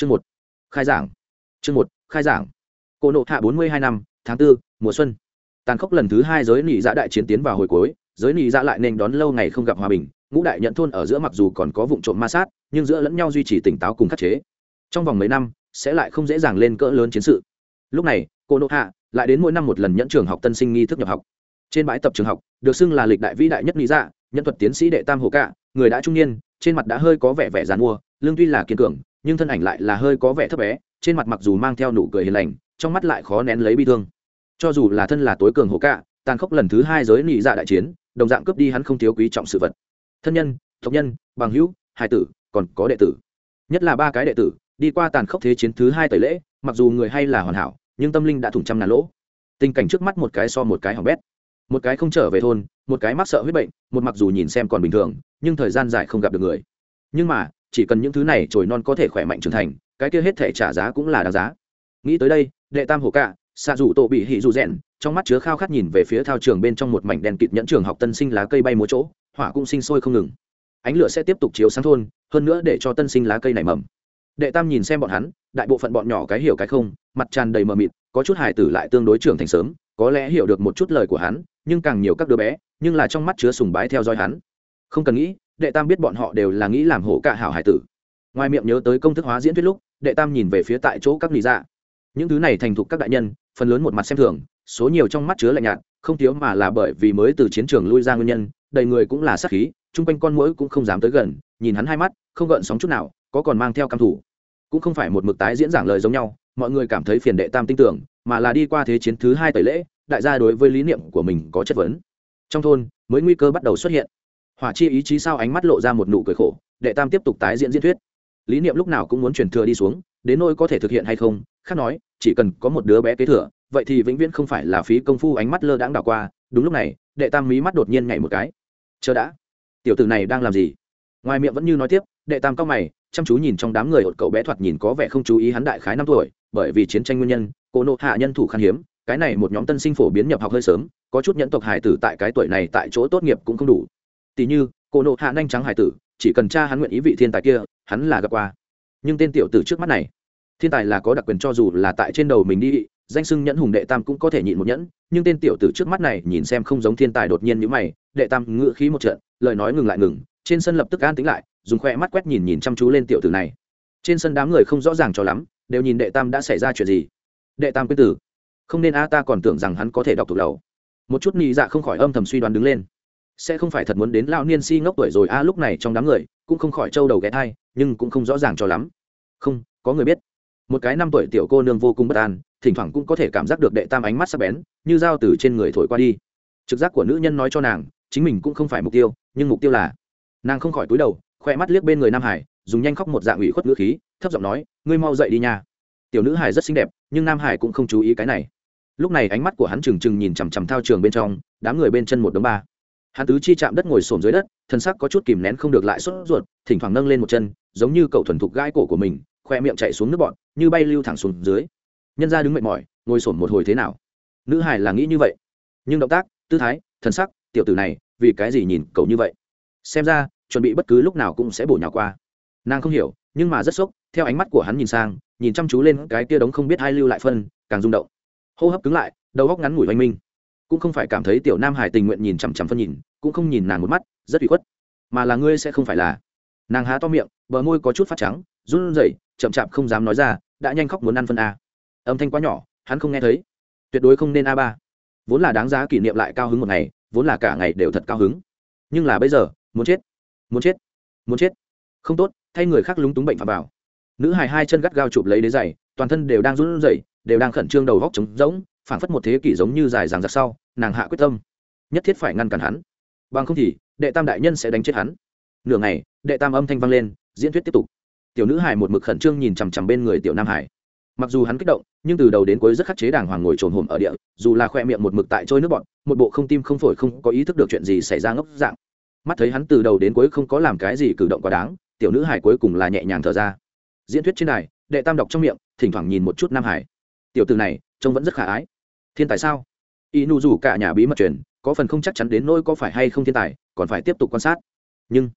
chương một khai giảng. Chương một khai giảng. Cô nộ hạ bốn mươi hai năm tháng 4, mùa xuân. Tàn khốc lần thứ hai giới nị dạ đại chiến tiến vào hồi cuối giới nị dạ lại nên đón lâu ngày không gặp hòa bình. Ngũ đại nhận thôn ở giữa mặc dù còn có vụ trộm ma sát nhưng giữa lẫn nhau duy trì tỉnh táo cùng khắc chế. Trong vòng mấy năm sẽ lại không dễ dàng lên cỡ lớn chiến sự. Lúc này cô nộ hạ lại đến mỗi năm một lần nhẫn trường học tân sinh nghi thức nhập học. Trên bãi tập trường học được xưng là lịch đại vĩ đại nhất lý dạ nhân thuật tiến sĩ đệ tam hồ cạ người đã trung niên trên mặt đã hơi có vẻ vẻ dàn mua lương tuy là kiên cường, nhưng thân ảnh lại là hơi có vẻ thấp bé, trên mặt mặc dù mang theo nụ cười hiền lành, trong mắt lại khó nén lấy bi thương. Cho dù là thân là tối cường hồ cạ, tàn khốc lần thứ hai giới nị dạ đại chiến, đồng dạng cướp đi hắn không thiếu quý trọng sự vật. Thân nhân, tộc nhân, bằng hữu hải tử, còn có đệ tử. Nhất là ba cái đệ tử, đi qua tàn khốc thế chiến thứ hai tẩy lễ, mặc dù người hay là hoàn hảo, nhưng tâm linh đã thủng trăm ngàn lỗ. Tình cảnh trước mắt một cái so một cái hỏng bét. Một cái không trở về thôn, một cái mắc sợ huyết bệnh, một mặc dù nhìn xem còn bình thường, nhưng thời gian dài không gặp được người. Nhưng mà chỉ cần những thứ này trồi non có thể khỏe mạnh trưởng thành, cái kia hết thể trả giá cũng là đáng giá. Nghĩ tới đây, đệ tam hồ cạ, xạ dù tổ bị hỉ dù rẽn trong mắt chứa khao khát nhìn về phía thao trường bên trong một mảnh đèn kịt nhẫn trường học tân sinh lá cây bay múa chỗ, hỏa cũng sinh sôi không ngừng. Ánh lửa sẽ tiếp tục chiếu sáng thôn, hơn nữa để cho tân sinh lá cây nảy mầm. Đệ tam nhìn xem bọn hắn, đại bộ phận bọn nhỏ cái hiểu cái không, mặt tràn đầy mờ mịt, có chút hài tử lại tương đối trưởng thành sớm, có lẽ hiểu được một chút lời của hắn, nhưng càng nhiều các đứa bé, nhưng là trong mắt chứa sùng bái theo dõi hắn. Không cần nghĩ đệ tam biết bọn họ đều là nghĩ làm hổ cả hảo hải tử. Ngoài miệng nhớ tới công thức hóa diễn thuyết lúc, đệ tam nhìn về phía tại chỗ các lý dạ. Những thứ này thành thục các đại nhân, phần lớn một mặt xem thường, số nhiều trong mắt chứa lạnh nhạt, không thiếu mà là bởi vì mới từ chiến trường lui ra nguyên nhân, đầy người cũng là sát khí, chung quanh con mũi cũng không dám tới gần, nhìn hắn hai mắt, không gợn sóng chút nào, có còn mang theo căm thủ cũng không phải một mực tái diễn giảng lời giống nhau, mọi người cảm thấy phiền đệ tam tin tưởng, mà là đi qua thế chiến thứ hai tẩy lễ, đại gia đối với lý niệm của mình có chất vấn. Trong thôn, mới nguy cơ bắt đầu xuất hiện hỏa chi ý chí sao ánh mắt lộ ra một nụ cười khổ, đệ tam tiếp tục tái diễn diễn thuyết. Lý niệm lúc nào cũng muốn truyền thừa đi xuống, đến nỗi có thể thực hiện hay không, khác nói, chỉ cần có một đứa bé kế thừa, vậy thì vĩnh viễn không phải là phí công phu ánh mắt lơ đãng đảo qua. Đúng lúc này, đệ tam mí mắt đột nhiên nhảy một cái. Chờ đã. Tiểu tử này đang làm gì? Ngoài miệng vẫn như nói tiếp, đệ tam cao mày, chăm chú nhìn trong đám người hột cậu bé thoạt nhìn có vẻ không chú ý hắn đại khái năm tuổi, bởi vì chiến tranh nguyên nhân, cô nộ hạ nhân thủ khan hiếm, cái này một nhóm tân sinh phổ biến nhập học hơi sớm, có chút nhẫn tộc hải tử tại cái tuổi này tại chỗ tốt nghiệp cũng không đủ tỉ như, cô nộ hạ nhanh trắng hải tử, chỉ cần cha hắn nguyện ý vị thiên tài kia, hắn là gặp qua. Nhưng tên tiểu tử trước mắt này, thiên tài là có đặc quyền cho dù là tại trên đầu mình đi, danh sưng nhẫn hùng đệ tam cũng có thể nhịn một nhẫn. Nhưng tên tiểu tử trước mắt này nhìn xem không giống thiên tài đột nhiên như mày, đệ tam ngựa khí một trận, lời nói ngừng lại ngừng, trên sân lập tức an tính lại, dùng khoe mắt quét nhìn nhìn chăm chú lên tiểu tử này. Trên sân đám người không rõ ràng cho lắm, đều nhìn đệ tam đã xảy ra chuyện gì. Đệ tam quyết tử, không nên a, ta còn tưởng rằng hắn có thể đọc thuộc đầu. Một chút nhị dạ không khỏi âm thầm suy đoán đứng lên sẽ không phải thật muốn đến lão niên si ngốc tuổi rồi. A lúc này trong đám người, cũng không khỏi trâu đầu ghé thai, nhưng cũng không rõ ràng cho lắm. Không, có người biết. Một cái năm tuổi tiểu cô nương vô cùng bất an, thỉnh thoảng cũng có thể cảm giác được đệ tam ánh mắt sắc bén, như dao từ trên người thổi qua đi. Trực giác của nữ nhân nói cho nàng, chính mình cũng không phải mục tiêu, nhưng mục tiêu là. Nàng không khỏi cúi đầu khoe mắt liếc bên người nam hải, dùng nhanh khóc một dạng ủy khuất ngữ khí, thấp giọng nói, ngươi mau dậy đi nha. Tiểu nữ hải rất xinh đẹp, nhưng nam hải cũng không chú ý cái này. Lúc này ánh mắt của hắn trừng trừng nhìn chằm chằm thao trường bên trong, đám người bên chân một đống ba hắn tứ chi chạm đất ngồi xổm dưới đất, thân sắc có chút kìm nén không được lại sốt ruột, thỉnh thoảng nâng lên một chân, giống như cậu thuần thục gai cổ của mình, khoe miệng chạy xuống nước bọn như bay lưu thẳng xuống dưới. Nhân ra đứng mệt mỏi, ngồi xổm một hồi thế nào? Nữ hải là nghĩ như vậy. Nhưng động tác, tư thái, thân sắc, tiểu tử này, vì cái gì nhìn cậu như vậy? Xem ra, chuẩn bị bất cứ lúc nào cũng sẽ bổ nhào qua. Nàng không hiểu, nhưng mà rất sốc, theo ánh mắt của hắn nhìn sang, nhìn chăm chú lên cái kia đống không biết hai lưu lại phân, càng rung động. Hô hấp cứng lại, đầu góc ngắn ngủi oanh minh. Cũng không phải cảm thấy tiểu nam hải tình nguyện nhìn chằm chằm phân nhìn cũng không nhìn nàng một mắt, rất bị khuất. Mà là ngươi sẽ không phải là. Nàng há to miệng, bờ môi có chút phát trắng, run rẩy, chậm chạp không dám nói ra, đã nhanh khóc muốn ăn phân a. Âm thanh quá nhỏ, hắn không nghe thấy. Tuyệt đối không nên a ba. Vốn là đáng giá kỷ niệm lại cao hứng một ngày, vốn là cả ngày đều thật cao hứng. Nhưng là bây giờ, muốn chết muốn chết muốn chết. Không tốt, thay người khác lúng túng bệnh phạm vào. Nữ hài hai chân gắt gao chụp lấy đế giày, toàn thân đều đang run rẩy, đều đang khẩn trương đầu góc trống rỗng, phảng phất một thế kỷ giống như dài dằng dặc sau, nàng hạ quyết tâm, nhất thiết phải ngăn cản hắn bằng không thì, đệ tam đại nhân sẽ đánh chết hắn. Nửa ngày, đệ tam âm thanh vang lên, diễn thuyết tiếp tục. Tiểu nữ hải một mực khẩn trương nhìn chằm chằm bên người tiểu nam hải. Mặc dù hắn kích động, nhưng từ đầu đến cuối rất khắc chế đàng hoàng ngồi trồn hồm ở địa, dù là khoe miệng một mực tại trôi nước bọn một bộ không tim không phổi không có ý thức được chuyện gì xảy ra ngốc dạng. Mắt thấy hắn từ đầu đến cuối không có làm cái gì cử động quá đáng, tiểu nữ hải cuối cùng là nhẹ nhàng thở ra. Diễn thuyết trên này đệ tam đọc trong miệng, thỉnh thoảng nhìn một chút nam hải. Tiểu từ này, trông vẫn rất khả ái. Thiên tài sao? Y nu rủ cả nhà bí mật truyền có phần không chắc chắn đến nỗi có phải hay không thiên tài, còn phải tiếp tục quan sát. Nhưng,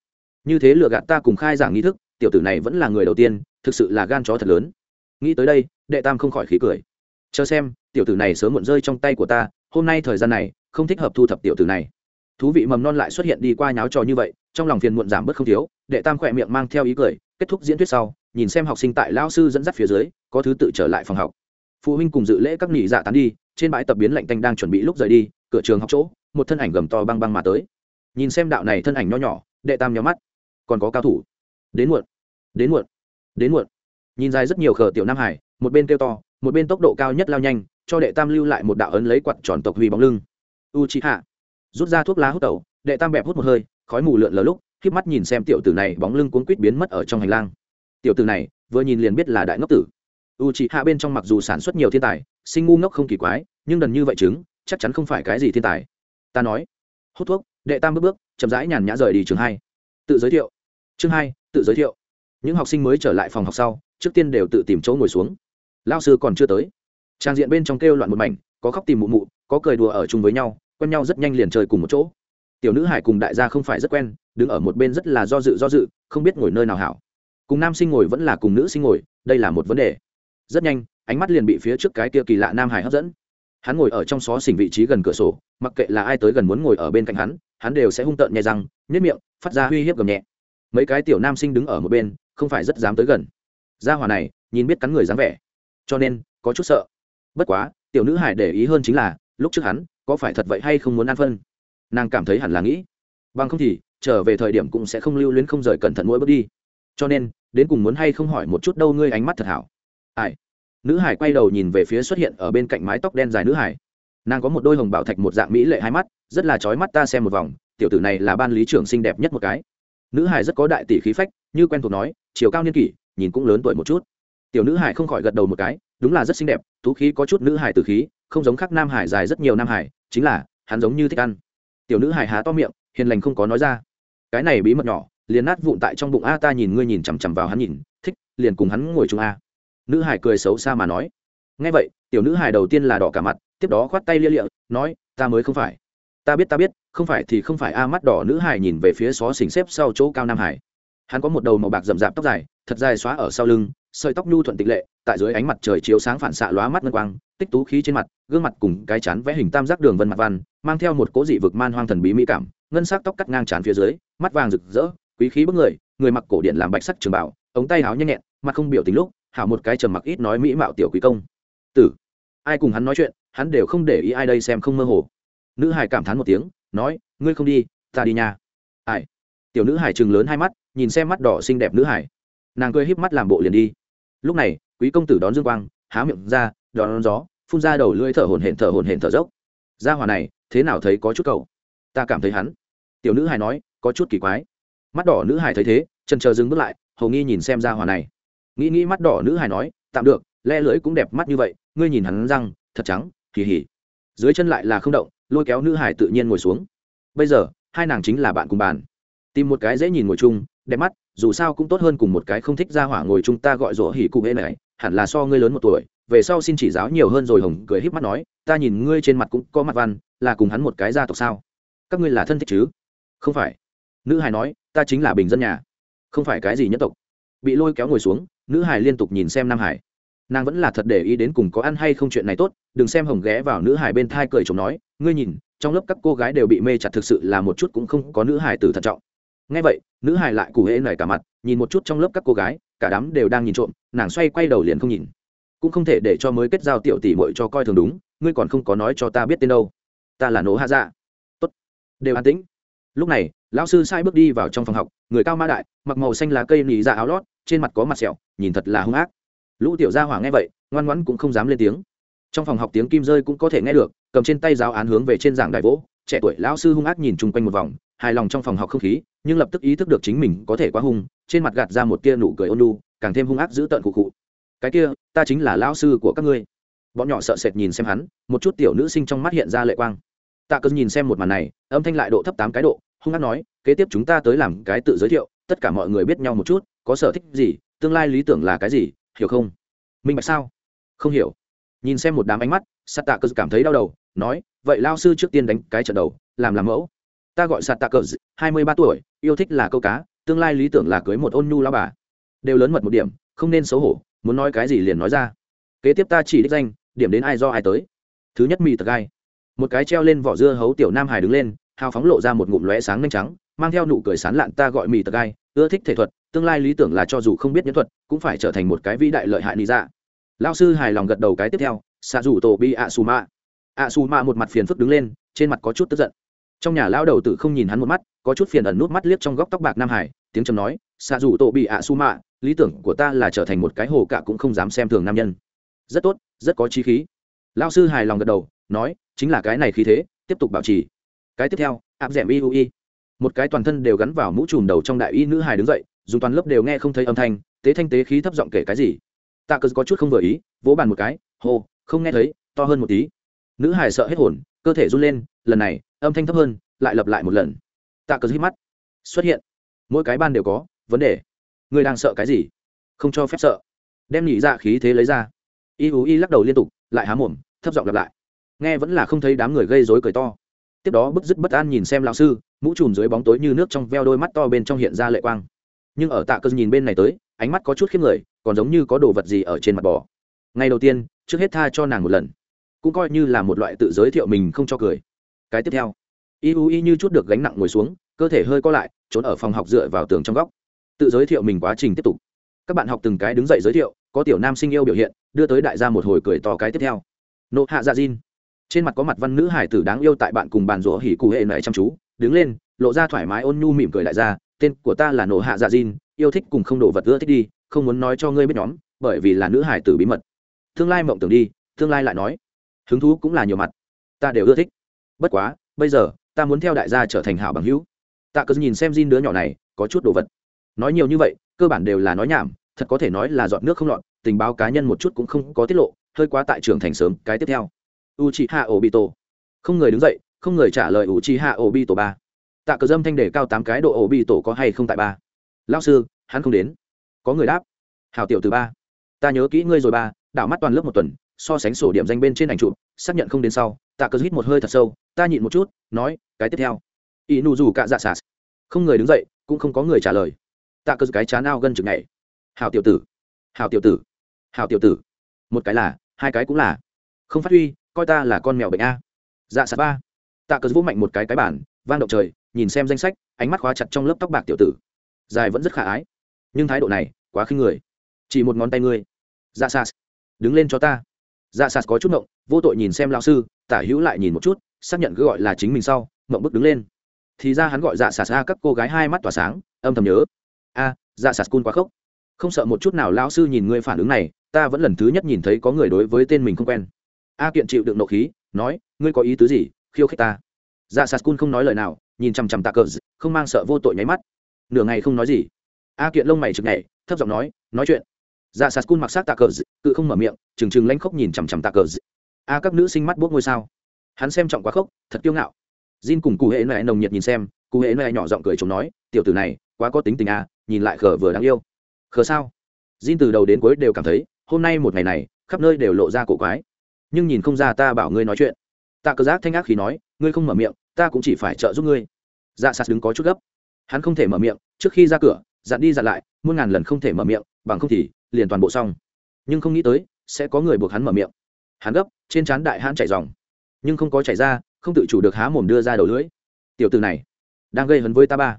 như thế lựa gạt ta cùng khai giảng nghi thức, tiểu tử này vẫn là người đầu tiên, thực sự là gan chó thật lớn. Nghĩ tới đây, đệ tam không khỏi khí cười. Chờ xem, tiểu tử này sớm muộn rơi trong tay của ta, hôm nay thời gian này, không thích hợp thu thập tiểu tử này. Thú vị mầm non lại xuất hiện đi qua nháo trò như vậy, trong lòng phiền muộn giảm bớt không thiếu, đệ tam khỏe miệng mang theo ý cười, kết thúc diễn thuyết sau, nhìn xem học sinh tại lao sư dẫn dắt phía dưới, có thứ tự trở lại phòng học. Phụ huynh cùng dự lễ các nghỉ dạ tán đi, trên bãi tập biến lạnh tanh đang chuẩn bị lúc rời đi, cửa trường học chỗ một thân ảnh gầm to băng băng mà tới. Nhìn xem đạo này thân ảnh nho nhỏ, đệ tam nhó mắt. Còn có cao thủ. Đến muộn đến muộn đến muộn. Nhìn dài rất nhiều khờ tiểu nam hải, một bên kêu to, một bên tốc độ cao nhất lao nhanh, cho đệ tam lưu lại một đạo ấn lấy quạt tròn tộc huy bóng lưng. U chị hạ rút ra thuốc lá hút tẩu, đệ tam bẹp hút một hơi, khói mù lượn lờ lúc k mắt nhìn xem tiểu tử này bóng lưng cuốn quýt biến mất ở trong hành lang. Tiểu tử này, vừa nhìn liền biết là đại ngốc tử. U chị hạ bên trong mặc dù sản xuất nhiều thiên tài, sinh ngu ngốc không kỳ quái, nhưng đần như vậy chứng, chắc chắn không phải cái gì thiên tài ta nói, hút thuốc, đệ tam bước bước, chậm rãi nhàn nhã rời đi trường hai. Tự giới thiệu. Chương hai, tự giới thiệu. Những học sinh mới trở lại phòng học sau, trước tiên đều tự tìm chỗ ngồi xuống. Lao sư còn chưa tới. Trang diện bên trong kêu loạn một mảnh, có khóc tìm mụ mụ, có cười đùa ở chung với nhau, quen nhau rất nhanh liền chơi cùng một chỗ. Tiểu nữ hải cùng đại gia không phải rất quen, đứng ở một bên rất là do dự do dự, không biết ngồi nơi nào hảo. Cùng nam sinh ngồi vẫn là cùng nữ sinh ngồi, đây là một vấn đề. Rất nhanh, ánh mắt liền bị phía trước cái kia kỳ lạ nam hải hấp dẫn hắn ngồi ở trong xó xỉnh vị trí gần cửa sổ, mặc kệ là ai tới gần muốn ngồi ở bên cạnh hắn hắn đều sẽ hung tợn nhẹ răng nhét miệng, phát ra uy hiếp gầm nhẹ. Mấy cái tiểu nam sinh đứng ở một bên, không phải rất dám tới gần. Gia hòa này, nhìn biết cắn người dám vẻ. Cho nên, có chút sợ. Bất quá, tiểu nữ hải để ý hơn chính là, lúc trước hắn, có phải thật vậy hay không muốn ăn phân? Nàng cảm thấy hẳn là nghĩ. Bằng không thì, trở về thời điểm cũng sẽ không lưu luyến không rời cẩn thận mỗi bước đi. Cho nên, đến cùng muốn hay không hỏi một chút đâu ngươi ánh mắt thật hảo. Ai? Nữ hải quay đầu nhìn về phía xuất hiện ở bên cạnh mái tóc đen dài nữ hải. Nàng có một đôi hồng bảo thạch một dạng mỹ lệ hai mắt, rất là trói mắt ta xem một vòng, tiểu tử này là ban lý trưởng xinh đẹp nhất một cái. Nữ hải rất có đại tỷ khí phách, như quen thuộc nói, chiều cao niên kỷ, nhìn cũng lớn tuổi một chút. Tiểu nữ hải không khỏi gật đầu một cái, đúng là rất xinh đẹp thú khí có chút nữ hải từ khí, không giống khác nam hải dài rất nhiều nam hải, chính là, hắn giống như thích ăn. Tiểu nữ hải há to miệng, hiền lành không có nói ra. Cái này bí mật nhỏ, liền nát vụn tại trong bụng a ta nhìn ngươi nhìn chằm chằm vào hắn nhìn, thích, liền cùng hắn ngồi chung a nữ hải cười xấu xa mà nói. Ngay vậy, tiểu nữ hải đầu tiên là đỏ cả mặt, tiếp đó khoát tay lia lịa, nói, ta mới không phải. Ta biết ta biết, không phải thì không phải. A mắt đỏ nữ hải nhìn về phía xó xỉnh xếp sau chỗ cao nam hải hắn có một đầu màu bạc rậm rạp tóc dài, thật dài xóa ở sau lưng, sợi tóc nhu thuận tịch lệ, tại dưới ánh mặt trời chiếu sáng phản xạ lóa mắt ngân quang, tích tú khí trên mặt, gương mặt cùng cái chán vẽ hình tam giác đường vân mặt văn, mang theo một cố dị vực man hoang thần bí mỹ cảm, ngân sắc tóc cắt ngang trán phía dưới, mắt vàng rực rỡ, quý khí bức người người mặc cổ điện làm bạch sắc trường bảo ống tay áo nhanh nhẹn, mặt không biểu tình lúc hảo một cái trầm mặc ít nói mỹ mạo tiểu quý công. Tử. Ai cùng hắn nói chuyện, hắn đều không để ý ai đây xem không mơ hồ. Nữ hải cảm thán một tiếng, nói, ngươi không đi, ta đi nha. Ai? Tiểu nữ hải chừng lớn hai mắt, nhìn xem mắt đỏ xinh đẹp nữ hải. Nàng cười híp mắt làm bộ liền đi. Lúc này, quý công tử đón dương quang, há miệng ra, đón gió, phun ra đầu lưỡi thở hổn hển thở hổn hển thở dốc. Gia hòa này, thế nào thấy có chút cầu? Ta cảm thấy hắn. Tiểu nữ hải nói, có chút kỳ quái. Mắt đỏ nữ hải thấy thế chân chờ dừng bước lại, hầu nghi nhìn xem gia hòa này nghĩ nghĩ mắt đỏ nữ hải nói, tạm được, le lưỡi cũng đẹp mắt như vậy, ngươi nhìn hắn răng, thật trắng kỳ hỉ dưới chân lại là không động, lôi kéo nữ hải tự nhiên ngồi xuống. Bây giờ, hai nàng chính là bạn cùng bàn. Tìm một cái dễ nhìn ngồi chung, đẹp mắt, dù sao cũng tốt hơn cùng một cái không thích ra hỏa ngồi chung ta gọi rỗ hỉ cụ hễ này, hẳn là so ngươi lớn một tuổi, về sau xin chỉ giáo nhiều hơn rồi hồng cười híp mắt nói, ta nhìn ngươi trên mặt cũng có mặt văn, là cùng hắn một cái gia tộc sao? Các ngươi là thân thích chứ? Không phải. Nữ hải nói, ta chính là bình dân nhà, không phải cái gì nhất tộc. Bị lôi kéo ngồi xuống nữ hải liên tục nhìn xem nam hải. Nàng vẫn là thật để ý đến cùng có ăn hay không chuyện này tốt, đừng xem hồng ghé vào nữ hải bên thai cười chồng nói, ngươi nhìn, trong lớp các cô gái đều bị mê chặt thực sự là một chút cũng không có nữ hải tử thận trọng. Ngay vậy, nữ hải lại cụ hễ nảy cả mặt, nhìn một chút trong lớp các cô gái, cả đám đều đang nhìn trộm, nàng xoay quay đầu liền không nhìn. Cũng không thể để cho mới kết giao tiểu tỷ muội cho coi thường đúng, ngươi còn không có nói cho ta biết tên đâu. Ta là nỗ hạ dạ. Tốt. Đều an tĩnh. Lúc này, lão sư sai bước đi vào trong phòng học, người cao ma đại, mặc màu xanh lá cây nỉ ra áo lót trên mặt có mặt sẹo, nhìn thật là hung ác. Lũ tiểu gia hỏa nghe vậy, ngoan ngoãn cũng không dám lên tiếng. Trong phòng học tiếng kim rơi cũng có thể nghe được, cầm trên tay giáo án hướng về trên giảng đại vỗ, trẻ tuổi lão sư hung ác nhìn chung quanh một vòng, hài lòng trong phòng học không khí, nhưng lập tức ý thức được chính mình có thể quá hung, trên mặt gạt ra một tia nụ cười ôn lu càng thêm hung ác giữ tợn cụ cụ cái kia, ta chính là lão sư của các ngươi. Bọn nhỏ sợ sệt nhìn xem hắn, một chút tiểu nữ sinh trong mắt hiện ra lệ quang. Tạ cơn nhìn xem một màn này, âm thanh lại độ thấp tám cái độ, hung ác nói, kế tiếp chúng ta tới làm cái tự giới thiệu tất cả mọi người biết nhau một chút, có sở thích gì, tương lai lý tưởng là cái gì, hiểu không? Minh bạch sao? Không hiểu. Nhìn xem một đám ánh mắt sạt tạ cờ cảm thấy đau đầu, nói, vậy lao sư trước tiên đánh cái trận đầu, làm làm mẫu. Ta gọi sạt tạ cờ hai mươi ba tuổi, yêu thích là câu cá, tương lai lý tưởng là cưới một ôn nhu lao bà. Đều lớn mật một điểm, không nên xấu hổ, muốn nói cái gì liền nói ra. Kế tiếp ta chỉ đích danh, điểm đến ai do ai tới. Thứ nhất mì tật gai. Một cái treo lên vỏ dưa hấu tiểu nam hải đứng lên, hào phóng lộ ra một ngụm lóe sáng nhanh trắng, mang theo nụ cười sán lạn ta gọi mì tật gai ưa thích thể thuật, tương lai lý tưởng là cho dù không biết nhân thuật, cũng phải trở thành một cái vĩ đại lợi hại lý dạ lao sư hài lòng gật đầu cái tiếp theo xạ rủ tổ bi ạ xù mạ ạ xù mạ một mặt phiền phức đứng lên, trên mặt có chút tức giận. Trong nhà lao đầu tử không nhìn hắn một mắt, có chút phiền ẩn nút mắt liếc trong góc tóc bạc nam hải, tiếng trầm nói xạ rủ tổ bị ạ xù mạ lý tưởng của ta là trở thành một cái hồ cả cũng không dám xem thường nam nhân. Rất tốt, rất có trí khí. Lao sư hài lòng gật đầu, nói, chính là cái này khí thế, tiếp tục bảo trì. Cái tiếp theo áp d ẻ m u một cái toàn thân đều gắn vào mũ trùm đầu trong đại y nữ hài đứng dậy, dùng toàn lớp đều nghe không thấy âm thanh, tế thanh tế khí thấp giọng kể cái gì. Tạ cờ có chút không vừa ý, vỗ bàn một cái, hô, không nghe thấy, to hơn một tí. Nữ hài sợ hết hồn, cơ thể run lên, lần này, âm thanh thấp hơn, lại lặp lại một lần. Tạ cờ hít mắt. Xuất hiện. Mỗi cái ban đều có, vấn đề. Người đang sợ cái gì? Không cho phép sợ. Đem nhị dạ khí thế lấy ra. Y ú y lắc đầu liên tục, lại há mồm, thấp giọng lặp lại. Nghe vẫn là không thấy đám người gây rối cười to tiếp đó bức dứt bất an nhìn xem lão sư, mũ trùm dưới bóng tối như nước trong veo đôi mắt to bên trong hiện ra lệ quang. Nhưng ở tạ cơ nhìn bên này tới, ánh mắt có chút khiếp người, còn giống như có đồ vật gì ở trên mặt bò. Ngay đầu tiên, trước hết tha cho nàng một lần. Cũng coi như là một loại tự giới thiệu mình không cho cười. Cái tiếp theo, y u y như chút được gánh nặng ngồi xuống, cơ thể hơi co lại, trốn ở phòng học dựa vào tường trong góc. Tự giới thiệu mình quá trình tiếp tục. Các bạn học từng cái đứng dậy giới thiệu, có tiểu nam sinh yêu biểu hiện, đưa tới đại gia một hồi cười to cái tiếp theo. Nộ hạ dạ diên trên mặt có mặt văn nữ hải tử đáng yêu tại bạn cùng bàn rủa hỉ cụ hệ này chăm chú, đứng lên, lộ ra thoải mái ôn nhu mỉm cười lại ra tên của ta là nổ hạ dạ diên yêu thích cùng không đổ vật ưa thích đi, không muốn nói cho ngươi biết nhóm, bởi vì là nữ hải tử bí mật. Tương lai mộng tưởng đi, tương lai lại nói. Hứng thú cũng là nhiều mặt, ta đều ưa thích. Bất quá, bây giờ, ta muốn theo đại gia trở thành hảo bằng hữu. Tạ cứ nhìn xem diên đứa nhỏ này, có chút đồ vật. Nói nhiều như vậy, cơ bản đều là nói nhảm, thật có thể nói là dọn nước không lọt, tình báo cá nhân một chút cũng không có tiết lộ, hơi quá tại trường thành sớm, cái tiếp theo u c h i hạ tổ, không người đứng dậy không người trả lời u c h i hạ tổ ba. Tạ cờ dâm thanh đề cao tám cái độ obito có hay không tại ba. Lao sư hắn không đến. Có người đáp. Hào tiểu từ ba. Ta nhớ kỹ ngươi rồi ba đảo mắt toàn lớp một tuần so sánh sổ điểm danh bên trên ảnh chụp xác nhận không đến sau tạ cờ hít một hơi thật sâu ta nhịn một chút nói cái tiếp theo. Y nụ dù cạ dạ xà không người đứng dậy cũng không có người trả lời. Tạ cờ cái chán ao gân chừng này hào tiểu tử. Hào tiểu tử. Hào tiểu tử. Một cái là hai cái cũng là. Không phát huy coi ta là con mèo bệnh a. Dạ sạt ba. Tạ cờ vũ mạnh một cái cái bản vang động trời, nhìn xem danh sách, ánh mắt khóa chặt trong lớp tóc bạc tiểu tử. Dài vẫn rất khả ái. Nhưng thái độ này, quá khinh người. Chỉ một ngón tay ngươi. Dạ sạt. Đứng lên cho ta. Dạ sạt có chút mộng vô tội nhìn xem lao sư, tả hữu lại nhìn một chút, xác nhận cứ gọi là chính mình sau mộng bức đứng lên. Thì ra hắn gọi dạ sạt ra các cô gái hai mắt tỏa sáng, âm thầm nhớ. A dạ sạt cun quá khốc. Không sợ một chút nào lao sư nhìn ngươi phản ứng này, ta vẫn lần thứ nhất nhìn thấy có người đối với tên mình không quen a kiện chịu đựng nộ khí, nói, ngươi có ý tứ gì, khiêu khích ta? Dạ sạt cun không nói lời nào, nhìn chằm chằm tạ cờ không mang sợ vô tội nháy mắt. Nửa ngày không nói gì. A kiện lông mày chực nhảy, thấp giọng nói nói chuyện. Dạ sạt cun mặc sát tạ cờ cự không mở miệng, trừng trừng lanh khóc nhìn chằm chằm tạ cờ a, các nữ sinh mắt buốt ngôi sao? Hắn xem trọng quá khốc, thật kiêu ngạo. Jin cùng cụ hệ này nồng nhiệt nhìn xem, cụ hệ này nhỏ giọng cười chồng nói, tiểu tử này, quá có tính tình a nhìn lại khờ vừa đáng yêu. Khờ sao? Jin từ đầu đến cuối đều cảm thấy, hôm nay một ngày này, khắp nơi đều lộ ra cổ quái nhưng nhìn không ra ta bảo ngươi nói chuyện. Tạ cờ giác thanh ác khi nói, ngươi không mở miệng, ta cũng chỉ phải trợ giúp ngươi. Dạ sạt đứng có chút gấp. Hắn không thể mở miệng, trước khi ra cửa, dặn đi dặn lại, muôn ngàn lần không thể mở miệng, bằng không thì, liền toàn bộ xong. Nhưng không nghĩ tới, sẽ có người buộc hắn mở miệng. Hắn gấp, trên trán đại hãn chạy dòng. Nhưng không có chạy ra, không tự chủ được há mồm đưa ra đầu lưỡi. Tiểu từ này, đang gây hấn với ta ba.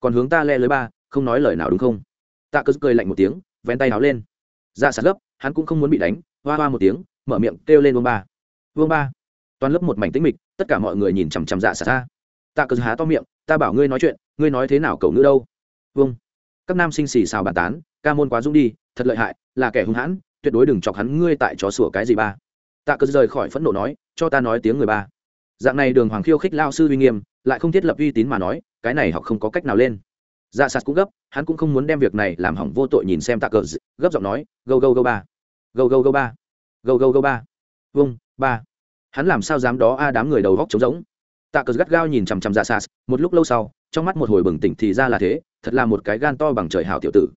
Còn hướng ta le lưới ba, không nói lời nào đúng không? Tạ cứ cười lạnh một tiếng, vén tay áo lên. Ra sạt gấp, hắn cũng không muốn bị đánh, hoa hoa một tiếng mở miệng kêu lên vương ba. Vương ba. Toàn lớp một mảnh tĩnh mịch, tất cả mọi người nhìn chằm chằm dạ xả ra tạ cờ há to miệng, ta bảo ngươi nói chuyện, ngươi nói thế nào cậu nữ đâu? Vương. Các nam sinh xì xào bàn tán, ca môn quá dũng đi, thật lợi hại, là kẻ hung hãn, tuyệt đối đừng chọc hắn ngươi tại chó sủa cái gì ba. Tạ cờ rời khỏi phẫn nộ nói, cho ta nói tiếng người ba. Dạng này đường hoàng khiêu khích lao sư uy nghiêm, lại không thiết lập uy tín mà nói, cái này học không có cách nào lên. Dạ sạt cũng gấp, hắn cũng không muốn đem việc này làm hỏng vô tội nhìn xem tạ cờ gấp giọng nói, gâu gâu gâu ba. Gâu gâu gâu ba gâu gâu gâu ba. Vung, ba. Hắn làm sao dám đó a, đám người đầu góc trống rỗng. Tạ cờ gắt gao nhìn chằm chằm dạ ra sạt một lúc lâu sau, trong mắt một hồi bừng tỉnh thì ra là thế, thật là một cái gan to bằng trời hào tiểu tử.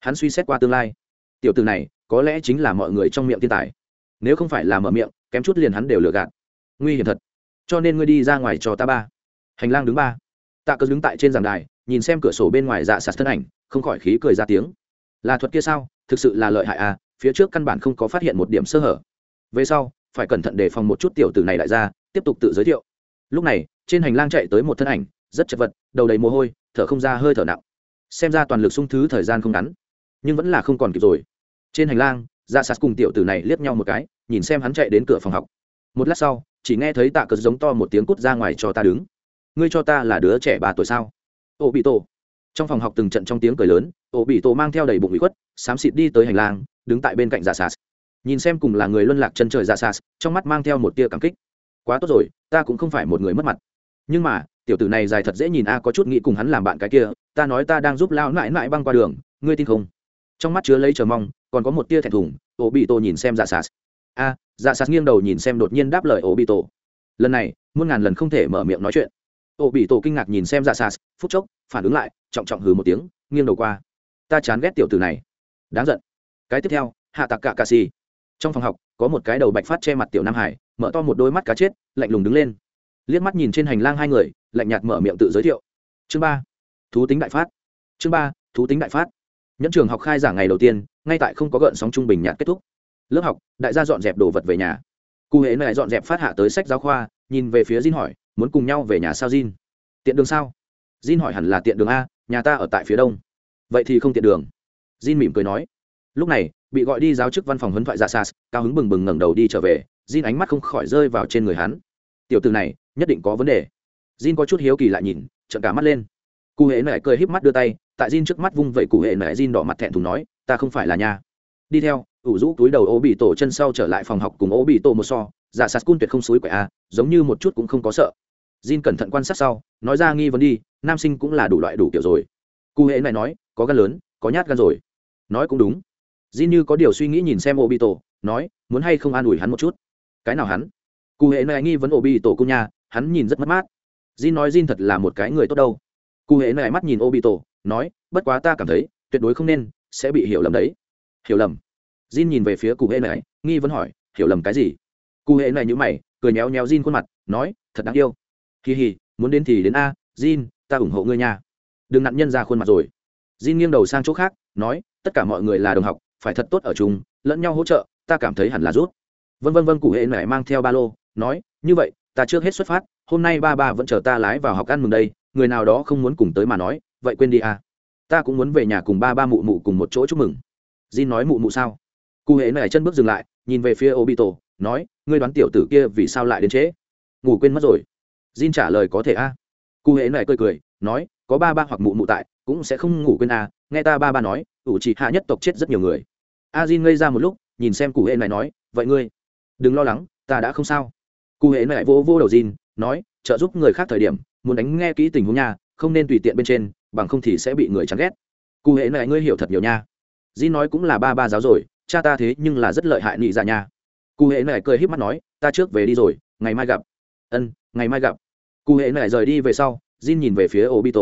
Hắn suy xét qua tương lai. Tiểu tử này, có lẽ chính là mọi người trong miệng thiên tài. Nếu không phải là mở miệng, kém chút liền hắn đều lừa gạt. Nguy hiểm thật. Cho nên ngươi đi ra ngoài cho ta ba. Hành lang đứng ba. Tạ cờ đứng tại trên giảng đài, nhìn xem cửa sổ bên ngoài dạ sạt thân ảnh, không khỏi khí cười ra tiếng. Là thuật kia sao? Thực sự là lợi hại à phía trước căn bản không có phát hiện một điểm sơ hở. Về sau phải cẩn thận đề phòng một chút tiểu tử này lại ra, tiếp tục tự giới thiệu. Lúc này trên hành lang chạy tới một thân ảnh rất chật vật đầu đầy mồ hôi thở không ra hơi thở nặng. Xem ra toàn lực sung thứ thời gian không ngắn nhưng vẫn là không còn kịp rồi. Trên hành lang dạ sạt cùng tiểu tử này liếc nhau một cái nhìn xem hắn chạy đến cửa phòng học. Một lát sau chỉ nghe thấy tạ cờ giống to một tiếng cút ra ngoài cho ta đứng. Ngươi cho ta là đứa trẻ ba tuổi sao? Ô bị tổ. Trong phòng học từng trận trong tiếng cười lớn ô bị tổ mang theo đầy bụng bị khuất xám xịt đi tới hành lang đứng tại bên cạnh giả sas. Nhìn xem cùng là người luân lạc chân trời giả sas, trong mắt mang theo một tia cảm kích. Quá tốt rồi, ta cũng không phải một người mất mặt. Nhưng mà, tiểu tử này dài thật dễ nhìn a, có chút nghĩ cùng hắn làm bạn cái kia, ta nói ta đang giúp lao mãi mãi băng qua đường, ngươi tin không? Trong mắt chứa lấy chờ mong, còn có một tia thẹn thùng ổ bị tổ nhìn xem dạ sạt a dạ sạt nghiêng đầu nhìn xem đột nhiên đáp lời ổ bị tổ lần này, muôn ngàn lần không thể mở miệng nói chuyện. Ổ bị tổ kinh ngạc nhìn xem dạ sạt phút chốc, phản ứng lại, trọng trọng hừ một tiếng, nghiêng đầu qua. Ta chán ghét tiểu tử này. Đáng giận cái tiếp theo, hạ tạc cạ cà xì. Trong phòng học, có một cái đầu bạch phát che mặt tiểu nam hải, mở to một đôi mắt cá chết, lạnh lùng đứng lên. Liếc mắt nhìn trên hành lang hai người, lạnh nhạt mở miệng tự giới thiệu. Chương ba, thú tính đại phát. Chương ba, thú tính đại phát. Nhẫn trường học khai giảng ngày đầu tiên, ngay tại không có gợn sóng trung bình nhạt kết thúc. Lớp học, đại gia dọn dẹp đồ vật về nhà. Cụ hễ lại dọn dẹp phát hạ tới sách giáo khoa, nhìn về phía Jin hỏi, muốn cùng nhau về nhà sao, Jin? Tiện đường sao? Jin hỏi hẳn là tiện đường a, nhà ta ở tại phía đông. Vậy thì không tiện đường. Jin mỉm cười nói lúc này, bị gọi đi giáo chức văn phòng huấn thoại ra xa cao hứng bừng bừng ngẩng đầu đi trở về, Jin ánh mắt không khỏi rơi vào trên người hắn. Tiểu từ này, nhất định có vấn đề. Jin có chút hiếu kỳ lại nhìn, trợn cả mắt lên. Cụ hệ nệ cười híp mắt đưa tay, tại Jin trước mắt vung vẩy cụ hệ nệ Jin đỏ mặt thẹn thùng nói, ta không phải là nha. Đi theo, ủ rũ túi đầu ô bị tổ chân sau trở lại phòng học cùng ô bị tổ một so, giả sạt cun tuyệt không suối quậy a à, giống như một chút cũng không có sợ. Jin cẩn thận quan sát sau, nói ra nghi vấn đi, nam sinh cũng là đủ loại đủ kiểu rồi. Cụ hệ này nói, có gan lớn, có nhát gan rồi. Nói cũng đúng. Jin như có điều suy nghĩ nhìn xem Obito, nói, muốn hay không an ủi hắn một chút. Cái nào hắn? Cụ hệ này nghi vấn Obito cô nha, hắn nhìn rất mất mát. Jin nói Jin thật là một cái người tốt đâu. Cụ hệ này mắt nhìn Obito, nói, bất quá ta cảm thấy, tuyệt đối không nên, sẽ bị hiểu lầm đấy. Hiểu lầm? Jin nhìn về phía cụ hệ này, nghi vấn hỏi, hiểu lầm cái gì? Cụ hệ này như mày, cười nhéo nhéo Jin khuôn mặt, nói, thật đáng yêu. Hi hi, muốn đến thì đến a, Jin, ta ủng hộ ngươi nha. Đừng nặn nhân ra khuôn mặt rồi. Jin nghiêng đầu sang chỗ khác, nói, tất cả mọi người là đồng học, phải thật tốt ở chung, lẫn nhau hỗ trợ, ta cảm thấy hẳn là rút. Vân vân vân cụ hệ mẹ mang theo ba lô, nói, như vậy, ta trước hết xuất phát, hôm nay ba ba vẫn chờ ta lái vào học ăn mừng đây, người nào đó không muốn cùng tới mà nói, vậy quên đi à. Ta cũng muốn về nhà cùng ba ba mụ mụ cùng một chỗ chúc mừng. Jin nói, mụ mụ sao? Cụ hệ mẹ chân bước dừng lại, nhìn về phía obito, nói, ngươi đoán tiểu tử kia vì sao lại đến trễ? Ngủ quên mất rồi. Jin trả lời, có thể a à. cụ hệ mẹ cười cười, nói, có ba ba hoặc mụ mụ tại, cũng sẽ không ngủ quên a à nghe ta ba ba nói, ủ trị hạ nhất tộc chết rất nhiều người. A jin ngây ra một lúc, nhìn xem cụ hệ này nói, vậy ngươi, đừng lo lắng, ta đã không sao. Cụ hệ này vỗ vô đầu jin, nói, trợ giúp người khác thời điểm, muốn đánh nghe kỹ tình huống nha, không nên tùy tiện bên trên, bằng không thì sẽ bị người chán ghét. Cụ hệ này, ngươi hiểu thật nhiều nha. Jin nói, cũng là ba ba giáo rồi, cha ta thế nhưng là rất lợi hại nị dạ nha. Cụ hệ này cười híp mắt nói, ta trước về đi rồi, ngày mai gặp. Ân, ngày mai gặp. Cụ hệ này rời đi về sau, jin nhìn về phía obito.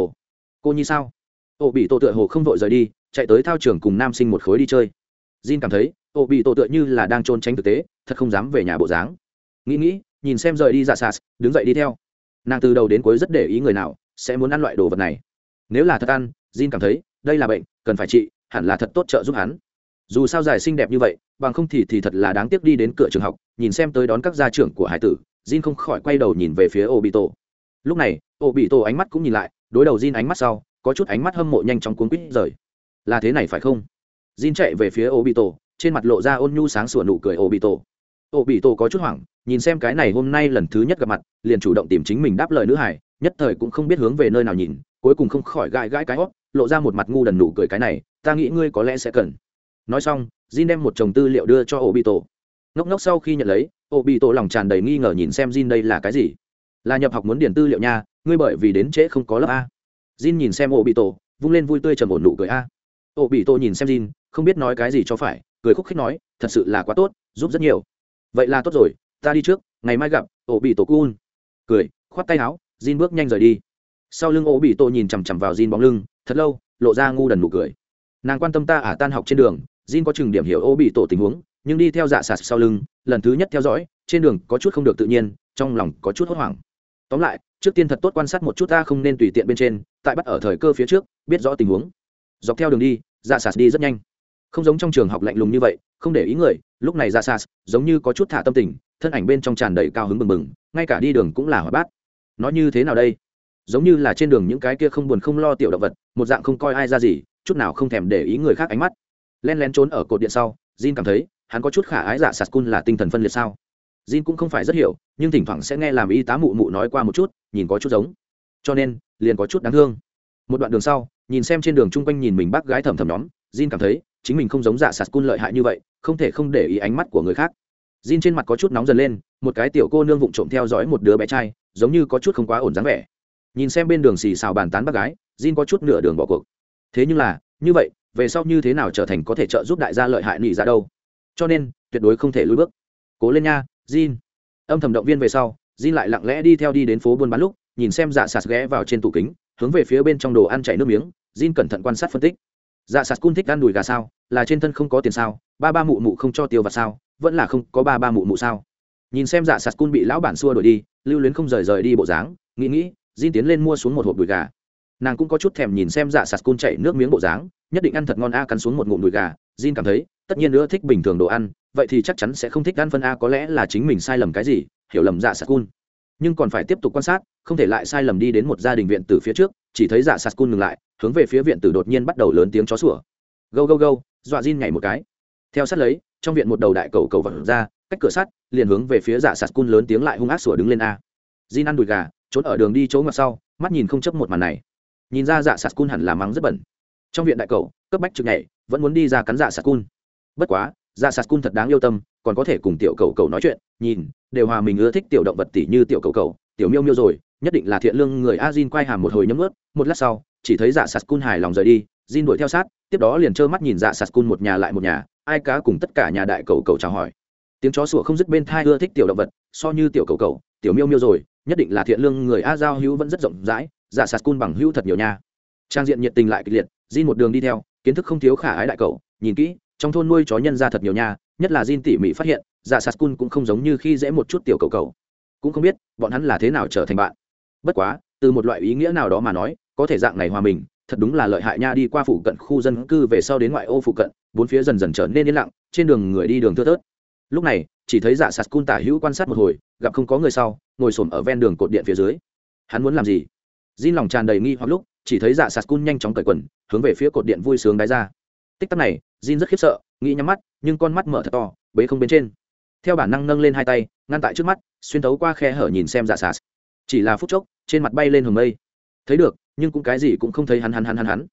Cô như sao? Ô bị tổ tựa hồ không vội rời đi chạy tới thao trường cùng nam sinh một khối đi chơi Jin cảm thấy, ô bị tổ tựa như là đang trốn tránh thực tế, thật không dám về nhà bộ dáng. Nghĩ nghĩ, nhìn xem rời đi dạ ra sạt, đứng dậy đi theo. Nàng từ đầu đến cuối rất để ý người nào sẽ muốn ăn loại đồ vật này. Nếu là thật ăn, Jin cảm thấy, đây là bệnh, cần phải trị, hẳn là thật tốt trợ giúp hắn. Dù sao giải xinh đẹp như vậy, bằng không thì thì thật là đáng tiếc đi đến cửa trường học, nhìn xem tới đón các gia trưởng của hải tử, Jin không khỏi quay đầu nhìn về phía ô bị tổ. Lúc này, ô bị tổ ánh mắt cũng nhìn lại, đối đầu Jin ánh mắt sau, có chút ánh mắt hâm mộ nhanh chóng cuốn quýt rời. Là thế này phải không? Jin chạy về phía Obito, trên mặt lộ ra ôn nhu sáng sủa nụ cười Obito. Obito có chút hoảng, nhìn xem cái này hôm nay lần thứ nhất gặp mặt, liền chủ động tìm chính mình đáp lời nữ hải, nhất thời cũng không biết hướng về nơi nào nhìn, cuối cùng không khỏi gãi gãi cái hót, lộ ra một mặt ngu đần nụ cười cái này, ta nghĩ ngươi có lẽ sẽ cần. Nói xong, Jin đem một chồng tư liệu đưa cho Obito. Ngốc ngốc sau khi nhận lấy, Obito lòng tràn đầy nghi ngờ nhìn xem Jin đây là cái gì. Là nhập học muốn điền tư liệu nha, ngươi bởi vì đến trễ không có lớp a. Jin nhìn xem Obito, vung lên vui tươi trầm ổn nụ cười a. Obito nhìn xem Jin, không biết nói cái gì cho phải cười khúc khích nói thật sự là quá tốt giúp rất nhiều. Vậy là tốt rồi ta đi trước ngày mai gặp ổ bị tổ cun cười khoát tay áo Jin bước nhanh rời đi. Sau lưng ổ bị tổ nhìn chằm chằm vào Jin bóng lưng thật lâu lộ ra ngu đần nụ cười. Nàng quan tâm ta à tan học trên đường Jin có chừng điểm hiểu ổ bị tổ tình huống nhưng đi theo dạ sạt sau lưng lần thứ nhất theo dõi trên đường có chút không được tự nhiên trong lòng có chút hốt hoảng tóm lại trước tiên thật tốt quan sát một chút ta không nên tùy tiện bên trên tại bắt ở thời cơ phía trước biết rõ tình huống. Dọc theo đường đi dạ sạt đi rất nhanh. Không giống trong trường học lạnh lùng như vậy không để ý người lúc này ra sạt, giống như có chút thả tâm tình thân ảnh bên trong tràn đầy cao hứng bừng bừng ngay cả đi đường cũng là hoạt bát. Nó như thế nào đây? Giống như là trên đường những cái kia không buồn không lo tiểu động vật một dạng không coi ai ra gì chút nào không thèm để ý người khác ánh mắt. Len lén trốn ở cột điện sau jin cảm thấy hắn có chút khả ái dạ sạt cun là tinh thần phân liệt sao? Jin cũng không phải rất hiểu, nhưng thỉnh thoảng sẽ nghe làm y tá mụ mụ nói qua một chút, nhìn có chút giống. Cho nên, liền có chút đáng thương. Một đoạn đường sau, nhìn xem trên đường chung quanh nhìn mình bác gái thầm thầm nhóm, jin cảm thấy chính mình không giống dạ sạt cun lợi hại như vậy, không thể không để ý ánh mắt của người khác. Jin trên mặt có chút nóng dần lên, một cái tiểu cô nương vụng trộm theo dõi một đứa bé trai, giống như có chút không quá ổn dáng vẻ. Nhìn xem bên đường xì xào bàn tán bác gái, jin có chút nửa đường bỏ cuộc. Thế nhưng là, như vậy, về sau như thế nào trở thành có thể trợ giúp đại gia lợi hại nị ra đâu? Cho nên, tuyệt đối không thể lùi bước. Cố lên nha jin. Âm thầm động viên về sau, jin lại lặng lẽ đi theo đi đến phố buôn bán lúc, nhìn xem dạ sạt ghé vào trên tủ kính, hướng về phía bên trong đồ ăn chảy nước miếng, jin cẩn thận quan sát phân tích. Dạ sạt cun thích ăn đùi gà sao, là trên thân không có tiền sao, ba ba mụ mụ không cho tiêu vặt sao, vẫn là không có ba ba mụ mụ sao. Nhìn xem dạ sạt cun bị lão bản xua đuổi đi, lưu luyến không rời rời đi bộ dáng, nghĩ nghĩ, jin tiến lên mua xuống một hộp đùi gà. Nàng cũng có chút thèm nhìn xem dạ sạt cun chạy nước miếng bộ dáng, nhất định ăn thật ngon a, cắn xuống một ngụm đùi gà. Jin cảm thấy, tất nhiên nữa thích bình thường đồ ăn vậy thì chắc chắn sẽ không thích ăn phân a, có lẽ là chính mình sai lầm cái gì, hiểu lầm dạ sạt cun nhưng còn phải tiếp tục quan sát, không thể lại sai lầm đi đến một gia đình viện từ phía trước, chỉ thấy dạ sạt cun ngừng lại, hướng về phía viện tử đột nhiên bắt đầu lớn tiếng chó sủa. Gâu gâu gâu, dọa Jin nhảy một cái. Theo sát lấy, trong viện một đầu đại cầu cầu vật ra, cách cửa sắt, liền hướng về phía dạ sạt cun lớn tiếng lại hung ác sủa đứng lên a. Jin ăn đùi gà, trốn ở đường đi chỗ ngặt sau, mắt nhìn không chấp một màn này. Nhìn ra dạ sạt cun hẳn là mắng rất bẩn. Trong viện đại cầu, cấp bách trực nhảy, vẫn muốn đi ra cắn dạ sạt cun bất quá dạ sạt cun thật đáng yêu tâm, còn có thể cùng tiểu cầu cầu nói chuyện, nhìn, đều hòa mình ưa thích tiểu động vật tỷ như tiểu cầu cầu, tiểu miêu miêu rồi, nhất định là thiện lương người a Jin quay hàm một hồi nhấm ướt một lát sau, chỉ thấy dạ sạt cun hài lòng rời đi, Jin đuổi theo sát, tiếp đó liền trơ mắt nhìn dạ sạt cun một nhà lại một nhà, ai cá cùng tất cả nhà đại cầu cầu chào hỏi. Tiếng chó sủa không dứt bên thai ưa thích tiểu động vật, so như tiểu cầu cầu, tiểu miêu miêu rồi, nhất định là thiện lương người a giao hữu vẫn rất rộng rãi dạ sạt cun bằng hữu thật nhiều nha. Trang diện nhiệt tình lại kịch liệt, Jin một đường đi theo, kiến thức không thiếu khả ái đại cầu, nhìn kỹ trong thôn nuôi chó nhân ra thật nhiều nha, nhất là Jin tỉ mỉ phát hiện dạ sạt cun cũng không giống như khi dễ một chút tiểu cầu cầu. Cũng không biết, bọn hắn là thế nào trở thành bạn. Bất quá, từ một loại ý nghĩa nào đó mà nói, có thể dạng này hòa mình, thật đúng là lợi hại nha, đi qua phụ cận khu dân cư về sau đến ngoại ô phụ cận, bốn phía dần dần trở nên yên lặng, trên đường người đi đường thưa thớt. Lúc này, chỉ thấy dạ sạt cun tả hữu quan sát một hồi, gặp không có người sau, ngồi xổm ở ven đường cột điện phía dưới. Hắn muốn làm gì? Jin lòng tràn đầy nghi hoặc lúc, chỉ thấy dạ sạt cun nhanh chóng cởi quần, hướng về phía cột điện vui sướng đáy ra. Tích tắc này Jin rất khiếp sợ, nghĩ nhắm mắt, nhưng con mắt mở thật to, bế không bên trên. Theo bản năng nâng lên hai tay, ngăn tại trước mắt, xuyên tấu qua khe hở nhìn xem dạ sạt chỉ là phút chốc, trên mặt bay lên hồng mây. Thấy được, nhưng cũng cái gì cũng không thấy hắn hắn hắn hắn hắn.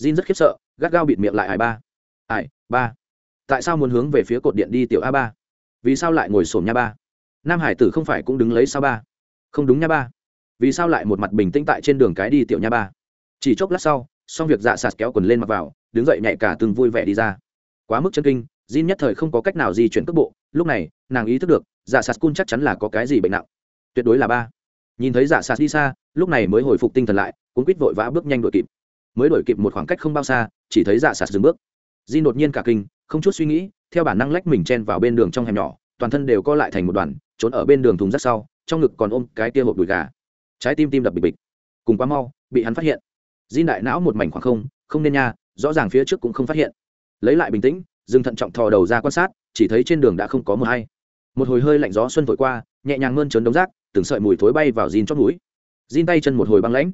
Jin rất khiếp sợ, gắt gao bịt miệng lại ải ba. Ải ba. Tại sao muốn hướng về phía cột điện đi tiểu a ba? Vì sao lại ngồi xổm nha ba? Nam hải tử không phải cũng đứng lấy sao ba? Không đúng nha ba. Vì sao lại một mặt bình tĩnh tại trên đường cái đi tiểu nha ba? Chỉ chốc lát sau xong việc dạ sạt kéo quần lên mặc vào đứng dậy nhảy cả từng vui vẻ đi ra. Quá mức chân kinh, Jin nhất thời không có cách nào di chuyển cước bộ, lúc này, nàng ý thức được, giả sạt cun chắc chắn là có cái gì bệnh nặng. Tuyệt đối là ba. Nhìn thấy giả sạt đi xa, lúc này mới hồi phục tinh thần lại cuốn quýt vội vã bước nhanh đuổi kịp. Mới đuổi kịp một khoảng cách không bao xa, chỉ thấy giả sạt dừng bước. Jin đột nhiên cả kinh, không chút suy nghĩ, theo bản năng lách mình chen vào bên đường trong hẻm nhỏ, toàn thân đều co lại thành một đoàn, trốn ở bên đường thùng rác sau, trong ngực còn ôm cái tia hộp đùi gà. Trái tim tim đập bịch bịch. Cùng quá mau, bị hắn phát hiện. Jin đại não một mảnh khoảng không không nên nha rõ ràng phía trước cũng không phát hiện lấy lại bình tĩnh dừng thận trọng thò đầu ra quan sát chỉ thấy trên đường đã không có mờ hay một hồi hơi lạnh gió xuân thổi qua nhẹ nhàng mơn trớn đống rác từng sợi mùi thối bay vào Jin chót núi. Jin tay chân một hồi băng lãnh.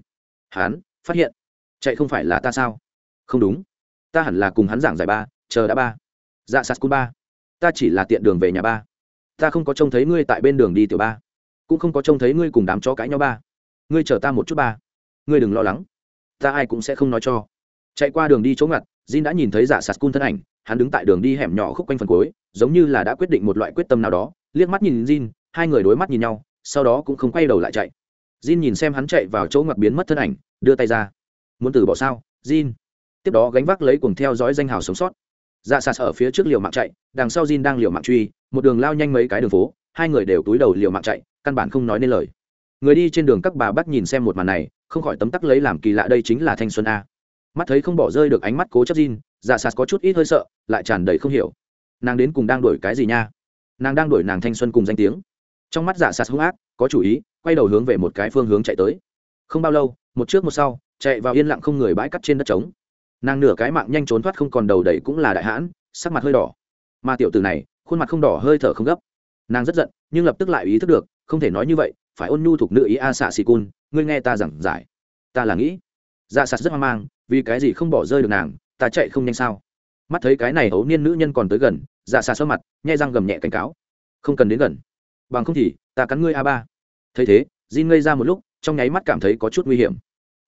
Hắn phát hiện, chạy không phải là ta sao? Không đúng, ta hẳn là cùng hắn giảng giải ba, chờ đã ba. Dạ sạt cun ba, ta chỉ là tiện đường về nhà ba. Ta không có trông thấy ngươi tại bên đường đi tiểu ba, cũng không có trông thấy ngươi cùng đám chó cãi nhau ba. Ngươi chờ ta một chút ba, ngươi đừng lo lắng, ta ai cũng sẽ không nói cho. Chạy qua đường đi chỗ ngặt, Jin đã nhìn thấy giả sạt cun thân ảnh, hắn đứng tại đường đi hẻm nhỏ khúc quanh phần cuối, giống như là đã quyết định một loại quyết tâm nào đó, liếc mắt nhìn Jin, hai người đối mắt nhìn nhau, sau đó cũng không quay đầu lại chạy. Jin nhìn xem hắn chạy vào chỗ ngặt biến mất thân ảnh đưa tay ra. Muốn từ bỏ sao jin? Tiếp đó gánh vác lấy cùng theo dõi danh hào sống sót. Dạ sạt ở phía trước liều mạng chạy đằng sau jin đang liều mạng truy một đường lao nhanh mấy cái đường phố hai người đều túi đầu liều mạng chạy căn bản không nói nên lời. Người đi trên đường các bà bắt nhìn xem một màn này không khỏi tấm tắc lấy làm kỳ lạ đây chính là thanh xuân a mắt thấy không bỏ rơi được ánh mắt cố chấp Jin, dạ sạt có chút ít hơi sợ lại tràn đầy không hiểu. Nàng đến cùng đang đổi cái gì nha? Nàng đang đổi nàng thanh xuân cùng danh tiếng. Trong mắt dạ sạt hung ác có chủ ý quay đầu hướng về một cái phương hướng chạy tới. Không bao lâu một trước một sau chạy vào yên lặng không người bãi cắt trên đất trống. Nàng nửa cái mạng nhanh trốn thoát không còn đầu đầy cũng là đại hãn sắc mặt hơi đỏ. Mà tiểu tử này khuôn mặt không đỏ hơi thở không gấp. Nàng rất giận nhưng lập tức lại ý thức được không thể nói như vậy phải ôn nhu thuộc nữ ý a xạ xì cun ngươi nghe ta giảng giải. Ta là nghĩ. Dạ sạt rất hoang mang vì cái gì không bỏ rơi được nàng, ta chạy không nhanh sao? Mắt thấy cái này ấu niên nữ nhân còn tới gần dạ xà sơ mặt nhai răng gầm nhẹ cảnh cáo. Không cần đến gần. Bằng không thì, ta cắn ngươi a ba. Thấy thế, Jin ngây ra một lúc, trong nháy mắt cảm thấy có chút nguy hiểm.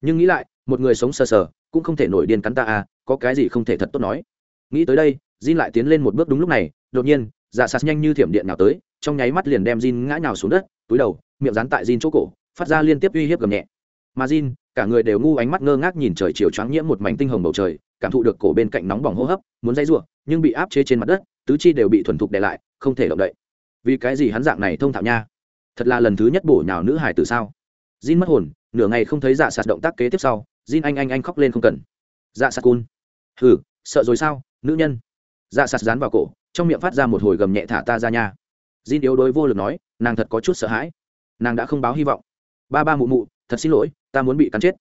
Nhưng nghĩ lại, một người sống sờ sờ, cũng không thể nổi điên cắn ta à? có cái gì không thể thật tốt nói. Nghĩ tới đây, Jin lại tiến lên một bước đúng lúc này, đột nhiên dạ sạt nhanh như thiểm điện nào tới, trong nháy mắt liền đem Jin ngã nhào xuống đất, túi đầu, miệng dán tại Jin chỗ cổ, phát ra liên tiếp uy hiếp gầm nhẹ. Mà Jin cả người đều ngu ánh mắt ngơ ngác nhìn trời chiều choáng nhiễm một mảnh tinh hồng bầu trời, cảm thụ được cổ bên cạnh nóng bỏng hô hấp, muốn dây ruộng nhưng bị áp chế trên mặt đất, tứ chi đều bị thuần thục đè lại, không thể động đậy. Vì cái gì hắn dạng này thông thạo nha? Thật là lần thứ nhất bổ nhào nữ hải từ sao? Jin mất hồn, nửa ngày không thấy dạ sạt động tác kế tiếp sau, Jin anh anh anh khóc lên không cần. Dạ sạt cun. Hừ, sợ rồi sao, nữ nhân? Dạ sạt dán vào cổ, trong miệng phát ra một hồi gầm nhẹ thả ta ra nha. Jin yếu đuối vô lực nói, nàng thật có chút sợ hãi. Nàng đã không báo hy vọng. Ba ba mụ mụ thật xin lỗi, ta muốn bị cắn chết.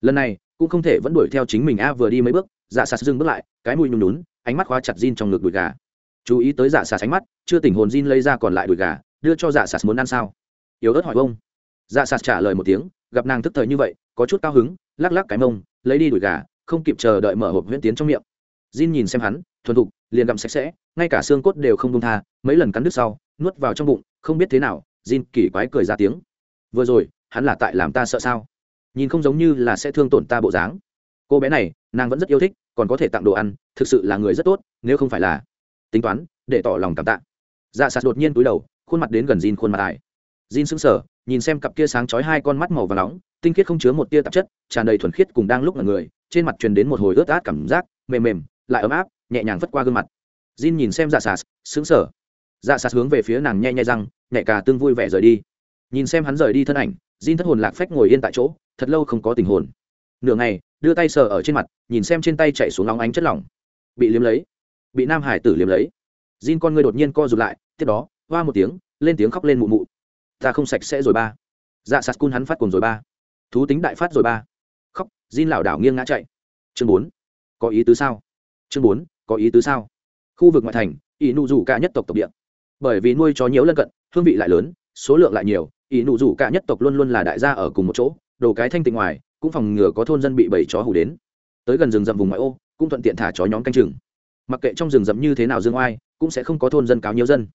Lần này, cũng không thể vẫn đuổi theo chính mình a vừa đi mấy bước dạ sạt dừng bước lại, cái mùi nhùn nhún, ánh mắt khóa chặt Jin trong ngực đùi gà. Chú ý tới dạ sạt ánh mắt, chưa tỉnh hồn Jin lấy ra còn lại đùi gà, đưa cho dạ sạt muốn ăn sao? Yếu ớt hỏi bông dạ sạt trả lời một tiếng, gặp nàng thức thời như vậy, có chút cao hứng, lắc lắc cái mông, lấy đi đùi gà, không kịp chờ đợi mở hộp huyễn tiến trong miệng. Jin nhìn xem hắn, thuần thục, liền gặm sạch sẽ, ngay cả xương cốt đều không đông tha, mấy lần cắn đứt sau, nuốt vào trong bụng, không biết thế nào, Jin kỳ quái cười ra tiếng. Vừa rồi hắn là tại làm ta sợ sao? Nhìn không giống như là sẽ thương tổn ta bộ dáng. Cô bé này, nàng vẫn rất yêu thích, còn có thể tặng đồ ăn, thực sự là người rất tốt, nếu không phải là tính toán, để tỏ lòng cảm tạ. Dạ sạt đột nhiên túi đầu, khuôn mặt đến gần Jin khuôn mặt ải Jin sững sờ, nhìn xem cặp kia sáng chói hai con mắt màu và nóng, tinh khiết không chứa một tia tạp chất, tràn đầy thuần khiết cùng đang lúc là người, trên mặt truyền đến một hồi ướt át cảm giác, mềm mềm, lại ấm áp, nhẹ nhàng vất qua gương mặt. Jin nhìn xem dạ sạt, sững sờ. Dạ sạt hướng về phía nàng nhẹ nhẹ răng, nhẹ cả tương vui vẻ rời đi. Nhìn xem hắn rời đi thân ảnh Jin thất hồn lạc phách ngồi yên tại chỗ, thật lâu không có tình hồn. Nửa ngày, đưa tay sờ ở trên mặt, nhìn xem trên tay chạy xuống nóng ánh chất lỏng. Bị liếm lấy. Bị nam hải tử liếm lấy. Jin con người đột nhiên co rụt lại, tiếp đó, hoa một tiếng, lên tiếng khóc lên mụ mụ. Ta không sạch sẽ rồi ba. Dạ sạt cun hắn phát cuồng rồi ba. Thú tính đại phát rồi ba. Khóc, Jin lảo đảo nghiêng ngã chạy. Chương bốn. Có ý tứ sao? Chương bốn. Có ý tứ sao? Khu vực ngoại thành, ỷ nụ rủ cả nhất tộc tộc địa. Bởi vì nuôi chó nhiễu lân cận, hương vị lại lớn, số lượng lại nhiều ý nụ rủ cả nhất tộc luôn luôn là đại gia ở cùng một chỗ, đồ cái thanh tịnh ngoài, cũng phòng ngừa có thôn dân bị bầy chó hủ đến. Tới gần rừng rậm vùng ngoại ô, cũng thuận tiện thả chó nhóm canh chừng. Mặc kệ trong rừng rậm như thế nào dương oai, cũng sẽ không có thôn dân cáo nhiều dân.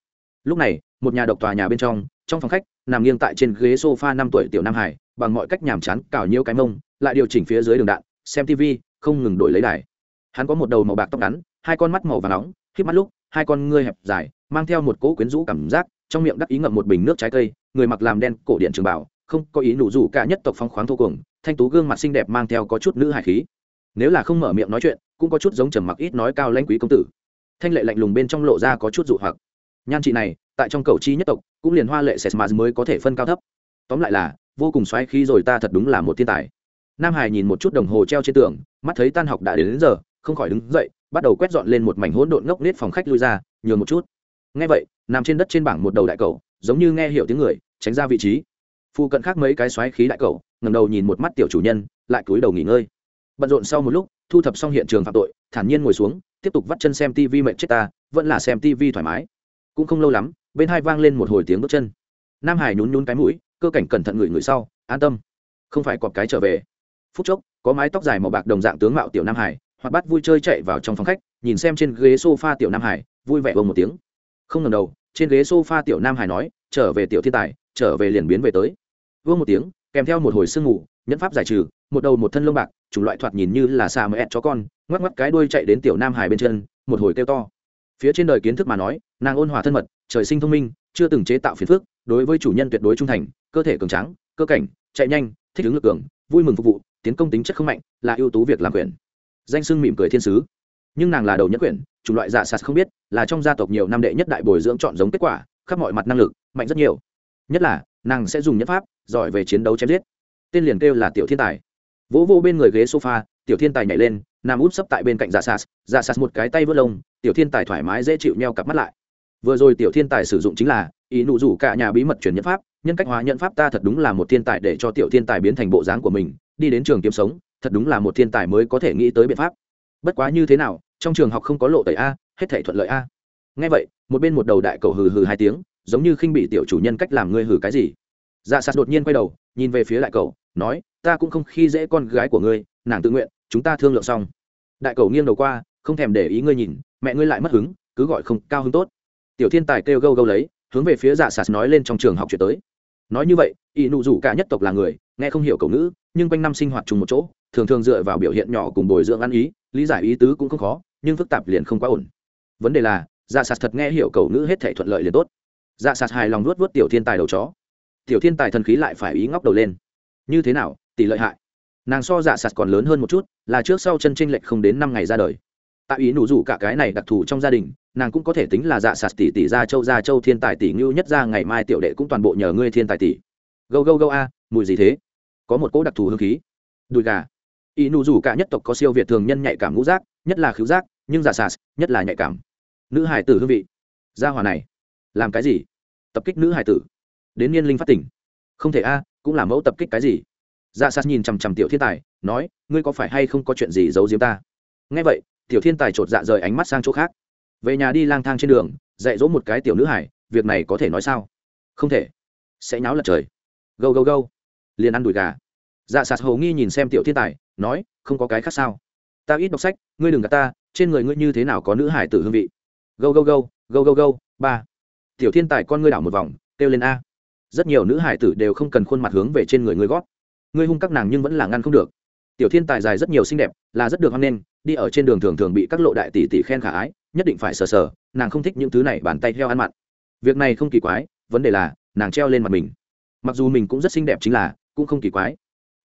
Lúc này, một nhà độc tòa nhà bên trong trong phòng khách, nằm nghiêng tại trên ghế sofa năm tuổi tiểu nam hải, bằng mọi cách nhàm chán cào nhiêu cái mông, lại điều chỉnh phía dưới đường đạn, xem tv không ngừng đổi lấy đài. Hắn có một đầu màu bạc tóc ngắn, hai con mắt màu và nóng khi mắt lúc, hai con ngươi hẹp dài, mang theo một cỗ quyến rũ cảm giác trong miệng đắc ý ngậm một bình nước trái cây người mặc làm đen cổ điện trường bảo không có ý nụ rủ cả nhất tộc phong khoáng thô cùng thanh tú gương mặt xinh đẹp mang theo có chút nữ hài khí. Nếu là không mở miệng nói chuyện cũng có chút giống trầm mặc ít nói cao lãnh quý công tử. Thanh lệ lạnh lùng bên trong lộ ra có chút dụ hoặc. Nhan chị này tại trong cầu chi nhất tộc cũng liền hoa lệ sesmaz mới có thể phân cao thấp. Tóm lại là vô cùng xoáy khí rồi ta thật đúng là một thiên tài. Nam hải nhìn một chút đồng hồ treo trên tường mắt thấy tan học đã đến, đến giờ không khỏi đứng dậy bắt đầu quét dọn lên một mảnh hỗn độn ngốc nết phòng khách lui ra nhường một chút nghe vậy, nằm trên đất trên bảng một đầu đại cầu, giống như nghe hiểu tiếng người, tránh ra vị trí. Phụ cận khác mấy cái xoáy khí đại cầu ngầm đầu nhìn một mắt tiểu chủ nhân, lại cúi đầu nghỉ ngơi. Bận rộn sau một lúc, thu thập xong hiện trường phạm tội, thản nhiên ngồi xuống, tiếp tục vắt chân xem tv mệnh chết ta, vẫn là xem tv thoải mái. Cũng không lâu lắm, bên hai vang lên một hồi tiếng bước chân. Nam hải nhún nhún cái mũi, cơ cảnh cẩn thận người người sau, an tâm. Không phải cọp cái trở về. Phút chốc, có mái tóc dài màu bạc đồng dạng tướng mạo tiểu nam hải hoặc bắt vui chơi chạy vào trong phòng khách, nhìn xem trên ghế sofa tiểu nam hải, vui vẻ bông một tiếng không ngầm đầu, trên ghế sofa tiểu nam hải nói, trở về tiểu thiên tài, trở về liền biến về tới. Vương một tiếng, kèm theo một hồi sương ngủ nhẫn pháp giải trừ, một đầu một thân lông bạc, chủng loại thoạt nhìn như là xa mẹ ẹt chó con, ngoắc ngoắc cái đuôi chạy đến tiểu nam hải bên chân, một hồi kêu to. Phía trên đời kiến thức mà nói, nàng ôn hòa thân mật, trời sinh thông minh, chưa từng chế tạo phiền phức, đối với chủ nhân tuyệt đối trung thành, cơ thể cường tráng, cơ cảnh, chạy nhanh, thích ứng lực cường, vui mừng phục vụ, tiến công tính chất không mạnh, là ưu tú việc làm quyền. Danh sưng mỉm cười thiên sứ. Nhưng nàng là đầu nhất quyển chủng loại dạ sạt không biết, là trong gia tộc nhiều năm đệ nhất đại bồi dưỡng chọn giống kết quả, khắp mọi mặt năng lực, mạnh rất nhiều. Nhất là, nàng sẽ dùng nhất pháp, giỏi về chiến đấu chém giết. Tên liền kêu là tiểu thiên tài. Vỗ vô bên người ghế sofa, tiểu thiên tài nhảy lên, nằm út sấp tại bên cạnh dạ sạt dạ sạt một cái tay vớt lông, tiểu thiên tài thoải mái dễ chịu nheo cặp mắt lại. Vừa rồi tiểu thiên tài sử dụng chính là, ý nụ rủ cả nhà bí mật chuyển nhân pháp, nhân cách hóa nhận pháp ta thật đúng là một thiên tài để cho tiểu thiên tài biến thành bộ dáng của mình, đi đến trường kiếm sống, thật đúng là một thiên tài mới có thể nghĩ tới biện pháp. Bất quá như thế nào trong trường học không có lộ tẩy a, hết thể thuận lợi a. Ngay vậy, một bên một đầu đại cầu hừ hừ hai tiếng, giống như khinh bị tiểu chủ nhân cách làm ngươi hừ cái gì. Dạ sạt đột nhiên quay đầu, nhìn về phía đại cầu nói, ta cũng không khi dễ con gái của ngươi, nàng tự nguyện, chúng ta thương lượng xong. Đại cầu nghiêng đầu qua, không thèm để ý ngươi nhìn, mẹ ngươi lại mất hứng, cứ gọi không cao hứng tốt. Tiểu thiên tài kêu gâu gâu lấy, hướng về phía dạ sạt nói lên trong trường học chuyện tới. Nói như vậy y nụ rủ cả nhất tộc là người, nghe không hiểu cầu ngữ, nhưng quanh năm sinh hoạt chung một chỗ, thường thường dựa vào biểu hiện nhỏ cùng bồi dưỡng ăn ý, lý giải ý tứ cũng không khó nhưng phức tạp liền không quá ổn. Vấn đề là dạ sạt thật nghe hiểu cầu ngữ hết thể thuận lợi liền tốt. Dạ sạt hài lòng nuốt vớt tiểu thiên tài đầu chó. Tiểu thiên tài thần khí lại phải ý ngóc đầu lên. Như thế nào, tỷ lợi hại? Nàng so dạ sạt còn lớn hơn một chút, là trước sau chân tranh lệch không đến năm ngày ra đời. Tại ý nụ rủ cả cái này đặc thù trong gia đình, nàng cũng có thể tính là dạ sạt tỷ tỷ ra châu ra châu thiên tài tỷ ngưu nhất ra ngày mai tiểu đệ cũng toàn bộ nhờ ngươi thiên tài tỷ. Gâu gâu gâu a, mùi gì thế? Có một cỗ đặc thù hương khí. Đùi gà ý nụ dù cả nhất tộc có siêu việt thường nhân nhạy cảm ngũ giác, nhất là khứu giác, nhưng giả sạt, nhất là nhạy cảm. Nữ hải tử hương vị. Gia hòa này, làm cái gì? Tập kích nữ hải tử. Đến niên linh phát tỉnh không thể a, cũng là mẫu tập kích cái gì? Dạ sạt nhìn chằm chằm tiểu thiên tài, nói, ngươi có phải hay không có chuyện gì giấu giếm ta? Nghe vậy, tiểu thiên tài chột dạ rời ánh mắt sang chỗ khác. Về nhà đi lang thang trên đường, dạy dỗ một cái tiểu nữ hải việc này có thể nói sao? Không thể. Sẽ nháo lật trời. Gâu gâu gâu. Liền ăn đùi gà. Dạ sạt hầu nghi nhìn xem tiểu thiên tài nói, không có cái khác sao? Ta ít đọc sách, ngươi đừng gạt ta, trên người ngươi như thế nào có nữ hải tử hương vị? Gâu gâu gâu gâu gâu gâu, ba. Tiểu thiên tài con ngươi đảo một vòng, kêu lên a. Rất nhiều nữ hải tử đều không cần khuôn mặt hướng về trên người ngươi gót. Ngươi hung các nàng nhưng vẫn là ngăn không được. Tiểu thiên tài dài rất nhiều xinh đẹp, là rất được hăng lên đi ở trên đường thường thường bị các lộ đại tỷ tỷ khen khả ái, nhất định phải sờ sờ, nàng không thích những thứ này bàn tay theo ăn mặn. Việc này không kỳ quái, vấn đề là, nàng treo lên mặt mình. Mặc dù mình cũng rất xinh đẹp chính là, cũng không kỳ quái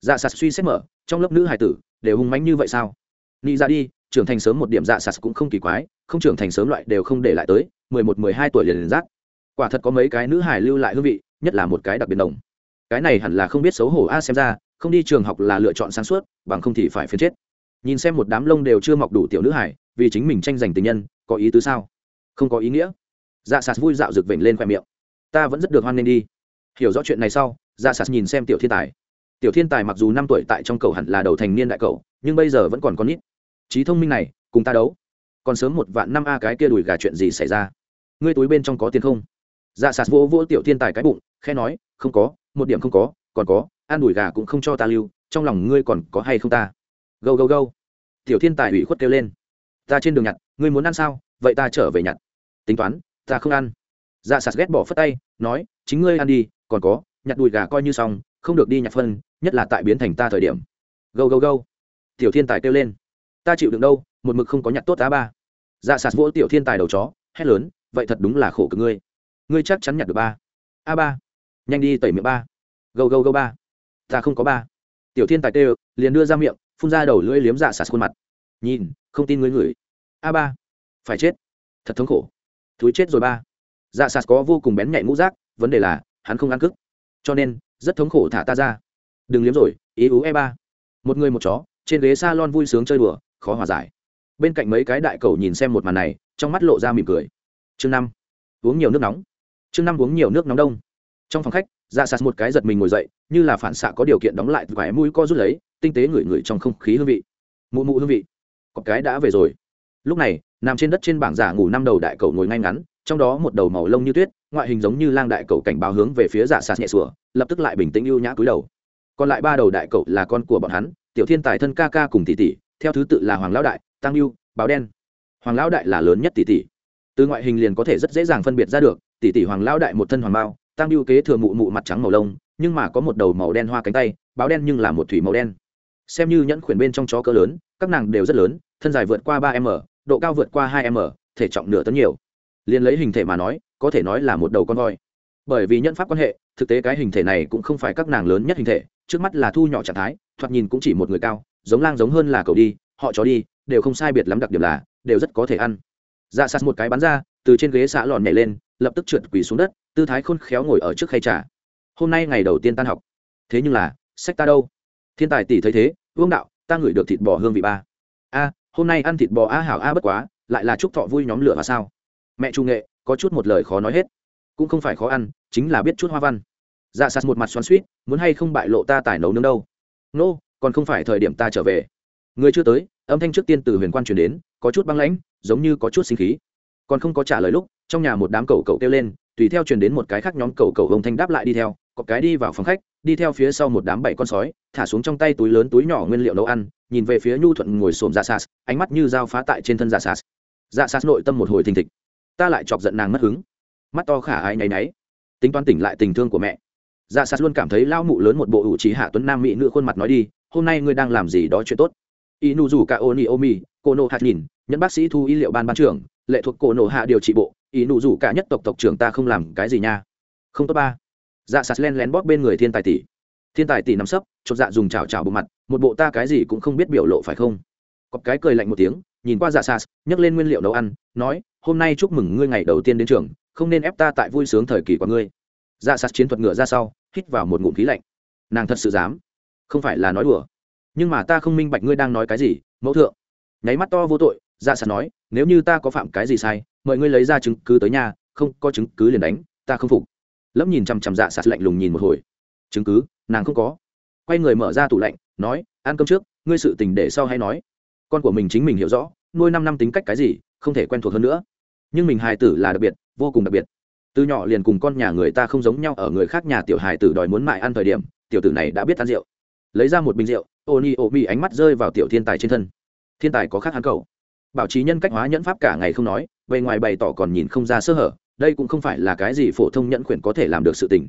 dạ sạt suy xét mở, trong lớp nữ hải tử, đều hung mánh như vậy sao? Nghĩ ra dạ đi, trưởng thành sớm một điểm dạ sạt cũng không kỳ quái, không trưởng thành sớm loại đều không để lại tới, mười một, mười hai tuổi liền liền rác quả thật có mấy cái nữ hải lưu lại hương vị, nhất là một cái đặc biệt đồng cái này hẳn là không biết xấu hổ a, xem ra, không đi trường học là lựa chọn sáng suốt, bằng không thì phải phiền chết. Nhìn xem một đám lông đều chưa mọc đủ tiểu nữ hải vì chính mình tranh giành tình nhân, có ý tứ sao? Không có ý nghĩa. Dạ sạt vui dạo rực vểnh lên khoe miệng. Ta vẫn rất được hoan nghênh đi. Hiểu rõ chuyện này sau dạ sạt nhìn xem tiểu thiên tài tiểu thiên tài mặc dù năm tuổi tại trong cầu hẳn là đầu thành niên đại cầu nhưng bây giờ vẫn còn con nít. Trí thông minh này, cùng ta đấu. Còn sớm một vạn năm a cái kia đùi gà chuyện gì xảy ra? Ngươi túi bên trong có tiền không? Dạ sạt vỗ vỗ tiểu thiên tài cái bụng khe nói, không có, một điểm không có, còn có, ăn đùi gà cũng không cho ta lưu, trong lòng ngươi còn có hay không ta? Gâu gâu gâu. Tiểu thiên tài ủy khuất kêu lên. Ta trên đường nhặt, ngươi muốn ăn sao? Vậy ta trở về nhặt. Tính toán, ta không ăn. Dạ sạt ghét bỏ phất tay, nói, chính ngươi ăn đi, còn có, nhặt đùi gà coi như xong, không được đi nhặt phân nhất là tại biến thành ta thời điểm. Gâu gâu gâu. Tiểu thiên tài kêu lên. Ta chịu đựng đâu? Một mực không có nhặt tốt tá ba. Dạ sạt vỗ tiểu thiên tài đầu chó, hét lớn, vậy thật đúng là khổ cực ngươi. Ngươi chắc chắn nhặt được ba. A ba. Nhanh đi tẩy miệng ba. Gâu gâu gâu ba. Ta không có ba. Tiểu thiên tài kêu, liền đưa ra miệng, phun ra đầu lưỡi liếm dạ sạt khuôn mặt. Nhìn, không tin ngươi ngửi. A ba. Phải chết. Thật thống khổ. Thúi chết rồi ba. Dạ sạt có vô cùng bén nhạy ngũ rác vấn đề là, hắn không ăn cức. Cho nên, rất thống khổ thả ta ra đừng liếm rồi, ý ú e ba. Một người một chó, trên ghế s a lon vui sướng chơi đùa, khó hòa giải. Bên cạnh mấy cái đại cầu nhìn xem một màn này, trong mắt lộ ra mỉm cười. Chương năm. Uống nhiều nước nóng. Chương năm uống nhiều nước nóng đông. Trong phòng khách ra sạt một cái giật mình ngồi dậy, như là phản xạ có điều kiện đóng lại vải mũi co rút lấy, tinh tế ngửi ngửi trong không khí hương vị. Mụ mụ hương vị. Có cái đã về rồi. Lúc này, nằm trên đất trên bảng giả ngủ năm đầu đại cầu ngồi ngay ngắn, trong đó một đầu màu lông như tuyết, ngoại hình giống như lang đại cầu cảnh báo hướng về phía giả sạt nhẹ sủa, lập tức lại bình tĩnh ưu nhã cúi đầu còn lại ba đầu đại cậu là con của bọn hắn, tiểu thiên tài thân ca ca cùng tỷ tỷ, theo thứ tự là hoàng lão đại, tăng ưu, báo đen. Hoàng lão đại là lớn nhất tỷ tỷ. Từ ngoại hình liền có thể rất dễ dàng phân biệt ra được, tỷ tỷ hoàng lão đại một thân hoàng bao, tăng ưu kế thừa mụ mụ mặt trắng màu lông, nhưng mà có một đầu màu đen hoa cánh tay, báo đen nhưng là một thủy màu đen. Xem như nhẫn khuyển bên trong chó cỡ lớn, các nàng đều rất lớn, thân dài vượt qua ba m, độ cao vượt qua hai m, thể trọng nửa tấn nhiều. Liền lấy hình thể mà nói, có thể nói là một đầu con voi. Bởi vì nhận pháp quan hệ, thực tế cái hình thể này cũng không phải các nàng lớn nhất hình thể trước mắt là thu nhỏ trạng thái, thoạt nhìn cũng chỉ một người cao, giống lang giống hơn là cậu đi, họ chó đi, đều không sai biệt lắm đặc điểm là, đều rất có thể ăn. Dạ sạt một cái bắn ra, từ trên ghế xã lòn nhảy lên, lập tức trượt quỳ xuống đất, tư thái khôn khéo ngồi ở trước khay trà. Hôm nay ngày đầu tiên tan học. Thế nhưng là, sách ta đâu? Thiên tài tỷ thấy thế, vương đạo, ta ngửi được thịt bò hương vị ba. A, hôm nay ăn thịt bò a hảo a bất quá, lại là chúc thọ vui nhóm lửa và sao? Mẹ trung nghệ, có chút một lời khó nói hết. Cũng không phải khó ăn, chính là biết chút hoa văn dạ sạt một mặt xoắn suýt muốn hay không bại lộ ta tải nấu nướng đâu? Nô、no, còn không phải thời điểm ta trở về. Người chưa tới âm thanh trước tiên từ huyền quan truyền đến có chút băng lãnh giống như có chút sinh khí. Còn không có trả lời lúc trong nhà một đám cầu cầu kêu lên tùy theo truyền đến một cái khác nhóm cầu cầu ông thanh đáp lại đi theo có cái đi vào phòng khách đi theo phía sau một đám bảy con sói thả xuống trong tay túi lớn túi nhỏ nguyên liệu nấu ăn nhìn về phía nhu thuận ngồi xổm dạ sạt ánh mắt như dao phá tại trên thân dạ sạt dạ sạt nội tâm một hồi thình thịch. Ta lại chọc giận nàng mất hứng. Mắt to khả ai nháy náy tính toán tỉnh lại tình thương của mẹ dạ sạt luôn cảm thấy lao mụ lớn một bộ ủ trí hạ tuấn nam mỹ nữ khuôn mặt nói đi, hôm nay ngươi đang làm gì đó chuyện tốt? Y dù rủ cả oni omi cô nô hạt nhìn nhận bác sĩ thu y liệu ban ban trưởng, lệ thuộc cổ nổ hạ điều trị bộ y nụ rủ cả nhất tộc tộc trưởng ta không làm cái gì nha. Không tốt ba. Dạ sạt len lén bóp bên người thiên tài tỷ. Thiên tài tỷ nằm sấp, chột dạ dùng chào chào bộ mặt, một bộ ta cái gì cũng không biết biểu lộ phải không? Có cái cười lạnh một tiếng, nhìn qua dạ sạt, nhấc lên nguyên liệu nấu ăn, nói, hôm nay chúc mừng ngươi ngày đầu tiên đến trường, không nên ép ta tại vui sướng thời kỳ của ngươi. Dạ sạt chiến thuật ngựa ra sau hít vào một ngụm khí lạnh. Nàng thật sự dám. Không phải là nói đùa. Nhưng mà ta không minh bạch ngươi đang nói cái gì, mẫu thượng. Nháy mắt to vô tội dạ sạt nói, nếu như ta có phạm cái gì sai, mời ngươi lấy ra chứng cứ tới nhà, không có chứng cứ liền đánh, ta không phục. Lẫm nhìn chằm chằm dạ sạt lạnh lùng nhìn một hồi. Chứng cứ, nàng không có. Quay người mở ra tủ lạnh, nói, ăn cơm trước, ngươi sự tình để sau hay nói. Con của mình chính mình hiểu rõ, nuôi năm năm tính cách cái gì, không thể quen thuộc hơn nữa. Nhưng mình hài tử là đặc biệt, vô cùng đặc biệt từ nhỏ liền cùng con nhà người ta không giống nhau, ở người khác nhà tiểu hài tử đòi muốn mại ăn thời điểm, tiểu tử này đã biết ăn rượu. Lấy ra một bình rượu ô ni ô mi ánh mắt rơi vào tiểu thiên tài trên thân. Thiên tài có khác hắn cầu. Bảo trì nhân cách hóa nhẫn pháp cả ngày không nói, bề ngoài bày tỏ còn nhìn không ra sơ hở, đây cũng không phải là cái gì phổ thông nhẫn quyền có thể làm được sự tình.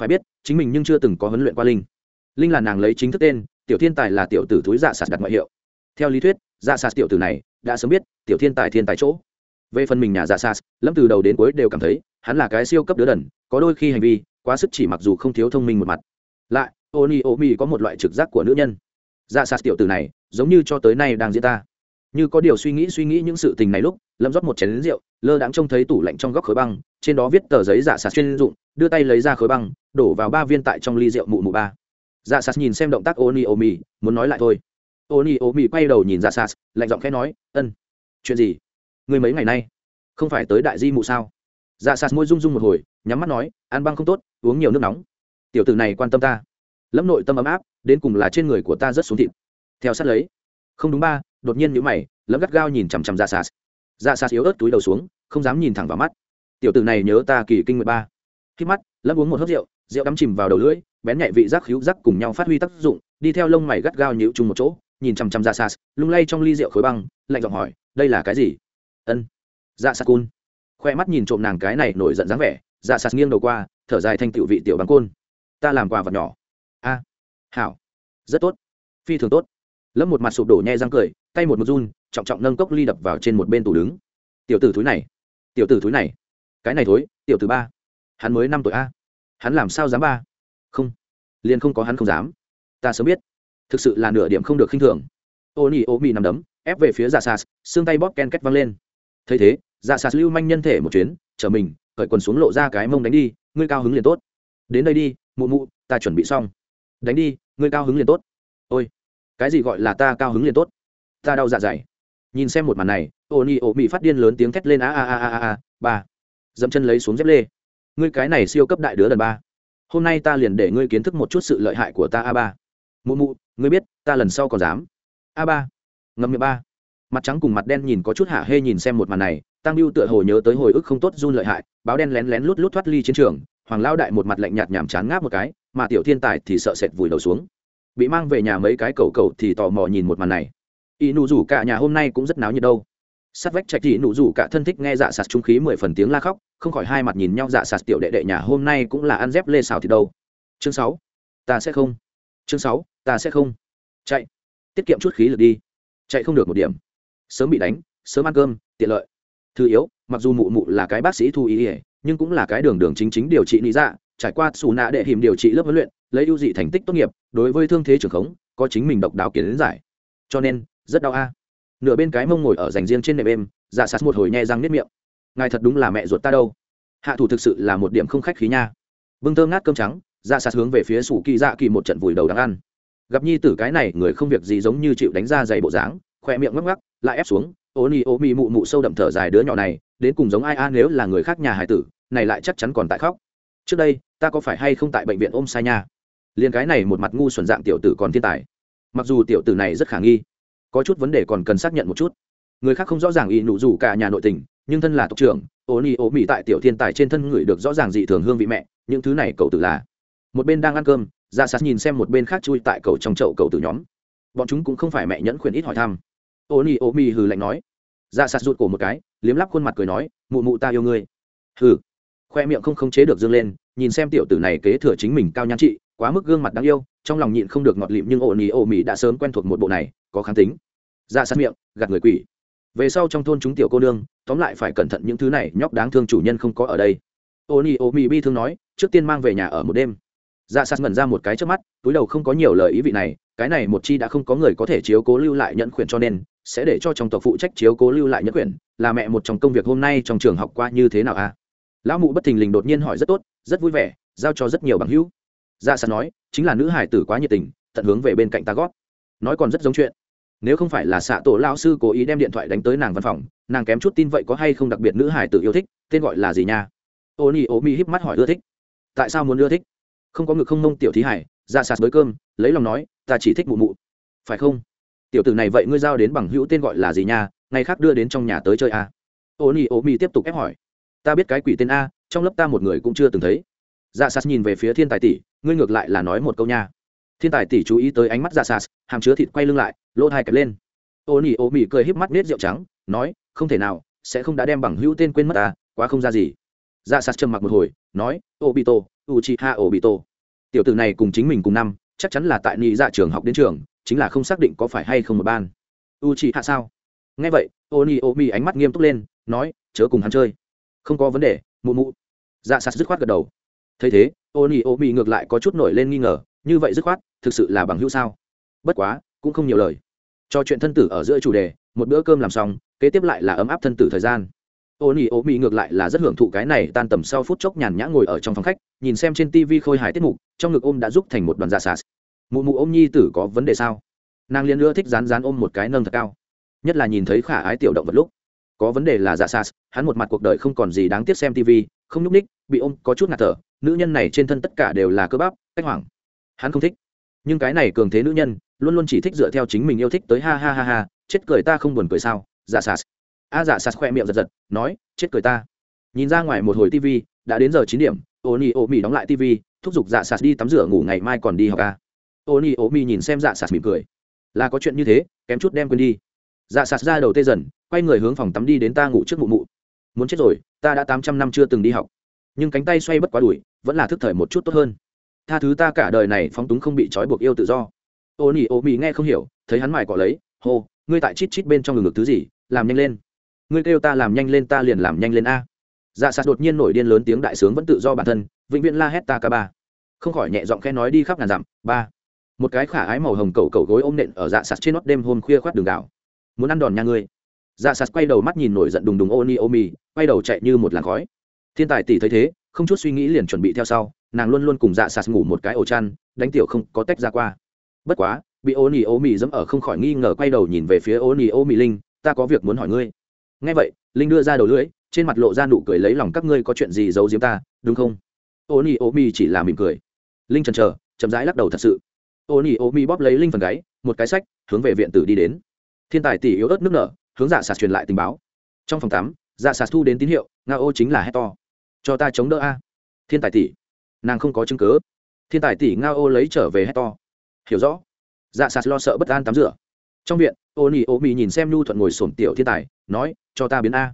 Phải biết, chính mình nhưng chưa từng có huấn luyện qua linh. Linh là nàng lấy chính thức tên, tiểu thiên tài là tiểu tử thúi dạ sạt đặt ngoại hiệu. Theo lý thuyết dạ sạt tiểu tử này, đã sớm biết, tiểu thiên tài thiên tài chỗ về phần mình nhà dạ giả sas lâm từ đầu đến cuối đều cảm thấy, hắn là cái siêu cấp đứa đần, có đôi khi hành vi, quá sức chỉ mặc dù không thiếu thông minh một mặt. Lại, oni omi có một loại trực giác của nữ nhân. Dạ giả sas tiểu tử này, giống như cho tới nay đang diễn ta. Như có điều suy nghĩ suy nghĩ những sự tình này lúc, lâm rót một chén lính rượu, lơ đãng trông thấy tủ lạnh trong góc khối băng, trên đó viết tờ giấy dạ giả sạt chuyên dụng, đưa tay lấy ra khối băng, đổ vào ba viên tại trong ly rượu mụ mụ ba. Giả sạt nhìn xem động tác oni omi, muốn nói lại thôi. Oni omi quay đầu nhìn giả sạt lạnh giọng khẽ nói, ân, chuyện gì? Người mấy ngày nay không phải tới đại di mụ sao? Dạ sạt môi rung rung một hồi, nhắm mắt nói, ăn băng không tốt, uống nhiều nước nóng. Tiểu tử này quan tâm ta. Lẫm nội tâm ấm áp, đến cùng là trên người của ta rất xuống thịt. Theo sát lấy. Không đúng ba, đột nhiên nhữ mày lẫm gắt gao nhìn chằm chằm dạ sạt. Dạ sạt yếu ớt túi đầu xuống, không dám nhìn thẳng vào mắt. Tiểu tử này nhớ ta kỳ kinh mười ba. Khi mắt lẫm uống một hớt rượu rượu đắm chìm vào đầu lưỡi, bén nhạy vị giác hữu giác cùng nhau phát huy tác dụng, đi theo lông mày gắt gao nhịu chung một chỗ, nhìn chằm chằm dạ sạt, lung lay trong ly rượu khối băng, lạnh giọng hỏi, đây là cái gì? Ân dạ sạt cun khoe mắt nhìn trộm nàng cái này nổi giận dáng vẻ dạ sạt nghiêng đầu qua thở dài thanh tựu vị tiểu bằng côn ta làm quà vật nhỏ a hảo rất tốt phi thường tốt lâm một mặt sụp đổ nhe răng cười tay một một run trọng trọng nâng cốc ly đập vào trên một bên tủ đứng tiểu tử thúi này tiểu tử thúi này cái này thối tiểu tử ba hắn mới năm tuổi a hắn làm sao dám ba không liền không có hắn không dám ta sớm biết thực sự là nửa điểm không được khinh thường ô nhi ô mi nằm đấm ép về phía dạ giả sas xương tay bóp ken két văng lên thấy thế dạ sạt lưu manh nhân thể một chuyến, chở mình, cởi quần xuống lộ ra cái mông đánh đi, ngươi cao hứng liền tốt. Đến đây đi, mụ mụ, ta chuẩn bị xong. Đánh đi, ngươi cao hứng liền tốt. Ôi, cái gì gọi là ta cao hứng liền tốt? Ta đau dạ dày. Nhìn xem một màn này ô ni ô mị phát điên lớn tiếng thét lên, a a a a a, ba. Dẫm chân lấy xuống dép lê. Ngươi cái này siêu cấp đại đứa lần ba. Hôm nay ta liền để ngươi kiến thức một chút sự lợi hại của ta, a ba. Mụ mụ, ngươi biết, ta lần sau còn dám. A ba. Ngâm miệng ba mặt trắng cùng mặt đen nhìn có chút hạ hê nhìn xem một màn này tăng lưu tựa hồ nhớ tới hồi ức không tốt run lợi hại, báo đen lén lén lút lút thoát ly chiến trường, hoàng lao đại một mặt lạnh nhạt nhảm chán ngáp một cái, mà tiểu thiên tài thì sợ sệt vùi đầu xuống. Bị mang về nhà mấy cái cầu cầu thì tò mò nhìn một màn này. Y nụ rủ cả nhà hôm nay cũng rất náo nhiệt đâu. Sát vách trạch thì nụ rủ cả thân thích nghe dạ sạt trung khí mười phần tiếng la khóc, không khỏi hai mặt nhìn nhau dạ sạt tiểu đệ đệ nhà hôm nay cũng là ăn dép lê xào thì đâu. Chương sáu, ta sẽ không. Chương sáu, ta sẽ không. Chạy. Tiết kiệm chút khí lực đi. Chạy không được một điểm sớm bị đánh, sớm ăn cơm, tiện lợi. Thứ yếu, mặc dù mụ mụ là cái bác sĩ thu ý ỉa nhưng cũng là cái đường đường chính chính điều trị lý dạ trải qua xù nạ đệ hiểm điều trị lớp huấn luyện, lấy ưu dị thành tích tốt nghiệp, đối với thương thế trưởng khống, có chính mình độc đáo kiến giải. Cho nên, rất đau a. Nửa bên cái mông ngồi ở dành riêng trên nệm êm dạ sạt một hồi nhẹ răng nếp miệng. Ngài thật đúng là mẹ ruột ta đâu. Hạ thủ thực sự là một điểm không khách khí nha. Vương thơm ngát cơm trắng dạ sạt hướng về phía sủ kỳ dạ kỳ một trận vùi đầu đáng ăn. Gặp nhi tử cái này, người không việc gì giống như chịu đánh ra dày bộ dáng khoe miệng ngắc ngắc lại ép xuống ô ni ô mi mụ mụ sâu đậm thở dài đứa nhỏ này, đến cùng giống ai a, nếu là người khác nhà hải tử, này lại chắc chắn còn tại khóc. Trước đây, ta có phải hay không tại bệnh viện ôm sai nha? Liền cái này một mặt ngu xuẩn dạng tiểu tử còn thiên tài. Mặc dù tiểu tử này rất khả nghi, có chút vấn đề còn cần xác nhận một chút. Người khác không rõ ràng ý nụ dù cả nhà nội tình, nhưng thân là tộc trưởng ô ni ô mỹ tại tiểu thiên tài trên thân người được rõ ràng dị thường hương vị mẹ, những thứ này cậu tử là. Một bên đang ăn cơm ra sạt nhìn xem một bên khác chui tại cầu trong chậu cậu tử nhóm. Bọn chúng cũng không phải mẹ nhẫn khuyển ít hỏi thăm ô ni ô mi hừ lạnh nói. Dạ sạt rụt cổ một cái, liếm lắp khuôn mặt cười nói, mụ mụ ta yêu ngươi. Hừ. Khoe miệng không khống chế được dương lên, nhìn xem tiểu tử này kế thừa chính mình cao nhan trị, quá mức gương mặt đáng yêu, trong lòng nhịn không được ngọt lịm nhưng ổ nỉ ổ mỉ đã sớm quen thuộc một bộ này, có kháng tính. Dạ ra sát miệng, gạt người quỷ. Về sau trong thôn chúng tiểu cô nương, tóm lại phải cẩn thận những thứ này, nhóc đáng thương chủ nhân không có ở đây. Ô nỉ ổ mỉ bi thương nói, trước tiên mang về nhà ở một đêm. Dạ sát ngẩn ra một cái trước mắt, túi đầu không có nhiều lời ý vị này, cái này một chi đã không có người có thể chiếu cố lưu lại nhận khuyển cho nên sẽ để cho trong tộc phụ trách chiếu cố lưu lại nhất quyển là mẹ một trong công việc hôm nay trong trường học qua như thế nào a à? lão mụ bất thình lình đột nhiên hỏi rất tốt, rất vui vẻ, giao cho rất nhiều bằng hữu. Dạ sạt nói, chính là nữ hải tử quá nhiệt tình, tận hướng về bên cạnh ta gót nói còn rất giống chuyện. Nếu không phải là xạ tổ lao sư cố ý đem điện thoại đánh tới nàng văn phòng, nàng kém chút tin vậy có hay không đặc biệt nữ hải tử yêu thích, tên gọi là gì nha? Ô ni ô mi híp mắt hỏi ưa thích. Tại sao muốn ưa thích? Không có ngực không mông tiểu thí hải dạ sạt với cơm, lấy lòng nói, ta chỉ thích mụ mụ. Phải không? Tiểu tử này vậy ngươi giao đến bằng hữu tên gọi là gì nha, ngày khác đưa đến trong nhà tới chơi à? ô nhi, ô mi tiếp tục ép hỏi. Ta biết cái quỷ tên a, trong lớp ta một người cũng chưa từng thấy. Dạ sas nhìn về phía thiên tài tỷ, ngươi ngược lại là nói một câu nha. Thiên tài tỷ chú ý tới ánh mắt dạ sas, hàm chứa thịt quay lưng lại, lỗ thai kẹp lên. Ô nỉ ô mi cười híp mắt nết rượu trắng, nói, không thể nào, sẽ không đã đem bằng hữu tên quên mất ta, quá không ra gì. Dạ sas trầm mặc một hồi, nói, obito, uchiha obito. Tiểu tử này cùng chính mình cùng năm chắc chắn là tại nhị dạ trường học đến trường, chính là không xác định có phải hay không một ban. Uchiha sao? Nghe vậy ô ni ô mi ánh mắt nghiêm túc lên, nói, chớ cùng hắn chơi. Không có vấn đề, mụ mụ. Dạ sạt dứt khoát gật đầu. Thấy thế ô ni ô mi ngược lại có chút nổi lên nghi ngờ, như vậy dứt khoát, thực sự là bằng hữu sao? Bất quá, cũng không nhiều lời. Cho chuyện thân tử ở giữa chủ đề, một bữa cơm làm xong, kế tiếp lại là ấm áp thân tử thời gian ô nhi ô mỹ ngược lại là rất hưởng thụ cái này, tan tầm sau phút chốc nhàn nhã ngồi ở trong phòng khách, nhìn xem trên tv khôi hài tiết mục, trong ngực ôm đã giúp thành một đoàn giả sạt. Mụ mụ ôm nhi tử có vấn đề sao? Nàng liên nữa thích rán rán ôm một cái nâng thật cao. Nhất là nhìn thấy khả ái tiểu động vật lúc. Có vấn đề là dạ giả sas hắn một mặt cuộc đời không còn gì đáng tiếc xem tv không nhúc ních bị ôm có chút ngạt thở. Nữ nhân này trên thân tất cả đều là cơ bắp, cách hoảng. Hắn không thích. Nhưng cái này cường thế nữ nhân, luôn luôn chỉ thích dựa theo chính mình yêu thích tới ha ha ha ha, chết cười ta không buồn cười sao? Dạ giả sas a dạ sạt khoe miệng giật giật, nói, chết cười ta. Nhìn ra ngoài một hồi tv đã đến giờ chín điểm ô ni ô mi đóng lại tv thúc giục dạ sạt đi tắm rửa ngủ ngày mai còn đi học ca ô ni ô mi nhìn xem dạ sạt mỉm cười. Là có chuyện như thế, kém chút đem quên đi. Dạ sạt ra đầu tê dần, quay người hướng phòng tắm đi đến ta ngủ trước mụ mụ. Muốn chết rồi, ta đã tám trăm năm chưa từng đi học. Nhưng cánh tay xoay bất quá đuổi vẫn là thức thời một chút tốt hơn. Tha thứ ta cả đời này phóng túng không bị trói buộc yêu tự do. Ô nỉ ô Mi nghe không hiểu, thấy hắn mải cọ lấy, hô, ngươi tại chít chít bên trong ngừng ngực thứ gì, làm nhanh lên ngươi kêu ta làm nhanh lên, ta liền làm nhanh lên a. Dạ sạt đột nhiên nổi điên lớn tiếng đại sướng vẫn tự do bản thân, vĩnh viễn la hét ta ca ba. Không khỏi nhẹ giọng khe nói đi khắp ngàn dặm, ba. Một cái khả ái màu hồng cầu cầu gối ôm nện ở dạ sạt trên nót đêm hôm khuya khoát đường đảo. Muốn ăn đòn nha ngươi. Dạ sạt quay đầu mắt nhìn nổi giận đùng đùng ô ni ô mi quay đầu chạy như một làn khói. Thiên tài tỷ thấy thế, không chút suy nghĩ liền chuẩn bị theo sau, nàng luôn luôn cùng dạ sạt ngủ một cái ổ chăn, đánh tiểu không có tách ra qua. Bất quá, bị ô ni ô mi dẫm ở không khỏi nghi ngờ quay đầu nhìn về phía ô ni ô mi linh, ta có việc muốn hỏi ngươi nghe vậy, linh đưa ra đầu lưỡi, trên mặt lộ ra nụ cười lấy lòng các ngươi có chuyện gì giấu giếm ta, đúng không? Ô Omi ô mi chỉ là mỉm cười. Linh chần chờ, chậm rãi lắc đầu thật sự. Ô Omi ô mi bóp lấy linh phần gáy, một cái sách, hướng về viện tử đi đến. Thiên tài tỷ yếu ớt nước nở, hướng dạ sạt truyền lại tình báo. Trong phòng tắm dạ sạt thu đến tín hiệu, nga ô chính là hét to. Cho ta chống đỡ a. Thiên tài tỷ. Nàng không có chứng cớ thiên tài tỷ nga ô lấy trở về hét to. Hiểu rõ. Dạ sạt lo sợ bất an tắm rửa. Trong viện ô Omi ô nhìn xem nhu thuận ngồi sổm tiểu thiên tài, nói cho ta biến a.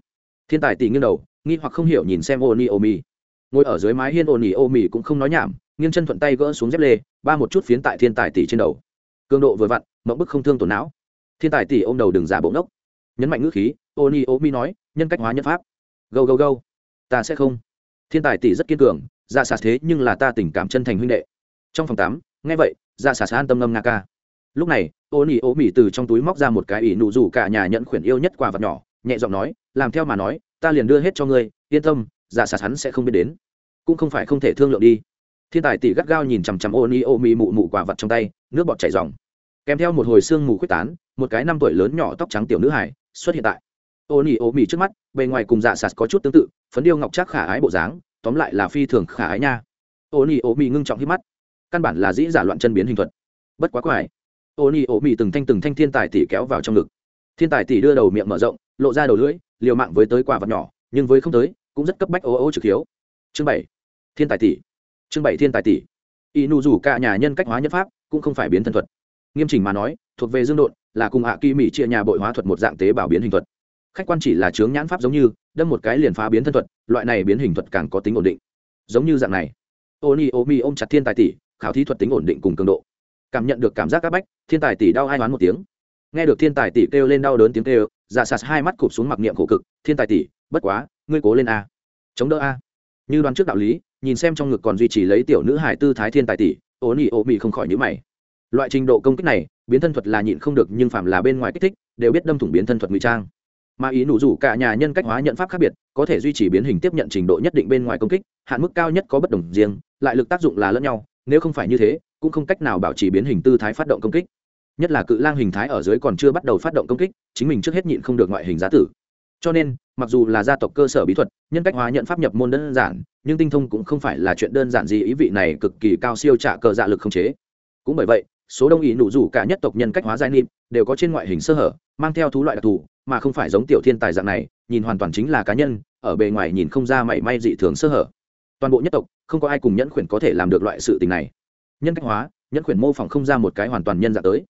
Thiên tài tỷ nghiêng đầu, nghi hoặc không hiểu nhìn xem ô ni ô mi ngồi ở dưới mái hiên ô ni ô mi cũng không nói nhảm, nghiêng chân thuận tay gỡ xuống dép lê, ba một chút phiến tại thiên tài tỷ trên đầu. Cường độ vừa vặn, mộng bức không thương tổn não. Thiên tài tỷ ôm đầu đừng giả bộ ngốc. Nhấn mạnh ngữ khí ô ni ô mi nói, nhân cách hóa nhân pháp. Gâu gâu gâu. Ta sẽ không. Thiên tài tỷ rất kiên cường ra xả thế nhưng là ta tình cảm chân thành huynh đệ. Trong phòng tám nghe vậy dạ ra xả an tâm ngâm nga ca. Lúc này ô nỉ ô mỹ từ trong túi móc ra một cái ỷ nụ rủ cả nhà nhận khuyển yêu nhất quà vật nhỏ nhẹ giọng nói, làm theo mà nói, ta liền đưa hết cho ngươi, yên tâm, giả sạt hắn sẽ không biết đến. Cũng không phải không thể thương lượng đi. Thiên tài tỷ gắt gao nhìn chằm chằm ô ni ô mi mụ mụ quả vật trong tay, nước bọt chảy dòng. Kèm theo một hồi sương mù quyết tán, một cái năm tuổi lớn nhỏ tóc trắng tiểu nữ hải xuất hiện tại. Ô ni ô mi trước mắt, bề ngoài cùng dạ sạt có chút tương tự, phấn điêu ngọc chắc khả ái bộ dáng, tóm lại là phi thường khả ái nha. Ô ni ô mi ngưng trọng hít mắt. Căn bản là dĩ giả loạn chân biến hình thuật. Bất quá quải ô ni ô mi từng thanh từng thanh thiên tài tỷ kéo vào trong ngực. Thiên tài tỷ đưa đầu miệng mở rộng lộ ra đầu lưỡi, liều mạng với tới quả vật nhỏ, nhưng với không tới, cũng rất cấp bách ô ô trực hiếu. Chương bảy, thiên tài tỷ. Chương bảy, thiên tài tỷ. Y nụ rủ cả nhà nhân cách hóa nhất pháp cũng không phải biến thân thuật. Nghiêm chỉnh mà nói, thuộc về dương độn, là cùng hạ kỳ mỹ chia nhà bội hóa thuật một dạng tế bào biến hình thuật. Khách quan chỉ là chướng nhãn pháp giống như, đâm một cái liền phá biến thân thuật, loại này biến hình thuật càng có tính ổn định. Giống như dạng này. Ô ni ô mi ôm chặt thiên tài tỷ, khảo thí thuật tính ổn định cùng cường độ. Cảm nhận được cảm giác áp bách, thiên tài tỷ đau ai đoán một tiếng. Nghe được thiên tài tỷ kêu lên đau đớn tiếng kêu dạ sạt hai mắt cụp xuống mặc niệm khổ cực, thiên tài tỷ, bất quá, ngươi cố lên a. Chống đỡ a. Như đoán trước đạo lý, nhìn xem trong ngực còn duy trì lấy tiểu nữ hải tư thái thiên tài tỷ ố nỉ ô mị không khỏi nhữ mày. Loại trình độ công kích này, biến thân thuật là nhịn không được nhưng phạm là bên ngoài kích thích, đều biết đâm thủng biến thân thuật ngụy trang. Mà ý nụ rủ cả nhà nhân cách hóa nhận pháp khác biệt, có thể duy trì biến hình tiếp nhận trình độ nhất định bên ngoài công kích, hạn mức cao nhất có bất đồng riêng, lại lực tác dụng là lẫn nhau, nếu không phải như thế, cũng không cách nào bảo trì biến hình tư thái phát động công kích nhất là cự lang hình thái ở dưới còn chưa bắt đầu phát động công kích, chính mình trước hết nhịn không được ngoại hình giá tử. Cho nên, mặc dù là gia tộc cơ sở bí thuật, nhân cách hóa nhận pháp nhập môn đơn giản, nhưng tinh thông cũng không phải là chuyện đơn giản gì ý vị này cực kỳ cao siêu trả cờ dạ lực không chế. Cũng bởi vậy, số đông ý nụ rủ cả nhất tộc nhân cách hóa giai niệm đều có trên ngoại hình sơ hở, mang theo thú loại đặc thù, mà không phải giống tiểu thiên tài dạng này, nhìn hoàn toàn chính là cá nhân, ở bề ngoài nhìn không ra mảy may dị thường sơ hở. Toàn bộ nhất tộc, không có ai cùng nhẫn khuyển có thể làm được loại sự tình này. Nhân cách hóa, nhẫn khuyển mô phỏng không ra một cái hoàn toàn nhân dạng tới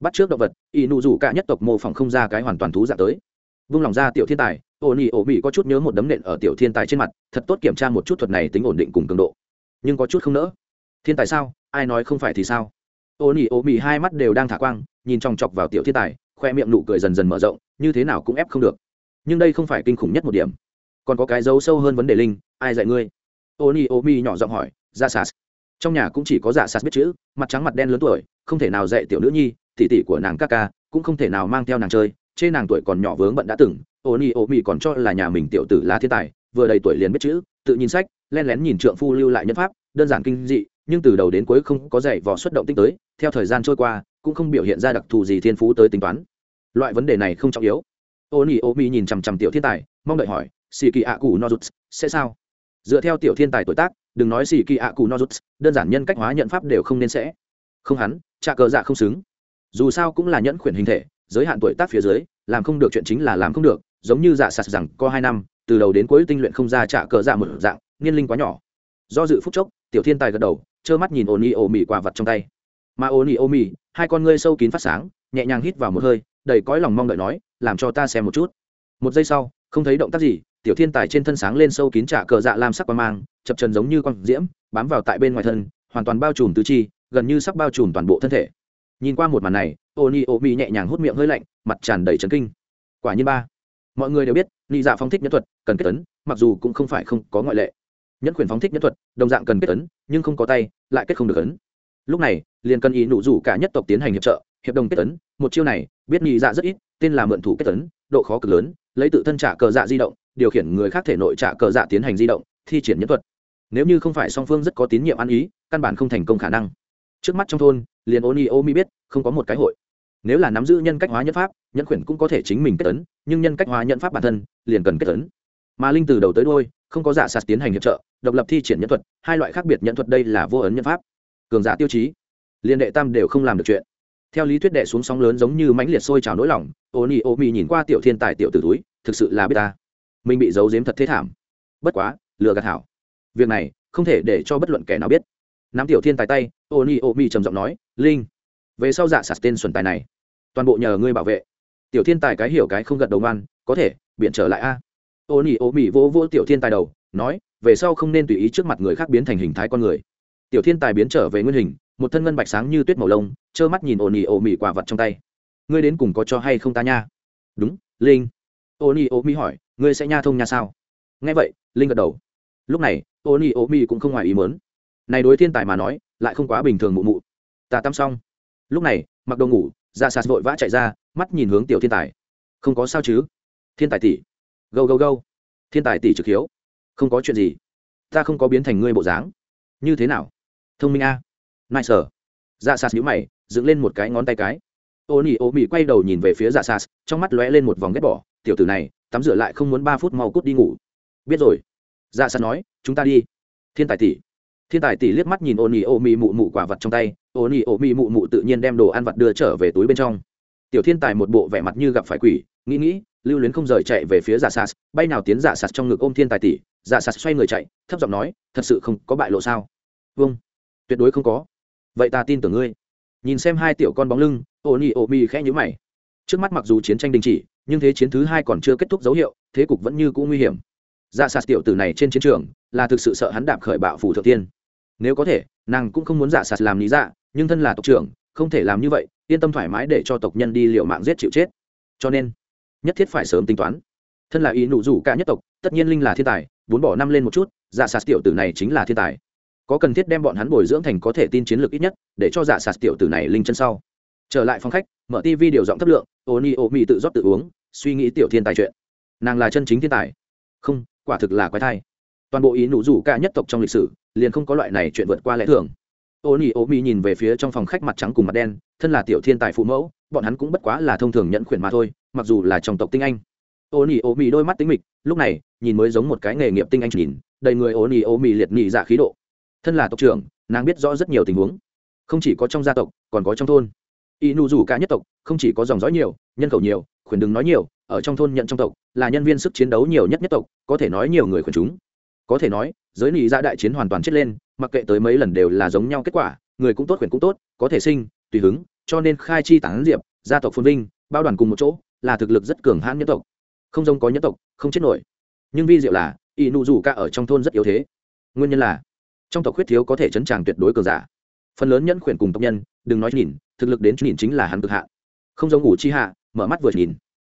bắt trước động vật y nụ rủ cả nhất tộc mô phỏng không ra cái hoàn toàn thú dạng tới. Vung lòng ra tiểu thiên tài, ô nhi ổ mỹ có chút nhớ một đấm nện ở tiểu thiên tài trên mặt, thật tốt kiểm tra một chút thuật này tính ổn định cùng cường độ. Nhưng có chút không nỡ. Thiên tài sao? Ai nói không phải thì sao? Ô nhi ổ mỹ hai mắt đều đang thả quang, nhìn chòng chọc vào tiểu thiên tài, khoe miệng nụ cười dần dần mở rộng, như thế nào cũng ép không được. Nhưng đây không phải kinh khủng nhất một điểm. Còn có cái dấu sâu hơn vấn đề linh, ai dạy ngươi? Ô nhi ô mi nhỏ giọng hỏi ra sas. Trong nhà cũng chỉ có giả sas biết chữ, mặt trắng mặt đen lớn tuổi, không thể nào dạy tiểu nữ nhi tỷ tỷ của nàng ca ca cũng không thể nào mang theo nàng chơi, chê nàng tuổi còn nhỏ vướng bận đã từng ô Omi ô mi còn cho là nhà mình tiểu tử là thiên tài, vừa đầy tuổi liền biết chữ, tự nhìn sách len lén nhìn trượng phu lưu lại nhân pháp, đơn giản kinh dị, nhưng từ đầu đến cuối không có dạy vò xuất động tinh tới, theo thời gian trôi qua, cũng không biểu hiện ra đặc thù gì thiên phú tới tính toán. Loại vấn đề này không trọng yếu. Ô Omi ô mi nhìn chằm chằm tiểu thiên tài, mong đợi hỏi xì kỳ ạ cụ no rút sẽ sao? Dựa theo tiểu thiên tài tuổi tác, đừng nói xì kỳ ạ cụ no rút đơn giản nhân cách hóa nhận pháp đều không nên sẽ. Không hắn trà cờ dạ không xứng dù sao cũng là nhẫn khuyển hình thể, giới hạn tuổi tác phía dưới, làm không được chuyện chính là làm không được, giống như dạ sạt rằng có hai năm, từ đầu đến cuối tinh luyện không ra trả cờ dạ một dạng niên linh quá nhỏ. Do dự phúc chốc, tiểu thiên tài gật đầu, trơ mắt nhìn ồn ì ồ mì quả vật trong tay. Mà ồn ì ồ mì hai con ngươi sâu kín phát sáng, nhẹ nhàng hít vào một hơi, đầy cõi lòng mong đợi nói, làm cho ta xem một chút. Một giây sau, không thấy động tác gì, tiểu thiên tài trên thân sáng lên sâu kín trả cờ dạ lam sắc qua mang, chập trần giống như con diễm, bám vào tại bên ngoài thân, hoàn toàn bao trùm tứ chi, gần như sắp bao trùm toàn bộ thân thể nhìn qua một màn này ô ni ô mi nhẹ nhàng hút miệng hơi lạnh, mặt tràn đầy trấn kinh. Quả nhiên ba. Mọi người đều biết, nị dạ phóng thích nhân thuật, cần kết tấn mặc dù cũng không phải không có ngoại lệ. Nhẫn quyền phóng thích nhân thuật, đồng dạng cần kết tấn nhưng không có tay, lại kết không được ấn. Lúc này, liền cần ý nụ rủ cả nhất tộc tiến hành hiệp trợ, hiệp đồng kết tấn một chiêu này, biết nhị dạ rất ít, tên là mượn thủ kết tấn độ khó cực lớn, lấy tự thân trả cờ dạ di động, điều khiển người khác thể nội trả cờ dạ tiến hành di động, thi triển nhân thuật. Nếu như không phải song phương rất có tín nhiệm ăn ý, căn bản không thành công khả năng trước mắt trong thôn, liền ô ni ô mi biết, không có một cái hội. Nếu là nắm giữ nhân cách hóa nhân pháp nhân khuyển cũng có thể chính mình kết tấn, nhưng nhân cách hóa nhân pháp bản thân, liền cần kết tấn. Mà linh từ đầu tới đôi không có giả sạt tiến hành hiệp trợ, độc lập thi triển nhân thuật, hai loại khác biệt nhân thuật đây là vô ấn nhân pháp. Cường giả tiêu chí, liên đệ tam đều không làm được chuyện. Theo lý thuyết đệ xuống sóng lớn giống như mãnh liệt sôi trào nỗi lòng ô ni ô mi nhìn qua tiểu thiên tài tiểu tử túi, thực sự là biết ta. Mình bị giấu giếm thật thế thảm. Bất quá, lừa gạt hảo. Việc này, không thể để cho bất luận kẻ nào biết nắm tiểu thiên tài tay ô ni ô mi trầm giọng nói, linh, về sau dạ sạt tên xuẩn tài này, toàn bộ nhờ ngươi bảo vệ. Tiểu thiên tài cái hiểu cái không gật đầu ngoan, có thể biện trở lại a. Ô ni ô mi vỗ vỗ tiểu thiên tài đầu, nói, về sau không nên tùy ý trước mặt người khác biến thành hình thái con người. Tiểu thiên tài biến trở về nguyên hình, một thân ngân bạch sáng như tuyết màu lông, trơ mắt nhìn ô ni ô mi quả vật trong tay. Ngươi đến cùng có cho hay không ta nha? Đúng, linh. Ô ni ô mi hỏi, ngươi sẽ nha thông nha sao? Nghe vậy, linh gật đầu. Lúc này ô ni ô mi cũng không ngoài ý mớn này đối thiên tài mà nói, lại không quá bình thường mụ mụ. Ta tắm xong. Lúc này, mặc đồ ngủ, ra sạt vội vã chạy ra, mắt nhìn hướng tiểu thiên tài. Không có sao chứ? Thiên tài tỷ. Gâu gâu gâu. Thiên tài tỷ trực hiếu. Không có chuyện gì. Ta không có biến thành ngươi bộ dáng. Như thế nào? Thông minh a. À? nai sở dạ sạt nhíu mày, dựng lên một cái ngón tay cái. Ô nỉ, ô mị quay đầu nhìn về phía dạ sạt, trong mắt lóe lên một vòng ghét bỏ. Tiểu tử này, tắm rửa lại không muốn ba phút mau cút đi ngủ. Biết rồi. Dạ sạt nói, chúng ta đi. Thiên tài tỷ thiên tài tỷ liếc mắt nhìn ô nỉ ô mị mụ mụ quả vật trong tay ô nỉ ô mị mụ mụ tự nhiên đem đồ ăn vặt đưa trở về túi bên trong. Tiểu thiên tài một bộ vẻ mặt như gặp phải quỷ, nghĩ nghĩ, lưu luyến không rời chạy về phía giả sas bay nào tiến giả sas trong ngực ôm thiên tài tỷ. Giả sas xoay người chạy, thấp giọng nói, thật sự không có bại lộ sao? Vâng tuyệt đối không có. Vậy ta tin tưởng ngươi. Nhìn xem hai tiểu con bóng lưng ô nhi ô mi khẽ nhữ mày. Trước mắt mặc dù chiến tranh đình chỉ, nhưng thế chiến thứ hai còn chưa kết thúc dấu hiệu, thế cục vẫn như cũ nguy hiểm. Dạ sạt tiểu tử này trên chiến trường, là thực sự sợ hắn đạp khởi bạo phủ thượng tiên nếu có thể, nàng cũng không muốn giả sạt làm lý dạ nhưng thân là tộc trưởng, không thể làm như vậy, yên tâm thoải mái để cho tộc nhân đi liệu mạng giết chịu chết. Cho nên, nhất thiết phải sớm tính toán. Thân là ý nụ rủ cả nhất tộc, tất nhiên linh là thiên tài, bốn bỏ năm lên một chút, giả sạt tiểu tử này chính là thiên tài. Có cần thiết đem bọn hắn bồi dưỡng thành có thể tin chiến lược ít nhất, để cho giả sạt tiểu tử này linh chân sau. Trở lại phòng khách, mở tv điều giọng thấp lượng ô ni ô mi tự rót tự uống, suy nghĩ tiểu thiên tài chuyện. Nàng là chân chính thiên tài. Không, quả thực là quái thai. Toàn bộ ý nụ rủ cả nhất tộc trong lịch sử liền không có loại này chuyện vượt qua lẽ thường. Ô nhi ô mi nhìn về phía trong phòng khách mặt trắng cùng mặt đen, thân là tiểu thiên tài phụ mẫu, bọn hắn cũng bất quá là thông thường nhận khuyển mà thôi, mặc dù là trong tộc tinh anh. Ô nhi ô mi đôi mắt tính mịch, lúc này, nhìn mới giống một cái nghề nghiệp tinh anh nhìn, đầy người ô nhi ô mi liệt nhị dạ khí độ. Thân là tộc trưởng, nàng biết rõ rất nhiều tình huống. Không chỉ có trong gia tộc, còn có trong thôn. Y nụ rủ cả nhất tộc, không chỉ có dòng dõi nhiều, nhân khẩu nhiều, khuyển đừng nói nhiều, ở trong thôn nhận trong tộc, là nhân viên sức chiến đấu nhiều nhất nhất tộc, có thể nói nhiều người khuyển chúng. Có thể nói giới nị ra đại chiến hoàn toàn chết lên, mặc kệ tới mấy lần đều là giống nhau kết quả, người cũng tốt, quyền cũng tốt, có thể sinh, tùy hứng, cho nên khai chi tán diệp, gia tộc phồn vinh, bao đoàn cùng một chỗ, là thực lực rất cường hãn nhân tộc. Không giống có nhân tộc, không chết nổi. Nhưng vi diệu là y nụ rủ cả ở trong thôn rất yếu thế. Nguyên nhân là, trong tộc khuyết thiếu có thể chấn tràng tuyệt đối cường giả. Phần lớn nhẫn khuyển cùng tộc nhân, đừng nói nhìn, thực lực đến nhìn chính là hắn cực hạ không giống ngủ chi hạ, mở mắt vừa nhìn.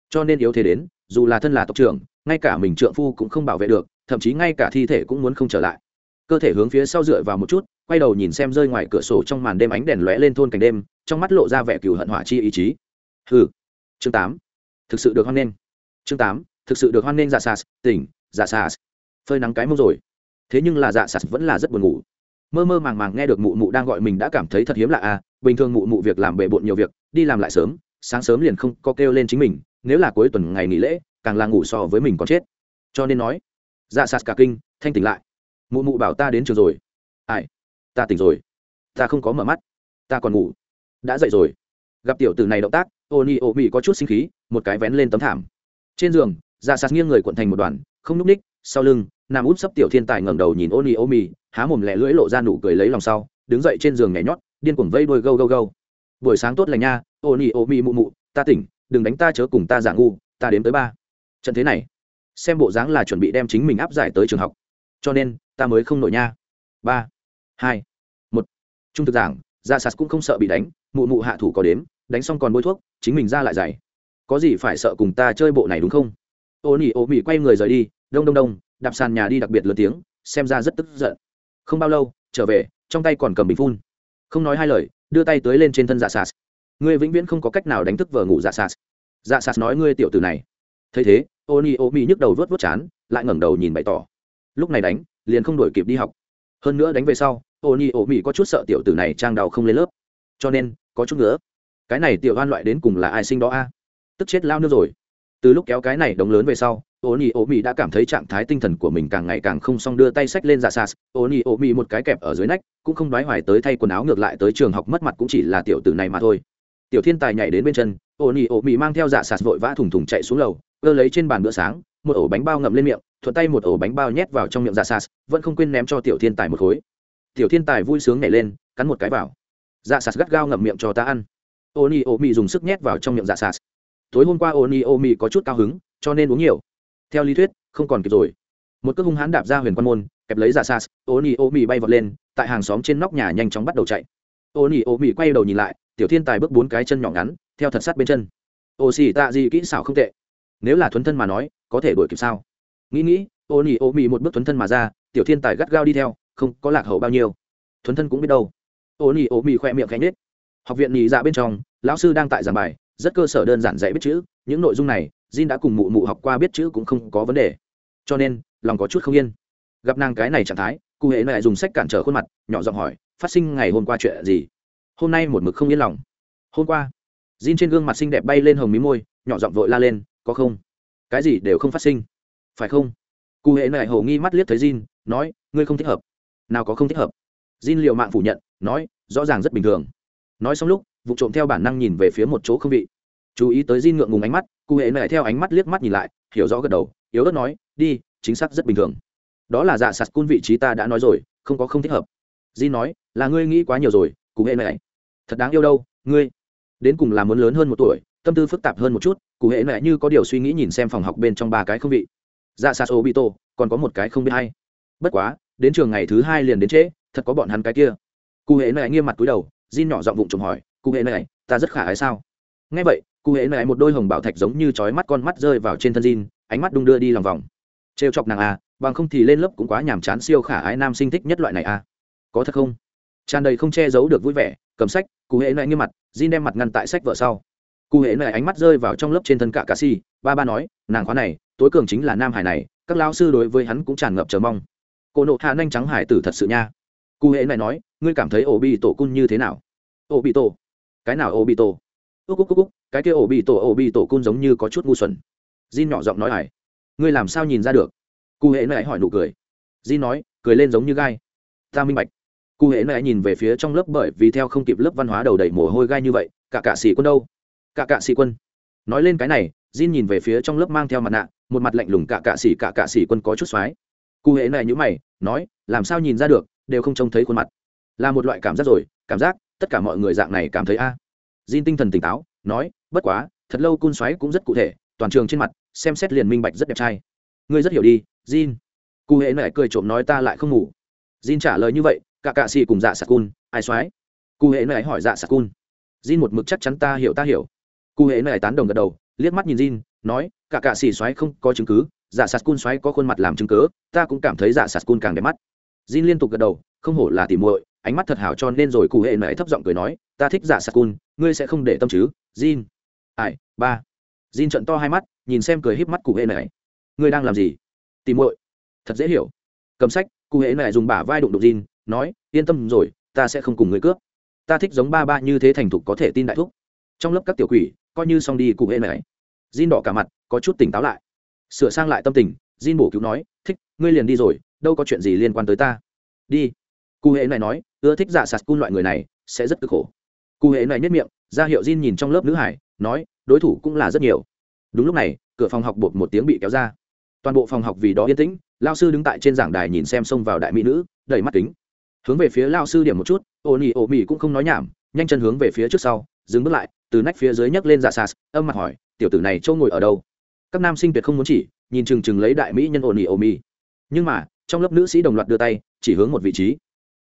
Cho nên yếu thế đến dù là thân là tộc trưởng, ngay cả mình trượng phu cũng không bảo vệ được, thậm chí ngay cả thi thể cũng muốn không trở lại. Cơ thể hướng phía sau dựa vào một chút, quay đầu nhìn xem rơi ngoài cửa sổ trong màn đêm ánh đèn lóe lên thôn cảnh đêm, trong mắt lộ ra vẻ cừu hận hỏa chi ý chí. Hừ. chương tám. Thực sự được hoan nghênh. Chương tám. Thực sự được hoan nghênh dạ sas tỉnh dạ sas phơi nắng cái mông rồi. Thế nhưng là dạ sas vẫn là rất buồn ngủ. Mơ mơ màng màng nghe được mụ mụ đang gọi mình đã cảm thấy thật hiếm lạ à bình thường mụ mụ việc làm bề bộn nhiều việc, đi làm lại sớm sáng sớm liền không có kêu lên chính mình, nếu là cuối tuần ngày nghỉ lễ, càng là ngủ so với mình còn chết. Cho nên nói dạ sạt cả kinh, thanh tỉnh lại. Mụ mụ bảo ta đến trường rồi. Ai? Ta tỉnh rồi. Ta không có mở mắt. Ta còn ngủ. Đã dậy rồi. Gặp tiểu tử này động tác ô ni ô mỹ có chút sinh khí, một cái vén lên tấm thảm. Trên giường dạ sạt nghiêng người cuộn thành một đoàn, không núp ních, sau lưng, nằm út sấp tiểu thiên tài ngẩng đầu nhìn ô ni ô mỹ há mồm lẹ lưỡi lộ ra nụ cười lấy lòng sau, đứng dậy trên giường nhảy nhót, điên cuồng vây đôi gâu gâu gâu buổi sáng tốt lành nha ô nhi ô mi mụ mụ, ta tỉnh, đừng đánh ta chớ cùng ta giả ngu, ta đếm tới ba. Trận thế này, xem bộ dáng là chuẩn bị đem chính mình áp giải tới trường học. Cho nên, ta mới không nổi nha. Ba, hai, một. Trung thực giảng, ra sạt cũng không sợ bị đánh, mụ mụ hạ thủ có đếm, đánh xong còn bôi thuốc, chính mình ra lại dày có gì phải sợ cùng ta chơi bộ này đúng không? Ô nỉ ô mỹ quay người rời đi, đông đông đông, đạp sàn nhà đi đặc biệt lớn tiếng, xem ra rất tức giận. Không bao lâu, trở về, trong tay còn cầm bình phun. Không nói hai lời đưa tay tới lên trên thân dạ sạt ngươi vĩnh viễn không có cách nào đánh thức vợ ngủ dạ sạt dạ sạt nói ngươi tiểu từ này. Thấy thế ô ni ô mi nhức đầu vớt vớt chán, lại ngẩng đầu nhìn bày tỏ. Lúc này đánh, liền không đổi kịp đi học. Hơn nữa đánh về sau ô ni ô mi có chút sợ tiểu tử này trang đào không lên lớp. Cho nên, có chút nữa. Cái này tiểu an loại đến cùng là ai sinh đó a? Tức chết lao nước rồi. Từ lúc kéo cái này đống lớn về sau ô ni ô mi đã cảm thấy trạng thái tinh thần của mình càng ngày càng không xong đưa tay sách lên dạ giả sas ô ni ô mi một cái kẹp ở dưới nách cũng không nói hoài tới thay quần áo ngược lại tới trường học mất mặt cũng chỉ là tiểu tử này mà thôi. Tiểu thiên tài nhảy đến bên chân ô nỉ mang theo dạ giả sạc vội vã thùng thùng chạy xuống lầu cơ lấy trên bàn bữa sáng một ổ bánh bao ngậm lên miệng thuận tay một ổ bánh bao nhét vào trong miệng dạ giả sạc, vẫn không quên ném cho tiểu thiên tài một khối. Tiểu thiên tài vui sướng nhảy lên cắn một cái vào. Dạ sạt gắt gao ngậm miệng cho ta ăn. Ô nỉ dùng sức nhét vào trong miệng dạ sạt tối hôm qua ô nỉ có chút cao hứng cho nên uống nhiều theo lý thuyết, không còn kịp rồi. Một cước hung hãn đạp ra huyền quan môn, kẹp lấy giả sas ô nhi ô mì bay vọt lên, tại hàng xóm trên nóc nhà nhanh chóng bắt đầu chạy. Ô nhi ô mì quay đầu nhìn lại, tiểu thiên tài bước bốn cái chân nhỏ ngắn, theo thật sát bên chân. Ô xì tạ gì kỹ xảo không tệ. Nếu là thuấn thân mà nói, có thể đuổi kịp sao? Nghĩ nghĩ ô Nhi ô mì một bước thuấn thân mà ra, tiểu thiên tài gắt gao đi theo, không có lạc hậu bao nhiêu. Thuấn thân cũng biết đâu. Ô Nhi ô mì khoe miệng khẽ nết học viện nhị dạ bên trong, lão sư đang tại giảng bài, rất cơ sở đơn giản dạy biết chữ, những nội dung này Jin đã cùng mụ mụ học qua biết chữ cũng không có vấn đề. Cho nên, lòng có chút không yên. Gặp nàng cái này trạng thái, cụ hệ lại dùng sách cản trở khuôn mặt, nhỏ giọng hỏi, phát sinh ngày hôm qua chuyện gì? Hôm nay một mực không yên lòng. Hôm qua? Jin trên gương mặt xinh đẹp bay lên hồng mí môi, nhỏ giọng vội la lên, có không? Cái gì đều không phát sinh. Phải không? Cụ hệ lại hồ nghi mắt liếc thấy Jin, nói, ngươi không thích hợp. Nào có không thích hợp? Jin liều mạng phủ nhận, nói, rõ ràng rất bình thường. Nói xong lúc, vụ trộm theo bản năng nhìn về phía một chỗ không vị chú ý tới Jin ngượng ngùng ánh mắt, cụ hệ này theo ánh mắt liếc mắt nhìn lại, hiểu rõ gật đầu, yếu ớt nói, đi, chính xác rất bình thường. Đó là dạ sạt cun vị trí ta đã nói rồi, không có không thích hợp. Jin nói, là ngươi nghĩ quá nhiều rồi, cụ hệ này thật đáng yêu đâu, ngươi. Đến cùng là muốn lớn hơn một tuổi, tâm tư phức tạp hơn một chút, cụ hệ này như có điều suy nghĩ nhìn xem phòng học bên trong ba cái không vị. Dạ sạt obito bị tổ còn có một cái không biết hay bất quá, đến trường ngày thứ hai liền đến trễ, thật có bọn hắn cái kia. Cụ hệ này nghiêm mặt túi đầu, Jin nhỏ giọng vụng trộm hỏi, cụ hệ này ta rất khả ái sao? Nghe vậy cụ hễ này một đôi hồng bảo thạch giống như chói mắt con mắt rơi vào trên thân Jin, ánh mắt đung đưa đi lòng vòng. Trêu chọc nàng à bằng không thì lên lớp cũng quá nhàm chán siêu khả ái nam sinh thích nhất loại này à. Có thật không? Tràn đầy không che giấu được vui vẻ, cầm sách, cụ hễ này nghiêm mặt, Jin đem mặt ngăn tại sách vợ sau. Cụ hễ này ánh mắt rơi vào trong lớp trên thân cả cà si, ba ba nói, nàng khóa này, tối cường chính là nam hải này, các lao sư đối với hắn cũng tràn ngập chờ mong. Cô nộ hạ nhanh trắng hải tử thật sự nha. Cụ hễ này nói, ngươi cảm thấy ổ bị tổ cun như thế nào? Ổ bị tổ cái nào ổ bị tổ úc úc úc úc cái kia ổ bị tổ ổ bị tổ cun giống như có chút ngu xuẩn. Jin nhỏ giọng nói hải ngươi làm sao nhìn ra được? Cụ hệ này hỏi nụ cười. Jin nói, cười lên giống như gai. Ta minh bạch. Cụ hệ này nhìn về phía trong lớp bởi vì theo không kịp lớp văn hóa đầu đầy mồ hôi gai như vậy, cả cạ sĩ quân đâu? Cả cạ sĩ quân. Nói lên cái này, Jin nhìn về phía trong lớp mang theo mặt nạ, một mặt lạnh lùng, cả cạ sĩ, cả cạ sĩ quân có chút xoái. Cụ hệ này nhữ mày, nói, làm sao nhìn ra được, đều không trông thấy khuôn mặt. Là một loại cảm giác rồi, cảm giác, tất cả mọi người dạng này cảm thấy a. à. Jin tinh thần tỉnh táo nói bất quá thật lâu cun xoáy cũng rất cụ thể toàn trường trên mặt xem xét liền minh bạch rất đẹp trai. Ngươi rất hiểu đi Jin. Cú hệ này cười trộm nói ta lại không ngủ. Jin trả lời như vậy cả cạ sĩ cùng dạ sạc cun ai xoáy? Cú hệ này hỏi dạ sạc cun. Jin một mực chắc chắn ta hiểu ta hiểu. Cú hệ này tán đồng gật đầu liếc mắt nhìn Jin nói cả cạ sĩ xoáy không có chứng cứ dạ sạc cun xoáy có khuôn mặt làm chứng cứ, ta cũng cảm thấy dạ sạc cun càng đẹp mắt. Jin liên tục gật đầu không hổ là tỉ muội ánh mắt thật hảo cho nên rồi cụ hệ này thấp giọng cười nói, ta thích giả sạc cun, ngươi sẽ không để tâm chứ? Jin. Ai, ba. Jin trận to hai mắt, nhìn xem cười híp mắt cụ hệ này ngươi đang làm gì? Tìm muội. Thật dễ hiểu. Cầm sách, cụ hệ này dùng bả vai đụng đụng Jin, nói, yên tâm rồi, ta sẽ không cùng ngươi cướp. Ta thích giống ba ba như thế thành thục có thể tin đại thúc. Trong lớp các tiểu quỷ, coi như xong đi cụ hệ này Jin đỏ cả mặt, có chút tỉnh táo lại. Sửa sang lại tâm tình, Jin bổ cứu nói, thích, ngươi liền đi rồi, đâu có chuyện gì liên quan tới ta. Đi cụ hệ này nói ưa thích dạ sạt cun loại người này sẽ rất cực khổ. Cụ hệ này nhất miệng ra hiệu Jin nhìn trong lớp nữ hải nói đối thủ cũng là rất nhiều. Đúng lúc này cửa phòng học bột một tiếng bị kéo ra. Toàn bộ phòng học vì đó yên tĩnh lao sư đứng tại trên giảng đài nhìn xem xông vào đại mỹ nữ đầy mắt kính. Hướng về phía lao sư điểm một chút ô nhi ô mỹ cũng không nói nhảm nhanh chân hướng về phía trước sau dừng bước lại từ nách phía dưới nhấc lên dạ sạt, âm mặt hỏi tiểu tử này trâu ngồi ở đâu? Các nam sinh tuyệt không muốn chỉ nhìn chừng chừng lấy đại mỹ nhân ổn nhi ô mỹ nhưng mà trong lớp nữ sĩ đồng loạt đưa tay chỉ hướng một vị trí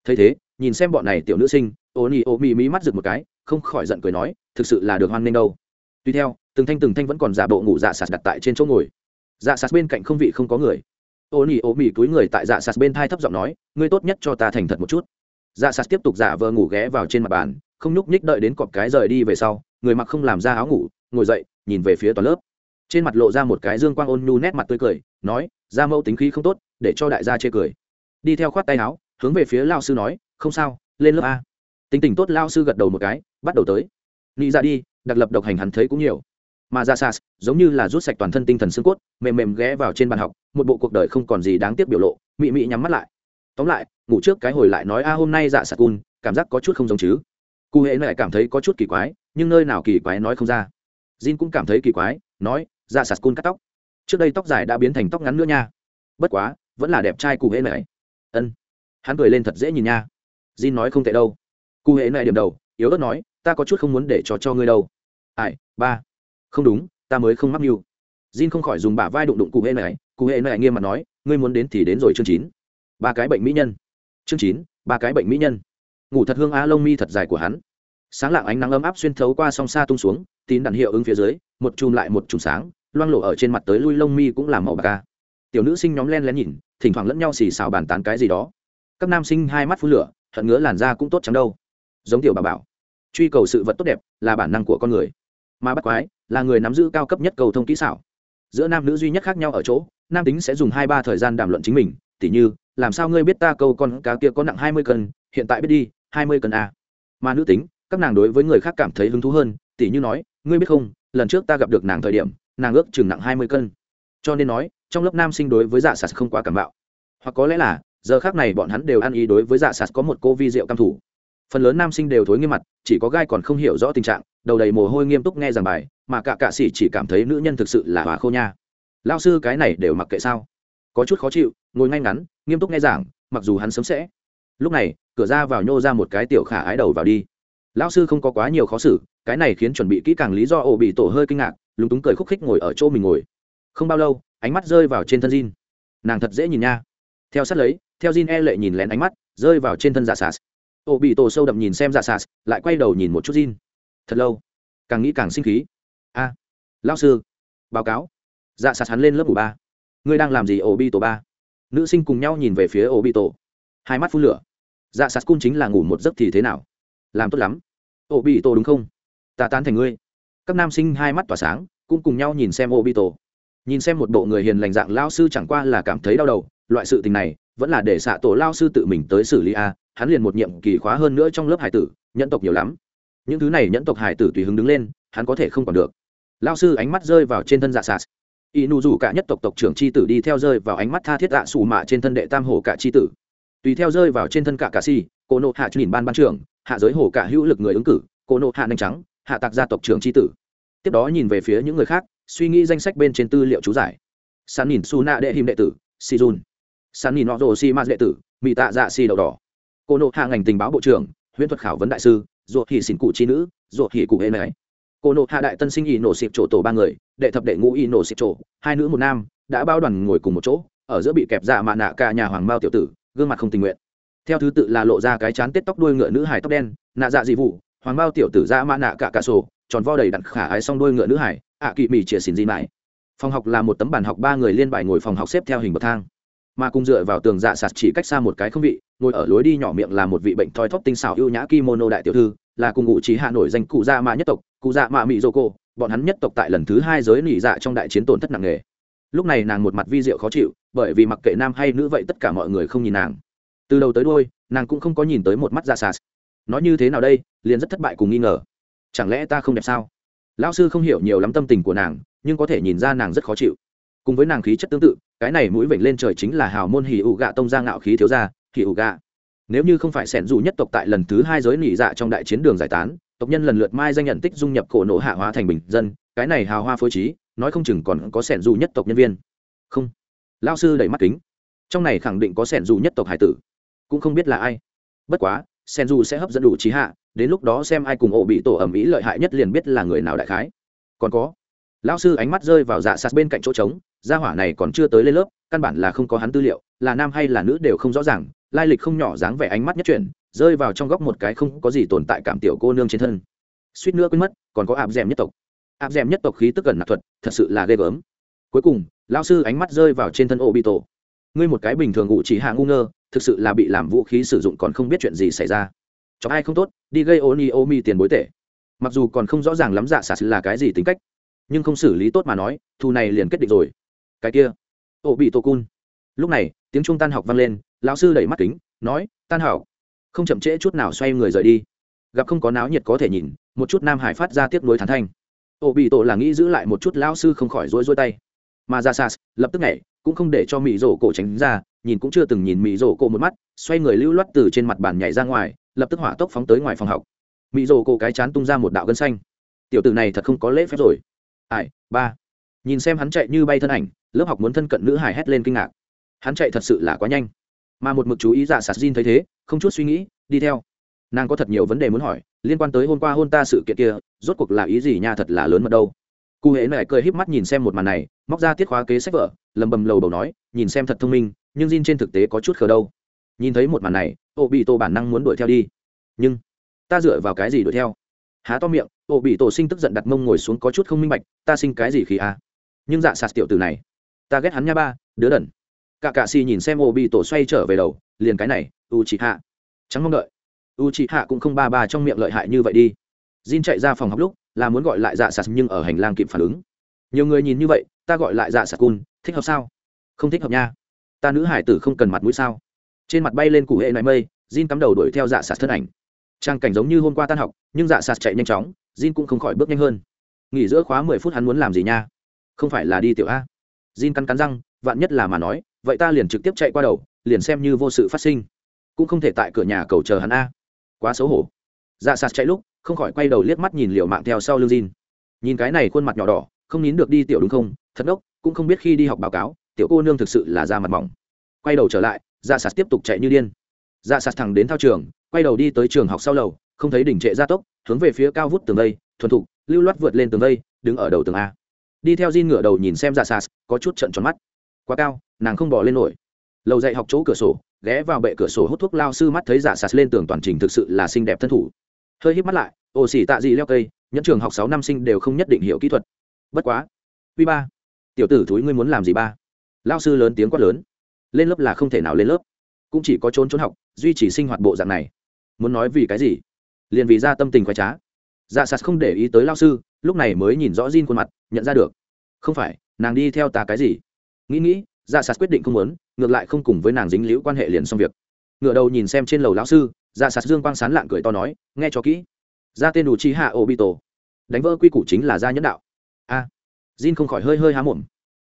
thấy thế, nhìn xem bọn này tiểu nữ sinh ô ỉ ô mi mí mắt rực một cái, không khỏi giận cười nói, thực sự là được hoan nghênh đâu. Tuy theo, từng thanh từng thanh vẫn còn giả bộ ngủ dạ sạt đặt tại trên chỗ ngồi. Dạ sạt bên cạnh không vị không có người. Ô ỉ ô mi túi người tại dạ sạt bên thai thấp giọng nói, ngươi tốt nhất cho ta thành thật một chút. Dạ sạt tiếp tục giả vờ ngủ ghé vào trên mặt bàn, không nhúc nhích đợi đến cọp cái rời đi về sau, người mặc không làm ra áo ngủ, ngồi dậy, nhìn về phía toàn lớp. Trên mặt lộ ra một cái dương quang ôn nhu nét mặt tươi cười, nói ra mẫu tính khí không tốt, để cho đại gia chê cười. Đi theo khoát tay áo hướng về phía lao sư nói, không sao, lên lớp a. Tính tình tốt lao sư gật đầu một cái, bắt đầu tới. Nghĩ ra dạ đi, đặc lập độc hành hắn thấy cũng nhiều. Mà dạ ra sas giống như là rút sạch toàn thân tinh thần xương cốt, mềm mềm ghé vào trên bàn học, một bộ cuộc đời không còn gì đáng tiếc biểu lộ, mị mị nhắm mắt lại. Tóm lại, ngủ trước cái hồi lại nói, a, hôm nay dạ sạc cun, cảm giác có chút không giống chứ. Cụ hệ lại cảm thấy có chút kỳ quái, nhưng nơi nào kỳ quái nói không ra. Jin cũng cảm thấy kỳ quái, nói dạ sạc cun cắt tóc. Trước đây tóc dài đã biến thành tóc ngắn nữa nha. Bất quá, vẫn là đẹp trai cụ hệ lại. Ân hắn cười lên thật dễ nhìn nha. Jin nói không tệ đâu. Cụ hệ này điểm đầu, yếu ớt nói, ta có chút không muốn để cho cho ngươi đâu. Ai, ba. Không đúng, ta mới không mắc mưu. Jin không khỏi dùng bả vai đụng đụng cụ hệ này, cụ hệ này nghiêm mặt nói, ngươi muốn đến thì đến rồi chương chín. Ba cái bệnh mỹ nhân. Chương chín, ba cái bệnh mỹ nhân. Ngủ thật hương á lông mi thật dài của hắn. Sáng lạng ánh nắng ấm áp xuyên thấu qua song xa tung xuống, tín đạn hiệu ứng phía dưới, một chùm lại một chùm sáng, loang lộ ở trên mặt tới lui lông mi cũng làm màu bạc ca. Tiểu nữ sinh nhóm len lén nhìn, thỉnh thoảng lẫn nhau xì xào bàn tán cái gì đó các nam sinh hai mắt phun lửa, hận ngứa làn da cũng tốt chẳng đâu. Giống tiểu bà bảo, truy cầu sự vật tốt đẹp là bản năng của con người. Mà bắt quái là người nắm giữ cao cấp nhất cầu thông kỹ xảo. Giữa nam nữ duy nhất khác nhau ở chỗ, nam tính sẽ dùng hai ba thời gian đàm luận chính mình, tỉ như, làm sao ngươi biết ta câu con cá kia có nặng hai mươi cân, hiện tại biết đi, hai mươi cân a mà nữ tính, các nàng đối với người khác cảm thấy hứng thú hơn, tỉ như nói, ngươi biết không, lần trước ta gặp được nàng thời điểm, nàng ước chừng nặng hai mươi cân. Cho nên nói, trong lớp nam sinh đối với dạ sạt không quá cảm bạo. Hoặc có lẽ là giờ khác này bọn hắn đều ăn ý đối với dạ sạt có một cô vi rượu cam thủ. Phần lớn nam sinh đều thối nghiêm mặt, chỉ có gai còn không hiểu rõ tình trạng, đầu đầy mồ hôi nghiêm túc nghe giảng bài, mà cả cạ sĩ chỉ cảm thấy nữ nhân thực sự là hòa khô nha. Lao sư cái này đều mặc kệ sao? Có chút khó chịu, ngồi ngay ngắn, nghiêm túc nghe giảng, mặc dù hắn sớm sẽ. Lúc này, cửa ra vào nhô ra một cái tiểu khả ái đầu vào đi. Lão sư không có quá nhiều khó xử, cái này khiến chuẩn bị kỹ càng lý do ổ bị tổ hơi kinh ngạc, lúng túng cười khúc khích ngồi ở chỗ mình ngồi. Không bao lâu, ánh mắt rơi vào trên thân Jin. nàng thật dễ nhìn nha. Theo sát lấy theo Jin e lệ nhìn lén ánh mắt, rơi vào trên thân dạ sas. Obito bị tổ sâu đậm nhìn xem dạ sas, lại quay đầu nhìn một chút Jin. thật lâu, càng nghĩ càng sinh khí. A, lão sư, báo cáo. Dạ sas hắn lên lớp ngủ ba. Ngươi đang làm gì ổ bị tổ ba? Nữ sinh cùng nhau nhìn về phía ổ tổ hai mắt phun lửa. Dạ sas cung chính là ngủ một giấc thì thế nào? Làm tốt lắm. Ổ tổ đúng không? Ta tán thành ngươi. Các nam sinh hai mắt tỏa sáng, cũng cùng nhau nhìn xem Obito. bi tổ nhìn xem một bộ người hiền lành dạng lao sư chẳng qua là cảm thấy đau đầu, loại sự tình này vẫn là để xạ tổ lao sư tự mình tới xử lý a, hắn liền một nhiệm kỳ khóa hơn nữa trong lớp hải tử, nhẫn tộc nhiều lắm. Những thứ này nhẫn tộc hải tử tùy hứng đứng lên, hắn có thể không còn được. Lao sư ánh mắt rơi vào trên thân dạ sạt. Y nụ dù cả nhất tộc tộc trưởng c h i tử đi theo rơi vào ánh mắt tha thiết dạ xù mạ trên thân đệ tam hổ cả c h i tử. Tùy theo rơi vào trên thân cả cà si, cô nộ hạ nhìn ban ban trưởng, hạ giới hổ cả hữu lực người ứng cử, cô nộ hạ nanh trắng, hạ tạc gia tộc trưởng c h i tử. Tiếp đó nhìn về phía những người khác, suy nghĩ danh sách bên trên tư liệu chú giải. San nhìn su nạ đệ him đệ tử, si jun sàn nhìn nọ rồ si ma đệ tử mỹ tạ dạ si đậu đỏ. Cô nộ hạ ngành tình báo bộ trưởng, huyễn thuật khảo vấn đại sư, ruột hỉ xỉn cụ chi nữ, ruột hỉ cụ hệ này. Cô nộ hạ đại tân sinh y nổ xịp chỗ tổ ba người, đệ thập đệ ngũ y nổ xịp chỗ hai nữ một nam, đã bao đoàn ngồi cùng một chỗ, ở giữa bị kẹp dạ mạ nạ cả nhà hoàng mao tiểu tử, gương mặt không tình nguyện. Theo thứ tự là lộ ra cái chán tết tóc đuôi ngựa nữ hải tóc đen, nạ dạ dị vụ, hoàng mao tiểu tử dạ mạ nạ cả cả sổ, tròn vo đầy đặn khả ái song đuôi ngựa nữ hải ạ kỵ mì chìa xỉn gì mãi. Phòng học là một tấm bàn học, ba người liên bài ngồi phòng học xếp theo hình bậc thang mà cùng dựa vào tường dạ sạt chỉ cách xa một cái không vị, ngồi ở lối đi nhỏ miệng là một vị bệnh thoi thóp tinh xảo ưu nhã kimono đại tiểu thư, là cùng ngụ trí hạ nổi danh cụ dạ mạ nhất tộc, cụ dạ mạ mỹ dô cô bọn hắn nhất tộc tại lần thứ hai giới nỉ dạ trong đại chiến tổn thất nặng nề. Lúc này nàng một mặt vi diệu khó chịu, bởi vì mặc kệ nam hay nữ vậy tất cả mọi người không nhìn nàng. Từ đầu tới đôi nàng cũng không có nhìn tới một mắt dạ sạt. Nói như thế nào đây, liền rất thất bại cùng nghi ngờ. Chẳng lẽ ta không đẹp sao? Lão sư không hiểu nhiều lắm tâm tình của nàng, nhưng có thể nhìn ra nàng rất khó chịu cùng với nàng khí chất tương tự, cái này mũi vểnh lên trời chính là hào môn hỉ ụ gạ tông ra ngạo khí thiếu gia, hỉ ụ gạ. Nếu như không phải sẻn dù nhất tộc tại lần thứ hai giới nỉ dạ trong đại chiến đường giải tán, tộc nhân lần lượt mai danh nhận tích dung nhập cổ nổ hạ hóa thành bình dân, cái này hào hoa phối trí, nói không chừng còn có sẻn dù nhất tộc nhân viên. Không. Lao sư đẩy mắt kính. Trong này khẳng định có sẻn dù nhất tộc hải tử. Cũng không biết là ai. Bất quá, sẻn dù sẽ hấp dẫn đủ trí hạ, đến lúc đó xem ai cùng ổ bị tổ ẩm ý lợi hại nhất liền biết là người nào đại khái. Còn có lão sư ánh mắt rơi vào dạ sạt bên cạnh chỗ trống, gia hỏa này còn chưa tới lên lớp, căn bản là không có hắn tư liệu, là nam hay là nữ đều không rõ ràng, lai lịch không nhỏ dáng vẻ ánh mắt nhất chuyển, rơi vào trong góc một cái không có gì tồn tại cảm tiểu cô nương trên thân. Suýt nữa quên mất, còn có áp d nhất tộc. Áp d nhất tộc khí tức gần nạp thuật, thật sự là ghê gớm. Cuối cùng, lão sư ánh mắt rơi vào trên thân ô bị tổ ngươi một cái bình thường ngụ chỉ hạ ngu ngơ, thực sự là bị làm vũ khí sử dụng còn không biết chuyện gì xảy ra. Cho ai không tốt, đi gây ô ni ô mi tiền bối tệ. Mặc dù còn không rõ ràng lắm dạ sạt là cái gì tính cách nhưng không xử lý tốt mà nói, thù này liền kết định rồi. Cái kia, ổ bị tô cun. Lúc này, tiếng trung tan học vang lên, lão sư đẩy mắt kính, nói, tan học. Không chậm trễ chút nào xoay người rời đi. Gặp không có náo nhiệt có thể nhìn, một chút nam hải phát ra tiếc nuối thán thanh. Ổ bị tổ là nghĩ giữ lại một chút lão sư không khỏi rối rối tay. Mà ra sas, lập tức nhảy, cũng không để cho mỹ rổ cổ tránh ra, nhìn cũng chưa từng nhìn mỹ rổ cổ một mắt, xoay người lưu loát từ trên mặt bàn nhảy ra ngoài, lập tức hỏa tốc phóng tới ngoài phòng học. Mỹ rổ cổ cái chán tung ra một đạo gân xanh. Tiểu tử này thật không có lễ phép rồi ai, ba. Nhìn xem hắn chạy như bay thân ảnh, lớp học muốn thân cận nữ hải hét lên kinh ngạc. Hắn chạy thật sự là quá nhanh. Mà một mực chú ý dạ sạt Jin thấy thế, không chút suy nghĩ, đi theo. Nàng có thật nhiều vấn đề muốn hỏi, liên quan tới hôm qua hôn ta sự kiện kia, rốt cuộc là ý gì nha, thật là lớn mật đâu. Cụ hễ này cười híp mắt nhìn xem một màn này, móc ra tiết khóa kế sách vở, lầm bầm lầu đầu nói, nhìn xem thật thông minh, nhưng Jin trên thực tế có chút khờ đâu. Nhìn thấy một màn này ô bị tô bản năng muốn đuổi theo đi. Nhưng, ta dựa vào cái gì đuổi theo? Há to miệng ổ bị tổ sinh tức giận đặt mông ngồi xuống có chút không minh bạch, ta sinh cái gì khi à nhưng dạ sạt tiểu từ này, ta ghét hắn nha ba, đứa đần. Cả cạ xì nhìn xem ổ bị tổ xoay trở về đầu, liền cái này u chị hạ chẳng mong đợi. U chị hạ cũng không ba ba trong miệng lợi hại như vậy đi. Jin chạy ra phòng học lúc, là muốn gọi lại dạ sạt nhưng ở hành lang kịp phản ứng. Nhiều người nhìn như vậy, ta gọi lại dạ sạt cun, thích hợp sao? Không thích hợp nha. Ta nữ hải tử không cần mặt mũi sao? Trên mặt bay lên củ hệ nại mây, Jin cắm đầu đuổi theo dạ sạt thân ảnh trang cảnh giống như hôm qua tan học, nhưng dạ sạt chạy nhanh chóng, Jin cũng không khỏi bước nhanh hơn. Nghỉ giữa khóa mười phút hắn muốn làm gì nha? Không phải là đi tiểu a. Jin cắn cắn răng, vạn nhất là mà nói, vậy ta liền trực tiếp chạy qua đầu, liền xem như vô sự phát sinh. Cũng không thể tại cửa nhà cầu chờ hắn a. Quá xấu hổ. Dạ sạt chạy lúc, không khỏi quay đầu liếc mắt nhìn liệu mạng theo sau lưng Jin. nhìn cái này khuôn mặt nhỏ đỏ, không nín được đi tiểu đúng không? Thật ốc cũng không biết khi đi học báo cáo, tiểu cô nương thực sự là da mặt mỏng. Quay đầu trở lại dạ sạt tiếp tục chạy như điên. Dạ sạt thẳng đến thao trường quay đầu đi tới trường học sau lầu, không thấy đỉnh trệ gia tốc, hướng về phía cao vút tường vây, thuần thục, lưu loát vượt lên tường vây, đứng ở đầu tường a. Đi theo Jin ngửa đầu nhìn xem ra sas, có chút trận tròn mắt. Quá cao, nàng không bỏ lên nổi. Lầu dạy học chỗ cửa sổ, ghé vào bệ cửa sổ hút thuốc lao sư mắt thấy dạ giả sạt lên tường toàn trình thực sự là xinh đẹp thân thủ. Hơi hít mắt lại ồ xỉ tạ gì leo cây, nhẫn trường học sáu năm sinh đều không nhất định hiểu kỹ thuật. Bất quá, uy ba, tiểu tử thúi ngươi muốn làm gì ba? Lao sư lớn tiếng quát lớn. Lên lớp là không thể nào lên lớp. Cũng chỉ có trốn trốn học, duy trì sinh hoạt bộ dạng này muốn nói vì cái gì? Liền vì ra tâm tình khoái trá. Dạ sạt không để ý tới lao sư lúc này mới nhìn rõ Jin khuôn mặt nhận ra được. Không phải nàng đi theo ta cái gì? Nghĩ nghĩ dạ sạt quyết định không muốn ngược lại không cùng với nàng dính liễu quan hệ liền xong việc. Ngựa đầu nhìn xem trên lầu lão sư dạ sạt dương quang sán lạng cười to nói nghe cho kỹ. Ra tên đủ chi hạ ô bị tổ đánh vỡ quy củ chính là gia nhẫn đạo. A. À, Jin không khỏi hơi hơi há mồm.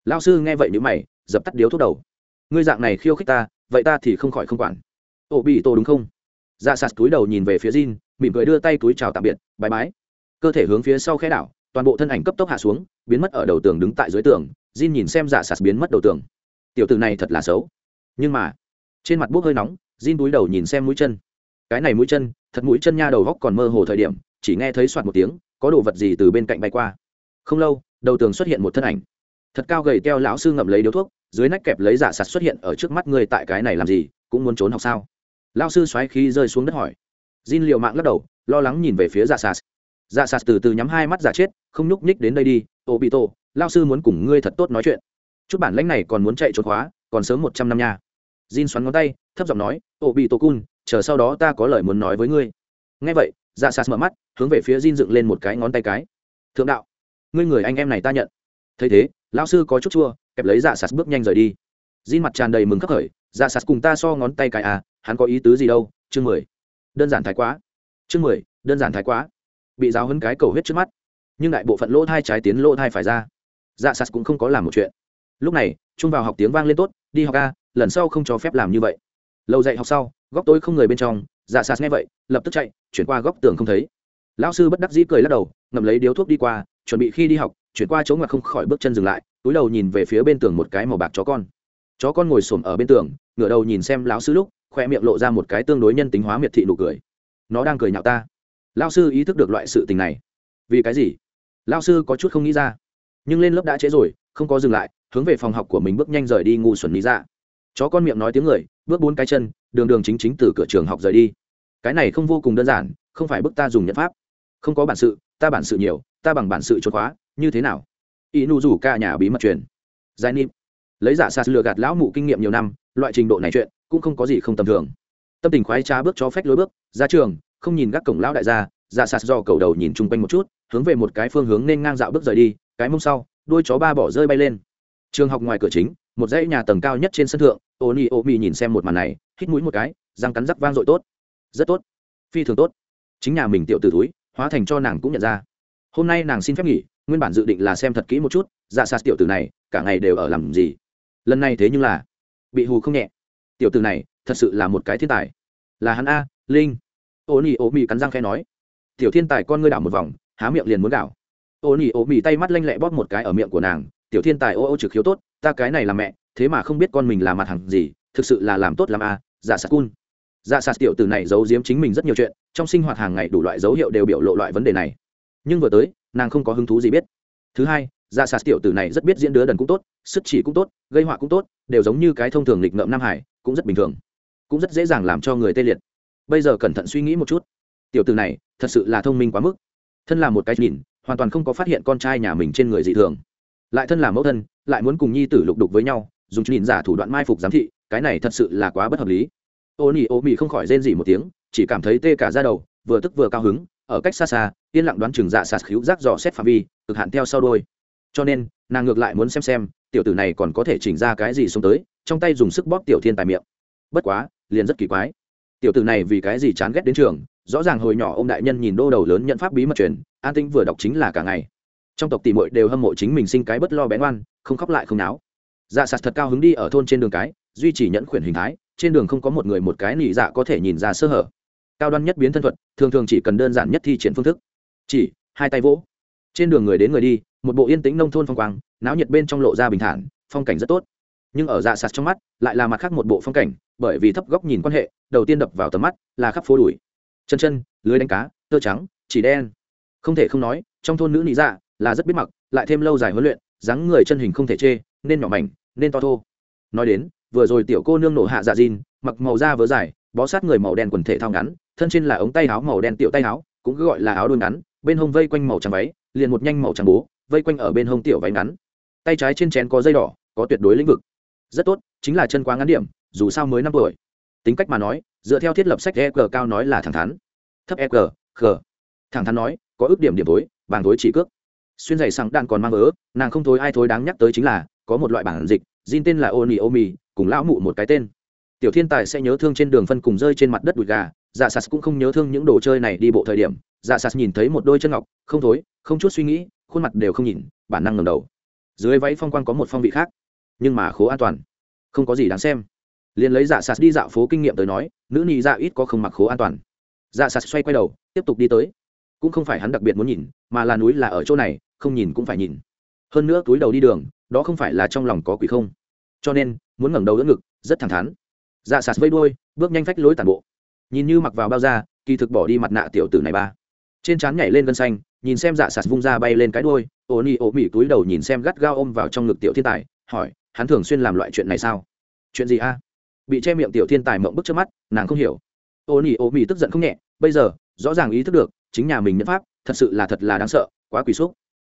Lão sư nghe vậy nếu mày dập tắt điếu thuốc đầu. Ngươi dạng này khiêu khích ta vậy ta thì không khỏi không quản. Ô bị tổ đúng không? Dạ sạt túi đầu nhìn về phía Jin, mỉm cười đưa tay túi chào tạm biệt bye bái. Cơ thể hướng phía sau khe đảo, toàn bộ thân ảnh cấp tốc hạ xuống, biến mất ở đầu tường đứng tại dưới tường, Jin nhìn xem dạ sạt biến mất đầu tường. Tiểu tử này thật là xấu. Nhưng mà, trên mặt bốc hơi nóng, Jin túi đầu nhìn xem mũi chân. Cái này mũi chân, thật mũi chân nha đầu góc còn mơ hồ thời điểm, chỉ nghe thấy soạt một tiếng, có đồ vật gì từ bên cạnh bay qua. Không lâu, đầu tường xuất hiện một thân ảnh. Thật cao gầy keo lão sư ngậm lấy điếu thuốc, dưới nách kẹp lấy giả sạt xuất hiện ở trước mắt người tại cái này làm gì, cũng muốn trốn học sao? Lão sư xoáy khí rơi xuống đất hỏi. Jin liều mạng lắc đầu, lo lắng nhìn về phía Dạ sạt Dạ sạt từ từ nhắm hai mắt giả chết, không nhúc nhích đến đây đi. Ô bị tổ lao sư muốn cùng ngươi thật tốt nói chuyện. Chút bản lãnh này còn muốn chạy trốn khóa, còn sớm một trăm năm nha. Jin xoắn ngón tay, thấp giọng nói, ô bị tổ cun chờ sau đó ta có lời muốn nói với ngươi. Nghe vậy dạ sas mở mắt, hướng về phía Jin dựng lên một cái ngón tay cái. Thượng đạo, ngươi người anh em này ta nhận. Thấy thế lão sư có chút chua, kẹp lấy dạ sas bước nhanh rời đi. Jin mặt tràn đầy mừng khắc khởi dạ sas cùng ta so ngón tay cái à hắn có ý tứ gì đâu, chương mười. Đơn giản thái quá. Chương mười, đơn giản thái quá. Bị giáo hấn cái cầu huyết trước mắt. Nhưng đại bộ phận lỗ thai trái tiến lỗ thai phải ra. Dạ sas cũng không có làm một chuyện. Lúc này, trung vào học tiếng vang lên tốt, đi học ca lần sau không cho phép làm như vậy. Lâu dạy học sau, góc tối không người bên trong dạ sas nghe vậy, lập tức chạy, chuyển qua góc tường không thấy. Lão sư bất đắc dĩ cười lắc đầu, ngậm lấy điếu thuốc đi qua, chuẩn bị khi đi học, chuyển qua chỗ ngoặt không khỏi bước chân dừng lại, túi đầu nhìn về phía bên tường một cái màu bạc chó con. Chó con ngồi xổm ở bên tường, ngửa đầu nhìn xem lão sư lúc khoe miệng lộ ra một cái tương đối nhân tính hóa miệt thị nụ cười. Nó đang cười nhạo ta. Lão sư ý thức được loại sự tình này. Vì cái gì? Lão sư có chút không nghĩ ra. Nhưng lên lớp đã trễ rồi không có dừng lại hướng về phòng học của mình bước nhanh rời đi ngu xuẩn lý ra chó con miệng nói tiếng người bước bốn cái chân đường đường chính chính từ cửa trường học rời đi. Cái này không vô cùng đơn giản không phải bức ta dùng nhận pháp. Không có bản sự ta bản sự nhiều ta bằng bản sự trốn khóa như thế nào? Y nu rủ ca nhà bí mật truyền. Giải niệm, lấy giả xa lừa gạt lão mụ kinh nghiệm nhiều năm loại trình độ này chuyện cũng không có gì không tầm thường. Tâm tình khoái trá bước cho phép lối bước, ra trường, không nhìn các cổng lão đại gia giả sạt do cầu đầu nhìn chung quanh một chút, hướng về một cái phương hướng nên ngang dạo bước rời đi, cái mông sau, đuôi chó ba bỏ rơi bay lên. Trường học ngoài cửa chính, một dãy nhà tầng cao nhất trên sân thượng ô ni ô mi nhìn xem một màn này, hít mũi một cái, răng cắn rắc vang dội tốt. Rất tốt. Phi thường tốt. Chính nhà mình tiểu t túi hóa thành cho nàng cũng nhận ra. Hôm nay nàng xin phép nghỉ, nguyên bản dự định là xem thật kỹ một chút dạ sạt tiểu tử này, cả ngày đều ở làm gì? Lần này thế nhưng là bị hù không nhẹ tiểu tử này thật sự là một cái thiên tài. Là hắn a, linh. Ô nhi ô mi cắn răng khe nói. Tiểu thiên tài con ngươi đảo một vòng, há miệng liền muốn đảo ô nhi ô mi tay mắt lanh lẹ bóp một cái ở miệng của nàng. Tiểu thiên tài ô ô trực khiếu tốt, ta cái này là mẹ, thế mà không biết con mình là mặt hàng gì, thực sự là làm tốt làm a dạ sạt cun. Dạ sạt tiểu từ này giấu giếm chính mình rất nhiều chuyện, trong sinh hoạt hàng ngày đủ loại dấu hiệu đều biểu lộ loại vấn đề này. Nhưng vừa tới, nàng không có hứng thú gì biết. Thứ hai dạ sạt tiểu tử này rất biết diễn đứa đần cũng tốt, sức chỉ cũng tốt, gây họa cũng tốt, đều giống như cái thông thường lịch ngợm nam hải cũng rất bình thường, cũng rất dễ dàng làm cho người tê liệt. Bây giờ cẩn thận suy nghĩ một chút. Tiểu tử này, thật sự là thông minh quá mức. Thân là một cái nhìn, hoàn toàn không có phát hiện con trai nhà mình trên người dị thường. Lại thân là mẫu thân, lại muốn cùng nhi tử lục đục với nhau, dùng nhìn giả thủ đoạn mai phục giám thị, cái này thật sự là quá bất hợp lý. Ô nỉ ô mị không khỏi rên gì một tiếng, chỉ cảm thấy tê cả ra đầu, vừa tức vừa cao hứng, ở cách xa xa, yên lặng đoán chừng dạ sạt khíu rác dò xét phạm vi, cực hạn theo sau đôi cho nên, nàng ngược lại muốn xem xem tiểu tử này còn có thể chỉnh ra cái gì xuống tới, trong tay dùng sức bóp tiểu thiên tài miệng. Bất quá, liền rất kỳ quái. Tiểu tử này vì cái gì chán ghét đến trường, rõ ràng hồi nhỏ ông đại nhân nhìn đô đầu lớn nhận pháp bí mật truyền, an tinh vừa đọc chính là cả ngày. Trong tộc tỷ muội đều hâm mộ chính mình sinh cái bất lo bén oan không khóc lại không náo. Dạ sạt thật cao hứng đi ở thôn trên đường cái, duy trì nhẫn khuyển hình thái, trên đường không có một người một cái nỉ dạ có thể nhìn ra sơ hở. Cao đoan nhất biến thân thuật, thường thường chỉ cần đơn giản nhất thi triển phương thức. Chỉ, hai tay vỗ trên đường người đến người đi, một bộ yên tĩnh nông thôn phong quang, náo nhiệt bên trong lộ ra bình thản, phong cảnh rất tốt. Nhưng ở dạ sạt trong mắt, lại là mặt khác một bộ phong cảnh, bởi vì thấp góc nhìn quan hệ, đầu tiên đập vào tầm mắt, là khắp phố đùi. Chân chân, lưới đánh cá, tơ trắng, chỉ đen. Không thể không nói, trong thôn nữ nị dạ là rất biết mặc, lại thêm lâu dài huấn luyện, dáng người chân hình không thể chê, nên nhỏ mảnh, nên to thô. Nói đến, vừa rồi tiểu cô nương nổ hạ dạ dìn, mặc màu da vớ dài, bó sát người màu đen quần thể thao ngắn, thân trên là ống tay áo màu đen tiểu tay áo, cũng cứ gọi là áo đôi ngắn, bên hông vây quanh màu trắng váy liền một nhanh màu trắng bố vây quanh ở bên hông tiểu váy ngắn. Tay trái trên chén có dây đỏ có tuyệt đối lĩnh vực. Rất tốt chính là chân quá ngắn điểm dù sao mới năm tuổi. Tính cách mà nói dựa theo thiết lập sách e g cao nói là thẳng thắn. Thấp e g g. Thẳng thắn nói có ước điểm điểm tối bảng tối chỉ cước. Xuyên giày sẵn đạn còn mang ớ nàng không thối ai thối đáng nhắc tới chính là có một loại bản dịch Jin tên là Oni Omi, cùng lão mụ một cái tên. Tiểu Thiên Tài sẽ nhớ thương trên đường phân cùng rơi trên mặt đất đùi gà, Dạ Sas cũng không nhớ thương những đồ chơi này đi bộ thời điểm. Dạ Sas nhìn thấy một đôi chân ngọc, không thối, không chút suy nghĩ, khuôn mặt đều không nhìn, bản năng ngẩng đầu. Dưới váy phong quang có một phong vị khác, nhưng mà khố an toàn, không có gì đáng xem. Liên lấy Dạ Sas đi dạo phố kinh nghiệm tới nói, nữ nhị dạ ít có không mặc khố an toàn. Dạ Sas xoay quay đầu, tiếp tục đi tới. Cũng không phải hắn đặc biệt muốn nhìn, mà là núi là ở chỗ này, không nhìn cũng phải nhìn. Hơn nữa túi đầu đi đường, đó không phải là trong lòng có quỷ không cho nên muốn ngẩng đầu đỡ ngực rất thẳng thắn dạ sạt vây đuôi bước nhanh phách lối tàn bộ nhìn như mặc vào bao da, kỳ thực bỏ đi mặt nạ tiểu tử này ba. Trên trán nhảy lên gân xanh, nhìn xem dạ sạt vung ra bay lên cái đuôi ô ni ô mỉ túi đầu nhìn xem gắt gao ôm vào trong ngực tiểu thiên tài, hỏi, hắn thường xuyên làm loại chuyện này sao? Chuyện gì a? Bị che miệng tiểu thiên tài mộng bức trước mắt, nàng không hiểu. Ô ni ô mỉ tức giận không nhẹ, bây giờ, rõ ràng ý thức được, chính nhà mình nhân pháp, thật sự là thật là đáng sợ, quá quỷ xúc.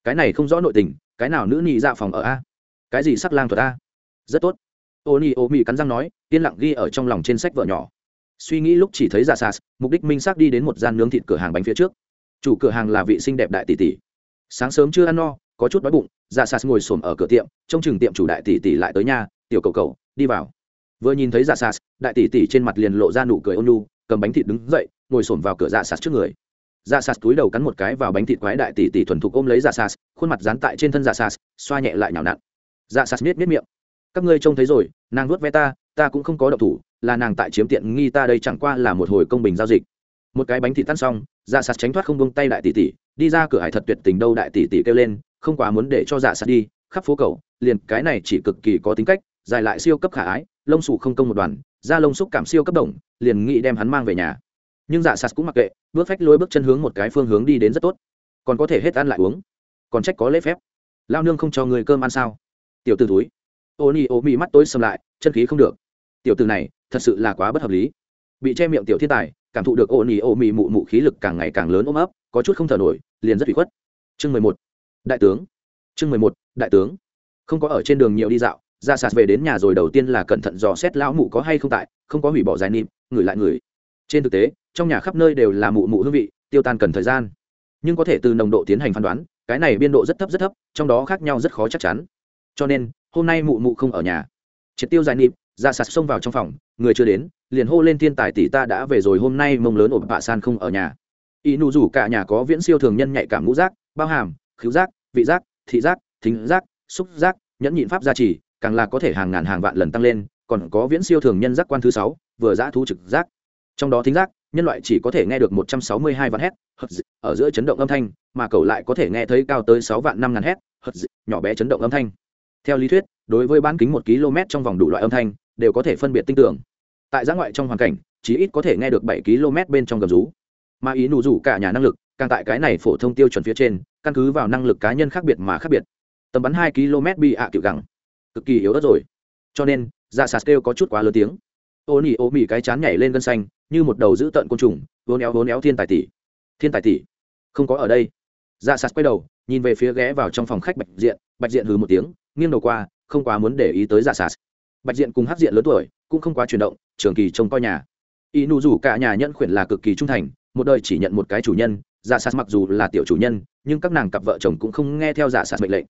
Cái này không rõ nội tình, cái nào nữ nhị dạ phòng ở a? Cái gì sắc lang thuật a? Rất tốt. Ô ni ô mỹ cắn răng nói, yên lặng ghi ở trong lòng trên sách vợ nhỏ suy nghĩ lúc chỉ thấy giả sas mục đích minh xác đi đến một gian nướng thịt cửa hàng bánh phía trước. Chủ cửa hàng là vị xinh đẹp đại tỷ tỷ. Sáng sớm chưa ăn no, có chút đói bụng, giả sas ngồi xổm ở cửa tiệm, trông chừng tiệm chủ đại tỷ tỷ lại tới nhà, tiểu cầu cầu, đi vào. Vừa nhìn thấy giả sas đại tỷ tỷ trên mặt liền lộ ra nụ cười ôn nhu, cầm bánh thịt đứng dậy, ngồi xổm vào cửa giả sas trước người. Giả sas túi đầu cắn một cái vào bánh thịt quái đại tỷ tỷ thuần thục ôm lấy giả sas khuôn mặt dán tại trên thân giả sas xoa nhẹ lại nhào nặn. Giả sas miết miết miệng. Các ngươi trông thấy rồi, nàng nuốt ve ta ta cũng không có động thủ, là nàng tại chiếm tiện nghi ta đây chẳng qua là một hồi công bình giao dịch. Một cái bánh thịt tan xong dạ sạt tránh thoát không bông tay đại tỷ tỷ, đi ra cửa hải thật tuyệt tình đâu đại tỷ tỷ kêu lên, không quá muốn để cho dạ sạt đi, khắp phố cầu, liền cái này chỉ cực kỳ có tính cách, dài lại siêu cấp khả ái, lông sủ không công một đoàn, da lông xúc cảm siêu cấp đồng, liền nghĩ đem hắn mang về nhà. Nhưng dạ sạt cũng mặc kệ, bước phách lối bước chân hướng một cái phương hướng đi đến rất tốt. Còn có thể hết ăn lại uống. Còn trách có lễ phép. Lao nương không cho người cơm ăn sao? Tiểu t ử túi ô ni, ô mị mắt tối xâm lại, chân khí không được tiểu từ này thật sự là quá bất hợp lý. Bị che miệng tiểu thiên tài, cảm thụ được ô nỉ ô mị mụ mụ khí lực càng ngày càng lớn ôm ấp, có chút không thở nổi, liền rất bị khuất. Chương mười một. Đại tướng. Chương mười một, đại tướng. Không có ở trên đường nhiều đi dạo, ra sạt về đến nhà rồi đầu tiên là cẩn thận dò xét lão mụ có hay không tại, không có hủy bỏ dài nịm ngửi lại người. Trên thực tế, trong nhà khắp nơi đều là mụ mụ hương vị, tiêu tan cần thời gian. Nhưng có thể từ nồng độ tiến hành phán đoán, cái này biên độ rất thấp rất thấp, trong đó khác nhau rất khó chắc chắn. Cho nên, hôm nay mụ mụ không ở nhà. Triệt tiêu dài nịm ra sạt xông vào trong phòng, người chưa đến, liền hô lên thiên tài tỷ ta đã về rồi, hôm nay mông lớn ổn bạ san không ở nhà. Y nụ rủ cả nhà có viễn siêu thường nhân nhạy cảm ngũ giác, bao hàm, khứu giác, vị giác, thị giác, thính giác, xúc giác, nhẫn nhịn pháp gia trì, càng là có thể hàng ngàn hàng vạn lần tăng lên, còn có viễn siêu thường nhân giác quan thứ sáu, vừa giã thu trực giác. Trong đó thính giác, nhân loại chỉ có thể nghe được một trăm sáu mươi hai vạn hét ở giữa chấn động âm thanh, mà cầu lại có thể nghe thấy cao tới sáu vạn năm ngàn hét nhỏ bé chấn động âm thanh. Theo lý thuyết, đối với bán kính một km trong vòng đủ loại âm thanh đều có thể phân biệt tinh tưởng tại giã ngoại trong hoàn cảnh, chí ít có thể nghe được bảy km bên trong gầm rú. Mà ý nụ rủ cả nhà năng lực, càng tại cái này phổ thông tiêu chuẩn phía trên, căn cứ vào năng lực cá nhân khác biệt mà khác biệt. Tầm bắn hai km bị ạ à kiểu gẳng. Cực kỳ yếu ớt rồi. Cho nên dạ sạt kêu có chút quá lớn tiếng. Ô nỉ ô mỉ cái chán nhảy lên gân xanh, như một đầu dữ tợn côn trùng vốn éo vốn éo thiên tài tỷ. Thiên tài tỷ? Không có ở đây. Dạ sạt quay đầu, nhìn về phía ghé vào trong phòng khách bạch diện. Bạch diện hừ một tiếng, nghiêng đầu qua, không quá muốn để ý tới giả sạt bạch diện cùng hát diện lớn tuổi, cũng không quá chuyển động, trường kỳ trông coi nhà. Y nụ rủ cả nhà nhận khuyển là cực kỳ trung thành, một đời chỉ nhận một cái chủ nhân, giả sạt mặc dù là tiểu chủ nhân, nhưng các nàng cặp vợ chồng cũng không nghe theo giả sạt mệnh lệnh.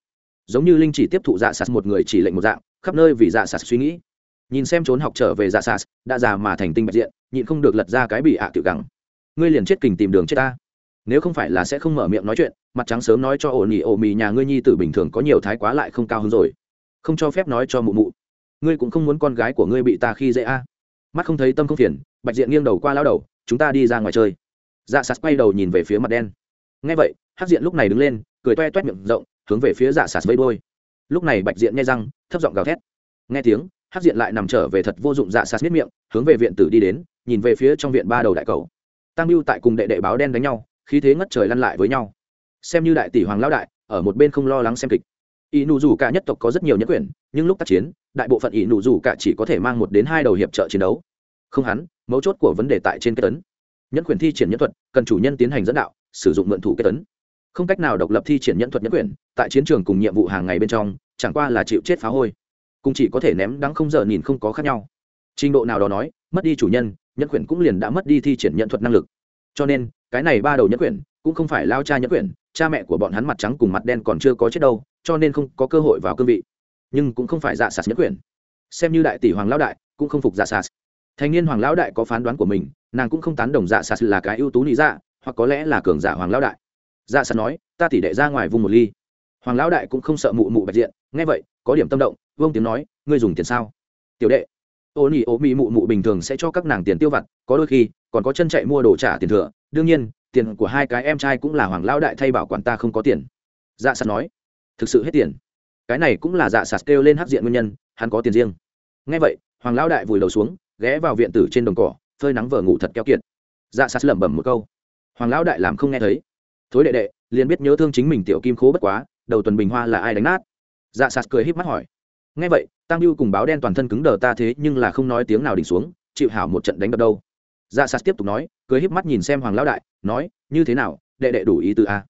Giống như linh chỉ tiếp thụ giả sạt một người chỉ lệnh một dạng, khắp nơi vì giả sạt suy nghĩ. Nhìn xem trốn học trở về giả sạt đã già mà thành tinh bạch diện, nhịn không được lật ra cái bị ạ à tiểu gắng ngươi liền chết kình tìm đường chết ta. Nếu không phải là sẽ không mở miệng nói chuyện, mặt trắng sớm nói cho ổ nhị ổ mì nhà ngươi nhi tử bình thường có nhiều thái quá lại không cao hơn rồi. Không cho phép nói cho mụ mụ ngươi cũng không muốn con gái của ngươi bị ta khi dễ a? Mắt không thấy tâm không phiền, bạch diện nghiêng đầu qua lao đầu, chúng ta đi ra ngoài chơi. Dạ sạt quay đầu nhìn về phía mặt đen. Ngay vậy hát diện lúc này đứng lên, cười toe toét miệng rộng, hướng về phía dạ sạt vây đôi lúc này bạch diện nghe răng, thấp giọng gào thét. Nghe tiếng hát diện lại nằm trở về thật vô dụng dạ sạt miết miệng, hướng về viện tử đi đến, nhìn về phía trong viện ba đầu đại cầu tăng mưu tại cùng đệ đệ báo đen đánh nhau, khí thế ngất trời lăn lại với nhau. Xem như đại tỷ hoàng lão đại, ở một bên không lo lắng xem kịch ỷ nụ rủ cả nhất tộc có rất nhiều nhẫn quyền, nhưng lúc tác chiến đại bộ phận ỷ nụ rủ cả chỉ có thể mang một đến hai đầu hiệp trợ chiến đấu. Không hắn mấu chốt của vấn đề tại trên kết tấn. Nhẫn quyền thi triển nhân thuật cần chủ nhân tiến hành dẫn đạo sử dụng mượn thủ kết tấn. Không cách nào độc lập thi triển nhẫn thuật nhẫn quyền tại chiến trường cùng nhiệm vụ hàng ngày bên trong chẳng qua là chịu chết phá hôi. Cùng chỉ có thể ném đắng không giờ nhìn không có khác nhau. Trình độ nào đó nói mất đi chủ nhân nhẫn quyền cũng liền đã mất đi thi triển nhẫn thuật năng lực. Cho nên cái này ba đầu nhẫn quyền cũng không phải lao cha nhẫn quyền, cha mẹ của bọn hắn mặt trắng cùng mặt đen còn chưa có chết đâu cho nên không có cơ hội vào cương vị. Nhưng cũng không phải dạ sạt nhất quyền. xem như đại tỷ hoàng lão đại, cũng không phục dạ sạt thành niên hoàng lão đại có phán đoán của mình, nàng cũng không tán đồng dạ sạt là cái ưu tú lý dạ hoặc có lẽ là cường giả hoàng lão đại. Dạ sạt nói, ta tỷ đệ ra ngoài vùng một ly. Hoàng lão đại cũng không sợ mụ mụ bạch diện. Nghe vậy, có điểm tâm động, vương tiếng nói, ngươi dùng tiền sao? Tiểu đệ. Ô nỉ ô mỹ mụ mụ bình thường sẽ cho các nàng tiền tiêu vặt, có đôi khi, còn có chân chạy mua đồ trả tiền thừa. Đương nhiên, tiền của hai cái em trai cũng là hoàng lão đại thay bảo quản ta không có tiền. Dạ sạt nói thực sự hết tiền. Cái này cũng là dạ sạt kêu lên hắc diện nguyên nhân, hắn có tiền riêng. Ngay vậy, hoàng lão đại vùi đầu xuống, ghé vào viện tử trên đồng cỏ, phơi nắng vờ ngủ thật keo kiệt. Dạ sạt lẩm bẩm một câu. Hoàng lão đại làm không nghe thấy. Thối đệ đệ, liền biết nhớ thương chính mình tiểu kim khố bất quá, đầu tuần bình hoa là ai đánh nát? Dạ sạt cười híp mắt hỏi. Ngay vậy, tăng lưu cùng báo đen toàn thân cứng đờ ta thế nhưng là không nói tiếng nào đỉnh xuống, chịu hảo một trận đánh đập đâu. Dạ sạt tiếp tục nói, cười híp mắt nhìn xem hoàng lão đại, nói, như thế nào, đệ đệ đủ ý từ a?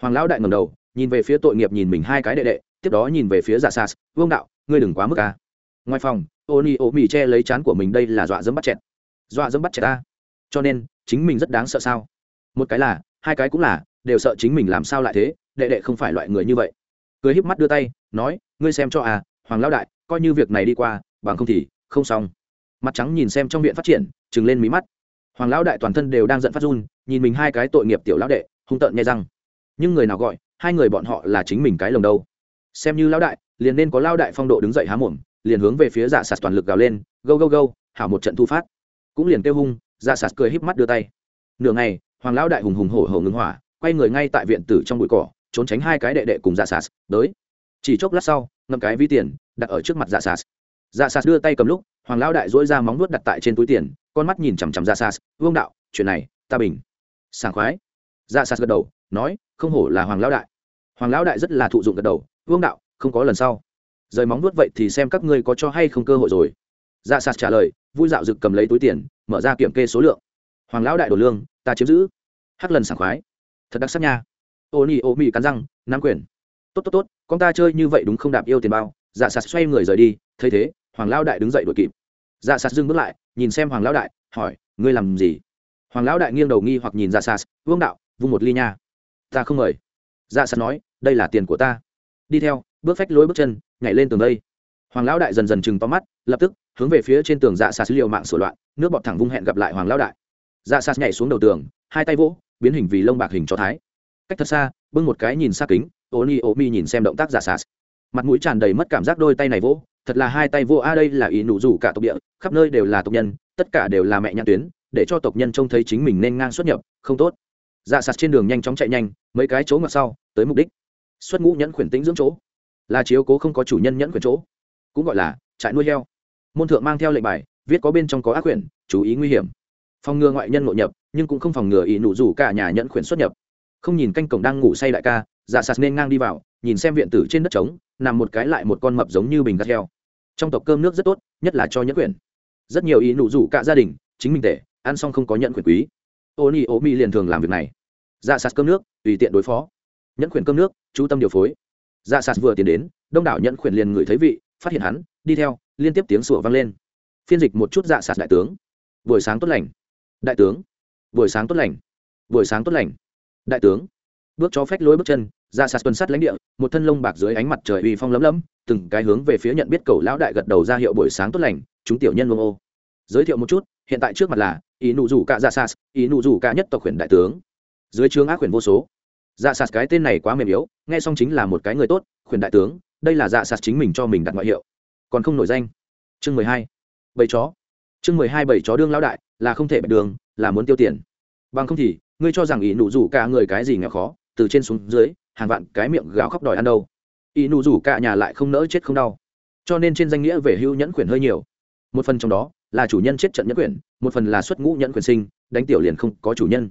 Hoàng lão đại ngầm đầu nhìn về phía tội nghiệp nhìn mình hai cái đệ đệ, tiếp đó nhìn về phía giả sạt vương đạo, ngươi đừng quá mức ca ngoài phòng ô ni ô mì che lấy chán của mình, đây là dọa dẫm bắt chẹt. Dọa dẫm bắt chẹt ta? Cho nên, chính mình rất đáng sợ sao? Một cái là, hai cái cũng là, đều sợ chính mình làm sao lại thế, đệ đệ không phải loại người như vậy. Cười híp mắt đưa tay, nói, ngươi xem cho à hoàng lão đại, coi như việc này đi qua, bằng không thì không xong. Mặt trắng nhìn xem trong viện phát triển chừng lên mí mắt. Hoàng lão đại toàn thân đều đang giận phát run, nhìn mình hai cái tội nghiệp tiểu lão đệ, hung tợn nghe răng. Nhưng người nào gọi hai người bọn họ là chính mình cái lồng đâu. Xem như lão đại, liền nên có lao đại phong độ đứng dậy há mồm, liền hướng về phía dạ sạt toàn lực gào lên, gâu gâu gâu, hảo một trận thu phát. Cũng liền kêu hung dạ sạt cười híp mắt đưa tay. Nửa ngày, hoàng lão đại hùng hùng hổ hổ ngưng hỏa, quay người ngay tại viện tử trong bụi cỏ, trốn tránh hai cái đệ đệ cùng dạ sạt, tới. Chỉ chốc lát sau, ngậm cái ví tiền, đặt ở trước mặt dạ sạt. Dạ sạt đưa tay cầm lúc, hoàng lão đại dỗi ra móng nuốt đặt tại trên túi tiền, con mắt nhìn chằm chằm dạ sạt, vương đạo, chuyện này, ta bình. Sảng khoái. Dạ sạt gật đầu, nói, không hổ là hoàng lão đại hoàng lão đại rất là thụ dụng gật đầu, vương đạo, không có lần sau. Rời móng nuốt vậy thì xem các ngươi có cho hay không cơ hội rồi. Dạ sạt trả lời, vui dạo rực cầm lấy túi tiền, mở ra kiểm kê số lượng. Hoàng lão đại đổ lương, ta chiếm giữ. Hắc lần sảng khoái, thật đặc sắc nha. Ô nhi ô mị cắn răng, nắm quyền. Tốt tốt tốt, con ta chơi như vậy đúng không đạp yêu tiền bao? Dạ sạt xoay người rời đi, thấy thế, hoàng lão đại đứng dậy đuổi kịp. Dạ sạt dừng bước lại, nhìn xem hoàng lão đại, hỏi, ngươi làm gì? Hoàng lão đại nghiêng đầu nghi hoặc nhìn dạ sạt, vương đạo, vung một ly nha. Ta không mời dạ sắt nói, đây là tiền của ta. Đi theo, bước phách lối bước chân, nhảy lên tường đây. Hoàng lão đại dần dần chừng to mắt, lập tức, hướng về phía trên tường dạ sạt liệu mạng sửa loạn, nước bọt thẳng vung hẹn gặp lại hoàng lão đại. Dạ sạt nhảy xuống đầu tường, hai tay vỗ, biến hình vì lông bạc hình cho thái. Cách thật xa, bưng một cái nhìn xa kính ô ni ô mi nhìn xem động tác dạ sạt mặt mũi tràn đầy mất cảm giác đôi tay này vỗ, thật là hai tay vô a, đây là ý nụ rủ cả tộc địa, khắp nơi đều là tộc nhân, tất cả đều là mẹ nhãn tuyến, để cho tộc nhân trông thấy chính mình nên ngang xuất nhập, không tốt dạ sạt trên đường nhanh chóng chạy nhanh, mấy cái chỗ ngặt sau, tới mục đích. Xuất ngũ nhẫn khuyển tính dưỡng chỗ. Là chiếu cố không có chủ nhân nhẫn khuyển chỗ. Cũng gọi là trại nuôi heo. Môn thượng mang theo lệnh bài, viết có bên trong có ác quyển chú ý nguy hiểm. Phòng ngừa ngoại nhân nội nhập, nhưng cũng không phòng ngừa ý nụ rủ cả nhà nhẫn khuyển xuất nhập. Không nhìn canh cổng đang ngủ say đại ca dạ sạt nên ngang đi vào, nhìn xem viện tử trên đất trống, nằm một cái lại một con mập giống như bình gắt heo. Trong tộc cơm nước rất tốt, nhất là cho nhẫn quyển rất nhiều ý nụ rủ cả gia đình, chính mình tể, ăn xong không có nhẫn quyển quý ô nhi ô mi liền thường làm việc này. Dạ sạt cơm nước, tùy tiện đối phó. Nhẫn khuyển cơm nước, chú tâm điều phối. Dạ sạt vừa tiến đến, đông đảo nhẫn khuyển liền ngửi thấy vị, phát hiện hắn, đi theo, liên tiếp tiếng sủa vang lên. Phiên dịch một chút dạ sạt đại tướng. Buổi sáng tốt lành. Đại tướng. Buổi sáng tốt lành. Buổi sáng tốt lành. Đại tướng. Bước cho phách lối bước chân ra sạt tuần sắt lãnh địa, một thân lông bạc dưới ánh mặt trời uy phong lấm lấm, từng cái hướng về phía nhận biết cầu lão đại gật đầu ra hiệu buổi sáng tốt lành, chúng tiểu nhân lông ô giới thiệu một chút, hiện tại trước mặt là ý nụ rủ cả dạ sas ý nụ rủ cả nhất tộc quyền đại tướng. Dưới trướng ác quyền vô số. Dạ sạt cái tên này quá mềm yếu, nghe xong chính là một cái người tốt quyền đại tướng, đây là dạ sạt chính mình cho mình đặt ngoại hiệu. Còn không nổi danh. Chương mười hai. Bảy chó. Chương mười hai bảy chó đương lão đại, là không thể bạch đường, là muốn tiêu tiền. Bằng không thì, ngươi cho rằng ý nụ rủ cả người cái gì nghèo khó, từ trên xuống dưới, hàng vạn cái miệng gào khóc đòi ăn đâu. Ý nụ rủ cả nhà lại không nỡ chết không đau. Cho nên trên danh nghĩa về hưu nhẫn quyền hơi nhiều. Một phần trong đó là chủ nhân chết trận nhẫn quyền một phần là xuất ngũ nhẫn quyền sinh, đánh tiểu liền không có chủ nhân.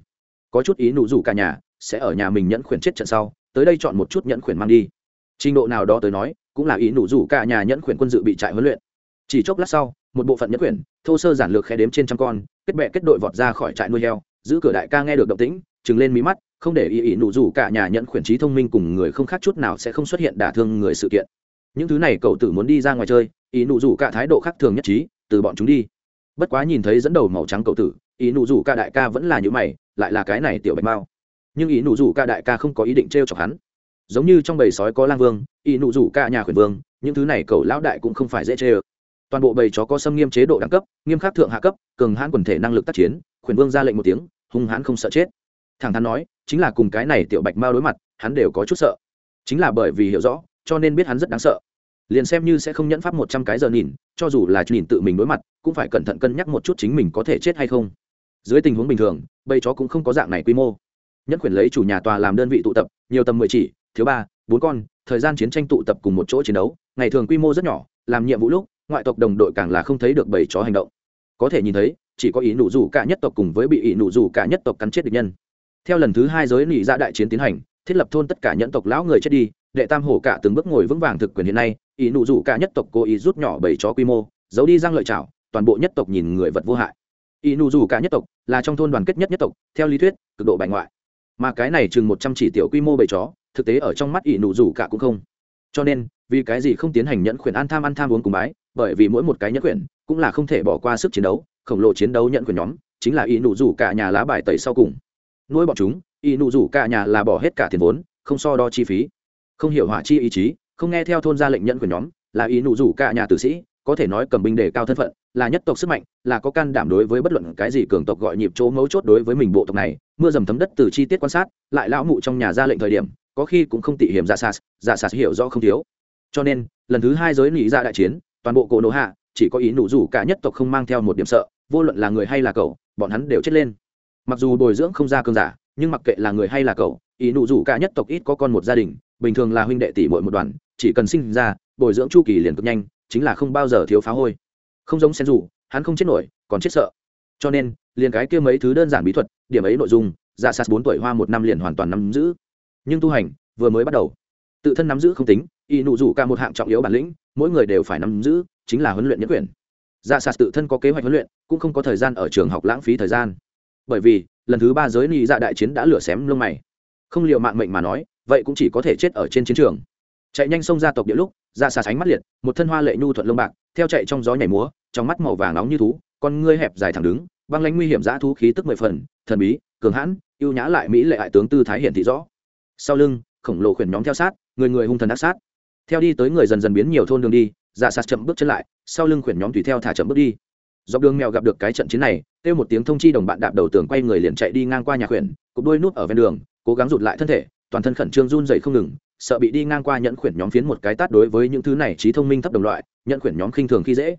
Có chút ý nụ rủ cả nhà, sẽ ở nhà mình nhẫn quyền chết trận sau, tới đây chọn một chút nhẫn quyền mang đi. Trình độ nào đó tới nói, cũng là ý nụ rủ cả nhà nhẫn quyền quân dự bị trại huấn luyện. Chỉ chốc lát sau, một bộ phận nhẫn quyền, thô sơ giản lược khe đếm trên trăm con, kết bệ kết đội vọt ra khỏi trại nuôi heo, giữ cửa đại ca nghe được động tĩnh chừng lên mí mắt, không để ý ý nụ rủ cả nhà nhẫn quyền trí thông minh cùng người không khác chút nào sẽ không xuất hiện đả thương người sự kiện. Những thứ này cậu tử muốn đi ra ngoài chơi, ý nụ rủ cả thái độ khác thường nhất trí từ bọn chúng đi. Bất quá nhìn thấy dẫn đầu màu trắng cậu tử, ý nụ rủ ca đại ca vẫn là những mày, lại là cái này tiểu bạch mao. Nhưng ý nụ rủ ca đại ca không có ý định t r e o chọc hắn. Giống như trong bầy sói có lang vương, ý nụ rủ ca nhà khuyển vương, những thứ này cậu lão đại cũng không phải dễ chê ơ toàn bộ bầy chó có xâm nghiêm chế độ đẳng cấp, nghiêm khắc thượng hạ cấp, cường hãn quần thể năng lực tác chiến, khuyển vương ra lệnh một tiếng, hung hãn không sợ chết. Thẳng thắn nói, chính là cùng cái này tiểu bạch mao đối mặt, hắn đều có chút sợ. Chính là bởi vì hiểu rõ, cho nên biết hắn rất đáng sợ liền xem như sẽ không nhẫn pháp một trăm cái giờ nhìn, cho dù là nhìn tự mình đối mặt, cũng phải cẩn thận cân nhắc một chút chính mình có thể chết hay không. Dưới tình huống bình thường, bầy chó cũng không có dạng này quy mô. Nhất quyền lấy chủ nhà tòa làm đơn vị tụ tập, nhiều tầm mười chỉ, thiếu ba, bốn con, thời gian chiến tranh tụ tập cùng một chỗ chiến đấu, ngày thường quy mô rất nhỏ, làm nhiệm vụ lúc, ngoại tộc đồng đội càng là không thấy được bầy chó hành động. Có thể nhìn thấy, chỉ có ý nụ rủ cả nhất tộc cùng với bị ý nụ rủ cả nhất tộc cắn chết địch nhân. Theo lần thứ hai giới nỉ ra dạ đại chiến tiến hành, thiết lập thôn tất cả nhẫn tộc lão người chết đi, đệ tam hổ cả từng bước ngồi vững vàng thực quyền hiện nay ý nụ rủ cả nhất tộc cố ý rút nhỏ bảy chó quy mô, giấu đi răng lợi chảo, toàn bộ nhất tộc nhìn người vật vô hại. Ý nụ rủ cả nhất tộc là trong thôn đoàn kết nhất nhất tộc, theo lý thuyết, cực độ bại ngoại. Mà cái này chừng một trăm chỉ tiểu quy mô bảy chó, thực tế ở trong mắt ý nụ rủ cả cũng không. Cho nên, vì cái gì không tiến hành nhẫn quyền ăn tham ăn tham uống cùng bái, bởi vì mỗi một cái nhẫn quyền cũng là không thể bỏ qua sức chiến đấu, khổng lồ chiến đấu nhận quyền nhóm, chính là ý nụ rủ cả nhà lá bài tẩy sau cùng. Nuôi bọn chúng ý nụ rủ cả nhà là bỏ hết cả tiền vốn, không so đo chi phí, không hiểu hỏa chi ý chí không nghe theo thôn ra lệnh nhận của nhóm, là ý nụ rủ cả nhà tử sĩ, có thể nói cầm binh đề cao thân phận, là nhất tộc sức mạnh, là có can đảm đối với bất luận cái gì cường tộc gọi nhịp chỗ mấu chốt đối với mình bộ tộc này. Mưa dầm thấm đất từ chi tiết quan sát, lại lão mụ trong nhà ra lệnh thời điểm, có khi cũng không tị hiểm giả sas giả sas hiểu rõ không thiếu. Cho nên, lần thứ hai giới nghĩ ra đại chiến, toàn bộ cổ nổ hạ, chỉ có ý nụ rủ cả nhất tộc không mang theo một điểm sợ, vô luận là người hay là cậu, bọn hắn đều chết lên. Mặc dù bồi dưỡng không ra cơn giả, nhưng mặc kệ là người hay là cậu, ý nụ rủ cả nhất tộc ít có con một gia đình bình thường là huynh đệ tỷ muội một đoàn, chỉ cần sinh ra, bồi dưỡng chu kỳ liền cực nhanh, chính là không bao giờ thiếu phá hôi. Không giống sen rủ hắn không chết nổi, còn chết sợ. Cho nên, liền cái kia mấy thứ đơn giản bí thuật, điểm ấy nội dung dạ sạt bốn tuổi hoa một năm liền hoàn toàn nắm giữ. Nhưng tu hành, vừa mới bắt đầu. Tự thân nắm giữ không tính, y nụ rủ cả một hạng trọng yếu bản lĩnh, mỗi người đều phải nắm giữ, chính là huấn luyện nhất quyền. Dạ sạt tự thân có kế hoạch huấn luyện, cũng không có thời gian ở trường học lãng phí thời gian. Bởi vì, lần thứ ba giới ni dạ đại chiến đã lửa xém lông mày. Không liệu mạng mệnh mà nói vậy cũng chỉ có thể chết ở trên chiến trường. Chạy nhanh xông ra tộc địa lúc, ra xà sánh mắt liệt, một thân hoa lệ nhu thuận lông bạc, theo chạy trong gió nhảy múa, trong mắt màu vàng nóng như thú, con ngươi hẹp dài thẳng đứng, băng lánh nguy hiểm dã thú khí tức mười phần, thần bí, cường hãn, ưu nhã lại mỹ lệ hại tướng tư thái hiển thị rõ. Sau lưng, khổng lồ khuyển nhóm theo sát, người người hung thần ác sát. Theo đi tới người dần dần biến nhiều thôn đường đi dạ sạt chậm bước chân lại, sau lưng khuyển nhóm tùy theo thả chậm bước đi. Dọc đường mèo gặp được cái trận chiến này, kêu một tiếng thông chi đồng bạn đạp đầu tường quay người liền chạy đi ngang qua nhà khuyển cục đôi nút ở ven đường, cố gắng rụt lại thân thể toàn thân khẩn trương run dậy không ngừng, sợ bị đi ngang qua nhận khuyển nhóm phiến một cái tát đối với những thứ này trí thông minh thấp đồng loại nhận khuyển nhóm khinh thường khi dễ.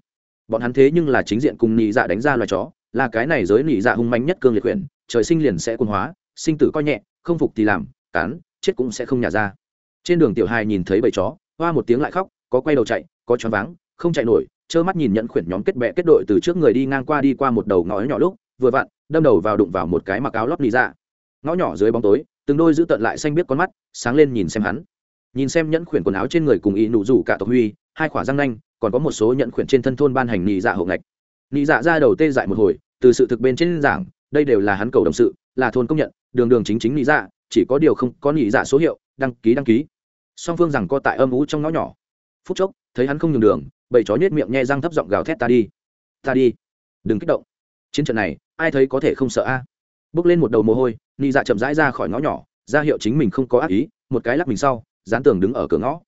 Bọn hắn thế nhưng là chính diện cùng nhị dạ đánh ra loài chó, là cái này giới nhị dạ hung mạnh nhất cương liệt khuyển, trời sinh liền sẽ quân hóa, sinh tử coi nhẹ, không phục thì làm cán chết cũng sẽ không nhả ra. Trên đường tiểu hài nhìn thấy bầy chó, hoa một tiếng lại khóc, có quay đầu chạy, có choáng váng, không chạy nổi, trơ mắt nhìn nhận khuyển nhóm kết bè kết đội từ trước người đi ngang qua đi qua một đầu ngõ nhỏ lúc, vừa vặn, đâm đầu vào đụng vào một cái mặc áo lót nhị dạ ngõ nhỏ dưới bóng tối, từng đôi giữ tận lại xanh biết con mắt, sáng lên nhìn xem hắn. Nhìn xem nhẫn khuyển quần áo trên người cùng ý nụ rủ cả tộc huy, hai khỏa răng nanh, còn có một số nhẫn khuyển trên thân thôn ban hành nhị dạ hậu ngạch. Nhị dạ ra đầu tê dại một hồi, từ sự thực bên trên giảng, đây đều là hắn cầu đồng sự, là thôn công nhận, đường đường chính chính nhị dạ chỉ có điều không có nhị dạ số hiệu, đăng ký đăng ký. Song phương rằng co tại âm ú trong ngõ nhỏ. Phút chốc, thấy hắn không nhường đường, bầy chó nhét miệng nhe răng thấp giọng gào thét, ta đi ta đi, đừng kích động. Chiến trận này, ai thấy có thể không sợ a? Bước lên một đầu mồ hôi, nị dạ chậm rãi ra khỏi ngõ nhỏ, ra hiệu chính mình không có ác ý, một cái lắc mình sau, dán tường đứng ở cửa ngõ.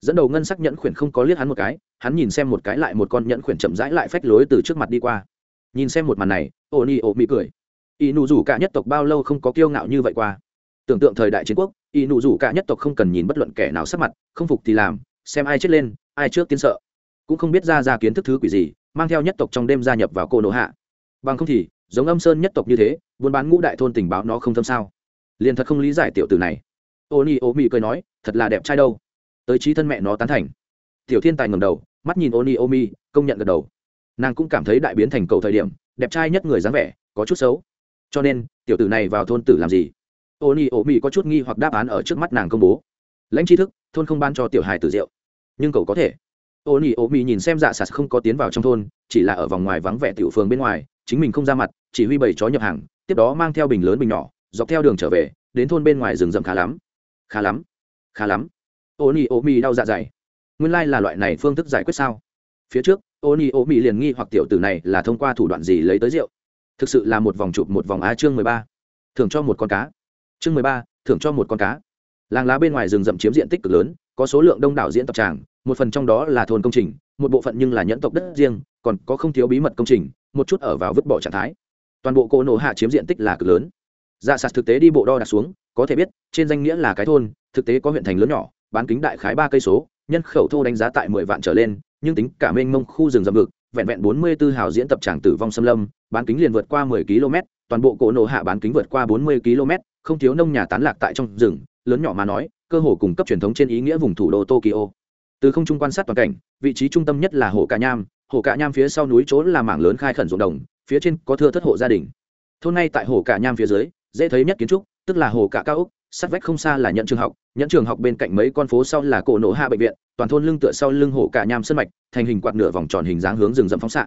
Dẫn đầu ngân sắc nhẫn khuyển không có liếc hắn một cái, hắn nhìn xem một cái lại một con nhẫn khuyển chậm rãi lại phách lối từ trước mặt đi qua. Nhìn xem một màn này ô ni ô mị cười. Y nụ rủ cả nhất tộc bao lâu không có kiêu ngạo như vậy qua. Tưởng tượng thời đại chiến quốc y nụ rủ cả nhất tộc không cần nhìn bất luận kẻ nào sắc mặt, không phục thì làm, xem ai chết lên, ai trước tiến sợ. Cũng không biết ra ra kiến thức thứ quỷ gì, mang theo nhất tộc trong đêm gia nhập vào cô nổ hạ. Bằng không thì giống âm sơn nhất tộc như thế, buôn bán ngũ đại thôn tình báo nó không thâm sao? Liền thật không lý giải tiểu tử này. Ô ni ô mi cười nói, thật là đẹp trai đâu. Tới trí thân mẹ nó tán thành. Tiểu thiên tài ngầm đầu, mắt nhìn ô ni ô mi công nhận gật đầu. Nàng cũng cảm thấy đại biến thành cầu thời điểm, đẹp trai nhất người dáng vẻ, có chút xấu. Cho nên, tiểu tử này vào thôn tử làm gì? Ô ni ô mi có chút nghi hoặc đáp án ở trước mắt nàng công bố. Lãnh tri thức, thôn không ban cho tiểu hài tử rượu. Nhưng cậu có thể ô nỉ ô mì nhìn xem dạ sạt không có tiến vào trong thôn, chỉ là ở vòng ngoài vắng vẻ tiểu phường bên ngoài, chính mình không ra mặt, chỉ huy bảy chó nhập hàng, tiếp đó mang theo bình lớn bình nhỏ, dọc theo đường trở về, đến thôn bên ngoài rừng rậm khá lắm. Khá lắm? Khá lắm. Ô nỉ ô mì đau dạ dày. Nguyên lai、like、là loại này phương thức giải quyết sao? Phía trước ô nỉ ô mì liền nghi hoặc tiểu tử này là thông qua thủ đoạn gì lấy tới rượu? Thực sự là một vòng chụp một vòng á chương mười ba. Thưởng cho một con cá. Chương mười ba, thưởng cho một con cá. Làng lá bên ngoài rừng rậm chiếm diện tích cực lớn có số lượng đông đảo diễn tập tràng, một phần trong đó là thôn công trình, một bộ phận nhưng là nhẫn tộc đất riêng, còn có không thiếu bí mật công trình, một chút ở vào vứt bỏ trạng thái. Toàn bộ cỗ nổ hạ chiếm diện tích là cực lớn. Dạ sạt thực tế đi bộ đo đặt xuống, có thể biết, trên danh nghĩa là cái thôn, thực tế có huyện thành lớn nhỏ, bán kính đại khái ba cây số, nhân khẩu thô đánh giá tại mười vạn trở lên, nhưng tính cả mênh mông khu rừng rậm vực, vẹn vẹn bốn mươi 44 hào diễn tập tràng tử vong xâm lâm, bán kính liền vượt qua mười km, toàn bộ cỗ nổ hạ bán kính vượt qua bốn mươi km, không thiếu nông nhà tán lạc tại trong rừng, lớn nhỏ mà nói cơ hồ cung cấp truyền thống trên ý nghĩa vùng thủ đô tokyo. Từ không trung quan sát toàn cảnh, vị trí trung tâm nhất là hồ cạ nham. Hồ cạ nham phía sau núi trốn là mảng lớn khai khẩn ruộng đồng, phía trên có thưa thất hộ gia đình. Thôn ngay tại hồ cạ nham phía dưới, dễ thấy nhất kiến trúc, tức là hồ cạ cao úc, sát vách không xa là nhận trường học. Nhận trường học bên cạnh mấy con phố sau là cổ nổ hạ bệnh viện, toàn thôn lưng tựa sau lưng hồ cạ nham sân mạch, thành hình quạt nửa vòng tròn hình dáng hướng rừng rậm phóng xạ.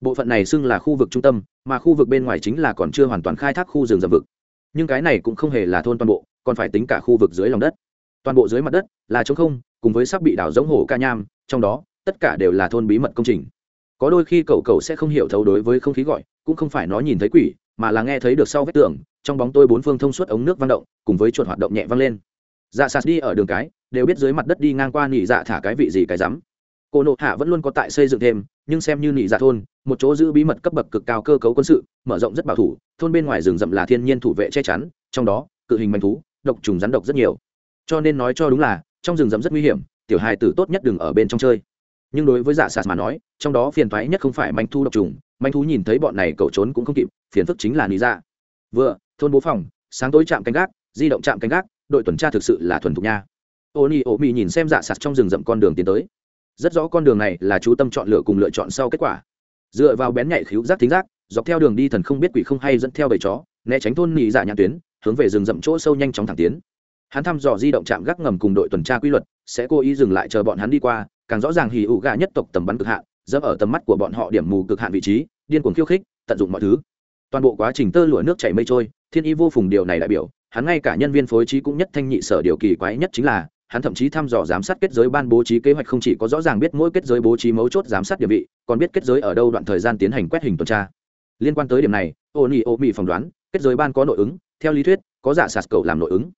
Bộ phận này xưng là khu vực trung tâm, mà khu vực bên ngoài chính là còn chưa hoàn toàn khai thác khu rừng rậm vực. Nhưng cái này cũng không hề là thôn toàn bộ, còn phải tính cả khu vực dưới lòng đất toàn bộ dưới mặt đất là trống không, cùng với sắp bị đảo giống hồ ca nham, trong đó, tất cả đều là thôn bí mật công trình. Có đôi khi cậu cậu sẽ không hiểu thấu đối với không khí gọi, cũng không phải nó nhìn thấy quỷ, mà là nghe thấy được sau vách tường, trong bóng tôi bốn phương thông suốt ống nước vang động, cùng với chuột hoạt động nhẹ vang lên. Dạ sạt đi ở đường cái, đều biết dưới mặt đất đi ngang qua nỉ dạ thả cái vị gì cái rắm. Cô nộ hạ vẫn luôn có tại xây dựng thêm, nhưng xem như nỉ dạ thôn, một chỗ giữ bí mật cấp bậc cực cao cơ cấu quân sự, mở rộng rất bảo thủ, thôn bên ngoài rừng rậm là thiên nhiên thủ vệ che chắn, trong đó, cự hình manh thú, độc trùng rắn độc rất nhiều cho nên nói cho đúng là, trong rừng rậm rất nguy hiểm, tiểu hài tử tốt nhất đừng ở bên trong chơi. Nhưng đối với dạ sạt mà nói, trong đó phiền thoái nhất không phải manh thu độc trùng, manh thú nhìn thấy bọn này cậu trốn cũng không kịp, phiền phức chính là lý ra dạ. vừa, thôn bố phòng, sáng tối chạm canh gác, di động chạm canh gác, đội tuần tra thực sự là thuần thục nha. Ô ni ô mi nhìn xem dạ sạt trong rừng rậm con đường tiến tới. Rất rõ con đường này là chú tâm chọn lựa cùng lựa chọn sau kết quả. Dựa vào bén nhạy khíu giác thính giác, dọc theo đường đi thần không biết quỷ không hay dẫn theo bầy chó, né tránh thôn nị dạ nhãn tuyến, hướng về rừng rậm chỗ sâu nhanh chóng thẳng tiến hắn thăm dò di động chạm gác ngầm cùng đội tuần tra quy luật, sẽ cố ý dừng lại chờ bọn hắn đi qua, càng rõ ràng hì ụ gà nhất tộc tầm bắn cực hạn, dẫm ở tầm mắt của bọn họ điểm mù cực hạn vị trí, điên cuồng khiêu khích, tận dụng mọi thứ. Toàn bộ quá trình tơ lụa nước chảy mây trôi, thiên y vô phùng điều này đại biểu, hắn ngay cả nhân viên phối trí cũng nhất thanh nhị sở điều kỳ quái nhất chính là, hắn thậm chí thăm dò giám sát kết giới ban bố trí kế hoạch không chỉ có rõ ràng biết mỗi kết giới bố trí mấu chốt giám sát địa vị, còn biết kết giới ở đâu đoạn thời gian tiến hành quét hình tuần tra. Liên quan tới điểm này ô nhi ô mỹ phỏng đoán, kết giới ban có nội ứng, theo lý thuyết, có giả sạt cầu làm nội ứng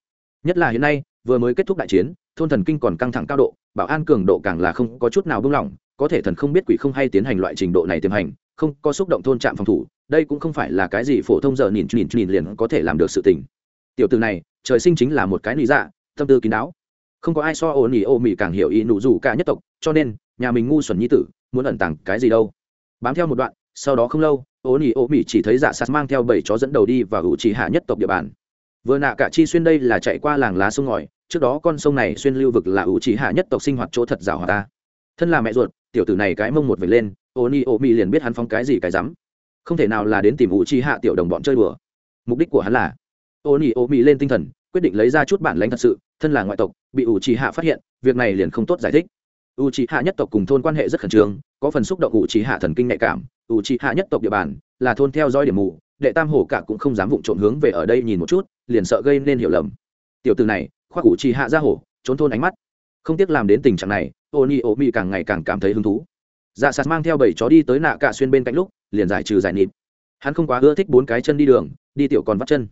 nhất là hiện nay, vừa mới kết thúc đại chiến, thôn thần kinh còn căng thẳng cao độ, bảo an cường độ càng là không có chút nào buông lỏng, có thể thần không biết quỷ không hay tiến hành loại trình độ này tiềm hành, không có xúc động thôn trạm phòng thủ, đây cũng không phải là cái gì phổ thông giờ nhìn nhìn nhìn liền có thể làm được sự tình. Tiểu từ này, trời sinh chính là một cái lý dạ tâm tư kín đáo. Không có ai so ổn nỉ ô mỹ càng hiểu ý nụ rủ cả nhất tộc, cho nên, nhà mình ngu xuẩn nhi tử, muốn ẩn tàng cái gì đâu. Bám theo một đoạn, sau đó không lâu ổn nỉ ô mỹ chỉ thấy dạ sạt mang theo bảy chó dẫn đầu đi và hữu trí hạ nhất tộc địa bàn vừa nạ cả chi xuyên đây là chạy qua làng lá sông ngòi, trước đó con sông này xuyên lưu vực là ủ trí hạ nhất tộc sinh hoạt chỗ thật rào hòa ta. Thân là mẹ ruột, tiểu tử này cái mông một vệt lên ô ni ô mi liền biết hắn phóng cái gì cái rắm. Không thể nào là đến tìm ủ trí hạ tiểu đồng bọn chơi đùa. Mục đích của hắn là ô ni ô mi lên tinh thần, quyết định lấy ra chút bản lãnh thật sự, thân là ngoại tộc, bị ủ trí hạ phát hiện, việc này liền không tốt giải thích. U trí hạ nhất tộc cùng thôn quan hệ rất khẩn trương, có phần xúc động ủ trí hạ thần kinh nhạy cảm, ủ trí hạ nhất tộc địa bàn là thôn theo dõi điểm mù, đệ tam hổ cả cũng không dám vụng trộm hướng về ở đây nhìn một chút liền sợ gây nên hiểu lầm. Tiểu từ này khoác củ trì hạ ra hổ, trốn thôn ánh mắt. Không tiếc làm đến tình trạng này ô ni ô mi càng ngày càng cảm thấy hứng thú. Dạ sạt mang theo bảy chó đi tới nạ cạ xuyên bên cạnh lúc, liền giải trừ giải nịt hắn không quá ưa thích bốn cái chân đi đường, đi tiểu còn vắt chân.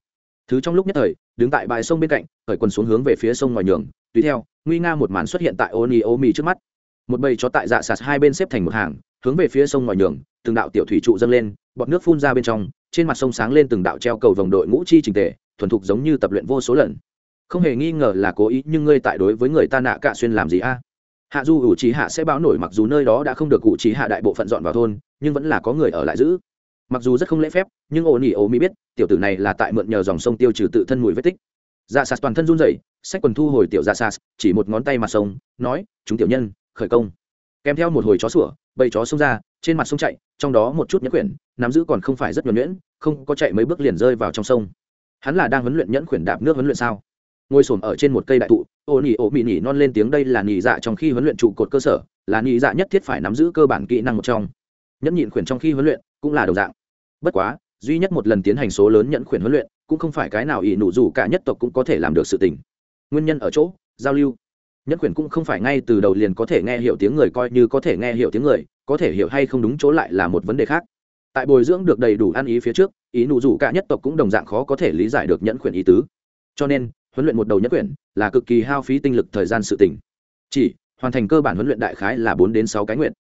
Thứ trong lúc nhất thời, đứng tại bãi sông bên cạnh, khởi quần xuống hướng về phía sông ngoài nhường. Tùy theo, nguy nga một màn xuất hiện tại ô ni ô mi trước mắt. Một bầy chó tại dạ sạt hai bên xếp thành một hàng, hướng về phía sông ngoài nhường, từng đạo tiểu thủy trụ dâng lên, bọt nước phun ra bên trong, trên mặt sông sáng lên từng đạo treo cầu vòng đội ngũ chi trình tề thuần thục giống như tập luyện vô số lần. Không hề nghi ngờ là cố ý, nhưng ngươi tại đối với người ta nạ cạ xuyên làm gì a? Hạ du ủ trí hạ sẽ báo nổi mặc dù nơi đó đã không được cụ trí hạ đại bộ phận dọn vào thôn, nhưng vẫn là có người ở lại giữ. Mặc dù rất không lễ phép, nhưng ổ nỉ ổ mỹ biết, tiểu tử này là tại mượn nhờ dòng sông tiêu trừ tự thân mùi vết tích. Dạ sạt toàn thân run rẩy sách quần thu hồi tiểu dạ sạt, chỉ một ngón tay mặt sông, nói, chúng tiểu nhân, khởi công. Kèm theo một hồi chó sủa, bầy chó xông ra, trên mặt sông chạy, trong đó một chút nhẫn quyển, nắm giữ còn không phải rất nhuẩn nhuyễn, không có chạy mấy bước liền rơi vào trong sông hắn là đang huấn luyện nhẫn khuyển đạp nước huấn luyện sao? Ngồi xổm ở trên một cây đại thụ, ô nỉ ô mị nỉ non lên tiếng đây là nỉ dạ trong khi huấn luyện trụ cột cơ sở, là nỉ dạ nhất thiết phải nắm giữ cơ bản kỹ năng một trong. Nhẫn nhịn khuyển trong khi huấn luyện cũng là đồng dạng. Bất quá, duy nhất một lần tiến hành số lớn nhẫn khuyển huấn luyện cũng không phải cái nào ỷ nụ dù cả nhất tộc cũng có thể làm được sự tình. Nguyên nhân ở chỗ, giao lưu. Nhẫn khuyển cũng không phải ngay từ đầu liền có thể nghe hiểu tiếng người, coi như có thể nghe hiểu tiếng người, có thể hiểu hay không đúng chỗ lại là một vấn đề khác tại bồi dưỡng được đầy đủ ăn ý phía trước, ý nụ dù cả nhất tộc cũng đồng dạng khó có thể lý giải được nhẫn quyền ý tứ. Cho nên, huấn luyện một đầu nhẫn quyền là cực kỳ hao phí tinh lực thời gian sự tỉnh chỉ, hoàn thành cơ bản huấn luyện đại khái là bốn đến sáu cái nguyện.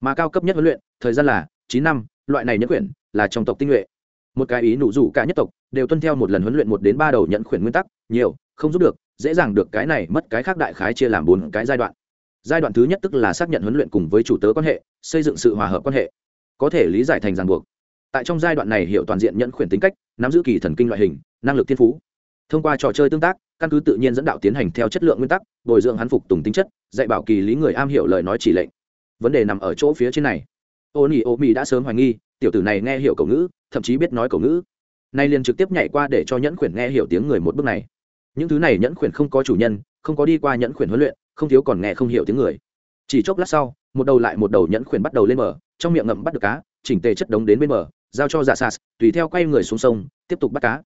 Mà cao cấp nhất huấn luyện, thời gian là chín năm, loại này nhẫn quyền là trong tộc tinh nhuệ. Một cái ý nụ rủ cả nhất tộc đều tuân theo một lần huấn luyện một đến ba đầu nhẫn quyền nguyên tắc, nhiều, không giúp được, dễ dàng được cái này mất cái khác đại khái chia làm bốn cái giai đoạn. Giai đoạn thứ nhất tức là xác nhận huấn luyện cùng với chủ tớ quan hệ, xây dựng sự hòa hợp quan hệ có thể lý giải thành ràng buộc. Tại trong giai đoạn này hiểu toàn diện nhẫn khuyển tính cách, nắm giữ kỳ thần kinh loại hình, năng lực thiên phú. Thông qua trò chơi tương tác, căn cứ tự nhiên dẫn đạo tiến hành theo chất lượng nguyên tắc, bồi dưỡng hắn phục tùng tính chất, dạy bảo kỳ lý người am hiểu lời nói chỉ lệnh. Vấn đề nằm ở chỗ phía trên này. Ô nhi ô mi đã sớm hoài nghi, tiểu tử này nghe hiểu cầu ngữ, thậm chí biết nói cầu ngữ. Nay liền trực tiếp nhảy qua để cho nhẫn khuyển nghe hiểu tiếng người một bước này. Những thứ này nhẫn khuyển không có chủ nhân, không có đi qua nhẫn khuyển huấn luyện, không thiếu còn nghe không hiểu tiếng người. Chỉ chốc lát sau, một đầu lại một đầu nhẫn khuyển bắt đầu lên mở trong miệng ngậm bắt được cá, chỉnh tề chất đống đến bên bờ, giao cho dạ sạt, tùy theo quay người xuống sông, tiếp tục bắt cá.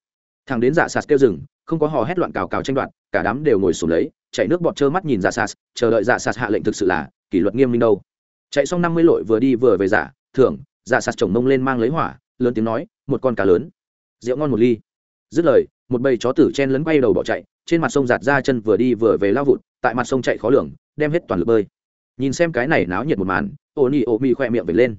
Thằng đến dạ sạt kêu rừng không có hò hét loạn cào cào tranh đoạt, cả đám đều ngồi xuống lấy, chạy nước bọt trơ mắt nhìn dạ sạt, chờ đợi dạ sạt hạ lệnh thực sự là, kỷ luật nghiêm minh đâu. Chạy xong năm mươi lội vừa đi vừa về giả thưởng dạ sạt chồng mông lên mang lấy hỏa, lớn tiếng nói, một con cá lớn, rượu ngon một ly. Dứt lời, một bầy chó tử chen lấn quay đầu bỏ chạy, trên mặt sông giạt ra chân vừa đi vừa về lao vụt, tại mặt sông chạy khó lường, đem hết toàn lực bơi. Nhìn xem cái này náo nhiệt một màn ô nhi ô mi khoe miệng về lên.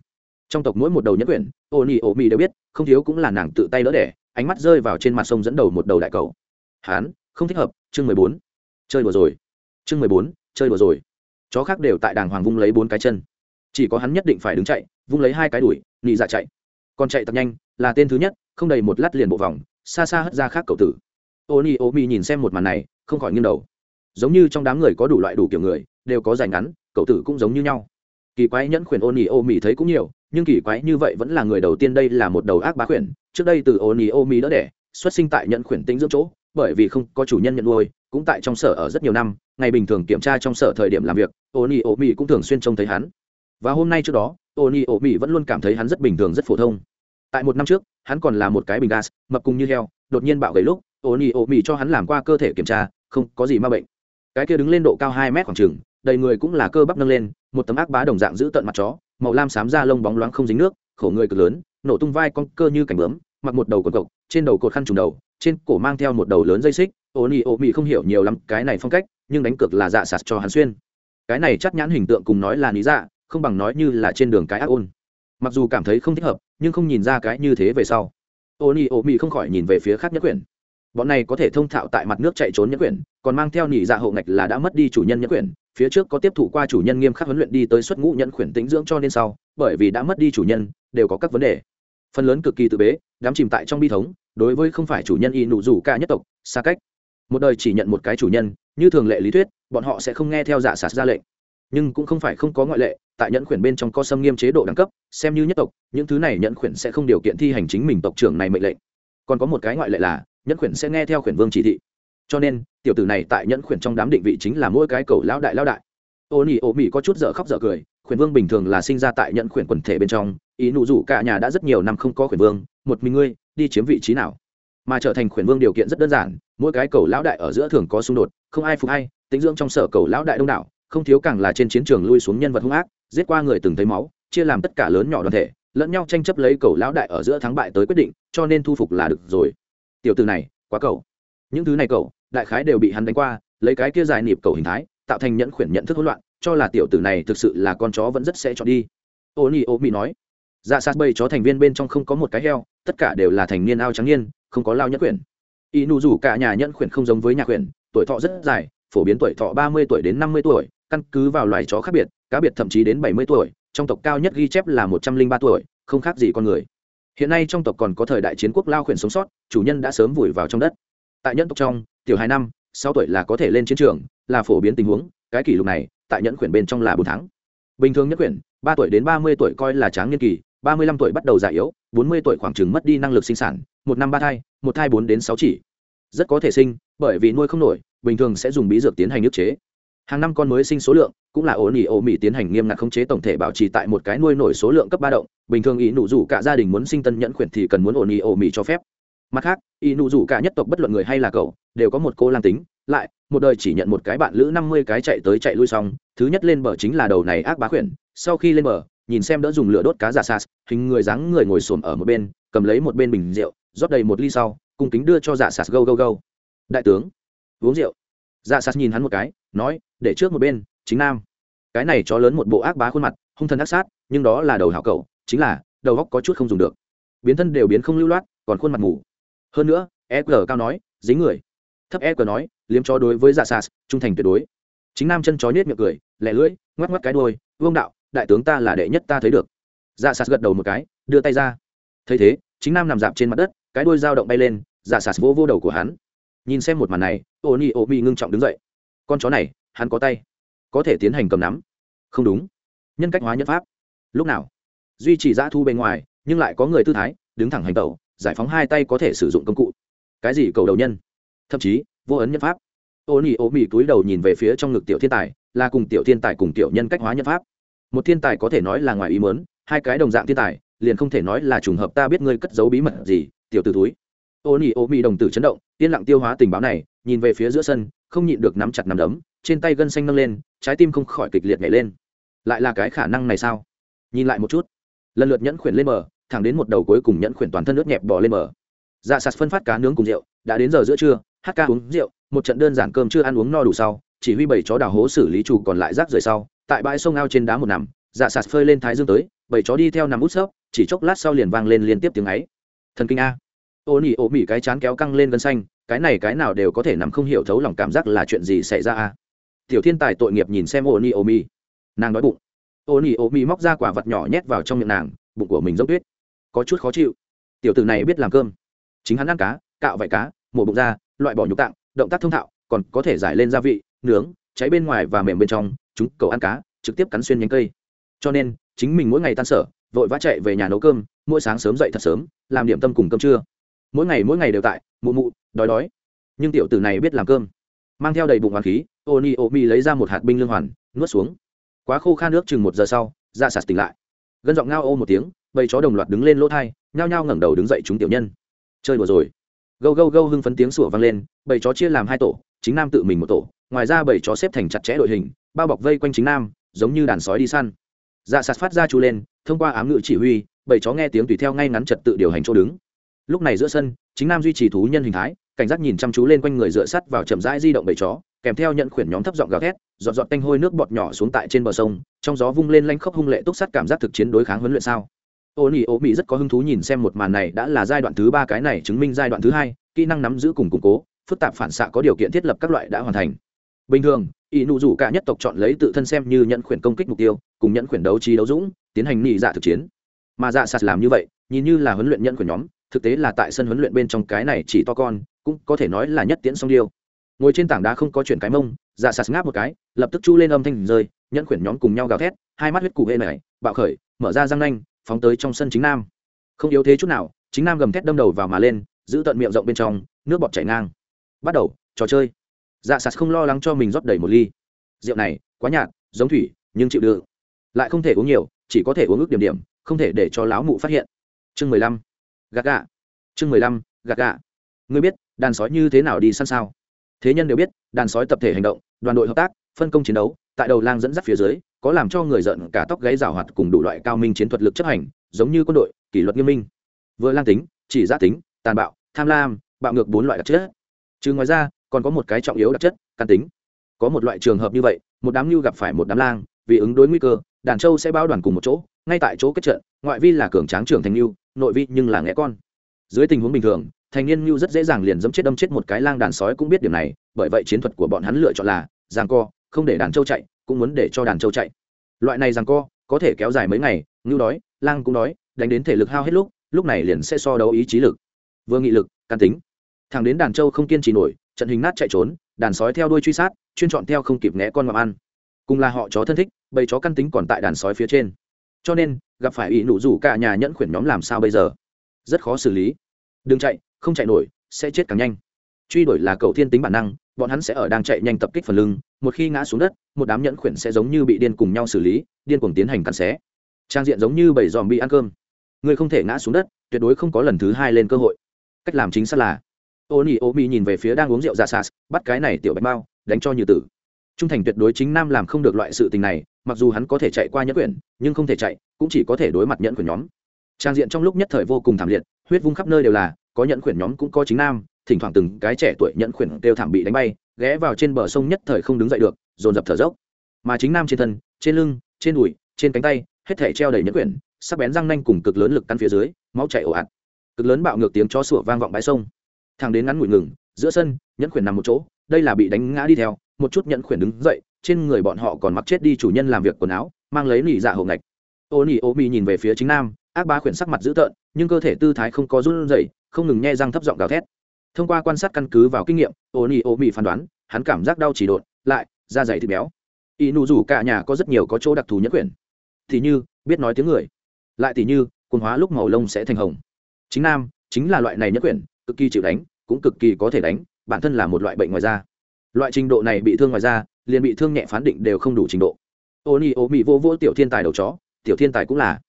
Trong tộc mỗi một đầu nhất quyển ô nhi ô mi đều biết, không thiếu cũng là nàng tự tay đỡ đẻ, ánh mắt rơi vào trên mặt sông dẫn đầu một đầu đại cầu. Hán, không thích hợp, chương mười bốn. Chơi đùa rồi. Chương mười bốn, chơi đùa rồi. Chó khác đều tại đàng hoàng vung lấy bốn cái chân. Chỉ có hắn nhất định phải đứng chạy, vung lấy hai cái đuổi, nị dạ chạy. Còn chạy tập nhanh, là tên thứ nhất, không đầy một lát liền bộ vòng, xa xa hất ra khác cầu tử. Ô nhi ô mi nhìn xem một màn này, không khỏi nghiêng đầu. Giống như trong đám người có đủ loại đủ kiểu người, đều có dài ngắn cậu tử cũng giống như nhau kỳ quái nhẫn khuyển ô nhi ô mi thấy cũng nhiều, nhưng kỳ quái như vậy vẫn là người đầu tiên đây là một đầu ác bá khuyển. Trước đây từ ô nhi ô mi đỡ đẻ, xuất sinh tại nhẫn khuyển tính dưỡng chỗ, bởi vì không có chủ nhân nhận nuôi, cũng tại trong sở ở rất nhiều năm, ngày bình thường kiểm tra trong sở thời điểm làm việc ô nhi ô mi cũng thường xuyên trông thấy hắn. Và hôm nay trước đó ô nhi ô mi vẫn luôn cảm thấy hắn rất bình thường, rất phổ thông. Tại một năm trước, hắn còn là một cái bình gas, mập cùng như heo, đột nhiên bạo gầy lúc ô nhi ô mi cho hắn làm qua cơ thể kiểm tra, không có gì ma bệnh cái kia đứng lên độ cao hai mét khoảng trừng đầy người cũng là cơ bắp nâng lên, một tấm ác bá đồng dạng giữ tận mặt chó, màu lam xám da lông bóng loáng không dính nước, khổ người cực lớn, nổ tung vai con cơ như cảnh bướm, mặc một đầu cột cộc trên đầu cột khăn trùng đầu, trên cổ mang theo một đầu lớn dây xích ô nhi ô mi không hiểu nhiều lắm, cái này phong cách, nhưng đánh cược là dạ sạt cho hắn xuyên. Cái này chắc nhãn hình tượng cùng nói là lý dạ không bằng nói như là trên đường cái ác ôn. Mặc dù cảm thấy không thích hợp, nhưng không nhìn ra cái như thế về sau. Ô nhi ô mi không khỏi nhìn về phía khác nhất quyển. Bọn này có thể thông thạo tại mặt nước chạy trốn nhất quyển còn mang theo nhị dạ hậu ngạch là đã mất đi chủ nhân nhẫn quyển, phía trước có tiếp thụ qua chủ nhân nghiêm khắc huấn luyện đi tới xuất ngũ nhận quyển tĩnh dưỡng cho nên sau, bởi vì đã mất đi chủ nhân, đều có các vấn đề. Phần lớn cực kỳ tự bế đám chìm tại trong bi thống, đối với không phải chủ nhân y nụ rủ cả nhất tộc, xa cách. Một đời chỉ nhận một cái chủ nhân, như thường lệ lý thuyết, bọn họ sẽ không nghe theo giả sạt ra lệnh. Nhưng cũng không phải không có ngoại lệ, tại nhẫn khuyển bên trong có xâm nghiêm chế độ đẳng cấp, xem như nhất tộc, những thứ này nhẫn khuyển sẽ không điều kiện thi hành chính mình tộc trưởng này mệnh lệnh. Còn có một cái ngoại lệ là, nhẫn khuyển sẽ nghe theo khuyển vương chỉ thị. Cho nên tiểu tử này tại nhẫn khuyển trong đám định vị chính là mỗi cái cầu lão đại lão đại. Ô nhi ô mỹ có chút dở khóc dở cười, khuyển vương bình thường là sinh ra tại nhẫn khuyển quần thể bên trong, ý nụ rủ cả nhà đã rất nhiều năm không có khuyển vương, một mình ngươi, đi chiếm vị trí nào? Mà trở thành khuyển vương điều kiện rất đơn giản, mỗi cái cầu lão đại ở giữa thường có xung đột, không ai phục hay tính dưỡng trong sở cầu lão đại đông đảo, không thiếu càng là trên chiến trường lui xuống nhân vật hung ác, giết qua người từng thấy máu, chia làm tất cả lớn nhỏ đoàn thể, lẫn nhau tranh chấp lấy cầu lão đại ở giữa thắng bại tới quyết định, cho nên thu phục là được rồi. Tiểu từ này, quá cầu. Những thứ này cầu đại khái đều bị hắn đánh qua, lấy cái kia dài nịp cầu hình thái, tạo thành nhẫn khuyển nhận thức hỗn loạn, cho là tiểu tử này thực sự là con chó vẫn rất sẽ chọn đi. Ô nhi ô mỹ nói dạ sát bầy chó thành viên bên trong không có một cái heo, tất cả đều là thành niên ao trắng niên, không có lao nhẫn khuyển. Y nụ rủ cả nhà nhẫn khuyển không giống với nhà khuyển, tuổi thọ rất dài, phổ biến tuổi thọ ba mươi tuổi đến năm mươi tuổi, căn cứ vào loài chó khác biệt, cá biệt thậm chí đến bảy mươi tuổi, trong tộc cao nhất ghi chép là một trăm linh ba tuổi, không khác gì con người. Hiện nay trong tộc còn có thời đại chiến quốc lao khuyển sống sót, chủ nhân đã sớm vùi vào trong đất. Tại nhẫn tộc trong tiểu hai năm, sáu tuổi là có thể lên chiến trường, là phổ biến tình huống, cái kỷ lục này, tại nhẫn quyển bên trong là bốn tháng. Bình thường nhất quyển ba tuổi đến ba mươi tuổi coi là tráng niên kỳ, ba mươi lăm tuổi bắt đầu già yếu, bốn mươi tuổi khoảng chừng mất đi năng lực sinh sản, một năm ba thai, một thai bốn đến sáu chỉ. Rất có thể sinh, bởi vì nuôi không nổi, bình thường sẽ dùng bí dược tiến hành ức chế. Hàng năm con mới sinh số lượng cũng là ổ nỉ ổ mỹ tiến hành nghiêm ngặt khống chế tổng thể bảo trì tại một cái nuôi nổi số lượng cấp ba động, bình thường ý nụ rủ cả gia đình muốn sinh tân nhẫn khuyển thì cần muốn ổ nỉ ổ mỹ cho phép mặt khác, y nụ rủ cả nhất tộc bất luận người hay là cậu, đều có một cô lang tính. Lại, một đời chỉ nhận một cái bạn lữ năm mươi cái chạy tới chạy lui xong. Thứ nhất lên bờ chính là đầu này ác bá khuyển. Sau khi lên bờ, nhìn xem đỡ dùng lửa đốt cá giả sas, hình người dáng người ngồi xổm ở một bên, cầm lấy một bên bình rượu, rót đầy một ly sau cùng kính đưa cho giả sas go go go. Đại tướng, uống rượu. Giả sas nhìn hắn một cái, nói, để trước một bên, chính nam. Cái này cho lớn một bộ ác bá khuôn mặt, hung thần ác sát, nhưng đó là đầu hảo cậu, chính là, đầu góc có chút không dùng được. Biến thân đều biến không lưu loát, còn khuôn mặt ngủ hơn nữa e g cao nói, dính người. Thấp e g nói, liếm chó đối với dạ sas trung thành tuyệt đối. Chính nam chân chó nhét miệng cười lẹ lưỡi, ngoắc ngoắc cái đôi vương đạo, đại tướng ta là đệ nhất ta thấy được. Dạ sas gật đầu một cái, đưa tay ra. Thấy thế, chính nam nằm dạp trên mặt đất, cái đôi dao động bay lên dạ sas vỗ vô đầu của hắn. Nhìn xem một màn này ô ni ô mi ngưng trọng đứng dậy. Con chó này, hắn có tay, có thể tiến hành cầm nắm. Không đúng. Nhân cách hóa nhân pháp. Lúc nào? Duy trì giã thu bên ngoài, nhưng lại có người tư thái, đứng thẳng hành tẩu giải phóng hai tay có thể sử dụng công cụ. Cái gì cầu đầu nhân? Thậm chí, vô ấn nhân pháp. Ô nhi ô mỹ túi đầu nhìn về phía trong ngực tiểu thiên tài, là cùng tiểu thiên tài cùng tiểu nhân cách hóa nhân pháp. Một thiên tài có thể nói là ngoài ý mớn hai cái đồng dạng thiên tài, liền không thể nói là trùng hợp ta biết ngươi cất giấu bí mật gì, tiểu t ử túi ô nhi ô mỹ đồng tử chấn động, yên lặng tiêu hóa tình báo này, nhìn về phía giữa sân, không nhịn được nắm chặt nắm đấm, trên tay gân xanh nâng lên, trái tim không khỏi kịch liệt nhảy lên. Lại là cái khả năng này sao? Nhìn lại một chút. Lần lượt nhẫn khuyển lên mở thẳng đến một đầu cuối cùng nhẫn khuyển toàn thân nước nhẹp bỏ lên bờ. Dạ sạt phân phát cá nướng cùng rượu, đã đến giờ giữa trưa, hát ca uống rượu, một trận đơn giản cơm chưa ăn uống no đủ sau, chỉ huy bảy chó đào hố xử lý chủ còn lại rác rời sau, tại bãi sông ao trên đá một nằm dạ sạt phơi lên thái dương tới, bảy chó đi theo nằm út sấp chỉ chốc lát sau liền vang lên liên tiếp tiếng ấy. Thần kinh a. Ô nỉ ô mỉ cái chán kéo căng lên gân xanh, cái này cái nào đều có thể nằm không hiểu thấu lòng cảm giác là chuyện gì xảy ra a. Tiểu thiên tài tội nghiệp nhìn xem ô nỉ ô mỉ. Nàng đói bụng. Ô nỉ ô mỉ móc ra quả vật nhỏ nhét vào trong miệng nàng, bụng của mình dốc tuyết có chút khó chịu. Tiểu tử này biết làm cơm. Chính hắn ăn cá, cạo vải cá, mổ bụng ra, loại bỏ nhục tạng, động tác thông thạo, còn có thể giải lên gia vị, nướng, cháy bên ngoài và mềm bên trong, chúng cầu ăn cá, trực tiếp cắn xuyên nhánh cây. Cho nên, chính mình mỗi ngày tan sở, vội vã chạy về nhà nấu cơm, mỗi sáng sớm dậy thật sớm, làm điểm tâm cùng cơm trưa. Mỗi ngày mỗi ngày đều tại, mụ mụ, đói đói. Nhưng tiểu tử này biết làm cơm. Mang theo đầy bụng hoàng khí ô ni ô mi lấy ra một hạt binh lương hoàn, nuốt xuống. Quá khô khan nước chừng một giờ sau ra sạt tỉnh lại. Gân giọng ngao ô một tiếng bầy chó đồng loạt đứng lên lỗ thai, nhao nhao ngẩng đầu đứng dậy chúng tiểu nhân. Chơi đùa rồi. Gâu gâu gâu hưng phấn tiếng sủa vang lên, bầy chó chia làm hai tổ, chính nam tự mình một tổ, ngoài ra bầy chó xếp thành chặt chẽ đội hình, bao bọc vây quanh chính nam, giống như đàn sói đi săn. Dạ sạt phát ra chú lên, thông qua ám ngự chỉ huy, bầy chó nghe tiếng tùy theo ngay ngắn trật tự điều hành chỗ đứng. Lúc này giữa sân, chính nam duy trì thú nhân hình thái, cảnh giác nhìn chăm chú lên quanh người dựa sắt vào chậm rãi di động bầy chó, kèm theo nhận khuyển nhóm thấp giọng gào thét dọn dọn tanh hôi nước bọt nhỏ xuống tại trên bờ sông, trong gió vung lên lanh khốc hung lệ túc sắt cảm giác thực chiến đối kháng huấn luyện sao ô nỉ ô mỹ rất có hứng thú nhìn xem một màn này đã là giai đoạn thứ ba cái này chứng minh giai đoạn thứ hai, kỹ năng nắm giữ cùng củng cố, phức tạp phản xạ có điều kiện thiết lập các loại đã hoàn thành. Bình thường, ỷ nụ rủ cả nhất tộc chọn lấy tự thân xem như nhận khuyển công kích mục tiêu, cùng nhận khuyển đấu trí đấu dũng, tiến hành nị dạ thực chiến. Mà dạ sạt làm như vậy, nhìn như là huấn luyện nhận khuyển nhóm, thực tế là tại sân huấn luyện bên trong cái này chỉ to con, cũng có thể nói là nhất tiễn song điêu. Ngồi trên tảng đá không có chuyển cái mông dạ sạt ngáp một cái, lập tức chu lên âm thanh rơi, nhận khuyển nhóm cùng nhau gào thét, hai mắt huyết cụ hê này bạo khởi, mở ra răng nanh phóng tới trong sân chính nam. Không yếu thế chút nào, chính nam gầm thét đâm đầu vào mà lên, giữ tận miệng rộng bên trong, nước bọt chảy ngang. Bắt đầu, trò chơi. Dạ sạt không lo lắng cho mình rót đầy một ly. Rượu này, quá nhạt, giống thủy, nhưng chịu đựng. Lại không thể uống nhiều, chỉ có thể uống ước điểm điểm, không thể để cho lão mụ phát hiện. Chương mười lăm. Gạt gạ chương mười lăm gạt gạ ngươi biết, đàn sói như thế nào đi săn sao? Thế nhân đều biết, đàn sói tập thể hành động, đoàn đội hợp tác, phân công chiến đấu, tại đầu lang dẫn dắt phía dưới có làm cho người giận cả tóc gáy rào hoạt cùng đủ loại cao minh chiến thuật lực chấp hành, giống như quân đội, kỷ luật nghiêm minh. Vừa lang tính, chỉ giã tính, tàn bạo, tham lam, bạo ngược bốn loại đặc chất. Chứ ngoài ra, còn có một cái trọng yếu đặc chất, căn tính. Có một loại trường hợp như vậy, một đám lưu gặp phải một đám lang, vì ứng đối nguy cơ, đàn châu sẽ bao đoàn cùng một chỗ, ngay tại chỗ kết trận, ngoại vi là cường tráng trưởng thành lưu, nội vi nhưng là nghẽ con. Dưới tình huống bình thường, thành niên lưu rất dễ dàng liền dẫm chết đâm chết một cái lang đàn sói cũng biết điểm này, bởi vậy chiến thuật của bọn hắn lựa chọn là giang co, không để đàn châu chạy cũng muốn để cho đàn trâu chạy. Loại này giang co, có thể kéo dài mấy ngày, ngưu đói, lang cũng đói, đánh đến thể lực hao hết lúc lúc này liền sẽ so đấu ý chí lực. Vừa nghị lực, can tính. Thằng đến đàn trâu không kiên trì nổi, trận hình nát chạy trốn, đàn sói theo đuôi truy sát, chuyên chọn theo không kịp né con ngọc ăn. Cùng là họ chó thân thích, bầy chó căn tính còn tại đàn sói phía trên. Cho nên, gặp phải ỷ nụ rủ cả nhà nhẫn khuyển nhóm làm sao bây giờ? Rất khó xử lý. Đừng chạy, không chạy nổi, sẽ chết càng nhanh. Truy đuổi là cầu thiên tính bản năng bọn hắn sẽ ở đang chạy nhanh tập kích phần lưng, một khi ngã xuống đất, một đám nhẫn khuyển sẽ giống như bị điên cùng nhau xử lý, điên cuồng tiến hành cắn xé. Trang diện giống như bảy dòm bị ăn cơm. Người không thể ngã xuống đất, tuyệt đối không có lần thứ hai lên cơ hội. Cách làm chính xác là ô nhi ô mi nhìn về phía đang uống rượu dạ ra sas bắt cái này tiểu bạch bao đánh cho như tử. Trung thành tuyệt đối chính nam làm không được loại sự tình này, mặc dù hắn có thể chạy qua nhẫn quyển nhưng không thể chạy, cũng chỉ có thể đối mặt nhẫn quyển nhóm. Trang diện trong lúc nhất thời vô cùng thảm liệt, huyết vung khắp nơi đều là, có nhẫn quyển nhóm cũng có chính nam thỉnh thoảng từng cái trẻ tuổi nhẫn khuyển kêu thảm bị đánh bay, ghé vào trên bờ sông nhất thời không đứng dậy được, dồn dập thở dốc. Mà chính nam trên thân, trên lưng, trên đùi, trên cánh tay, hết thể treo đầy nhẫn quyển sắc bén răng nanh cùng cực lớn lực căn phía dưới, máu chảy ồ ạt. Cực lớn bạo ngược tiếng chó sủa vang vọng bãi sông. Thằng đến ngắn ngủi ngừng, giữa sân, nhẫn quyển nằm một chỗ, đây là bị đánh ngã đi theo, một chút nhẫn quyển đứng dậy, trên người bọn họ còn mặc chết đi chủ nhân làm việc quần áo, mang lấy nỉ dạ hậu ngạch. Ô nỉ ô mi nhìn về phía chính nam, ác ba quyển sắc mặt dữ tợn, nhưng cơ thể tư thái không có run rẩy, không ngừng nghe răng thấp giọng gào thét thông qua quan sát căn cứ vào kinh nghiệm ô nỉ ô mỹ phán đoán, hắn cảm giác đau chỉ đột lại, da dày thịt béo. Y nụ rủ cả nhà có rất nhiều có chỗ đặc thù nhất quyển thì như, biết nói tiếng người. Lại thì như quần hóa lúc màu lông sẽ thành hồng. Chính nam, chính là loại này nhất quyển cực kỳ chịu đánh, cũng cực kỳ có thể đánh, bản thân là một loại bệnh ngoài da. Loại trình độ này bị thương ngoài da, liền bị thương nhẹ phán định đều không đủ trình độ. Ô nhi ô mỹ vô vô tiểu thiên tài đầu chó, tiểu thiên tài cũng là.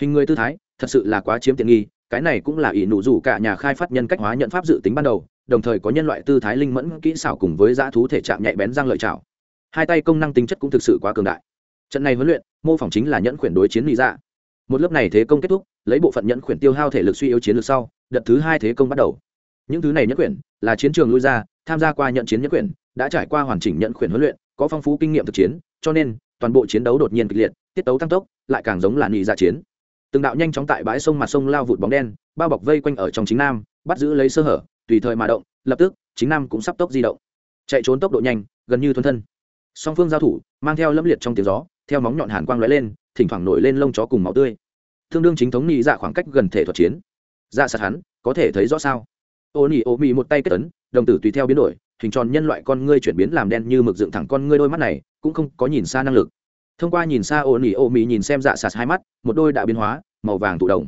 Hình người tư thái, thật sự là quá chiếm tiện nghi cái này cũng là ỷ nụ rủ cả nhà khai phát nhân cách hóa nhận pháp dự tính ban đầu, đồng thời có nhân loại tư thái linh mẫn, kỹ xảo cùng với dã thú thể trạng nhạy bén răng lợi chảo hai tay công năng tính chất cũng thực sự quá cường đại. Trận này huấn luyện, mô phỏng chính là nhẫn khuyển đối chiến lý ra dạ. một lớp này thế công kết thúc, lấy bộ phận nhẫn khuyển tiêu hao thể lực suy yếu chiến lược sau, đợt thứ hai thế công bắt đầu. Những thứ này nhẫn khuyển là chiến trường lui ra, tham gia qua nhận chiến nhẫn khuyển, đã trải qua hoàn chỉnh nhẫn khuyển huấn luyện, có phong phú kinh nghiệm thực chiến, cho nên toàn bộ chiến đấu đột nhiên kịch liệt, tiết tấu tăng tốc, lại càng giống là nhị dạ chiến từng đạo nhanh chóng tại bãi sông mặt sông lao vụt bóng đen, bao bọc vây quanh ở trong chính nam, bắt giữ lấy sơ hở, tùy thời mà động, lập tức, chính nam cũng sắp tốc di động. Chạy trốn tốc độ nhanh, gần như thuần thân. Song phương giao thủ, mang theo lâm liệt trong tiếng gió, theo móng nhọn hàn quang lóe lên, thỉnh thoảng nổi lên lông chó cùng máu tươi. Tương đương chính thống nhị dạ khoảng cách gần thể thuật chiến. Dạ sạt hắn, có thể thấy rõ sao? Ô Nỉ ô mị một tay kết tấn đồng tử tùy theo biến đổi, hình tròn nhân loại con ngươi chuyển biến làm đen như mực dựng thẳng con ngươi đôi mắt này, cũng không có nhìn xa năng lực thông qua nhìn xa ô Nỉ ô Mỹ nhìn xem dạ sạt hai mắt, một đôi đã biến hóa, màu vàng tụ động.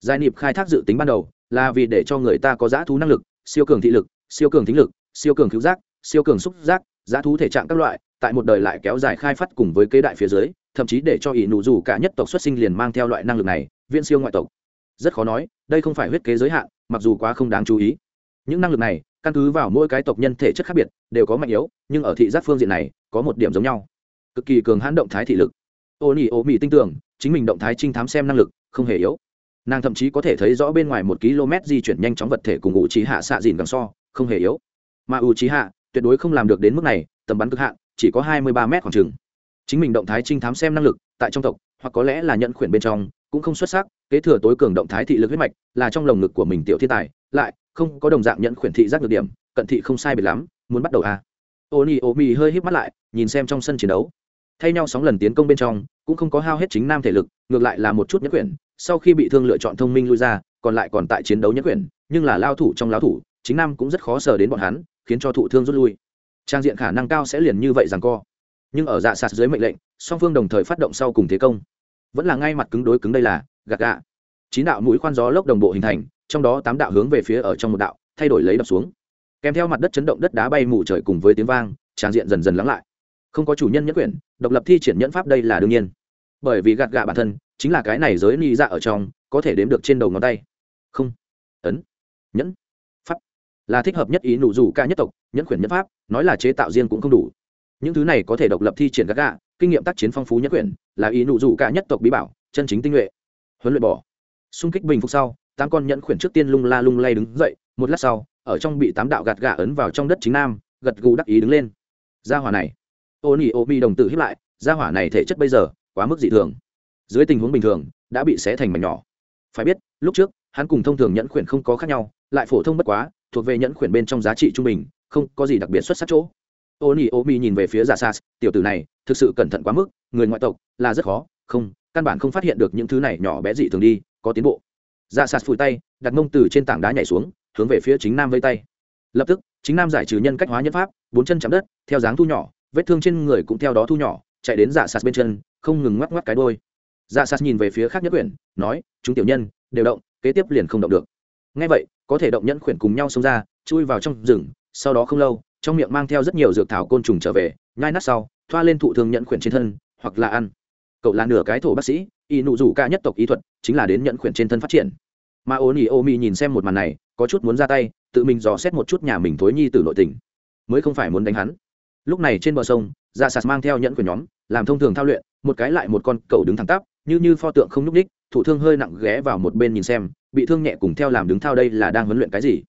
giải niệm khai thác dự tính ban đầu, là vì để cho người ta có giá thú năng lực, siêu cường thị lực, siêu cường thính lực, siêu cường cứu giác, siêu cường xúc giác giá thú thể trạng các loại, tại một đời lại kéo dài khai phát cùng với kế đại phía dưới, thậm chí để cho ỷ nụ dù cả nhất tộc xuất sinh liền mang theo loại năng lực này viện siêu ngoại tộc. Rất khó nói, đây không phải huyết kế giới hạn, mặc dù quá không đáng chú ý. Những năng lực này, căn cứ vào mỗi cái tộc nhân thể chất khác biệt, đều có mạnh yếu, nhưng ở thị giác phương diện này, có một điểm giống nhau cực kỳ cường hãn động thái thị lực. Ô nhi ô mỹ tin tưởng, chính mình động thái trinh thám xem năng lực, không hề yếu. Nàng thậm chí có thể thấy rõ bên ngoài một km di chuyển nhanh chóng vật thể cùng ủ trí hạ xạ dìn càng so, không hề yếu. Mà ủ trí hạ tuyệt đối không làm được đến mức này, tầm bắn cực hạn, chỉ có hai mươi ba mét khoảng trừng chính mình động thái trinh thám xem năng lực, tại trong tộc, hoặc có lẽ là nhận khuyển bên trong, cũng không xuất sắc, kế thừa tối cường động thái thị lực huyết mạch, là trong lồng ngực của mình tiểu thiên tài, lại không có đồng dạng nhận khuyển thị giác được điểm, cận thị không sai biệt lắm, muốn bắt đầu à. ô nhi ô mi hơi hít mắt lại, nhìn xem trong sân chiến đấu thay nhau sóng lần tiến công bên trong, cũng không có hao hết chính nam thể lực, ngược lại là một chút nhất quyển sau khi bị thương lựa chọn thông minh lui ra, còn lại còn tại chiến đấu nhất quyển nhưng là lao thủ trong lao thủ, chính nam cũng rất khó sờ đến bọn hắn, khiến cho thụ thương rút lui. Trang diện khả năng cao sẽ liền như vậy rằng co. Nhưng ở dạ sạt dưới mệnh lệnh, song phương đồng thời phát động sau cùng thế công. Vẫn là ngay mặt cứng đối cứng đây là, gạt gạ. Chín đạo mũi khoan gió lốc đồng bộ hình thành, trong đó tám đạo hướng về phía ở trong một đạo, thay đổi lấy đập xuống. Kèm theo mặt đất chấn động đất đá bay mù trời cùng với tiếng vang, trang diện dần dần lắng lại không có chủ nhân nhẫn quyển, độc lập thi triển nhẫn pháp đây là đương nhiên. Bởi vì gạt gạ bản thân, chính là cái này giới ni dạ ở trong, có thể đếm được trên đầu ngón tay. Không. Ấn. Nhẫn. Pháp. Là thích hợp nhất ý nụ dù ca nhất tộc, nhẫn quyển nhẫn pháp, nói là chế tạo riêng cũng không đủ. Những thứ này có thể độc lập thi triển gạt gạ, kinh nghiệm tác chiến phong phú nhẫn quyển, là ý nụ dù ca nhất tộc bí bảo, chân chính tinh nhuệ. Huấn luyện bỏ. Xung kích bình phục sau, tám con nhẫn khuyển trước tiên lung la lung lay đứng dậy, một lát sau, ở trong bị tám đạo gạt gạ ấn vào trong đất chính nam, gật gù đắc ý đứng lên. Gia hỏa này ô nỉ ô mi đồng tử hiếp lại, gia hỏa này thể chất bây giờ quá mức dị thường. Dưới tình huống bình thường, đã bị xé thành mảnh nhỏ. Phải biết, lúc trước, hắn cùng thông thường nhẫn khuyển không có khác nhau, lại phổ thông bất quá, thuộc về nhẫn khuyển bên trong giá trị trung bình, không có gì đặc biệt xuất sắc chỗ. Ô nỉ ô mi nhìn về phía giả sas tiểu tử này, thực sự cẩn thận quá mức, người ngoại tộc là rất khó, không, căn bản không phát hiện được những thứ này nhỏ bé dị thường đi, có tiến bộ. Giả sas phủi tay, đặt mông từ trên tảng đá nhảy xuống, hướng về phía chính nam vây tay. Lập tức, chính nam giải trừ nhân cách hóa nhân pháp, bốn chân chạm đất, theo dáng thu nhỏ vết thương trên người cũng theo đó thu nhỏ, chạy đến dạ sạt bên chân, không ngừng ngoắc ngoắc cái đôi dạ sạt nhìn về phía khác nhất quyển, nói, chúng tiểu nhân, đều động, kế tiếp liền không động được. Ngay vậy, có thể động nhẫn quyển cùng nhau xông ra, chui vào trong rừng, sau đó không lâu, trong miệng mang theo rất nhiều dược thảo côn trùng trở về, nhai nát sau, thoa lên thụ thương nhẫn quyển trên thân, hoặc là ăn. Cậu là nửa cái thổ bác sĩ, y nụ rủ ca nhất tộc y thuật, chính là đến nhẫn quyển trên thân phát triển. Mà ô nỉ ô mi nhìn xem một màn này, có chút muốn ra tay, tự mình dò xét một chút nhà mình thối nhi từ nội tình. Mới không phải muốn đánh hắn lúc này trên bờ sông dạ sạt mang theo nhẫn của nhóm, làm thông thường thao luyện, một cái lại một con cầu đứng thẳng tắp, như như pho tượng không nhúc ních thủ thương hơi nặng ghé vào một bên nhìn xem, bị thương nhẹ cùng theo làm đứng thao đây là đang huấn luyện cái gì.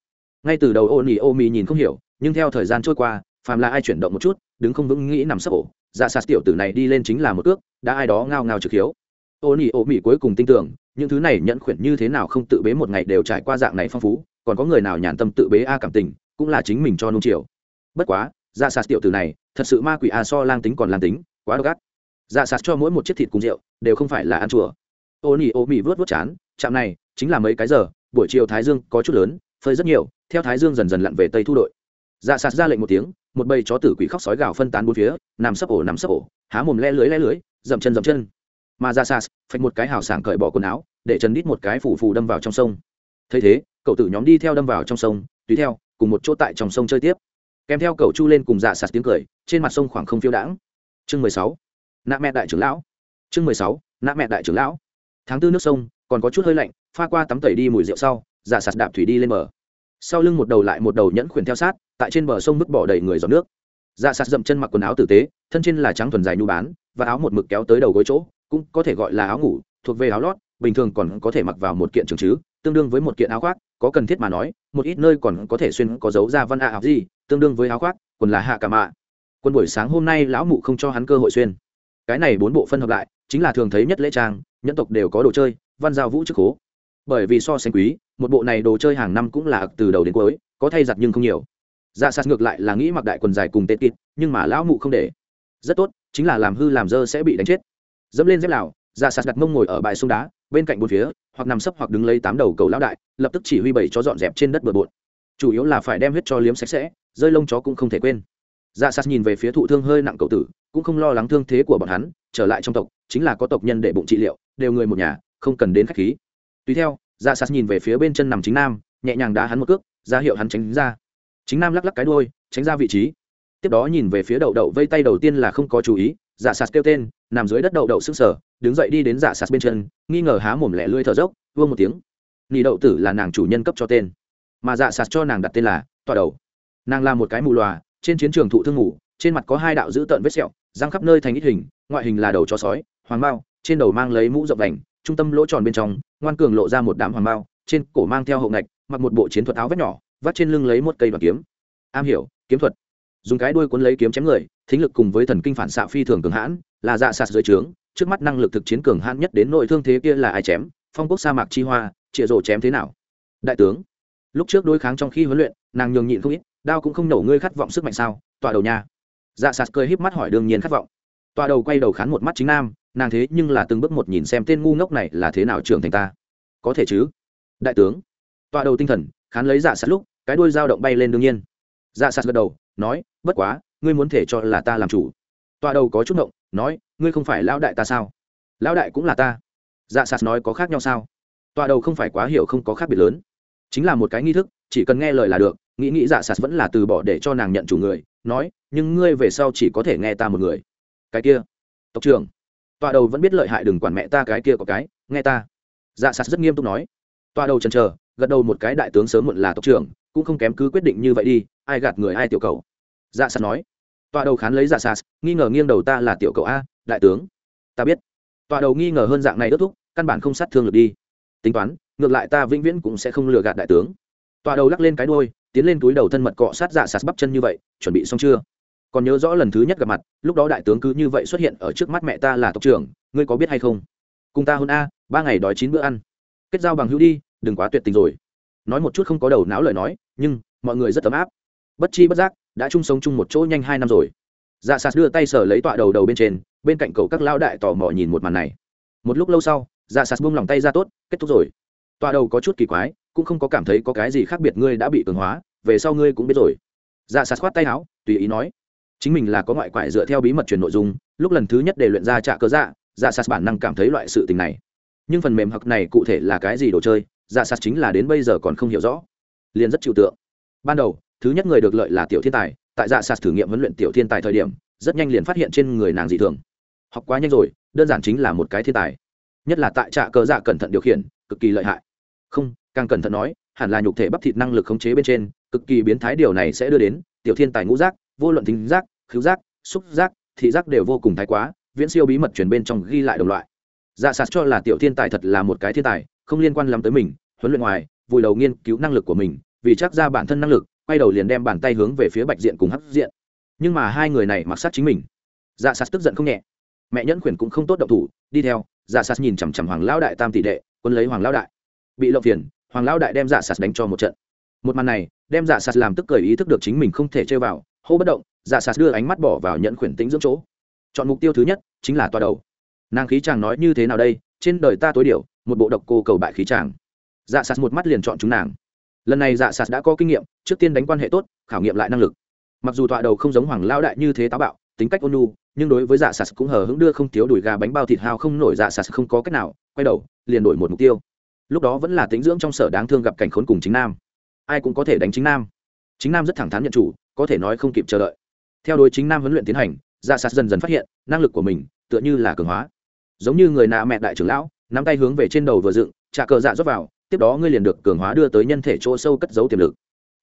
Ngay từ đầu ô nỉ ô mì nhìn không hiểu, nhưng theo thời gian trôi qua, phàm là ai chuyển động một chút, đứng không vững nghĩ nằm sấp ổ. Dạ sạt tiểu tử này đi lên chính là một ước đã ai đó ngao ngao trực hiếu. Ô nỉ ô mì cuối cùng tin tưởng, những thứ này nhẫn khuyển như thế nào không tự bế một ngày đều trải qua dạng này phong phú, còn có người nào nhàn tâm tự bế a cảm tình, cũng là chính mình cho nung chiều. Bất quá dạ sạt tiểu tử này, thật sự ma quỷ à so lang tính còn lang tính, quá độc ác. Dạ sạt cho mỗi một chiếc thịt cùng rượu, đều không phải là ăn chùa. Ô nỉ ô mỉ vớt vớt chán, chạm này, chính là mấy cái giờ, buổi chiều thái dương có chút lớn, phơi rất nhiều, theo thái dương dần dần lặn về tây thu đội. Dạ sạt ra lệnh một tiếng, một bầy chó tử quỷ khóc sói gào phân tán bốn phía, nằm sấp ổ, nằm sấp ổ, há mồm le lưới le lưới, dậm chân dậm chân. Mà dạ ra sas phạch một cái hào sảng cởi bỏ quần áo, để trần đít một cái phủ phù đâm vào trong sông. Thấy thế, cậu tử nhóm đi theo đâm vào trong sông, tùy theo, cùng một chỗ tại trong sông chơi tiếp kèm theo cậu chu lên cùng dạ sạt tiếng cười, trên mặt sông khoảng không phiêu đãng. Chương mười sáu nạ mẹ đại trưởng lão. Chương mười sáu nạ mẹ đại trưởng lão. Tháng tư nước sông, còn có chút hơi lạnh, pha qua tắm tẩy đi mùi rượu sau dạ sạt đạp thủy đi lên bờ. Sau lưng một đầu lại một đầu nhẫn khuyển theo sát, tại trên bờ sông vứt bỏ đầy người giọt nước. Dạ sạt dậm chân mặc quần áo tử tế, thân trên là trắng thuần dài nhu bán, và áo một mực kéo tới đầu gối chỗ, cũng có thể gọi là áo ngủ, thuộc về áo lót, bình thường còn có thể mặc vào một kiện trường chứ, tương đương với một kiện áo khoác, có cần thiết mà nói, một ít nơi còn có thể xuyên có dấu ra văn ạ học gì tương đương với áo khoác, quần là hạ cả mạ. Quân buổi sáng hôm nay lão mụ không cho hắn cơ hội xuyên. Cái này bốn bộ phân hợp lại, chính là thường thấy nhất lễ trang, nhân tộc đều có đồ chơi, văn giao vũ chức cố. bởi vì so sánh quý, một bộ này đồ chơi hàng năm cũng là từ đầu đến cuối, có thay giặt nhưng không nhiều. Dạ sạt ngược lại là nghĩ mặc đại quần dài cùng tê kịt, nhưng mà lão mụ không để. Rất tốt, chính là làm hư làm dơ sẽ bị đánh chết. Dẫm lên dép lào dạ sạt đặt mông ngồi ở bãi sông đá, bên cạnh bốn phía, hoặc nằm sấp hoặc đứng lấy tám đầu cầu lão đại, lập tức chỉ huy bảy cho dọn dẹp trên đất bừa bộn. Chủ yếu là phải đem huyết cho liếm sạch sẽ rơi lông chó cũng không thể quên. Dạ sạt nhìn về phía thụ thương hơi nặng cậu tử, cũng không lo lắng thương thế của bọn hắn, trở lại trong tộc, chính là có tộc nhân để bụng trị liệu, đều người một nhà, không cần đến khách khí. Tùy theo dạ sạt nhìn về phía bên chân nằm chính nam, nhẹ nhàng đá hắn một cước, ra hiệu hắn tránh ra. Chính nam lắc lắc cái đôi tránh ra vị trí. Tiếp đó nhìn về phía đậu đậu vây tay đầu tiên là không có chú ý dạ sạt kêu tên, nằm dưới đất đậu đậu sức sở đứng dậy đi đến dạ sạt bên chân, nghi ngờ há mồm lẻ lưỡi thở dốc vương một tiếng. Nỉ đậu tử là nàng chủ nhân cấp cho tên. Mà dạ sạt cho nàng đặt tên là tọa đầu nàng là một cái mù lòa, trên chiến trường thụ thương ngủ trên mặt có hai đạo dữ tợn vết sẹo răng khắp nơi thành ít hình ngoại hình là đầu chó sói hoàng mao trên đầu mang lấy mũ rộng đành trung tâm lỗ tròn bên trong ngoan cường lộ ra một đám hoàng mao trên cổ mang theo hậu ngạch mặc một bộ chiến thuật áo vét nhỏ vắt trên lưng lấy một cây đoàn kiếm. Am hiểu kiếm thuật. Dùng cái đuôi cuốn lấy kiếm chém người thính lực cùng với thần kinh phản xạ phi thường cường hãn là dạ sạt dưới trướng trước mắt năng lực thực chiến cường hãn nhất đến nội thương thế kia là ai chém? Phong quốc sa mạc chi hoa trịa rổ chém thế nào? Đại tướng lúc trước đối kháng trong khi huấn luyện nàng nhường nhịn không ít đao cũng không nổ, ngươi khát vọng sức mạnh sao? Tọa đầu nha. Dạ sạt cười híp mắt hỏi, đương nhiên khát vọng. Tọa đầu quay đầu khán một mắt chính nam, nàng thế nhưng là từng bước một nhìn xem tên ngu ngốc này là thế nào trưởng thành ta. Có thể chứ? Đại tướng. Tọa đầu tinh thần, khán lấy dạ sạt lúc, cái đuôi dao động bay lên đương nhiên. Dạ sạt gật đầu, nói, bất quá, ngươi muốn thể cho là ta làm chủ. Tọa đầu có chút động nói, ngươi không phải lão đại ta sao? Lão đại cũng là ta. Dạ sạt nói, có khác nhau sao? Tọa đầu không phải quá hiểu, không có khác biệt lớn. Chính là một cái nghi thức, chỉ cần nghe lời là được nghĩ nghĩ dạ sạt vẫn là từ bỏ để cho nàng nhận chủ người, nói, nhưng ngươi về sau chỉ có thể nghe ta một người. Cái kia, tộc trưởng. Tọa đầu vẫn biết lợi hại đừng quản mẹ ta cái kia có cái, nghe ta. Dạ sạt rất nghiêm túc nói. Tọa đầu chần chờ, gật đầu một cái, đại tướng sớm muộn là tộc trưởng, cũng không kém cứ quyết định như vậy đi, ai gạt người ai tiểu cầu. Dạ sạt nói. Tọa đầu khán lấy dạ sạt, nghi ngờ nghiêng đầu ta là tiểu cầu a, đại tướng. Ta biết. Tọa đầu nghi ngờ hơn dạng này ước thúc, căn bản không sát thương được đi. Tính toán, ngược lại ta vĩnh viễn cũng sẽ không lừa gạt đại tướng. Tọa đầu lắc lên cái đôi tiến lên túi đầu thân mật cọ sát dạ sạt bắp chân như vậy, chuẩn bị xong chưa? Còn nhớ rõ lần thứ nhất gặp mặt, lúc đó đại tướng cứ như vậy xuất hiện ở trước mắt mẹ ta là tộc trưởng, ngươi có biết hay không? Cùng ta hôn a, ba ngày đói chín bữa ăn. Kết giao bằng hữu đi, đừng quá tuyệt tình rồi. Nói một chút không có đầu não lời nói, nhưng, mọi người rất ấm áp. Bất chi bất giác, đã chung sống chung một chỗ nhanh hai năm rồi. Dạ sạt đưa tay sở lấy tọa đầu đầu bên trên, bên cạnh cậu các lao đại tò mò nhìn một màn này. Một lúc lâu sau dạ sạt buông lòng tay ra tốt, kết thúc rồi. Tọa đầu có chút kỳ quái cũng không có cảm thấy có cái gì khác biệt ngươi đã bị cường hóa, về sau ngươi cũng biết rồi. Dạ sạt khoát tay áo, tùy ý nói, chính mình là có ngoại quại dựa theo bí mật truyền nội dung, lúc lần thứ nhất để luyện ra trạ cơ dạ dạ sạt bản năng cảm thấy loại sự tình này. Nhưng phần mềm hặc này cụ thể là cái gì đồ chơi dạ sạt chính là đến bây giờ còn không hiểu rõ. Liền rất chịu tượng. Ban đầu, thứ nhất người được lợi là tiểu thiên tài, tại dạ sạt thử nghiệm huấn luyện tiểu thiên tài thời điểm, rất nhanh liền phát hiện trên người nàng dị thường. Học quá nhanh rồi, đơn giản chính là một cái thiên tài. Nhất là tại trạ cơ dạ cẩn thận điều khiển, cực kỳ lợi hại. Không càng cẩn thận nói, hẳn là nhục thể bắp thịt năng lực khống chế bên trên, cực kỳ biến thái điều này sẽ đưa đến, tiểu thiên tài ngũ giác, vô luận thính giác, khứu giác, xúc giác, thị giác đều vô cùng thái quá, viễn siêu bí mật truyền bên trong ghi lại đồng loại. Dạ sạt cho là tiểu thiên tài thật là một cái thiên tài, không liên quan lắm tới mình, huấn luyện ngoài, vùi đầu nghiên cứu năng lực của mình, vì chắc ra bản thân năng lực, quay đầu liền đem bàn tay hướng về phía bạch diện cùng hắc diện. Nhưng mà hai người này mặc sát chính mình. Dạ sạt tức giận không nhẹ. Mẹ nhẫn khuyển cũng không tốt động thủ, đi theo. Dạ sạt nhìn chằm chằm hoàng lão đại tam tỷ đệ, quân lấy hoàng lão đại. Bị lộng phiền hoàng lão đại đem dạ sạt đánh cho một trận. Một màn này, đem dạ sạt làm tức cười ý thức được chính mình không thể chơi vào, hô bất động dạ sạt đưa ánh mắt bỏ vào nhận khuyển tính dưỡng chỗ. Chọn mục tiêu thứ nhất, chính là toa đầu. Nàng khí chàng nói như thế nào đây? Trên đời ta tối điều, một bộ độc cô cầu bại khí chàng. Dạ sạt một mắt liền chọn chúng nàng. Lần này dạ sạt đã có kinh nghiệm, trước tiên đánh quan hệ tốt, khảo nghiệm lại năng lực. Mặc dù tọa đầu không giống hoàng lao đại như thế táo bạo, tính cách ôn nhu, nhưng đối với dạ sạt cũng hờ hững đưa không thiếu đùi gà bánh bao thịt hao không nổi dạ sạt không có cách nào quay đầu, liền đổi một mục tiêu lúc đó vẫn là tính dưỡng trong sở đáng thương gặp cảnh khốn cùng chính nam. Ai cũng có thể đánh chính nam. Chính nam rất thẳng thắn nhận chủ, có thể nói không kịp chờ đợi. Theo đôi chính nam huấn luyện tiến hành dạ ra sạt dần dần phát hiện, năng lực của mình tựa như là cường hóa. Giống như người nạ mẹ đại trưởng lão, nắm tay hướng về trên đầu vừa dựng, trả cờ dạ rót vào, tiếp đó ngươi liền được cường hóa đưa tới nhân thể chỗ sâu cất giấu tiềm lực.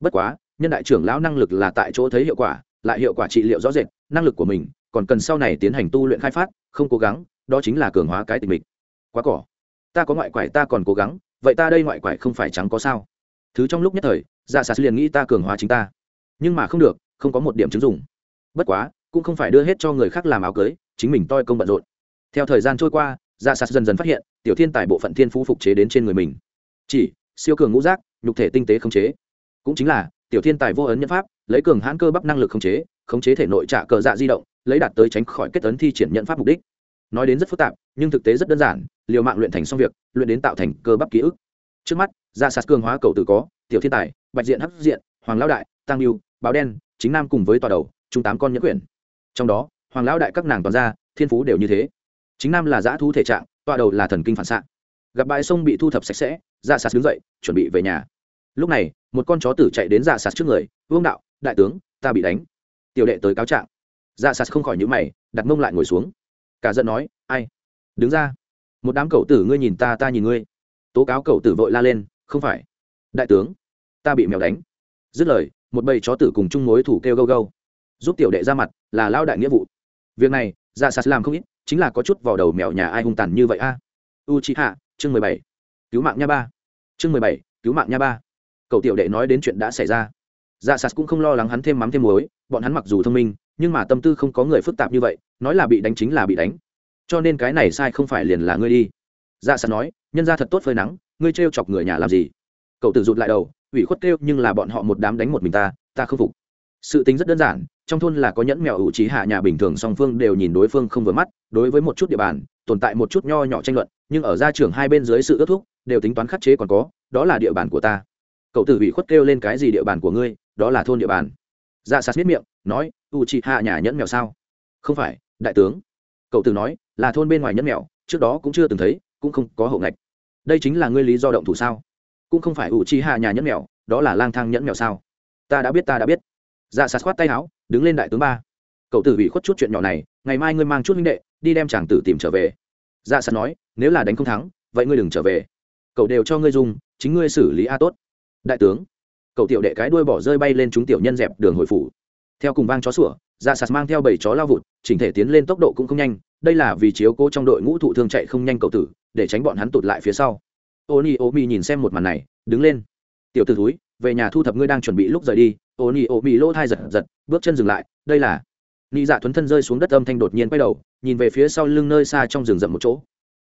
Bất quá, nhân đại trưởng lão năng lực là tại chỗ thấy hiệu quả, lại hiệu quả trị liệu rõ rệt, năng lực của mình còn cần sau này tiến hành tu luyện khai phát, không cố gắng, đó chính là cường hóa cái tình mình quá cỏ ta có ngoại quải ta còn cố gắng, vậy ta đây ngoại quải không phải trắng có sao. Thứ trong lúc nhất thời dạ sạt liền nghĩ ta cường hóa chính ta. Nhưng mà không được, không có một điểm chứng dùng bất quá, cũng không phải đưa hết cho người khác làm áo cưới, chính mình toi công bận rộn. Theo thời gian trôi qua dạ sạt dần dần phát hiện, tiểu thiên tài bộ phận thiên phú phục chế đến trên người mình. Chỉ, siêu cường ngũ giác, nhục thể tinh tế khống chế. Cũng chính là, tiểu thiên tài vô ấn nhân pháp, lấy cường hãn cơ bắp năng lực khống chế khống chế thể nội trạ cờ dạ di động, lấy đạt tới tránh khỏi kết ấn thi triển nhận pháp mục đích nói đến rất phức tạp, nhưng thực tế rất đơn giản, liều mạng luyện thành xong việc, luyện đến tạo thành cơ bắp ký ức. Trước mắt, ra sạt cường hóa cầu tự có, tiểu thiên tài, bạch diện hấp diện, hoàng lão đại, tăng lưu báo đen, chính nam cùng với tòa đầu, chúng tám con nhẫn quyển. Trong đó, hoàng lão đại các nàng toàn ra thiên phú đều như thế. Chính nam là giã thu thể trạng tọa đầu là thần kinh phản xạ. Gặp bãi sông bị thu thập sạch sẽ dạ sạt đứng dậy, chuẩn bị về nhà. Lúc này, một con chó tử chạy đến dạ sạt trước người, vương đạo, đại tướng, ta bị đánh. Tiểu đệ tới cáo trạng. Dạ sạt không khỏi nhữ mày, đặt mông lại ngồi xuống cả giận nói, ai? Đứng ra. Một đám cậu tử ngươi nhìn ta ta nhìn ngươi. Tố cáo cậu tử vội la lên, không phải. Đại tướng, ta bị mèo đánh. Dứt lời, một bầy chó tử cùng chung mối thủ kêu gâu gâu. Giúp tiểu đệ ra mặt là lao đại nghĩa vụ. Việc này, ra sạt làm không ít, chính là có chút vào đầu mèo nhà ai hung tàn như vậy a. U chi hạ chương mười bảy. Cứu mạng nha ba. Chương mười bảy, cứu mạng nha ba. Cậu tiểu đệ nói đến chuyện đã xảy ra dạ sạt cũng không lo lắng hắn thêm mắm thêm muối, bọn hắn mặc dù thông minh, nhưng mà tâm tư không có người phức tạp như vậy, nói là bị đánh chính là bị đánh. Cho nên cái này sai không phải liền là ngươi đi. Dạ sạt nói, nhân ra thật tốt phơi nắng, ngươi trêu chọc người nhà làm gì? Cậu tự rụt lại đầu, ủy khuất kêu nhưng là bọn họ một đám đánh một mình ta ta không phục. Sự tính rất đơn giản, trong thôn là có nhẫn mèo ủ trí hạ nhà bình thường song phương đều nhìn đối phương không vừa mắt, đối với một chút địa bàn, tồn tại một chút nho nhỏ tranh luận, nhưng ở gia trưởng hai bên dưới sự ước thúc, đều tính toán khắc chế còn có, đó là địa bàn của ta. Cậu tử ủy khuất kêu lên cái gì địa bàn của ngươi? Đó là thôn địa bàn. Dạ sạt biết miệng, nói, u chị hạ nhà nhẫn mèo sao? Không phải, đại tướng. Cậu tử nói, là thôn bên ngoài nhẫn mèo, trước đó cũng chưa từng thấy, cũng không có hậu ngạch. Đây chính là ngươi lý do động thủ sao? Cũng không phải u chị hạ nhà nhẫn mèo, đó là lang thang nhẫn mèo sao? Ta đã biết, ta đã biết. Dạ sạt khoát tay áo, đứng lên đại tướng ba. Cậu tử bị khuất chút chuyện nhỏ này, ngày mai ngươi mang chút minh đệ, đi đem chàng tử tìm trở về. Dạ sạt nói, nếu là đánh không thắng, vậy ngươi đừng trở về. Cậu đều cho ngươi dùng, chính ngươi xử lý a tốt. Đại tướng cậu tiểu đệ cái đuôi bỏ rơi bay lên chúng tiểu nhân dẹp đường hồi phủ. Theo cùng vang chó sủa dạ sạt mang theo bảy chó lao vụt, chỉnh thể tiến lên tốc độ cũng không nhanh, đây là vì chiếu cố trong đội ngũ thụ thương chạy không nhanh cậu tử, để tránh bọn hắn tụt lại phía sau. Ô ni ô mi nhìn xem một màn này, đứng lên. Tiểu t ử về nhà thu thập ngươi đang chuẩn bị lúc rời đi. Ô ni ô mi lỗ thai giật giật, bước chân dừng lại, đây là ni dạ thuấn thân rơi xuống đất âm thanh đột nhiên quay đầu, nhìn về phía sau lưng nơi xa trong rừng rậm một chỗ.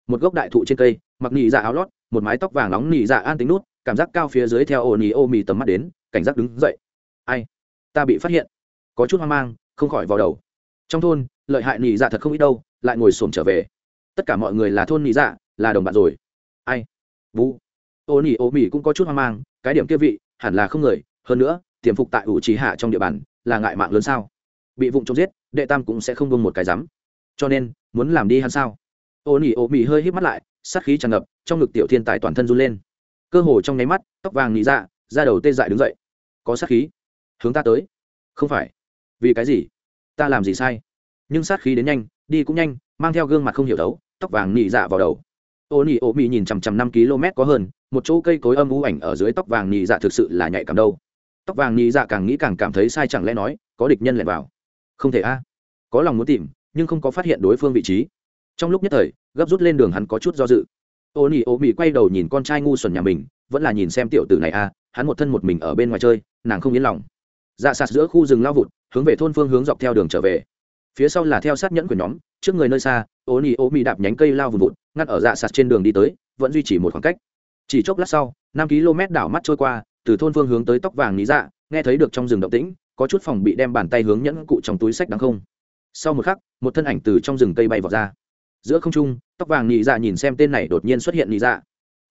Một gốc đại thụ trên cây, mặc nị dạ áo lót, một mái tóc vàng nóng nị dạ an tính nút cảm giác cao phía dưới theo ổ ý ô mì tầm mắt đến, cảnh giác đứng dậy. Ai? Ta bị phát hiện. Có chút hoang mang, không khỏi vào đầu. Trong thôn, lợi hại nị dạ thật không ít đâu, lại ngồi xổm trở về. Tất cả mọi người là thôn nị dạ là đồng bạn rồi. Ai? Vũ. Ô nỉ ô mỹ cũng có chút hoang mang, cái điểm kia vị, hẳn là không người. Hơn nữa, tiềm phục tại ủ trí hạ trong địa bàn, là ngại mạng lớn sao? Bị vụng trộm giết, đệ tam cũng sẽ không bông một cái rắm. Cho nên, muốn làm đi hắn sao? Ô nỉ ô mỹ hơi hít mắt lại, sát khí tràn ngập, trong ngực tiểu thiên tài toàn thân run lên cơ hồ trong nháy mắt, tóc vàng nhị dạ ra đầu tê dại đứng dậy. Có sát khí. Hướng ta tới. Không phải. Vì cái gì? Ta làm gì sai? Nhưng sát khí đến nhanh, đi cũng nhanh, mang theo gương mặt không hiểu đấu, tóc vàng nhị dạ vào đầu. Ô nỉ ô mị nhìn chằm chằm năm km có hơn, một chỗ cây cối âm u ảnh ở dưới tóc vàng nhị dạ thực sự là nhạy cảm đâu. Tóc vàng nhị dạ càng nghĩ càng cảm thấy sai chẳng lẽ nói, có địch nhân lẻn vào. Không thể a. À. Có lòng muốn tìm, nhưng không có phát hiện đối phương vị trí. Trong lúc nhất thời, gấp rút lên đường hắn có chút do dự ô nỉ ô mỹ quay đầu nhìn con trai ngu xuẩn nhà mình, vẫn là nhìn xem tiểu tử này a hắn một thân một mình ở bên ngoài chơi, nàng không yên lòng. Dạ sạt giữa khu rừng lao vụt, hướng về thôn phương hướng dọc theo đường trở về. Phía sau là theo sát nhẫn của nhóm, trước người nơi xa ô nỉ ô mỹ đạp nhánh cây lao vụt vụt, ngắt ở dạ sạt trên đường đi tới, vẫn duy trì một khoảng cách. Chỉ chốc lát sau, năm km đảo mắt trôi qua, từ thôn phương hướng tới tóc vàng lý dạ nghe thấy được trong rừng động tĩnh, có chút phòng bị đem bàn tay hướng nhẫn cụ trong túi sách đáng không. Sau một khắc, một thân ảnh từ trong rừng cây bay vào ra giữa không trung, tóc vàng nhị dạ nhìn xem tên này đột nhiên xuất hiện nhị dạ.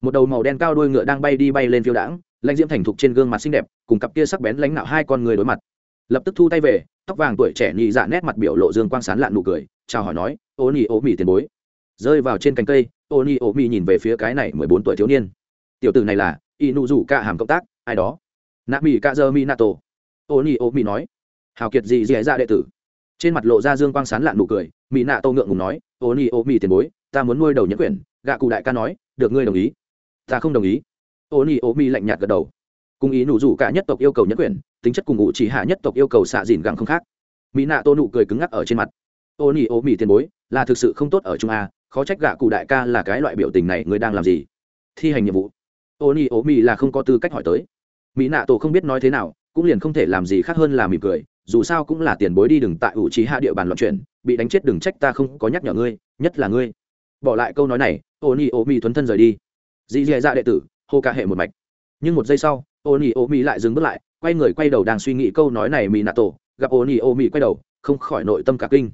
Một đầu màu đen cao đuôi ngựa đang bay đi bay lên phiêu đãng, lãnh diễm thành thục trên gương mặt xinh đẹp, cùng cặp kia sắc bén lãnh nạo hai con người đối mặt. Lập tức thu tay về, tóc vàng tuổi trẻ nhị dạ nét mặt biểu lộ dương quang sán lạn nụ cười, chào hỏi nói, ô nhị ô mỹ tiền bối. Rơi vào trên cành cây, ô nhị ô mỹ nhìn về phía cái này mười bốn tuổi thiếu niên. Tiểu tử này là y nụ rủ ca hàm cộng tác, ai đó? Nạ mỹ ca dơ mi nato ô nhị ô mỹ nói. Hào kiệt gì dì dạ đệ tử. Trên mặt lộ ra dương quang sán lạn nụ cười mỹ nạ tô ngượng ngùng nói ô ni ô mi tiền bối, ta muốn nuôi đầu nhẫn quyển, gạ cụ đại ca nói, được ngươi đồng ý. Ta không đồng ý. Ô ni ô mi lạnh nhạt gật đầu. Cùng ý nụ rủ cả nhất tộc yêu cầu nhẫn quyền tính chất cùng ngụ chỉ hạ nhất tộc yêu cầu xạ dìn gẳng không khác. Mỹ nạ tô nụ cười cứng ngắc ở trên mặt. Ô ni ô mi tiền bối, là thực sự không tốt ở trung a, khó trách gạ cụ đại ca là cái loại biểu tình này người đang làm gì? Thi hành nhiệm vụ. Ô ni ô mi là không có tư cách hỏi tới. Mỹ nạ tổ không biết nói thế nào, cũng liền không thể làm gì khác hơn là mỉm cười dù sao cũng là tiền bối đi đừng tại ủ trí hạ địa bàn loạn chuyển, bị đánh chết đừng trách ta không có nhắc nhở ngươi, nhất là ngươi. Bỏ lại câu nói này ô nhi ô mi thuấn thân rời đi. Dì dì dạ đệ tử, hô ca hệ một mạch. Nhưng một giây sau ô nhi ô mi lại dừng bước lại, quay người quay đầu đang suy nghĩ câu nói này mỹ nạ tổ gặp ô nhi ô mi quay đầu, không khỏi nội tâm cả kinh.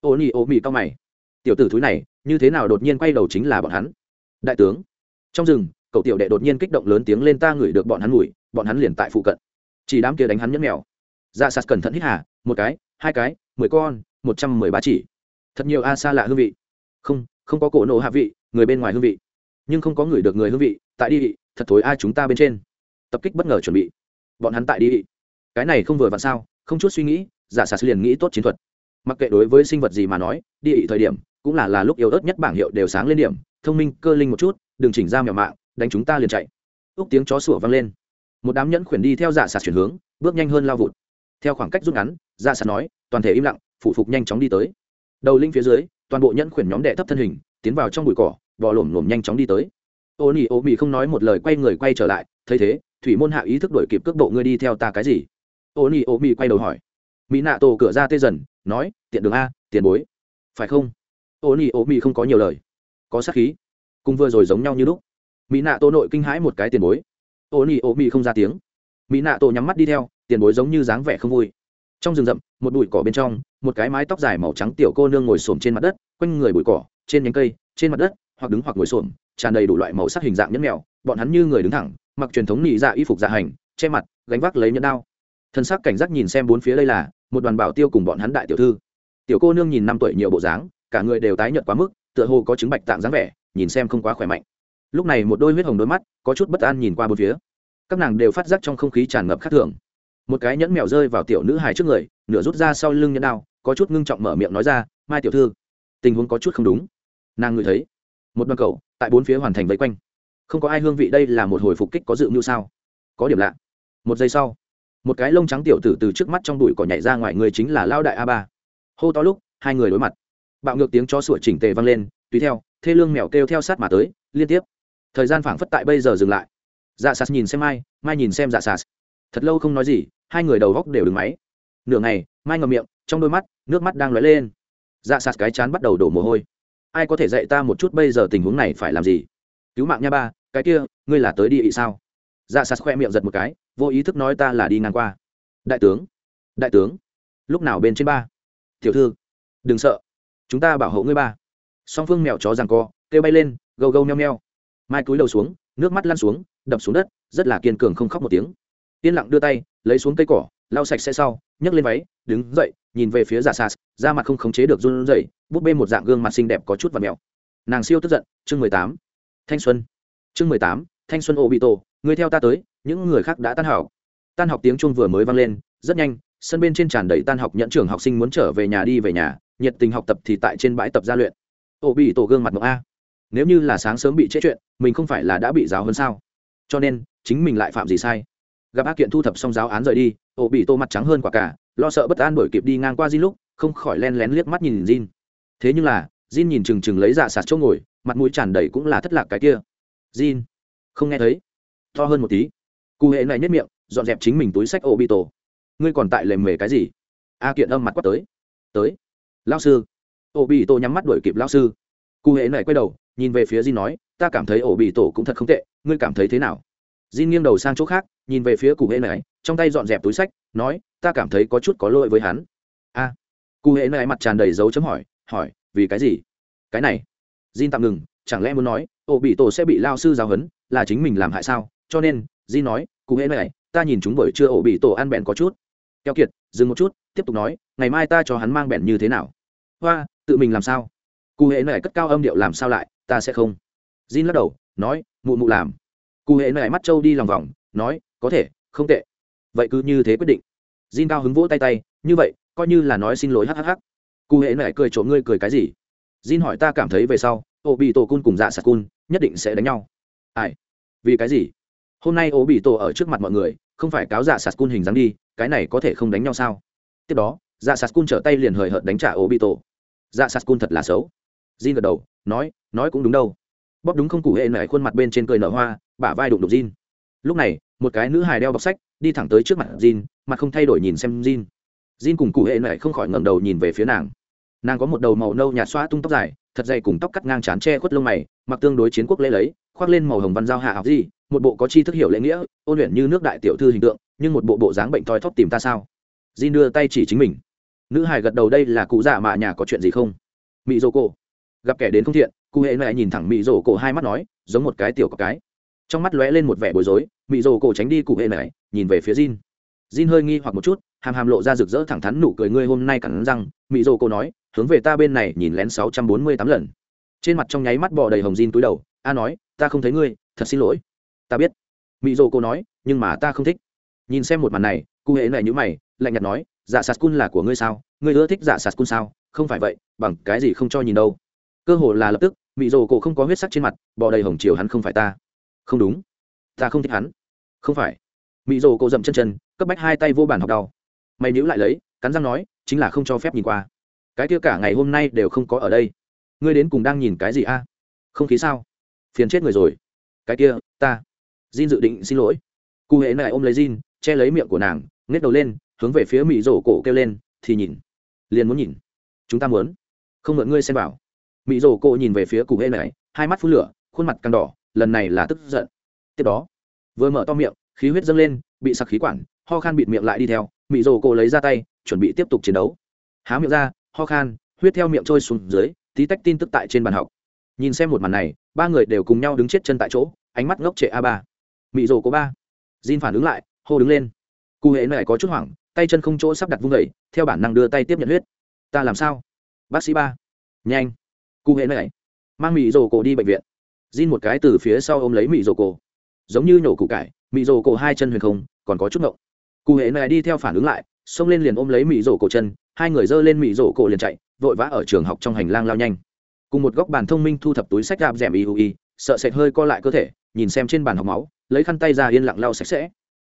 Ô nhi ô mi cao mày. Tiểu tử thúi này, như thế nào đột nhiên quay đầu chính là bọn hắn? Đại tướng. Trong rừng, cậu tiểu đệ đột nhiên kích động lớn tiếng lên ta ngửi được bọn hắn ngủi bọn hắn liền tại phụ cận. Chỉ đám kia đánh hắn nhẫn mèo dạ sạt cẩn thận hít hà, một cái, hai cái, mười con, một trăm mười ba chỉ. Thật nhiều a xa lạ hương vị. Không không có cổ nộ hạ vị, người bên ngoài hương vị. Nhưng không có người được người hương vị, tại đi vị, thật thối ai chúng ta bên trên. Tập kích bất ngờ chuẩn bị. Bọn hắn tại đi vị. Cái này không vừa vặn sao, không chút suy nghĩ giả sạt liền nghĩ tốt chiến thuật. Mặc kệ đối với sinh vật gì mà nói, đi vị thời điểm, cũng là là lúc yếu ớt nhất bảng hiệu đều sáng lên điểm, thông minh, cơ linh một chút, đừng chỉnh ra mèo mạng, đánh chúng ta liền chạy. Úc tiếng chó sủa vang lên. Một đám nhẫn khuyển đi theo giả sạt chuyển hướng, bước nhanh hơn lao vụt theo khoảng cách rút ngắn dạ ra sàn nói, toàn thể im lặng phụ phục nhanh chóng đi tới. Đầu linh phía dưới, toàn bộ nhẫn khuyển nhóm đệ thấp thân hình, tiến vào trong bụi cỏ, bò lổm lổm nhanh chóng đi tới. Ô nỉ ô mị không nói một lời quay người quay trở lại, thấy thế, thủy môn hạ ý thức đổi kịp cước độ ngươi đi theo ta cái gì? Ô nỉ ô mị quay đầu hỏi. Mỹ nạ tổ cửa ra tê dần, nói, tiện đường a, tiền bối. Phải không? Ô nỉ ô mị không có nhiều lời. Có sát khí. Cùng vừa rồi giống nhau như lúc. Mỹ nạ tổ nội kinh hãi một cái tiền bối. Ô nỉ ô mị không ra tiếng. Mỹ nạ tổ nhắm mắt đi theo tiền bối giống như dáng vẻ không vui. Trong rừng rậm, một bụi cỏ bên trong, một cái mái tóc dài màu trắng tiểu cô nương ngồi xổm trên mặt đất, quanh người bụi cỏ, trên nhánh cây, trên mặt đất, hoặc đứng hoặc ngồi xổm, tràn đầy đủ loại màu sắc hình dạng nhẫn mèo, bọn hắn như người đứng thẳng, mặc truyền thống nị dạ y phục dạ hành, che mặt, gánh vác lấy nhẫn đao. Thân xác cảnh giác nhìn xem bốn phía đây là, một đoàn bảo tiêu cùng bọn hắn đại tiểu thư. Tiểu cô nương nhìn năm tuổi nhiều bộ dáng, cả người đều tái nhợt quá mức, tựa hồ có chứng bạch tạng dáng vẻ, nhìn xem không quá khỏe mạnh. Lúc này một đôi huyết hồng đôi mắt, có chút bất an nhìn qua bốn phía. Các nàng đều phát giác trong không khí tràn ngập khát thường một cái nhẫn mèo rơi vào tiểu nữ hài trước người, nửa rút ra sau lưng nhẫn đao, có chút ngưng trọng mở miệng nói ra, mai tiểu thư, tình huống có chút không đúng. Nàng ngửi thấy một đoàn cầu tại bốn phía hoàn thành vây quanh. Không có ai hương vị đây là một hồi phục kích có dự mưu sao? Có điểm lạ. Một giây sau, một cái lông trắng tiểu tử từ trước mắt trong đùi cỏ nhảy ra ngoài người chính là lao đại a ba. Hô to lúc, hai người đối mặt. Bạo ngược tiếng chó sủa chỉnh tề vang lên, tùy theo, thê lương mèo kêu theo sát mà tới, liên tiếp. Thời gian phảng phất tại bây giờ dừng lại. Dạ sạt nhìn xem mai mai nhìn xem dạ sạt. Thật lâu không nói gì hai người đầu góc đều đứng máy. Nửa ngày, mai ngậm miệng, trong đôi mắt, nước mắt đang lóe lên. Dạ sạt cái chán bắt đầu đổ mồ hôi. Ai có thể dạy ta một chút bây giờ tình huống này phải làm gì? Cứu mạng nha ba, cái kia, ngươi là tới đi ị sao? Dạ sạt khoe miệng giật một cái, vô ý thức nói ta là đi ngang qua. Đại tướng đại tướng, lúc nào bên trên ba? Tiểu thư, đừng sợ, chúng ta bảo hộ ngươi ba. Song phương mèo chó rằng co, kêu bay lên, gâu gâu meo meo mai cúi đầu xuống, nước mắt lăn xuống, đập xuống đất, rất là kiên cường không khóc một tiếng yên lặng đưa tay, lấy xuống cây cỏ, lau sạch sẽ sau, nhấc lên váy, đứng dậy, nhìn về phía dạ giả sas da mặt không khống chế được run rẩy bút bê một dạng gương mặt xinh đẹp có chút và mèo nàng siêu tức giận, chương mười tám, thanh xuân. Chương mười tám, thanh xuân ô bị tổ người theo ta tới, những người khác đã tan học. Tan học tiếng chuông vừa mới vang lên, rất nhanh, sân bên trên tràn đầy tan học nhận trường học sinh muốn trở về nhà đi về nhà, nhiệt tình học tập thì tại trên bãi tập gia luyện. Ô bị tổ gương mặt mộng a. Nếu như là sáng sớm bị chết chuyện, mình không phải là đã bị giáo hơn sao? Cho nên, chính mình lại phạm gì sai? Gặp ác kiện thu thập xong giáo án rời đi, ổ bị tô mặt trắng hơn quả cả, lo sợ bất an đổi kịp đi ngang qua Jin lúc, không khỏi len lén liếc mắt nhìn Jin. Thế nhưng là, Jin nhìn chừng chừng lấy dạ sạt chỗ ngồi, mặt mũi tràn đầy cũng là thất lạc cái kia. Jin, không nghe thấy. To hơn một tí. Cụ hệ này nhất miệng, dọn dẹp chính mình túi sách ổ bị tổ. Ngươi còn tại lề mề cái gì? A kiện âm mặt quát tới. Tới. Lao sư. Ổ bị tổ nhắm mắt đuổi kịp lao sư. Cụ hệ này quay đầu, nhìn về phía Jin nói, ta cảm thấy ổ bị tổ cũng thật không tệ, ngươi cảm thấy thế nào? Jin nghiêng đầu sang chỗ khác nhìn về phía cụ hệ Nại, trong tay dọn dẹp túi sách nói ta cảm thấy có chút có lỗi với hắn. A? À, cụ hệ này mặt tràn đầy dấu chấm hỏi hỏi vì cái gì? Cái này. Jin tạm ngừng chẳng lẽ muốn nói ổ bị tổ sẽ bị lao sư giáo huấn là chính mình làm hại sao? Cho nên Jin nói cụ hệ Nại, ta nhìn chúng buổi trưa ổ bị tổ ăn bẹn có chút. Keo kiệt dừng một chút tiếp tục nói ngày mai ta cho hắn mang bẹn như thế nào? Hoa tự mình làm sao? Cụ hệ Nại cất cao âm điệu làm sao lại ta sẽ không? Jin lắc đầu nói mụ mụ làm cụ hệ nảy mắt trâu đi lòng vòng, nói, có thể, không tệ. Vậy cứ như thế quyết định. Jin cao hứng vỗ tay tay, như vậy, coi như là nói xin lỗi hhh cụ hệ nảy cười trộm ngươi cười cái gì? Jin hỏi ta cảm thấy về sau ô bị tổ cun cùng dạ sạt cun nhất định sẽ đánh nhau. Ai? Vì cái gì? Hôm nay ô bị tổ ở trước mặt mọi người, không phải cáo dạ sạt cun hình dáng đi, cái này có thể không đánh nhau sao? Tiếp đó dạ sạt cun trở tay liền hời hợt đánh trả ô bị tổ dạ sạt cun thật là xấu. Jin gật đầu, nói nói cũng đúng đâu. Bóp đúng không? Cụ hệ nảy khuôn mặt bên trên cười nở hoa bả vai đụng đụng Jin. Lúc này, một cái nữ hài đeo bọc sách, đi thẳng tới trước mặt Jin, mặt không thay đổi nhìn xem Jin. Jin cùng cụ hệ nảy không khỏi ngẩng đầu nhìn về phía nàng. Nàng có một đầu màu nâu nhạt xóa tung tóc dài, thật dày cùng tóc cắt ngang trán che khuất lông mày, mặc tương đối chiến quốc lễ lấy, khoác lên màu hồng văn giao hạ học gì, một bộ có tri thức hiểu lễ nghĩa, ôn luyện như nước đại tiểu thư hình tượng, nhưng một bộ bộ dáng bệnh thoi thóp tìm ta sao? Jin đưa tay chỉ chính mình. Nữ hài gật đầu đây là cụ già mạ nhà có chuyện gì không? Mị dô cổ. Gặp kẻ đến không thiện, cụ hệ lại nhìn thẳng Mị dô cổ hai mắt nói, giống một cái tiểu có cái trong mắt lóe lên một vẻ bối rối Mị rồ cổ tránh đi cụ hệ này, nhìn về phía Jin. Jin hơi nghi hoặc một chút hàm hàm lộ ra rực rỡ thẳng thắn nụ cười ngươi hôm nay cẳng răng Mị rồ cổ nói hướng về ta bên này nhìn lén sáu trăm bốn mươi tám lần. Trên mặt trong nháy mắt bò đầy hồng Jin túi đầu a nói ta không thấy ngươi thật xin lỗi. Ta biết. Mị rồ cổ nói nhưng mà ta không thích. Nhìn xem một màn này cụ hệ này nhữ mày lạnh nhạt nói dạ sạt cun là của ngươi sao? Ngươi ưa thích dạ sạt cun sao? Không phải vậy bằng cái gì không cho nhìn đâu. Cơ hồ là lập tức mị rồ cổ không có huyết sắc trên mặt bò đầy hồng chiều hắn không phải ta không đúng. Ta không thích hắn. Không phải. Mị rồ cổ dậm chân chân, cấp bách hai tay vô bản học đau. Mày níu lại lấy, cắn răng nói, chính là không cho phép nhìn qua. Cái kia cả ngày hôm nay đều không có ở đây. Ngươi đến cùng đang nhìn cái gì a? Không khí sao? Phiền chết người rồi. Cái kia, ta. Jin dự định xin lỗi. Cụ hệ này ôm lấy Jin, che lấy miệng của nàng nhét đầu lên, hướng về phía mỹ rổ cổ kêu lên, thì nhìn. Liền muốn nhìn. Chúng ta muốn. Không mượn ngươi xem vào mỹ rổ cổ nhìn về phía cụ hệ này hai mắt phun lửa, khuôn mặt càng đỏ lần này là tức giận. Tiếp đó, vừa mở to miệng, khí huyết dâng lên, bị sặc khí quản, ho khan bịt miệng lại đi theo, mị rổ cổ lấy ra tay, chuẩn bị tiếp tục chiến đấu. Há miệng ra, ho khan, huyết theo miệng trôi xuống dưới, tí tách tin tức tại trên bàn học. Nhìn xem một màn này, ba người đều cùng nhau đứng chết chân tại chỗ, ánh mắt ngốc trệ a ba. Mị rổ có ba. Jin phản ứng lại, hô đứng lên. Cụ hệ này có chút hoảng, tay chân không chỗ sắp đặt vung vẩy theo bản năng đưa tay tiếp nhận huyết. Ta làm sao? Bác sĩ ba. Nhanh. Cụ hệ này mang mị rồ cổ đi bệnh viện. Jin một cái từ phía sau ôm lấy mị rồ cổ giống như nhổ củ cải mị rồ cổ hai chân huyền không còn có chút ngộng. Cụ hệ này đi theo phản ứng lại xông lên liền ôm lấy mị rồ cổ chân hai người giơ lên mị rồ cổ liền chạy vội vã ở trường học trong hành lang lao nhanh. Cùng một góc bàn thông minh thu thập túi sách gạp rèm y sợ sệt hơi co lại cơ thể nhìn xem trên bàn học máu lấy khăn tay ra yên lặng lau sạch sẽ.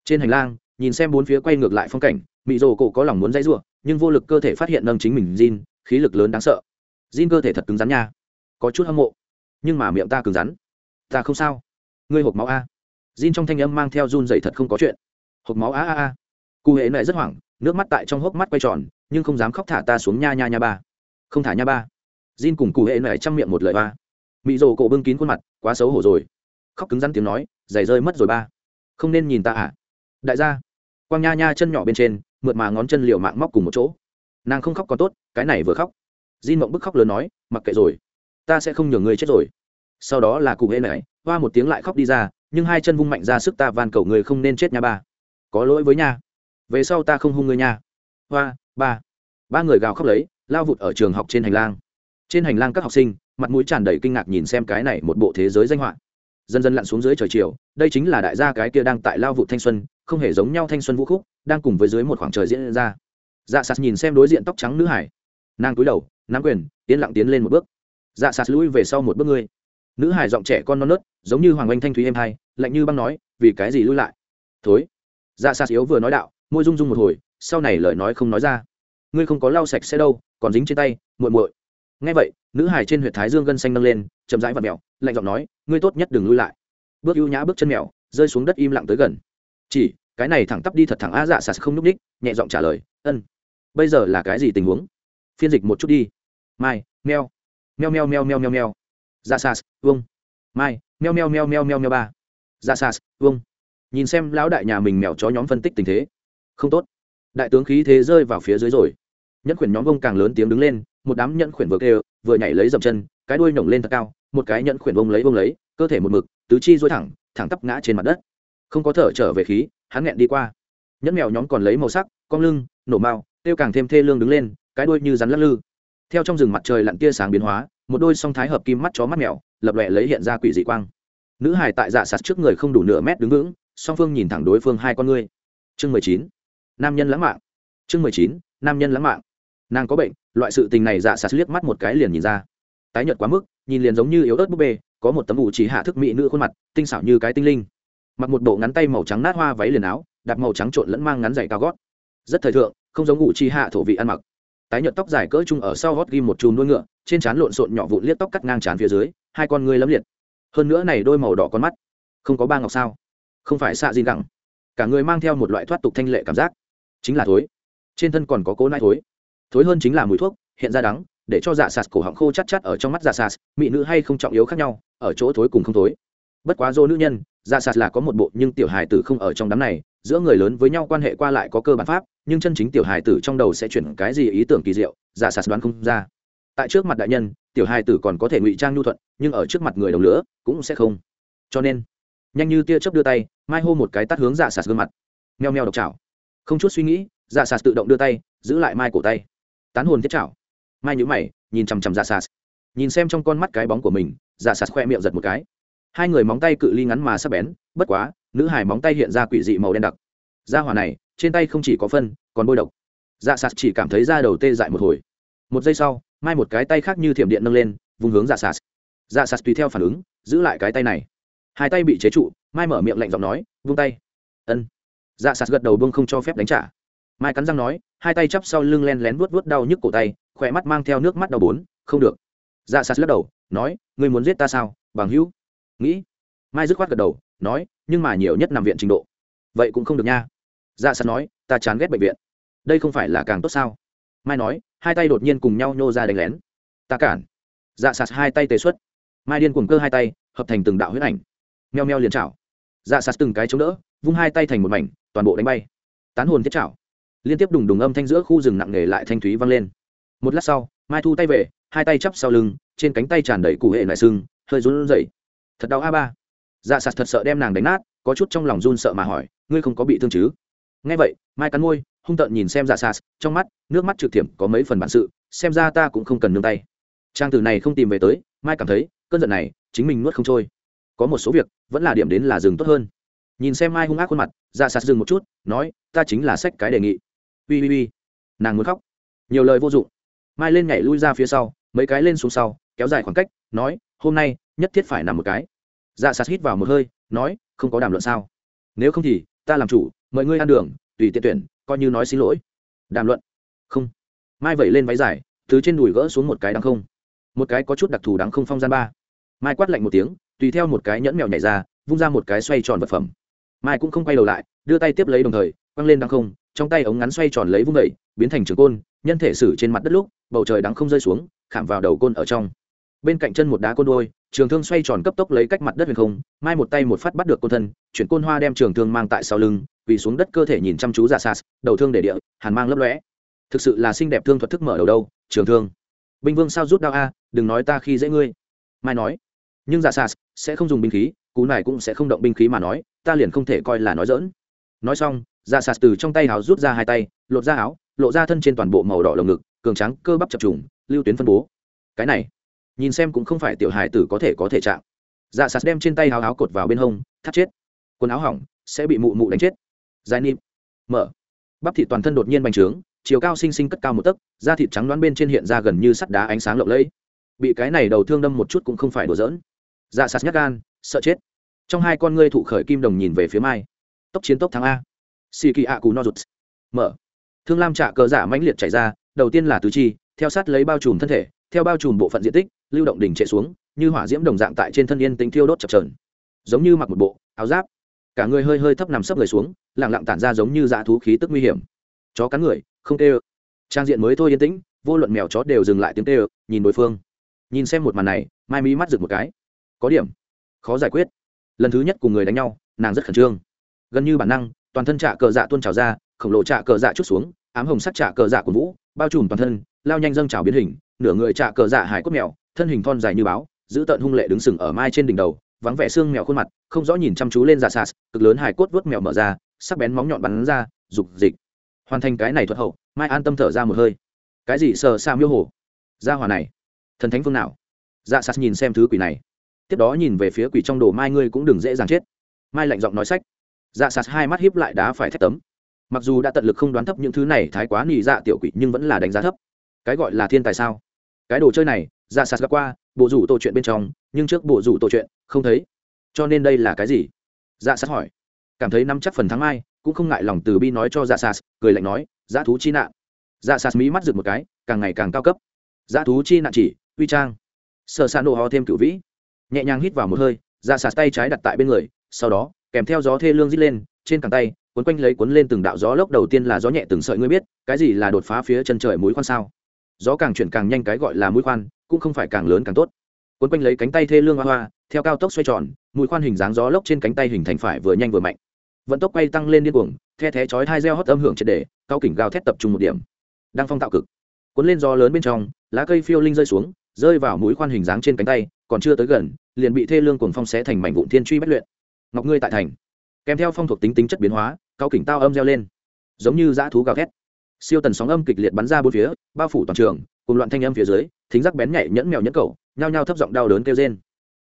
Trên hành lang nhìn xem bốn phía quay ngược lại phong cảnh mị rồ cổ có lòng muốn dãy rủa, nhưng vô lực cơ thể phát hiện nâng chính mình Jin, khí lực lớn đáng sợ. Jin cơ thể thật cứng rắn nha. Có chút hâm mộ nhưng mà miệng ta cứng rắn. Ta không sao. Ngươi hộp máu a. Jin trong thanh âm mang theo run dày thật không có chuyện. Hộp máu a a a. Cụ hệ này rất hoảng, nước mắt tại trong hốc mắt quay tròn, nhưng không dám khóc thả ta xuống nha nha nha ba. Không thả nha ba. Jin cùng cụ hệ này chăm miệng một lời ba. Mị rồ cổ bưng kín khuôn mặt, quá xấu hổ rồi. Khóc cứng rắn tiếng nói, giày rơi mất rồi ba. Không nên nhìn ta à. Đại gia. Quang nha nha chân nhỏ bên trên, mượt mà ngón chân liều mạng móc cùng một chỗ. Nàng không khóc còn tốt, cái này vừa khóc. Jin mộng bức khóc lớn nói, mặc kệ rồi ta sẽ không nhường người chết rồi. Sau đó là cụ hễ này, hoa một tiếng lại khóc đi ra, nhưng hai chân vung mạnh ra sức ta van cầu người không nên chết nha ba. Có lỗi với nha. Về sau ta không hung người nha. Hoa, ba. Ba người gào khóc lấy, lao vụt ở trường học trên hành lang. Trên hành lang các học sinh, mặt mũi tràn đầy kinh ngạc nhìn xem cái này một bộ thế giới danh họa. Dần dần lặn xuống dưới trời chiều, đây chính là đại gia cái kia đang tại lao vụ thanh xuân, không hề giống nhau thanh xuân vũ khúc, đang cùng với dưới một khoảng trời diễn ra. Dạ sạt nhìn xem đối diện tóc trắng nữ hải. Nàng cúi đầu, nắm quyền tiến lặng tiến lên một bước dạ sạt lũi về sau một bước ngươi. Nữ hải giọng trẻ con non nớt, giống như hoàng oanh thanh thúy êm hai, lạnh như băng nói, vì cái gì lui lại? Thối. Dạ sạt yếu vừa nói đạo, môi rung rung một hồi, sau này lời nói không nói ra. Ngươi không có lau sạch sẽ đâu, còn dính trên tay, muội muội. Ngay vậy, nữ hải trên huyệt thái dương gân xanh nâng lên, chậm rãi và mèo, lạnh giọng nói, ngươi tốt nhất đừng lui lại. Bước ưu nhã bước chân mèo, rơi xuống đất im lặng tới gần. Chỉ, cái này thẳng tắp đi thật thẳng a dạ sạt không núp ních nhẹ giọng trả lời, ân. Bây giờ là cái gì tình huống? Phiên dịch một chút đi. Mai, mèo meo meo meo meo meo meo. Ra sas, vung, mai meo meo meo meo meo meo ba. Ra sas, vung, nhìn xem lão đại nhà mình mèo chó nhóm phân tích tình thế. Không tốt. Đại tướng khí thế rơi vào phía dưới rồi. Nhẫn khuyển nhóm vông càng lớn tiếng đứng lên một đám nhẫn khuyển vừa kêu vừa nhảy lấy dậm chân cái đuôi nổng lên thật cao một cái nhẫn khuyển vông lấy vông lấy cơ thể một mực tứ chi dối thẳng thẳng tắp ngã trên mặt đất. Không có thở trở về khí hắn nghẹn đi qua. Nhẫn mèo nhóm còn lấy màu sắc cong lưng nổ mao tiêu càng thêm thê lương đứng lên cái đuôi như rắn lắc lư theo trong rừng mặt trời lặn tia sáng biến hóa, một đôi song thái hợp kim mắt chó mắt mèo lập lòe lấy hiện ra quỷ dị quang. Nữ hải tại dạ sạt trước người không đủ nửa mét đứng vững, song phương nhìn thẳng đối phương hai con ngươi. Chương mười chín, nam nhân lãng mạn. Chương mười chín, nam nhân lãng mạn. Nàng có bệnh, loại sự tình này dạ sạt liếc mắt một cái liền nhìn ra. Tái nhợt quá mức, nhìn liền giống như yếu ớt búp bê, có một tấm ủ chỉ hạ thức mỹ nữ khuôn mặt, tinh xảo như cái tinh linh. Mặc một bộ ngắn tay màu trắng nát hoa váy liền áo đặt màu trắng trộn lẫn mang ngắn giày cao gót. Rất thời thượng, không giống ủ chỉ hạ thổ vị ăn mặc tái nhợt tóc dài cỡ chung ở sau gót ghim một chùm đuôi ngựa, trên trán lộn xộn nhỏ vụn liếc tóc cắt ngang trán phía dưới, hai con ngươi lấm liệt. Hơn nữa này đôi màu đỏ con mắt, không có ba ngọc sao? Không phải xạ gì gẳng. Cả người mang theo một loại thoát tục thanh lệ cảm giác. Chính là thối. Trên thân còn có cố nai thối. Thối hơn chính là mùi thuốc, hiện ra đắng, để cho dạ sạt cổ họng khô chắt chắt ở trong mắt dạ sạt, mỹ nữ hay không trọng yếu khác nhau, ở chỗ thối cùng không thối. Bất quá dô nữ nhân dạ sạt là có một bộ nhưng tiểu hài tử không ở trong đám này giữa người lớn với nhau quan hệ qua lại có cơ bản pháp, nhưng chân chính tiểu hài tử trong đầu sẽ chuyển cái gì ý tưởng kỳ diệu, giả sạt đoán không ra. Tại trước mặt đại nhân, tiểu hài tử còn có thể ngụy trang nhu thuận, nhưng ở trước mặt người đồng lửa cũng sẽ không. Cho nên, nhanh như tia chớp đưa tay, mai hô một cái tắt hướng giả sạt gương mặt. Meo meo độc chảo. Không chút suy nghĩ, giả sạt tự động đưa tay, giữ lại mai cổ tay. Tán hồn thiết chảo. Mai nhữ mày, nhìn chằm chằm giả sạt. Nhìn xem trong con mắt cái bóng của mình, giả sạt khoe miệng giật một cái. Hai người móng tay cự ly ngắn mà sắp bén, bất quá nữ hải móng tay hiện ra quỷ dị màu đen đặc. Da hỏa này, trên tay không chỉ có phân, còn bôi độc. Dạ sạt chỉ cảm thấy da đầu tê dại một hồi. Một giây sau, mai một cái tay khác như thiểm điện nâng lên, vùng hướng dạ sạt. Dạ sạt tùy theo phản ứng, giữ lại cái tay này. Hai tay bị chế trụ, mai mở miệng lạnh giọng nói, vung tay. Ân. Dạ sạt gật đầu buông không cho phép đánh trả. Mai cắn răng nói, hai tay chắp sau lưng len lén vuốt vuốt đau nhức cổ tay, khỏe mắt mang theo nước mắt đau bốn không được. Dạ sạt lắc đầu, nói, ngươi muốn giết ta sao, bằng hữu? Nghĩ mai dứt khoát gật đầu, nói, nhưng mà nhiều nhất nằm viện trình độ. Vậy cũng không được nha. Dạ sạt nói, ta chán ghét bệnh viện. Đây không phải là càng tốt sao? Mai nói, hai tay đột nhiên cùng nhau nhô ra đánh lén. Ta cản. Dạ sạt hai tay tề xuất. Mai điên cuồng cơ hai tay, hợp thành từng đạo huyết ảnh. Meo meo liền chảo. Dạ sạt từng cái chống đỡ, vung hai tay thành một mảnh, toàn bộ đánh bay. Tán hồn thiết chảo. Liên tiếp đùng đùng âm thanh giữa khu rừng nặng nề lại thanh thúy vang lên. Một lát sau, mai thu tay về, hai tay chắp sau lưng, trên cánh tay tràn đầy cụ hệ lại sưng hơi run rẩy. Thật đau a ba dạ sạt thật sợ đem nàng đánh nát, có chút trong lòng run sợ mà hỏi, ngươi không có bị thương chứ? Nghe vậy, mai cắn môi, hung tợn nhìn xem dạ sạt, trong mắt, nước mắt trực thiểm có mấy phần bản sự, xem ra ta cũng không cần nương tay. Trang tử này không tìm về tới, mai cảm thấy, cơn giận này, chính mình nuốt không trôi. Có một số việc, vẫn là điểm đến là dừng tốt hơn. Nhìn xem mai hung ác khuôn mặt dạ sạt dừng một chút, nói, ta chính là sách cái đề nghị. Ui ui ui nàng muốn khóc. Nhiều lời vô dụng. Mai lên nhảy lui ra phía sau, mấy cái lên xuống sau, kéo dài khoảng cách, nói, hôm nay, nhất thiết phải nằm một cái dạ sạt hít vào một hơi, nói, không có đàm luận sao? Nếu không thì, ta làm chủ, mời ngươi ăn đường, tùy tiện tuyển, coi như nói xin lỗi. Đàm luận? Không. Mai vẩy lên váy dài thứ trên đùi gỡ xuống một cái đắng không. Một cái có chút đặc thù đắng không phong gian ba. Mai quát lạnh một tiếng, tùy theo một cái nhẫn mèo nhảy ra, vung ra một cái xoay tròn vật phẩm. Mai cũng không quay đầu lại, đưa tay tiếp lấy đồng thời, quăng lên đắng không, trong tay ống ngắn xoay tròn lấy vung vẩy biến thành trường côn, nhân thể xử trên mặt đất lúc, bầu trời đắng không rơi xuống, khảm vào đầu côn ở trong bên cạnh chân một đá côn đôi, trường thương xoay tròn cấp tốc lấy cách mặt đất huyền không, mai một tay một phát bắt được côn thân, chuyển côn hoa đem trường thương mang tại sau lưng vì xuống đất cơ thể nhìn chăm chú ra sas đầu thương để địa, hàn mang lấp lóe. Thực sự là xinh đẹp thương thuật thức mở đầu đâu, trường thương. Binh vương sao rút đao a, đừng nói ta khi dễ ngươi. Mai nói. Nhưng giả sas sẽ không dùng binh khí, cú này cũng sẽ không động binh khí mà nói, ta liền không thể coi là nói dỡn nói xong giả sas từ trong tay áo rút ra hai tay, lột ra áo, lộ ra thân trên toàn bộ màu đỏ lồng ngực, cường trắng cơ bắp chập trùng, lưu tuyến phân bố. Cái này nhìn xem cũng không phải tiểu hài tử có thể có thể chạm. Dạ sạt đem trên tay háo háo cột vào bên hông, thắt chết. Quần áo hỏng, sẽ bị mụ mụ đánh chết. Dài nim mở. Bắp thịt toàn thân đột nhiên bành trướng, chiều cao sinh sinh cất cao một tấc, da thịt trắng đoán bên trên hiện ra gần như sắt đá ánh sáng lộng lẫy. Bị cái này đầu thương đâm một chút cũng không phải đùa giỡn. Dạ sạt nhắc gan, sợ chết. Trong hai con ngươi thụ khởi kim đồng nhìn về phía mai. Tốc chiến tốc thắng a. Xì kỳ ạ cù no rụt mở. Thương lam trạ cờ giả mãnh liệt chảy ra, đầu tiên là tứ chi, theo sát lấy bao trùm thân thể theo bao trùm bộ phận diện tích, lưu động đỉnh chạy xuống, như hỏa diễm đồng dạng tại trên thân yên tính thiêu đốt chập trờn giống như mặc một bộ áo giáp. Cả người hơi hơi thấp nằm sấp người xuống lẳng lặng tản ra giống như dã thú khí tức nguy hiểm. Chó cắn người, không tê ơ. Trang diện mới thôi yên tĩnh, vô luận mèo chó đều dừng lại tiếng tê ơ, nhìn đối phương. Nhìn xem một màn này, mai mi mắt rực một cái. Có điểm. Khó giải quyết. Lần thứ nhất cùng người đánh nhau, nàng rất khẩn trương. Gần như bản năng, toàn thân trạ cờ dạ tuôn trào ra, khổng lồ trạ cờ dạ chút xuống, ám hồng sắt trạ cờ dạ của vũ, bao trùm toàn thân, lao nhanh dâng trào biến hình nửa người trạ cờ dạ hải cốt mèo, thân hình thon dài như báo, giữ tợn hung lệ đứng sừng ở mai trên đỉnh đầu, vắng vẻ xương mèo khuôn mặt, không rõ nhìn chăm chú lên dạ sạt, cực lớn hải cốt vớt mèo mở ra, sắc bén móng nhọn bắn ra, dục dịch. Hoàn thành cái này thuật hậu, mai an tâm thở ra một hơi. Cái gì sờ xa miêu hồ? Ra hòa này, thần thánh phương nào? Dạ sạt nhìn xem thứ quỷ này. Tiếp đó nhìn về phía quỷ trong đồ mai ngươi cũng đừng dễ dàng chết. Mai lạnh giọng nói sách. Dạ sạt hai mắt hiếp lại đá phải thép tấm. Mặc dù đã tận lực không đoán thấp những thứ này thái quá nhì dạ tiểu quỷ nhưng vẫn là đánh giá thấp. Cái gọi là thiên tài sao? Cái đồ chơi này dạ sạt gặp qua, bộ rủ tổ chuyện bên trong, nhưng trước bộ rủ tổ chuyện, không thấy. Cho nên đây là cái gì? Dạ sạt hỏi. Cảm thấy nắm chắc phần thắng mai cũng không ngại lòng từ bi nói cho dạ sạt, cười lạnh nói giá thú chi nạn. Dạ sạt mỹ mắt rực một cái, càng ngày càng cao cấp. Giá thú chi nạn chỉ, uy trang. Sợ xa nổ ho thêm cựu vĩ. Nhẹ nhàng hít vào một hơi dạ sạt tay trái đặt tại bên người, sau đó, kèm theo gió thê lương rít lên, trên cẳng tay, cuốn quanh lấy cuốn lên từng đạo gió lốc, đầu tiên là gió nhẹ từng sợi, ngươi biết, cái gì là đột phá phía chân trời mũi khoan sao? Gió càng chuyển càng nhanh cái gọi là mũi khoan, cũng không phải càng lớn càng tốt. Cuốn quanh lấy cánh tay thê lương hoa hoa, theo cao tốc xoay tròn, mũi khoan hình dáng gió lốc trên cánh tay hình thành phải vừa nhanh vừa mạnh. Vận tốc quay tăng lên điên cuồng, the thé chói hai reo hót âm hưởng triệt để, cao kỉnh gào thét tập trung một điểm. Đang phong tạo cực. Cuốn lên gió lớn bên trong, lá cây phiêu linh rơi xuống, rơi vào mũi khoan hình dáng trên cánh tay, còn chưa tới gần, liền bị thê lương cuồng phong xé thành mảnh vụn thiên truy bất luyện. Ngọc ngươi tại thành. Kèm theo phong thuộc tính tính chất biến hóa, cao kỉnh tao âm reo lên. Giống như dã thú gào thét siêu tần sóng âm kịch liệt bắn ra bốn phía, bao phủ toàn trường, cùng loạn thanh âm phía dưới, thính giác bén nhạy nhẫn mèo nhẫn cầu nhao nhao thấp giọng đau đớn kêu rên.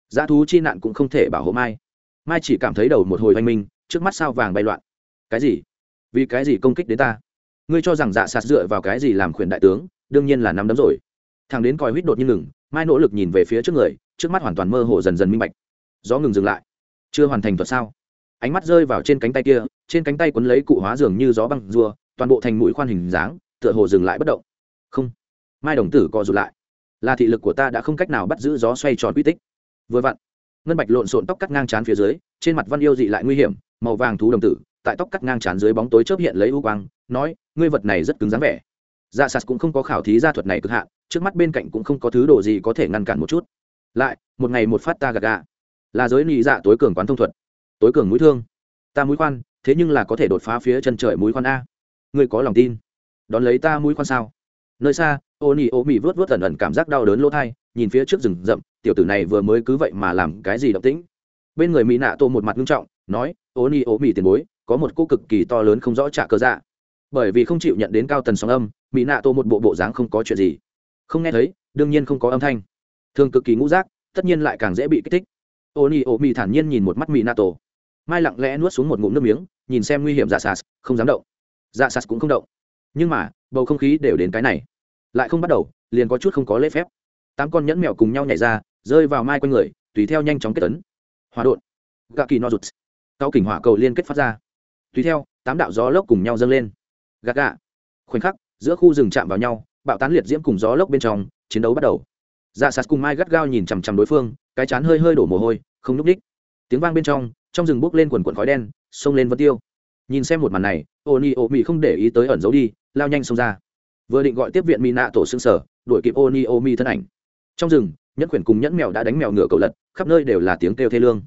Dã thú chi nạn cũng không thể bảo hộ mai. Mai chỉ cảm thấy đầu một hồi oanh minh, trước mắt sao vàng bay loạn. Cái gì? Vì cái gì công kích đến ta? Ngươi cho rằng dạ sạt dựa vào cái gì làm khuyển đại tướng, đương nhiên là nắm đấm rồi. Thằng đến coi huýt đột nhiên ngừng, mai nỗ lực nhìn về phía trước người, trước mắt hoàn toàn mơ hồ dần dần minh bạch. Gió ngừng dừng lại. Chưa hoàn thành thuật sao? Ánh mắt rơi vào trên cánh tay kia, trên cánh tay quấn lấy cụ hóa dường như gió băng rùa toàn bộ thành mũi khoan hình dáng, tựa hồ dừng lại bất động. Không, mai đồng tử co rụt lại. Là thị lực của ta đã không cách nào bắt giữ gió xoay tròn quy tích. Vừa vặn, ngân bạch lộn xộn tóc cắt ngang trán phía dưới, trên mặt văn yêu dị lại nguy hiểm, màu vàng thú đồng tử, tại tóc cắt ngang trán dưới bóng tối chớp hiện lấy u quang, nói, ngươi vật này rất cứng dáng vẻ. Dạ sạt cũng không có khảo thí gia thuật này cực hạn, trước mắt bên cạnh cũng không có thứ đồ gì có thể ngăn cản một chút. Lại, một ngày một phát ta gạt gà. Là giới nị dạ tối cường quán thông thuật, tối cường mũi thương. Ta mũi khoan, thế nhưng là có thể đột phá phía chân trời mũi khoan a ngươi có lòng tin? Đón lấy ta mũi khoan sao? Nơi xa ô nhi ô mị vớt vớt ẩn ẩn cảm giác đau đớn lỗ thai, nhìn phía trước rừng rậm, tiểu tử này vừa mới cứ vậy mà làm cái gì động tĩnh. Bên người mỹ nạ tô một mặt nghiêm trọng, nói ô nhi ô mị tiền bối, có một cô cực kỳ to lớn không rõ trả cơ dạ. Bởi vì không chịu nhận đến cao tần sóng âm mỹ nạ tô một bộ bộ dáng không có chuyện gì. Không nghe thấy, đương nhiên không có âm thanh. Thường cực kỳ ngũ giác, tất nhiên lại càng dễ bị kích thích. Ô nhi ô mị thản nhiên nhìn một mắt mỹ nạ tô. Mai lặng lẽ nuốt xuống một ngụm nước miếng, nhìn xem nguy hiểm giả sạt không dám động dạ sạt cũng không động. Nhưng mà, bầu không khí đều đến cái này. Lại không bắt đầu, liền có chút không có lễ phép. Tám con nhẫn mèo cùng nhau nhảy ra, rơi vào mai quanh người, tùy theo nhanh chóng kết tấn. Hòa đột gạ kỳ no rụt cao kỉnh hỏa cầu liên kết phát ra. Tùy theo, tám đạo gió lốc cùng nhau dâng lên. Gạt gạ khoảnh khắc, giữa khu rừng chạm vào nhau, bạo tán liệt diễm cùng gió lốc bên trong, chiến đấu bắt đầu. Dạ sạt cùng mai gắt gao nhìn chằm chằm đối phương, cái chán hơi hơi đổ mồ hôi, không núp đích. Tiếng vang bên trong trong rừng bốc lên quần quần khói đen xông lên vân tiêu. Nhìn xem một màn này ô ni ô mi không để ý tới ẩn giấu đi, lao nhanh xông ra. Vừa định gọi tiếp viện mỹ nạ tổ xương sở, đuổi kịp ô ni ô mi thân ảnh. Trong rừng, nhẫn quyển cùng nhẫn mèo đã đánh mèo ngựa cầu lật, khắp nơi đều là tiếng kêu thê lương.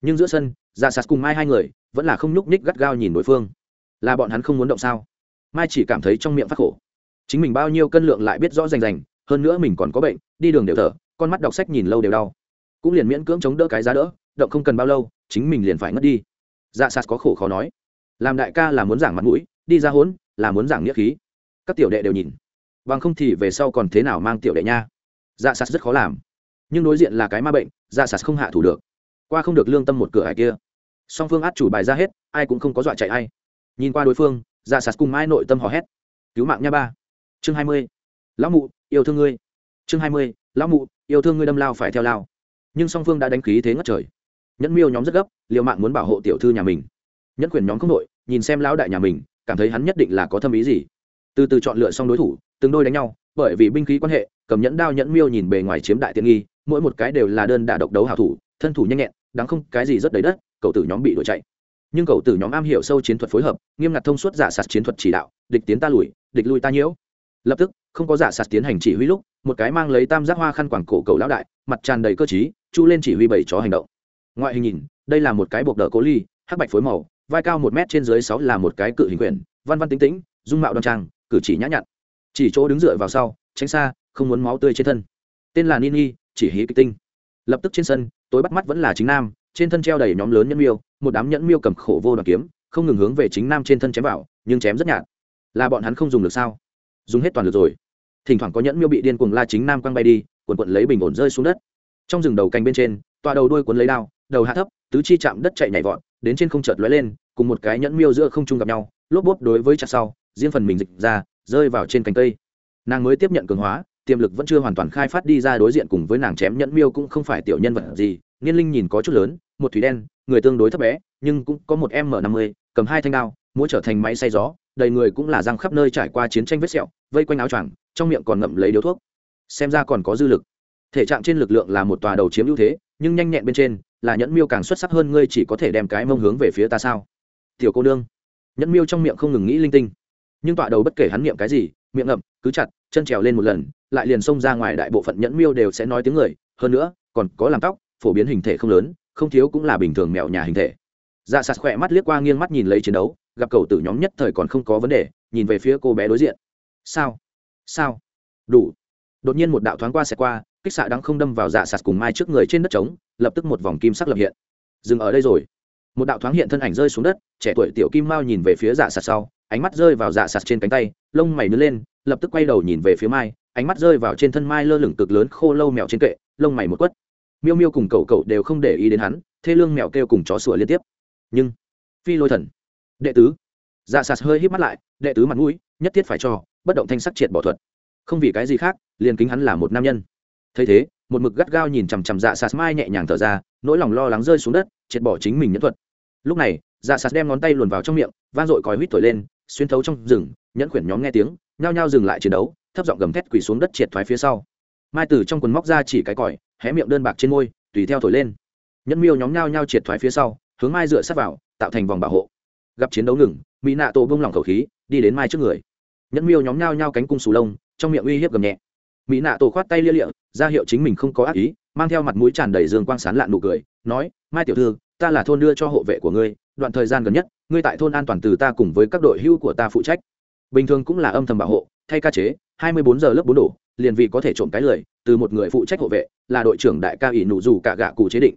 Nhưng giữa sân dạ sạt cùng mai hai người vẫn là không nhúc ních gắt gao nhìn đối phương. Là bọn hắn không muốn động sao? Mai chỉ cảm thấy trong miệng phát khổ. Chính mình bao nhiêu cân lượng lại biết rõ rành rành, hơn nữa mình còn có bệnh, đi đường đều thở, con mắt đọc sách nhìn lâu đều đau. Cũng liền miễn cưỡng chống đỡ cái giá đỡ, động không cần bao lâu, chính mình liền phải ngất đi. Dạ sạt có khổ khó nói làm đại ca là muốn giảng mặt mũi, đi ra hốn là muốn giảng nghĩa khí. Các tiểu đệ đều nhìn. Bằng không thì về sau còn thế nào mang tiểu đệ nha? Dạ sạt rất khó làm. Nhưng đối diện là cái ma bệnh dạ sạt không hạ thủ được. Qua không được lương tâm một cửa hải kia. Song phương át chủ bài ra hết, ai cũng không có dọa chạy ai. Nhìn qua đối phương dạ sạt cùng mai nội tâm hò hét. Cứu mạng nha ba. Chương hai mươi. Lão mụ, yêu thương ngươi. Chương hai mươi. Lão mụ, yêu thương ngươi đâm lao phải theo lao. Nhưng song phương đã đánh khí thế ngất trời. Nhẫn miêu nhóm rất gấp, liều mạng muốn bảo hộ tiểu thư nhà mình nhẫn quyền nhóm không đội, nhìn xem lão đại nhà mình, cảm thấy hắn nhất định là có thâm ý gì. Từ từ chọn lựa xong đối thủ, từng đôi đánh nhau, bởi vì binh khí quan hệ, cầm nhẫn đao nhẫn miêu nhìn bề ngoài chiếm đại tiện nghi, mỗi một cái đều là đơn đả độc đấu hảo thủ, thân thủ nhanh nhẹn, đáng không cái gì rất đầy đất cậu tử nhóm bị đuổi chạy. Nhưng cậu tử nhóm am hiểu sâu chiến thuật phối hợp, nghiêm ngặt thông suốt giả sạt chiến thuật chỉ đạo, địch tiến ta lùi, địch lui ta nhiễu. Lập tức, không có giả sạt tiến hành chỉ huy lúc, một cái mang lấy tam giác hoa khăn quảng cổ cầu lão đại, mặt tràn đầy cơ t chu lên chỉ huy bảy chó hành động. Ngoại hình nhìn, đây là một cái buộc đỡ cố ly, hắc bạch phối màu vai cao một mét trên dưới sáu là một cái cự hình quyển, văn văn tính tĩnh, dung mạo đoan trang, cử chỉ nhã nhặn. Chỉ chỗ đứng dựa vào sau, tránh xa, không muốn máu tươi trên thân. Tên là nini, chỉ hí kịch tinh. Lập tức trên sân, tối bắt mắt vẫn là chính nam, trên thân treo đầy nhóm lớn nhẫn miêu, một đám nhẫn miêu cầm khổ vô đoàn kiếm, không ngừng hướng về chính nam trên thân chém vào, nhưng chém rất nhạt. Là bọn hắn không dùng được sao? Dùng hết toàn lực rồi. Thỉnh thoảng có nhẫn miêu bị điên cuồng la chính nam quăng bay đi quần quận lấy bình ổn rơi xuống đất. Trong rừng đầu canh bên trên, tọa đầu đuôi cuốn lấy đao, đầu hạ thấp, tứ chi chạm đất chạy nhảy vọt đến trên không chợt lóe lên, cùng một cái nhẫn miêu giữa không trung gặp nhau, lốp bốp đối với chặt sau, riêng phần mình dịch ra, rơi vào trên cành cây. Nàng mới tiếp nhận cường hóa, tiềm lực vẫn chưa hoàn toàn khai phát đi ra đối diện cùng với nàng chém nhẫn miêu cũng không phải tiểu nhân vật gì niên linh nhìn có chút lớn, một thủy đen, người tương đối thấp bé, nhưng cũng có một m năm mươi, cầm hai thanh đao muốn trở thành máy xay gió, đầy người cũng là răng khắp nơi trải qua chiến tranh vết sẹo, vây quanh áo choàng, trong miệng còn ngậm lấy điếu thuốc. Xem ra còn có dư lực. Thể trạng trên lực lượng là một tòa đầu chiếm ưu thế, nhưng nhanh nhẹn bên trên là nhẫn miêu càng xuất sắc hơn ngươi chỉ có thể đem cái mông hướng về phía ta sao? Tiểu cô nương. Nhẫn miêu trong miệng không ngừng nghĩ linh tinh. Nhưng tọa đầu bất kể hắn niệm cái gì, miệng ngậm, cứ chặt, chân trèo lên một lần, lại liền xông ra ngoài đại bộ phận nhẫn miêu đều sẽ nói tiếng người. Hơn nữa, còn có làm tóc, phổ biến hình thể không lớn, không thiếu cũng là bình thường mèo nhà hình thể. Dạ sạt khỏe mắt liếc qua nghiêng mắt nhìn lấy chiến đấu, gặp cầu tử nhóm nhất thời còn không có vấn đề, nhìn về phía cô bé đối diện. Sao? Sao? Đủ. Đột nhiên một đạo thoáng qua xẹt qua, kích xạ đắng không đâm vào dạ sạt cùng mai trước người trên đất trống lập tức một vòng kim sắc lập hiện. Dừng ở đây rồi. Một đạo thoáng hiện thân ảnh rơi xuống đất, trẻ tuổi tiểu kim mao nhìn về phía dạ sạt sau, ánh mắt rơi vào dạ sạt trên cánh tay, lông mày nứt lên, lập tức quay đầu nhìn về phía mai, ánh mắt rơi vào trên thân mai lơ lửng cực lớn khô lâu mèo trên kệ, lông mày một quất. Miêu miêu cùng cậu cậu đều không để ý đến hắn, thê lương mèo kêu cùng chó sủa liên tiếp. Nhưng, phi lôi thần. Đệ tứ. Dạ sạt hơi híp mắt lại, đệ tứ mặt mũi, nhất thiết phải cho, bất động thanh sắc triệt bỏ thuật. Không vì cái gì khác, liền kính hắn là một nam nhân. Thấy thế một mực gắt gao nhìn chằm chằm dạ sạt mai nhẹ nhàng thở ra, nỗi lòng lo lắng rơi xuống đất, triệt bỏ chính mình nhẫn thuật. Lúc này dạ sạt đem ngón tay luồn vào trong miệng, vang dội còi huýt thổi lên, xuyên thấu trong rừng, nhẫn khuyển nhóm nghe tiếng, nhao nhao dừng lại chiến đấu, thấp giọng gầm thét quỳ xuống đất triệt thoái phía sau. Mai từ trong quần móc ra chỉ cái còi, hé miệng đơn bạc trên môi, tùy theo thổi lên. Nhẫn miêu nhóm nhao nhao triệt thoái phía sau, hướng mai dựa sát vào, tạo thành vòng bảo hộ. Gặp chiến đấu ngừng, mỹ nạ tổ bông lỏng khẩu khí, đi đến mai trước người. Nhẫn miêu nhóm nhao nhao cánh cung sù lông, trong miệng uy hiếp gầm nhẹ mỹ nạ tổ khoát tay lia lịa, ra hiệu chính mình không có ác ý, mang theo mặt mũi tràn đầy dương quang sán lạn nụ cười, nói, mai tiểu thư, ta là thôn đưa cho hộ vệ của ngươi, đoạn thời gian gần nhất, ngươi tại thôn an toàn từ ta cùng với các đội hưu của ta phụ trách. Bình thường cũng là âm thầm bảo hộ, thay ca chế, hai mươi bốn giờ lớp bốn đổ, liền vì có thể trộm cái lời, từ một người phụ trách hộ vệ, là đội trưởng đại ca ỷ nụ dù cả gạ cụ chế định.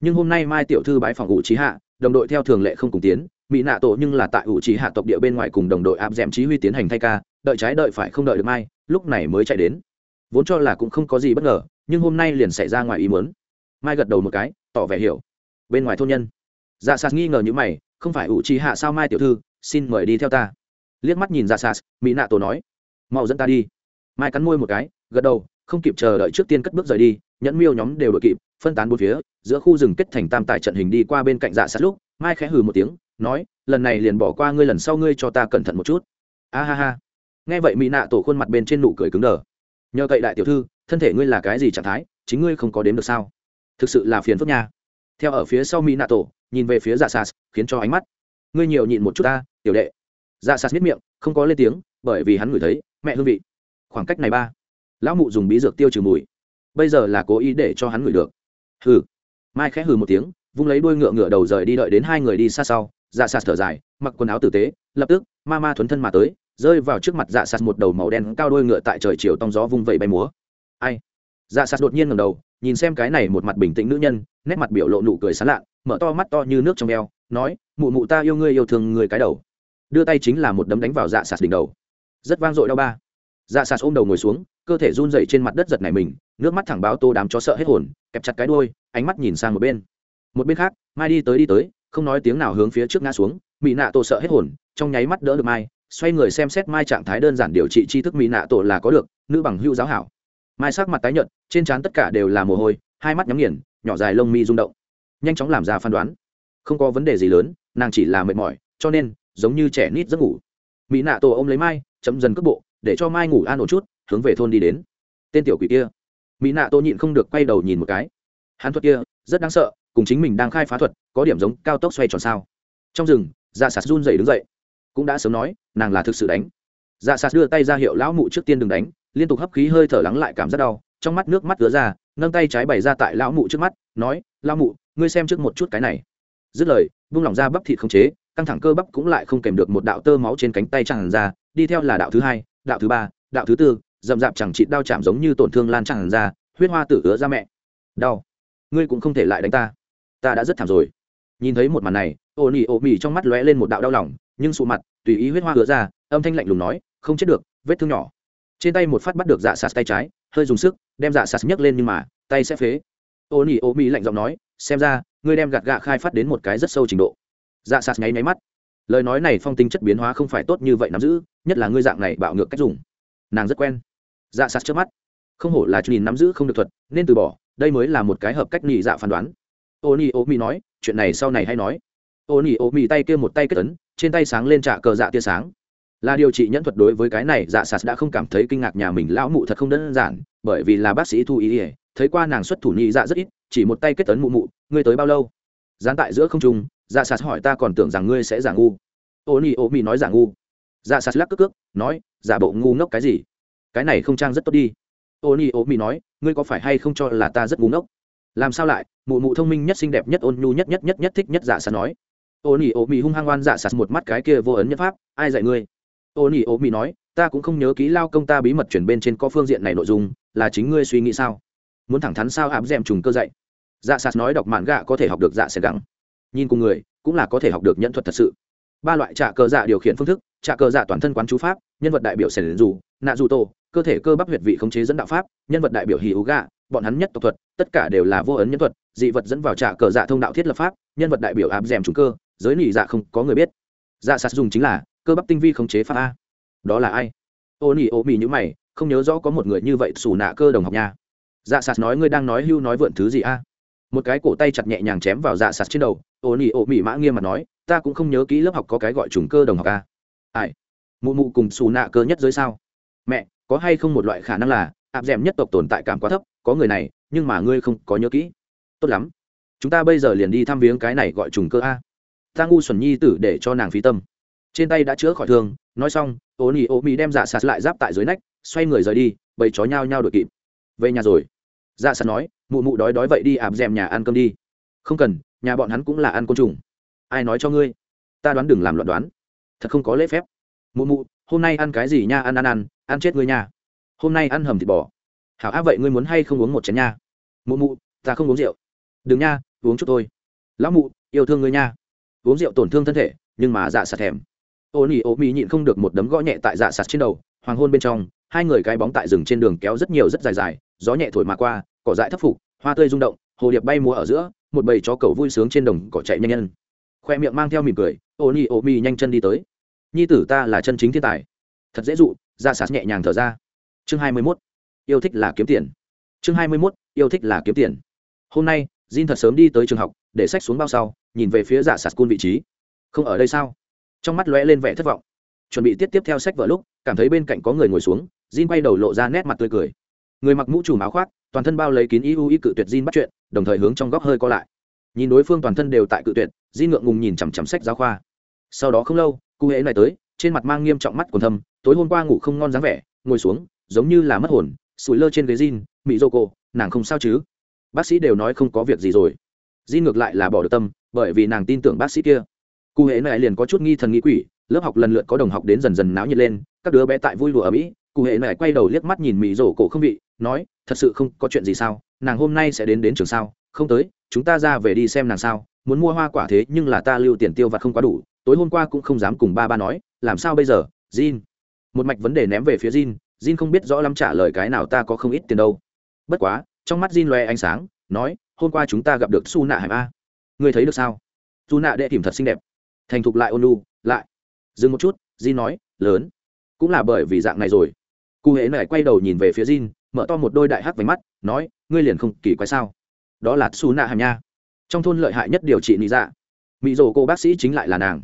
Nhưng hôm nay mai tiểu thư bái phòng ủ trí hạ, đồng đội theo thường lệ không cùng tiến, mỹ nạ tổ nhưng là tại ủ trí hạ tộc địa bên ngoài cùng đồng đội áp d chí huy tiến hành thay ca, đợi trái đợi phải không đợi được mai, lúc này mới chạy đến vốn cho là cũng không có gì bất ngờ, nhưng hôm nay liền xảy ra ngoài ý muốn. Mai gật đầu một cái, tỏ vẻ hiểu. Bên ngoài thôn nhân. Dạ sạt nghi ngờ như mày, không phải ủ trì hạ sao mai tiểu thư, xin mời đi theo ta. Liếc mắt nhìn dạ sạt mỹ nạ tổ nói. Mau dẫn ta đi. Mai cắn môi một cái, gật đầu, không kịp chờ đợi trước tiên cất bước rời đi, nhẫn miêu nhóm đều đội kịp, phân tán bốn phía, giữa khu rừng kết thành tam tại trận hình đi qua bên cạnh dạ sạt lúc, mai khẽ hừ một tiếng, nói, lần này liền bỏ qua ngươi, lần sau ngươi cho ta cẩn thận một chút. A ha ha. Nghe vậy mỹ nạ tổ khuôn mặt bên trên nụ cười cứng đờ nhờ cậy đại tiểu thư, thân thể ngươi là cái gì trạng thái, chính ngươi không có đến được sao? Thực sự là phiền phức nha. Theo ở phía sau mỹ nạ tổ nhìn về phía dạ sas, khiến cho ánh mắt. Ngươi nhiều nhịn một chút ta, tiểu đệ. Dạ sas biết miệng, không có lên tiếng, bởi vì hắn ngửi thấy, mẹ hương vị. Khoảng cách này ba. Lão mụ dùng bí dược tiêu trừ mùi. Bây giờ là cố ý để cho hắn ngửi được. Hừ. Mai khẽ hừ một tiếng, vung lấy đuôi ngựa ngựa đầu rời đi đợi đến hai người đi xa sau. Dạ sas thở dài, mặc quần áo tử tế, lập tức, ma ma thuấn thân mà tới rơi vào trước mặt dạ sạt một đầu màu đen cao đôi ngựa tại trời chiều tông gió vung vẩy bay múa. Ai? Dạ sạt đột nhiên ngầm đầu, nhìn xem cái này một mặt bình tĩnh nữ nhân, nét mặt biểu lộ nụ cười sán lạ, mở to mắt to như nước trong eo, nói, mụ mụ ta yêu ngươi yêu thương người cái đầu. Đưa tay chính là một đấm đánh vào dạ sạt đỉnh đầu. Rất vang dội đau ba. Dạ sạt ôm đầu ngồi xuống, cơ thể run dậy trên mặt đất giật này mình, nước mắt thẳng báo tô đám chó sợ hết hồn, kẹp chặt cái đôi ánh mắt nhìn sang một bên. Một bên khác, mai đi tới đi tới, không nói tiếng nào hướng phía trước ngã xuống mỹ nạ tô sợ hết hồn, trong nháy mắt đỡ được mai xoay người xem xét mai trạng thái đơn giản điều trị tri thức mỹ nạ tổ là có được, nữ bằng hữu giáo hảo. Mai sắc mặt tái nhợt, trên trán tất cả đều là mồ hôi, hai mắt nhắm nghiền, nhỏ dài lông mi rung động. Nhanh chóng làm ra phán đoán. Không có vấn đề gì lớn, nàng chỉ là mệt mỏi, cho nên, giống như trẻ nít giấc ngủ. Mỹ nạ tổ ôm lấy mai, chấm dần cước bộ, để cho mai ngủ an ổn chút, hướng về thôn đi đến. Tên tiểu quỷ kia. Mỹ nạ tổ nhịn không được quay đầu nhìn một cái. Hắn thuật kia, rất đáng sợ, cùng chính mình đang khai phá thuật, có điểm giống cao tốc xoay tròn sao. Trong rừng ra sạt run dày đứng dậy cũng đã sớm nói, nàng là thực sự đánh. Dạ sạt đưa tay ra hiệu lão mụ trước tiên đừng đánh, liên tục hấp khí hơi thở lắng lại cảm giác đau, trong mắt nước mắt ứa ra, nâng tay trái bày ra tại lão mụ trước mắt, nói, lão mụ, ngươi xem trước một chút cái này. Dứt lời, vung lỏng ra bắp thịt không chế, căng thẳng cơ bắp cũng lại không kèm được một đạo tơ máu trên cánh tay tràn ra, đi theo là đạo thứ hai, đạo thứ ba, đạo thứ tư rậm rạp chẳng chịt đau chạm giống như tổn thương lan tràn ra, huyết hoa tử ứa ra mẹ. Đau. Ngươi cũng không thể lại đánh ta. Ta đã rất thảm rồi. Nhìn thấy một màn này ô nỉ ô mỉ trong mắt lóe lên một đạo đau lòng nhưng sụ mặt, tùy ý huyết hoa hứa ra, âm thanh lạnh lùng nói, không chết được, vết thương nhỏ. Trên tay một phát bắt được dạ sạt tay trái, hơi dùng sức, đem dạ sạt nhấc lên nhưng mà, tay sẽ phế. Ô nỉ ô mỹ lạnh giọng nói, xem ra, ngươi đem gạt gạ khai phát đến một cái rất sâu trình độ. Dạ sạt nháy nháy mắt. Lời nói này phong tinh chất biến hóa không phải tốt như vậy nắm giữ, nhất là ngươi dạng này bạo ngược cách dùng. Nàng rất quen. Dạ sạt trước mắt. Không hổ là nhìn nắm giữ không được thuật, nên từ bỏ, đây mới là một cái hợp cách nhị dạ phán đoán. Ô nhi ô mi nói, chuyện này sau này hay nói. Ô nhi ô mi tay kia một tay kết ấn trên tay sáng lên trạ cờ dạ tia sáng. Là điều trị nhẫn thuật đối với cái này dạ sạt đã không cảm thấy kinh ngạc nhà mình lão mụ thật không đơn giản, bởi vì là bác sĩ thu ý ỉa thấy qua nàng xuất thủ nhị dạ rất ít, chỉ một tay kết tấn mụ mụ, ngươi tới bao lâu? Gián tại giữa không trung dạ sạt hỏi ta còn tưởng rằng ngươi sẽ giả ngu. Ô nhi ô mi nói giả ngu. Dạ sạt lắc cước cước, nói, giả bộ ngu ngốc cái gì? Cái này không trang rất tốt đi. Ô nhi ô mi nói, ngươi có phải hay không cho là ta rất ngu ngốc? Làm sao lại? Mụ mụ thông minh nhất, xinh đẹp nhất, ôn nhu nhất nhất nhất nhất, thích nhất dạ sạt nói ô nhi ô mi hung hăng oan dạ sạt một mắt cái kia vô ấn nhất pháp, ai dạy ngươi? Ô nhi ô mi nói, ta cũng không nhớ kỹ lao công ta bí mật chuyển bên trên có phương diện này nội dung, là chính ngươi suy nghĩ sao? Muốn thẳng thắn sao áp d trùng cơ dạy? Dạ sạt nói, đọc mạn gạ có thể học được dạ sẽ gắng. Nhìn cùng người, cũng là có thể học được nhận thuật thật sự. Ba loại trạ cờ dạ điều khiển phương thức, trạ cờ dạ toàn thân quán chú pháp, nhân vật đại biểu sẻn dù nạ dù tô cơ thể cơ bắp huyệt vị khống chế dẫn đạo pháp, nhân vật đại biểu hì ú gạ bọn hắn nhất tộc thuật, tất cả đều là vô ấn nhân thuật, dị vật dẫn vào trạ cờ dạ thông đạo thiết lập pháp, nhân vật đại biểu áp d è m trùng cơ giới nỉ dạ không có người biết. Dạ sạt dùng chính là, cơ bắp tinh vi khống chế pháp a. Đó là ai? Ô nỉ ô mì như mày, không nhớ rõ có một người như vậy xù nạ cơ đồng học nha. Dạ sạt nói ngươi đang nói hưu nói vượn thứ gì a? Một cái cổ tay chặt nhẹ nhàng chém vào dạ sạt trên đầu, ô nỉ ô mì mã nghiêm mặt nói, ta cũng không nhớ kỹ lớp học có cái gọi trùng cơ đồng học a. Ai? Mụ mụ cùng xù nạ cơ nhất giới sao? Mẹ, có hay không một loại khả năng là áp d m nhất tộc tồn tại cảm quá thấp, có người này, nhưng mà ngươi không có nhớ kỹ. Tốt lắm. Chúng ta bây giờ liền đi thăm viếng cái này gọi trùng cơ a ta ngu xuẩn nhi tử để cho nàng phí tâm. Trên tay đã chữa khỏi thương, nói xong ô nỉ ô mỹ đem dạ sạt lại giáp tại dưới nách, xoay người rời đi, bầy chó nhao nhao đuổi kịp. Về nhà rồi. Dạ sạt nói, mụ mụ đói đói vậy đi ạp d è m nhà ăn cơm đi. Không cần, nhà bọn hắn cũng là ăn côn trùng. Ai nói cho ngươi? Ta đoán đừng làm loạn đoán. Thật không có lễ phép. Mụ mụ, hôm nay ăn cái gì nha, ăn ăn ăn ăn chết ngươi nha. Hôm nay ăn hầm thịt bò. Hảo á, vậy ngươi muốn hay không uống một chén nha? Mụ mụ, ta không uống rượu. Đừng nha, uống chút thôi. Lão mụ, yêu thương ngươi nha uống rượu tổn thương thân thể, nhưng mà dạ sạt thèm. Ô nỉ ô mỹ nhịn không được một đấm gõ nhẹ tại dạ sạt trên đầu, hoàng hôn bên trong, hai người cái bóng tại rừng trên đường kéo rất nhiều rất dài dài, gió nhẹ thổi mà qua, cỏ dại thấp phục, hoa tươi rung động, hồ điệp bay múa ở giữa, một bầy chó cầu vui sướng trên đồng cỏ chạy nhanh nhân. Khoe miệng mang theo mỉm cười, ô nỉ ô mỹ nhanh chân đi tới. Nhi tử ta là chân chính thiên tài. Thật dễ dụ dạ sạt nhẹ nhàng thở ra. Chương hai mươi mốt, yêu thích là kiếm tiền. Chương hai mươi mốt, yêu thích là kiếm tiền. Hôm nay jin thật sớm đi tới trường học để sách xuống bao sau nhìn về phía dạ sạt cun vị trí. Không ở đây sao? Trong mắt lóe lên vẻ thất vọng. Chuẩn bị tiếp tiếp theo sách vở lúc cảm thấy bên cạnh có người ngồi xuống jin quay đầu lộ ra nét mặt tươi cười. Người mặc mũ trùm áo khoác toàn thân bao lấy kín y u y cự tuyệt jin bắt chuyện đồng thời hướng trong góc hơi co lại. Nhìn đối phương toàn thân đều tại cự tuyệt jin ngượng ngùng nhìn chằm chằm sách giáo khoa. Sau đó không lâu cô hễ này tới trên mặt mang nghiêm trọng mắt còn thâm tối hôm qua ngủ không ngon dáng vẻ ngồi xuống giống như là mất hồn sủi lơ trên ghế Jin, mỹ dô cô nàng không sao chứ? Bác sĩ đều nói không có việc gì rồi. Di ngược lại là bỏ được tâm, bởi vì nàng tin tưởng bác sĩ kia. Cụ hễ này liền có chút nghi thần nghi quỷ, lớp học lần lượt có đồng học đến dần dần náo nhiệt lên, các đứa bé tại vui đùa ở mỹ, cụ hệ này quay đầu liếc mắt nhìn mỹ rổ cổ không vị, nói, thật sự không có chuyện gì sao, nàng hôm nay sẽ đến đến trường sao? Không tới, chúng ta ra về đi xem nàng sao, muốn mua hoa quả thế nhưng là ta lưu tiền tiêu vặt không quá đủ, tối hôm qua cũng không dám cùng ba ba nói, làm sao bây giờ, jin? Một mạch vấn đề ném về phía jin jin không biết rõ lắm trả lời cái nào ta có không ít tiền đâu. Bất quá trong mắt jin loe ánh sáng nói hôm qua chúng ta gặp được su nạ hải a ngươi thấy được sao? Su nạ đệ tìm thật xinh đẹp. Thành thục lại ôn nhu, lại. Dừng một chút jin nói lớn. Cũng là bởi vì dạng này rồi. Cú hễ lại quay đầu nhìn về phía jin mở to một đôi đại hắc vành mắt nói ngươi liền không kỳ quái sao? Đó là su nạ Hải nha trong thôn lợi hại nhất điều trị nị dạ. Mỹ rồ cô bác sĩ chính lại là nàng.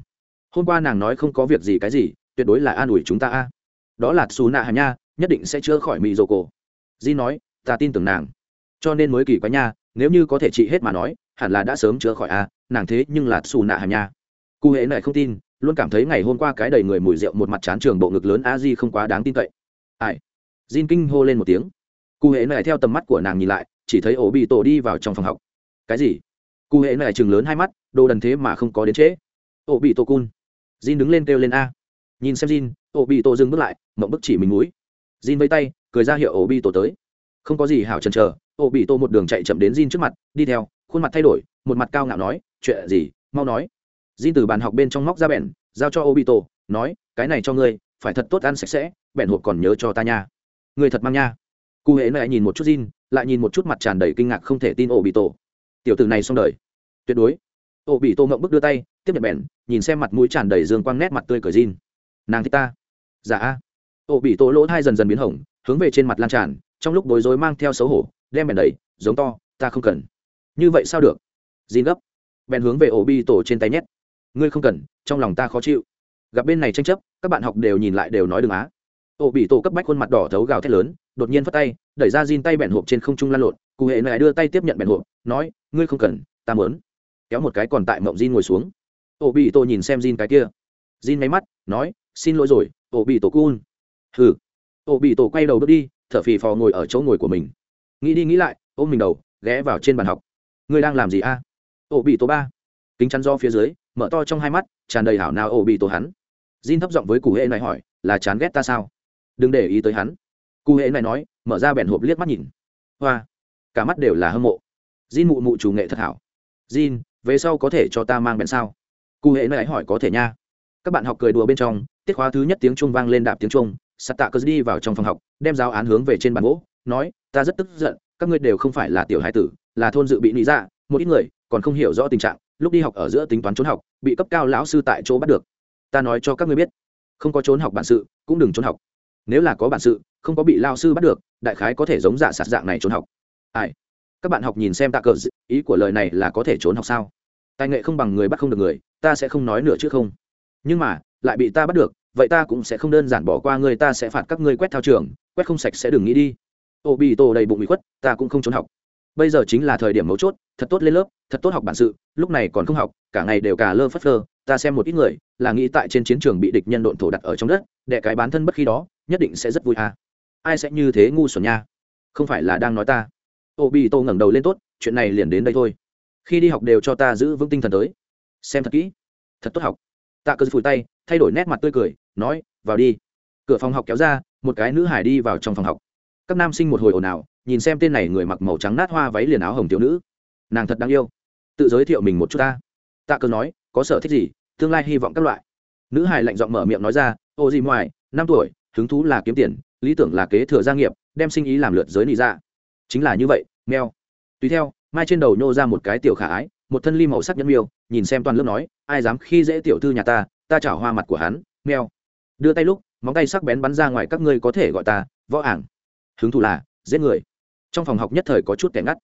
Hôm qua nàng nói không có việc gì cái gì tuyệt đối là an ủi chúng ta a. Đó là Su nạ Hải nha nhất định sẽ chữa khỏi mỹ rồ cổ di nói ta tin tưởng nàng cho nên mới kỳ quái nha, nếu như có thể trị hết mà nói, hẳn là đã sớm chữa khỏi a nàng thế nhưng là xù nạ hàm nha. Cụ hệ này không tin, luôn cảm thấy ngày hôm qua cái đầy người mùi rượu một mặt chán trường bộ ngực lớn a di không quá đáng tin cậy. Ai? Jin kinh hô lên một tiếng. Cụ hệ này theo tầm mắt của nàng nhìn lại, chỉ thấy ổ bị tổ đi vào trong phòng học. Cái gì? Cụ hệ này chừng lớn hai mắt, đồ đần thế mà không có đến trễ. Ổ bị tổ cun. Jin đứng lên kêu lên a. Nhìn xem jin, ổ bị tổ dừng bước lại, mộng bức chỉ mình mũi. Jin vây tay, cười ra hiệu ổ bị tổ tới. Không có gì hảo chần chờ ô bị tô một đường chạy chậm đến jin trước mặt đi theo khuôn mặt thay đổi một mặt cao ngạo nói chuyện gì? Mau nói. Jin từ bàn học bên trong móc ra bẻn giao cho ô bị tô nói cái này cho ngươi phải thật tốt ăn sạch sẽ bẻn hộp còn nhớ cho ta nha. Người thật mang nha. Cụ hễ lại nhìn một chút Jin, lại nhìn một chút mặt tràn đầy kinh ngạc không thể tin ô bị tổ tiểu tử này xong đời. Tuyệt đối. Ô bị tô ngậm bức đưa tay tiếp nhận bèn nhìn xem mặt mũi tràn đầy dương quang nét mặt tươi cười Jin. nàng thích ta. Dạ. A bị tô lỗ thai dần dần biến hỏng hướng về trên mặt lan tràn trong lúc bối rối mang theo xấu hổ đem bèn đẩy, giống to, ta không cần. Như vậy sao được? Dìn gấp. Bèn hướng về ổ bi tổ trên tay nhét. Ngươi không cần, trong lòng ta khó chịu. Gặp bên này tranh chấp, các bạn học đều nhìn lại đều nói đừng á. Ổ bị tổ cấp bách khuôn mặt đỏ thấu gào thét lớn, đột nhiên phất tay, đẩy ra dìn tay bẹn hộp trên không trung lan lộn. Cụ hệ này đưa tay tiếp nhận bẹn hộp, nói, ngươi không cần, ta mớn kéo một cái còn tại mộng dìn ngồi xuống. Ổ bị tổ nhìn xem dìn cái kia. Dìn máy mắt, nói, xin lỗi rồi ổ bị tổ cun. Hừ. Ổ bị tổ quay đầu bước đi, thở phì phò ngồi ở chỗ ngồi của mình nghĩ đi nghĩ lại, ôm mình đầu, ghé vào trên bàn học. Ngươi đang làm gì a? À? ổ bị tổ ba. Kính chắn do phía dưới, mở to trong hai mắt, tràn đầy hảo nào ổ bị tổ hắn. Jin thấp giọng với cụ hệ này hỏi, là chán ghét ta sao? Đừng để ý tới hắn. Cụ hệ này nói, mở ra bèn hộp liếc mắt nhìn. Hoa. Cả mắt đều là hâm mộ. Jin mụ mụ chủ nghệ thật hảo. Jin, về sau có thể cho ta mang bèn sao? Cụ hệ này hỏi, có thể nha. Các bạn học cười đùa bên trong, tiết khóa thứ nhất tiếng trung vang lên đạp tiếng trung sắt tạ cơ đi vào trong phòng học, đem giáo án hướng về trên bàn gỗ, nói ta rất tức giận, các ngươi đều không phải là tiểu hải tử, là thôn dự bị lý dạ một ít người còn không hiểu rõ tình trạng, lúc đi học ở giữa tính toán trốn học, bị cấp cao lão sư tại chỗ bắt được. Ta nói cho các ngươi biết, không có trốn học bản sự, cũng đừng trốn học. Nếu là có bản sự, không có bị lao sư bắt được, đại khái có thể giống dạ sạt dạng này trốn học. Ai? Các bạn học nhìn xem tạ cờ ý của lời này là có thể trốn học sao? Tài nghệ không bằng người bắt không được người, ta sẽ không nói nữa chứ không. Nhưng mà, lại bị ta bắt được, vậy ta cũng sẽ không đơn giản bỏ qua người, ta sẽ phạt các ngươi quét thao trường, quét không sạch sẽ đừng nghĩ đi ô bị tổ đầy bụng bị khuất, ta cũng không trốn học. Bây giờ chính là thời điểm mấu chốt, thật tốt lên lớp, thật tốt học bản sự, lúc này còn không học, cả ngày đều cà lơ phất lơ ta xem một ít người, là nghĩ tại trên chiến trường bị địch nhân độn thổ đặt ở trong đất, để cái bán thân bất khi đó, nhất định sẽ rất vui à. ai sẽ như thế ngu xuẩn nha? Không phải là đang nói ta. Ô bị tô ngẩng đầu lên tốt, chuyện này liền đến đây thôi. Khi đi học đều cho ta giữ vững tinh thần tới. Xem thật kỹ. Thật tốt học. Tạ cơ phủi tay, thay đổi nét mặt tươi cười, nói, vào đi. Cửa phòng học kéo ra, một cái nữ hải đi vào trong phòng học các nam sinh một hồi ồn ào, nhìn xem tên này người mặc màu trắng nát hoa váy liền áo hồng thiếu nữ. Nàng thật đáng yêu. Tự giới thiệu mình một chút ta. Tạ cơ nói, có sở thích gì, tương lai hy vọng các loại. Nữ hải lạnh giọng mở miệng nói ra, ô gì ngoài năm tuổi, hứng thú là kiếm tiền, lý tưởng là kế thừa gia nghiệp, đem sinh ý làm lượt giới nị ra chính là như vậy meo tùy theo, mai trên đầu nhô ra một cái tiểu khả ái, một thân ly màu sắc nhẫn miêu, nhìn xem toàn lớp nói, ai dám khi dễ tiểu thư nhà ta ta chảo hoa mặt của hắn. Meo đưa tay lúc, móng tay sắc bén bắn ra ngoài, các ngươi có thể gọi ta võ ảng hứng thú là, giết người. Trong phòng học nhất thời có chút kẻ ngắt.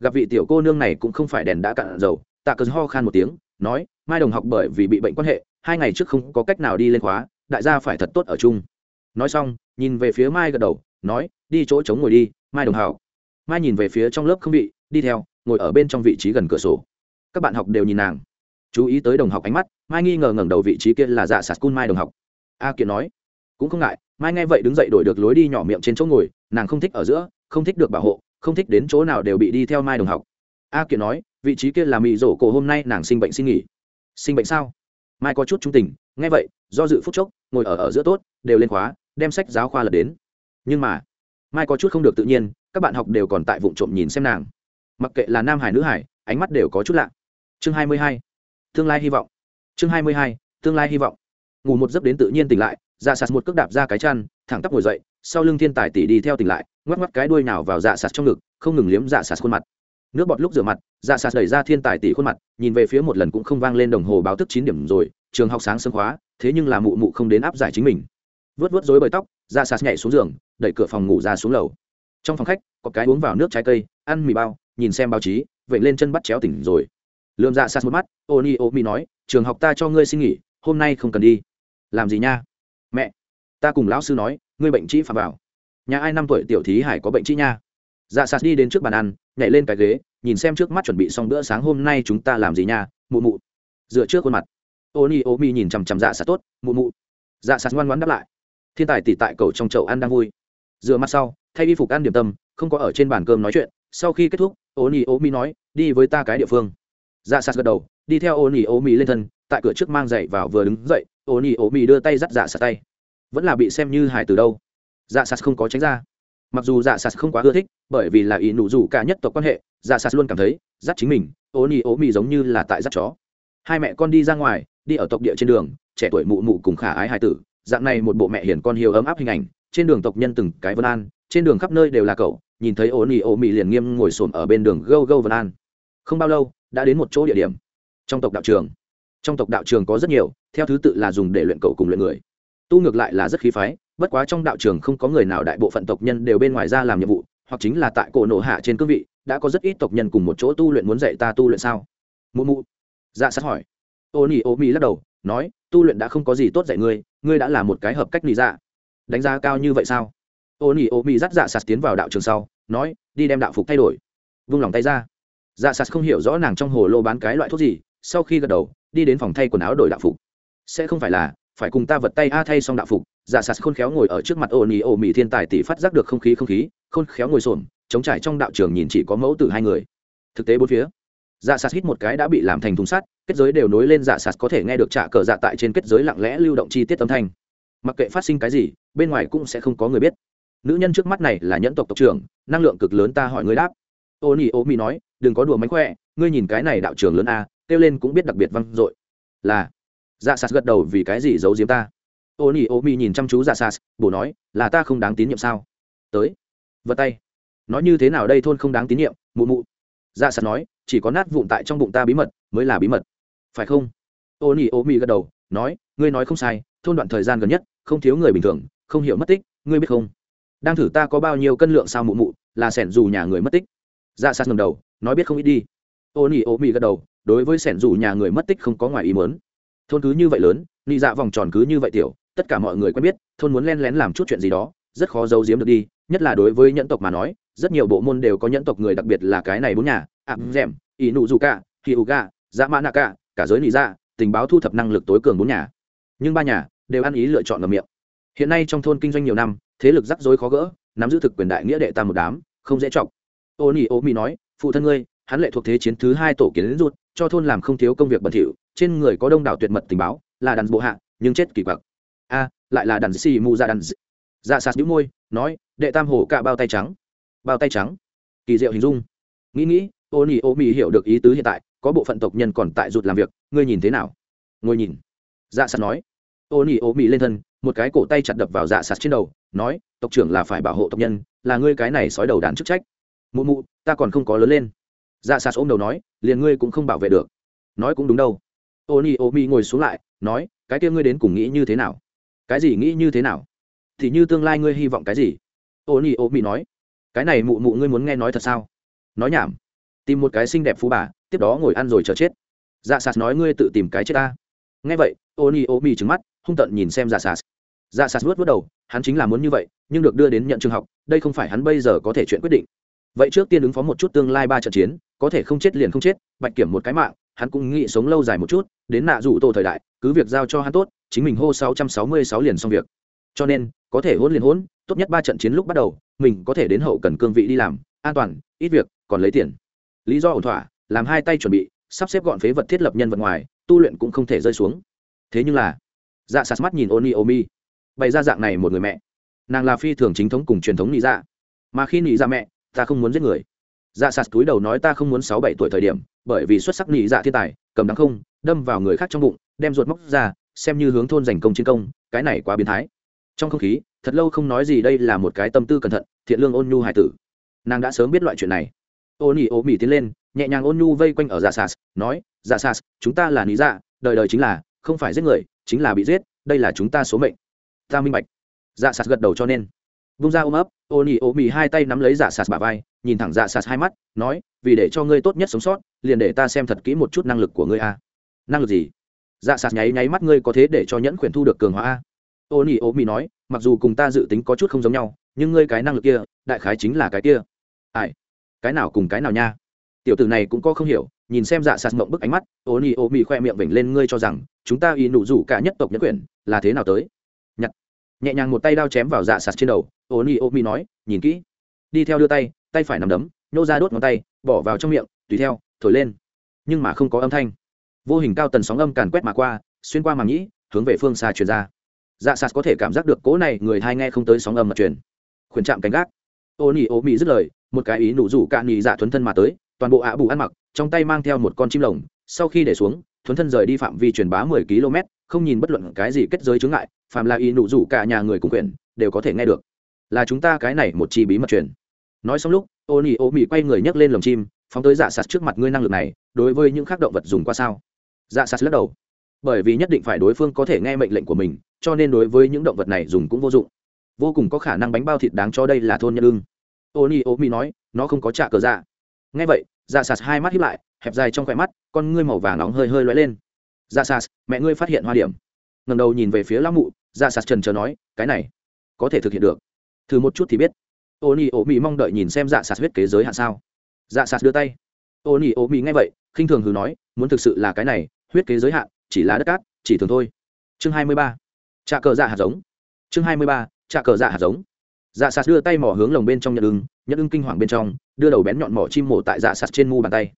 Gặp vị tiểu cô nương này cũng không phải đèn đã cạn dầu, tạ cờ ho khan một tiếng, nói, mai đồng học bởi vì bị bệnh quan hệ, hai ngày trước không có cách nào đi lên khóa, đại gia phải thật tốt ở chung. Nói xong, nhìn về phía mai gật đầu, nói, đi chỗ chống ngồi đi, mai đồng học. Mai nhìn về phía trong lớp không bị đi theo, ngồi ở bên trong vị trí gần cửa sổ. Các bạn học đều nhìn nàng. Chú ý tới đồng học ánh mắt, mai nghi ngờ ngẩng đầu vị trí kia là dạ sạt cun mai đồng học. A kiện nói, cũng không ngại, mai nghe vậy đứng dậy đổi được lối đi nhỏ miệng trên chỗ ngồi nàng không thích ở giữa, không thích được bảo hộ, không thích đến chỗ nào đều bị đi theo mai đồng học. A kiện nói, vị trí kia là mị rổ cổ hôm nay nàng sinh bệnh xin nghỉ. Sinh bệnh sao? Mai có chút trung tình, nghe vậy, do dự phút chốc, ngồi ở ở giữa tốt, đều lên khóa, đem sách giáo khoa lật đến. Nhưng mà, mai có chút không được tự nhiên, các bạn học đều còn tại vụ trộm nhìn xem nàng. Mặc kệ là nam hải, nữ hải, ánh mắt đều có chút lạ. Chương hai mươi hai, tương lai hy vọng. Chương hai mươi hai, tương lai hy vọng. Ngủ một giấc đến tự nhiên tỉnh lại dạ sạt một cước đạp ra cái chăn, thẳng tắp ngồi dậy, sau lưng thiên tài tỷ đi theo tỉnh lại, ngoắc ngoắc cái đuôi nào vào dạ sạt trong ngực, không ngừng liếm dạ sạt khuôn mặt. Nước bọt lúc rửa mặt dạ sạt đẩy ra thiên tài tỷ khuôn mặt, nhìn về phía một lần cũng không vang lên đồng hồ báo thức chín điểm rồi, trường học sáng sớm khóa thế nhưng là mụ mụ không đến áp giải chính mình. Vớt vớt rối bời tóc dạ sạt nhảy xuống giường, đẩy cửa phòng ngủ ra xuống lầu. Trong phòng khách, có cái uống vào nước trái cây, ăn mì bao, nhìn xem báo chí vậy lên chân bắt chéo tỉnh rồi. Lượm dạ sạt một mắt, ô ni, ô mi nói, trường học ta cho ngươi xin nghỉ, hôm nay không cần đi. Làm gì nha? Ta cùng lão sư nói, ngươi bệnh trĩ phạm vào. Nhà ai năm tuổi tiểu thí hải có bệnh trĩ nha? Dạ sạt đi đến trước bàn ăn, nhảy lên cái ghế, nhìn xem trước mắt chuẩn bị xong bữa sáng hôm nay chúng ta làm gì nha, mụ mụ. Dựa trước khuôn mặt. Ô ni ô mi nhìn chằm chằm dạ sạt tốt, mụ mụ. Dạ sạt ngoan ngoãn đáp lại. Thiên tài tỷ tại cầu trong chậu ăn đang vui. Dựa mặt sau, thay y phục ăn điểm tâm, không có ở trên bàn cơm nói chuyện. Sau khi kết thúc ô ni ô mi nói, đi với ta cái địa phương. Dạ sạt gật đầu, đi theo ô ni ô mi lên thân, tại cửa trước mang giày vào vừa đứng dậy ô ni ô mi đưa tay dắt dạ sạt tay vẫn là bị xem như hải từ đâu. Dạ sạt không có tránh ra. Mặc dù dạ sạt không quá ưa thích, bởi vì là ý nụ rủ cả nhất tộc quan hệ dạ sạt luôn cảm thấy, dắt chính mình ô ni ố mi giống như là tại dắt chó. Hai mẹ con đi ra ngoài, đi ở tộc địa trên đường, trẻ tuổi mụ mụ cùng khả ái hải tử, dạng này một bộ mẹ hiền con hiếu ấm áp hình ảnh, trên đường tộc nhân từng cái vân an, trên đường khắp nơi đều là cậu, nhìn thấy ô ni ô mi liền nghiêm ngồi xổm ở bên đường gâu gâu vân an. Không bao lâu, đã đến một chỗ địa điểm. Trong tộc đạo trường. Trong tộc đạo trường có rất nhiều, theo thứ tự là dùng để luyện cậu cùng luyện người tu ngược lại là rất khí phái, bất quá trong đạo trường không có người nào đại bộ phận tộc nhân đều bên ngoài ra làm nhiệm vụ, hoặc chính là tại cổ nộ hạ trên cương vị, đã có rất ít tộc nhân cùng một chỗ tu luyện muốn dạy ta tu luyện sao? Mụ mụ. Dạ sát hỏi. Ô nỉ ô mi lắc đầu, nói, tu luyện đã không có gì tốt dạy ngươi ngươi đã là một cái hợp cách lý dạ. Đánh giá cao như vậy sao? Ô nỉ ô mi dắt dạ sạt tiến vào đạo trường sau, nói, đi đem đạo phục thay đổi. Vung lòng tay ra. Dạ sạt không hiểu rõ nàng trong hồ lô bán cái loại thuốc gì, sau khi gật đầu, đi đến phòng thay quần áo đổi đạo phục. Sẽ không phải là phải cùng ta vật tay a thay xong đạo phục, giả sạt khôn khéo ngồi ở trước mặt ô nỉ ô mi thiên tài tỷ phát giác được không khí không khí, khôn khéo ngồi xổm, chống trải trong đạo trường nhìn chỉ có mẫu từ hai người. Thực tế bốn phía dạ sạt hít một cái đã bị làm thành thùng sắt, kết giới đều nối lên dạ sạt có thể nghe được trả cờ dạ tại trên kết giới lặng lẽ lưu động chi tiết âm thanh. Mặc kệ phát sinh cái gì, bên ngoài cũng sẽ không có người biết. Nữ nhân trước mắt này là nhẫn tộc tộc trưởng, năng lượng cực lớn ta hỏi ngươi đáp. Ô nỉ ô mi nói, đừng có đùa mánh khỏe ngươi nhìn cái này đạo trường lớn a, kêu lên cũng biết đặc biệt văng dội. Là dạ sạt gật đầu vì cái gì giấu giếm ta? Ô nhi ô mi nhìn chăm chú dạ sạt, bổ nói, là ta không đáng tín nhiệm sao? Tới. Vật tay. Nói như thế nào đây thôn không đáng tín nhiệm, mụ mụ? Dạ sạt nói, chỉ có nát vụn tại trong bụng ta bí mật, mới là bí mật. Phải không? Ô nhi ô mi gật đầu, nói, ngươi nói không sai, thôn đoạn thời gian gần nhất, không thiếu người bình thường, không hiểu mất tích, ngươi biết không? Đang thử ta có bao nhiêu cân lượng sao mụ mụ, là sẻn dù nhà người mất tích. Dạ sạt ngầm đầu, nói biết không ít đi. Ô nhi ô mi gật đầu, đối với sẻn dù nhà người mất tích không có ngoài ý mớn thôn cứ như vậy lớn, nị dạ vòng tròn cứ như vậy tiểu, tất cả mọi người quen biết, thôn muốn len lén làm chút chuyện gì đó, rất khó giấu giếm được đi, nhất là đối với nhẫn tộc mà nói, rất nhiều bộ môn đều có nhẫn tộc người đặc biệt là cái này bốn nhà, ạp rèm ỷ nụ dù cả, hì ù gà dạ mã nạ cả cả giới nị dạ tình báo thu thập năng lực tối cường bốn nhà. Nhưng ba nhà đều ăn ý lựa chọn ngầm miệng. Hiện nay trong thôn kinh doanh nhiều năm, thế lực rắc rối khó gỡ, nắm giữ thực quyền đại nghĩa đệ tam một đám, không dễ chọc. Ô nỉ ô mi nói, phụ thân ngươi, hắn lệ thuộc thế chiến thứ hai tổ kiến rút, cho thôn làm không thiếu công việc bẩn thỉu trên người có đông đảo tuyệt mật tình báo, là đàn bộ hạ, nhưng chết kỳ quặc. A, lại là đàn xì mù ra đàn dạ sạt nhũ môi, nói, đệ tam hổ cạ bao tay trắng. Bao tay trắng. Kỳ diệu hình dung. Nghĩ nghĩ, ô nỉ ô mỹ hiểu được ý tứ hiện tại, có bộ phận tộc nhân còn tại rụt làm việc, ngươi nhìn thế nào? Ngồi nhìn. Dạ sạt nói. Ô nỉ ô mỹ lên thân, một cái cổ tay chặt đập vào dạ sạt trên đầu, nói, tộc trưởng là phải bảo hộ tộc nhân, là ngươi cái này sói đầu đàn chức trách. Mụ mụ, ta còn không có lớn lên. Dạ sạt ôm đầu nói, liền ngươi cũng không bảo vệ được. Nói cũng đúng đâu ô ni ô mi ngồi xuống lại, nói, cái kia ngươi đến cùng nghĩ như thế nào? Cái gì nghĩ như thế nào? Thì như tương lai ngươi hy vọng cái gì? Ô ni ô mi nói, cái này mụ mụ ngươi muốn nghe nói thật sao? Nói nhảm. Tìm một cái xinh đẹp phú bà, tiếp đó ngồi ăn rồi chờ chết. Dạ sạt nói, ngươi tự tìm cái chết ta. Nghe vậy ô ni ô mi trứng mắt, hung tận nhìn xem dạ sạt dạ sạt vớt vớt đầu, hắn chính là muốn như vậy, nhưng được đưa đến nhận trường học, đây không phải hắn bây giờ có thể chuyện quyết định. Vậy trước tiên ứng phó một chút tương lai ba trận chiến, có thể không chết liền không chết, bạch kiểm một cái mạng hắn cũng nghĩ sống lâu dài một chút, đến nạ rủ tổ thời đại, cứ việc giao cho hắn tốt, chính mình hô sáu trăm sáu mươi sáu liền xong việc. Cho nên, có thể hôn liền hôn tốt nhất ba trận chiến lúc bắt đầu, mình có thể đến hậu cần cương vị đi làm, an toàn, ít việc, còn lấy tiền. Lý do ổn thỏa, làm hai tay chuẩn bị, sắp xếp gọn phế vật thiết lập nhân vật ngoài, tu luyện cũng không thể rơi xuống. Thế nhưng là dạ sạt mắt nhìn oni omi bày ra dạng này một người mẹ. Nàng là phi thường chính thống cùng truyền thống nị dạ. Mà khi nị dạ mẹ, ta không muốn giết người. Dạ sạt túi đầu nói ta không muốn sáu bảy tuổi thời điểm bởi vì xuất sắc nhị dạ thiên tài, cầm đắng không, đâm vào người khác trong bụng, đem ruột móc ra, xem như hướng thôn giành công chiến công, cái này quá biến thái. Trong không khí, thật lâu không nói gì đây là một cái tâm tư cẩn thận, thiện lương ôn nhu hải tử. Nàng đã sớm biết loại chuyện này. Ô nỉ ô mỉ tiến lên, nhẹ nhàng ôn nhu vây quanh ở dạ sas, nói dạ sas, chúng ta là lý dạ đời đời chính là, không phải giết người, chính là bị giết, đây là chúng ta số mệnh. Ta minh bạch. Dạ sas gật đầu cho nên vung ra ôm ấp ô nỉ ô mì hai tay nắm lấy dạ sạt bả vai, nhìn thẳng dạ sạt hai mắt, nói, vì để cho ngươi tốt nhất sống sót, liền để ta xem thật kỹ một chút năng lực của ngươi a. Năng lực gì? Dạ sạt nháy nháy mắt ngươi có thế để cho nhẫn khuyển thu được cường hóa a. Ô nỉ ô mì nói, mặc dù cùng ta dự tính có chút không giống nhau, nhưng ngươi cái năng lực kia, đại khái chính là cái kia. Ai? Cái nào cùng cái nào nha? Tiểu tử này cũng có không hiểu, nhìn xem dạ sạt mộng bức ánh mắt ô nhi ô mì khoe miệng vểnh lên, ngươi cho rằng, chúng ta y nụ rủ cả nhất tộc nhất quyển là thế nào tới? Nhẹ nhàng một tay đao chém vào dạ sạt trên đầu ô nhi ô mi nói, nhìn kỹ. Đi theo đưa tay tay phải nằm đấm, nhô ra đốt ngón tay, bỏ vào trong miệng, tùy theo, thổi lên. Nhưng mà không có âm thanh. Vô hình cao tần sóng âm càn quét mà qua, xuyên qua màng nhĩ, hướng về phương xa truyền ra. Dạ sạt có thể cảm giác được cố này người thai nghe không tới sóng âm mà truyền. Khuyển chạm cánh gác. Ô nỉ ô mị dứt lời, một cái ý nụ rủ cạn nhị dạ thuấn thân mà tới, toàn bộ ạ bù ăn mặc, trong tay mang theo một con chim lồng, sau khi để xuống, thuấn thân rời đi phạm vi truyền bá mười km không nhìn bất luận cái gì kết giới chướng ngại, phàm là y nụ rủ cả nhà người cùng quyền, đều có thể nghe được. Là chúng ta cái này một chi bí mật truyền. Nói xong lúc ô nỉ ô mị quay người nhấc lên lồng chim, phóng tới dạ sạt trước mặt ngươi năng lực này, đối với những khác động vật dùng qua sao? Dạ sạt lắc đầu. Bởi vì nhất định phải đối phương có thể nghe mệnh lệnh của mình, cho nên đối với những động vật này dùng cũng vô dụng. Vô cùng có khả năng bánh bao thịt đáng cho đây là thôn nhân ưng. Ô ni ô mi nói, nó không có trả cờ dạ. Nghe vậy dạ sạt hai mắt hiếp lại, hẹp dài trong khỏe mắt, con ngươi màu vàng nóng hơi hơi lóe lên dạ sạt mẹ ngươi phát hiện hoa điểm. Ngầm đầu nhìn về phía lão mụ dạ sạt trần trờ nói, cái này, có thể thực hiện được. Thử một chút thì biết. Ô ni ô mi mong đợi nhìn xem dạ sạt huyết kế giới hạn sao. Dạ sạt đưa tay. Ô ni ô mi nghe vậy, khinh thường hừ nói, muốn thực sự là cái này, huyết kế giới hạn, chỉ là đất cát, chỉ thường thôi. Chương hai mươi ba. Trà cờ dạ hạt giống. Chương hai mươi ba trà cờ dạ hạt giống. Dạ sạt đưa tay mỏ hướng lồng bên trong nhận ưng nhận ưng kinh hoàng bên trong, đưa đầu bén nhọn mỏ chim mổ tại dạ sạt trên mu bàn tay.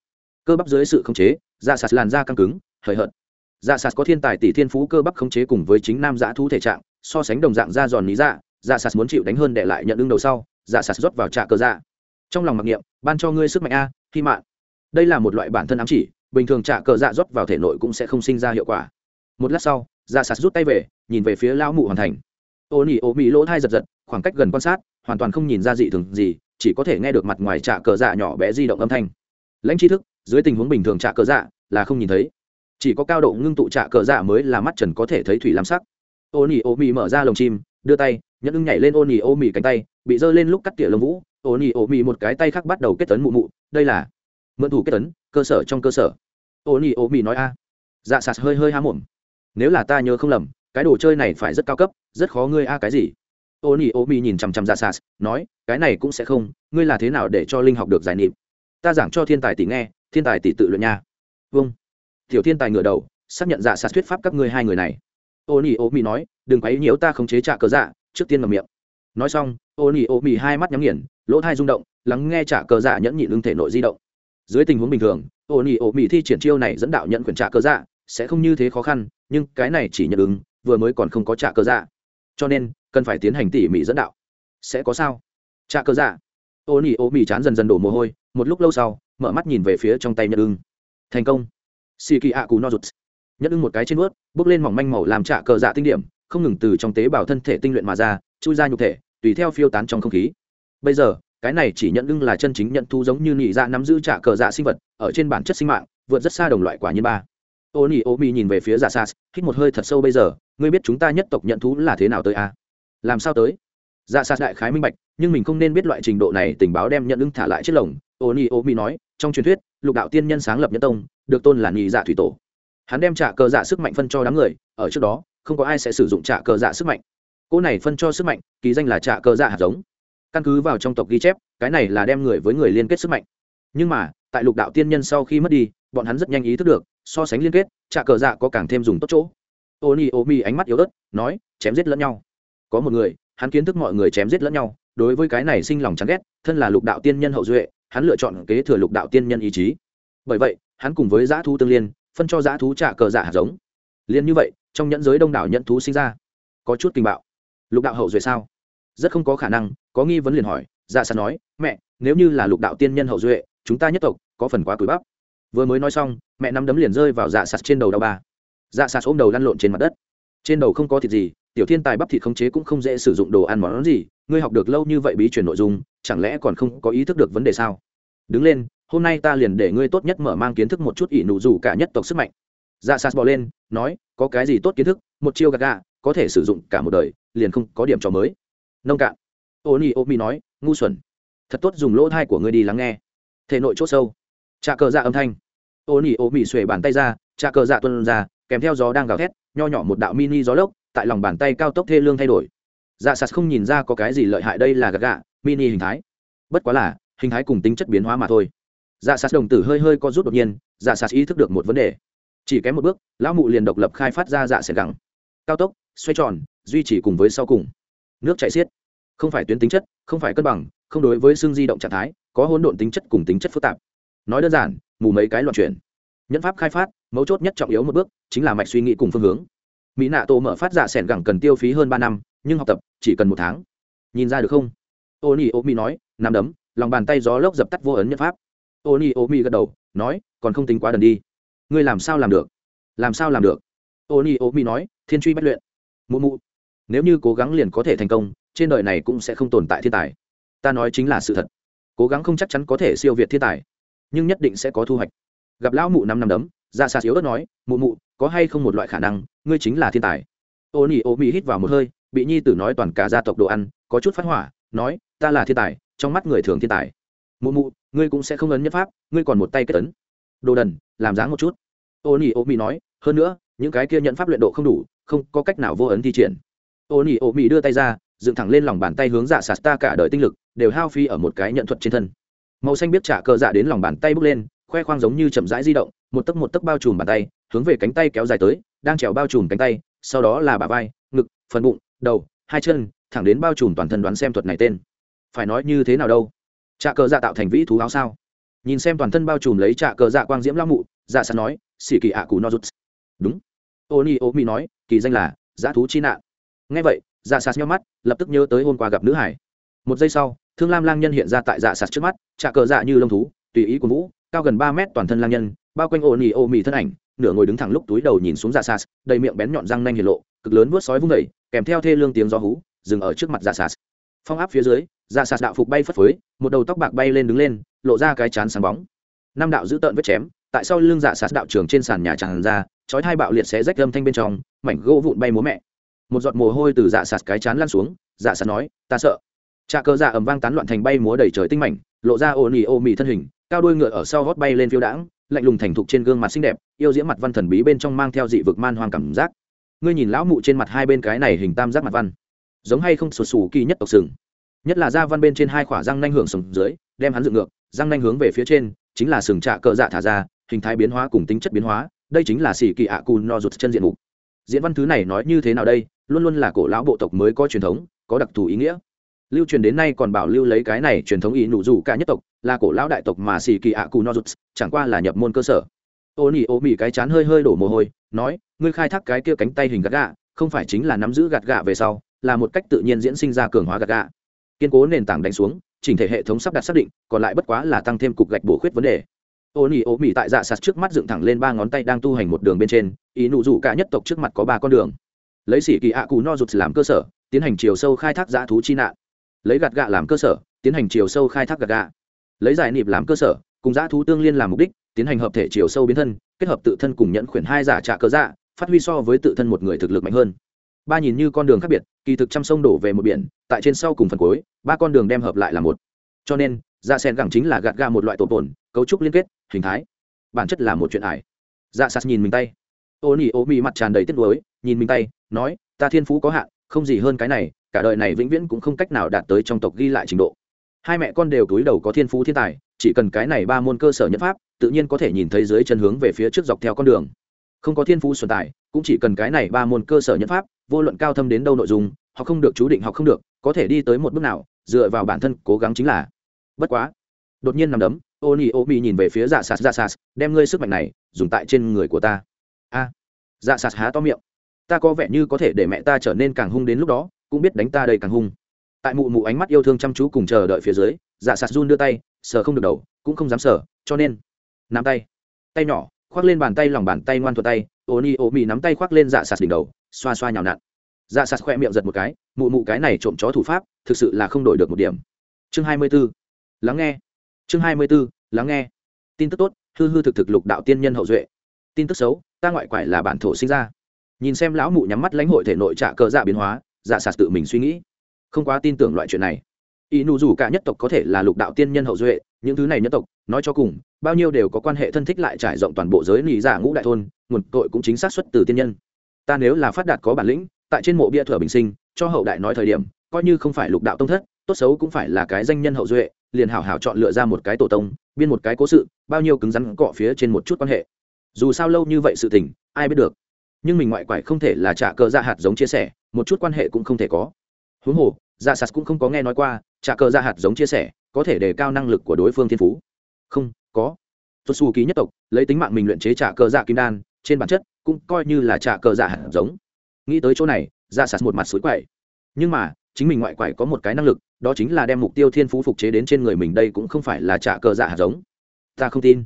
Cơ bắp dưới sự khống chế dạ sạt làn da căng cứng, hời hợt dạ sạt có thiên tài tỷ thiên phú cơ bắp khống chế cùng với chính nam dạ thú thể trạng, so sánh đồng dạng da giòn lý dạ dạ sạt muốn chịu đánh hơn để lại nhận đương đầu sau dạ sạt rót vào trà cờ dạ. Trong lòng mặc niệm, ban cho ngươi sức mạnh a khi mạng đây là một loại bản thân ám chỉ, bình thường trà cờ dạ rót vào thể nội cũng sẽ không sinh ra hiệu quả. Một lát sau dạ sạt rút tay về, nhìn về phía lão mụ hoàn thành. Ô nỉ, ô mỹ lỗ thai giật giật, khoảng cách gần quan sát, hoàn toàn không nhìn ra dị thường gì, chỉ có thể nghe được mặt ngoài trạ cờ dạ nhỏ bé di động âm thanh. Lãnh tri thức, dưới tình huống bình thường trạ cờ dạ là không nhìn thấy chỉ có cao độ ngưng tụ trạ cờ dạ mới là mắt trần có thể thấy thủy lam sắc. Ô nỉ ô Mị mở ra lồng chim đưa tay nhẫn ưng nhảy lên ô nỉ ô Mị cánh tay bị giơ lên lúc cắt tỉa lông vũ. Ô nỉ ô Mị một cái tay khác bắt đầu kết tấn mụ mụ đây là mượn thủ kết tấn cơ sở trong cơ sở. Ô nỉ ô Mị nói a. Dạ sạt hơi hơi há mồm. Nếu là ta nhớ không lầm cái đồ chơi này phải rất cao cấp rất khó ngươi a cái gì? Ô nỉ ô mi nhìn chằm chằm dạ Sạt, nói cái này cũng sẽ không ngươi là thế nào để cho linh học được giải niệm? Ta giảng cho thiên tài tỷ nghe thiên tài tỷ tự luận nha. Vâng tiểu thiên tài ngửa đầu, xác nhận dạ sạt thuyết pháp các ngươi hai người này. Ô nhi ô mi nói, đừng quấy nhiễu ta không chế trả cờ dạ trước tiên ngầm miệng. Nói xong ô nhi ô mi hai mắt nhắm nghiền, lỗ thai rung động, lắng nghe trả cờ dạ nhẫn nhịn lương thể nội di động. Dưới tình huống bình thường ô nhi ô mi thi triển chiêu này dẫn đạo nhận quyền trả cờ dạ sẽ không như thế khó khăn, nhưng cái này chỉ nhận ứng, vừa mới còn không có trả cờ dạ. Cho nên, cần phải tiến hành tỉ mỉ dẫn đạo. Sẽ có sao? Trả cờ dạ. Ô nhi ô mi chán dần dần đổ mồ hôi, một lúc lâu sau, mở mắt nhìn về phía trong tay nhận ưng thành công xì kỳ ạ cù no rụt. Nhẫn ưng một cái trên ướt bước lên mỏng manh màu làm trạ cờ dạ tinh điểm, không ngừng từ trong tế bào thân thể tinh luyện mà ra, chui ra nhục thể, tùy theo phiêu tán trong không khí. Bây giờ, cái này chỉ nhận ưng là chân chính nhận thu giống như nhị dạ nắm giữ trả cờ dạ sinh vật, ở trên bản chất sinh mạng, vượt rất xa đồng loại quả nhiên ba. Ô nỉ ô mi nhìn về phía Dạ sas, hít một hơi thật sâu bây giờ, ngươi biết chúng ta nhất tộc nhận thú là thế nào tới à? làm sao tới? Dạ sas đại khái minh bạch, nhưng mình không nên biết loại trình độ này tình báo đem nhận ưng thả lại chiếc lồng, ô nỉ ô mi nói, trong truyền thuyết, lục đạo tiên nhân sáng lập nhân tông được tôn là nhị dạ thủy tổ. Hắn đem trả cờ dạ sức mạnh phân cho đám người, ở trước đó, không có ai sẽ sử dụng trả cờ dạ sức mạnh. Cô này phân cho sức mạnh kỳ danh là trả cờ dạ hạt giống. Căn cứ vào trong tộc ghi chép, cái này là đem người với người liên kết sức mạnh. Nhưng mà, tại lục đạo tiên nhân sau khi mất đi, bọn hắn rất nhanh ý thức được, so sánh liên kết, trả cờ dạ có càng thêm dùng tốt chỗ. Ô ni ô mi ánh mắt yếu ớt, nói, chém giết lẫn nhau. Có một người, hắn kiến thức mọi người chém giết lẫn nhau, đối với cái này sinh lòng chán ghét, thân là lục đạo tiên nhân hậu duệ, hắn lựa chọn kế thừa lục đạo tiên nhân ý chí. Bởi vậy hắn cùng với giã thú tương liên, phân cho giã thú trả cờ giả hạt giống. Liên như vậy, trong nhẫn giới đông đảo nhận thú sinh ra. Có chút kinh bạo. Lục đạo hậu duệ sao? Rất không có khả năng, có nghi vấn liền hỏi dạ sạt nói, mẹ, nếu như là lục đạo tiên nhân hậu duệ, chúng ta nhất tộc có phần quá cúi bắp. Vừa mới nói xong, mẹ nắm đấm liền rơi vào dạ sạt trên đầu đau ba. Dạ sạt ôm đầu lăn lộn trên mặt đất. Trên đầu không có thịt gì, tiểu thiên tài bắp thịt khống chế cũng không dễ sử dụng đồ ăn món gì, ngươi học được lâu như vậy bí truyền nội dung, chẳng lẽ còn không có ý thức được vấn đề sao? Đứng lên, hôm nay ta liền để ngươi tốt nhất mở mang kiến thức một chút ỷ nụ dù cả nhất tộc sức mạnh. Dạ sạt bỏ lên, nói, có cái gì tốt kiến thức, một chiêu gạt gà, có thể sử dụng cả một đời, liền không có điểm trò mới. Nông cạn. Ô ni ô mi nói, ngu xuẩn. Thật tốt dùng lỗ thai của ngươi đi lắng nghe. Thể nội c h sâu. Trà cờ dạ âm thanh. Ô ni ô mi xuề bàn tay ra trà cờ dạ tuân ra, kèm theo gió đang gào thét, nho nhỏ một đạo mini gió lốc, tại lòng bàn tay cao tốc thê lương thay đổi. Dạ sạt không nhìn ra có cái gì lợi hại đây là gạt gà, mini hình thái. Bất quá là hình thái cùng tính chất biến hóa mà thôi. Dạ sạt đồng tử hơi hơi co rút đột nhiên dạ sạt ý thức được một vấn đề. Chỉ kém một bước, lão mụ liền độc lập khai phát ra dạ sẽ gẳng. Cao tốc, xoay tròn, duy trì cùng với sau cùng. Nước chạy xiết. Không phải tuyến tính chất, không phải cân bằng, không đối với xương di động trạng thái, có hỗn độn tính chất cùng tính chất phức tạp. Nói đơn giản, mù mấy cái loạn chuyển. Nhân pháp khai phát, mấu chốt nhất trọng yếu một bước, chính là mạch suy nghĩ cùng phương hướng. Mỹ nạ tổ mở phát dạ giả sẻn gẳng cần tiêu phí hơn ba năm, nhưng học tập chỉ cần một tháng. Nhìn ra được không? Ô nhi ô mi nói nằm đấm lòng bàn tay gió lốc dập tắt vô ấn nhân pháp. Ô ni, ô mi gật đầu, nói, còn không tính quá đần đi. Ngươi làm sao làm được? Làm sao làm được? Ô ni, ô mi nói, thiên truy bất luyện. Mụ mụ, nếu như cố gắng liền có thể thành công, trên đời này cũng sẽ không tồn tại thiên tài. Ta nói chính là sự thật. Cố gắng không chắc chắn có thể siêu việt thiên tài, nhưng nhất định sẽ có thu hoạch. Gặp lão mụ năm năm đấm ra xa xíu đất nói, mụ mụ, có hay không một loại khả năng, ngươi chính là thiên tài? Ô nỉ ô mỹ hít vào một hơi, bị nhi tử nói toàn cả gia tộc đồ ăn, có chút phát hỏa, nói, ta là thiên tài trong mắt người thường thiên tài. Mụ mụ, ngươi cũng sẽ không ấn nhất pháp, ngươi còn một tay kết tấn. Đồ đần, làm dáng một chút. Ô nhi ô mi nói, hơn nữa, những cái kia nhận pháp luyện độ không đủ, không có cách nào vô ấn thi triển. Ô nhi ô mi đưa tay ra, dựng thẳng lên lòng bàn tay hướng dạ sạt ta cả đời tinh lực, đều hao phi ở một cái nhận thuật trên thân. Màu xanh biết trả cờ dạ đến lòng bàn tay bước lên, khoe khoang giống như chậm rãi di động, một tấc một tấc bao trùm bàn tay, hướng về cánh tay kéo dài tới, đang trèo bao trùm cánh tay, sau đó là bả vai, ngực, phần bụng, đầu, hai chân, thẳng đến bao trùm toàn thân đoán xem thuật này tên phải nói như thế nào đâu? Trạ cờ dạ tạo thành vĩ thú áo sao? Nhìn xem toàn thân bao trùm lấy trạ cờ dạ quang diễm lao mụ dạ sẵn nói xỉ kỳ ạ cù no rút. Đúng. Ô ni ô mi nói, kỳ danh là dã thú chi nạn. Ngay vậy dạ sạt nhau mắt, lập tức nhớ tới hôm qua gặp nữ hải. Một giây sau, thương lam lang nhân hiện ra tại dạ sạt trước mắt, trạ cờ dạ như lông thú, tùy ý của vũ, cao gần ba mét toàn thân lang nhân, bao quanh ô ni ô mi thân ảnh, nửa ngồi đứng thẳng lúc túi đầu nhìn xuống dạ sạt đầy miệng bén nhọn răng nanh hiển lộ, cực lớn vuốt sói vung vẩy kèm theo thê lương tiếng gió hú, dừng ở trước mặt dạ sạt phong áp phía dưới dạ sạt đạo phục bay phất phới, một đầu tóc bạc bay lên đứng lên, lộ ra cái chán sáng bóng. Năm đạo giữ tợn vết chém, tại sau lưng dạ sạt đạo trường trên sàn nhà tràn ra, chói hai bạo liệt xé rách âm thanh bên trong, mảnh gỗ vụn bay múa mẹ. Một giọt mồ hôi từ dạ sạt cái chán lăn xuống dạ sạt nói, ta sợ. Trà cơ dạ ẩm vang tán loạn thành bay múa đầy trời tinh mảnh, lộ ra ô nỉ ô mì thân hình, cao đuôi ngựa ở sau hót bay lên phiêu đãng, lạnh lùng thành thục trên gương mặt xinh đẹp, yêu diễm mặt văn thần bí bên trong mang theo dị vực man hoang cảm giác. Ngươi nhìn lão mụ trên mặt hai bên cái này hình tam giác mặt văn, giống hay không sụt sù kỳ nhất tộc sừng nhất là da văn bên trên hai khỏa răng nanh hưởng sừng dưới, đem hắn dựng ngược, răng nanh hướng về phía trên, chính là sừng trạ cờ dạ thả ra, hình thái biến hóa cùng tính chất biến hóa, đây chính là xỉ kỳ ạ cù no rụt chân diện mục. Diễn văn thứ này nói như thế nào đây? Luôn luôn là cổ lão bộ tộc mới có truyền thống, có đặc thù ý nghĩa. Lưu truyền đến nay còn bảo lưu lấy cái này truyền thống ý nụ dù cả nhất tộc, là cổ lão đại tộc mà xì kỳ ạ cù no rụt, chẳng qua là nhập môn cơ sở. Ô nỉ ô mỉ cái chán hơi hơi đổ mồ hôi, nói, ngươi khai thác cái kia cánh tay hình gạt gạ, không phải chính là nắm giữ gạt gạ về sau, là một cách tự nhiên diễn sinh ra cường hóa gạt gạ kiên cố nền tảng đánh xuống, chỉnh thể hệ thống sắp đặt xác định, còn lại bất quá là tăng thêm cục gạch bổ khuyết vấn đề. Ô nỉ ô mỹ tại dạ sạt trước mắt dựng thẳng lên ba ngón tay đang tu hành một đường bên trên, ý nụ rủ cả nhất tộc trước mặt có ba con đường. Lấy xỉ kỳ ạ cù no rụt làm cơ sở, tiến hành chiều sâu khai thác dã thú chi nạn. Lấy gạt gạ làm cơ sở, tiến hành chiều sâu khai thác gạt gạ. Lấy giải nịp làm cơ sở, cùng dã thú tương liên làm mục đích, tiến hành hợp thể chiều sâu biến thân, kết hợp tự thân cùng nhẫn khuyển hai giả trạ cơ dạ phát huy so với tự thân một người thực lực mạnh hơn ba nhìn như con đường khác biệt, kỳ thực trăm sông đổ về một biển, tại trên sau cùng phần cuối, ba con đường đem hợp lại là một. Cho nên dạ sen gẳng chính là gạt ga một loại tổ tổn, cấu trúc liên kết, hình thái. Bản chất là một chuyện ải. Dạ sas nhìn mình tay. Ô nỉ ô mi mặt tràn đầy tiếc nuối, nhìn mình tay, nói, ta thiên phú có hạn, không gì hơn cái này, cả đời này vĩnh viễn cũng không cách nào đạt tới trong tộc ghi lại trình độ. Hai mẹ con đều túi đầu có thiên phú thiên tài, chỉ cần cái này ba môn cơ sở nhất pháp, tự nhiên có thể nhìn thấy dưới chân hướng về phía trước dọc theo con đường không có thiên phú xuân tài, cũng chỉ cần cái này ba môn cơ sở nhất pháp, vô luận cao thâm đến đâu nội dung, họ không được chú định học không được, có thể đi tới một bước nào, dựa vào bản thân cố gắng chính là. Bất quá, đột nhiên nằm đấm ô nhi ô mi nhìn về phía dạ sạt dạ sạt, đem ngươi sức mạnh này dùng tại trên người của ta. A dạ sạt há to miệng. Ta có vẻ như có thể để mẹ ta trở nên càng hung đến lúc đó, cũng biết đánh ta đây càng hung. Tại mụ mụ ánh mắt yêu thương chăm chú cùng chờ đợi phía dưới dạ sạt run đưa tay, sờ không được đầu, cũng không dám sờ, cho nên, nắm tay. Tay nhỏ khoác lên bàn tay lòng bàn tay ngoan thuật tay ô ni ô mì nắm tay khoác lên dạ sạt đỉnh đầu, xoa xoa nhào nặn. Dạ sạt khoe miệng giật một cái, mụ mụ cái này trộm chó thủ pháp, thực sự là không đổi được một điểm. Chương hai mươi 24. lắng nghe. Chương hai mươi 24. lắng nghe. Tin tức tốt, hư hư thực thực lục đạo tiên nhân hậu duệ. Tin tức xấu, ta ngoại quải là bản thổ sinh ra. Nhìn xem lão mụ nhắm mắt lãnh hội thể nội trạ cờ dạ biến hóa dạ sạt tự mình suy nghĩ. Không quá tin tưởng loại chuyện này. Y nụ dù cả nhất tộc có thể là lục đạo tiên nhân hậu duệ những thứ này nhân tộc, nói cho cùng, bao nhiêu đều có quan hệ thân thích lại trải rộng toàn bộ giới lý giả ngũ đại thôn, nguồn tội cũng chính xác xuất từ tiên nhân. Ta nếu là phát đạt có bản lĩnh, tại trên mộ bia thừa bình sinh, cho hậu đại nói thời điểm, coi như không phải lục đạo tông thất, tốt xấu cũng phải là cái danh nhân hậu duệ, liền hảo hảo chọn lựa ra một cái tổ tông, biên một cái cố sự, bao nhiêu cứng rắn cọ phía trên một chút quan hệ. Dù sao lâu như vậy sự tình, ai biết được. Nhưng mình ngoại quải không thể là trả cờ ra hạt giống chia sẻ, một chút quan hệ cũng không thể có. Huống hồ dạ sạt cũng không có nghe nói qua trả cờ ra hạt giống chia sẻ, có thể đề cao năng lực của đối phương thiên phú. Không, có. Xuất xù ký nhất tộc, lấy tính mạng mình luyện chế trả cờ dạ kim đan, trên bản chất cũng coi như là trả cờ dạ hạt giống. Nghĩ tới chỗ này dạ sạt một mặt suối quậy. Nhưng mà, chính mình ngoại quải có một cái năng lực, đó chính là đem mục tiêu thiên phú phục chế đến trên người mình đây cũng không phải là trả cờ dạ hạt giống. Ta không tin.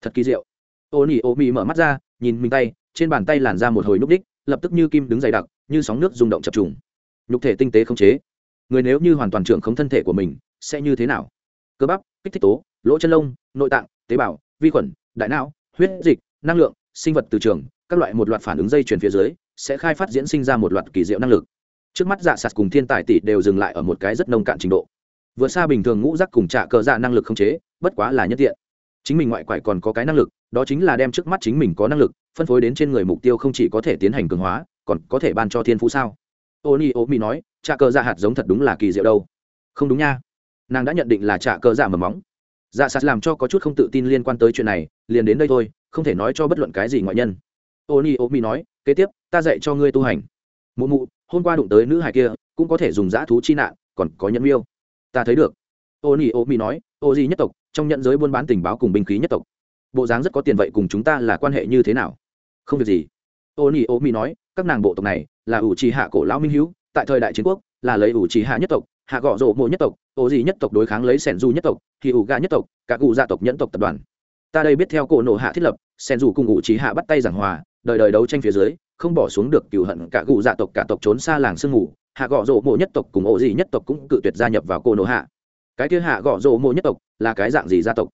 Thật kỳ diệu. Ô nỉ ô mị mở mắt ra, nhìn mình tay, trên bàn tay làn ra một hồi núp đích, lập tức như kim đứng dày đặc, như sóng nước rung động chập trùng. Nhục thể tinh tế không chế người nếu như hoàn toàn trưởng không thân thể của mình, sẽ như thế nào? Cơ bắp, kích thích tố, lỗ chân lông, nội tạng, tế bào, vi khuẩn, đại não, huyết dịch, năng lượng, sinh vật từ trường, các loại một loạt phản ứng dây chuyển phía dưới, sẽ khai phát diễn sinh ra một loạt kỳ diệu năng lực. Trước mắt dạ sạt cùng thiên tài tỷ đều dừng lại ở một cái rất nông cạn trình độ. Vừa xa bình thường ngũ rắc cùng trả cờ dạ năng lực không chế, bất quá là nhất tiện. Chính mình ngoại quải còn có cái năng lực, đó chính là đem trước mắt chính mình có năng lực, phân phối đến trên người mục tiêu không chỉ có thể tiến hành cường hóa, còn có thể ban cho thiên phú sao? Ô ni ô mi nói trà cờ dạ hạt giống thật đúng là kỳ diệu đâu. Không đúng nha. Nàng đã nhận định là trà cờ dạ mầm móng. Dạ sạt làm cho có chút không tự tin liên quan tới chuyện này, liền đến đây thôi, không thể nói cho bất luận cái gì ngoại nhân. Ô ni ô mi nói, kế tiếp, ta dạy cho ngươi tu hành. Mụ mụ, hôm qua đụng tới nữ hải kia, cũng có thể dùng dã thú chi nạn, còn có nhẫn miêu. Ta thấy được. Ô ni ô mi nói, ô Di nhất tộc, trong nhận giới buôn bán tình báo cùng binh khí nhất tộc. Bộ dáng rất có tiền vậy cùng chúng ta là quan hệ như thế nào? Không việc gì. Ô nhi ô mi nói, các nàng bộ tộc này là ủ trì hạ cổ lão minh hữu tại thời đại chiến quốc, là lấy ủ trì hạ nhất tộc, hạ gọ rộ mộ nhất tộc ô gì nhất tộc đối kháng lấy sẻn du nhất tộc thì ủ gà nhất tộc các cụ gia tộc nhẫn tộc tập đoàn. Ta đây biết theo cổ nộ hạ thiết lập, sẻn du cùng ủ trì hạ bắt tay giảng hòa, đời đời đấu tranh phía dưới, không bỏ xuống được cựu hận cả cụ gia dạ tộc, cả tộc trốn xa làng sương ngủ hạ gọ rộ mộ nhất tộc cùng ổ gì nhất tộc cũng cự tuyệt gia nhập vào cổ nộ hạ. Cái kia hạ gọ rộ mộ nhất tộc là cái dạng gì gia tộc?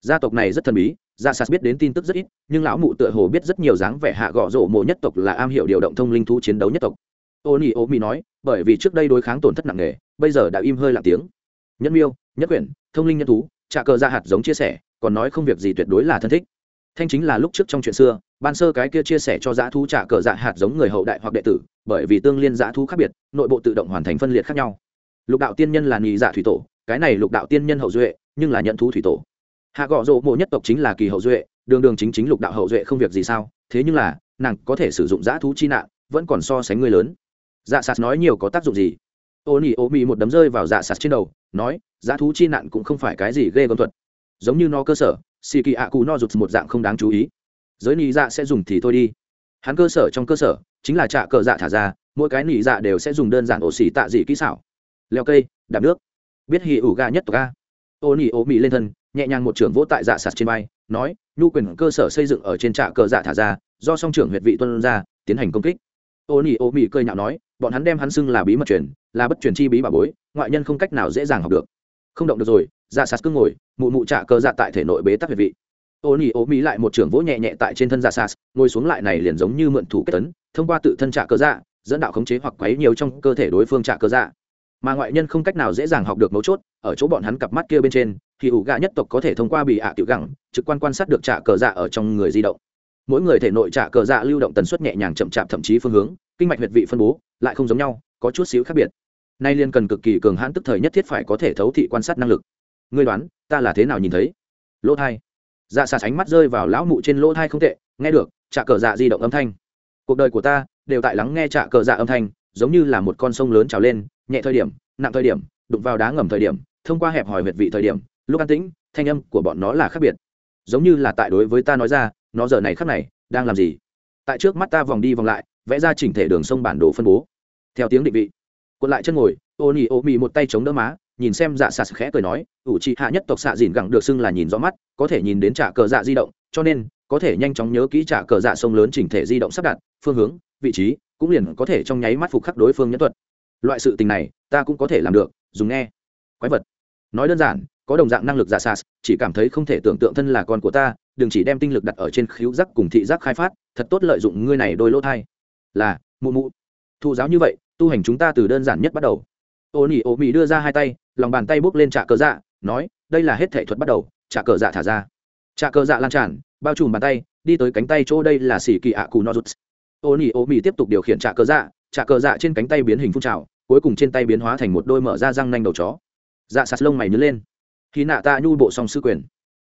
Gia tộc này rất thần bí, gia sas biết đến tin tức rất ít, nhưng lão mụ tựa hồ biết rất nhiều dáng vẻ hạ gọ rộ mộ nhất tộc là am hiểu điều động thông linh thú chiến đấu nhất tộc ô nhi ô mi nói, bởi vì trước đây đối kháng tổn thất nặng nề, bây giờ đã im hơi lặng tiếng. Nhất miêu, nhất quyển, thông linh nhân thú trà cờ ra hạt giống chia sẻ, còn nói không việc gì tuyệt đối là thân thích. Thanh chính là lúc trước trong chuyện xưa, ban sơ cái kia chia sẻ cho dã thú trả cờ dạ hạt giống người hậu đại hoặc đệ tử, bởi vì tương liên dã thú khác biệt, nội bộ tự động hoàn thành phân liệt khác nhau. Lục đạo tiên nhân là nhị dạ thủy tổ, cái này lục đạo tiên nhân hậu duệ, nhưng là nhận thú thủy tổ. Hạ gọ rộ mộ nhất tộc chính là kỳ hậu duệ, đường đường chính chính lục đạo hậu duệ không việc gì sao? Thế nhưng là, nàng có thể sử dụng dã thú chi nạn, vẫn còn so sánh người lớn dạ sạt nói nhiều có tác dụng gì? Ô nỉ ô mị một đấm rơi vào dạ sạt trên đầu, nói dã thú chi nạn cũng không phải cái gì ghê gớm thuật. Giống như nó cơ sở xì kỳ ạ cù no rụt một dạng không đáng chú ý. Giới nị dạ sẽ dùng thì thôi đi. Hắn cơ sở trong cơ sở, chính là trạ cờ dạ thả ra, mỗi cái nị dạ đều sẽ dùng đơn giản ổ xỉ tạ dị kỹ xảo. Leo cây, đạp nước. Biết hì ủ ga nhất tộc ga ô nỉ ô mị lên thân, nhẹ nhàng một trưởng vỗ tại dạ sạt trên bay nói, nhu quyền cơ sở xây dựng ở trên trạ cờ dạ thả ra, do song trưởng huyệt vị tuân ra, tiến hành công kích. Ô nỉ ô mị cơ nhạo nói bọn hắn đem hắn xưng là bí mật truyền, là bất truyền chi bí bà bối, ngoại nhân không cách nào dễ dàng học được. Không động được rồi dạ sạt cứ ngồi, mụ mụ trạ cơ dạ tại thể nội bế tắc huyệt vị. Ô nỉ ô mỹ lại một trưởng vỗ nhẹ nhẹ tại trên thân dạ sạt, ngồi xuống lại này liền giống như mượn thủ kết tấn, thông qua tự thân trạ cơ dạ dẫn đạo khống chế hoặc quấy nhiều trong cơ thể đối phương trạ cơ dạ. Mà ngoại nhân không cách nào dễ dàng học được mấu chốt, ở chỗ bọn hắn cặp mắt kia bên trên, thì ủ gạ nhất tộc có thể thông qua bị ạ tiểu gẳng, trực quan quan sát được trạ cờ dạ ở trong người di động mỗi người thể nội trả cờ dạ lưu động tần suất nhẹ nhàng chậm chạp thậm chí phương hướng, kinh mạch huyệt vị phân bố lại không giống nhau, có chút xíu khác biệt. Nay liên cần cực kỳ cường hãn tức thời nhất thiết phải có thể thấu thị quan sát năng lực. Ngươi đoán, ta là thế nào nhìn thấy? Lỗ thai. Dạ xà sánh mắt rơi vào lão mụ trên lỗ thai không tệ, nghe được, trả cờ dạ di động âm thanh. Cuộc đời của ta đều tại lắng nghe trả cờ dạ âm thanh, giống như là một con sông lớn trào lên, nhẹ thời điểm, nặng thời điểm, đụng vào đá ngầm thời điểm, thông qua hẹp hòi huyệt vị thời điểm, lúc an tĩnh, thanh âm của bọn nó là khác biệt. Giống như là tại đối với ta nói ra nó giờ này khắc này, đang làm gì? Tại trước mắt ta vòng đi vòng lại, vẽ ra chỉnh thể đường sông bản đồ phân bố. Theo tiếng định vị, cuộn lại chân ngồi ô nhi ô mì một tay chống đỡ má, nhìn xem dạ sạt khẽ cười nói, ủ trị hạ nhất tộc xạ dìn gẳng được xưng là nhìn rõ mắt, có thể nhìn đến trả cờ dạ di động, cho nên, có thể nhanh chóng nhớ kỹ trả cờ dạ sông lớn chỉnh thể di động sắp đặt, phương hướng, vị trí, cũng liền có thể trong nháy mắt phục khắc đối phương nhẫn thuật. Loại sự tình này, ta cũng có thể làm được, dùng nghe. Quái vật. Nói đơn giản, có đồng dạng năng lực dạ giả sas chỉ cảm thấy không thể tưởng tượng thân là con của ta đừng chỉ đem tinh lực đặt ở trên khíu giác cùng thị giác khai phát, thật tốt lợi dụng ngươi này đôi lỗ thai. Là, mụ mụ. Thụ giáo như vậy, tu hành chúng ta từ đơn giản nhất bắt đầu. Ô nỉ ô mỹ đưa ra hai tay, lòng bàn tay bốc lên trạ cờ dạ nói, đây là hết thể thuật bắt đầu, trạ cờ dạ thả ra. Trạ cờ dạ lan tràn, bao trùm bàn tay, đi tới cánh tay chỗ đây là xỉ kỳ ạ cù no rút ô nỉ ô mỹ tiếp tục điều khiển trạ cờ dạ trạ cờ dạ trên cánh tay biến hình phun trào, cuối cùng trên tay biến hóa thành một đôi mở ra răng nanh đầu chó. Dạ sạt lông mày nhớ lên. Khi nạ ta nhu bộ song sư quyền.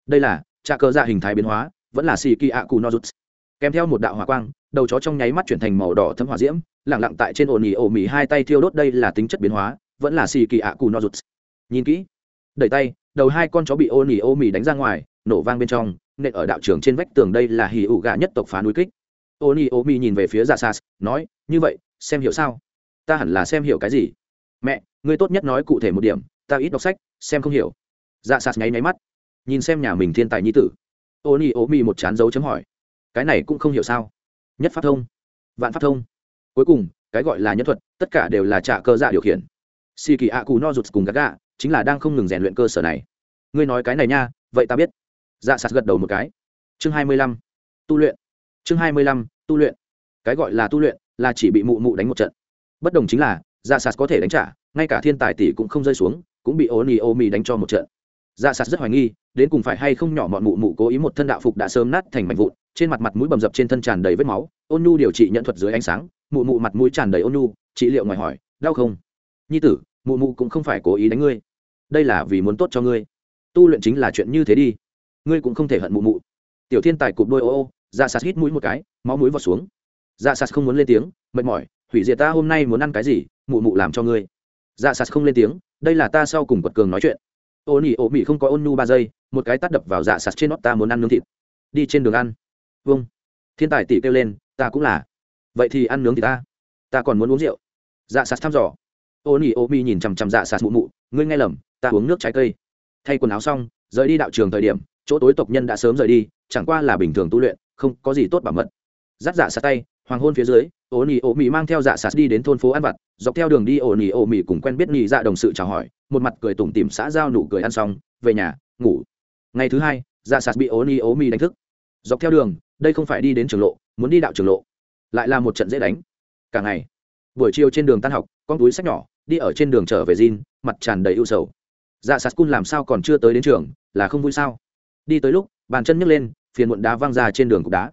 Đây là Trà cờ dạ hình thái biến hóa, vẫn là xì kỳ ạ cù no rút kèm theo một đạo hỏa quang, đầu chó trong nháy mắt chuyển thành màu đỏ thấm hỏa diễm lẳng lặng tại trên ổ nỉ ổ mỉ hai tay thiêu đốt đây là tính chất biến hóa, vẫn là xì kỳ ạ cù no rút nhìn kỹ, đẩy tay, đầu hai con chó bị ổ nỉ ổ mỉ đánh ra ngoài, nổ vang bên trong, nện ở đạo trường trên vách tường đây là hì ụ gà nhất tộc phá núi kích. Ổ nỉ ổ mỉ nhìn về phía dạ sas nói, như vậy, xem hiểu sao? Ta hẳn là xem hiểu cái gì? Mẹ, ngươi tốt nhất nói cụ thể một điểm, ta ít đọc sách, xem không hiểu. Dạ sas nháy nháy mắt nhìn xem nhà mình thiên tài nhi tử. Ô nỉ ô mi một chán dấu chấm hỏi, cái này cũng không hiểu sao? Nhất pháp thông, vạn pháp thông. Cuối cùng, cái gọi là nhân thuật, tất cả đều là trả cơ dạ điều khiển. Xì kỳ ạ cù no rụt cùng gạt gạ chính là đang không ngừng rèn luyện cơ sở này. Ngươi nói cái này nha, vậy ta biết. Dạ sạt gật đầu một cái. Chương hai mươi lăm, tu luyện. Chương hai mươi lăm, tu luyện. Cái gọi là tu luyện là chỉ bị mụ mụ đánh một trận. Bất đồng chính là dạ sạt có thể đánh trả, ngay cả thiên tài tỷ cũng không rơi xuống, cũng bị ô ni ô mi đánh cho một trận dạ sạt rất hoài nghi, đến cùng phải hay không nhỏ mọn mụ mụ cố ý một thân đạo phục đã sớm nát thành mảnh vụn, trên mặt mặt mũi bầm dập trên thân tràn đầy vết máu, ôn nhu điều trị nhận thuật dưới ánh sáng, mụ mụ mặt mũi tràn đầy ôn nhu trị liệu ngoài hỏi, đau không? Nhi tử, mụ mụ cũng không phải cố ý đánh ngươi. Đây là vì muốn tốt cho ngươi. Tu luyện chính là chuyện như thế đi. Ngươi cũng không thể hận mụ mụ. Tiểu thiên tài cụp đôi ô ô dạ sạt hít mũi một cái, máu mũi vào xuống. Dạ sạt không muốn lên tiếng, mệt mỏi, hủy diệt ta hôm nay muốn ăn cái gì, mụ mụ làm cho ngươi. Dạ sạt không lên tiếng, đây là ta sau cùng quật cường nói chuyện ô nỉ ô mị không có ôn nhu ba giây, một cái tắt đập vào dạ sạt trên nót ta muốn ăn nướng thịt. Đi trên đường ăn. Vâng. Thiên tài tỷ kêu lên, ta cũng là. Vậy thì ăn nướng thì ta. Ta còn muốn uống rượu. Dạ sạt thăm dò. Ô nỉ ô mi nhìn chằm chằm dạ sạt mụ mụ, ngươi nghe lầm, ta uống nước trái cây. Thay quần áo xong, rời đi đạo trường thời điểm, chỗ tối tộc nhân đã sớm rời đi, chẳng qua là bình thường tu luyện, không có gì tốt bảo mật. Dắt dạ sạt tay, hoàng hôn phía dưới ô nỉ ô mỹ mang theo dạ sạt đi đến thôn phố ăn vặt dọc theo đường đi ô nỉ ô mỹ cùng quen biết nỉ dạ đồng sự chào hỏi một mặt cười tủm tìm xã giao nụ cười ăn xong về nhà ngủ ngày thứ hai dạ sạt bị ô nỉ ô mỹ đánh thức dọc theo đường đây không phải đi đến trường lộ muốn đi đạo trường lộ lại là một trận dễ đánh cả ngày buổi chiều trên đường tan học con túi sách nhỏ đi ở trên đường trở về Jin, mặt tràn đầy ưu sầu. Dạ Sạt Kun làm sao còn chưa tới đến trường, là không vui sao? Đi tới lúc, bàn chân nhấc lên, phiền muộn đá văng ra trên đường cục đá.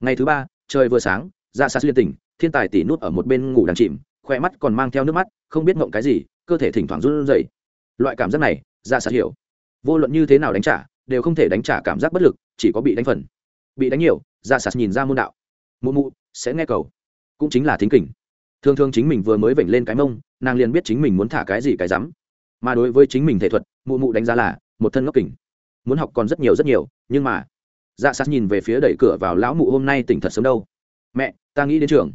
Ngày thứ ba, trời vừa sáng, Dạ Sạt liên tỉnh, thiên tài tỷ nút ở một bên ngủ đang chìm, khoe mắt còn mang theo nước mắt, không biết ngậm cái gì, cơ thể thỉnh thoảng run rẩy. Loại cảm giác này, Ra Sạt hiểu. Vô luận như thế nào đánh trả, đều không thể đánh trả cảm giác bất lực, chỉ có bị đánh phần. Bị đánh nhiều, Ra Sạt nhìn ra môn đạo. Mụ mụ sẽ nghe cầu, cũng chính là thính kình thường thường chính mình vừa mới vểnh lên cái mông nàng liền biết chính mình muốn thả cái gì cái rắm mà đối với chính mình thể thuật mụ mụ đánh giá là một thân ngốc kỉnh muốn học còn rất nhiều rất nhiều nhưng mà dạ sát nhìn về phía đẩy cửa vào lão mụ hôm nay tỉnh thật sớm đâu mẹ ta nghĩ đến trường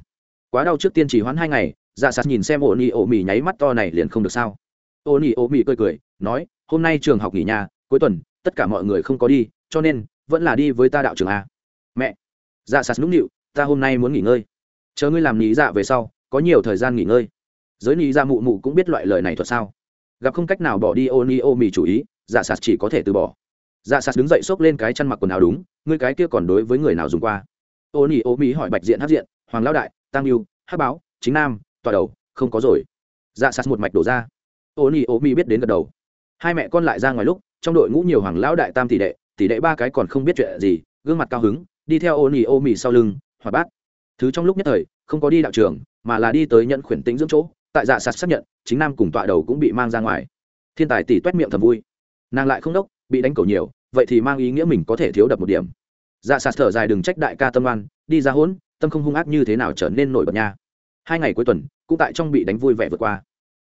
quá đau trước tiên chỉ hoãn hai ngày dạ sạt nhìn xem ô nỉ ô mì nháy mắt to này liền không được sao. Ô nỉ ô mì cười cười, nói, hôm nay trường học nghỉ nhà, cuối tuần, tất cả mọi người không có đi, cho nên, vẫn là đi với ta đạo trường a. Mẹ. Dạ sạt nũng nịu, ta hôm nay muốn nghỉ ngơi. Chờ ngươi làm nghỉ dạ về sau, có nhiều thời gian nghỉ ngơi. Giới ni ra dạ mụ mụ cũng biết loại lời này thuật sao. Gặp không cách nào bỏ đi ô ni ô mì chủ ý dạ sạt chỉ có thể từ bỏ. Dạ sạt đứng dậy xốc lên cái chăn mặc quần áo đúng, ngươi cái kia còn đối với người nào dùng qua? Ô ni ô mì hỏi bạch diện hát diện, hoàng lão đại tăng yêu hát báo, chính nam tòa đầu, không có rồi. Dạ sạt một mạch đổ ra. Ô ni ô Mi biết đến gật đầu. Hai mẹ con lại ra ngoài lúc, trong đội ngũ nhiều hoàng lão đại tam tỷ đệ tỷ đệ ba cái còn không biết chuyện gì, gương mặt cao hứng, đi theo ô ni ô Mi sau lưng, hoạt bát. Thứ trong lúc nhất thời, không có đi đạo trường, mà là đi tới nhận khuyển tính dưỡng chỗ, tại dạ sạt xác nhận, chính nam cùng tọa đầu cũng bị mang ra ngoài. Thiên tài tỷ toét miệng thầm vui. Nàng lại không đốc, bị đánh cầu nhiều, vậy thì mang ý nghĩa mình có thể thiếu đập một điểm. Dạ sạt thở dài đừng trách đại ca tâm oan, đi ra hỗn tâm không hung ác như thế nào trở nên nổi bật nha. Hai ngày cuối tuần, cũng tại trong bị đánh vui vẻ vượt qua.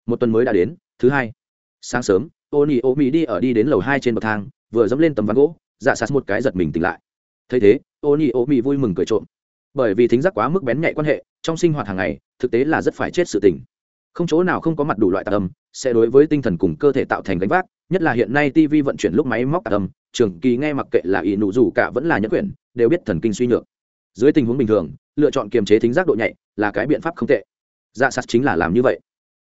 Một tuần mới đã đến, thứ hai. Sáng sớm ô Omi ô mỹ đi ở đi đến lầu hai trên bậc thang, vừa dẫm lên tấm ván gỗ dạ sạt một cái giật mình tỉnh lại. Thấy thế ô Omi ô mỹ vui mừng cười trộm. Bởi vì thính giác quá mức bén nhạy quan hệ, trong sinh hoạt hàng ngày, thực tế là rất phải chết sự tình. Không chỗ nào không có mặt đủ loại tạc âm, sẽ đối với tinh thần cùng cơ thể tạo thành gánh vác, nhất là hiện nay tv vận chuyển lúc máy móc tạc âm, trường kỳ nghe mặc kệ là ỷ nụ dù cả vẫn là nhẫn quyển, đều biết thần kinh suy nhược dưới tình huống bình thường, lựa chọn kiềm chế thính giác độ nhạy là cái biện pháp không tệ. Dạ sạt chính là làm như vậy.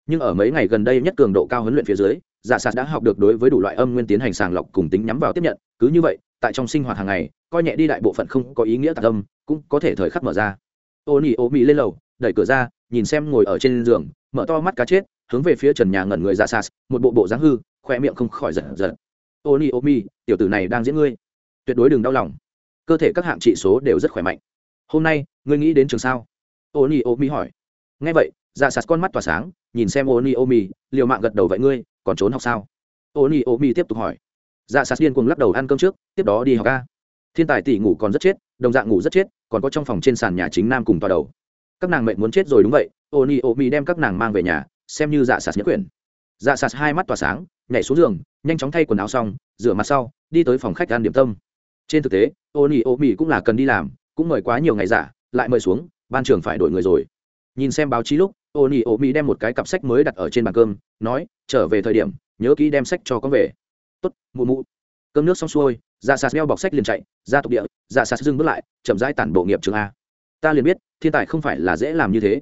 Nhưng ở mấy ngày gần đây nhất cường độ cao huấn luyện phía dưới dạ sạt đã học được đối với đủ loại âm nguyên tiến hành sàng lọc cùng tính nhắm vào tiếp nhận. Cứ như vậy, tại trong sinh hoạt hàng ngày, coi nhẹ đi đại bộ phận không có ý nghĩa tạc âm, cũng có thể thời khắc mở ra. Ô nỉ ô mỹ lên lầu, đẩy cửa ra, nhìn xem ngồi ở trên giường, mở to mắt cá chết, hướng về phía trần nhà ngẩn người dạ sạt, một bộ bộ dáng hư khoe miệng không khỏi giật giật. Ô nỉ ô mỹ tiểu tử này đang diễn ngươi. Tuyệt đối đừng đau lòng. Cơ thể các hạng trị số đều rất khỏe mạnh hôm nay, ngươi nghĩ đến trường sao? Ô ni ô mi hỏi. Nghe vậy dạ sạt con mắt tỏa sáng, nhìn xem ô ni ô mi liều mạng gật đầu vậy ngươi, còn trốn học sao? Ô ni ô mi tiếp tục hỏi. Dạ sạt điên cuồng lắc đầu ăn cơm trước, tiếp đó đi học ca thiên tài tỷ ngủ còn rất chết, đồng dạng ngủ rất chết, còn có trong phòng trên sàn nhà chính nam cùng tòa đầu. Các nàng mệnh muốn chết rồi đúng vậy ô ni ô mi đem các nàng mang về nhà, xem như dạ sạt nhất quyển dạ sạt hai mắt tỏa sáng, nhảy xuống giường, nhanh chóng thay quần áo xong, rửa mặt sau, đi tới phòng khách ăn điểm tâm. Trên thực tế ô ni ô mi cũng là cần đi làm cũng mời quá nhiều ngày giả, lại mời xuống, ban trưởng phải đổi người rồi. Nhìn xem báo chí lúc ô nhi ô mi đem một cái cặp sách mới đặt ở trên bàn cơm, nói, trở về thời điểm, nhớ kỹ đem sách cho con về. Tốt, mụ mụ. Cơm nước xong xuôi dạ sạt đeo bọc sách liền chạy, ra tục địa dạ sạt dừng bước lại, chậm rãi tản bộ nghiệp trường a. Ta liền biết, thiên tài không phải là dễ làm như thế.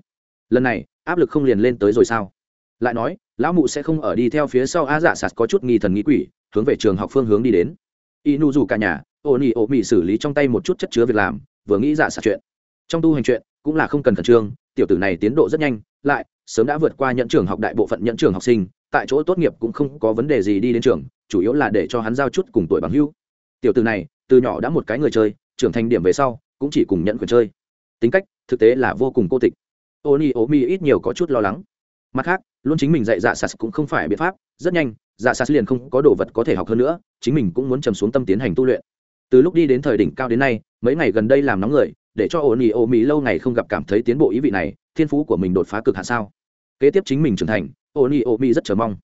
Lần này, áp lực không liền lên tới rồi sao? Lại nói, lão mụ sẽ không ở đi theo phía sau a dạ sạt có chút nghi thần nghi quỷ, hướng về trường học phương hướng đi đến. Inu dù cả nhà ô nhi ô mỹ xử lý trong tay một chút chất chứa việc làm vừa nghĩ dạ sạt chuyện. Trong tu hành chuyện, cũng là không cần khẩn trương, tiểu tử này tiến độ rất nhanh, lại, sớm đã vượt qua nhận trường học đại bộ phận nhận trường học sinh, tại chỗ tốt nghiệp cũng không có vấn đề gì đi đến trường, chủ yếu là để cho hắn giao chút cùng tuổi bằng hưu tiểu tử này, từ nhỏ đã một cái người chơi, trưởng thành điểm về sau, cũng chỉ cùng nhận quyền chơi. Tính cách, thực tế là vô cùng cô tịch. Ô ni ô mi ít nhiều có chút lo lắng. Mặt khác, luôn chính mình dạy dạ sạt cũng không phải biện pháp, rất nhanh dạ sạt liền không có đồ vật có thể học hơn nữa, chính mình cũng muốn trầm xuống tâm tiến hành tu luyện từ lúc đi đến thời đỉnh cao đến nay, mấy ngày gần đây làm nóng người, để cho ổn ỉ ô mỹ lâu ngày không gặp cảm thấy tiến bộ ý vị này, thiên phú của mình đột phá cực hạ sao? Kế tiếp chính mình trưởng thành ổn ỉ ô mỹ rất chờ mong.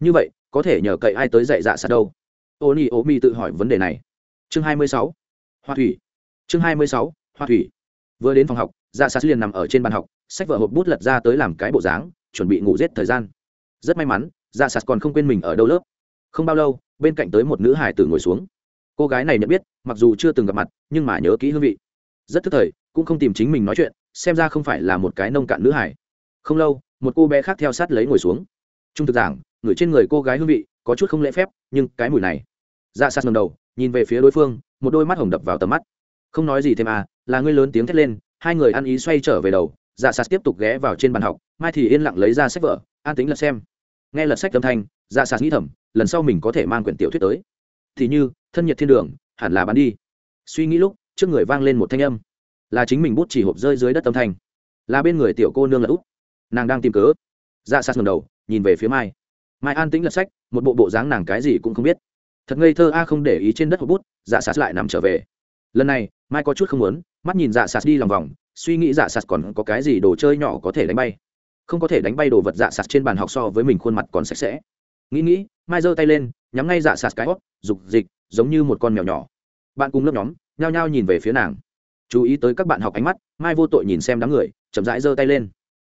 Như vậy, có thể nhờ cậy ai tới dạy dạ sát đâu? Ổn ỉ ô mỹ tự hỏi vấn đề này. Chương 26. hoa thủy. Chương 26. hoa thủy. Vừa đến phòng học dạ sát liền nằm ở trên bàn học, sách vở hộp bút lật ra tới làm cái bộ dáng, chuẩn bị ngủ giết thời gian. Rất may mắn dạ sát còn không quên mình ở đâu lớp. Không bao lâu, bên cạnh tới một nữ hải tử ngồi xuống cô gái này nhận biết, mặc dù chưa từng gặp mặt, nhưng mà nhớ kỹ hương vị. Rất thức thời, cũng không tìm chính mình nói chuyện, xem ra không phải là một cái nông cạn nữ hải không lâu, một cô bé khác theo sát lấy ngồi xuống. Trung thực giảng ngửi trên người cô gái hương vị có chút không lễ phép, nhưng cái mùi này. Dạ sát ngầm đầu, nhìn về phía đối phương, một đôi mắt hồng đập vào tầm mắt. Không nói gì thêm à là ngươi lớn tiếng thét lên, hai người ăn ý xoay trở về đầu dạ sát tiếp tục ghé vào trên bàn học, mai thì yên lặng lấy ra sách vở, an tính lật xem. Nghe lật sách âm thanh dạ sát nghĩ thầm, lần sau mình có thể mang quyển tiểu thuyết tới thì như, thân nhiệt thiên đường, hẳn là bán đi. Suy nghĩ lúc, trước người vang lên một thanh âm. Là chính mình bút chỉ hộp rơi dưới đất âm thanh. Là bên người tiểu cô nương là út. Nàng đang tìm cớ. Dạ sát ngầm đầu, nhìn về phía mai. Mai an tĩnh lật sách, một bộ bộ dáng nàng cái gì cũng không biết. Thật ngây thơ a, không để ý trên đất hộp bút dạ sát lại nằm trở về. Lần này, mai có chút không muốn, mắt nhìn dạ sạt đi lòng vòng, suy nghĩ dạ sạt còn có cái gì đồ chơi nhỏ có thể đánh bay. Không có thể đánh bay đồ vật dạ sạt trên bàn học so với mình khuôn mặt còn sạch sẽ. Nghĩ nghĩ, mai giơ tay lên nhắm ngay dạ sạt cái hót dục dịch, giống như một con mèo nhỏ. Bạn cùng lớp nhóm, nhao nhao nhìn về phía nàng. Chú ý tới các bạn học ánh mắt, mai vô tội nhìn xem đám người, chậm rãi giơ tay lên.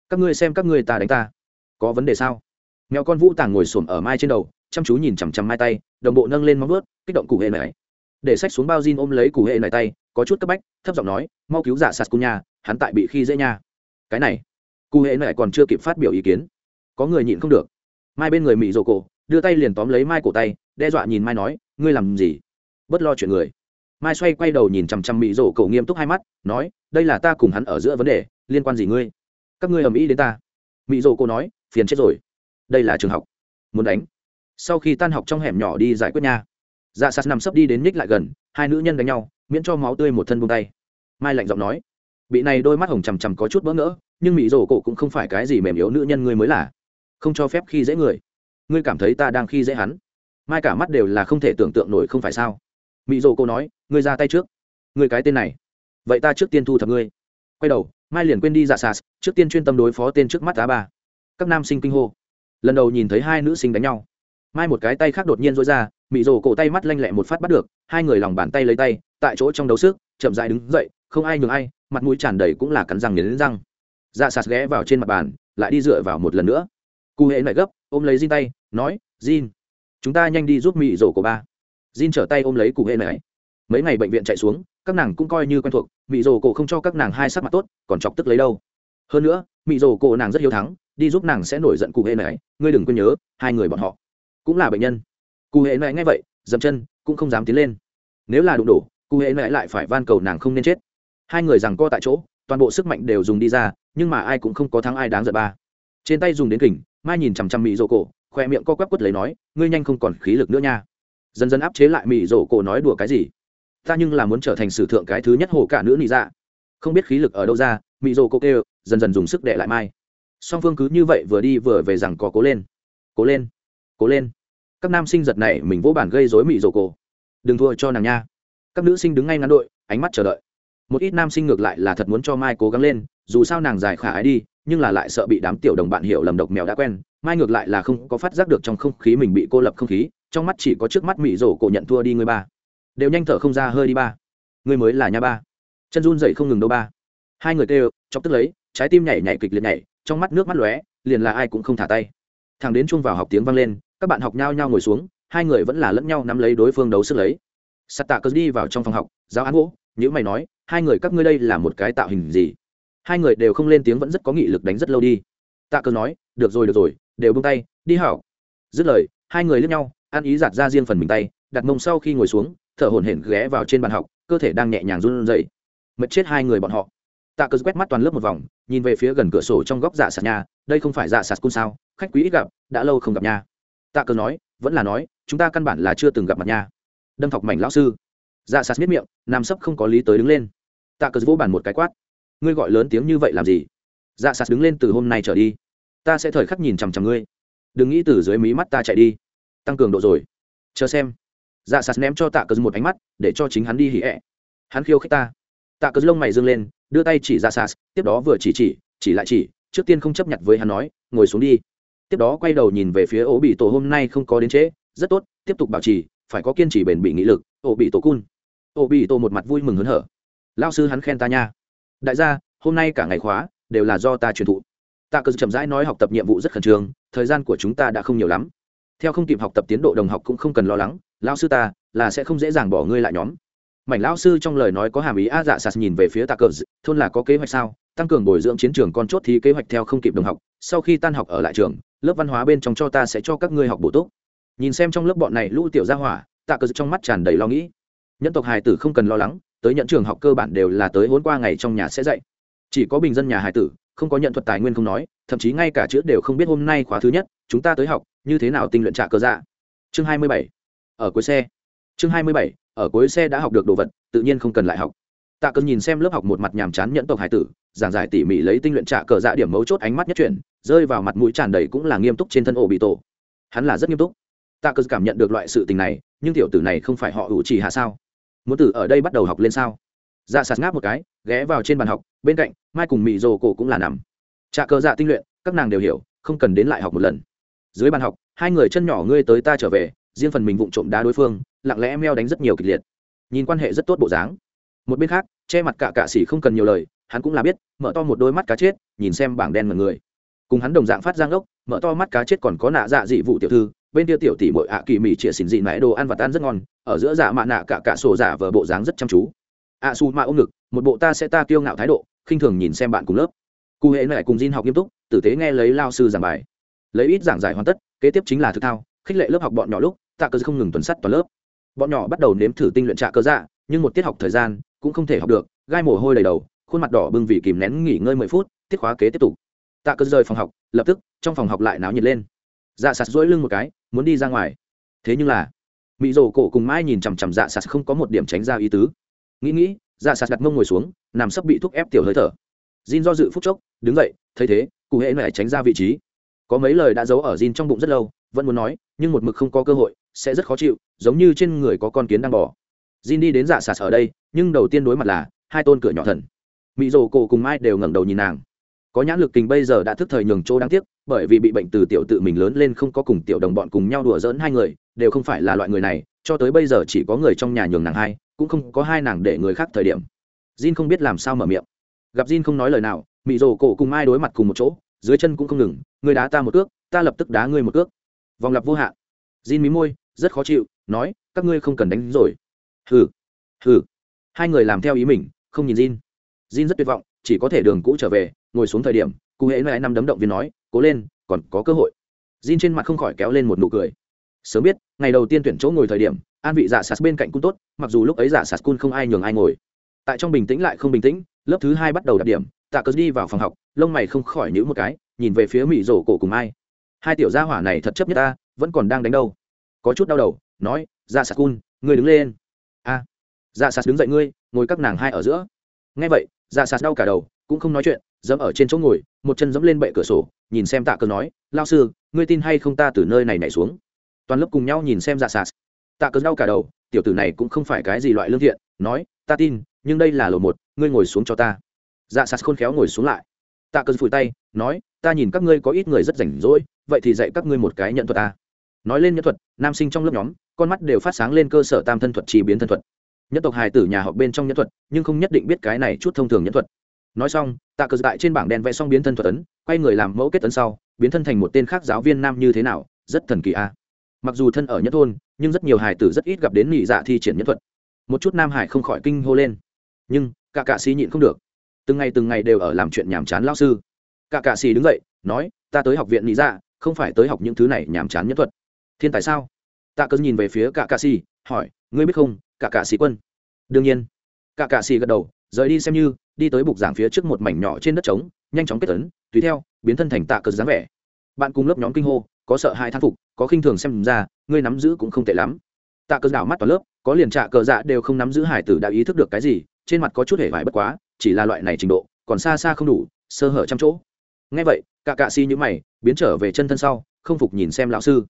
Các ngươi xem các ngươi ta đánh ta. Có vấn đề sao? Mèo con vũ tàng ngồi xổm ở mai trên đầu, chăm chú nhìn chằm chằm mai tay, đồng bộ nâng lên móng vớt kích động cụ hệ này. Để sách xuống bao jean ôm lấy cụ hệ này tay, có chút cấp bách, thấp giọng nói, mau cứu giả sạt cung nhà hắn tại bị khi dễ nha. Cái này, cụ hệ này còn chưa kịp phát biểu ý kiến. Có người nhịn không được. Mai bên người mỹ rồ cổ đưa tay liền tóm lấy mai cổ tay, đe dọa nhìn mai nói, ngươi làm gì? Bất lo chuyện người. Mai xoay quay đầu nhìn chằm chằm mỹ rổ cầu nghiêm túc hai mắt, nói, đây là ta cùng hắn ở giữa vấn đề, liên quan gì ngươi? Các ngươi ầm ĩ đến ta. Mỹ rổ cô nói, phiền chết rồi. Đây là trường học. Muốn đánh. Sau khi tan học trong hẻm nhỏ đi giải quyết nha. Dạ sạt nằm sấp đi đến nhích lại gần, hai nữ nhân đánh nhau, miễn cho máu tươi một thân buông tay. Mai lạnh giọng nói, bị này đôi mắt hồng chằm chằm có chút bỡ ngỡ, nhưng mỹ rổ cổ cũng không phải cái gì mềm yếu nữ nhân ngươi mới là. Không cho phép khi dễ người ngươi cảm thấy ta đang khi dễ hắn? Mai cả mắt đều là không thể tưởng tượng nổi không phải sao? Mỹ dô cô nói, ngươi ra tay trước. Ngươi cái tên này. Vậy ta trước tiên thu thập ngươi. Quay đầu, mai liền quên đi dạ sas trước tiên chuyên tâm đối phó tên trước mắt á ba. Các nam sinh kinh hô. Lần đầu nhìn thấy hai nữ sinh đánh nhau. Mai một cái tay khác đột nhiên rối ra mỹ rồ cổ tay mắt lanh lẹ một phát bắt được, hai người lòng bàn tay lấy tay, tại chỗ trong đấu sức, chậm dại đứng dậy, không ai nhường ai, mặt mũi tràn đầy cũng là cắn răng nghiến răng. Dạ sas ghé vào trên mặt bàn, lại đi dựa vào một lần nữa cụ hệ lại gấp, ôm lấy Jin tay, nói, Jin, chúng ta nhanh đi giúp mỹ rổ của ba. Jin trở tay ôm lấy cụ hệ này mấy ngày bệnh viện chạy xuống, các nàng cũng coi như quen thuộc mỹ rổ cổ không cho các nàng hai sắc mặt tốt, còn chọc tức lấy đâu. Hơn nữa mỹ rổ cổ nàng rất hiếu thắng, đi giúp nàng sẽ nổi giận cụ hệ này ngươi đừng quên nhớ, hai người bọn họ cũng là bệnh nhân. Cụ hệ này nghe vậy, dậm chân, cũng không dám tiến lên. Nếu là đụng đổ cụ hệ này lại phải van cầu nàng không nên chết. Hai người rằng co tại chỗ, toàn bộ sức mạnh đều dùng đi ra, nhưng mà ai cũng không có thắng ai đáng giận ba. Trên tay dùng đến kình mai nhìn chằm chằm mỹ rổ cổ, khoe miệng co quắp quất lấy nói, ngươi nhanh không còn khí lực nữa nha. Dần dần áp chế lại mỹ rổ cổ nói đùa cái gì? Ta nhưng là muốn trở thành sử thượng cái thứ nhất hồ cả nữ nị dạ. Không biết khí lực ở đâu ra mỹ rổ cổ kêu, dần dần dùng sức đệ lại mai. Song phương cứ như vậy vừa đi vừa về rằng có cố lên. Cố lên cố lên. Các nam sinh giật này mình vỗ bản gây dối mỹ rổ cổ. Đừng thua cho nàng nha. Các nữ sinh đứng ngay ngắn đội, ánh mắt chờ đợi. Một ít nam sinh ngược lại là thật muốn cho mai cố gắng lên, dù sao nàng dài khả ái đi nhưng là lại sợ bị đám tiểu đồng bạn hiểu lầm độc mèo đã quen, mai ngược lại là không có phát giác được trong không khí mình bị cô lập không khí, trong mắt chỉ có trước mắt mỹ rổ cổ nhận thua đi người ba. Đều nhanh thở không ra hơi đi ba. Người mới là nha ba. Chân run dậy không ngừng đâu ba. Hai người kêu, chọc tức lấy, trái tim nhảy nhảy kịch liệt nhảy, trong mắt nước mắt lóe, liền là ai cũng không thả tay. Thằng đến chung vào học tiếng vang lên, các bạn học nhau nhau ngồi xuống, hai người vẫn là lẫn nhau nắm lấy đối phương đấu sức lấy. Sắt tạ cớ đi vào trong phòng học, giáo án gỗ những mày nói, hai người, các ngươi đây là một cái tạo hình gì? Hai người đều không lên tiếng vẫn rất có nghị lực đánh rất lâu đi. Tạ cờ nói, được rồi được rồi, đều bông tay, đi hảo. Dứt lời, hai người lướt nhau ăn ý giặt ra riêng phần mình tay, đặt mông sau khi ngồi xuống, thở hổn hển ghé vào trên bàn học, cơ thể đang nhẹ nhàng run rẩy. Mệt chết hai người bọn họ. Tạ cờ quét mắt toàn lớp một vòng, nhìn về phía gần cửa sổ trong góc dạ sạt nhà, đây không phải dạ sạt cung sao? Khách quý ít gặp, đã lâu không gặp nha. Tạ cờ nói, vẫn là nói, chúng ta căn bản là chưa từng gặp mặt nha. Đâm thọc mảnh lão sư. Dạ sạt miết miệng nam sấp không có lý tới đứng lên. Tạ cờ vỗ bàn một cái quát ngươi gọi lớn tiếng như vậy làm gì? Dạ sạt đứng lên từ hôm nay trở đi. Ta sẽ thời khắc nhìn chằm chằm ngươi. Đừng nghĩ từ dưới mí mắt ta chạy đi. Tăng cường độ rồi. Chờ xem. Dạ sạt ném cho tạ cờ một ánh mắt, để cho chính hắn đi hỉ ẹ. Hắn khiêu khích ta. Tạ cờ lông mày dâng lên, đưa tay chỉ ra sạt, tiếp đó vừa chỉ chỉ chỉ lại chỉ, trước tiên không chấp nhận với hắn nói, ngồi xuống đi. Tiếp đó quay đầu nhìn về phía ổ bị tổ hôm nay không có đến trễ, rất tốt, tiếp tục bảo trì, phải có kiên trì bền bỉ nghị lực, ổ bị tổ cun. Ổ bị tổ một mặt vui mừng hớn hở. Lao sư hắn khen ta nha đại gia, hôm nay cả ngày khóa, đều là do ta truyền thụ. Tạ cờ chậm rãi nói học tập nhiệm vụ rất khẩn trương, thời gian của chúng ta đã không nhiều lắm. Theo không kịp học tập tiến độ đồng học cũng không cần lo lắng lao sư ta là sẽ không dễ dàng bỏ ngươi lại nhóm. Mảnh lao sư trong lời nói có hàm ý a dạ sạt nhìn về phía tạ cờ thôn là có kế hoạch sao? Tăng cường bồi dưỡng chiến trường con chốt thì kế hoạch theo không kịp đồng học, sau khi tan học ở lại trường, lớp văn hóa bên trong cho ta sẽ cho các ngươi học bổ túc. Nhìn xem trong lớp bọn này lũ tiểu gia hỏa tạ cờ trong mắt tràn đầy lo nghĩ. Nhân tộc hài tử không cần lo lắng tới nhận trường học cơ bản đều là tới hôm qua ngày trong nhà sẽ dạy. Chỉ có bình dân nhà hải tử, không có nhận thuật tài nguyên không nói, thậm chí ngay cả chữ đều không biết hôm nay khóa thứ nhất, chúng ta tới học, như thế nào tinh luyện trả cơ dạ. Chương hai mươi bảy. Ở cuối xe. Chương hai mươi bảy, ở cuối xe đã học được đồ vật, tự nhiên không cần lại học. Tạ cơn nhìn xem lớp học một mặt nhàm chán nhẫn tộc hải tử, giảng giải tỉ mỉ lấy tinh luyện trả cờ dạ điểm mấu chốt ánh mắt nhất chuyển, rơi vào mặt mũi tràn đầy cũng là nghiêm túc trên thân ổ bị tổ. Hắn là rất nghiêm túc. Tạ cơn cảm nhận được loại sự tình này, nhưng tiểu tử này không phải họ ủ chỉ hạ sao? Muốn tử ở đây bắt đầu học lên sao? Dạ sạt ngáp một cái, ghé vào trên bàn học, bên cạnh, mai cùng mị rồ cổ cũng là nằm. Trà cờ dạ tinh luyện, các nàng đều hiểu, không cần đến lại học một lần. Dưới bàn học, hai người chân nhỏ ngươi tới ta trở về, riêng phần mình vụng trộm đá đối phương, lặng lẽ meo đánh rất nhiều kịch liệt. Nhìn quan hệ rất tốt bộ dáng. Một bên khác, che mặt cả cạ s không cần nhiều lời, hắn cũng là biết, mở to một đôi mắt cá chết, nhìn xem bảng đen mật người. Cùng hắn đồng dạng phát giang ốc mở to mắt cá chết còn có nạ dạ dị vụ tiểu thư bên kia tiểu tỷ bội ạ kỳ mì chĩa xỉn dị mãi đồ ăn và tan rất ngon, ở giữa giả mạ nạ cả cả sổ giả vờ bộ dáng rất chăm chú. ạ su mạ ôm ngực, một bộ ta sẽ ta kiêu ngạo thái độ, khinh thường nhìn xem bạn cùng lớp. Cụ hệ lại cùng Jin học nghiêm túc, tử tế nghe lấy lao sư giảng bài. Lấy ít giảng giải hoàn tất, kế tiếp chính là thực thao, khích lệ lớp học bọn nhỏ lúc, tạ cơ không ngừng tuần sắt toàn lớp. Bọn nhỏ bắt đầu nếm thử tinh luyện trạ cơ dạ nhưng một tiết học thời gian cũng không thể học được, gai mồ hôi đầy đầu, khuôn mặt đỏ bưng vì kìm nén nghỉ ngơi mười phút, tiết khóa kế tiếp tục. Tạ cơ rời phòng học, lập tức, trong phòng học lại náo nhiệt lên dạ sạt dỗi lưng một cái, muốn đi ra ngoài. Thế nhưng là mỹ rổ cổ cùng mai nhìn chằm chằm dạ sạt không có một điểm tránh ra ý tứ. Nghĩ nghĩ dạ sạt đặt mông ngồi xuống, nằm sấp bị thúc ép tiểu hơi thở. Jin do dự phút chốc, đứng dậy, thấy thế, cụ hễ lại tránh ra vị trí. Có mấy lời đã giấu ở Jin trong bụng rất lâu, vẫn muốn nói, nhưng một mực không có cơ hội, sẽ rất khó chịu, giống như trên người có con kiến đang bò. Jin đi đến dạ sạt ở đây, nhưng đầu tiên đối mặt là, hai tôn cửa nhỏ thần. Mỹ rổ cổ cùng mai đều ngẩng đầu nhìn nàng có nhãn lực tình bây giờ đã thức thời nhường chỗ đáng tiếc, bởi vì bị bệnh từ tiểu tự mình lớn lên không có cùng tiểu đồng bọn cùng nhau đùa giỡn hai người, đều không phải là loại người này, cho tới bây giờ chỉ có người trong nhà nhường nàng hai, cũng không có hai nàng để người khác thời điểm. Jin không biết làm sao mở miệng. Gặp Jin không nói lời nào, mị rồ cổ cùng ai đối mặt cùng một chỗ, dưới chân cũng không ngừng người đá ta một cước, ta lập tức đá ngươi một cước. Vòng lặp vô hạn. Jin mí môi, rất khó chịu, nói, các ngươi không cần đánh rồi. Hừ hừ. Hai người làm theo ý mình, không nhìn jin. Jin rất tuyệt vọng, chỉ có thể đường cũ trở về ngồi xuống thời điểm cụ hễ lại năm đấm động viên nói cố lên còn có cơ hội. Jin trên mặt không khỏi kéo lên một nụ cười. Sớm biết ngày đầu tiên tuyển chỗ ngồi thời điểm an vị giả sạt bên cạnh cũng tốt mặc dù lúc ấy giả sạt cun không ai nhường ai ngồi. Tại trong bình tĩnh lại không bình tĩnh lớp thứ hai bắt đầu đặt điểm tạ cớ đi vào phòng học lông mày không khỏi nhữ một cái nhìn về phía mỹ rổ cổ cùng ai. Hai tiểu gia hỏa này thật chấp nhất ta vẫn còn đang đánh đâu? Có chút đau đầu nói ra sạt cun ngươi đứng lên. A à, ra sạt đứng dậy ngươi ngồi các nàng hai ở giữa. Ngay vậy ra sạt đau cả đầu cũng không nói chuyện, dẫm ở trên chỗ ngồi, một chân dẫm lên bệ cửa sổ, nhìn xem tạ cờ nói lao sư, ngươi tin hay không ta từ nơi này nhảy xuống? Toàn lớp cùng nhau nhìn xem dạ sạt. Tạ cờ đau cả đầu, tiểu tử này cũng không phải cái gì loại lương thiện, nói, ta tin, nhưng đây là lầu một, ngươi ngồi xuống cho ta. Dạ sạt khôn khéo ngồi xuống lại. Tạ cờ phủi tay, nói, ta nhìn các ngươi có ít người rất rảnh rỗi, vậy thì dạy các ngươi một cái nhận thuật ta. Nói lên nhận thuật, nam sinh trong lớp nhóm, con mắt đều phát sáng lên cơ sở tam thân thuật chỉ biến thân thuật. Nhất tộc hài tử nhà họ bên trong nhân thuật, nhưng không nhất định biết cái này chút thông thường nhân thuật nói xong, tạ cờ tại trên bảng đen vẽ xong biến thân thuật ấn, quay người làm mẫu kết ấn sau, biến thân thành một tên khác giáo viên nam như thế nào, rất thần kỳ a. Mặc dù thân ở nhất thôn, nhưng rất nhiều hải tử rất ít gặp đến nhị dạ thi triển nhất thuật. Một chút nam hải không khỏi kinh hô lên. Nhưng, cả cạ sĩ nhịn không được. Từng ngày từng ngày đều ở làm chuyện nhàm chán lao sư. Cả cạ sĩ đứng dậy, nói, ta tới học viện lý dạ không phải tới học những thứ này nhàm chán nhất thuật. Thiên tài sao? Tạ cơn nhìn về phía cả cạ sĩ, hỏi, ngươi biết không, cả cạ sĩ quân? Đương nhiên. Cả cạ sĩ gật đầu, rời đi xem như đi tới bục giảng phía trước một mảnh nhỏ trên đất trống, nhanh chóng kết tấn tùy theo, biến thân thành tạ cờ dáng vẻ. Bạn cùng lớp nhóm kinh hô, có sợ hai thang phục, có khinh thường xem ra, ngươi nắm giữ cũng không tệ lắm. Tạ cờ đảo mắt toàn lớp, có liền trạ cờ dạ đều không nắm giữ hải tử đã ý thức được cái gì, trên mặt có chút hề vải bất quá, chỉ là loại này trình độ, còn xa xa không đủ, sơ hở trăm chỗ. Ngay vậy, cả cạ si như mày, biến trở về chân thân sau, không phục nhìn xem lão sư.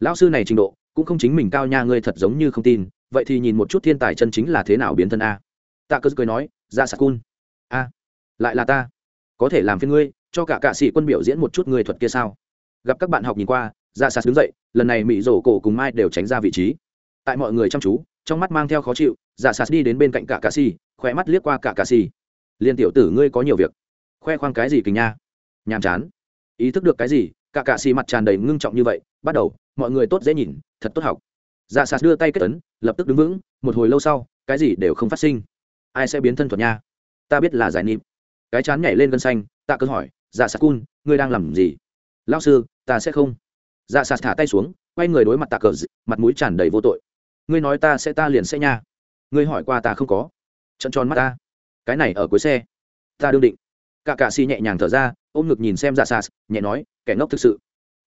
Lão sư này trình độ, cũng không chính mình cao nha, ngươi thật giống như không tin, vậy thì nhìn một chút thiên tài chân chính là thế nào biến thân a? Tạ cơ cười nói dạ, ra sạc cun lại là ta. Có thể làm phiên ngươi, cho cả cạ sĩ quân biểu diễn một chút người thuật kia sao? Gặp các bạn học nhìn qua dạ ra sạc đứng dậy, lần này mỹ rổ cổ cùng mai đều tránh ra vị trí. Tại mọi người chăm chú, trong mắt mang theo khó chịu giả sạt đi đến bên cạnh cả cà xì khỏe mắt liếc qua cả cà si liên tiểu tử ngươi có nhiều việc. Khoe khoang cái gì kình nha? Nhàm chán. Ý thức được cái gì, cả cà xì mặt tràn đầy ngưng trọng như vậy, bắt đầu, mọi người tốt dễ nhìn, thật tốt học. Giả sạt đưa tay kết tấn lập tức đứng vững, một hồi lâu sau, cái gì đều không phát sinh. Ai sẽ biến thân thuật nha? Ta biết là giải nịp cái chán nhảy lên gân xanh tạ cơ hỏi dạ sạt cun ngươi đang làm gì? Lao sư ta sẽ không. Dạ sạt thả tay xuống quay người đối mặt tạ cờ mặt mũi tràn đầy vô tội. Ngươi nói ta sẽ ta liền sẽ nha. Ngươi hỏi qua ta không có. Trận tròn mắt ta. Cái này ở cuối xe. Ta đương định. Cả cạ xì nhẹ nhàng thở ra ôm ngực nhìn xem dạ Sạt, nhẹ nói kẻ ngốc thực sự.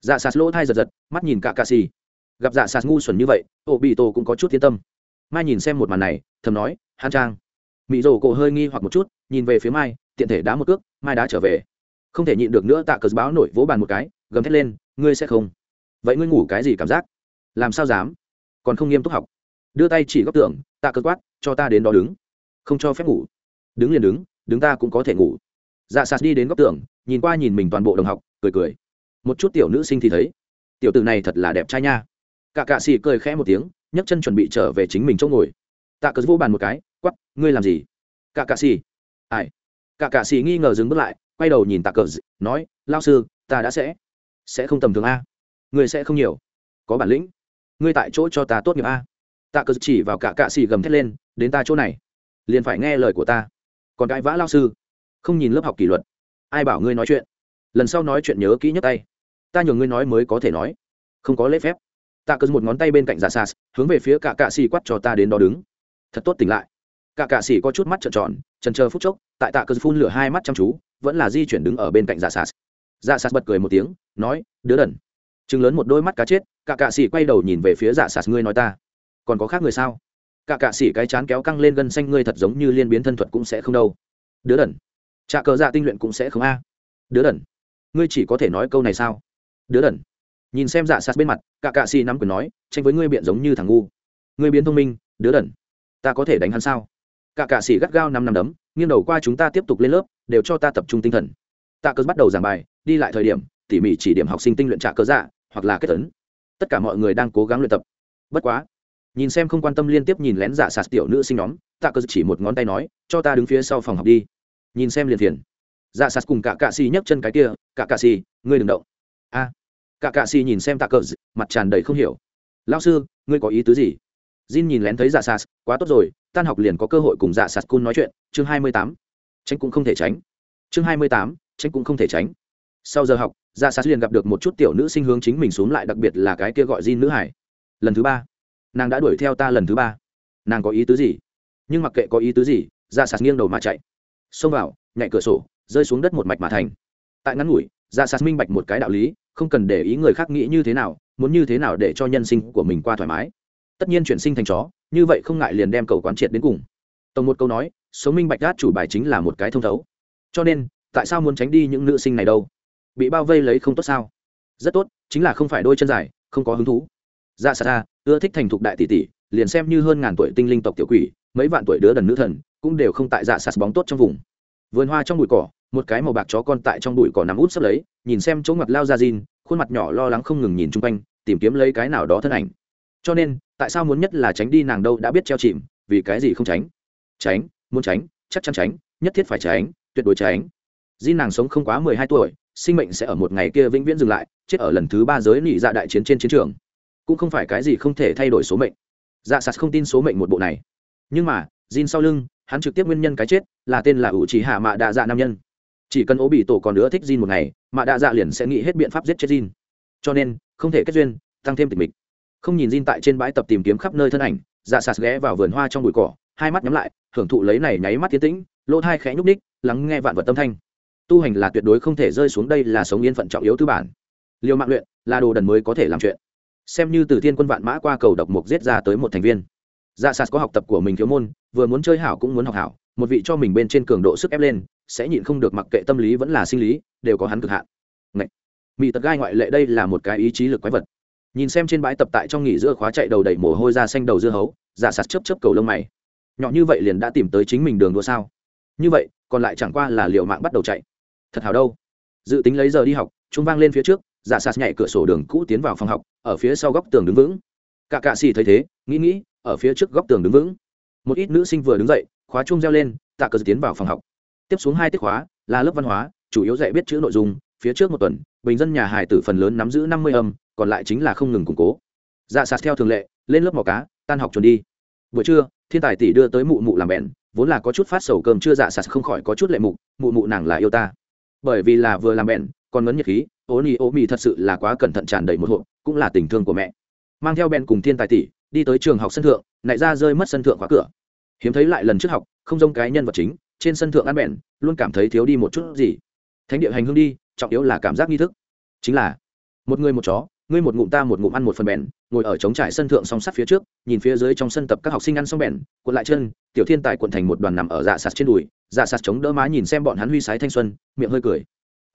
Dạ Sạt lỗ thai giật giật mắt nhìn cả cạ xì gặp dạ Sạt ngu xuẩn như vậy ô bị tổ cũng có chút thiên tâm. Mai nhìn xem một màn này thầm nói han trang. Mỹ rổ cổ hơi nghi hoặc một chút nhìn về phía mai tiện thể đá một cước mai đá trở về. Không thể nhịn được nữa tạ cờ báo nổi vỗ bàn một cái gầm thét lên ngươi sẽ không. Vậy ngươi ngủ cái gì cảm giác? Làm sao dám? Còn không nghiêm túc học. Đưa tay chỉ góc tưởng, tạ cờ quát cho ta đến đó đứng. Không cho phép ngủ. Đứng liền đứng đứng ta cũng có thể ngủ. Dạ sạt đi đến góc tường nhìn qua nhìn mình toàn bộ đồng học cười cười. Một chút tiểu nữ sinh thì thấy tiểu tử này thật là đẹp trai nha. Cả cạ xì cười khẽ một tiếng nhấc chân chuẩn bị trở về chính mình chỗ ngồi. Tạ cớ vô bàn một cái quắp ngươi làm gì? Cả cạ xì. Ai? Cả cạ sĩ nghi ngờ dừng bước lại, quay đầu nhìn tạ cờ nói lao sư, ta đã sẽ sẽ không tầm thường a. Ngươi sẽ không nhiều. Có bản lĩnh. Ngươi tại chỗ cho ta tốt nghiệp a. Tạ cờ chỉ vào cả cạ sĩ gầm thét lên, đến ta chỗ này. Liền phải nghe lời của ta. Còn cãi vã lao sư. Không nhìn lớp học kỷ luật. Ai bảo ngươi nói chuyện? Lần sau nói chuyện nhớ kỹ nhất tay. Ta nhường ngươi nói mới có thể nói. Không có lễ phép. Tạ cờ một ngón tay bên cạnh giả sas, hướng về phía cả cạ xì quắt cho ta đến đó đứng. Thật tốt tỉnh lại. Cả cạ xì có chút mắt trợn tròn trần chờ phút chốc, tại tạ cơ phun lửa hai mắt chăm chú, vẫn là di chuyển đứng ở bên cạnh giả sạt giả sạt bật cười một tiếng, nói, đứa đần. Chừng lớn một đôi mắt cá chết, cả cạ xì quay đầu nhìn về phía dạ giả sạt ngươi nói ta, còn có khác người sao? Cả cạ xỉ cái chán kéo căng lên gân xanh, ngươi thật giống như liên biến thân thuật cũng sẽ không đâu. Đứa đần. Trà cờ dạ tinh luyện cũng sẽ không a. Đứa đần, ngươi chỉ có thể nói câu này sao? Đứa đần. Nhìn xem dạ sạt bên mặt, cả cạ xỉ nắm quyền nói, tranh với ngươi biện giống như thằng ngu. Ngươi biến thông minh, đứa đần. Ta có thể đánh hắn sao? Cả cạ sĩ gắt gao năm năm đấm, nghiêng đầu qua chúng ta tiếp tục lên lớp, đều cho ta tập trung tinh thần. Tạ cớ bắt đầu giảng bài, đi lại thời điểm, tỉ mỉ chỉ điểm học sinh tinh luyện trả cớ dạ hoặc là kết tấn tất cả mọi người đang cố gắng luyện tập. Bất quá, nhìn xem không quan tâm liên tiếp nhìn lén giả sạt tiểu nữ sinh nhóm, tạ cớ chỉ một ngón tay nói, cho ta đứng phía sau phòng học đi. Nhìn xem liền phiền. Giả sạt cùng cả cạ xì nhấc chân cái kia, cả cạ xì ngươi đừng động. A. Cả cạ xì nhìn xem tạ cờ mặt tràn đầy không hiểu. Lao sư, ngươi có ý tứ gì? Jin nhìn lén thấy dạ Sát, quá tốt rồi tan học liền có cơ hội cùng dạ Sát cun nói chuyện. Chương hai mươi tám. Tránh cũng không thể tránh. Chương hai mươi tám tránh cũng không thể tránh. Sau giờ học dạ Sát liền gặp được một chút tiểu nữ sinh hướng chính mình xuống lại đặc biệt là cái kia gọi jin nữ hải. Lần thứ ba nàng đã đuổi theo ta lần thứ ba. Nàng có ý tứ gì? Nhưng mặc kệ có ý tứ gì dạ Sát nghiêng đầu mà chạy. Xông vào nhảy cửa sổ rơi xuống đất một mạch mà thành. Tại ngắn ngủi dạ Sát minh bạch một cái đạo lý không cần để ý người khác nghĩ như thế nào muốn như thế nào để cho nhân sinh của mình qua thoải mái tất nhiên chuyển sinh thành chó như vậy không ngại liền đem cầu quán triệt đến cùng. Tổng một câu nói sống minh bạch đát chủ bài chính là một cái thông thấu. Cho nên tại sao muốn tránh đi những nữ sinh này đâu? Bị bao vây lấy không tốt sao? Rất tốt chính là không phải đôi chân dài không có hứng thú. Dạ xa ra ưa thích thành thục đại tỷ tỷ liền xem như hơn ngàn tuổi tinh linh tộc tiểu quỷ mấy vạn tuổi đứa đần nữ thần cũng đều không tại dạ sạt bóng tốt trong vùng. Vườn hoa trong bụi cỏ một cái màu bạc chó con tại trong bụi cỏ nằm út sấp lấy nhìn xem chỗ ngặt lao ra Jin, khuôn mặt nhỏ lo lắng không ngừng nhìn chung quanh tìm kiếm lấy cái nào đó thân ảnh. Cho nên tại sao muốn nhất là tránh đi nàng đâu đã biết treo chìm, vì cái gì không tránh? Tránh, muốn tránh, chắc chắn tránh, nhất thiết phải tránh, tuyệt đối tránh. Jin nàng sống không quá mười hai tuổi, sinh mệnh sẽ ở một ngày kia vĩnh viễn dừng lại, chết ở lần thứ ba giới nị dạ đại chiến trên chiến trường. Cũng không phải cái gì không thể thay đổi số mệnh. Dạ sạt không tin số mệnh một bộ này. Nhưng mà, Jin sau lưng, hắn trực tiếp nguyên nhân cái chết, là tên là ủ chỉ hạ mạ đa dạ nam nhân. Chỉ cần ố bị tổ còn nữa thích Jin một ngày mạ đa dạ liền sẽ nghĩ hết biện pháp giết chết Jin. Cho nên, không thể kết duyên, tăng thêm tình mình không nhìn Jin tại trên bãi tập tìm kiếm khắp nơi thân ảnh dạ sạt ghé vào vườn hoa trong bụi cỏ, hai mắt nhắm lại, hưởng thụ lấy này nháy mắt tiến tĩnh, lỗ thai khẽ nhúc ních lắng nghe vạn vật tâm thanh. Tu hành là tuyệt đối không thể rơi xuống đây là sống yên phận trọng yếu tư bản. Liều mạng luyện là đồ đần mới có thể làm chuyện. Xem như từ thiên quân vạn mã qua cầu độc mục giết ra tới một thành viên. Dạ sạt có học tập của mình thiếu môn, vừa muốn chơi hảo cũng muốn học hảo, một vị cho mình bên trên cường độ sức ép lên, sẽ nhịn không được mặc kệ tâm lý vẫn là sinh lý, đều có hắn cực hạn. Ngậy! mỹ tật gai ngoại lệ đây là một cái ý chí lực quái vật nhìn xem trên bãi tập tại trong nghỉ giữa khóa chạy đầu đầy mồ hôi ra xanh đầu dưa hấu, giả sạt chớp chớp cầu lông mày. Nhỏ như vậy liền đã tìm tới chính mình đường đua sao? Như vậy, còn lại chẳng qua là liệu mạng bắt đầu chạy. Thật hào đâu. Dự tính lấy giờ đi học chúng vang lên phía trước, giả sạt nhảy cửa sổ đường cũ tiến vào phòng học, ở phía sau góc tường đứng vững. Cả cạ xì thấy thế, nghĩ nghĩ, ở phía trước góc tường đứng vững. Một ít nữ sinh vừa đứng dậy, khóa chung reo lên, tạ cờ tiến vào phòng học. Tiếp xuống hai tiết khóa, là lớp văn hóa, chủ yếu dạy biết chữ nội dung, phía trước một tuần, bình dân nhà hài tử phần lớn nắm giữ năm mươi âm còn lại chính là không ngừng củng cố. Dạ sạt theo thường lệ, lên lớp mò cá, tan học trốn đi. Buổi trưa, thiên tài tỷ đưa tới mụ mụ làm bèn vốn là có chút phát sầu cơm chưa dạ sạt không khỏi có chút lệ mụ mụ mụ nàng là yêu ta. Bởi vì là vừa làm bèn còn ngấn nhiệt khí ô ni ô mì thật sự là quá cẩn thận tràn đầy một hộp, cũng là tình thương của mẹ. Mang theo bèn cùng thiên tài tỷ, đi tới trường học sân thượng nại ra rơi mất sân thượng khóa cửa. Hiếm thấy lại lần trước học, không giống cái nhân vật chính, trên sân thượng ăn bèn luôn cảm thấy thiếu đi một chút gì. Thánh địa hành hương đi, trọng yếu là cảm giác nghi thức. Chính là, một người một chó ngươi một ngụm ta một ngụm ăn một phần bèn, ngồi ở trống trải sân thượng song sắt phía trước, nhìn phía dưới trong sân tập các học sinh ăn xong bèn, cuộn lại chân, tiểu thiên tài cuộn thành một đoàn nằm ở dạ sạt trên đùi dạ sạt chống đỡ má nhìn xem bọn hắn huy sái thanh xuân, miệng hơi cười.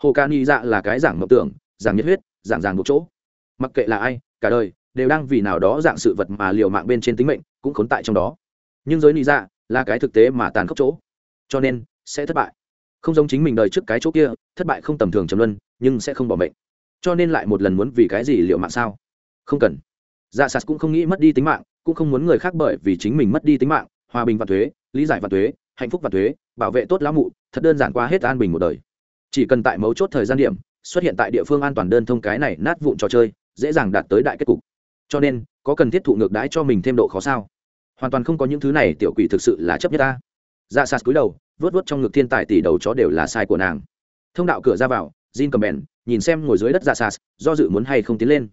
Hồ ca ni dạ là cái giảng mộng tưởng giảng nhiệt huyết giảng giảng một chỗ. Mặc kệ là ai, cả đời, đều đang vì nào đó dạng sự vật mà liều mạng bên trên tính mệnh, cũng khốn tại trong đó. Nhưng giới ni dạ là cái thực tế mà tàn khốc chỗ. Cho nên, sẽ thất bại. Không giống chính mình đời trước cái chỗ kia, thất bại không tầm thường trầm luân, nhưng sẽ không bỏ mệnh cho nên lại một lần muốn vì cái gì liệu mạng sao? Không cần. Dạ sạt cũng không nghĩ mất đi tính mạng, cũng không muốn người khác bởi vì chính mình mất đi tính mạng, hòa bình và thuế, lý giải và thuế, hạnh phúc và thuế, bảo vệ tốt lão mụ, thật đơn giản qua hết an bình một đời. Chỉ cần tại mấu chốt thời gian điểm, xuất hiện tại địa phương an toàn đơn thông cái này nát vụn trò chơi, dễ dàng đạt tới đại kết cục. Cho nên, có cần thiết thụ ngược đãi cho mình thêm độ khó sao? Hoàn toàn không có những thứ này, tiểu quỷ thực sự là chấp nhất ta. Dạ sạt cúi đầu vớt vớt trong ngực thiên tài tỷ đầu chó đều là sai của nàng. Thông đạo cửa ra vào Jin cầm bèn, nhìn xem ngồi dưới đất dạ sạt do dự muốn hay không tiến lên.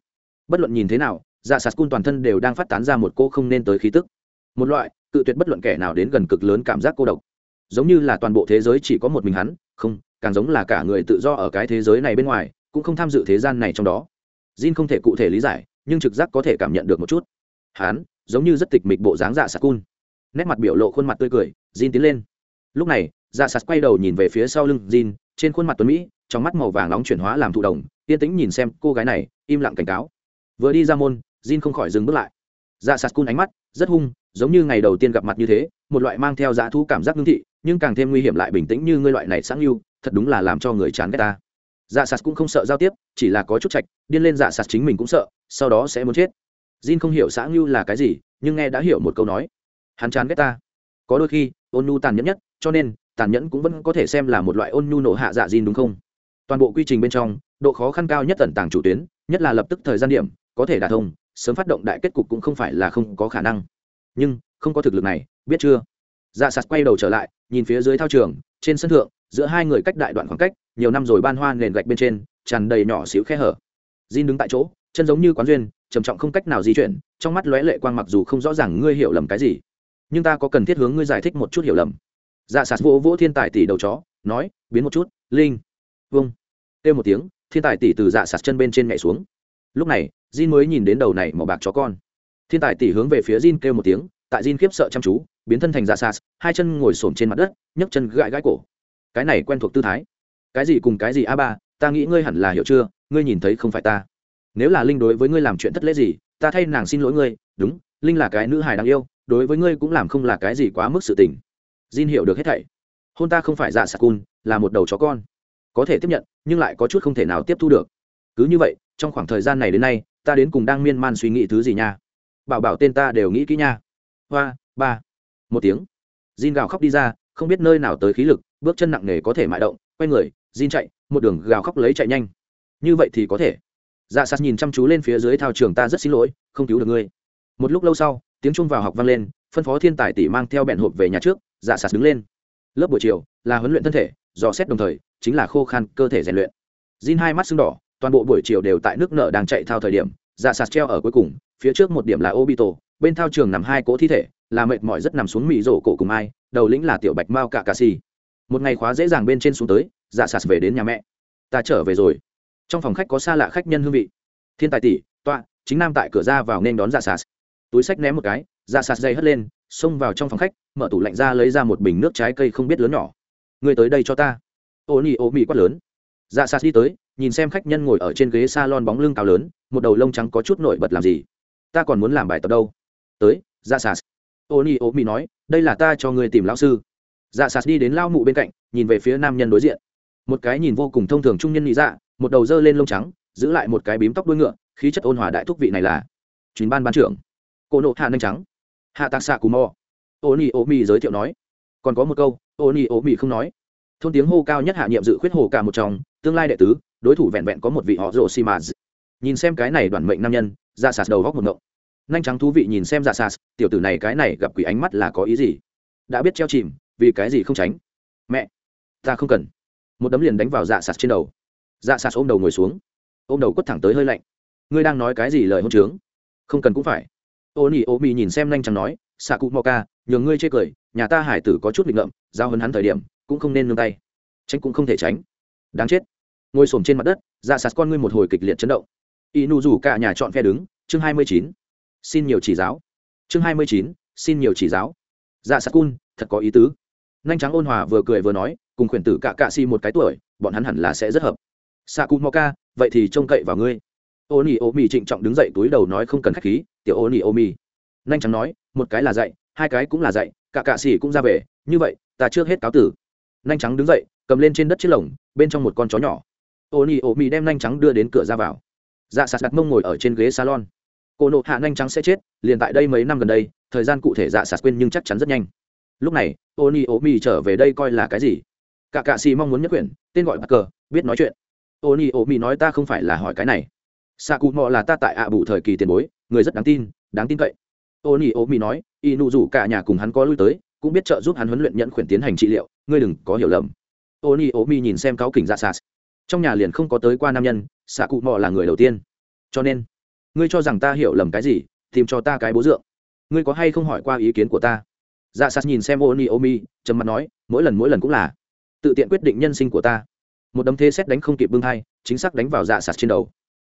Bất luận nhìn thế nào dạ sạt cun toàn thân đều đang phát tán ra một cô không nên tới khí tức. Một loại, cự tuyệt bất luận kẻ nào đến gần cực lớn cảm giác cô độc. Giống như là toàn bộ thế giới chỉ có một mình hắn, không, càng giống là cả người tự do ở cái thế giới này bên ngoài, cũng không tham dự thế gian này trong đó. Jin không thể cụ thể lý giải, nhưng trực giác có thể cảm nhận được một chút. Hắn, giống như rất tịch mịch bộ dáng dạ sạt cun. Nét mặt biểu lộ khuôn mặt tươi cười, Jin tiến lên. Lúc này dạ sạt quay đầu nhìn về phía sau lưng Jin trên khuôn mặt tuấn mỹ trong mắt màu vàng nóng chuyển hóa làm thụ đồng yên tĩnh nhìn xem cô gái này im lặng cảnh cáo. Vừa đi ra môn Jin không khỏi dừng bước lại. Dạ sạt cun ánh mắt rất hung giống như ngày đầu tiên gặp mặt như thế một loại mang theo dạ dã thu cảm giác ngưng thị nhưng càng thêm nguy hiểm lại bình tĩnh như ngươi loại này sáng yêu thật đúng là làm cho người chán ghét ta. Dạ sạt cũng không sợ giao tiếp chỉ là có chút trạch, điên lên dạ sạt chính mình cũng sợ sau đó sẽ muốn chết. Jin không hiểu sáng lưu là cái gì nhưng nghe đã hiểu một câu nói. Hắn chán ghét ta. Có đôi khi ôn nhu tàn nhẫn nhất cho nên tàn nhẫn cũng vẫn có thể xem là một loại ôn nhu nổ hạ dạ Jin đúng không? Toàn bộ quy trình bên trong, độ khó khăn cao nhất tận tàng chủ tuyến, nhất là lập tức thời gian điểm, có thể đả thông, sớm phát động đại kết cục cũng không phải là không có khả năng. Nhưng, không có thực lực này, biết chưa? Dạ sạt quay đầu trở lại, nhìn phía dưới thao trường, trên sân thượng, giữa hai người cách đại đoạn khoảng cách, nhiều năm rồi ban hoa nền gạch bên trên, tràn đầy nhỏ xíu khe hở. Jin đứng tại chỗ, chân giống như quán duyên, trầm trọng không cách nào di chuyển, trong mắt lóe lệ quang mặc dù không rõ ràng ngươi hiểu lầm cái gì, nhưng ta có cần thiết hướng ngươi giải thích một chút hiểu lầm dạ sạt vỗ vỗ thiên tài tỷ đầu chó, nói, biến một chút, linh. Vâng kêu một tiếng, thiên tài tỷ từ dạ sạt chân bên trên nhảy xuống. Lúc này, Jin mới nhìn đến đầu này màu bạc chó con. Thiên tài tỷ hướng về phía Jin kêu một tiếng, tại Jin khiếp sợ chăm chú, biến thân thành dạ sạt, hai chân ngồi xổm trên mặt đất, nhấc chân gãi gãi cổ. Cái này quen thuộc tư thái. Cái gì cùng cái gì a ba, ta nghĩ ngươi hẳn là hiểu chưa, ngươi nhìn thấy không phải ta. Nếu là linh đối với ngươi làm chuyện thất lễ gì, ta thay nàng xin lỗi ngươi, đúng, linh là cái nữ hài đáng yêu, đối với ngươi cũng làm không là cái gì quá mức sự tình. Jin hiểu được hết thảy. Hôn ta không phải dạ sạc cun là một đầu chó con. Có thể tiếp nhận, nhưng lại có chút không thể nào tiếp thu được. Cứ như vậy, trong khoảng thời gian này đến nay, ta đến cùng đang miên man suy nghĩ thứ gì nha? Bảo bảo tên ta đều nghĩ kỹ nha. Hoa, ba. Một tiếng. Jin gào khóc đi ra, không biết nơi nào tới khí lực, bước chân nặng nề có thể mại động, quay người, Jin chạy, một đường gào khóc lấy chạy nhanh. Như vậy thì có thể. Dạ sát nhìn chăm chú lên phía dưới thao trường ta rất xin lỗi, không cứu được ngươi. Một lúc lâu sau, tiếng chuông vào học vang lên, phân phó thiên tài tỷ mang theo bẹn hộp về nhà trước dạ sạt đứng lên. Lớp buổi chiều là huấn luyện thân thể, dò xét đồng thời, chính là khô khan cơ thể rèn luyện. Jin hai mắt sưng đỏ, toàn bộ buổi chiều đều tại nước nở đang chạy thao thời điểm dạ sạt treo ở cuối cùng, phía trước một điểm là obito, bên thao trường nằm hai cỗ thi thể, là mệt mỏi rất nằm xuống mị rổ cổ cùng ai, đầu lĩnh là tiểu bạch mao cả cà xì. Một ngày khóa dễ dàng bên trên xuống tới dạ sạt về đến nhà mẹ. Ta trở về rồi. Trong phòng khách có xa lạ khách nhân hương vị. Thiên tài tỷ, tọa, chính nam tại cửa ra vào nên đón dạ sạt. Túi sách ném một cái dạ sạt dây hất lên xông vào trong phòng khách, mở tủ lạnh ra lấy ra một bình nước trái cây không biết lớn nhỏ. Người tới đây cho ta. Ô nhi ô mị quát lớn. Dạ xa đi tới, nhìn xem khách nhân ngồi ở trên ghế s a lon bóng lưng cao lớn, một đầu lông trắng có chút nổi bật làm gì? Ta còn muốn làm bài tập đâu. Tới dạ xa ô nhi ô mị nói, đây là ta cho người tìm lão sư. Dạ xa đi đến lao mụ bên cạnh, nhìn về phía nam nhân đối diện. Một cái nhìn vô cùng thông thường trung nhân nghĩ dạ một đầu dơ lên lông trắng, giữ lại một cái bím tóc đuôi ngựa, khí chất ôn hòa đại thúc vị này là chuyến ban ban trưởng. Cô nộ hạ nanh trắng hạ tạc xạ cù mò. Ô nhi ô mi giới thiệu nói. Còn có một câu ô nhi ô mi không nói. Thôn tiếng hô cao nhất hạ nhiệm dự khuyết hồ cả một chồng tương lai đệ tứ, đối thủ vẹn vẹn có một vị họ rồ xi mà nhìn xem cái này đoàn mệnh nam nhân ra sạt đầu góc một ngộng. Nhanh trắng thú vị nhìn xem ra sạt, tiểu tử này cái này gặp quỷ ánh mắt là có ý gì? Đã biết treo chìm, vì cái gì không tránh? Mẹ, ta không cần. Một đấm liền đánh vào dạ sạt trên đầu. Dạ sạt ôm đầu ngồi xuống. Ôm đầu quất thẳng tới hơi lạnh. Ngươi đang nói cái gì lời hôn trướng? Không cần cũng phải ô nỉ ô mì nhìn xem nhanh chẳng nói xạ cụ mò ca nhường ngươi chê cười, nhà ta hải tử có chút bị ngậm giao hấn hắn thời điểm, cũng không nên nương tay. Tránh cũng không thể tránh. Đáng chết. Ngồi xổm trên mặt đất dạ sạt con ngươi một hồi kịch liệt chấn động. Y nụ rủ cả nhà chọn phe đứng, chương hai mươi chín. Xin nhiều chỉ giáo. Chương hai mươi chín, xin nhiều chỉ giáo. Dạ sạt cun, thật có ý tứ. Nhanh trắng ôn hòa vừa cười vừa nói, cùng khuyển tử cạ cạ si một cái tuổi, bọn hắn hẳn là sẽ rất hợp. Xạ cụ moka, vậy thì trông cậy vào ngươi. Ô nỉ ô mì trịnh trọng đứng dậy túi đầu nói không cần k h á c h khí tiểu ô nỉ ô mi nhanh chóng nói, một cái là dạy, hai cái cũng là dạy, cả cạ xỉ cũng ra về, như vậy, ta trước hết cáo tử. Nhanh trắng đứng dậy, cầm lên trên đất chiếc lồng, bên trong một con chó nhỏ. Ô nỉ ô mi đem nhanh trắng đưa đến cửa ra vào. Dạ sạt đặt mông ngồi ở trên ghế salon. Cô nộ hạ nhanh trắng sẽ chết, liền tại đây mấy năm gần đây, thời gian cụ thể dạ sạt quên nhưng chắc chắn rất nhanh. Lúc này ô nỉ ô mi trở về đây coi là cái gì? Cả cạ xỉ mong muốn nhất quyển, tên gọi bà cờ, biết nói chuyện. Ô nhi ô mi nói ta không phải là hỏi cái này. Xạ cụ mò là ta tại ạ à bù thời kỳ tiền bối người rất đáng tin đáng tin cậy. Ô nhi ô mi nói y nụ rủ cả nhà cùng hắn có lui tới, cũng biết trợ giúp hắn huấn luyện nhận khuyển tiến hành trị liệu, ngươi đừng có hiểu lầm. Ô nhi ô mi nhìn xem cáo kỉnh dạ sas trong nhà liền không có tới qua nam nhân xạ cụ mò là người đầu tiên. Cho nên, ngươi cho rằng ta hiểu lầm cái gì, tìm cho ta cái bố dượng. Ngươi có hay không hỏi qua ý kiến của ta? Dạ sas nhìn xem ô nhi ô mi trầm mặt nói, mỗi lần mỗi lần cũng là. Tự tiện quyết định nhân sinh của ta. Một đấm thế xét đánh không kịp bưng hai, chính xác đánh vào dạ sạt trên đầu.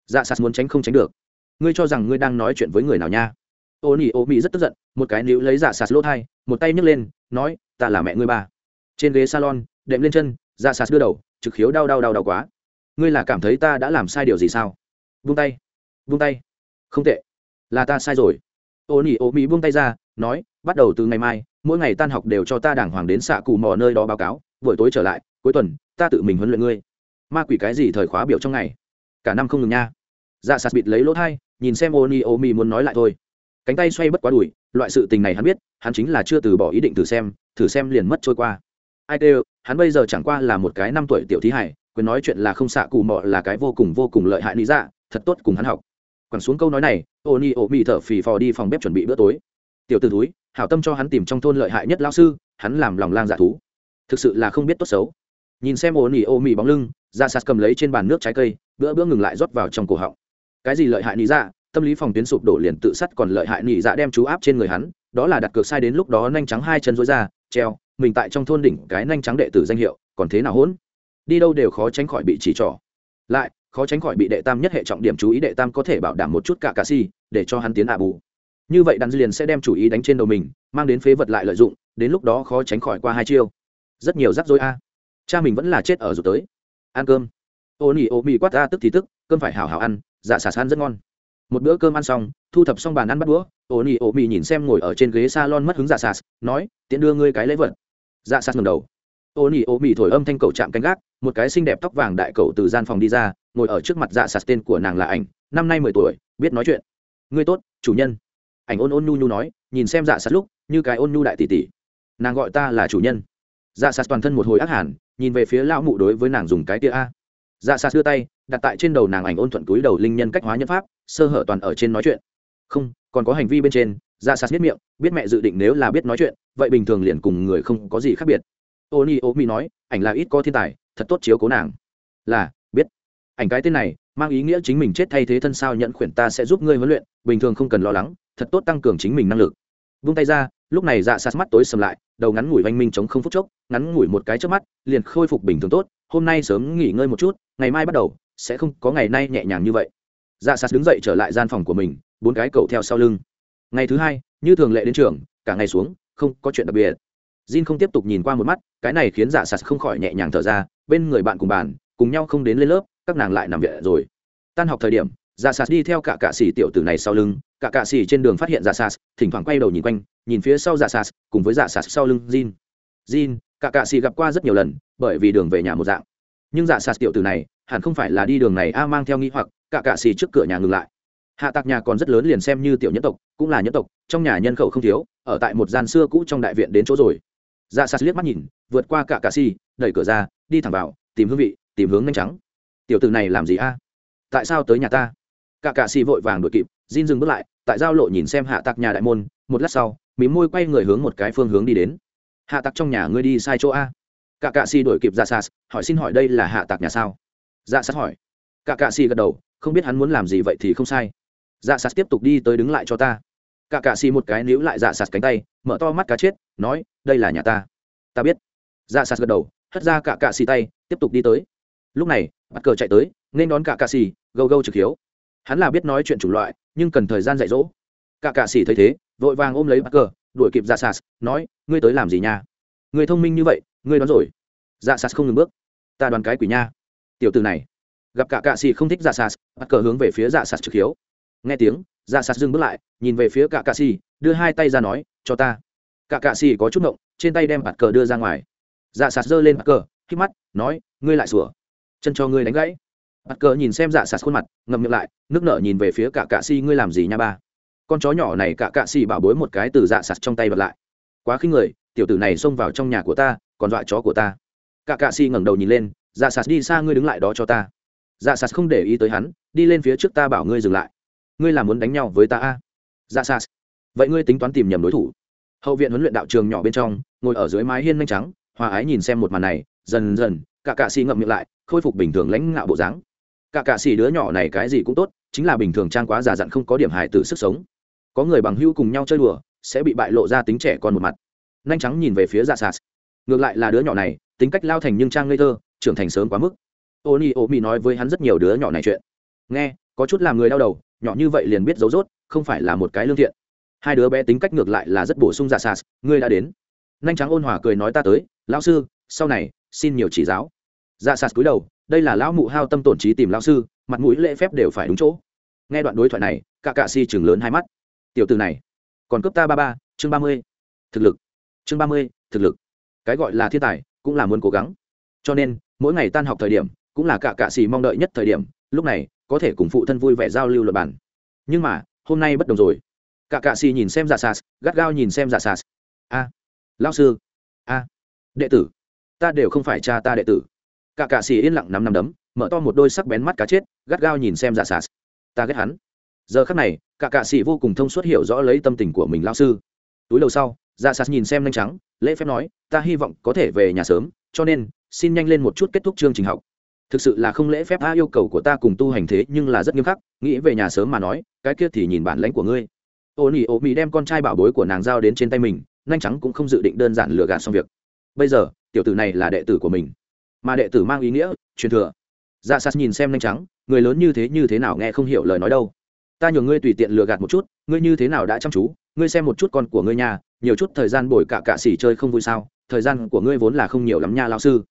Dạ sạt muốn tránh không tránh được ngươi cho rằng ngươi đang nói chuyện với người nào nha? Ô nỉ ô mỹ rất tức giận, một cái níu lấy dạ sạt lỗ thai, một tay nhấc lên, nói, ta là mẹ ngươi ba. Trên ghế salon, đệm lên chân dạ sạt đưa đầu, trực khiếu đau đau đau đau quá. Ngươi là cảm thấy ta đã làm sai điều gì sao? Vung tay vung tay. Không tệ, là ta sai rồi. Ô nỉ ô mỹ buông tay ra, nói, bắt đầu từ ngày mai, mỗi ngày tan học đều cho ta đàng hoàng đến xạ cù mò nơi đó báo cáo, buổi tối trở lại, cuối tuần, ta tự mình huấn luyện ngươi. Ma quỷ cái gì thời khóa biểu trong ngày? Cả năm không ngừng nha dạ sạt bịt lấy lỗ thai, nhìn xem ô ni ô mi muốn nói lại thôi. Cánh tay xoay bất quá đùi, loại sự tình này hắn biết, hắn chính là chưa từ bỏ ý định thử xem thử xem liền mất trôi qua. Ai kêu, hắn bây giờ chẳng qua là một cái năm tuổi tiểu thí hải, quyền nói chuyện là không xạ cù mọ là cái vô cùng vô cùng lợi hại lý dạ thật tốt cùng hắn học. Quẳng xuống câu nói này ô ni ô mi thở phì phò đi phòng bếp chuẩn bị bữa tối. Tiểu t ử túi hảo tâm cho hắn tìm trong thôn lợi hại nhất lao sư, hắn làm lòng lang dạ thú. Thực sự là không biết tốt xấu. Nhìn xem ô ni ô mi bóng lưng ra sạt cầm lấy trên bàn nước trái cây, bữa bữa ngừng lại rót vào trong cổ họng cái gì lợi hại nị dạ tâm lý phòng tuyến sụp đổ liền tự sắt còn lợi hại nị dạ đem chú áp trên người hắn, đó là đặt cược sai đến lúc đó nhanh trắng hai chân rối ra, treo, mình tại trong thôn đỉnh cái nhanh trắng đệ tử danh hiệu, còn thế nào hỗn? Đi đâu đều khó tránh khỏi bị chỉ trỏ. Lại, khó tránh khỏi bị đệ tam nhất hệ trọng điểm chú ý đệ tam có thể bảo đảm một chút cả cà si, để cho hắn tiến ạ bù. Như vậy đàn liền sẽ đem chủ ý đánh trên đầu mình, mang đến phế vật lại lợi dụng, đến lúc đó khó tránh khỏi qua hai chiêu. Rất nhiều rắc rối a. Cha mình vẫn là chết ở rụt tới. Ăn cơm. Ô nỉ ô mì quát ra tức thì tức, cơm phải hào hào ăn dạ xà san rất ngon. Một bữa cơm ăn xong, thu thập xong bàn ăn bắt đũa ô nỉ ô mì nhìn xem ngồi ở trên ghế s a lon mất hứng dạ xà nói tiện đưa ngươi cái lễ vật. Dạ xà ngầm đầu. Ô nỉ ô mì thổi âm thanh cầu chạm canh gác, một cái xinh đẹp tóc vàng đại cầu từ gian phòng đi ra, ngồi ở trước mặt dạ xà tên của nàng là ảnh, năm nay mười tuổi, biết nói chuyện. Ngươi tốt, chủ nhân. Ảnh ôn ôn nhu nhu nói, nhìn xem dạ xà lúc, như cái ôn nhu đại tỷ tỷ. Nàng gọi ta là chủ nhân. Dạ xà toàn thân một hồi ác hẳn, nhìn về phía lão mụ đối với nàng dùng cái tia a dạ xa đưa tay, đặt tại trên đầu nàng ảnh ôn thuận túi đầu linh nhân cách hóa nhân pháp, sơ hở toàn ở trên nói chuyện. Không, còn có hành vi bên trên dạ xa biết miệng, biết mẹ dự định nếu là biết nói chuyện, vậy bình thường liền cùng người không có gì khác biệt. Ô ni ô mi nói, ảnh là ít có thiên tài, thật tốt chiếu cố nàng. Là, biết. Ảnh cái tên này, mang ý nghĩa chính mình chết thay thế thân sao nhận khuyển ta sẽ giúp ngươi huấn luyện, bình thường không cần lo lắng, thật tốt tăng cường chính mình năng lực. Vung tay ra lúc này dạ sạt mắt tối sầm lại đầu ngắn ngủi oanh minh chống không phút chốc ngắn ngủi một cái trước mắt liền khôi phục bình thường tốt hôm nay sớm nghỉ ngơi một chút ngày mai bắt đầu sẽ không có ngày nay nhẹ nhàng như vậy. Dạ sạt đứng dậy trở lại gian phòng của mình bốn cái cậu theo sau lưng. Ngày thứ hai như thường lệ đến trường cả ngày xuống không có chuyện đặc biệt. Jin không tiếp tục nhìn qua một mắt, cái này khiến Dạ sạt không khỏi nhẹ nhàng thở ra, bên người bạn cùng bàn, cùng nhau không đến lên lớp, các nàng lại nằm viện rồi. Tan học thời điểm, Dạ sạt đi theo cả cạ sĩ tiểu tử này sau lưng, cả cạ sĩ trên đường phát hiện Dạ sạt, thỉnh thoảng quay đầu nhìn quanh, nhìn phía sau Dạ sạt cùng với Dạ sạt sau lưng Jin. Jin, cả cạ sĩ gặp qua rất nhiều lần, bởi vì đường về nhà một dạng. Nhưng Dạ sạt tiểu tử này, hẳn không phải là đi đường này a mang theo nghi hoặc, cả cạ sĩ trước cửa nhà ngừng lại. Hạ tạc nhà còn rất lớn liền xem như tiểu nhân tộc, cũng là nhân tộc, trong nhà nhân khẩu không thiếu, ở tại một gian xưa cũ trong đại viện đến chỗ rồi dạ sas liếc mắt nhìn vượt qua cả cà si đẩy cửa ra đi thẳng vào tìm hương vị tìm hướng nhanh trắng tiểu tử này làm gì a tại sao tới nhà ta cả cạ xì vội vàng đuổi kịp, Jin dừng bước lại, tại giao lộ nhìn xem hạ tặc nhà đại môn, một lát sau, mí môi quay người hướng một cái phương hướng đi đến. Hạ tặc trong nhà ngươi đi sai chỗ a? Cả cạ xì đuổi kịp dạ ra sas hỏi xin hỏi đây là hạ tặc nhà sao? Dạ ra sas hỏi. Cả cạ xì gật đầu, không biết hắn muốn làm gì vậy thì không sai. Dạ ra sas tiếp tục đi tới đứng lại cho ta. Cả cạ xì một cái níu lại dạ sạt cánh tay, mở to mắt cá chết, nói, đây là nhà ta. Ta biết. Dạ sạt gật đầu, hất ra cả cạ xì tay, tiếp tục đi tới. Lúc này, bắt cờ chạy tới, nên đón cả cạ xì, gâu gâu trực hiếu hắn là biết nói chuyện chủng loại, nhưng cần thời gian dạy dỗ. Cả cạ xì thấy thế, vội vàng ôm lấy bắc cờ đuổi kịp dạ sas, nói, ngươi tới làm gì nha? Người thông minh như vậy, ngươi đoán rồi. Dạ sas không ngừng bước. Ta đoán cái quỷ nha. Tiểu từ này. Gặp cả cạ xì không thích dạ sas bắc cờ hướng về phía dạ sas trực hiếu. Nghe tiếng dạ sas dừng bước lại, nhìn về phía cả cạ xì đưa hai tay ra nói, cho ta. Cả cạ xì có chút ngộng, trên tay đem bạt cờ đưa ra ngoài. Dạ sạt giơ lên bạt cờ khi mắt, nói, ngươi lại sủa. Chân cho ngươi đánh gãy bắt cờ nhìn xem dạ sạt khuôn mặt, ngậm miệng lại, nước nở nhìn về phía cả cạ si ngươi làm gì nha ba. Con chó nhỏ này cả cạ si bảo bối một cái từ dạ sạt trong tay bật lại. Quá khinh người, tiểu tử này xông vào trong nhà của ta, còn dọa chó của ta. Cả cạ si ngẩng đầu nhìn lên dạ sạt đi xa ngươi đứng lại đó cho ta. Dạ sạt không để ý tới hắn, đi lên phía trước ta bảo ngươi dừng lại. Ngươi làm muốn đánh nhau với ta a? Dạ sạt. Vậy ngươi tính toán tìm nhầm đối thủ. Hậu viện huấn luyện đạo trường nhỏ bên trong, ngồi ở dưới mái hiên nhanh trắng, hòa ái nhìn xem một màn này, dần dần, cả cạ si ngậm miệng lại, khôi phục bình thường lãnh ngạo bộ dáng cả cạ xỉ đứa nhỏ này cái gì cũng tốt, chính là bình thường trang quá già dặn không có điểm hài tử sức sống. Có người bằng hữu cùng nhau chơi đùa, sẽ bị bại lộ ra tính trẻ con một mặt. Nhanh trắng nhìn về phía dạ sas ngược lại là đứa nhỏ này, tính cách lao thành nhưng trang ngây thơ, trưởng thành sớm quá mức. Ô ni ô mi nói với hắn rất nhiều đứa nhỏ này chuyện. Nghe, có chút làm người đau đầu, nhỏ như vậy liền biết dấu dốt không phải là một cái lương thiện. Hai đứa bé tính cách ngược lại là rất bổ sung dạ sas ngươi đã đến. Nhanh trắng ôn hòa cười nói ta tới, lão sư, sau này, xin nhiều chỉ giáo. Dạ sas cúi đầu đây là lão mụ hao tâm tổn trí tìm lão sư mặt mũi lễ phép đều phải đúng chỗ. Nghe đoạn đối thoại này cả cạ si chừng lớn hai mắt. Tiểu từ này còn cướp ta ba ba chương ba mươi. Thực lực. Chương ba mươi thực lực. Cái gọi là thiên tài cũng là muốn cố gắng. Cho nên mỗi ngày tan học thời điểm cũng là cả cạ xì mong đợi nhất thời điểm lúc này có thể cùng phụ thân vui vẻ giao lưu luật bản nhưng mà hôm nay bất đồng rồi. Cả cạ xì nhìn xem giả sas gắt gao nhìn xem giả sas a. À, lao sư. A. Đệ tử. Ta đều không phải cha ta đệ tử cả cạ xì yên lặng nắm nắm đấm, mở to một đôi sắc bén mắt cá chết, gắt gao nhìn xem giả sas ta ghét hắn. Giờ khắc này, cả cạ xì vô cùng thông suốt hiểu rõ lấy tâm tình của mình lao sư. Túi đầu sau dạ sạt nhìn xem nhanh trắng, lễ phép nói, ta hy vọng có thể về nhà sớm, cho nên, xin nhanh lên một chút kết thúc chương trình học. Thực sự là không lễ phép a yêu cầu của ta cùng tu hành thế nhưng là rất nghiêm khắc, nghĩ về nhà sớm mà nói, cái kia thì nhìn bản lãnh của ngươi. Ô nỉ ô mỹ đem con trai bảo bối của nàng giao đến trên tay mình nhanh trắng cũng không dự định đơn giản lừa gạt xong việc. Bây giờ, tiểu tử này là đệ tử của mình mà đệ tử mang ý nghĩa, truyền thừa. Dạ sas nhìn xem nhanh trắng, người lớn như thế như thế nào nghe không hiểu lời nói đâu. Ta nhường ngươi tùy tiện lừa gạt một chút, ngươi như thế nào đã chăm chú, ngươi xem một chút con của ngươi nhà, nhiều chút thời gian bồi cả cạ xỉ chơi không vui sao, thời gian của ngươi vốn là không nhiều lắm nha lao sư.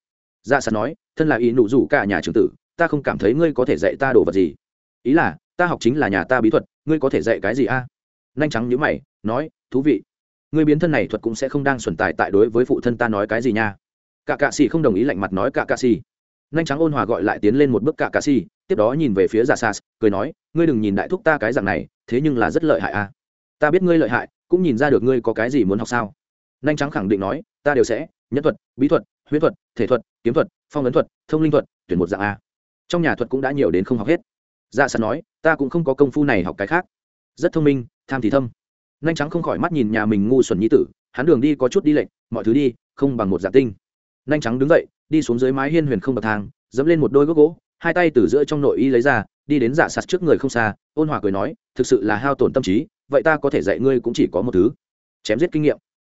Dạ sạt nói, thân là ý nụ rủ cả nhà trường tử, ta không cảm thấy ngươi có thể dạy ta đồ vật gì. Ý là, ta học chính là nhà ta bí thuật, ngươi có thể dạy cái gì a? À? nhanh trắng nhữ mày, nói, thú vị. Ngươi biến thân này thuật cũng sẽ không đang xuẩn tài tại đối với phụ thân ta nói cái gì nha cả cạ xì không đồng ý lạnh mặt nói cả cạ xì. Nhanh trắng ôn hòa gọi lại tiến lên một bước cả cạ xì, tiếp đó nhìn về phía giả sas, cười nói, ngươi đừng nhìn đại thúc ta cái dạng này, thế nhưng là rất lợi hại a ta biết ngươi lợi hại, cũng nhìn ra được ngươi có cái gì muốn học sao. Nhanh trắng khẳng định nói, ta đều sẽ, nhân thuật, bí thuật, huyễn thuật, thể thuật, kiếm thuật, phong ấn thuật, thông linh thuật, tuyển một dạng a. Trong nhà thuật cũng đã nhiều đến không học hết. Dạ sẵn nói, ta cũng không có công phu này học cái khác. Rất thông minh, tham thì thâm. Nhanh trắng không khỏi mắt nhìn nhà mình ngu xuẩn nhi tử, hắn đường đi có chút đi lệnh mọi thứ đi, không bằng một dạng tinh nhanh trắng đứng dậy, đi xuống dưới mái hiên huyền không bậc thang, dẫm lên một đôi gốc gỗ, hai tay từ giữa trong nội y lấy ra, đi đến giả sạt trước người không xa, ôn hòa cười nói, thực sự là hao tổn tâm trí, vậy ta có thể dạy ngươi cũng chỉ có một thứ, chém giết kinh nghiệm.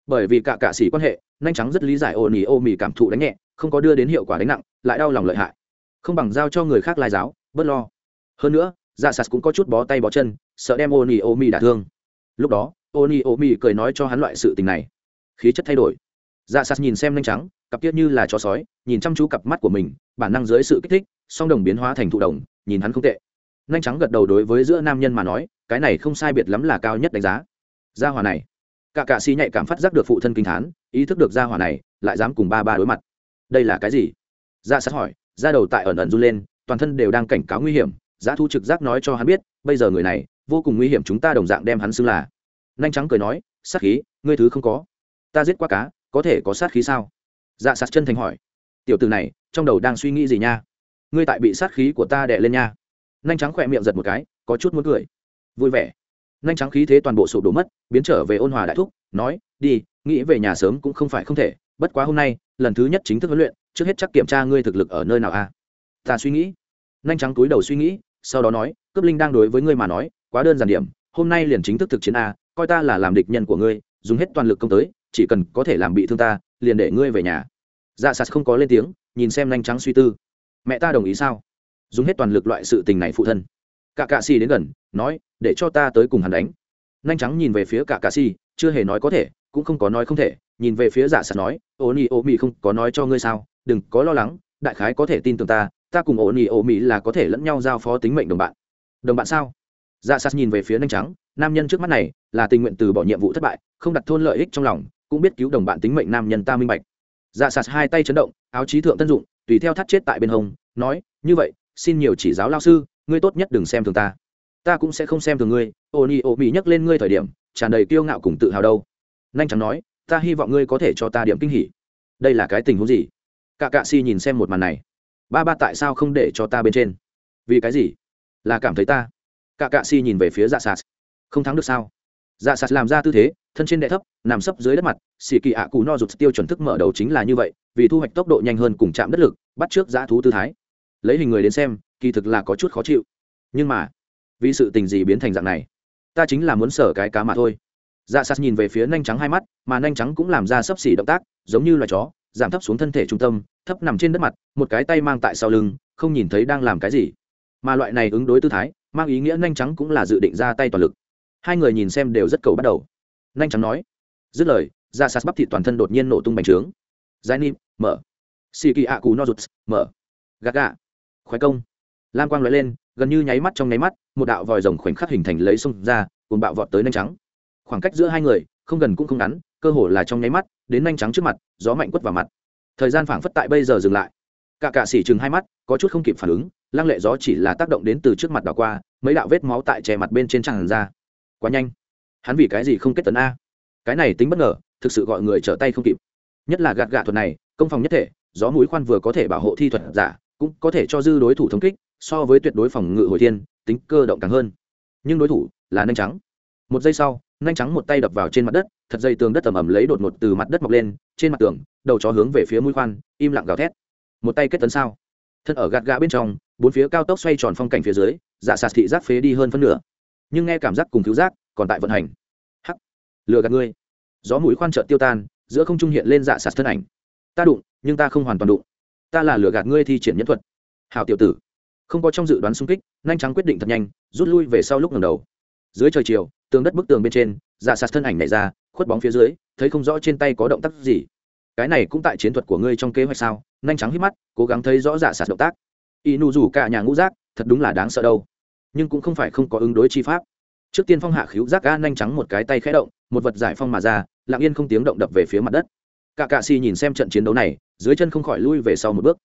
Bởi vì cả cạ sĩ quan hệ, nhanh trắng rất lý giải ồn nỉ ô mì cảm thụ đánh nhẹ, không có đưa đến hiệu quả đánh nặng, lại đau lòng lợi hại. Không bằng giao cho người khác lai giáo, bớt lo. Hơn nữa dạ sạt cũng có chút bó tay bó chân, sợ đem ồn nỉ ô mì đả thương. Lúc đó ồn nỉ ô mì cười nói cho hắn loại sự tình này. Khí chất thay đổi dạ sạt nhìn xem nhanh trắng, cặp tiết như là chó sói, nhìn chăm chú cặp mắt của mình, bản năng dưới sự kích thích, song đồng biến hóa thành thụ đồng, nhìn hắn không tệ. Nhanh trắng gật đầu đối với giữa nam nhân mà nói, cái này không sai biệt lắm là cao nhất đánh giá. Gia hòa này. Cả cạ xì nhạy cảm phát giác được phụ thân kinh thán, ý thức được gia hỏa này, lại dám cùng ba ba đối mặt. Đây là cái gì? Dạ ra sát hỏi ra đầu tại ẩn ẩn run lên, toàn thân đều đang cảnh cáo nguy hiểm giá thu trực giác nói cho hắn biết, bây giờ người này, vô cùng nguy hiểm chúng ta đồng dạng đem hắn xưng là. Nhanh trắng cười nói, sát khí, ngươi thứ không có. Ta giết qua cá có thể có sát khí sao? Dạ sạt chân thành hỏi. Tiểu từ này, trong đầu đang suy nghĩ gì nha? Ngươi tại bị sát khí của ta đè lên nha. Nhanh trắng khỏe miệng giật một cái, có chút muốn cười. Vui vẻ. Nhanh trắng khí thế toàn bộ sụp đổ mất, biến trở về ôn hòa đại thúc, nói, đi, nghĩ về nhà sớm cũng không phải không thể, bất quá hôm nay, lần thứ nhất chính thức huấn luyện, trước hết chắc kiểm tra ngươi thực lực ở nơi nào a à? ta suy nghĩ. Nhanh trắng túi đầu suy nghĩ, sau đó nói, cướp linh đang đối với ngươi mà nói, quá đơn giản điểm, hôm nay liền chính thức thực chiến a coi ta là làm địch nhân của ngươi, dùng hết toàn lực công tới chỉ cần có thể làm bị thương ta, liền để ngươi về nhà. Dạ sạt không có lên tiếng, nhìn xem nhanh trắng suy tư. Mẹ ta đồng ý sao? Dùng hết toàn lực loại sự tình này phụ thân. Cả cạ xì đến gần, nói, để cho ta tới cùng hắn đánh. Nhanh trắng nhìn về phía cả cạ xì, chưa hề nói có thể, cũng không có nói không thể. Nhìn về phía dạ sạt nói, ô ni ô mỹ không có nói cho ngươi sao, đừng có lo lắng, đại khái có thể tin tưởng ta ta cùng ô ni ô mỹ là có thể lẫn nhau giao phó tính mệnh đồng bạn. Đồng bạn sao? Dạ sạt nhìn về phía nhanh trắng nam nhân trước mắt này là tình nguyện từ bỏ nhiệm vụ thất bại, không đặt thôn lợi ích trong lòng cũng biết cứu đồng bạn tính mệnh nam nhân ta minh bạch. Dạ sạt hai tay chấn động, áo trí thượng tân dụng, tùy theo thắt chết tại bên hông, nói, như vậy, xin nhiều chỉ giáo lao sư, ngươi tốt nhất đừng xem thường ta. Ta cũng sẽ không xem thường ngươi. Ô ni ô mỹ nhắc lên ngươi thời điểm, tràn đầy kiêu ngạo cùng tự hào đâu. Nhanh chóng nói, ta hy vọng ngươi có thể cho ta điểm kinh hỉ. Đây là cái tình huống gì? Cả cạ si nhìn xem một màn này. Ba ba tại sao không để cho ta bên trên? Vì cái gì? Là cảm thấy ta. Cả cạ si nhìn về phía dạ sạt. Không thắng được sao? Dạ sạt làm ra tư thế, thân trên đệ thấp, nằm sấp dưới đất mặt, xì kỳ ạ cù no rụt tiêu chuẩn thức mở đầu chính là như vậy, vì thu hoạch tốc độ nhanh hơn cùng chạm đất lực, bắt trước dã thú tư thái. Lấy hình người đến xem, kỳ thực là có chút khó chịu. Nhưng mà, vì sự tình gì biến thành dạng này? Ta chính là muốn sở cái cá mà thôi. Dạ sạt nhìn về phía nhanh trắng hai mắt, mà nhanh trắng cũng làm ra sấp xỉ động tác, giống như loài chó, giảm thấp xuống thân thể trung tâm, thấp nằm trên đất mặt, một cái tay mang tại sau lưng, không nhìn thấy đang làm cái gì. Mà loại này ứng đối tư thái, mang ý nghĩa nhanh trắng cũng là dự định ra tay toàn lực hai người nhìn xem đều rất cầu bắt đầu. Nhanh trắng nói. Dứt lời, ra sạt bắp thịt toàn thân đột nhiên nổ tung bành trướng. Giải nim mở. Xì kỳ ạ cù no rụt, mở. Gạt gà. Khoái công. Lam quang loại lên, gần như nháy mắt trong nháy mắt, một đạo vòi rồng khoảnh khắc hình thành lấy sông ra cùng bạo vọt tới nhanh trắng khoảng cách giữa hai người, không gần cũng không ngắn, cơ hồ là trong nháy mắt, đến nhanh trắng trước mặt, gió mạnh quất vào mặt. Thời gian phảng phất tại bây giờ dừng lại. Cả cạ xỉ chừng hai mắt, có chút không kịp phản ứng, lăng lệ gió chỉ là tác động đến từ trước mặt đảo qua, mấy đạo vết máu tại chè mặt bên trên tràn ra quá nhanh. Hắn vì cái gì không kết tấn a? Cái này tính bất ngờ, thực sự gọi người trở tay không kịp. Nhất là gạt gạ thuật này, công phòng nhất thể, gió mũi khoan vừa có thể bảo hộ thi thuật giả, cũng có thể cho dư đối thủ thống kích, so với tuyệt đối phòng ngự hồi thiên, tính cơ động càng hơn. Nhưng đối thủ là nhanh trắng. Một giây sau nhanh trắng một tay đập vào trên mặt đất, thật dây tường đất ẩm ẩm lấy đột ngột từ mặt đất mọc lên, trên mặt tường, đầu chó hướng về phía mũi khoan, im lặng gào thét. Một tay kết tấn sao? Thân ở gạt gã bên trong, bốn phía cao tốc xoay tròn phong cảnh phía dưới dạ sạt thị giác phế đi hơn phân nửa nhưng nghe cảm giác cùng cứu giác còn tại vận hành. Hắc, lừa gạt ngươi. Gió mũi khoan trợn tiêu tan, giữa không trung hiện lên dạ sạt thân ảnh. Ta đụng, nhưng ta không hoàn toàn đụng. Ta là lừa gạt ngươi thi triển nhân thuật. Hảo tiểu tử. Không có trong dự đoán xung kích, nhanh trắng quyết định thật nhanh, rút lui về sau lúc ngầm đầu. Dưới trời chiều, tường đất bức tường bên trên dạ sạt thân ảnh này ra, khuất bóng phía dưới, thấy không rõ trên tay có động tác gì. Cái này cũng tại chiến thuật của ngươi trong kế hoạch sao? Nhanh trắng hít mắt, cố gắng thấy rõ dạ sạt động tác. Y nụ rủ cả nhà ngũ giác, thật đúng là đáng sợ đâu nhưng cũng không phải không có ứng đối chi pháp. Trước tiên phong hạ khíu giác ga nhanh trắng một cái tay khẽ động, một vật giải phong mà ra, lặng yên không tiếng động đập về phía mặt đất. Cả cạ xì nhìn xem trận chiến đấu này, dưới chân không khỏi lui về sau một bước.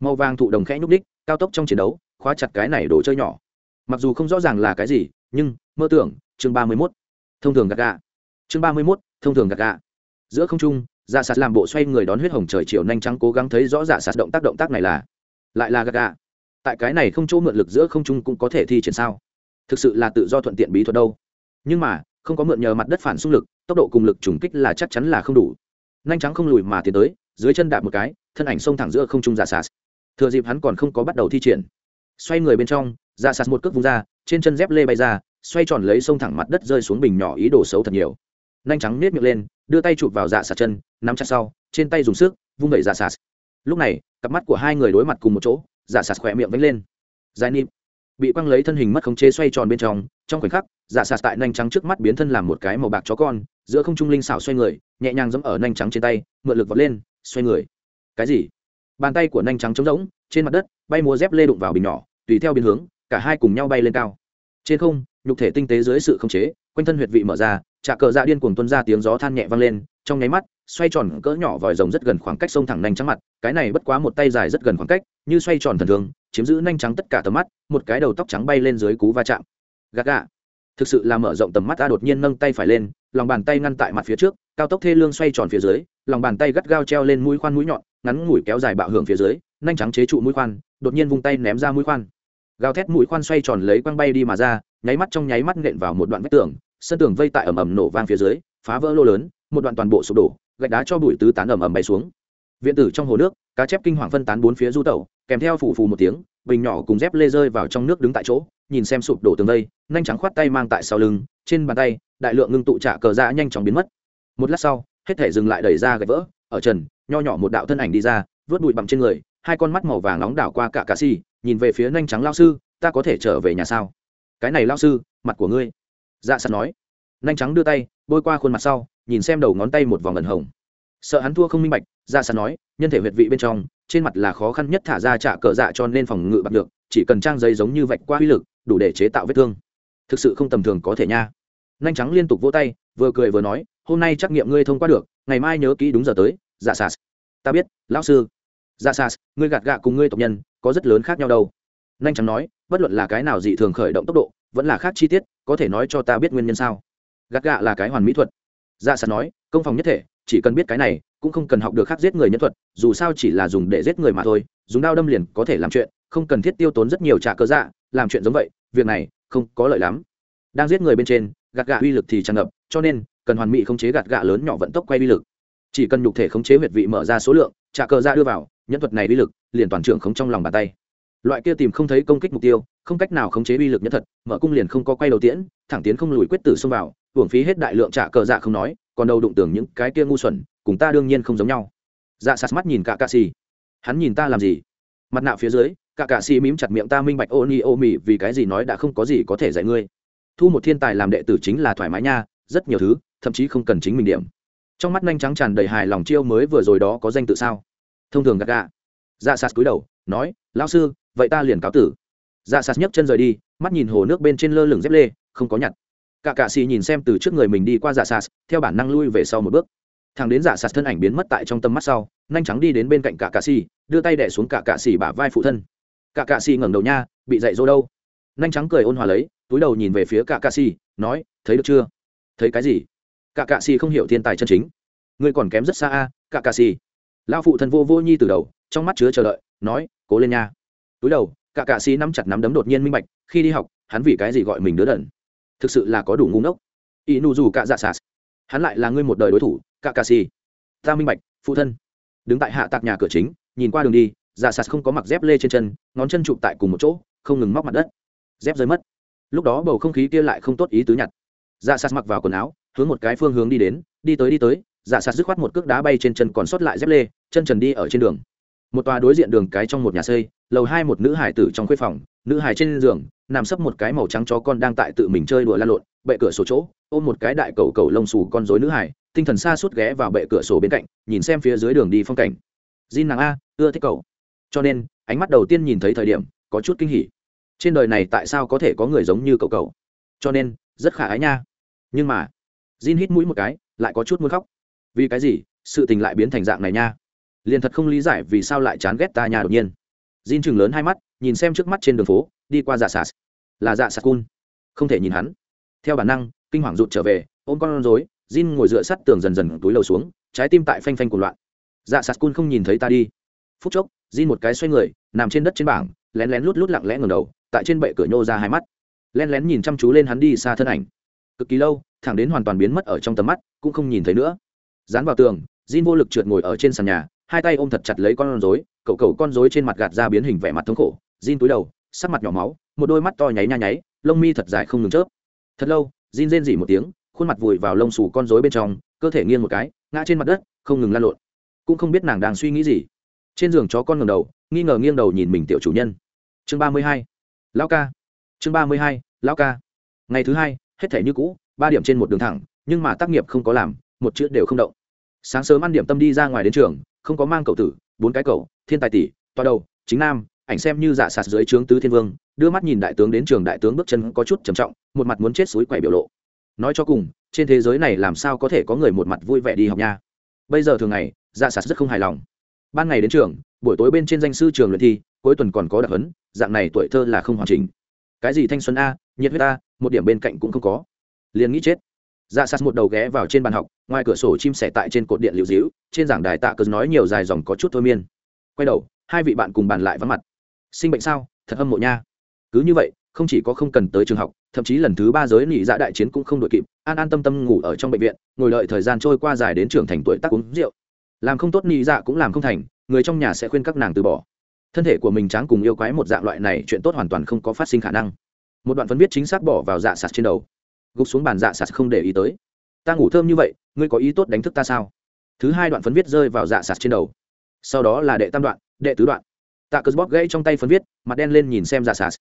Màu vàng thụ đồng khẽ nhúc đích cao tốc trong chiến đấu, khóa chặt cái này đồ chơi nhỏ. Mặc dù không rõ ràng là cái gì, nhưng, mơ tưởng, chương ba mươi mốt. Thông thường gạt gà chương ba mươi mốt, thông thường gạt gà giữa không trung dạ sạt làm bộ xoay người đón huyết hồng trời chiều nhanh trắng cố gắng thấy rõ dạ sạt động tác động tác này là, lại là gạt gà tại cái này không chỗ mượn lực giữa không trung cũng có thể thi triển sao? Thực sự là tự do thuận tiện bí thuật đâu. Nhưng mà, không có mượn nhờ mặt đất phản xung lực, tốc độ cùng lực trùng kích là chắc chắn là không đủ. Nhanh trắng không lùi mà tiến tới, dưới chân đạp một cái, thân ảnh xông thẳng giữa không trung giả sạt. Thừa dịp hắn còn không có bắt đầu thi triển, xoay người bên trong giả sạt một cước vung ra, trên chân dép lê bay ra, xoay tròn lấy xông thẳng mặt đất rơi xuống bình nhỏ ý đồ xấu thật nhiều. Nhanh trắng nết miệng lên, đưa tay chụp vào dạ sạt chân, nắm chặt sau, trên tay dùng sức, vung vẩy dạ sạt. Lúc này, cặp mắt của hai người đối mặt cùng một chỗ dạ sạt khỏe miệng vánh lên. Dài nịp. Bị quăng lấy thân hình mất khống chế xoay tròn bên trong trong khoảnh khắc dạ sạt tại nhanh trắng trước mắt biến thân làm một cái màu bạc chó con, giữa không trung linh xảo xoay người, nhẹ nhàng giẫm ở nhanh trắng trên tay, mượn lực vọt lên, xoay người. Cái gì? Bàn tay của nhanh trắng trống rỗng, trên mặt đất, bay múa dép lê đụng vào bình nhỏ, tùy theo biến hướng, cả hai cùng nhau bay lên cao. Trên không, nhục thể tinh tế dưới sự khống chế, quanh thân huyệt vị mở ra, trà cờ dạ điên cuồng tuân ra tiếng gió than nhẹ vang lên trong nháy mắt, xoay tròn cỡ nhỏ vòi rồng rất gần khoảng cách sông thẳng nhanh trắng mặt, cái này bất quá một tay dài rất gần khoảng cách, như xoay tròn thần thường, chiếm giữ nhanh trắng tất cả tầm mắt, một cái đầu tóc trắng bay lên dưới cú va chạm. Gạt gà. Thực sự là mở rộng tầm mắt ta đột nhiên nâng tay phải lên, lòng bàn tay ngăn tại mặt phía trước, cao tốc thê lương xoay tròn phía dưới, lòng bàn tay gắt gao treo lên mũi khoan mũi nhọn, ngắn ngủi kéo dài bạo hưởng phía dưới nhanh trắng chế trụ mũi khoan, đột nhiên vung tay ném ra mũi khoan. Gào thét mũi khoan xoay tròn lấy quăng bay đi mà ra, nháy mắt trong nháy mắt nện vào một đoạn vách tường, sân tường vây tại ầm ầm nổ vang phía dưới phá vỡ lô lớn, một đoạn toàn bộ sụp đổ, gạch đá cho bụi tứ tán ầm ầm bay xuống. Viện tử trong hồ nước, cá chép kinh hoàng phân tán bốn phía du tẩu, kèm theo phủ phù một tiếng, bình nhỏ cùng dép lê rơi vào trong nước đứng tại chỗ, nhìn xem sụp đổ tường vây, nhanh trắng khoát tay mang tại sau lưng, trên bàn tay, đại lượng ngưng tụ trả cờ ra nhanh chóng biến mất. Một lát sau, hết thể dừng lại đẩy ra gạch vỡ, ở trần, nho nhỏ một đạo thân ảnh đi ra, vớt bụi bặm trên người, hai con mắt màu vàng nóng đảo qua cả cà si nhìn về phía nhanh trắng lao sư, ta có thể trở về nhà sao? Cái này lao sư, mặt của ngươi. Dạ sắt nói nhanh trắng đưa tay, bôi qua khuôn mặt sau, nhìn xem đầu ngón tay một vòng ẩn hồng. Sợ hắn thua không minh bạch ra sàn nói, nhân thể huyệt vị bên trong, trên mặt là khó khăn nhất thả ra trả cờ dạ cho nên phòng ngự bạc được, chỉ cần trang giấy giống như vạch qua uy lực, đủ để chế tạo vết thương. Thực sự không tầm thường có thể nha. Nhanh trắng liên tục vỗ tay, vừa cười vừa nói, hôm nay trắc nghiệm ngươi thông qua được, ngày mai nhớ kỹ đúng giờ tới dạ sas ta biết, lão sư. Dạ sas ngươi gạt gạ cùng ngươi tộc nhân, có rất lớn khác nhau đâu. Nhanh trắng nói, bất luận là cái nào dị thường khởi động tốc độ, vẫn là khác chi tiết, có thể nói cho ta biết nguyên nhân sao gạt gạ là cái hoàn mỹ thuật. Dạ sạt nói, công phòng nhất thể, chỉ cần biết cái này, cũng không cần học được khác giết người nhân thuật, dù sao chỉ là dùng để giết người mà thôi, dùng đao đâm liền có thể làm chuyện, không cần thiết tiêu tốn rất nhiều trả cơ dạ làm chuyện giống vậy, việc này, không có lợi lắm. Đang giết người bên trên, gạt gạ uy lực thì tràn ngập, cho nên, cần hoàn mỹ khống chế gạt gạ lớn nhỏ vận tốc quay uy lực. Chỉ cần nhục thể khống chế huyệt vị mở ra số lượng, trả cơ dạ đưa vào, nhân thuật này uy lực, liền toàn trưởng không trong lòng bàn tay. Loại kia tìm không thấy công kích mục tiêu, không cách nào khống chế uy lực nhân thật mở cung liền không có quay đầu tiễn, thẳng tiến không lùi quyết tử xông vào hưởng phí hết đại lượng trả cờ dạ không nói, còn đầu đụng tưởng những cái kia ngu xuẩn, cùng ta đương nhiên không giống nhau. Dạ sạt mắt nhìn cả cạ xì. Hắn nhìn ta làm gì? Mặt nạ phía dưới cả cạ xì mím chặt miệng ta minh bạch ô ni ô mì, vì cái gì nói đã không có gì có thể dạy ngươi. Thu một thiên tài làm đệ tử chính là thoải mái nha, rất nhiều thứ, thậm chí không cần chính mình điểm. Trong mắt nhanh trắng tràn đầy hài lòng chiêu mới vừa rồi đó có danh tự sao? Thông thường gạt gạ. Dạ sạt cúi đầu, nói, lão sư, vậy ta liền cáo tử. Dạ sạt nhấc chân rời đi, mắt nhìn hồ nước bên trên lơ lửng dép lê, không có nhặt cả cạ xì nhìn xem từ trước người mình đi qua giả sạt, theo bản năng lui về sau một bước. Thằng đến giả sạt thân ảnh biến mất tại trong tầm mắt sau, nhanh trắng đi đến bên cạnh cả cạ xì, đưa tay đẻ xuống cả cạ xì bả vai phụ thân. Cả cạ xì ngẩng đầu nha, bị dạy dỗ đâu? Nhanh trắng cười ôn hòa lấy, túi đầu nhìn về phía cả cạ xì, nói, thấy được chưa? Thấy cái gì? Cả cạ xì không hiểu thiên tài chân chính. Ngươi còn kém rất xa a, cả cạ xì. Lao phụ thân vô vô nhi từ đầu, trong mắt chứa chờ đợi, nói, cố lên nha. Túi đầu, cả cạ xì nắm chặt nắm đấm đột nhiên minh bạch, khi đi học, hắn vì cái gì gọi mình đứa đần? Thực sự là có đủ ngu ngốc. Y nụ dù cả dạ xà hắn lại là ngươi một đời đối thủ, cả cà xì ta minh bạch, phụ thân. Đứng tại hạ tạc nhà cửa chính, nhìn qua đường đi dạ xà không có mặc dép lê trên chân, ngón chân chụp tại cùng một chỗ, không ngừng móc mặt đất. Dép rơi mất. Lúc đó bầu không khí kia lại không tốt ý tứ nhặt. Dạ xà mặc vào quần áo, hướng một cái phương hướng đi đến, đi tới đi tới dạ xà dứt khoát một cước đá bay trên chân còn sót lại dép lê, chân trần đi ở trên đường. Một tòa đối diện đường cái trong một nhà xây, lầu hai một nữ hải tử trong khuê phòng, nữ hải trên giường nằm sấp một cái màu trắng chó con đang tại tự mình chơi đùa la lộn, bệ cửa sổ chỗ, ôm một cái đại cầu cầu lông xù con rối nữ hải, tinh thần xa suốt ghé vào bệ cửa sổ bên cạnh, nhìn xem phía dưới đường đi phong cảnh. Jin nàng a, ưa thích cậu. Cho nên, ánh mắt đầu tiên nhìn thấy thời điểm, có chút kinh hỉ. Trên đời này tại sao có thể có người giống như cậu cậu? Cho nên, rất khả ái nha. Nhưng mà, Jin hít mũi một cái, lại có chút muốn khóc. Vì cái gì, sự tình lại biến thành dạng này nha. Liền thật không lý giải vì sao lại chán ghét ta nhà đột nhiên. Jin chừng lớn hai mắt, nhìn xem trước mắt trên đường phố, đi qua dạ sạt. Là dạ sạt cun. Không thể nhìn hắn. Theo bản năng, kinh hoàng rụt trở về, ôm con rối, Jin ngồi dựa sát tường dần dần túi lầu xuống, trái tim tại phanh phanh của loạn. Dạ sạt cun không nhìn thấy ta đi. Phút chốc, Jin một cái xoay người, nằm trên đất trên bảng, lén lén lút lút lặng lẽ ngẩng đầu, tại trên bệ cửa nhô ra hai mắt. Lén lén nhìn chăm chú lên hắn đi xa thân ảnh. Cực kỳ lâu, thẳng đến hoàn toàn biến mất ở trong tầm mắt, cũng không nhìn thấy nữa. Dán vào tường, Jin vô lực trượt ngồi ở trên sàn nhà hai tay ôm thật chặt lấy con rối, cậu cậu con rối trên mặt gạt ra biến hình vẻ mặt thống khổ, Jin túi đầu, sắc mặt nhỏ máu, một đôi mắt to nháy nha nháy, lông mi thật dài không ngừng chớp. Thật lâu, Jin rên rỉ một tiếng, khuôn mặt vùi vào lông xù con rối bên trong, cơ thể nghiêng một cái, ngã trên mặt đất, không ngừng lan lộn. Cũng không biết nàng đang suy nghĩ gì. Trên giường chó con ngầm đầu, nghi ngờ nghiêng đầu nhìn mình tiểu chủ nhân. Chương ba mươi hai lao ca. Chương ba mươi hai lao ca. Ngày thứ hai, hết thể như cũ, ba điểm trên một đường thẳng, nhưng mà tác nghiệp không có làm, một chữ đều không động sáng sớm ăn điểm tâm đi ra ngoài đến trường, không có mang cậu tử, bốn cái cậu, thiên tài tỷ, toa đầu, chính nam, ảnh xem như giả sạt dưới trướng tứ thiên vương, đưa mắt nhìn đại tướng đến trường đại tướng bước chân có chút trầm trọng, một mặt muốn chết suối quẻ biểu lộ. Nói cho cùng, trên thế giới này làm sao có thể có người một mặt vui vẻ đi học nha? Bây giờ thường ngày dạ sạt rất không hài lòng. Ban ngày đến trường, buổi tối bên trên danh sư trường luyện thi, cuối tuần còn có đặc hấn dạng này tuổi thơ là không hoàn chỉnh. Cái gì thanh xuân a, nhiệt huyết a, một điểm bên cạnh cũng không có. Liền nghĩ chết dạ sạt một đầu ghé vào trên bàn học, ngoài cửa sổ chim sẻ tại trên cột điện liễu dĩu trên giảng đài tạ cớ nói nhiều dài dòng có chút thôi miên. Quay đầu, hai vị bạn cùng bàn lại vắng mặt. Sinh bệnh sao? Thật âm mộ nha. Cứ như vậy, không chỉ có không cần tới trường học, thậm chí lần thứ ba giới nị dạ đại chiến cũng không đội kịp, an an tâm tâm ngủ ở trong bệnh viện, ngồi đợi thời gian trôi qua dài đến trưởng thành tuổi tác uống rượu. Làm không tốt nị dạ cũng làm không thành, người trong nhà sẽ khuyên các nàng từ bỏ. Thân thể của mình tráng cùng yêu quái một dạng loại này, chuyện tốt hoàn toàn không có phát sinh khả năng. Một đoạn phân viết chính xác bỏ vào dạ sạt trên đầu gục xuống bàn dạ sạt không để ý tới. Ta ngủ thơm như vậy, ngươi có ý tốt đánh thức ta sao? Thứ hai đoạn phấn viết rơi vào dạ sạt trên đầu. Sau đó là đệ tam đoạn, đệ tứ đoạn. Tạ cớ bóp gãy trong tay phấn viết, mặt đen lên nhìn xem dạ sạt.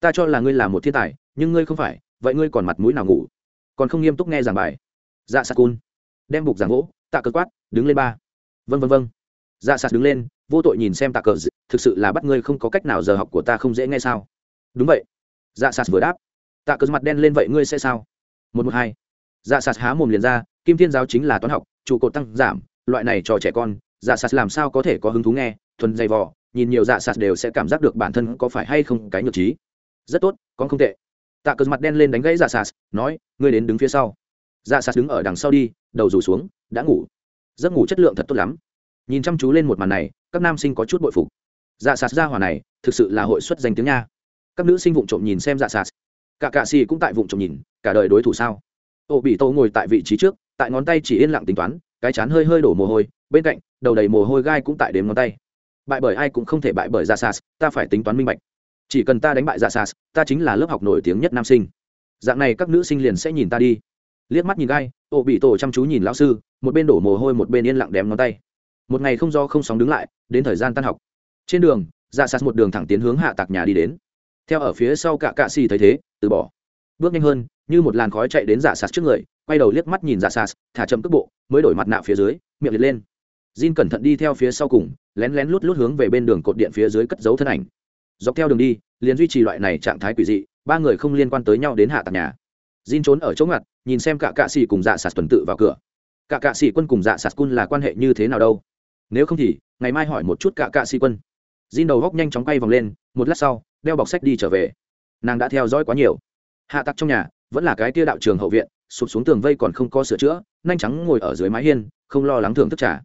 Ta cho là ngươi là một thiên tài, nhưng ngươi không phải, vậy ngươi còn mặt mũi nào ngủ? Còn không nghiêm túc nghe giảng bài. Dạ sạt cun. Đem bục giảng gỗ tạ cớ quát, đứng lên ba. Vân vân vân dạ sạt đứng lên, vô tội nhìn xem tạ cờ thực sự là bắt ngươi không có cách nào giờ học của ta không dễ nghe sao? Đúng vậy. Dạ sạt vừa đáp, tạ cờ mặt đen lên vậy ngươi sẽ sao? Một một hai. Dạ sạt há mồm liền ra, kim thiên giáo chính là toán học, trụ cột tăng giảm, loại này cho trẻ con dạ sạt làm sao có thể có hứng thú nghe, thuần dày vò, nhìn nhiều dạ sạt đều sẽ cảm giác được bản thân có phải hay không cái nhược trí. Rất tốt, con không tệ. Tạ cờ mặt đen lên đánh gãy dạ sạt, nói, ngươi đến đứng phía sau. Dạ sạt đứng ở đằng sau đi, đầu rủ xuống, đã ngủ. Giấc ngủ chất lượng thật tốt lắm. Nhìn chăm chú lên một màn này, các nam sinh có chút bội phục. Dạ sạt ra hỏa này, thực sự là hội xuất danh tiếng nha. Các nữ sinh vụng trộm nhìn xem dạ sạt cả cạ xì cũng tại vùng trộm nhìn, cả đời đối thủ sao? Ô bị tô ngồi tại vị trí trước, tại ngón tay chỉ yên lặng tính toán, cái chán hơi hơi đổ mồ hôi, bên cạnh, đầu đầy mồ hôi gai cũng tại đếm ngón tay. Bại bởi ai cũng không thể bại bởi ra sas, ta phải tính toán minh bạch. Chỉ cần ta đánh bại ra sas, ta chính là lớp học nổi tiếng nhất nam sinh. Dạng này các nữ sinh liền sẽ nhìn ta đi. Liếc mắt nhìn gai, ô bị tổ chăm chú nhìn lão sư, một bên đổ mồ hôi một bên yên lặng đếm ngón tay. Một ngày không do không sóng đứng lại, đến thời gian tan học. Trên đường ra sas một đường thẳng tiến hướng hạ tạc nhà đi đến. Theo ở phía sau cả cạ xì thấy thế từ bỏ. Bước nhanh hơn, như một làn khói chạy đến giả sạt trước người, quay đầu liếc mắt nhìn giả sạt, thả chậm cước bộ, mới đổi mặt nạ phía dưới, miệng liệt lên. Jin cẩn thận đi theo phía sau cùng, lén lén lút lút hướng về bên đường cột điện phía dưới cất giấu thân ảnh. Dọc theo đường đi, liền duy trì loại này trạng thái quỷ dị, ba người không liên quan tới nhau đến hạ tạc nhà. Jin trốn ở chỗ ngặt, nhìn xem cả cạ xỉ cùng dạ sạt tuần tự vào cửa. Cả cạ sĩ quân cùng dạ sạt quân là quan hệ như thế nào đâu? Nếu không thì, ngày mai hỏi một chút cả cạ sĩ quân. Jin đầu góc nhanh chóng quay vòng lên, một lát sau, đeo bọc sách đi trở về nàng đã theo dõi quá nhiều. Hạ tặc trong nhà, vẫn là cái tia đạo trường hậu viện, sụp xuống tường vây còn không có sửa chữa, nhanh trắng ngồi ở dưới mái hiên, không lo lắng thưởng thức trả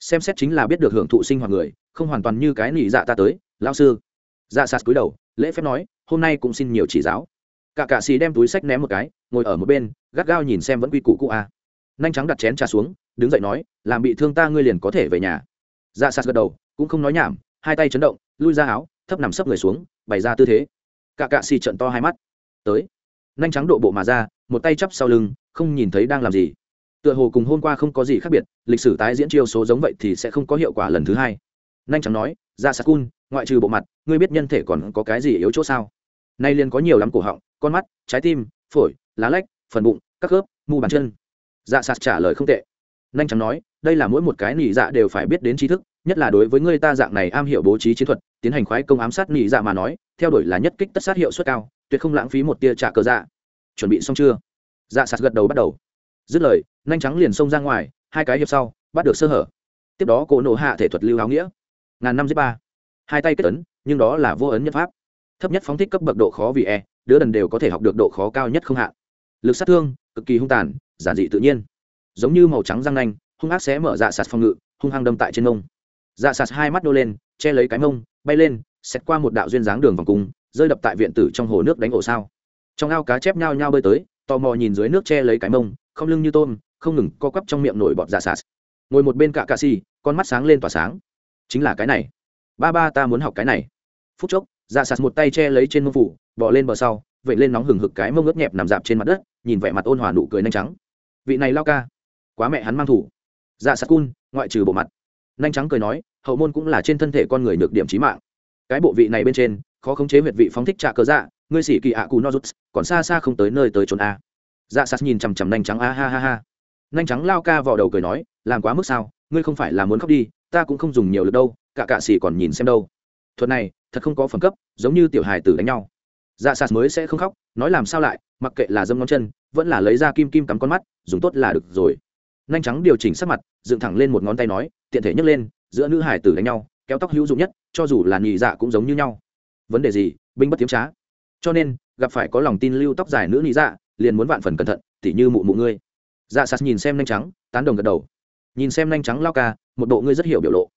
xem xét chính là biết được hưởng thụ sinh hoạt người, không hoàn toàn như cái nỉ dạ ta tới lao sư. Dạ sạt cúi đầu, lễ phép nói, hôm nay cũng xin nhiều chỉ giáo. Cả cạ xì đem túi sách ném một cái, ngồi ở một bên, gắt gao nhìn xem vẫn quy củ cụ a. À. nhanh trắng đặt chén trà xuống, đứng dậy nói, làm bị thương ta ngươi liền có thể về nhà. Dạ sạt gật đầu, cũng không nói nhảm, hai tay chấn động, lui ra áo, thấp nằm sấp người xuống, bày ra tư thế cả cạ xì trận to hai mắt. Tới. Nhanh trắng độ bộ mà ra, một tay chắp sau lưng, không nhìn thấy đang làm gì. Tựa hồ cùng hôm qua không có gì khác biệt, lịch sử tái diễn chiêu số giống vậy thì sẽ không có hiệu quả lần thứ hai. Nhanh trắng nói, ra sạc cun ngoại trừ bộ mặt, ngươi biết nhân thể còn có cái gì yếu chỗ sao? Nay liền có nhiều lắm cổ họng, con mắt, trái tim, phổi, lá lách, phần bụng, các khớp, mu bàn chân. Dạ sạt trả lời không tệ. Nhanh trắng nói, đây là mỗi một cái nỉ dạ đều phải biết đến tri thức, nhất là đối với người ta dạng này am hiểu bố trí chiến thuật, tiến hành khoái công ám sát nỉ dạ mà nói theo đuổi là nhất kích tất sát hiệu suất cao, tuyệt không lãng phí một tia trả cờ dạ. Chuẩn bị xong chưa? Dạ sạt gật đầu bắt đầu. Dứt lời, nhanh trắng liền xông ra ngoài, hai cái hiệp sau, bắt được sơ hở. Tiếp đó cổ nổ hạ thể thuật lưu áo nghĩa. Ngàn năm giết ba. Hai tay kết ấn, nhưng đó là vô ấn nhất pháp. Thấp nhất phóng thích cấp bậc độ khó vì e đứa đần đều có thể học được độ khó cao nhất không hạn. Lực sát thương, cực kỳ hung tàn, giản dị tự nhiên. Giống như màu trắng răng nanh, hung ác xé mở dạ sạt phòng ngự, hung hăng đâm tại trên mông. Dạ sạt hai mắt đô lên, che lấy cái mông, bay lên xét qua một đạo duyên dáng đường vòng cung, rơi đập tại viện tử trong hồ nước đánh ổ sao. Trong ao cá chép nhao nhao bơi tới, tò mò nhìn dưới nước che lấy cái mông, không lưng như tôm, không ngừng co quắp trong miệng nổi bọt dạ sạt. Ngồi một bên cạ cạ xì, con mắt sáng lên tỏa sáng. Chính là cái này. Ba ba ta muốn học cái này. Phút chốc dạ sạt một tay che lấy trên mông phủ bỏ lên bờ sau vậy lên nóng hừng hực cái mông ướt nhẹp nằm dạp trên mặt đất, nhìn vẻ mặt ôn hòa nụ cười nhanh trắng. Vị này lao ca. Quá mẹ hắn mang thủ. Dạ sạt cun, ngoại trừ bộ mặt. Nhanh trắng cười nói, hậu môn cũng là trên thân thể con người được điểm trí mạng cái bộ vị này bên trên, khó khống chế huyệt vị phóng thích trạ cơ dạ ngươi xỉ kỳ ạ cù no rút, còn xa xa không tới nơi tới trốn a. Dạ sạt nhìn chằm chằm nhanh trắng, a ha ha ha. Nhanh trắng lao ca vào đầu cười nói, làm quá mức sao, ngươi không phải là muốn khóc đi, ta cũng không dùng nhiều lực đâu, cả cạ xỉ còn nhìn xem đâu. Thuật này, thật không có phẩm cấp, giống như tiểu hài tử đánh nhau. Dạ sạt mới sẽ không khóc, nói làm sao lại, mặc kệ là dâm ngón chân, vẫn là lấy ra kim kim cắm con mắt, dùng tốt là được rồi. Nhanh trắng điều chỉnh sắc mặt, dựng thẳng lên một ngón tay nói, tiện thể nhấc lên, giữa nữ hải tử đánh nhau kéo tóc hữu dụng nhất, cho dù là nhị dạ cũng giống như nhau. Vấn đề gì? Binh bất tiếm trá. Cho nên, gặp phải có lòng tin lưu tóc dài nữ nhị dạ liền muốn vạn phần cẩn thận, tỉ như mụ mụ ngươi. Dạ sạt nhìn xem nhanh trắng, tán đồng gật đầu. Nhìn xem nhanh trắng lao ca, một bộ ngươi rất hiểu biểu lộ.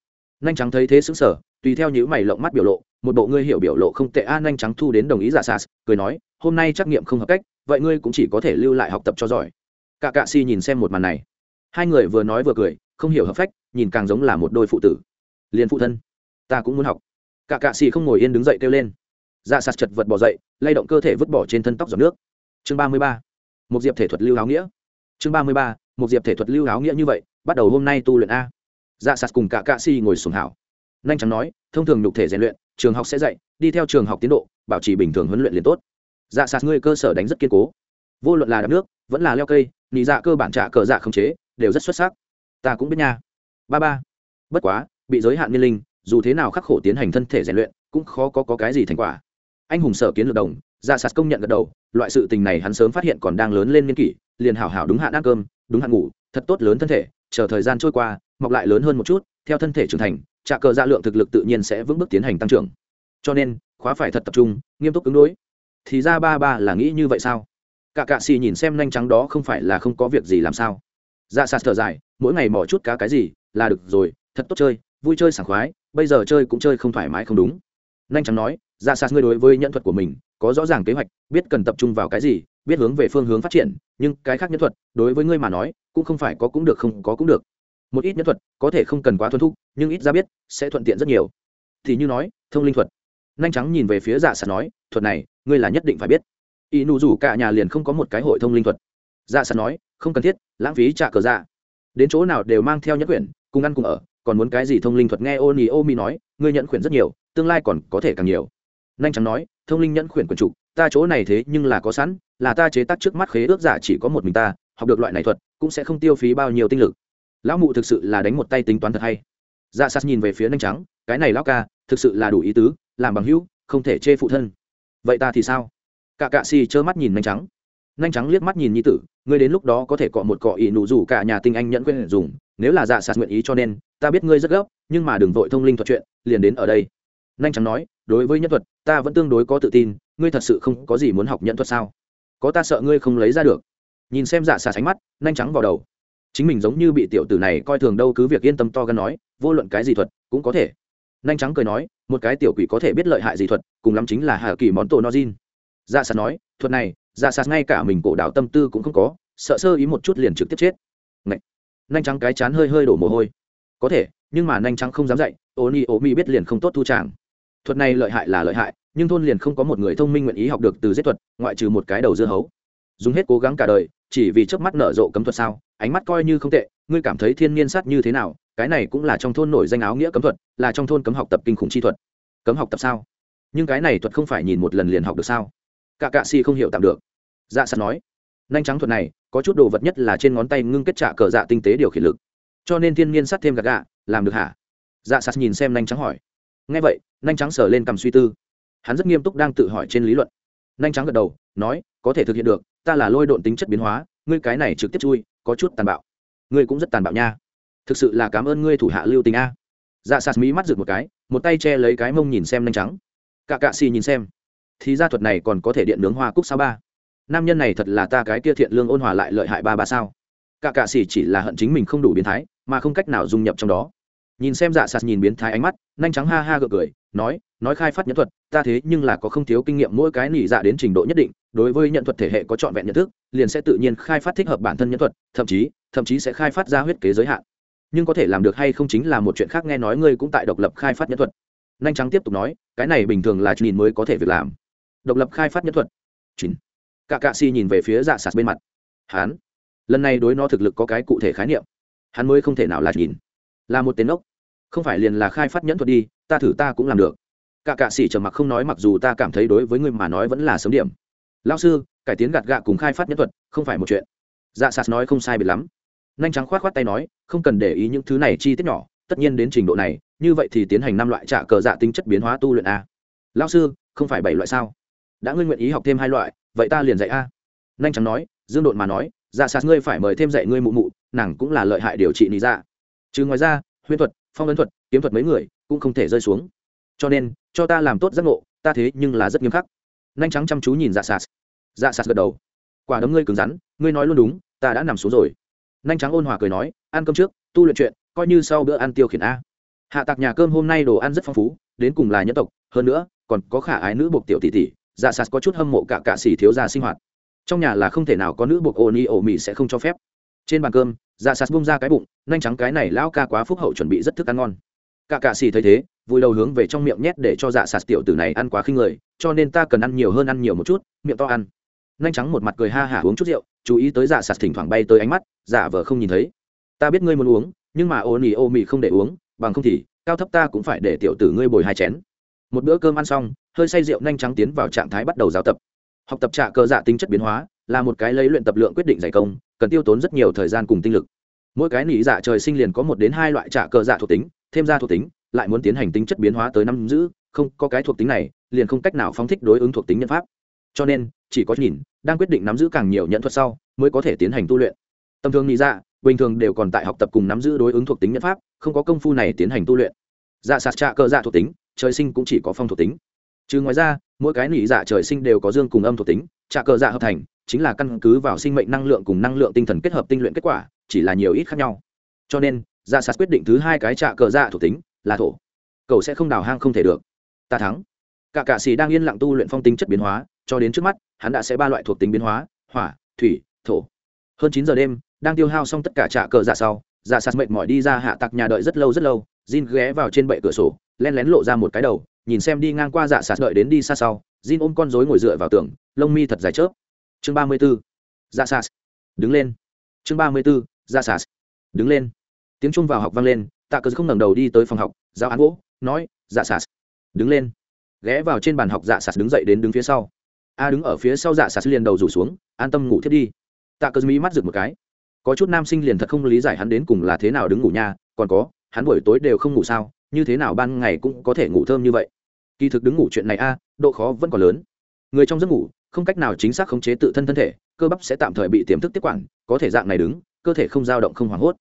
Nhanh trắng thấy thế xứng sở tùy theo những mày lộng mắt biểu lộ, một bộ ngươi hiểu biểu lộ không tệ a nhanh trắng thu đến đồng ý dạ sạt cười nói, hôm nay trắc nghiệm không hợp cách, vậy ngươi cũng chỉ có thể lưu lại học tập cho giỏi. Cả cạ si nhìn xem một màn này. Hai người vừa nói vừa cười, không hiểu hợp phách, nhìn càng giống là một đôi phụ tử liền phụ thân. Ta cũng muốn học. Cả cạ si không ngồi yên đứng dậy kêu lên. Dạ sạt chật vật bỏ dậy, lay động cơ thể vứt bỏ trên thân tóc giọt nước. Chương ba mươi ba. Một diệp thể thuật lưu áo nghĩa. Chương ba mươi ba. Một diệp thể thuật lưu áo nghĩa như vậy, bắt đầu hôm nay tu luyện a. Dạ sạt cùng cả cạ si ngồi xuống hảo. Nhanh chóng nói, thông thường nhục thể rèn luyện, trường học sẽ dạy, đi theo trường học tiến độ, bảo trì bình thường huấn luyện liền tốt. Dạ sạt ngươi cơ sở đánh rất kiên cố. Vô luận là đạp nước, vẫn là leo cây nị dạ cơ bản trả cờ dạ không chế, đều rất xuất sắc. Ta cũng biết nha. Ba ba. Bất quá bị giới hạn niên linh dù thế nào khắc khổ tiến hành thân thể rèn luyện cũng khó có, có cái gì thành quả. Anh hùng sở kiến lược đồng ra sạt công nhận gật đầu loại sự tình này hắn sớm phát hiện còn đang lớn lên niên kỷ liền hảo hảo đúng hạn ăn cơm đúng hạn ngủ thật tốt lớn thân thể chờ thời gian trôi qua mọc lại lớn hơn một chút theo thân thể trưởng thành trả cờ dạ lượng thực lực tự nhiên sẽ vững bước tiến hành tăng trưởng. Cho nên khóa phải thật tập trung nghiêm túc ứng đối. Thì ra ba ba là nghĩ như vậy sao? Cả cạ xì nhìn xem nhanh trắng đó không phải là không có việc gì làm sao. Ra sạt thở dài mỗi ngày mỏ chút cá cái gì là được rồi thật tốt chơi vui chơi sảng khoái, bây giờ chơi cũng chơi không thoải mái không đúng. Nhanh trắng nói dạ, ra xa ngươi đối với nhận thuật của mình có rõ ràng kế hoạch, biết cần tập trung vào cái gì, biết hướng về phương hướng phát triển, nhưng cái khác nhân thuật, đối với ngươi mà nói, cũng không phải có cũng được không có cũng được. Một ít nhân thuật có thể không cần quá thuần thục, nhưng ít ra biết sẽ thuận tiện rất nhiều. Thì như nói, thông linh thuật. Nhanh trắng nhìn về phía dạ sạt nói, thuật này, ngươi là nhất định phải biết. Y nụ rủ cả nhà liền không có một cái hội thông linh thuật. Dạ sạt nói, không cần thiết, lãng phí trả cờ dạ. Đến chỗ nào đều mang theo nhất quyển, cùng ăn cùng ở còn muốn cái gì thông linh thuật nghe ô nì ô mi nói, ngươi nhận khuyển rất nhiều, tương lai còn có thể càng nhiều. Nhanh chóng nói, thông linh nhẫn khuyển quần trục, ta chỗ này thế nhưng là có sẵn, là ta chế tác trước mắt khế ước giả chỉ có một mình ta, học được loại này thuật, cũng sẽ không tiêu phí bao nhiêu tinh lực. Lão mụ thực sự là đánh một tay tính toán thật hay. Dạ sát nhìn về phía nhanh trắng, cái này lão ca, thực sự là đủ ý tứ, làm bằng hữu, không thể chê phụ thân. Vậy ta thì sao? Cả cạ xì trơ mắt nhìn nhanh trắng nhanh trắng liếc mắt nhìn nhi tử, ngươi đến lúc đó có thể cọ một cọ ỷ nụ rủ cả nhà tinh anh nhận quên dùng, nếu là dạ sạt nguyện ý cho nên, ta biết ngươi rất gấp, nhưng mà đừng vội thông linh thuật chuyện, liền đến ở đây. Nhanh trắng nói, đối với nhân thuật, ta vẫn tương đối có tự tin, ngươi thật sự không có gì muốn học nhận thuật sao? Có ta sợ ngươi không lấy ra được. Nhìn xem dạ sạt sánh mắt, nhanh trắng vào đầu. Chính mình giống như bị tiểu tử này coi thường đâu cứ việc yên tâm to gan nói, vô luận cái gì thuật, cũng có thể. Nhanh trắng cười nói, một cái tiểu quỷ có thể biết lợi hại gì thuật, cùng lắm chính là hà kỳ món tổ nozin dạ sạt nói, thuật này dạ sạt ngay cả mình cổ đạo tâm tư cũng không có, sợ sơ ý một chút liền trực tiếp chết. Ngậy. nhanh trắng cái chán hơi hơi đổ mồ hôi. Có thể, nhưng mà nhanh trắng không dám dạy ô ni ô mi biết liền không tốt thu tràng. Thuật này lợi hại là lợi hại, nhưng thôn liền không có một người thông minh nguyện ý học được từ giết thuật, ngoại trừ một cái đầu dưa hấu. Dùng hết cố gắng cả đời, chỉ vì trước mắt nở rộ cấm thuật sao, ánh mắt coi như không tệ, ngươi cảm thấy thiên nhiên sát như thế nào, cái này cũng là trong thôn nổi danh áo nghĩa cấm thuật, là trong thôn cấm học tập kinh khủng chi thuật. Cấm học tập sao? Nhưng cái này thuật không phải nhìn một lần liền học được sao? Cả cạ si không hiểu tạm được. Dạ sạt nói nhanh trắng thuật này, có chút đồ vật nhất là trên ngón tay ngưng kết trả cờ dạ tinh tế điều khiển lực. Cho nên thiên nhiên sát thêm gạt gạ, làm được hả? Dạ sạt nhìn xem nhanh trắng hỏi. Ngay vậy nhanh trắng sờ lên cầm suy tư. Hắn rất nghiêm túc đang tự hỏi trên lý luận. Nhanh trắng gật đầu, nói, có thể thực hiện được, ta là lôi độn tính chất biến hóa, ngươi cái này trực tiếp chui, có chút tàn bạo. Ngươi cũng rất tàn bạo nha. Thực sự là cảm ơn ngươi thủ hạ lưu tình a. Dạ sạt mỹ mắt rực một cái, một tay che lấy cái mông nhìn xem nhanh trắng. Cả cạ xì nhìn xem thì ra thuật này còn có thể điện nướng hoa cúc sao ba? Nam nhân này thật là ta cái kia thiện lương ôn hòa lại lợi hại ba ba sao? Cả cạ xỉ chỉ là hận chính mình không đủ biến thái, mà không cách nào dung nhập trong đó. Nhìn xem dạ sạt nhìn biến thái ánh mắt, nhanh trắng ha ha gượng cười, nói nói khai phát nhẫn thuật, ta thế nhưng là có không thiếu kinh nghiệm mỗi cái nỉ dạ đến trình độ nhất định, đối với nhận thuật thể hệ có trọn vẹn nhận thức, liền sẽ tự nhiên khai phát thích hợp bản thân nhẫn thuật, thậm chí thậm chí sẽ khai phát ra huyết kế giới hạn. Nhưng có thể làm được hay không chính là một chuyện khác nghe nói ngươi cũng tại độc lập khai phát nhẫn thuật. Nhanh trắng tiếp tục nói, cái này bình thường là nhìn mới có thể việc làm độc lập khai phát nhẫn thuật. Chín cả cạ si nhìn về phía dạ sạt bên mặt. Hắn lần này đối nó thực lực có cái cụ thể khái niệm. Hắn mới không thể nào là nhìn. Là một tên ốc không phải liền là khai phát nhẫn thuật đi, ta thử ta cũng làm được. Cả cạ sĩ trầm mặc không nói mặc dù ta cảm thấy đối với người mà nói vẫn là sớm điểm. Lao sư, cải tiến gạt gạ cùng khai phát nhẫn thuật, không phải một chuyện. Dạ sạt nói không sai biệt lắm. Nhanh trắng khoát khoát tay nói, không cần để ý những thứ này chi tiết nhỏ, tất nhiên đến trình độ này, như vậy thì tiến hành năm loại trả cờ dạ tính chất biến hóa tu luyện a. Lao sư, không phải bảy loại sao? Đã ngươi nguyện ý học thêm hai loại, vậy ta liền dạy a. Nhanh trắng nói, dương độn mà nói dạ sạt, ngươi phải mời thêm dạy ngươi mụ mụ, nàng cũng là lợi hại điều trị lý ra. chứ ngoài ra, huyễn thuật, phong ấn thuật, kiếm thuật mấy người cũng không thể rơi xuống. Cho nên, cho ta làm tốt giác ngộ, ta thế nhưng là rất nghiêm khắc. Nhanh trắng chăm chú nhìn dạ sạt. Dạ sạt gật đầu. Quả đấm ngươi cứng rắn, ngươi nói luôn đúng, ta đã nằm xuống rồi. Nhanh trắng ôn hòa cười nói, ăn cơm trước, tu luyện chuyện, coi như sau bữa ăn tiêu khiển a. Hạ tạc nhà cơm hôm nay đồ ăn rất phong phú, đến cùng là nhân tộc, hơn nữa, còn có khả ái nữ buộc tiểu tỷ tỷ dạ sạt có chút hâm mộ cả cạ xỉ thiếu gia sinh hoạt. Trong nhà là không thể nào có nữ buộc ô ni ô mì sẽ không cho phép. Trên bàn cơm dạ sạt bung ra cái bụng, nhanh trắng cái này lão ca quá phúc hậu chuẩn bị rất thức ăn ngon. Cả cạ xì thấy thế, vui đầu hướng về trong miệng nhét để cho dạ sạt tiểu tử này ăn quá khinh người, cho nên ta cần ăn nhiều hơn ăn nhiều một chút, miệng to ăn. Nhanh trắng một mặt cười ha hả uống chút rượu, chú ý tới dạ sạt thỉnh thoảng bay tới ánh mắt dạ vờ không nhìn thấy. Ta biết ngươi muốn uống, nhưng mà ô nỉ ô mì không để uống, bằng không thì, cao thấp ta cũng phải để tiểu tử ngươi bồi hai chén. Một bữa cơm ăn xong hơi say rượu nhanh trắng tiến vào trạng thái bắt đầu giáo tập. Học tập trạ cơ dạ tính chất biến hóa là một cái lấy luyện tập lượng quyết định giải công, cần tiêu tốn rất nhiều thời gian cùng tinh lực. Mỗi cái nỉ dạ trời sinh liền có một đến hai loại trạ cơ dạ thuộc tính, thêm ra thuộc tính, lại muốn tiến hành tính chất biến hóa tới năm giữ, không, có cái thuộc tính này, liền không cách nào phóng thích đối ứng thuộc tính nhân pháp. Cho nên, chỉ có nhìn, đang quyết định nắm giữ càng nhiều nhận thuật sau, mới có thể tiến hành tu luyện. Tầm thường nghĩ dạ bình thường đều còn tại học tập cùng nắm giữ đối ứng thuộc tính nhân pháp, không có công phu này tiến hành tu luyện. Dạ sạt trạ cơ dạ thuộc tính, trời sinh cũng chỉ có phong thuộc tính chứ ngoài ra, mỗi cái nỉ dạ trời sinh đều có dương cùng âm thuộc tính trạ cờ dạ hợp thành, chính là căn cứ vào sinh mệnh năng lượng cùng năng lượng tinh thần kết hợp tinh luyện kết quả, chỉ là nhiều ít khác nhau. Cho nên dạ sạt quyết định thứ hai cái trạ cờ dạ thuộc tính là thổ. Cậu sẽ không đào hang không thể được. Ta thắng. Cả cạ sĩ đang yên lặng tu luyện phong tính chất biến hóa, cho đến trước mắt, hắn đã sẽ ba loại thuộc tính biến hóa, hỏa, thủy, thổ. Hơn chín giờ đêm, đang tiêu hao xong tất cả trạ cờ dạ sau dạ sạt mệt mỏi đi ra hạ tặc nhà đợi rất lâu rất lâu, jin ghé vào trên bệ cửa sổ, len lén lộ ra một cái đầu nhìn xem đi ngang qua dạ sạt đợi đến đi xa sau, jin ôm con rối ngồi dựa vào tường, lông mi thật dài chớp. Chương ba mươi b ố dạ sạt. Đứng lên. Chương ba mươi b ố dạ sạt. Đứng lên. Tiếng trung vào học vang lên, tạ cờ không ngẩng đầu đi tới phòng học giao án gỗ, nói dạ sạt. Đứng lên. Ghé vào trên bàn học dạ sạt đứng dậy đến đứng phía sau. A đứng ở phía sau dạ sạt liền đầu rủ xuống, an tâm ngủ thiết đi. Tạ cờ mỹ mắt rực một cái. Có chút nam sinh liền thật không lý giải hắn đến cùng là thế nào đứng ngủ nha, còn có, hắn buổi tối đều không ngủ sao như thế nào ban ngày cũng có thể ngủ thơm như vậy? Kỳ thực đứng ngủ chuyện này a, độ khó vẫn còn lớn. Người trong giấc ngủ, không cách nào chính xác khống chế tự thân thân thể, cơ bắp sẽ tạm thời bị tiềm thức tiếp quản, có thể dạng này đứng, cơ thể không dao động không hoảng hốt.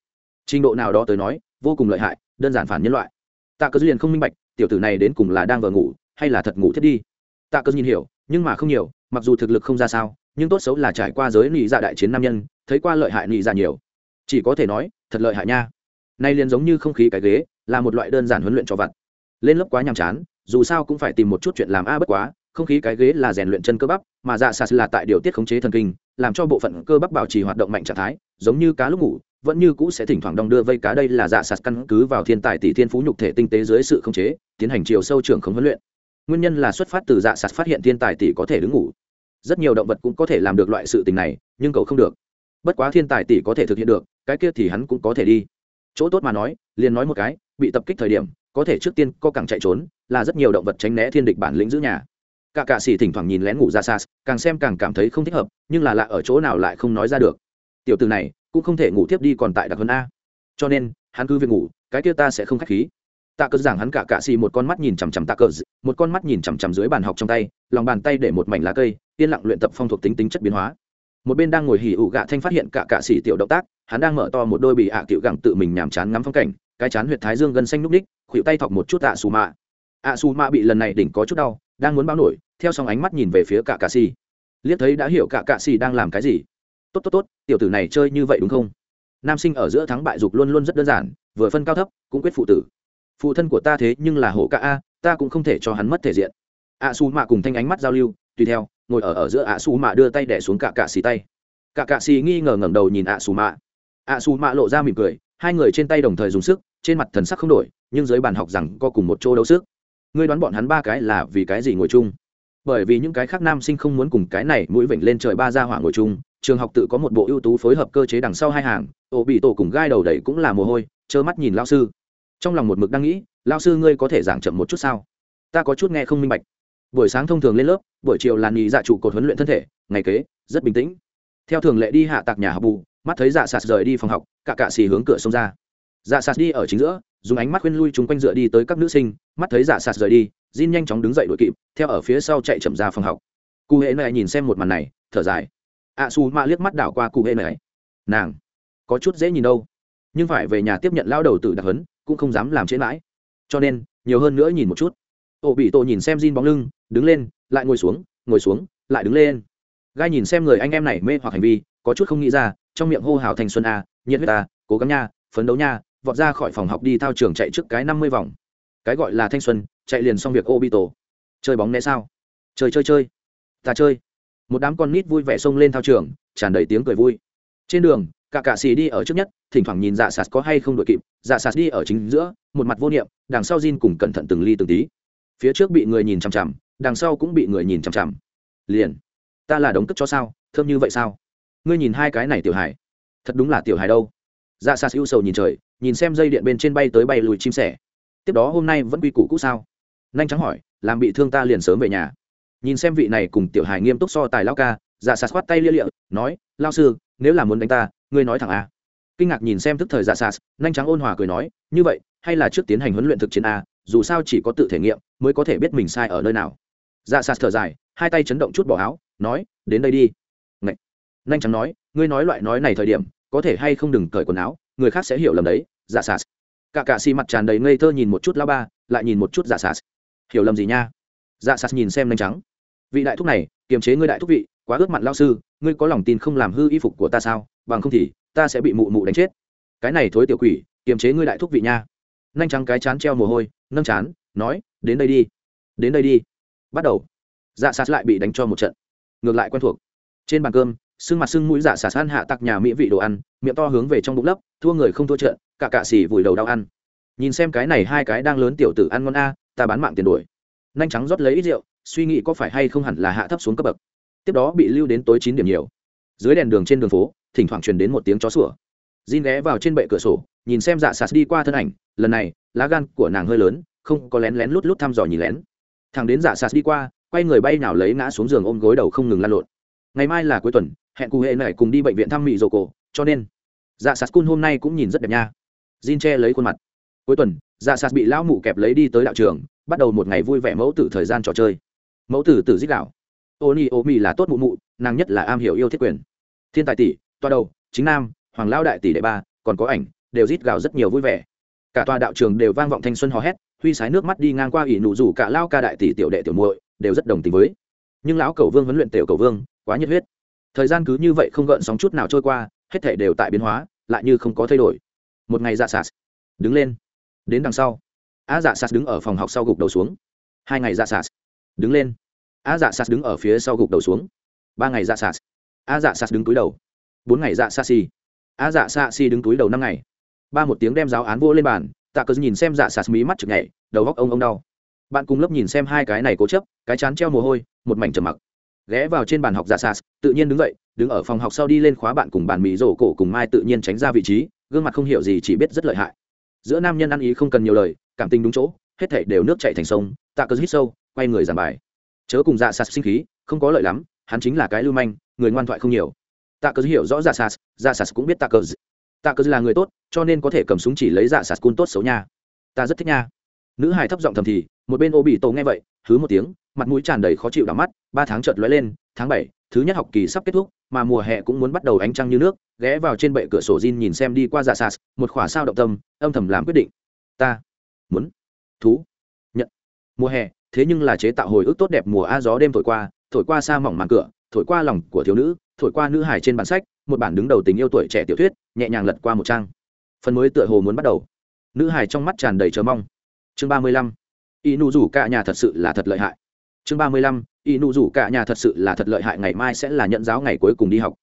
Trình độ nào đó tới nói, vô cùng lợi hại, đơn giản phản nhân loại. Tạ cơ liền không minh bạch, tiểu tử này đến cùng là đang vờ ngủ, hay là thật ngủ thiết đi? Tạ cơ nhìn hiểu, nhưng mà không nhiều, mặc dù thực lực không ra sao, nhưng tốt xấu là trải qua giới nị dạ đại chiến nam nhân, thấy qua lợi hại nị dạ nhiều. Chỉ có thể nói, thật lợi hại nha. Nay liền giống như không khí cái ghế là một loại đơn giản huấn luyện cho vặt. Lên lớp quá nhàm chán, dù sao cũng phải tìm một chút chuyện làm a bất quá, không khí cái ghế là rèn luyện chân cơ bắp, mà dạ sas là tại điều tiết khống chế thần kinh, làm cho bộ phận cơ bắp bảo trì hoạt động mạnh trạng thái, giống như cá lúc ngủ, vẫn như cũ sẽ thỉnh thoảng đong đưa vây cá. Đây là dạ sas căn cứ vào thiên tài, tỷ thiên phú, nhục thể, tinh tế dưới sự khống chế, tiến hành chiều sâu trưởng không huấn luyện. Nguyên nhân là xuất phát từ dạ sas phát hiện thiên tài, tỷ có thể đứng ngủ. Rất nhiều động vật cũng có thể làm được loại sự tình này, nhưng cậu không được. Bất quá thiên tài, tỷ có thể thực hiện được, cái kia thì hắn cũng có thể đi. Chỗ tốt mà nói, liền nói một cái bị tập kích thời điểm, có thể trước tiên co càng chạy trốn, là rất nhiều động vật tránh né thiên địch bản lĩnh giữ nhà. Cả cạ xỉ thỉnh thoảng nhìn lén ngủ ra xa, càng xem càng cảm thấy không thích hợp, nhưng là lạ ở chỗ nào lại không nói ra được. Tiểu từ này, cũng không thể ngủ tiếp đi còn tại đặc hơn a. Cho nên, hắn cứ việc ngủ, cái kia ta sẽ không k h á c h khí. Tạ cờ giảng hắn cả cạ xì một con mắt nhìn chằm chằm tạ cờ một con mắt nhìn chằm chằm dưới bàn học trong tay, lòng bàn tay để một mảnh lá cây, yên lặng luyện tập phong thuộc tính tính chất biến hóa. Một bên đang ngồi hỉ ụ gạ thanh phát hiện cả cạ xì tiểu động tác, hắn đang mở to một đôi bị hạ à tiểu gẳng tự mình nhàm chán ngắm phong cảnh cái chán huyệt thái dương gần xanh núp ních khuỵu tay thọc một chút ạ xù mạ. ạ xù mạ bị lần này đỉnh có chút đau, đang muốn bao nổi, theo xong ánh mắt nhìn về phía cả cạ xì. Liếc thấy đã hiểu cả cạ xì đang làm cái gì. Tốt tốt tốt, tiểu tử này chơi như vậy đúng không? Nam sinh ở giữa thắng bại dục luôn luôn rất đơn giản, vừa phân cao thấp, cũng quyết phụ tử. Phụ thân của ta thế nhưng là hổ ca a, ta cũng không thể cho hắn mất thể diện. ạ xù mạ cùng thanh ánh mắt giao lưu, tùy theo, ngồi ở ở giữa ạ xù mạ đưa tay đẻ xuống cả cạ xì tay. Cả cạ xì nghi ngờ ngẩng đầu nhìn ạ xù mạ. ạ xù mạ lộ ra mỉm cười hai người trên tay đồng thời dùng sức, trên mặt thần sắc không đổi, nhưng dưới bàn học rằng có cùng một chỗ đấu sức. Ngươi đoán bọn hắn ba cái là vì cái gì ngồi chung? Bởi vì những cái khác nam sinh không muốn cùng cái này mũi vểnh lên trời ba ra hỏa ngồi chung, trường học tự có một bộ ưu tú phối hợp cơ chế đằng sau hai hàng, ổ bị tổ cùng gai đầu đẩy cũng là mồ hôi, trơ mắt nhìn lao sư. Trong lòng một mực đang nghĩ lao sư ngươi có thể giảng chậm một chút sao? Ta có chút nghe không minh bạch. Buổi sáng thông thường lên lớp, buổi chiều là nghỉ dạ trụ cột huấn luyện thân thể, ngày kế, rất bình tĩnh. Theo thường lệ đi hạ tạc nhà học bù mắt thấy dạ sạt rời đi phòng học, cả cạ xì hướng cửa xông ra. Dạ sạt đi ở chính giữa, dùng ánh mắt khuyên lui chúng quanh dựa đi tới các nữ sinh, mắt thấy dạ sạt rời đi, Jin nhanh chóng đứng dậy đội kịp, theo ở phía sau chạy chậm ra phòng học. Cụ hệ này nhìn xem một màn này, thở dài. Ạ Su mạ liếc mắt đảo qua cụ hệ này nàng, có chút dễ nhìn đâu. Nhưng phải về nhà tiếp nhận lao đầu từ đặc hấn cũng không dám làm trễ mãi. Cho nên, nhiều hơn nữa nhìn một chút. Ổ bị tổ nhìn xem Jin bóng lưng, đứng lên, lại ngồi xuống ngồi xuống, lại đứng lên. Gai nhìn xem người anh em này mê hoặc hành vi, có chút không nghĩ ra trong miệng hô hào thành xuân a, nhiệt huyết ta cố gắng nha, phấn đấu nha, vọt ra khỏi phòng học đi thao trường chạy trước cái năm mươi vòng. Cái gọi là thanh xuân, chạy liền xong việc ô bi tổ chơi bóng né sao? Chơi chơi chơi. Ta chơi. Một đám con nít vui vẻ xông lên thao trường, tràn đầy tiếng cười vui. Trên đường, cả cạ xì đi ở trước nhất, thỉnh thoảng nhìn dạ sạt có hay không đội kịp dạ sạt đi ở chính giữa, một mặt vô niệm, đằng sau Jin cùng cẩn thận từng ly từng tí. Phía trước bị người nhìn chằm chằm, đằng sau cũng bị người nhìn chằm chằm. Liền. Ta là đống cất cho sao? Thơm như vậy sao? Ngươi nhìn hai cái này tiểu hải thật đúng là tiểu hải đâu. Dạ xa ưu sầu nhìn trời, nhìn xem dây điện bên trên bay tới bay lùi chim sẻ. Tiếp đó hôm nay vẫn quy củ cũ sao? Nhanh trắng hỏi, làm bị thương ta liền sớm về nhà. Nhìn xem vị này cùng tiểu hài nghiêm túc so tài lao ca dạ xa khoát tay lia lịa, nói lao sư, nếu là muốn đánh ta, ngươi nói thẳng a kinh ngạc nhìn xem tức thời dạ xa nhanh trắng ôn hòa cười nói, như vậy, hay là trước tiến hành huấn luyện thực chiến a dù sao chỉ có tự thể nghiệm, mới có thể biết mình sai ở nơi nào. Dạ xa thở dài, hai tay chấn động chút bỏ áo, nói, đến đây đi nhanh trắng nói, ngươi nói loại nói này thời điểm, có thể hay không đừng cởi quần áo, người khác sẽ hiểu lầm đấy dạ sạt cả cạ xì mặt tràn đầy ngây thơ nhìn một chút lao ba, lại nhìn một chút dạ sạt hiểu lầm gì nha? Dạ sạt nhìn xem nhanh trắng vị đại thúc này, kiềm chế ngươi đại thúc vị, quá ước mặn lao sư, ngươi có lòng tin không làm hư y phục của ta sao? Bằng không thì, ta sẽ bị mụ mụ đánh chết. Cái này thối tiểu quỷ, kiềm chế ngươi đại thúc vị nha. Nhanh trắng cái chán treo mồ hôi, nâng chán, nói, đến đây đi, đến đây đi. Bắt đầu. Dạ sạt lại bị đánh cho một trận. Ngược lại quen thuộc. Trên bàn cơm sưng mặt sưng mũi dạ xả san hạ tặc nhà mỹ vị đồ ăn, miệng to hướng về trong bụng lấp, thua người không thua trận, cả cạ xỉ vùi đầu đau ăn. Nhìn xem cái này hai cái đang lớn tiểu tử ăn ngon a, ta bán mạng tiền đuổi. Nhanh trắng rót lấy ít rượu, suy nghĩ có phải hay không hẳn là hạ thấp xuống cấp bậc. Tiếp đó bị lưu đến tối chín điểm nhiều. Dưới đèn đường trên đường phố, thỉnh thoảng truyền đến một tiếng chó sủa. Jin ghé vào trên bệ cửa sổ, nhìn xem dạ sạt đi qua thân ảnh, lần này, lá gan của nàng hơi lớn, không có lén lén lút lút thăm dò nhìn lén. Thằng đến dạ sạt đi qua, quay người bay nào lấy ngã xuống giường ôm gối đầu không ngừng lăn lộn. Ngày mai là cuối tuần hẹn cụ hệ này cùng đi bệnh viện thăm mỹ dầu cổ, cho nên dạ sạt cun hôm nay cũng nhìn rất đẹp nha. Jin che lấy khuôn mặt. Cuối tuần dạ sạt bị lão mụ kẹp lấy đi tới đạo trường, bắt đầu một ngày vui vẻ mẫu tử thời gian trò chơi. Mẫu tử tử dích đạo. Ô ni ô mi là tốt mụ mụ, nàng nhất là am hiểu yêu thiết quyền. Thiên tài tỷ, toa đầu, chính nam, hoàng lao đại tỷ đệ ba, còn có ảnh, đều rít gào rất nhiều vui vẻ. Cả tòa đạo trường đều vang vọng thanh xuân hò hét, huy sái nước mắt đi ngang qua ỷ nụ rủ cả lao ca đại tỷ tiểu đệ tiểu muội, đều rất đồng tình với. Nhưng lão cầu vương huấn luyện tiểu cầu vương, quá nhiệt huyết thời gian cứ như vậy không gợn sóng chút nào trôi qua, hết thể đều tại biến hóa, lại như không có thay đổi. Một ngày dạ sạt đứng lên, đến đằng sau. Á dạ sạt đứng ở phòng học sau gục đầu xuống. Hai ngày dạ sạt đứng lên. A dạ sạt đứng ở phía sau gục đầu xuống. Ba ngày dạ sạt. A dạ sạt đứng túi đầu. Bốn ngày dạ sa si a dạ sa si đứng túi đầu năm ngày. Ba một tiếng đem giáo án vô lên bàn, tạ cờ nhìn xem dạ sạt mí mắt chực nhảy, đầu góc ông ông đau. Bạn cùng lớp nhìn xem hai cái này cố chấp, cái chán treo mồ hôi, một mảnh trầm mặc ghé vào trên bàn học giả sas, tự nhiên đứng dậy, đứng ở phòng học sau đi lên khóa bạn cùng bàn mì rổ cổ cùng mai tự nhiên tránh ra vị trí, gương mặt không hiểu gì chỉ biết rất lợi hại. Giữa nam nhân ăn ý không cần nhiều lời, cảm tình đúng chỗ, hết thảy đều nước chảy thành sông, tạ cơ hít sâu, quay người giảng bài. Chớ cùng dạ sạt sinh khí, không có lợi lắm, hắn chính là cái lưu manh, người ngoan thoại không nhiều. Tạ cờ hiểu rõ dạ sạt dạ sạt cũng biết tạ cờ tạ cờ là người tốt, cho nên có thể cầm súng chỉ lấy dạ sạt cun tốt xấu nha. Ta rất thích nha. Nữ hài thấp giọng thầm thì một bên ô bị tổ nghe vậy thứ một tiếng, mặt mũi tràn đầy khó chịu đỏ mắt, ba tháng chợt lóe lên, tháng bảy, thứ nhất học kỳ sắp kết thúc, mà mùa hè cũng muốn bắt đầu ánh trăng như nước, ghé vào trên bệ cửa sổ Jin nhìn xem đi qua dạ sas một khỏa sao động tâm, âm thầm làm quyết định. Ta muốn thú, nhận. Mùa hè, thế nhưng là chế tạo hồi ức tốt đẹp mùa a gió đêm thổi qua thổi qua xa mỏng màn cửa, thổi qua lòng của thiếu nữ, thổi qua nữ hải trên bản sách, một bản đứng đầu tình yêu tuổi trẻ tiểu thuyết, nhẹ nhàng lật qua một trang. Phần mới tựa hồ muốn bắt đầu. Nữ hải trong mắt tràn đầy chờ mong. Chương ba mươi lăm y nụ rủ cả nhà thật sự là thật lợi hại. Chương ba mươi lăm y nụ rủ cả nhà thật sự là thật lợi hại, ngày mai sẽ là nhận giáo ngày cuối cùng đi học.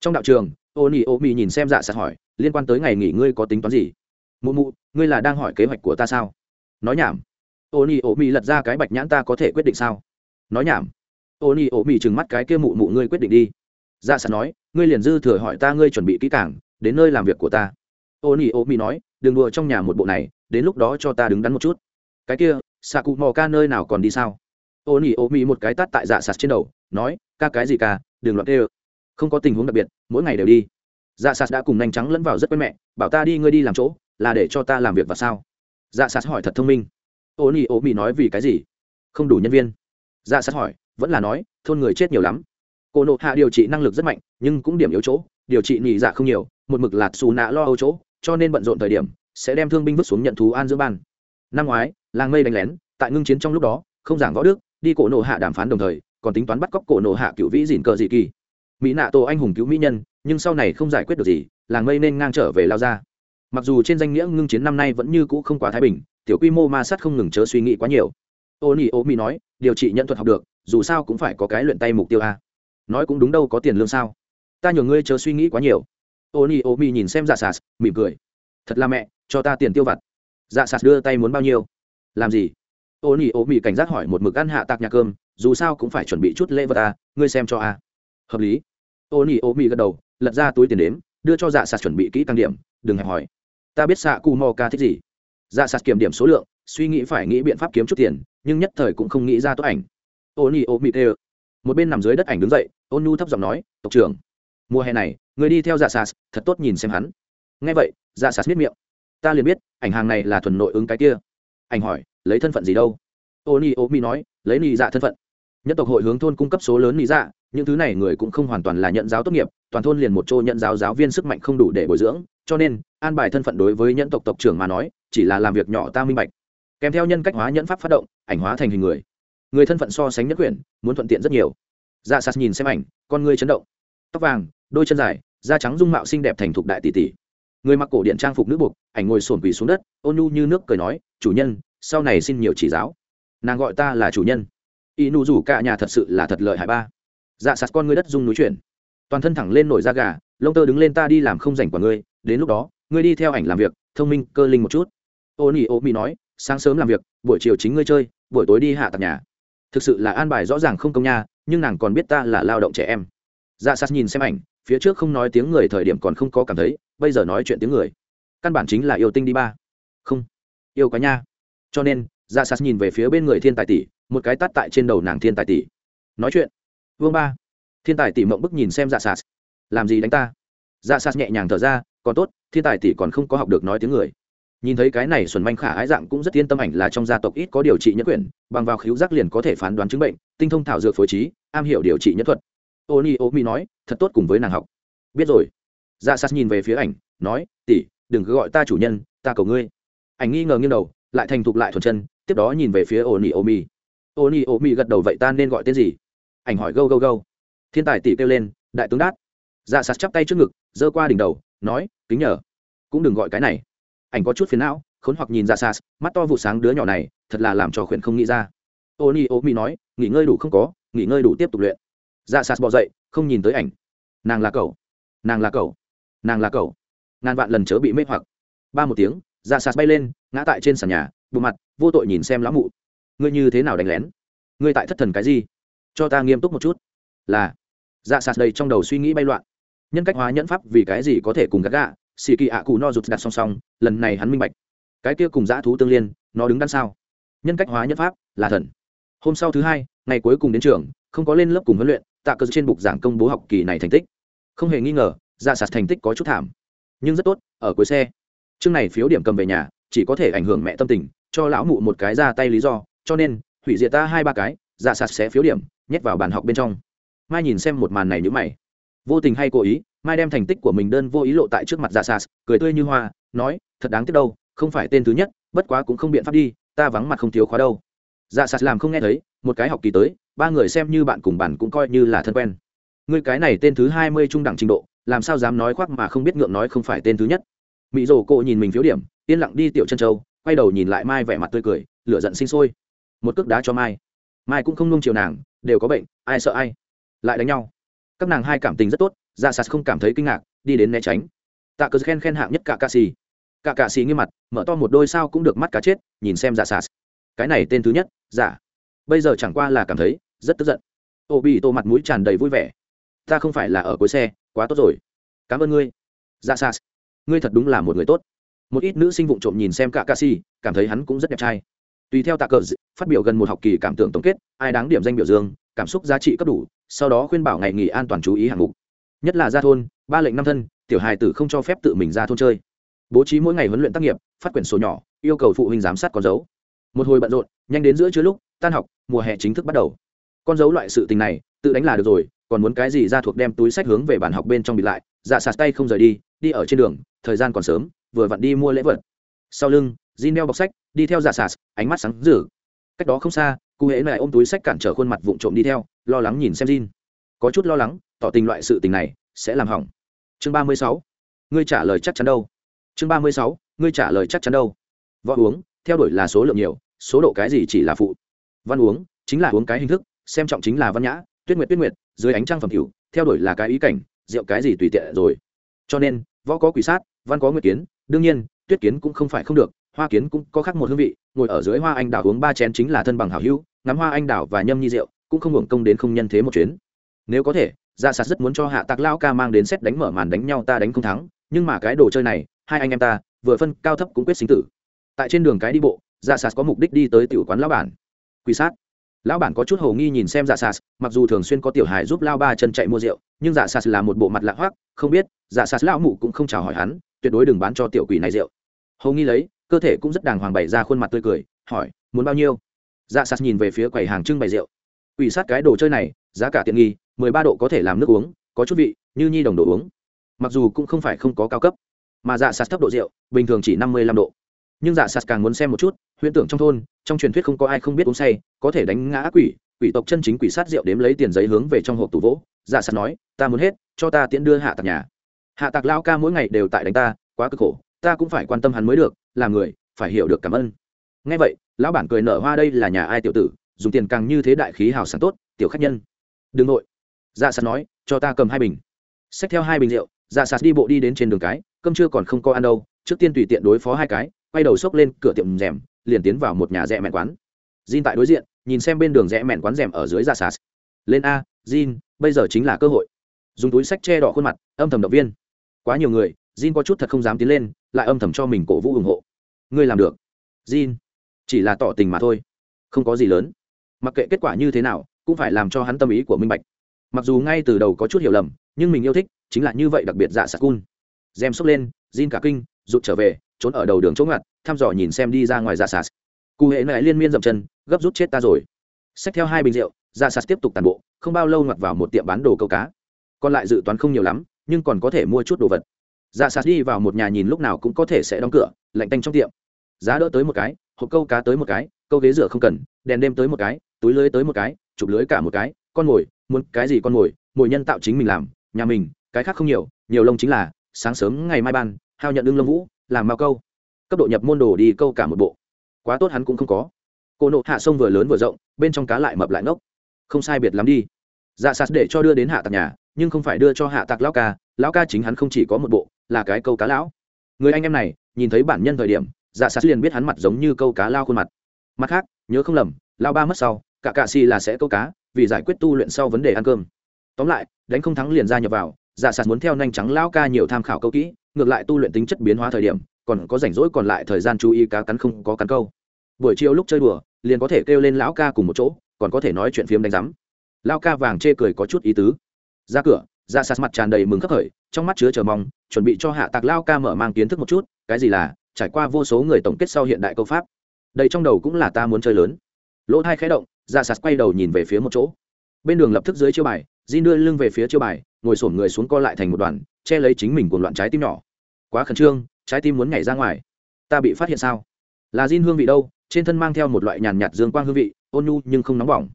Trong đạo trường ô nỉ ô mì nhìn xem dạ sạt hỏi, liên quan tới ngày nghỉ ngươi có tính toán gì? Mụ mụ, ngươi là đang hỏi kế hoạch của ta sao? Nói nhảm. Ô nỉ ô mì lật ra cái bạch nhãn ta có thể quyết định sao? Nói nhảm. Ô nỉ ô mì trừng mắt cái kia mụ mụ ngươi quyết định đi. Dạ sạt nói, ngươi liền dư thừa hỏi ta ngươi chuẩn bị kỹ càng, đến nơi làm việc của ta. Ô nỉ ô mì nói, đừng đùa trong nhà một bộ này, đến lúc đó cho ta đứng đắn một chút. Cái kia xạ cụ mò ca nơi nào còn đi sao? Ô nỉ ô mỹ một cái tát tại dạ sạt trên đầu, nói, ca cái gì ca, đừng loạn ơ. Không có tình huống đặc biệt, mỗi ngày đều đi. Dạ sạt đã cùng nhanh trắng lẫn vào rất quen mẹ, bảo ta đi ngươi đi làm chỗ, là để cho ta làm việc và sao? Dạ sạt hỏi thật thông minh. Ô nỉ ô mỹ nói vì cái gì? Không đủ nhân viên. Dạ sạt hỏi, vẫn là nói, thôn người chết nhiều lắm. Cô nộ hạ điều trị năng lực rất mạnh, nhưng cũng điểm yếu chỗ, điều trị nhị dạ không nhiều, một mực lạt xù nạ lo âu chỗ, cho nên bận rộn thời điểm, sẽ đem thương binh vứt xuống nhận thú an dưỡng ban. Năm ngoái làng mây đánh lén, tại ngưng chiến trong lúc đó, không giảng võ đức, đi cổ nộ hạ đàm phán đồng thời, còn tính toán bắt cóc cổ nộ hạ cựu vĩ dìn cờ dị kỳ. Mỹ nạ tổ anh hùng cứu mỹ nhân, nhưng sau này không giải quyết được gì, làng mây nên ngang trở về lao ra mặc dù trên danh nghĩa ngưng chiến năm nay vẫn như cũ không quá thái bình, tiểu quy mô ma sát không ngừng chớ suy nghĩ quá nhiều. Ô nhi ô mỹ nói, điều trị nhận thuật học được, dù sao cũng phải có cái luyện tay mục tiêu a. Nói cũng đúng đâu có tiền lương sao? Ta nhường ngươi chớ suy nghĩ quá nhiều. Ô nhi ô mỹ nhìn xem dạ sạt, mỉm cười. Thật là mẹ, cho ta tiền tiêu vặt. Dạ sạt đưa tay muốn bao nhiêu? Làm gì? Ô nhi ô mỹ cảnh giác hỏi một mực ăn hạ tạc nhà cơm, dù sao cũng phải chuẩn bị chút lễ vật à? ngươi xem cho à? hợp lý. Ô nhi ô mỹ gật đầu, lật ra túi tiền đếm, đưa cho dạ sạt chuẩn bị kỹ càng điểm, đừng hẹp hỏi. Ta biết xạ cu mò ca thích gì. Dạ sạt kiểm điểm số lượng, suy nghĩ phải nghĩ biện pháp kiếm chút tiền, nhưng nhất thời cũng không nghĩ ra tốt ảnh. Ô nhi ô mỹ tê một bên nằm dưới đất ảnh đứng dậy, ôn nhu thấp giọng nói, tộc trưởng, mùa hè này người đi theo dạ sạt, thật tốt nhìn xem hắn. Nghe vậy dạ sạt miết miệng. Ta liền biết, ảnh hàng này là thuần nội ứng cái kia. Ảnh hỏi lấy thân phận gì đâu? Ô ni ô mi nói, lấy nị dạ thân phận. Nhất tộc hội hướng thôn cung cấp số lớn nị dạ những thứ này người cũng không hoàn toàn là nhận giáo tốt nghiệp, toàn thôn liền một chỗ nhận giáo giáo viên sức mạnh không đủ để bồi dưỡng, cho nên, an bài thân phận đối với nhẫn tộc tộc trưởng mà nói, chỉ là làm việc nhỏ ta minh bạch. Kèm theo nhân cách hóa nhẫn pháp phát động, ảnh hóa thành hình người. Người thân phận so sánh nhất quyển muốn thuận tiện rất nhiều. Dạ sạt nhìn xem ảnh, con người chấn động. Tóc vàng, đôi chân dài, da trắng dung mạo xinh đẹp thành thục đại tỷ tỷ. Người mặc cổ điện trang phục nữ buộc, ảnh ngồi sồn quỳ xuống đất, ôn nhu như nước cười nói, chủ nhân sau này xin nhiều chỉ giáo. Nàng gọi ta là chủ nhân. Y nụ rủ cả nhà thật sự là thật lợi hại ba. Dạ sạt con ngươi đất dung núi chuyển. Toàn thân thẳng lên nổi da gà, lông tơ đứng lên ta đi làm không rảnh quả ngươi. Đến lúc đó, ngươi đi theo ảnh làm việc, thông minh, cơ linh một chút. Ô nỉ ô mỹ nói, sáng sớm làm việc, buổi chiều chính ngươi chơi, buổi tối đi hạ tạp nhà. Thực sự là an bài rõ ràng không công nha, nhưng nàng còn biết ta là lao động trẻ em. Dạ sạt nhìn xem ảnh, phía trước không nói tiếng người thời điểm còn không có cảm thấy, bây giờ nói chuyện tiếng người. Căn bản chính là yêu tinh đi ba. Không. Yêu quá nha cho nên ra sas nhìn về phía bên người thiên tài tỷ, một cái tắt tại trên đầu nàng thiên tài tỷ. Nói chuyện. Vương ba. Thiên tài tỷ mộng bức nhìn xem dạ sas. Làm gì đánh ta? Dạ sas nhẹ nhàng thở ra, còn tốt, thiên tài tỷ còn không có học được nói tiếng người. Nhìn thấy cái này xuẩn manh khả ái dạng cũng rất yên tâm ảnh là trong gia tộc ít có điều trị nhất quyển bằng vào khíu giác liền có thể phán đoán chứng bệnh, tinh thông thảo dược phối trí, am hiểu điều trị nhất thuật. Ô ni ô mi nói, thật tốt cùng với nàng học. Biết rồi. Dạ sas nhìn về phía ảnh, nói, tỷ, đừng cứ gọi ta chủ nhân, ta cầu ngươi. Ảnh nghi ngờ nghiêng đầu lại thành thục lại thuần chân, tiếp đó nhìn về phía ô ni ô mi ô ni ô mi gật đầu vậy ta nên gọi tên gì? Ảnh hỏi gâu gâu gâu. Thiên tài tỷ kêu lên, đại tướng đát. Dạ sạt chắp tay trước ngực, giơ qua đỉnh đầu, nói, kính nhờ, cũng đừng gọi cái này. Ảnh có chút phiền não, khốn hoặc nhìn dạ ra xa mắt to vụ sáng đứa nhỏ này, thật là làm cho khuyển không nghĩ ra. Ô ni ô mi nói, nghỉ ngơi đủ không có, nghỉ ngơi đủ tiếp tục luyện. Dạ sạt bỏ dậy, không nhìn tới ảnh. Nàng là cậu. Nàng là cậu. Nàng là cậu. Ngàn vạn lần chớ bị mê hoặc. Ba một tiếng dạ sạt bay lên ngã tại trên sàn nhà, bộ mặt, vô tội nhìn xem lão mụ. Ngươi như thế nào đánh lén? Ngươi tại thất thần cái gì? Cho ta nghiêm túc một chút. Là dạ sạt đầy trong đầu suy nghĩ bay loạn. Nhân cách hóa nhẫn pháp vì cái gì có thể cùng gắt gạ, xì kỳ ạ cụ no rụt đặt song song, lần này hắn minh bạch. Cái kia cùng dã thú tương liên, nó đứng đằng sau nhân cách hóa nhẫn pháp là thần. Hôm sau thứ hai, ngày cuối cùng đến trường, không có lên lớp cùng huấn luyện, tạ cơ trên bục giảng công bố học kỳ này thành tích. Không hề nghi ngờ dạ sạt thành tích có chút thảm. Nhưng rất tốt, ở cuối xe. Chương này phiếu điểm cầm về nhà chỉ có thể ảnh hưởng mẹ tâm tình, cho lão mụ một cái ra tay lý do, cho nên, hủy diệt ta hai ba cái dạ sạt sẽ phiếu điểm, nhét vào bàn học bên trong. Mai nhìn xem một màn này nhữ mày. Vô tình hay cố ý, mai đem thành tích của mình đơn vô ý lộ tại trước mặt dạ sạt, cười tươi như hoa, nói, thật đáng tiếc đâu, không phải tên thứ nhất, bất quá cũng không biện pháp đi, ta vắng mặt không thiếu khóa đâu. Dạ sạt làm không nghe thấy, một cái học kỳ tới, ba người xem như bạn cùng bàn cũng coi như là thân quen. Người cái này tên thứ hai mươi trung đẳng trình độ, làm sao dám nói khoác mà không biết ngượng nói không phải tên thứ nhất? Mỹ rồ cộ nhìn mình phiếu điểm, yên lặng đi tiểu chân châu, quay đầu nhìn lại mai vẻ mặt tươi cười, lửa giận sinh sôi. Một cước đá cho mai. Mai cũng không nung chiều nàng, đều có bệnh, ai sợ ai. Lại đánh nhau. Các nàng hai cảm tình rất tốt ra sạt không cảm thấy kinh ngạc, đi đến né tránh. Tạ cờ khen khen hạng nhất cả cà xì. Cả cà xì nghiêm mặt, mở to một đôi sao cũng được mắt cá chết, nhìn xem ra sạt. Cái này tên thứ nhất giả dạ. bây giờ chẳng qua là cảm thấy, rất tức giận. Ô bị tô mặt mũi tràn đầy vui vẻ. Ta không phải là ở cuối xe, quá tốt rồi. Cảm ơn ngươi. Ra sạt ngươi thật đúng là một người tốt. Một ít nữ sinh vụng trộm nhìn xem cả ca si cảm thấy hắn cũng rất đẹp trai. Tùy theo tạ cờ phát biểu gần một học kỳ cảm tưởng tổng kết, ai đáng điểm danh biểu dương, cảm xúc giá trị cấp đủ, sau đó khuyên bảo ngày nghỉ an toàn chú ý hạng mục. Nhất là ra thôn, ba lệnh năm thân, tiểu hài tử không cho phép tự mình ra thôn chơi. Bố trí mỗi ngày huấn luyện tác nghiệp, phát quyển sổ nhỏ, yêu cầu phụ huynh giám sát con dấu. Một hồi bận rộn, nhanh đến giữa trưa lúc, tan học, mùa hè chính thức bắt đầu. Con dấu loại sự tình này, tự đánh là được rồi, còn muốn cái gì ra thuộc đem túi sách hướng về bàn học bên trong bịt lại dạ sạt tay không rời đi đi ở trên đường, thời gian còn sớm, vừa vặn đi mua lễ vật. Sau lưng, Jin đeo bọc sách, đi theo dạ giả sạt ánh mắt sáng rử cách đó không xa, cụ hễ lại ôm túi sách cản trở khuôn mặt vụng trộm đi theo, lo lắng nhìn xem Jin. Có chút lo lắng, tỏ tình loại sự tình này sẽ làm hỏng. Chương ba mươi sáu, ngươi trả lời chắc chắn đâu? Chương ba mươi sáu, ngươi trả lời chắc chắn đâu? Võ uống, theo đuổi là số lượng nhiều, số độ cái gì chỉ là phụ. Văn uống, chính là uống cái hình thức, xem trọng chính là văn nhã, tuyết nguyệt tuyết nguyệt, dưới ánh trăng phẩm cửu theo đuổi là cái ý cảnh, rượu cái gì tùy tiện rồi. Cho nên võ có quỷ sát, văn có nguyệt kiến, đương nhiên, tuyết kiến cũng không phải không được, hoa kiến cũng có khác một hương vị, ngồi ở dưới hoa anh đào uống ba chén chính là thân bằng hảo hữu, ngắm hoa anh đào và nhâm nhi rượu, cũng không hưởng công đến không nhân thế một chuyến. Nếu có thể ra sạt rất muốn cho hạ tạc lao ca mang đến xét đánh mở màn đánh nhau ta đánh không thắng, nhưng mà cái đồ chơi này, hai anh em ta, vừa phân, cao thấp cũng quyết sinh tử. Tại trên đường cái đi bộ ra sạt có mục đích đi tới tiểu quán lão bản. Quỷ sát lão bản có chút hồ nghi nhìn xem dạ sas, mặc dù thường xuyên có tiểu hài giúp lao ba chân chạy mua rượu, nhưng dạ sas là một bộ mặt lạ hoắc, không biết dạ sas lão mụ cũng không chào hỏi hắn, tuyệt đối đừng bán cho tiểu quỷ này rượu. Hồ nghi lấy, cơ thể cũng rất đàng hoàng bày ra khuôn mặt tươi cười, hỏi, muốn bao nhiêu? Dạ sas nhìn về phía quầy hàng trưng bày rượu. Quỷ sát cái đồ chơi này, giá cả tiện nghi, mười ba độ có thể làm nước uống, có chút vị, như nhi đồng đồ uống. Mặc dù cũng không phải không có cao cấp, mà dạ sas thấp độ rượu, bình thường chỉ năm mươi lăm độ. Nhưng dạ sas càng muốn xem một chút, huyễn tưởng trong thôn trong truyền thuyết không có ai không biết uống say, có thể đánh ngã quỷ quỷ tộc chân chính quỷ sát rượu đếm lấy tiền giấy hướng về trong hộp tủ vỗ. Dạ sạt nói, ta muốn hết, cho ta tiễn đưa hạ tạc nhà. Hạ tạc lao ca mỗi ngày đều tại đánh ta, quá cực khổ, ta cũng phải quan tâm hắn mới được, làm người, phải hiểu được cảm ơn. Ngay vậy, lão bản cười nở hoa, đây là nhà ai tiểu tử, dùng tiền càng như thế đại khí hào sảng tốt, tiểu khách nhân. Đừng nội. Dạ sạt nói, cho ta cầm hai bình. Xách theo hai bình rượu dạ sạt đi bộ đi đến trên đường cái, cơm chưa còn không có ăn đâu, trước tiên tùy tiện đối phó hai cái, quay đầu xốc lên cửa tiệm rèm liền tiến vào một nhà rẽ mẹn quán. Jin tại đối diện, nhìn xem bên đường rẽ mẹn quán rèm ở dưới dạ ra sạt lên a, Jin, bây giờ chính là cơ hội. Dùng túi sách che đỏ khuôn mặt, âm thầm động viên. Quá nhiều người, Jin có chút thật không dám tiến lên, lại âm thầm cho mình cổ vũ ủng hộ. Ngươi làm được. Jin, chỉ là tỏ tình mà thôi. Không có gì lớn. Mặc kệ kết quả như thế nào, cũng phải làm cho hắn tâm ý của minh bạch. Mặc dù ngay từ đầu có chút hiểu lầm, nhưng mình yêu thích chính là như vậy đặc biệt dạ sạt cun gem xốc lên, Jin cả kinh, rụt trở về, trốn ở đầu đường chỗ ngặt thăm dò nhìn xem đi ra ngoài dạ ra sạt cụ hệ lại liên miên dậm chân, gấp rút chết ta rồi. Xách theo hai bình rượu dạ ra sạt tiếp tục tàn bộ, không bao lâu ngoặt vào một tiệm bán đồ câu cá. Còn lại dự toán không nhiều lắm, nhưng còn có thể mua chút đồ vật. Dạ ra sạt đi vào một nhà nhìn lúc nào cũng có thể sẽ đóng cửa, lạnh tanh trong tiệm. Giá đỡ tới một cái, hộp câu cá tới một cái, câu ghế rửa không cần, đèn đêm tới một cái, túi lưới tới một cái, chụp lưới cả một cái, con mồi, muốn cái gì con mồi mồi nhân tạo chính mình làm, nhà mình, cái khác không nhiều nhiều lông chính là, sáng sớm ngày mai ban, hao nhận đương lông vũ, làm mao câu cấp độ nhập môn đồ đi câu cả một bộ. Quá tốt hắn cũng không có. Cô nộ hạ sông vừa lớn vừa rộng, bên trong cá lại mập lại ngốc. Không sai biệt lắm đi. Dạ sạt để cho đưa đến hạ tạc nhà, nhưng không phải đưa cho hạ tạc lão ca lão ca chính hắn không chỉ có một bộ, là cái câu cá lão. Người anh em này, nhìn thấy bản nhân thời điểm dạ sạt liền biết hắn mặt giống như câu cá lao khuôn mặt. Mặt khác, nhớ không lầm, lao ba mất sau, cả cạ si là sẽ câu cá, vì giải quyết tu luyện sau vấn đề ăn cơm. Tóm lại, đánh không thắng liền ra nhập vào dạ sạt muốn theo nhanh trắng lão ca nhiều tham khảo câu kỹ, ngược lại tu luyện tính chất biến hóa thời điểm còn có rảnh rỗi còn lại thời gian chú ý cá cắn không có cắn câu. Buổi chiều lúc chơi đùa, liền có thể kêu lên lão ca cùng một chỗ, còn có thể nói chuyện phiếm đánh rắm lao ca vàng chê cười có chút ý tứ. Ra cửa, ra sạt mặt tràn đầy mừng khắc khởi, trong mắt chứa chờ mong, chuẩn bị cho hạ tạc lao ca mở mang kiến thức một chút, cái gì là, trải qua vô số người tổng kết sau hiện đại câu pháp. Đây trong đầu cũng là ta muốn chơi lớn. Lỗ thai khẽ động, ra sạt quay đầu nhìn về phía một chỗ. Bên đường lập tức dưới chiêu bài di đưa lưng về phía chiêu bài, ngồi sổm người xuống co lại thành một đoàn, che lấy chính mình cuồng loạn trái tim nhỏ. Quá khẩn trương trái tim muốn nhảy ra ngoài. Ta bị phát hiện sao? Là Jin hương vị đâu? Trên thân mang theo một loại nhàn nhạt dương quang hương vị ôn nhu nhưng không nóng bỏng.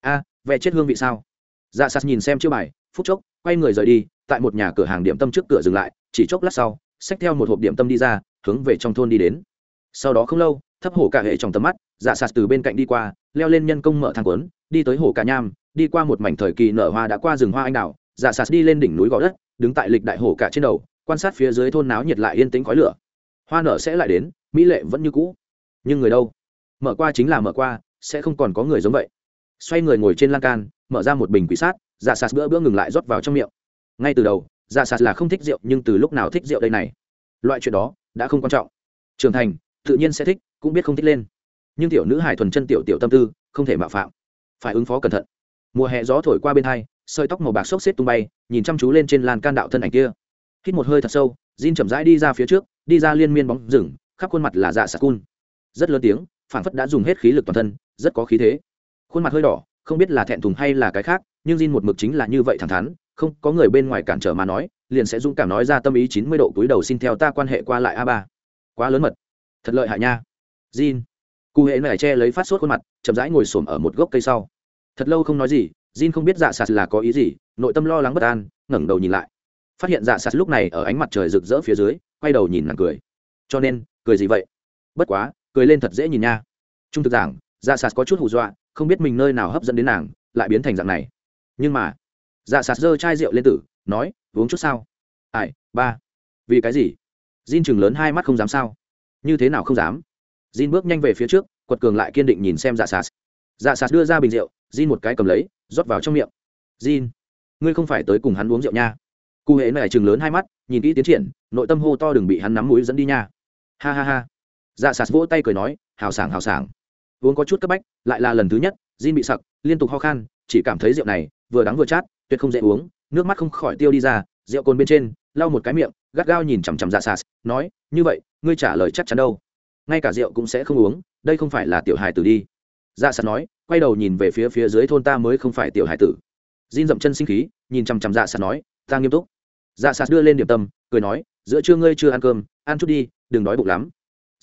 A à, vẽ chết hương vị sao? Dạ sạt nhìn xem chiếc bài phút chốc quay người rời đi tại một nhà cửa hàng điểm tâm trước cửa dừng lại chỉ chốc lát sau xách theo một hộp điểm tâm đi ra hướng về trong thôn đi đến. Sau đó không lâu thấp hổ cả hệ trong tầm mắt dạ sạt từ bên cạnh đi qua leo lên nhân công mở thang quấn đi tới hồ cả nham đi qua một mảnh thời kỳ nở hoa đã qua rừng hoa anh đào. Dạ sạt đi lên đỉnh núi gò đất đứng tại lịch đại hồ cả trên đầu quan sát phía dưới thôn náo nhiệt lại yên tĩnh khói lửa. Hoa nở sẽ lại đến, mỹ lệ vẫn như cũ. Nhưng người đâu? Mở qua chính là mở qua, sẽ không còn có người giống vậy. Xoay người ngồi trên lan can, mở ra một bình quỷ sát giả sạt bữa bữa ngừng lại rót vào trong miệng. Ngay từ đầu giả sạt là không thích rượu, nhưng từ lúc nào thích rượu đây này? Loại chuyện đó đã không quan trọng. Trưởng thành, tự nhiên sẽ thích, cũng biết không thích lên. Nhưng tiểu nữ hải thuần chân tiểu tiểu tâm tư, không thể mạo phạm. Phải ứng phó cẩn thận. Mùa hè gió thổi qua bên hai, sợi tóc màu bạc xốc xếp tung bay, nhìn chăm chú lên trên lan can đạo thân ảnh kia hít một hơi thật sâu, Jin chậm rãi đi ra phía trước, đi ra liên miên bóng rừng, khắp khuôn mặt là dạ sạc cun. Rất lớn tiếng phản phất đã dùng hết khí lực toàn thân, rất có khí thế. Khuôn mặt hơi đỏ, không biết là thẹn thùng hay là cái khác, nhưng Jin một mực chính là như vậy thẳng thắn, không có người bên ngoài cản trở mà nói, liền sẽ dũng cảm nói ra tâm ý chín mươi độ cúi đầu xin theo ta quan hệ qua lại a ba. Quá lớn mật. Thật lợi hại nha. Jin. Cụ hệ mẹ che lấy phát sốt khuôn mặt, chậm rãi ngồi xổm ở một gốc cây sau. Thật lâu không nói gì, Jin không biết dạ sạt là có ý gì, nội tâm lo lắng bất an, ngẩng đầu nhìn lại phát hiện dạ sạt lúc này ở ánh mặt trời rực rỡ phía dưới, quay đầu nhìn nàng cười. Cho nên, cười gì vậy? Bất quá, cười lên thật dễ nhìn nha. Trung thực giảng dạ sạt có chút hù dọa, không biết mình nơi nào hấp dẫn đến nàng, lại biến thành dạng này. Nhưng mà dạ sạt giơ chai rượu lên tử, nói, uống chút sao? Ai, ba. Vì cái gì? Jin chừng lớn hai mắt không dám sao. Như thế nào không dám? Jin bước nhanh về phía trước, quật cường lại kiên định nhìn xem dạ sạt. Dạ sạt đưa ra bình rượu, Jin một cái cầm lấy, rót vào trong miệng. Jin, ngươi không phải tới cùng hắn uống rượu nha cụ hệ này chừng lớn hai mắt, nhìn kỹ tiến triển, nội tâm hô to đừng bị hắn nắm mũi dẫn đi nha. Ha ha ha. Dạ sạt vỗ tay cười nói, hào sảng hào sảng. Uống có chút cấp bách, lại là lần thứ nhất Jin bị sặc, liên tục ho khan, chỉ cảm thấy rượu này, vừa đắng vừa chát, tuyệt không dễ uống, nước mắt không khỏi tiêu đi ra, rượu cồn bên trên, lau một cái miệng, gắt gao nhìn chằm chằm dạ sạt, nói, như vậy, ngươi trả lời chắc chắn đâu. Ngay cả rượu cũng sẽ không uống, đây không phải là tiểu hài tử đi. Dạ sạt nói, quay đầu nhìn về phía phía dưới thôn ta mới không phải tiểu hài tử. Jin dậm chân sinh khí, nhìn chằm chằm dạ sạt nói ta nghiêm túc dạ sạt đưa lên điểm tâm cười nói giữa trưa ngươi chưa ăn cơm ăn chút đi đừng đói bụng lắm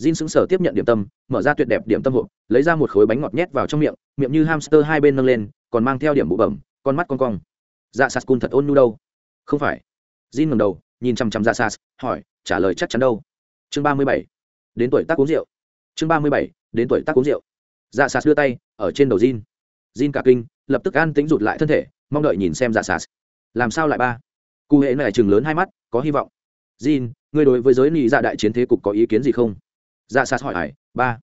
Jin sững sờ tiếp nhận điểm tâm, mở ra tuyệt đẹp điểm tâm hộp, lấy ra một khối bánh ngọt nhét vào trong miệng, miệng như hamster hai bên nâng lên, còn mang theo điểm bụ bẩm, con mắt con cong. Dạ Sas cun thật ôn nhu đâu? Không phải. Jin ngẩng đầu, nhìn chằm chằm Dạ Sas, hỏi, trả lời chắc chắn đâu? Chương ba mươi bảy, Đến tuổi tác uống rượu. Chương ba mươi bảy, Đến tuổi tác uống rượu. Dạ Sas đưa tay ở trên đầu Jin. Jin cả kinh, lập tức an tĩnh rụt lại thân thể, mong đợi nhìn xem Dạ Sas. Làm sao lại ba? Cụ hệ này chừng lớn hai mắt, có hy vọng. Jin, ngươi đối với giới nị dạ đại chiến thế cục có ý kiến gì không? dạ sạt hỏi hải ba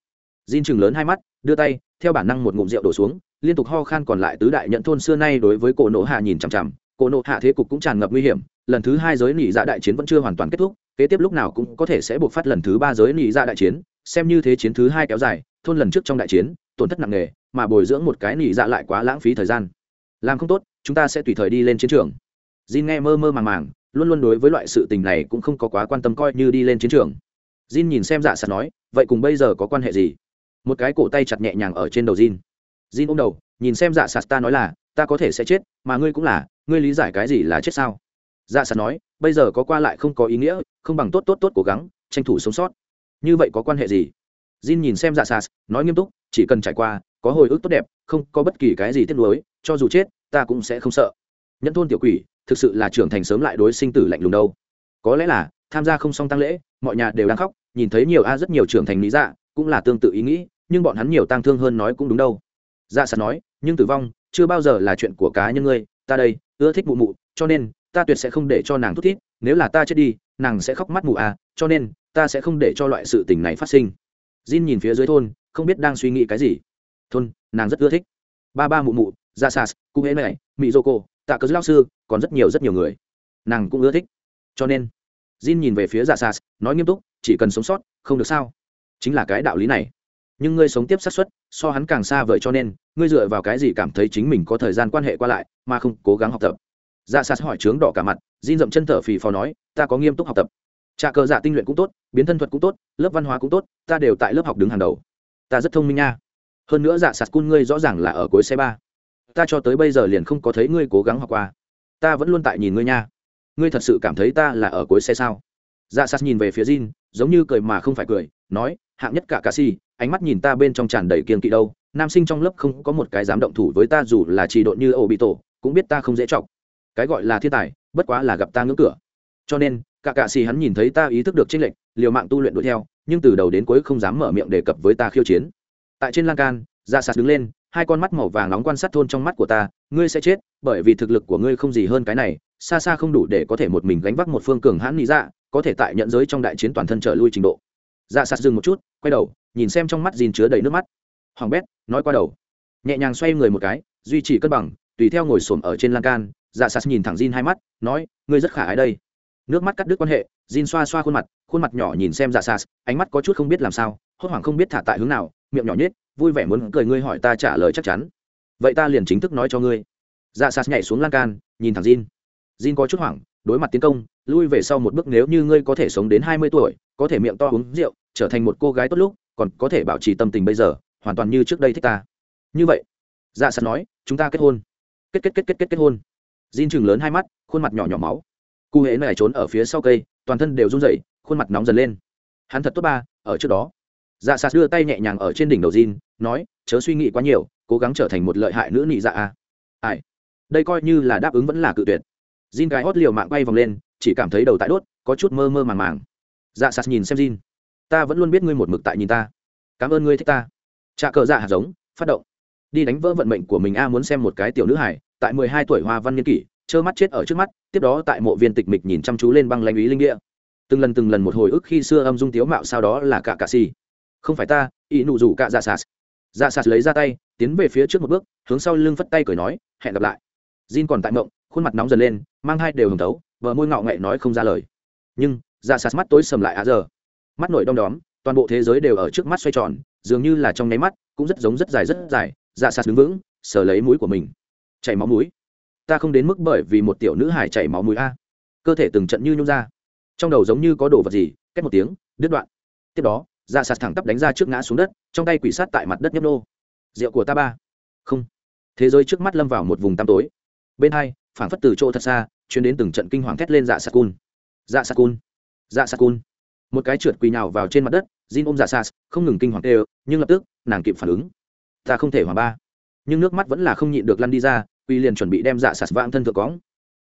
Jin chừng lớn hai mắt đưa tay theo bản năng một ngụm rượu đổ xuống liên tục ho khan còn lại tứ đại nhận thôn xưa nay đối với cổ nộ hạ nhìn chằm chằm cổ nộ hạ thế cục cũng tràn ngập nguy hiểm lần thứ hai giới nỉ dạ đại chiến vẫn chưa hoàn toàn kết thúc kế tiếp lúc nào cũng có thể sẽ buộc phát lần thứ ba giới nỉ dạ đại chiến xem như thế chiến thứ hai kéo dài thôn lần trước trong đại chiến tổn thất nặng nề mà bồi dưỡng một cái nỉ dạ lại quá lãng phí thời gian làm không tốt chúng ta sẽ tùy thời đi lên chiến trường Jin nghe mơ mơ màng màng luôn luôn đối với loại sự tình này cũng không có quá quan tâm coi như đi lên chiến trường Jin nhìn xem dạ sạt nói, vậy cùng bây giờ có quan hệ gì? Một cái cổ tay chặt nhẹ nhàng ở trên đầu Jin. Jin ôm đầu, nhìn xem dạ sạt ta nói là, ta có thể sẽ chết, mà ngươi cũng là, ngươi lý giải cái gì là chết sao? Dạ sạt nói, bây giờ có qua lại không có ý nghĩa, không bằng tốt tốt tốt cố gắng, tranh thủ sống sót. Như vậy có quan hệ gì? Jin nhìn xem dạ sạt, nói nghiêm túc, chỉ cần trải qua, có hồi ức tốt đẹp, không có bất kỳ cái gì tiếc nuối, cho dù chết, ta cũng sẽ không sợ. Nhẫn thôn tiểu quỷ, thực sự là trưởng thành sớm lại đối sinh tử lạnh lùng đâu. Có lẽ là, tham gia không xong tăng lễ, mọi nhà đều đang khóc, nhìn thấy nhiều a rất nhiều trưởng thành lý dạ cũng là tương tự ý nghĩ, nhưng bọn hắn nhiều tang thương hơn nói cũng đúng đâu. Dạ sạt nói, nhưng tử vong, chưa bao giờ là chuyện của cá nhân ngươi, ta đây, ưa thích mụ mụ, cho nên, ta tuyệt sẽ không để cho nàng thút thít, nếu là ta chết đi, nàng sẽ khóc mắt mù à cho nên, ta sẽ không để cho loại sự tình này phát sinh. Jin nhìn phía dưới thôn, không biết đang suy nghĩ cái gì. Thôn, nàng rất ưa thích. Ba ba mụ mụ dạ ra sas cung hễ này mỹ dô cô tạ cớ lao sư còn rất nhiều rất nhiều người. Nàng cũng ưa thích. Cho nên jin nhìn về phía dạ sas nói nghiêm túc chỉ cần sống sót không được sao? Chính là cái đạo lý này. Nhưng ngươi sống tiếp sát xuất, so hắn càng xa vời cho nên ngươi dựa vào cái gì cảm thấy chính mình có thời gian quan hệ qua lại mà không cố gắng học tập? Dạ sas hỏi trướng đỏ cả mặt jin dậm chân thở phì phò nói ta có nghiêm túc học tập. Trà cờ dạ tinh luyện cũng tốt biến thân thuật cũng tốt lớp văn hóa cũng tốt ta đều tại lớp học đứng hàng đầu. Ta rất thông minh nha. Hơn nữa dạ sạt cun ngươi rõ ràng là ở cuối xe ba ta cho tới bây giờ liền không có thấy ngươi cố gắng học qua. Ta vẫn luôn tại nhìn ngươi nha. Ngươi thật sự cảm thấy ta là ở cuối xe sao? Dạ sát nhìn về phía Jin, giống như cười mà không phải cười nói hạng nhất cả cà si ánh mắt nhìn ta bên trong tràn đầy kiên kỵ đâu nam sinh trong lớp không có một cái dám động thủ với ta dù là trì độn như ổ bị tổ cũng biết ta không dễ chọc. Cái gọi là thiên tài bất quá là gặp ta ngưỡng cửa. Cho nên cả cạ xì hắn nhìn thấy ta ý thức được tranh lệch liều mạng tu luyện đuổi theo nhưng từ đầu đến cuối không dám mở miệng đề cập với ta khiêu chiến. Tại trên lan can dạ ra sạt đứng lên hai con mắt màu vàng nóng quan sát thôn trong mắt của ta, ngươi sẽ chết, bởi vì thực lực của ngươi không gì hơn cái này, xa xa không đủ để có thể một mình gánh vác một phương cường hãn nghĩ dạ có thể tại nhận giới trong đại chiến toàn thân trở lui trình độ. Dạ sạt dừng một chút, quay đầu, nhìn xem trong mắt dìn chứa đầy nước mắt. Hoàng bét, nói qua đầu. Nhẹ nhàng xoay người một cái, duy trì cân bằng, tùy theo ngồi xổm ở trên lan can dạ sạt nhìn thẳng Jin hai mắt, nói, ngươi rất khả ái đây. Nước mắt cắt đứt quan hệ, Jin xoa xoa khuôn mặt khuôn mặt nhỏ nhìn xem dạ sạt, ánh mắt có chút không biết làm sao, hốt hoảng không biết thả tại hướng nào, miệng nhỏ nhết vui vẻ muốn cười ngươi hỏi ta trả lời chắc chắn vậy ta liền chính thức nói cho ngươi dạ sạt nhảy xuống lan can nhìn thẳng Jin Jin có chút hoảng đối mặt tiến công lui về sau một bước nếu như ngươi có thể sống đến hai mươi tuổi có thể miệng to uống rượu trở thành một cô gái tốt lúc còn có thể bảo trì tâm tình bây giờ hoàn toàn như trước đây thích ta như vậy dạ sạt nói chúng ta kết hôn kết kết kết kết kết kết hôn Jin chừng lớn hai mắt, khuôn mặt nhỏ nhỏ máu. Cụ hễ này trốn ở phía sau cây, toàn thân đều run rẩy, khuôn mặt nóng dần lên. Hắn thật tốt ba, ở trước đó. Dạ Sạt đưa tay nhẹ nhàng ở trên đỉnh đầu Jin, nói, chớ suy nghĩ quá nhiều, cố gắng trở thành một lợi hại nữ nị dạ a. Ai? Đây coi như là đáp ứng vẫn là cự tuyệt. Jin cái hót liều mạng bay vòng lên, chỉ cảm thấy đầu tại đốt, có chút mơ mơ màng màng. Dạ Sạt nhìn xem Jin, ta vẫn luôn biết ngươi một mực tại nhìn ta. Cảm ơn ngươi thích ta. trà cờ dạ hạt giống, phát động. Đi đánh vỡ vận mệnh của mình a muốn xem một cái tiểu nữ hải, tại mười hai tuổi hoa văn niên kỷ trơ mắt chết ở trước mắt tiếp đó tại mộ viên tịch mịch nhìn chăm chú lên băng lãnh ý linh địa từng lần từng lần một hồi ức khi xưa âm dung tiếu mạo sau đó là cả cà si không phải ta ý nụ rủ cả dạ sạt dạ sạt lấy ra tay tiến về phía trước một bước hướng sau lưng phất tay cười nói hẹn gặp lại. Jin còn tại mộng khuôn mặt nóng dần lên mang hai đều hồng tấu, vợ môi ngạo nghệ nói không ra lời. Nhưng dạ sạt mắt tối sầm lại á giờ. Mắt nổi đom đóm toàn bộ thế giới đều ở trước mắt xoay tròn dường như là trong nháy mắt cũng rất giống rất dài rất dài dạ sạt đứng vững sờ lấy mũi của mình. Chảy máu mũi. Ta không đến mức bởi vì một tiểu nữ hải chảy máu mũi a. Cơ thể từng trận như nhung ra. Trong đầu giống như có đồ vật gì cách một tiếng đứt đoạn. Tiếp đó dạ sạt thẳng tắp đánh ra trước ngã xuống đất, trong tay quỷ sát tại mặt đất nhấp nô. Rượu của ta ba. Không. Thế giới trước mắt lâm vào một vùng tăm tối. Bên hai, phảng phất từ chỗ thật xa chuyến đến từng trận kinh hoàng thét lên dạ sạt cun. Dạ sạt cun. Dạ sạt cun. Một cái trượt quỳ nhào vào trên mặt đất, Jin ôm dạ sạt, không ngừng kinh hoàng tê nhưng lập tức, nàng kịp phản ứng. Ta không thể hòa ba. Nhưng nước mắt vẫn là không nhịn được lăn đi ra quy liền chuẩn bị đem dạ sạt vãng thân thượng cóng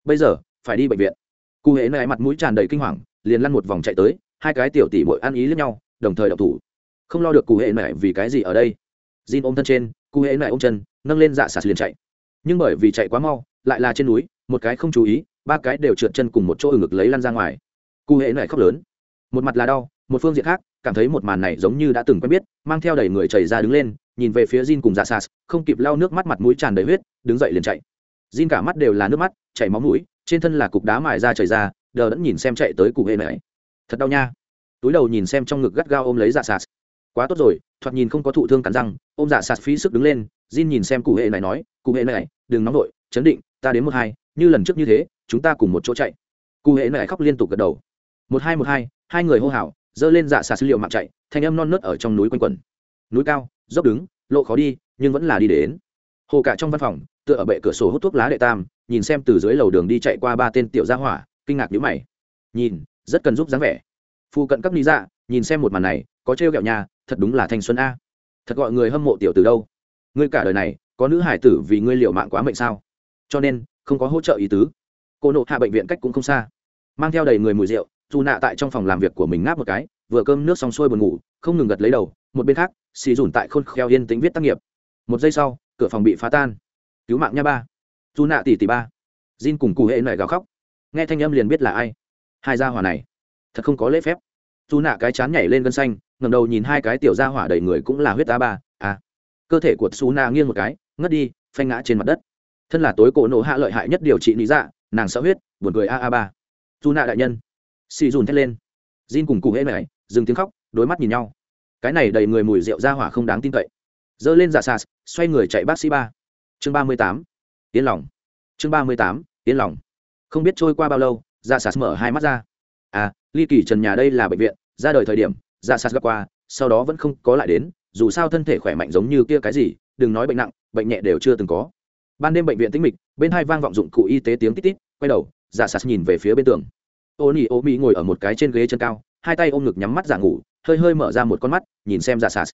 bây giờ, phải đi bệnh viện. Cụ hễ nơi mặt mũi tràn đầy kinh hoàng, liền lăn một vòng chạy tới, hai cái tiểu tỷ bội ăn ý lẫn nhau đồng thời đậu thủ không lo được cụ hệ mẹ vì cái gì ở đây Jin ôm thân trên cụ hệ mẹ ôm chân nâng lên dạ sạt liền chạy nhưng bởi vì chạy quá mau lại là trên núi một cái không chú ý ba cái đều trượt chân cùng một chỗ ở ngực lấy lăn ra ngoài cụ hệ mẹ khóc lớn một mặt là đau một phương diện khác cảm thấy một màn này giống như đã từng quen biết mang theo đầy người chảy ra đứng lên nhìn về phía Jin cùng Dạ sạt không kịp lau nước mắt mặt mũi tràn đầy huyết, đứng dậy liền chạy. Jin cả mắt đều là nước mắt, chảy máu mũi, trên thân là cục đá mài ra chảy ra, đờ đẫn nhìn xem chạy tới cụ hệ mẹ. Thật đau nha. Túi đầu nhìn xem trong ngực gắt gao ôm lấy Dạ sạt, Quá tốt rồi, thoạt nhìn không có thụ thương cắn răng, ôm Dạ sạt phí sức đứng lên, Jin nhìn xem cụ hệ này nói, cụ hệ này, đừng nóng vội chấn định, ta đến một hai, như lần trước như thế, chúng ta cùng một chỗ chạy. Cụ hệ này khóc liên tục gật đầu. Một hai một hai, hai người hô hào, dơ lên Dạ sạt liệu mạng chạy, thanh âm non nớt ở trong núi quanh quẩn. Núi cao, dốc đứng lộ khó đi nhưng vẫn là đi đến hồ cả trong văn phòng tựa ở bệ cửa sổ hút thuốc lá đệ tam nhìn xem từ dưới lầu đường đi chạy qua ba tên tiểu gia hỏa kinh ngạc nhíu mày nhìn rất cần giúp dáng vẻ phu cận cấp lý dạ nhìn xem một màn này, có trêu ghẹo nhà, thật đúng là thanh xuân a. Thật gọi người hâm mộ tiểu từ đâu. Ngươi cả đời này, có nữ hải tử vì ngươi liệu mạng quá mệnh sao? Cho nên, không có hỗ trợ ý tứ. Cô nộ hạ bệnh viện cách cũng không xa. Mang theo đầy người mùi rượu, dù nạ tại trong phòng làm việc của mình ngáp một cái, vừa cơm nước xong xuôi buồn ngủ, không ngừng gật lấy đầu, một bên khác, xì dùn tại khôn kheo yên tính viết tác nghiệp. Một giây sau, cửa phòng bị phá tan. Cứu mạng nha ba. Dù nạ tỷ tỷ ba. Jin cùng cụ hệ nảy gào khóc. Nghe thanh âm liền biết là ai. Hai gia hỏa này thật không có lễ phép. Dù nạ cái chán nhảy lên gân xanh ngầm đầu nhìn hai cái tiểu gia hỏa đầy người cũng là huyết a ba à. Cơ thể của su na nghiêng một cái, ngất đi, phanh ngã trên mặt đất. Thân là tối cổ nổ hạ lợi hại nhất điều trị lý dạ nàng sợ huyết, buồn cười a a ba. Dù nạ đại nhân. Xì dùn thét lên. Jin cùng cụ hễ này dừng tiếng khóc đối mắt nhìn nhau. Cái này đầy người mùi rượu ra hỏa không đáng tin cậy. Giơ lên giả sạt, xoay người chạy bác sĩ ba. Chương ba mươi tám. Yên lòng. Chương ba mươi tám, yên lòng. Không biết trôi qua bao lâu giả sạt mở hai mắt ra. À ly kỳ trần nhà đây là bệnh viện, ra đời thời điểm, ra sạt gặp qua, sau đó vẫn không có lại đến, dù sao thân thể khỏe mạnh giống như kia cái gì, đừng nói bệnh nặng, bệnh nhẹ đều chưa từng có. Ban đêm bệnh viện tĩnh mịch, bên hai vang vọng dụng cụ y tế tiếng tít tít, quay đầu giả sạt nhìn về phía bên tường. Ô nỉ ô mỹ ngồi ở một cái trên ghế chân cao, hai tay ôm ngực nhắm mắt giả ngủ, hơi hơi mở ra một con mắt, nhìn xem giả sạt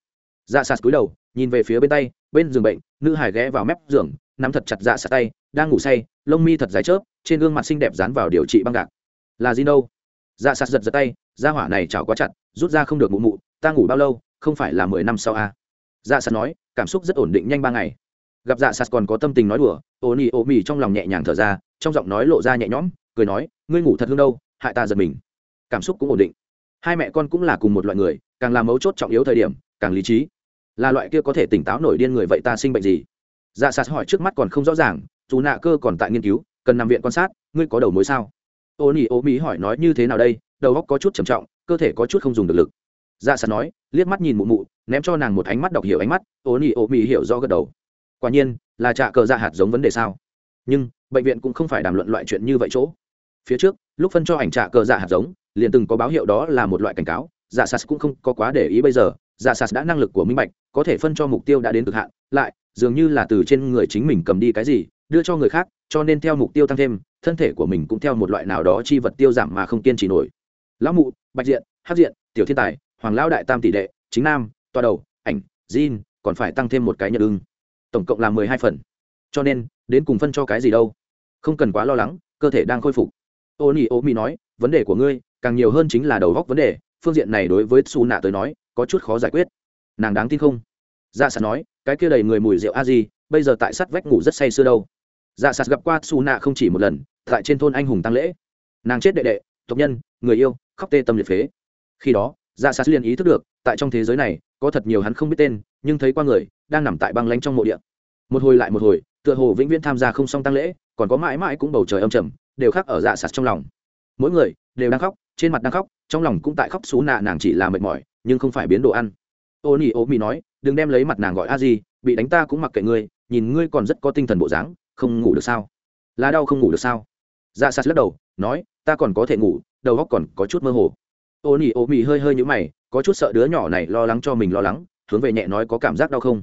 Giả sạt cúi đầu, nhìn về phía bên tay, bên giường bệnh, nữ hải ghé vào mép giường, nắm thật chặt dạ sạt tay, đang ngủ say, lông mi thật dài chớp, trên gương mặt xinh đẹp dán vào điều trị băng gạc. Là gì đâu dạ sạt giật giật tay ra hỏa này chảo quá chặt, rút ra không được mụ mụ, ta ngủ bao lâu, không phải là mười năm sau à. dạ sạt nói, cảm xúc rất ổn định nhanh ba ngày. Gặp dạ sạt còn có tâm tình nói đùa ô nỉ ô mì trong lòng nhẹ nhàng thở ra, trong giọng nói lộ ra nhẹ nhõm, cười nói, ngươi ngủ thật hương đâu, hại ta giật mình. Cảm xúc cũng ổn định. Hai mẹ con cũng là cùng một loại người, càng làm mấu chốt trọng yếu thời điểm, càng lý trí. Là loại kia có thể tỉnh táo nổi điên người vậy ta sinh bệnh gì? Dạ sạt hỏi trước mắt còn không rõ ràng, dù nạ cơ còn tại nghiên cứu, cần nằm viện quan sát, ngươi có đầu mối sao? Ô nỉ ô mỹ hỏi nói như thế nào đây, đầu óc có chút trầm trọng, cơ thể có chút không dùng được lực. Dạ sạt nói, liếc mắt nhìn mụ mụ, ném cho nàng một ánh mắt đọc hiểu ánh mắt ô nỉ ô mỹ hiểu do gật đầu. Quả nhiên, là trạ cờ dạ hạt giống vấn đề sao? Nhưng, bệnh viện cũng không phải đàm luận loại chuyện như vậy chỗ. Phía trước, lúc phân cho ảnh trạ cờ dạ hạt giống, liền từng có báo hiệu đó là một loại cảnh cáo dạ sas cũng không có quá để ý bây giờ dạ sas đã năng lực của minh bạch, có thể phân cho mục tiêu đã đến cực hạn, lại, dường như là từ trên người chính mình cầm đi cái gì đưa cho người khác, cho nên theo mục tiêu tăng thêm, thân thể của mình cũng theo một loại nào đó chi vật tiêu giảm mà không kiên trì nổi. Lão mụ, bạch diện hát diện, tiểu thiên tài, hoàng lão đại tam tỷ đệ, chính nam toa đầu, ảnh, jin, còn phải tăng thêm một cái nhận ưng. Tổng cộng là mười hai phần. Cho nên, đến cùng phân cho cái gì đâu. Không cần quá lo lắng, cơ thể đang khôi phục. Ô nhi, ô mi nói, vấn đề của ngươi, càng nhiều hơn chính là đầu góc vấn đề, phương diện này đối với su nạ tới nói, có chút khó giải quyết. Nàng đáng tin không? Dạ sạt nói, cái kia đầy người mùi rượu a di, bây giờ tại sắt vách ngủ rất say sưa đâu dạ sạt gặp qua su nạ không chỉ một lần, tại trên thôn anh hùng tăng lễ. Nàng chết đệ đệ, tộc nhân, người yêu, khóc tê tâm liệt phế. Khi đó dạ sạt liền ý thức được, tại trong thế giới này, có thật nhiều hắn không biết tên, nhưng thấy qua người, đang nằm tại băng lanh trong mộ địa. Một hồi lại một hồi, tựa hồ vĩnh viễn tham gia không xong tăng lễ, còn có mãi mãi cũng bầu trời âm trầm, đều khắc ở dạ sạt trong lòng. Mỗi người, đều đang khóc, trên mặt đang khóc, trong lòng cũng tại khóc xú nạ nàng chỉ là mệt mỏi, nhưng không phải biến đồ ăn. Ô nỉ ô mỹ nói, đừng đem lấy mặt nàng gọi a gì bị đánh ta cũng mặc kệ ngươi, nhìn ngươi còn rất có tinh thần bộ dáng không ngủ được sao? Là đau không ngủ được sao? Dạ sạt lắc đầu nói ta còn có thể ngủ đầu óc còn có chút mơ hồ. Ô nỉ ô mỹ hơi hơi nhũ mày có chút sợ đứa nhỏ này lo lắng cho mình lo lắng hướng về nhẹ nói có cảm giác đau không?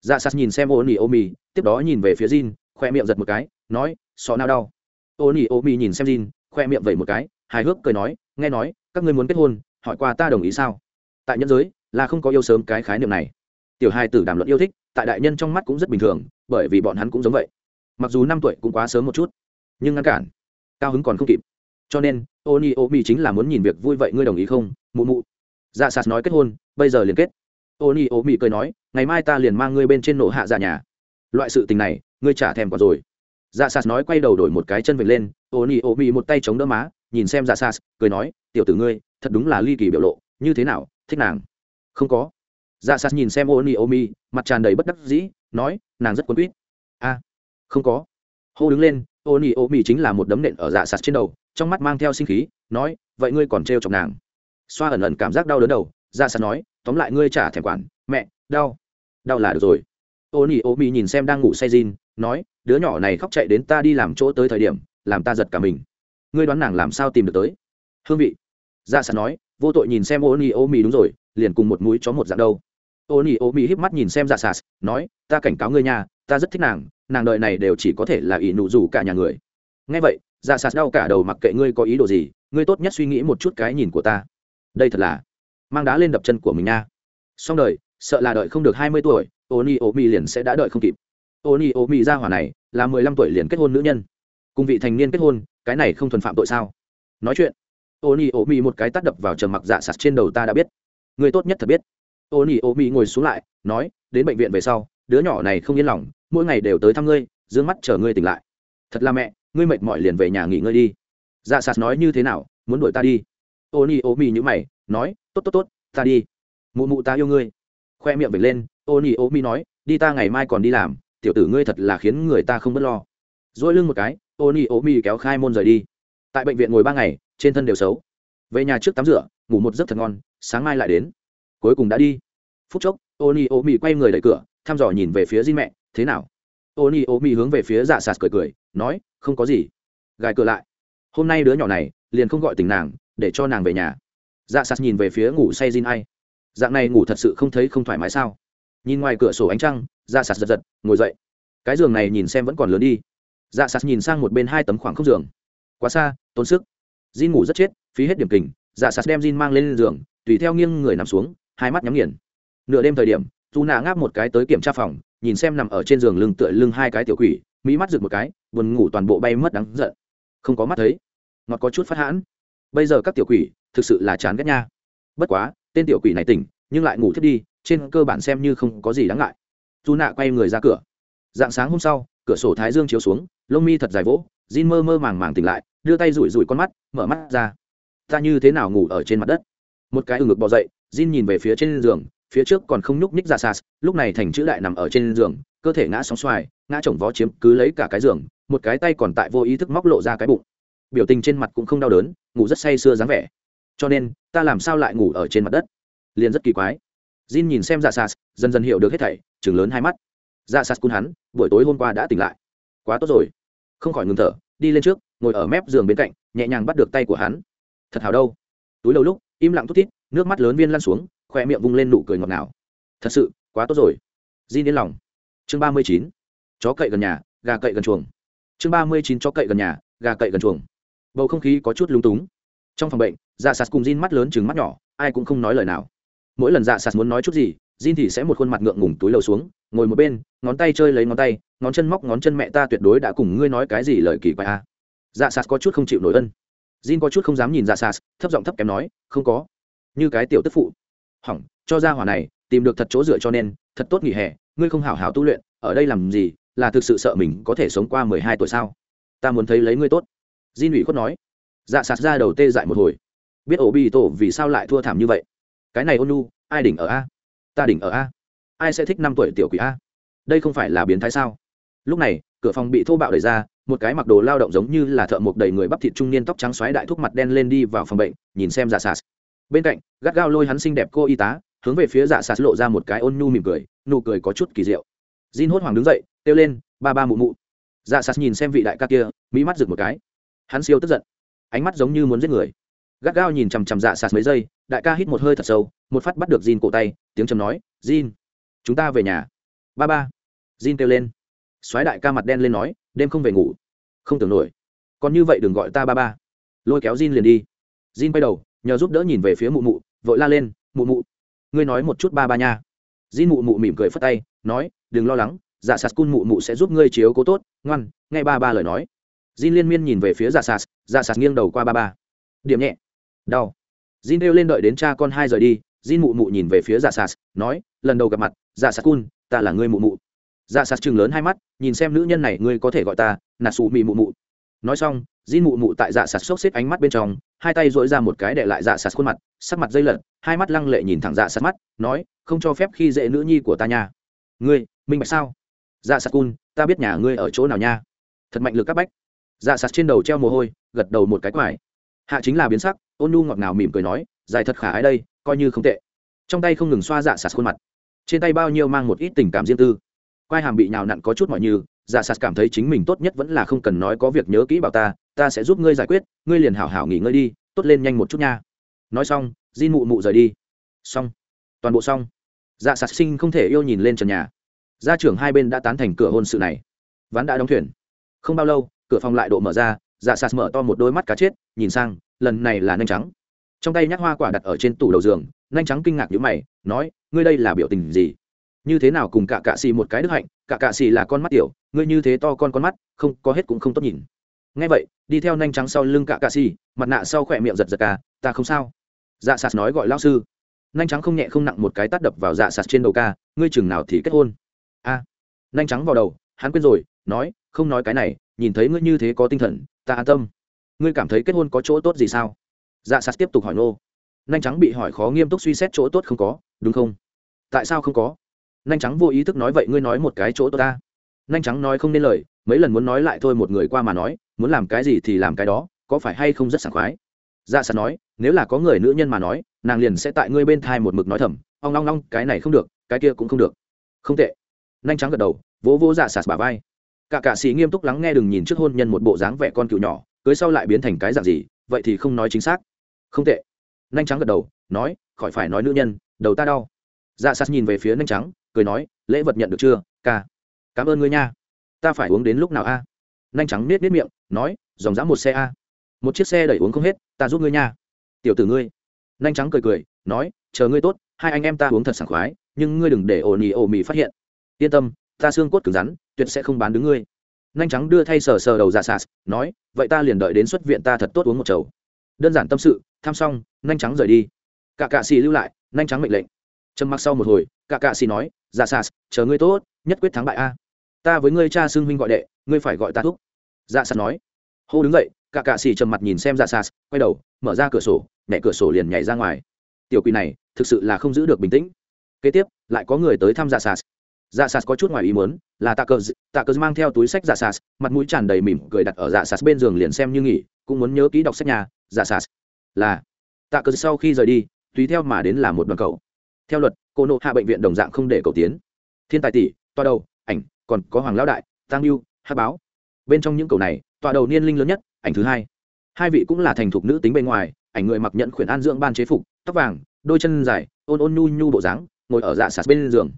Dạ sạt nhìn xem ô nỉ ô mỹ tiếp đó nhìn về phía Jin, khoe miệng giật một cái nói sọ nào đau? Ô nỉ ô mỹ nhìn xem Jin, khoe miệng vẩy một cái hài hước cười nói nghe nói các ngươi muốn kết hôn hỏi qua ta đồng ý sao? Tại nhân giới là không có yêu sớm cái khái niệm này. Tiểu hai tử đàm luận yêu thích tại đại nhân trong mắt cũng rất bình thường bởi vì bọn hắn cũng giống vậy mặc dù năm tuổi cũng quá sớm một chút, nhưng ngăn cản, cao hứng còn không kịp. Cho nên ô ni ô mi chính là muốn nhìn việc vui vậy, ngươi đồng ý không? Mụ mụ. Dạ sạt nói kết hôn, bây giờ liền kết. Ô ni ô mi cười nói, ngày mai ta liền mang ngươi bên trên nổ hạ dạ nhà. Loại sự tình này, ngươi trả thèm quả rồi. Dạ sạt nói quay đầu đổi một cái chân vệt lên ô ni ô mi một tay chống đỡ má, nhìn xem dạ sạt, cười nói, tiểu tử ngươi, thật đúng là ly kỳ biểu lộ, như thế nào, thích nàng? Không có. Dạ sạt nhìn xem ô ni ô mi mặt tràn đầy bất đắc dĩ, nói, nàng rất quấn quýt. A không có. Hô đứng lên ô ni ô mi chính là một đấm nện ở dạ sạt trên đầu trong mắt mang theo sinh khí nói vậy ngươi còn trêu chọc nàng? Xoa ẩn ẩn cảm giác đau đớn đầu dạ sạt nói tóm lại ngươi trả thèm quản mẹ đau. Đau là được rồi. Ô ni ô mi nhìn xem đang ngủ say Jin, nói đứa nhỏ này khóc chạy đến ta đi làm chỗ tới thời điểm làm ta giật cả mình. Ngươi đoán nàng làm sao tìm được tới? Hương vị. Dạ sạt nói vô tội nhìn xem ô ni ô mi đúng rồi liền cùng một mũi chó một dạng đâu. Ô ni ô mi híp mắt nhìn xem dạ sạt nói ta cảnh cáo ngươi nhà ta rất thích nàng nàng đợi này đều chỉ có thể là ỷ nụ rủ cả nhà người. Ngay vậy dạ sạt đau cả đầu mặc kệ ngươi có ý đồ gì, ngươi tốt nhất suy nghĩ một chút cái nhìn của ta. Đây thật là mang đá lên đập chân của mình nha. Xong đời, sợ là đợi không được hai mươi tuổi ô ni ô mi liền sẽ đã đợi không kịp. Ô ni ô mi ra hỏa này là mười lăm tuổi liền kết hôn nữ nhân. Cùng vị thành niên kết hôn, cái này không thuần phạm tội sao? Nói chuyện ô ni ô mi một cái tắt đập vào trầm mặc dạ sạt trên đầu ta đã biết. Người tốt nhất thật biết. Ô nhi ô mi ngồi xuống lại, nói, đến bệnh viện về sau đứa nhỏ này không yên lòng, mỗi ngày đều tới thăm ngươi d ư ơ n g mắt chờ ngươi tỉnh lại. Thật là mẹ, ngươi mệt mỏi liền về nhà nghỉ ngơi đi. Dạ sạt nói như thế nào, muốn đuổi ta đi? Ô ni ô mi nhữ mày, nói, tốt tốt tốt, ta đi. Mụ mụ ta yêu ngươi. Khoe miệng vệt lên ô ni ô mi nói, đi ta ngày mai còn đi làm, tiểu tử ngươi thật là khiến người ta không b ấ t lo. Dỗi lưng một cái ô ni ô mi kéo khai môn rời đi. Tại bệnh viện ngồi ba ngày, trên thân đều xấu. Về nhà trước tắm rửa, ngủ một giấc thật ngon, sáng mai lại đến. Cuối cùng đã đi. Phút chốc ô ni ô mi quay người đẩy cửa thăm dò nhìn về phía di mẹ, thế nào? Ô ni ô mi hướng về phía dạ sạt cười cười, nói, không có gì. Gài cửa lại. Hôm nay đứa nhỏ này liền không gọi tình nàng, để cho nàng về nhà. Dạ sạt nhìn về phía ngủ say Jin ai. Dạng này ngủ thật sự không thấy không thoải mái sao? Nhìn ngoài cửa sổ ánh trăng dạ sạt giật giật, ngồi dậy. Cái giường này nhìn xem vẫn còn lớn đi. Dạ sạt nhìn sang một bên hai tấm khoảng không giường. Quá xa, tốn sức. Jin ngủ rất chết, phí hết điểm kình dạ sạt đem Jin mang lên giường, tùy theo nghiêng người nằm xuống, hai mắt nhắm nghiền. Nửa đêm thời điểm dù nạ ngáp một cái tới kiểm tra phòng, nhìn xem nằm ở trên giường lưng tựa lưng hai cái tiểu quỷ, mỹ mắt rực một cái, buồn ngủ toàn bộ bay mất đáng giận. Không có mắt thấy. Ngọt có chút phát hãn. Bây giờ các tiểu quỷ, thực sự là chán ghét nha. Bất quá, tên tiểu quỷ này tỉnh, nhưng lại ngủ thiết đi, trên cơ bản xem như không có gì đáng ngại. Dù nạ quay người ra cửa. Dạng sáng hôm sau, cửa sổ thái dương chiếu xuống, lông mi thật dài vỗ Jin mơ mơ màng màng tỉnh lại, đưa tay rủi rủi con mắt, mở mắt ra. Ta như thế nào ngủ ở trên mặt đất? Một cái ừng ngực bò dậy Jin nhìn về phía trên giường phía trước còn không nhúc nhích ra xa lúc này thành chữ đại nằm ở trên giường, cơ thể ngã sóng xoài, ngã chồng vó chiếm cứ lấy cả cái giường, một cái tay còn tại vô ý thức móc lộ ra cái bụng. Biểu tình trên mặt cũng không đau đớn, ngủ rất say sưa dáng vẻ. Cho nên, ta làm sao lại ngủ ở trên mặt đất? Liền rất kỳ quái. Jin nhìn xem dạ sas, dần dần hiểu được hết thảy chừng lớn hai mắt. Dạ sas cun hắn, buổi tối hôm qua đã tỉnh lại. Quá tốt rồi. Không khỏi ngừng thở, đi lên trước, ngồi ở mép giường bên cạnh, nhẹ nhàng bắt được tay của hắn. Thật hào đâu. Túi lâu lúc, im lặng thút thít, nước mắt lớn viên lăn xuống khoe miệng vung lên nụ cười ngọt ngào. Thật sự, quá tốt rồi. Di yên lòng. Chương ba mươi chín, chó cậy gần nhà, gà cậy gần chuồng. Chương ba mươi chín, chó cậy gần nhà, gà cậy gần chuồng. Bầu không khí có chút lúng túng. Trong phòng bệnh dạ sạt cùng Jin mắt lớn chừng mắt nhỏ, ai cũng không nói lời nào. Mỗi lần dạ sạt muốn nói chút gì, Jin thì sẽ một khuôn mặt ngượng ngùng túi lầu xuống, ngồi một bên, ngón tay chơi lấy ngón tay, ngón chân móc ngón chân mẹ ta tuyệt đối đã cùng ngươi nói cái gì lời kỳ quái a. À. dạ sạt có chút không chịu nổi ân. Jin có chút không dám nhìn dạ sạt, thấp giọng thấp kém nói, không có. Như cái tiểu tức phụ hỏng, cho ra hỏa này, tìm được thật chỗ dựa cho nên, thật tốt nghỉ hè, ngươi không hảo hảo tu luyện, ở đây làm gì, là thực sự sợ mình có thể sống qua mười hai tuổi sao? Ta muốn thấy lấy ngươi tốt. Di ủy khuất nói. Dạ sạt ra đầu tê dại một hồi. Biết ổ bị tổ vì sao lại thua thảm như vậy? Cái này ôn nu ai đỉnh ở a? Ta đỉnh ở a. Ai sẽ thích năm tuổi tiểu quỷ a? Đây không phải là biến thái sao? Lúc này, cửa phòng bị thô bạo đẩy ra, một cái mặc đồ lao động giống như là thợ mộc đầy người bắp thịt trung niên tóc trắng xoáy đại thuốc mặt đen lên đi vào phòng bệnh, nhìn xem dạ sạt bên cạnh, gắt gao lôi hắn xinh đẹp cô y tá, hướng về phía dạ sạt lộ ra một cái ôn nhu mỉm cười, nụ cười có chút kỳ diệu. Jin hốt hoảng đứng dậy, kêu lên, ba ba mụ mụ. Dạ sạt nhìn xem vị đại ca kia, mỹ mắt rực một cái. Hắn siêu tức giận, ánh mắt giống như muốn giết người. Gắt gao nhìn chằm chằm dạ sạt mấy giây, đại ca hít một hơi thật sâu, một phát bắt được Jin cổ tay, tiếng trầm nói, Jin, chúng ta về nhà. Ba ba, Jin kêu lên. Soái đại ca mặt đen lên nói, đêm không về ngủ. Không tưởng nổi. Còn như vậy đừng gọi ta ba ba. Lôi kéo Jin liền đi. Jin quay đầu nhờ giúp đỡ nhìn về phía mụ mụ, vội la lên, mụ mụ, ngươi nói một chút ba ba nha. Di mụ mụ mỉm cười phất tay, nói, đừng lo lắng dạ sạt cun mụ mụ sẽ giúp ngươi chiếu cố tốt, ngoan, nghe ba ba lời nói. Di liên miên nhìn về phía dạ sạt dạ sạt nghiêng đầu qua ba ba. Điểm nhẹ. Đau. Di nêu lên đợi đến cha con hai rời đi di mụ mụ nhìn về phía dạ sạt, nói, lần đầu gặp mặt dạ sạt cun, ta là ngươi mụ mụ. Dạ sạt chừng lớn hai mắt, nhìn xem nữ nhân này, ngươi có thể gọi ta nà sụ mị mụ mụ nói xong Jin mụ mụ tại dạ sạt xốc xếp ánh mắt bên trong, hai tay duỗi ra một cái để lại dạ sạt khuôn mặt, sắc mặt dây lật, hai mắt lăng lệ nhìn thẳng dạ sạt mắt, nói, không cho phép khi dễ nữ nhi của ta nha. Ngươi, minh bạch sao? Dạ sạt cun, ta biết nhà ngươi ở chỗ nào nha. Thật mạnh lực các bách. Dạ sạt trên đầu treo mồ hôi, gật đầu một cái quải. Hạ chính là biến sắc, ôn nhu ngọt ngào mỉm cười nói, dài thật khả ái đây, coi như không tệ. Trong tay không ngừng xoa dạ sạt khuôn mặt, trên tay bao nhiêu mang một ít tình cảm riêng tư. Quai hàm bị nhào nặn có chút mọi như, dạ sạt cảm thấy chính mình tốt nhất vẫn là không cần nói có việc nhớ kỹ bảo ta ta sẽ giúp ngươi giải quyết, ngươi liền hảo hảo nghỉ ngơi đi, tốt lên nhanh một chút nha. Nói xong di mụ mụ rời đi. Xong. Toàn bộ xong. Dạ sạt sinh không thể yêu nhìn lên trần nhà. Gia trưởng hai bên đã tán thành cửa hôn sự này. Ván đã đóng thuyền. Không bao lâu, cửa phòng lại độ mở ra dạ sạt mở to một đôi mắt cá chết, nhìn sang, lần này là nhanh trắng. Trong tay nhắc hoa quả đặt ở trên tủ đầu giường nhanh trắng kinh ngạc như mày, nói, ngươi đây là biểu tình gì? Như thế nào cùng cả cạ xì một cái đức hạnh, cả cạ xì là con mắt tiểu, ngươi như thế to con con mắt, không, có hết cũng không tốt nhìn. Ngay vậy, đi theo nhanh trắng sau lưng cả cạ xì, mặt nạ sau khỏe miệng giật giật cả ta không sao. Dạ sạt nói gọi lao sư. Nhanh trắng không nhẹ không nặng một cái tát đập vào dạ sạt trên đầu ca, ngươi chừng nào thì kết hôn. A. À. nhanh trắng vào đầu, hắn quên rồi, nói, không nói cái này, nhìn thấy ngươi như thế có tinh thần, ta an tâm. Ngươi cảm thấy kết hôn có chỗ tốt gì sao? Dạ sạt tiếp tục hỏi nô nhanh trắng bị hỏi khó nghiêm túc suy xét chỗ tốt không có, đúng không? Tại sao không có? Nhanh trắng vô ý thức nói vậy ngươi nói một cái chỗ tốt ta. Nhanh trắng nói không nên lời, mấy lần muốn nói lại thôi một người qua mà nói, muốn làm cái gì thì làm cái đó, có phải hay không rất sảng khoái? Dạ sạt nói, nếu là có người nữ nhân mà nói, nàng liền sẽ tại ngươi bên thai một mực nói thầm, ong long long cái này không được, cái kia cũng không được. Không tệ. Nhanh trắng gật đầu, vỗ vỗ dạ sạt bà vai. Cả cạ sĩ nghiêm túc lắng nghe đừng nhìn trước hôn nhân một bộ dáng vẻ con cựu nhỏ, cưới sau lại biến thành cái dạng gì, vậy thì không nói chính xác. Không tệ. Nhanh trắng gật đầu, nói, khỏi phải nói nữ nhân, đầu ta đau. Dạ sạt nhìn về phía nhanh trắng cười nói, lễ vật nhận được chưa, ca? Cảm ơn ngươi nha. Ta phải uống đến lúc nào a? Nhanh trắng nết nết miệng, nói, dòng dã một xe a. Một chiếc xe đẩy uống không hết, ta giúp ngươi nha. Tiểu tử ngươi. Nhanh trắng cười cười, nói, chờ ngươi tốt, hai anh em ta uống thật sảng khoái, nhưng ngươi đừng để ổ nỉ ổ mì phát hiện. Yên tâm, ta xương cốt cứng rắn, tuyệt sẽ không bán đứng ngươi. Nhanh trắng đưa thay sờ sờ đầu ra sạt, nói, vậy ta liền đợi đến xuất viện ta thật tốt uống một chầu. Đơn giản tâm sự thăm xong, nhanh trắng rời đi. Cả cạ xì lưu lại, nhanh trắng mệnh lệnh. Trầm mặc sau một hồi cả cạ xì nói ra sas, chờ ngươi tốt, nhất quyết thắng bại a. Ta với ngươi cha xương huynh gọi đệ, ngươi phải gọi ta thúc. Dạ sas nói. Hô đứng dậy, cả cạ xì trầm mặt nhìn xem dạ sas, quay đầu, mở ra cửa sổ, nhảy cửa sổ liền nhảy ra ngoài. Tiểu quỷ này, thực sự là không giữ được bình tĩnh. Kế tiếp, lại có người tới thăm dạ sas. Dạ sas có chút ngoài ý muốn, là tạ cờ tạ cờ mang theo túi sách dạ sas, mặt mũi tràn đầy mỉm cười đặt ở dạ sas bên giường liền xem như nghỉ, cũng muốn nhớ kỹ đọc sách nhà. Dạ sas, là. Tạ cờ sau khi rời đi, tùy theo mà đến là một đoàn cầu theo luật, cô nộ hạ bệnh viện đồng dạng không để cầu tiến. Thiên tài tỷ toa đầu, ảnh, còn có hoàng lão đại tăng lưu hát báo. Bên trong những cầu này toa đầu niên linh lớn nhất, ảnh thứ hai. Hai vị cũng là thành thục nữ tính bên ngoài, ảnh người mặc nhận khuyển an dưỡng ban chế phục, tóc vàng, đôi chân dài, ôn ôn nhu nhu bộ dáng, ngồi ở dạ sạt bên giường.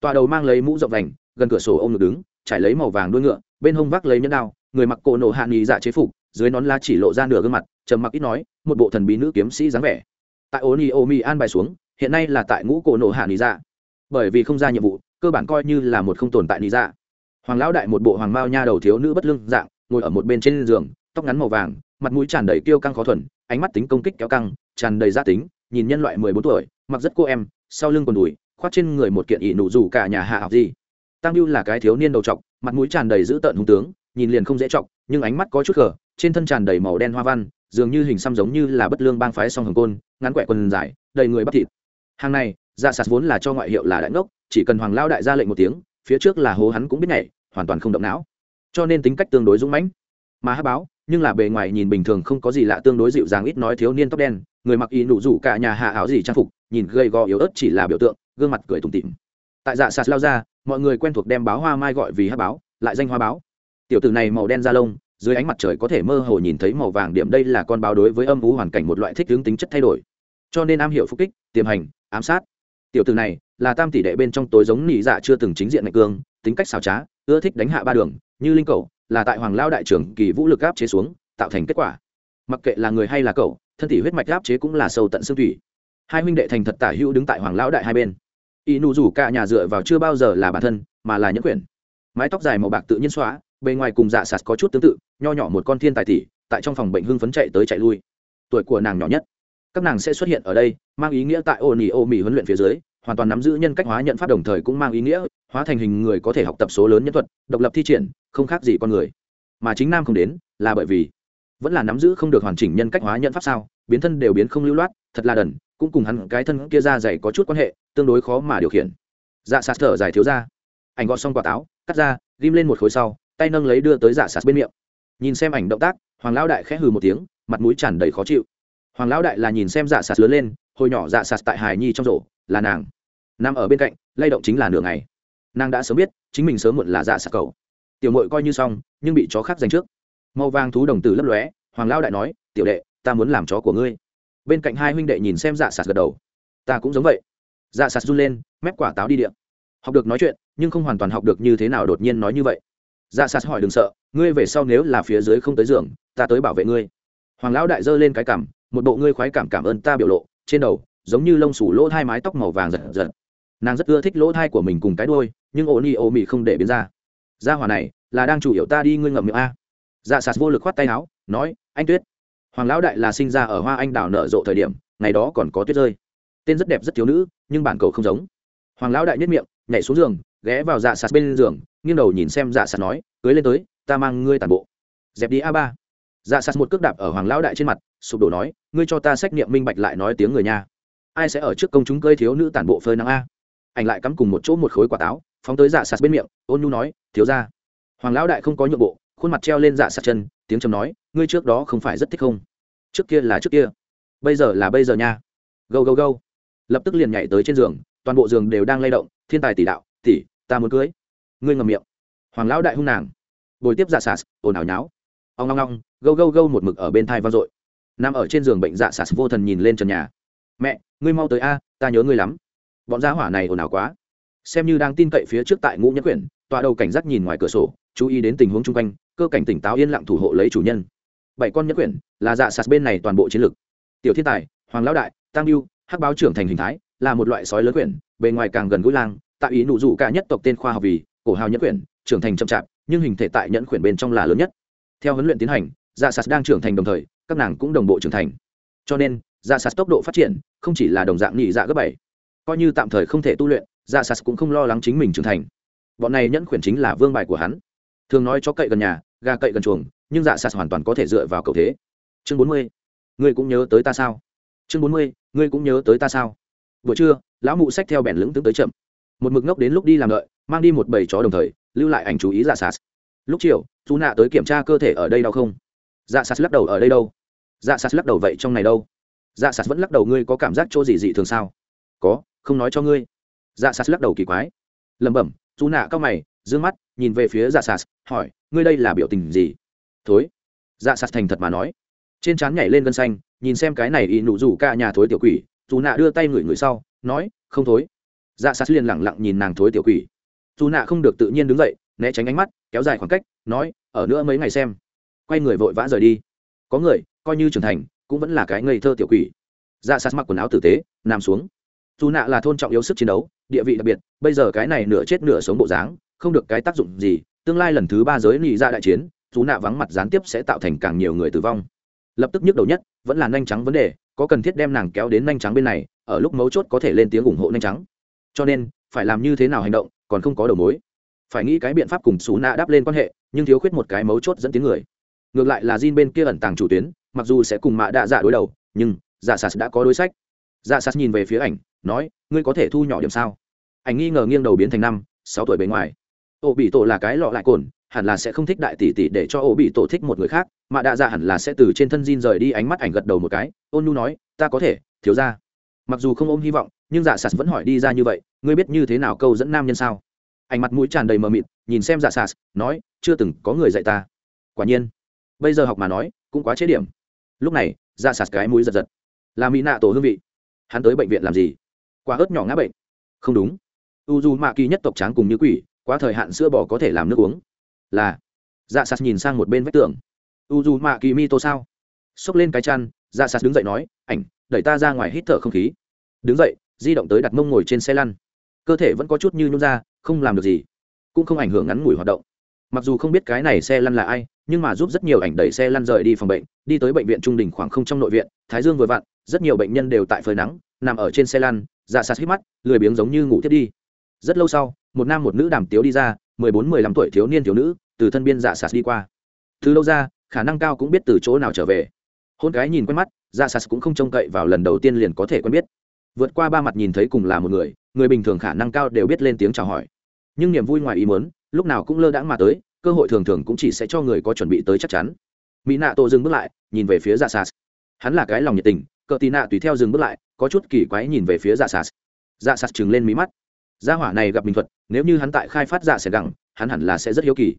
Toa đầu mang lấy mũ rộng vành, gần cửa sổ ông ngực đứng, trải lấy màu vàng đuôi ngựa, bên hông vác lấy nhẫn đao, người mặc cổ nổ hạ nghỉ dạ chế phục, dưới nón lá chỉ lộ ra nửa gương mặt, trầm mặc ít nói, một bộ thần bí nữ kiếm sĩ dáng vẻ. Tại ô ni ô mi an bài xuống hiện nay là tại ngũ cổ nổ hạ nghỉ dạ. Bởi vì không ra nhiệm vụ, cơ bản coi như là một không tồn tại nghỉ dạ. Hoàng lão đại một bộ hoàng mao nha đầu thiếu nữ bất lưng dạng, ngồi ở một bên trên giường, tóc ngắn màu vàng, mặt mũi tràn đầy kiêu căng khó thuần, ánh mắt tính công kích kéo căng, tràn đầy gia tính, nhìn nhân loại mười bốn tuổi, mặc rất cô em, sau lưng còn đùi, khoác trên người một kiện ỷ nụ rủ cả nhà hạ học gì. Tăng lưu là cái thiếu niên đầu trọc, mặt mũi tràn đầy dữ tợn hung tướng, nhìn liền không dễ trọc, nhưng ánh mắt có chút gờ trên thân tràn đầy màu đen hoa văn, dường như hình xăm giống như là bất lương bang phái song hồng côn, ngắn quẹ quần dài, đầy người bắp thịt hàng này dạ sạt vốn là cho ngoại hiệu là đại ngốc, chỉ cần hoàng lao đại ra lệnh một tiếng, phía trước là hố hắn cũng biết nhảy, hoàn toàn không động não. Cho nên tính cách tương đối dũng mãnh. Mà hát báo, nhưng là bề ngoài nhìn bình thường không có gì lạ tương đối dịu dàng ít nói thiếu niên tóc đen, người mặc y nụ rủ cả nhà hạ áo gì trang phục, nhìn gầy gò yếu ớt chỉ là biểu tượng, gương mặt cười tủm tỉm. Tại dạ sạt lao ra, mọi người quen thuộc đem báo hoa mai gọi vì hát báo, lại danh hoa báo. Tiểu tử này màu đen da lông, dưới ánh mặt trời có thể mơ hồ nhìn thấy màu vàng, điểm đây là con báo đối với âm vú hoàn cảnh một loại thích hướng tính chất thay đổi cho nên am hiểu phúc kích, tiềm hành, ám sát. Tiểu tử này là tam tỷ đệ bên trong tối giống nỉ dạ chưa từng chính diện mạnh cương, tính cách xảo trá, ưa thích đánh hạ ba đường, như linh cầu là tại hoàng lao đại trưởng kỳ vũ lực áp chế xuống, tạo thành kết quả. Mặc kệ là người hay là cậu thân tỷ huyết mạch áp chế cũng là sâu tận xương thủy. Hai huynh đệ thành thật tả hữu đứng tại hoàng lão đại hai bên. Y nụ rủ cả nhà dựa vào chưa bao giờ là bản thân, mà là nhẫn quyển. Mái tóc dài màu bạc tự nhiên xóa, bề ngoài cùng dạ sạt có chút tương tự, nho nhỏ một con thiên tài tỷ, tại trong phòng bệnh hưng phấn chạy tới chạy lui. Tuổi của nàng nhỏ nhất các nàng sẽ xuất hiện ở đây, mang ý nghĩa tại ô nỉ ô mỹ huấn luyện phía dưới, hoàn toàn nắm giữ nhân cách hóa nhận pháp đồng thời cũng mang ý nghĩa, hóa thành hình người có thể học tập số lớn nhân thuật, độc lập thi triển, không khác gì con người. Mà chính nam không đến, là bởi vì vẫn là nắm giữ không được hoàn chỉnh nhân cách hóa nhận pháp sao, biến thân đều biến không lưu loát, thật là đần, cũng cùng hắn cái thân kia ra dày có chút quan hệ, tương đối khó mà điều khiển. Dạ sạt thở dài thiếu ra. Ảnh gọt xong quả táo, cắt ra, ghim lên một khối sau, tay nâng lấy đưa tới dạ sạt bên miệng. Nhìn xem ảnh động tác, hoàng lão đại khẽ hừ một tiếng, mặt mũi tràn đầy khó chịu hoàng lão đại là nhìn xem dạ sạt lớn lên, hồi nhỏ dạ sạt tại hài nhi trong rổ, là nàng. Nằm ở bên cạnh, lay động chính là nửa ngày. Nàng đã sớm biết, chính mình sớm muộn là dạ sạt cầu tiểu mội coi như xong, nhưng bị chó khác giành trước. Màu vàng thú đồng tử lấp lóe, hoàng lão đại nói, tiểu đệ, ta muốn làm chó của ngươi. Bên cạnh hai huynh đệ nhìn xem dạ sạt gật đầu. Ta cũng giống vậy. Dạ sạt run lên, mép quả táo đi điện học được nói chuyện, nhưng không hoàn toàn học được như thế nào đột nhiên nói như vậy. Dạ sạt hỏi đừng sợ, ngươi về sau nếu là phía dưới không tới giường, ta tới bảo vệ ngươi. Hoàng lão đại giơ lên cái cằm một bộ ngươi khoái cảm cảm ơn ta biểu lộ, trên đầu, giống như lông sủ lỗ hai mái tóc màu vàng giật giật. Nàng rất ưa thích lỗ thai của mình cùng cái đôi nhưng ô ni ô mị không để biến ra. Ra hỏa này, là đang chủ yếu ta đi ngươi ngậm miệng a. Dạ sạt vô lực khoát tay áo, nói, anh tuyết, hoàng lão đại là sinh ra ở hoa anh đào nở rộ thời điểm, ngày đó còn có tuyết rơi. Tên rất đẹp rất thiếu nữ, nhưng bản cầu không giống. Hoàng lão đại nhất miệng, nhảy xuống giường, ghé vào dạ sạt bên giường, nghiêng đầu nhìn xem dạ sạt nói, cưới lên tới, ta mang ngươi tàn bộ. Dẹp đi a ba dạ sạt một cước đạp ở hoàng lão đại trên mặt, sụp đổ nói, ngươi cho ta xét nghiệm minh bạch lại nói tiếng người nha. Ai sẽ ở trước công chúng cơi thiếu nữ tản bộ phơi nắng a? Ảnh lại cắm cùng một chỗ một khối quả táo, phóng tới dạ sạt bên miệng, ôn nhu nói, thiếu ra hoàng lão đại không có nhượng bộ, khuôn mặt treo lên dạ sạt chân, tiếng trầm nói, ngươi trước đó không phải rất thích không? Trước kia là trước kia. Bây giờ là bây giờ nha. Gâu gâu gâu. Lập tức liền nhảy tới trên giường, toàn bộ giường đều đang lay động, thiên tài tỷ đạo, tỷ, ta muốn cưới. Ngươi ngầm miệng. Hoàng lão đại hung nàng. Bồi tiếp dạ sạt, ồn ào nháo ông long long gâu gâu gâu một mực ở bên thai vang dội. Nằm ở trên giường bệnh dạ sạt vô thần nhìn lên trần nhà. Mẹ, ngươi mau tới a, ta nhớ ngươi lắm. Bọn gia hỏa này ồn ào quá. Xem như đang tin cậy phía trước tại ngũ nhất quyển, tọa đầu cảnh giác nhìn ngoài cửa sổ, chú ý đến tình huống chung quanh, cơ cảnh tỉnh táo yên lặng thủ hộ lấy chủ nhân. Bảy con nhất quyển, là dạ sạt bên này toàn bộ chiến lược tiểu thiên tài, hoàng lão đại tăng lưu, hắc báo trưởng thành hình thái, là một loại sói lớn quyển, bề ngoài càng gần gũi lang, tạo ý nụ dụ cả nhất tộc tên khoa học vì, cổ hào nhất quyển, trưởng thành chậm chạp, nhưng hình thể tại nhẫn quyển bên trong là lớn nhất theo huấn luyện tiến hành dạ sạt đang trưởng thành đồng thời, các nàng cũng đồng bộ trưởng thành. Cho nên dạ sạt tốc độ phát triển không chỉ là đồng dạng nhị dạ gấp bảy. Coi như tạm thời không thể tu luyện dạ sạt cũng không lo lắng chính mình trưởng thành. Bọn này nhẫn khuyển chính là vương bài của hắn. Thường nói cho cậy gần nhà, gà cậy gần chuồng, nhưng dạ sạt hoàn toàn có thể dựa vào cầu thế. Chương bốn mươi, ngươi cũng nhớ tới ta sao? Chương bốn mươi, ngươi cũng nhớ tới ta sao? Buổi trưa, lão mụ sách theo bèn lững tướng tới chậm. Một mực ngốc đến lúc đi làm lợi mang đi một bầy chó đồng thời, lưu lại ảnh chú ý dạ sạt. Lúc chiều chú nạ tới kiểm tra cơ thể ở đây đau không? Dạ sạt lắc đầu, ở đây đâu? Dạ sạt lắc đầu, vậy trong này đâu? Dạ sạt vẫn lắc đầu, ngươi có cảm giác chỗ gì dị thường sao? Có, không nói cho ngươi. Dạ sạt lắc đầu, kỳ quái. Lẩm bẩm chú nạ cao mày d ư ơ n g mắt, nhìn về phía dạ sạt hỏi, ngươi đây là biểu tình gì? Thối. Dạ sạt thành thật mà nói. Trên trán nhảy lên gân xanh, nhìn xem cái này y nụ rủ ca nhà thối tiểu quỷ, dù nạ đưa tay ngửi người sau, nói, không thối. Dạ sạt liền lẳng lặng nhìn nàng thối tiểu quỷ. Dù nạ không được tự nhiên đứng dậy, né tránh ánh mắt, kéo dài khoảng cách, nói ở nữa mấy ngày xem. Quay người vội vã rời đi. Có người, coi như trưởng thành, cũng vẫn là cái ngây thơ tiểu quỷ. Dạ sạt mặc quần áo tử tế, nằm xuống. Dù nạ là thôn trọng yếu sức chiến đấu, địa vị đặc biệt, bây giờ cái này nửa chết nửa sống bộ dáng, không được cái tác dụng gì, tương lai lần thứ ba giới nị ra đại chiến, dù nạ vắng mặt gián tiếp sẽ tạo thành càng nhiều người tử vong. Lập tức nhức đầu nhất, vẫn là nhanh trắng vấn đề, có cần thiết đem nàng kéo đến nhanh trắng bên này, ở lúc mấu chốt có thể lên tiếng ủng hộ nhanh trắng. Cho nên, phải làm như thế nào hành động, còn không có đầu mối phải nghĩ cái biện pháp cùng xú nạ đáp lên quan hệ, nhưng thiếu khuyết một cái mấu chốt dẫn tiếng người. Ngược lại là Jin bên kia ẩn tàng chủ tuyến, mặc dù sẽ cùng mạ đạ dạ đối đầu, nhưng dạ sạt đã có đối sách. Dạ sạt nhìn về phía ảnh, nói, ngươi có thể thu nhỏ điểm sao? Ảnh nghi ngờ nghiêng đầu biến thành năm, sáu tuổi bề ngoài. Ô bị tổ là cái lọ lại cồn, hẳn là sẽ không thích đại tỷ tỷ để cho ô bị tổ thích một người khác. Mà đa dạ hẳn là sẽ từ trên thân Jin rời đi ánh mắt ảnh gật đầu một cái. Ôn nhu nói, ta có thể, thiếu ra mặc dù không ôm hy vọng, nhưng dạ sạt vẫn hỏi đi ra như vậy, ngươi biết như thế nào câu dẫn nam nhân sao? Ảnh mặt mũi tràn đầy mờ mịt, nhìn xem dạ sas nói, chưa từng có người dạy ta. Quả nhiên, bây giờ học mà nói, cũng quá chế điểm. Lúc này dạ sas cái mũi giật giật. Là mỹ nạ tổ hương vị. Hắn tới bệnh viện làm gì? Quả ớt nhỏ ngã bệnh. Không đúng. U du mạ kỳ nhất tộc tráng cùng như quỷ, quá thời hạn sữa bò có thể làm nước uống. Là. Dạ sas nhìn sang một bên vách tường. U du mạ kỳ mi tô sao? Xốc lên cái chăn dạ sas đứng dậy nói, ảnh, đẩy ta ra ngoài hít thở không khí. Đứng dậy, di động tới đặt mông ngồi trên xe lăn. Cơ thể vẫn có chút như nhún ra không làm được gì, cũng không ảnh hưởng ngắn ngủi hoạt động. Mặc dù không biết cái này xe lăn là ai, nhưng mà giúp rất nhiều ảnh đẩy xe lăn rời đi phòng bệnh, đi tới bệnh viện trung đình khoảng không trong nội viện, thái dương vừa vặn, rất nhiều bệnh nhân đều tại phơi nắng, nằm ở trên xe lăn dạ sạt hít mắt, lười biếng giống như ngủ thiết đi. Rất lâu sau, một nam một nữ đàm tiếu đi ra, mười bốn, mười lăm tuổi thiếu niên, thiếu nữ, từ thân biên dạ sạt đi qua. Từ lâu ra, khả năng cao cũng biết từ chỗ nào trở về. Hôn cái nhìn quen mắt dạ sạt cũng không trông cậy vào lần đầu tiên liền có thể quen biết. Vượt qua ba mặt nhìn thấy cùng là một người người bình thường khả năng cao đều biết lên tiếng chào hỏi nhưng niềm vui ngoài ý muốn, lúc nào cũng lơ đãng mà tới, cơ hội thường thường cũng chỉ sẽ cho người có chuẩn bị tới chắc chắn. Mỹ nạ tổ dừng bước lại, nhìn về phía dạ sạt. Hắn là cái lòng nhiệt tình, cờ tì nạ tùy theo dừng bước lại, có chút kỳ quái nhìn về phía dạ sạt. Dạ sạt trừng lên mí mắt. Gia hỏa này gặp bình thuật, nếu như hắn tại khai phát dạ sẽ gẳng, hắn hẳn là sẽ rất hiếu kỳ.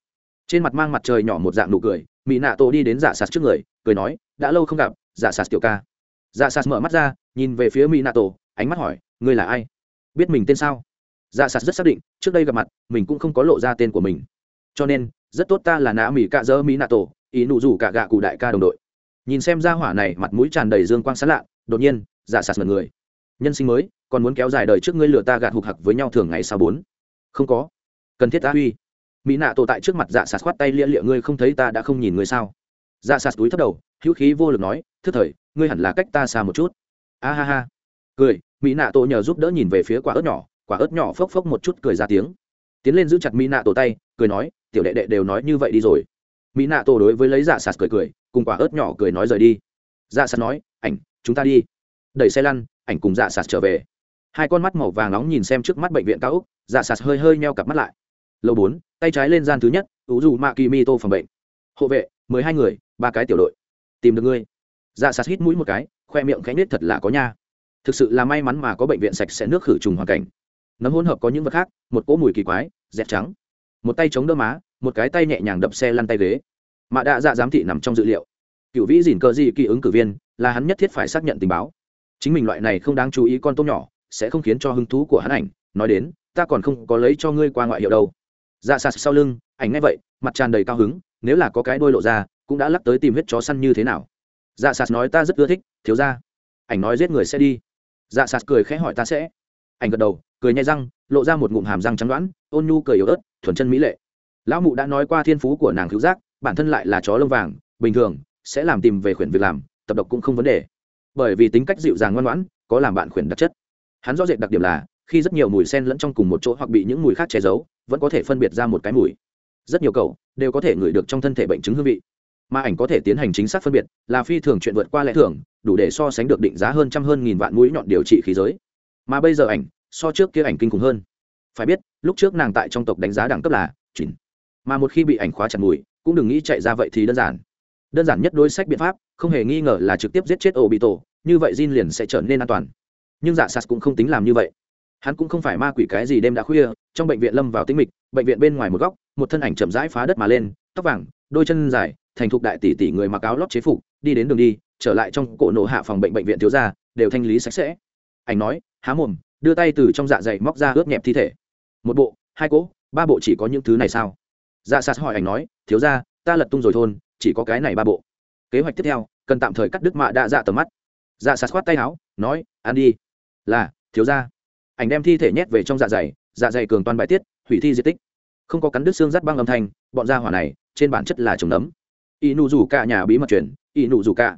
Trên mặt mang mặt trời nhỏ một dạng nụ cười, mỹ nạ tổ đi đến dạ sạt trước người, cười nói, đã lâu không gặp dạ sạt tiểu ca. Dạ sạt mở mắt ra, nhìn về phía mỹ nạ tổ ánh mắt hỏi, ngươi là ai? Biết mình tên sao? Dạ sạt rất xác định, trước đây gặp mặt, mình cũng không có lộ ra tên của mình. Cho nên, rất tốt ta là nã mỹ cạ dơ mỹ nạ tổ, ý nụ rủ cả gạ cụ đại ca đồng đội. Nhìn xem gia hỏa này mặt mũi tràn đầy dương quang sán lạ, đột nhiên dạ sạt mật người. Nhân sinh mới, còn muốn kéo dài đời trước ngươi lừa ta gạt hụt hặc với nhau thường ngày sau bốn? Không có. Cần thiết ta uy mỹ nạ tổ tại trước mặt dạ sạt khoát tay lia lịa ngươi không thấy ta đã không nhìn ngươi sao? Dạ sạt túi thấp đầu, hữu khí vô lực nói, thức thời, ngươi hẳn là cách ta xa một chút. A ha ha. Cười mỹ nạ tổ nhờ giúp đỡ nhìn về phía quả ớt nhỏ quả ớt nhỏ phốc phốc một chút cười ra tiếng. Tiến lên giữ chặt mỹ nạ tổ tay, cười nói, tiểu đệ đệ đều nói như vậy đi rồi. Mỹ nạ tổ đối với lấy dạ sạt cười cười, cùng quả ớt nhỏ cười nói rời đi. Dạ sạt nói, ảnh, chúng ta đi. Đẩy xe lăn, ảnh cùng dạ sạt trở về. Hai con mắt màu vàng nóng nhìn xem trước mắt bệnh viện cao úc dạ sạt hơi hơi neo cặp mắt lại. Lâu bốn, tay trái lên gian thứ nhất ủ dù mạ kỳ mi tô phòng bệnh. Hộ vệ, mười hai người, ba cái tiểu đội. Tìm được ngươi. Dạ sạt hít mũi một cái, khoe miệng khẽ nết thật là có nha. Thực sự là may mắn mà có bệnh viện sạch sẽ nước khử trùng hoàn cảnh nấm hỗn hợp có những vật khác, một cỗ mùi kỳ quái, dẹt trắng. Một tay chống đỡ má, một cái tay nhẹ nhàng đập xe lăn tay ghế. Mạ đạ dạ giám thị nằm trong dự liệu. Cựu vĩ dìn cờ gì kỳ ứng cử viên, là hắn nhất thiết phải xác nhận tình báo. Chính mình loại này không đáng chú ý con tôm nhỏ, sẽ không khiến cho hứng thú của hắn ảnh. Nói đến, ta còn không có lấy cho ngươi qua ngoại hiệu đâu. Dạ sạt sau lưng, ảnh ngay vậy, mặt tràn đầy cao hứng, nếu là có cái đôi lộ ra, cũng đã lắc tới tìm huyết chó săn như thế nào. Dạ sạt nói ta rất ưa thích, thiếu ra ảnh nói giết người sẽ đi. Dạ sạt cười khẽ hỏi ta sẽ. Ảnh gật đầu cười nhai răng, lộ ra một ngụm hàm răng trắng đoán ôn nhu cười yếu ớt, thuần chân mỹ lệ. Lão mụ đã nói qua thiên phú của nàng cứu giác, bản thân lại là chó lông vàng, bình thường, sẽ làm tìm về khuyển việc làm, tập độc cũng không vấn đề. Bởi vì tính cách dịu dàng ngoan ngoãn, có làm bạn khuyển đặc chất. Hắn rõ rệt đặc điểm là, khi rất nhiều mùi sen lẫn trong cùng một chỗ hoặc bị những mùi khác che giấu, vẫn có thể phân biệt ra một cái mùi. Rất nhiều cậu đều có thể ngửi được trong thân thể bệnh chứng hương vị. Mà ảnh có thể tiến hành chính xác phân biệt, là phi thường chuyện vượt qua lẽ thường, đủ để so sánh được định giá hơn trăm hơn nghìn vạn mũi nhọn điều trị khí giới. Mà bây giờ ảnh so trước kia ảnh kinh khủng hơn. Phải biết, lúc trước nàng tại trong tộc đánh giá đẳng cấp là chín mà một khi bị ảnh khóa chặt mùi, cũng đừng nghĩ chạy ra vậy thì đơn giản. Đơn giản nhất đối sách biện pháp, không hề nghi ngờ là trực tiếp giết chết ổ bị tổ như vậy Jin liền sẽ trở nên an toàn. Nhưng dạ sas cũng không tính làm như vậy. Hắn cũng không phải ma quỷ cái gì đêm đã khuya, trong bệnh viện lâm vào tĩnh mịch, bệnh viện bên ngoài một góc, một thân ảnh chậm rãi phá đất mà lên, tóc vàng, đôi chân dài, thành thục đại tỷ tỷ người mặc áo lót chế phục, đi đến đường đi, trở lại trong cổ nổ hạ phòng bệnh bệnh viện thiếu gia, đều thanh lý sạch sẽ. Ảnh nói, há mồm đưa tay từ trong dạ dày móc ra ướt nhẹp thi thể. Một bộ, hai cỗ, ba bộ chỉ có những thứ này sao? Dạ sạt hỏi ảnh nói, thiếu gia, ta lật tung rồi thôn, chỉ có cái này ba bộ. Kế hoạch tiếp theo, cần tạm thời cắt đứt mạ đạ dạ tầm mắt. Dạ sạt khoát tay áo, nói, ăn đi. Là, thiếu gia. Ảnh đem thi thể nhét về trong dạ dày dạ dày cường toàn bài tiết, hủy thi di tích. Không có cắn đứt xương rắt băng âm thanh, bọn da hỏa này, trên bản chất là trồng nấm. Y nụ rủ cả nhà bí mật chuyển y nụ rủ cả.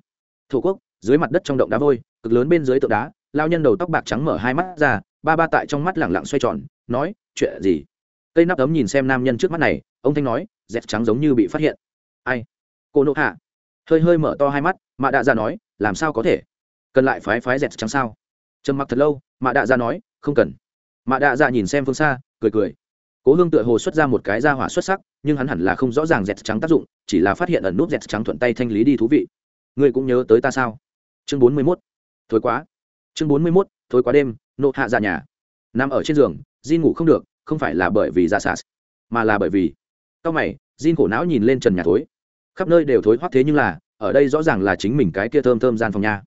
Thổ quốc, dưới mặt đất trong động đá vôi, cực lớn bên dưới tượng đá lao nhân đầu tóc bạc trắng mở hai mắt ra, ba ba tại trong mắt lẳng lặng xoay tròn, nói, chuyện gì? Cây nắp ấm nhìn xem nam nhân trước mắt này, ông thanh nói, dẹt trắng giống như bị phát hiện. Ai? Cô nộ hạ. Hơi hơi mở to hai mắt, mạ đạ ra nói, làm sao có thể? Cần lại phái phái dẹt trắng sao? Trầm mặc thật lâu, mạ đạ ra nói, không cần. Mạ đạ ra nhìn xem phương xa, cười cười. Cố hương tựa hồ xuất ra một cái ra hỏa xuất sắc, nhưng hắn hẳn là không rõ ràng dẹt trắng tác dụng, chỉ là phát hiện ẩn nút dẹt trắng thuận tay thanh lý đi thú vị. Ngươi cũng nhớ tới ta sao? Chương bốn mươi mốt. Thối quá chương bốn mươi mốt thối quá đêm nộ hạ ra nhà. Nằm ở trên giường Jin ngủ không được không phải là bởi vì ra xả mà là bởi vì cao mày Jin khổ não nhìn lên trần nhà thối. Khắp nơi đều thối hoắc thế nhưng là ở đây rõ ràng là chính mình cái kia thơm thơm gian phòng nhà.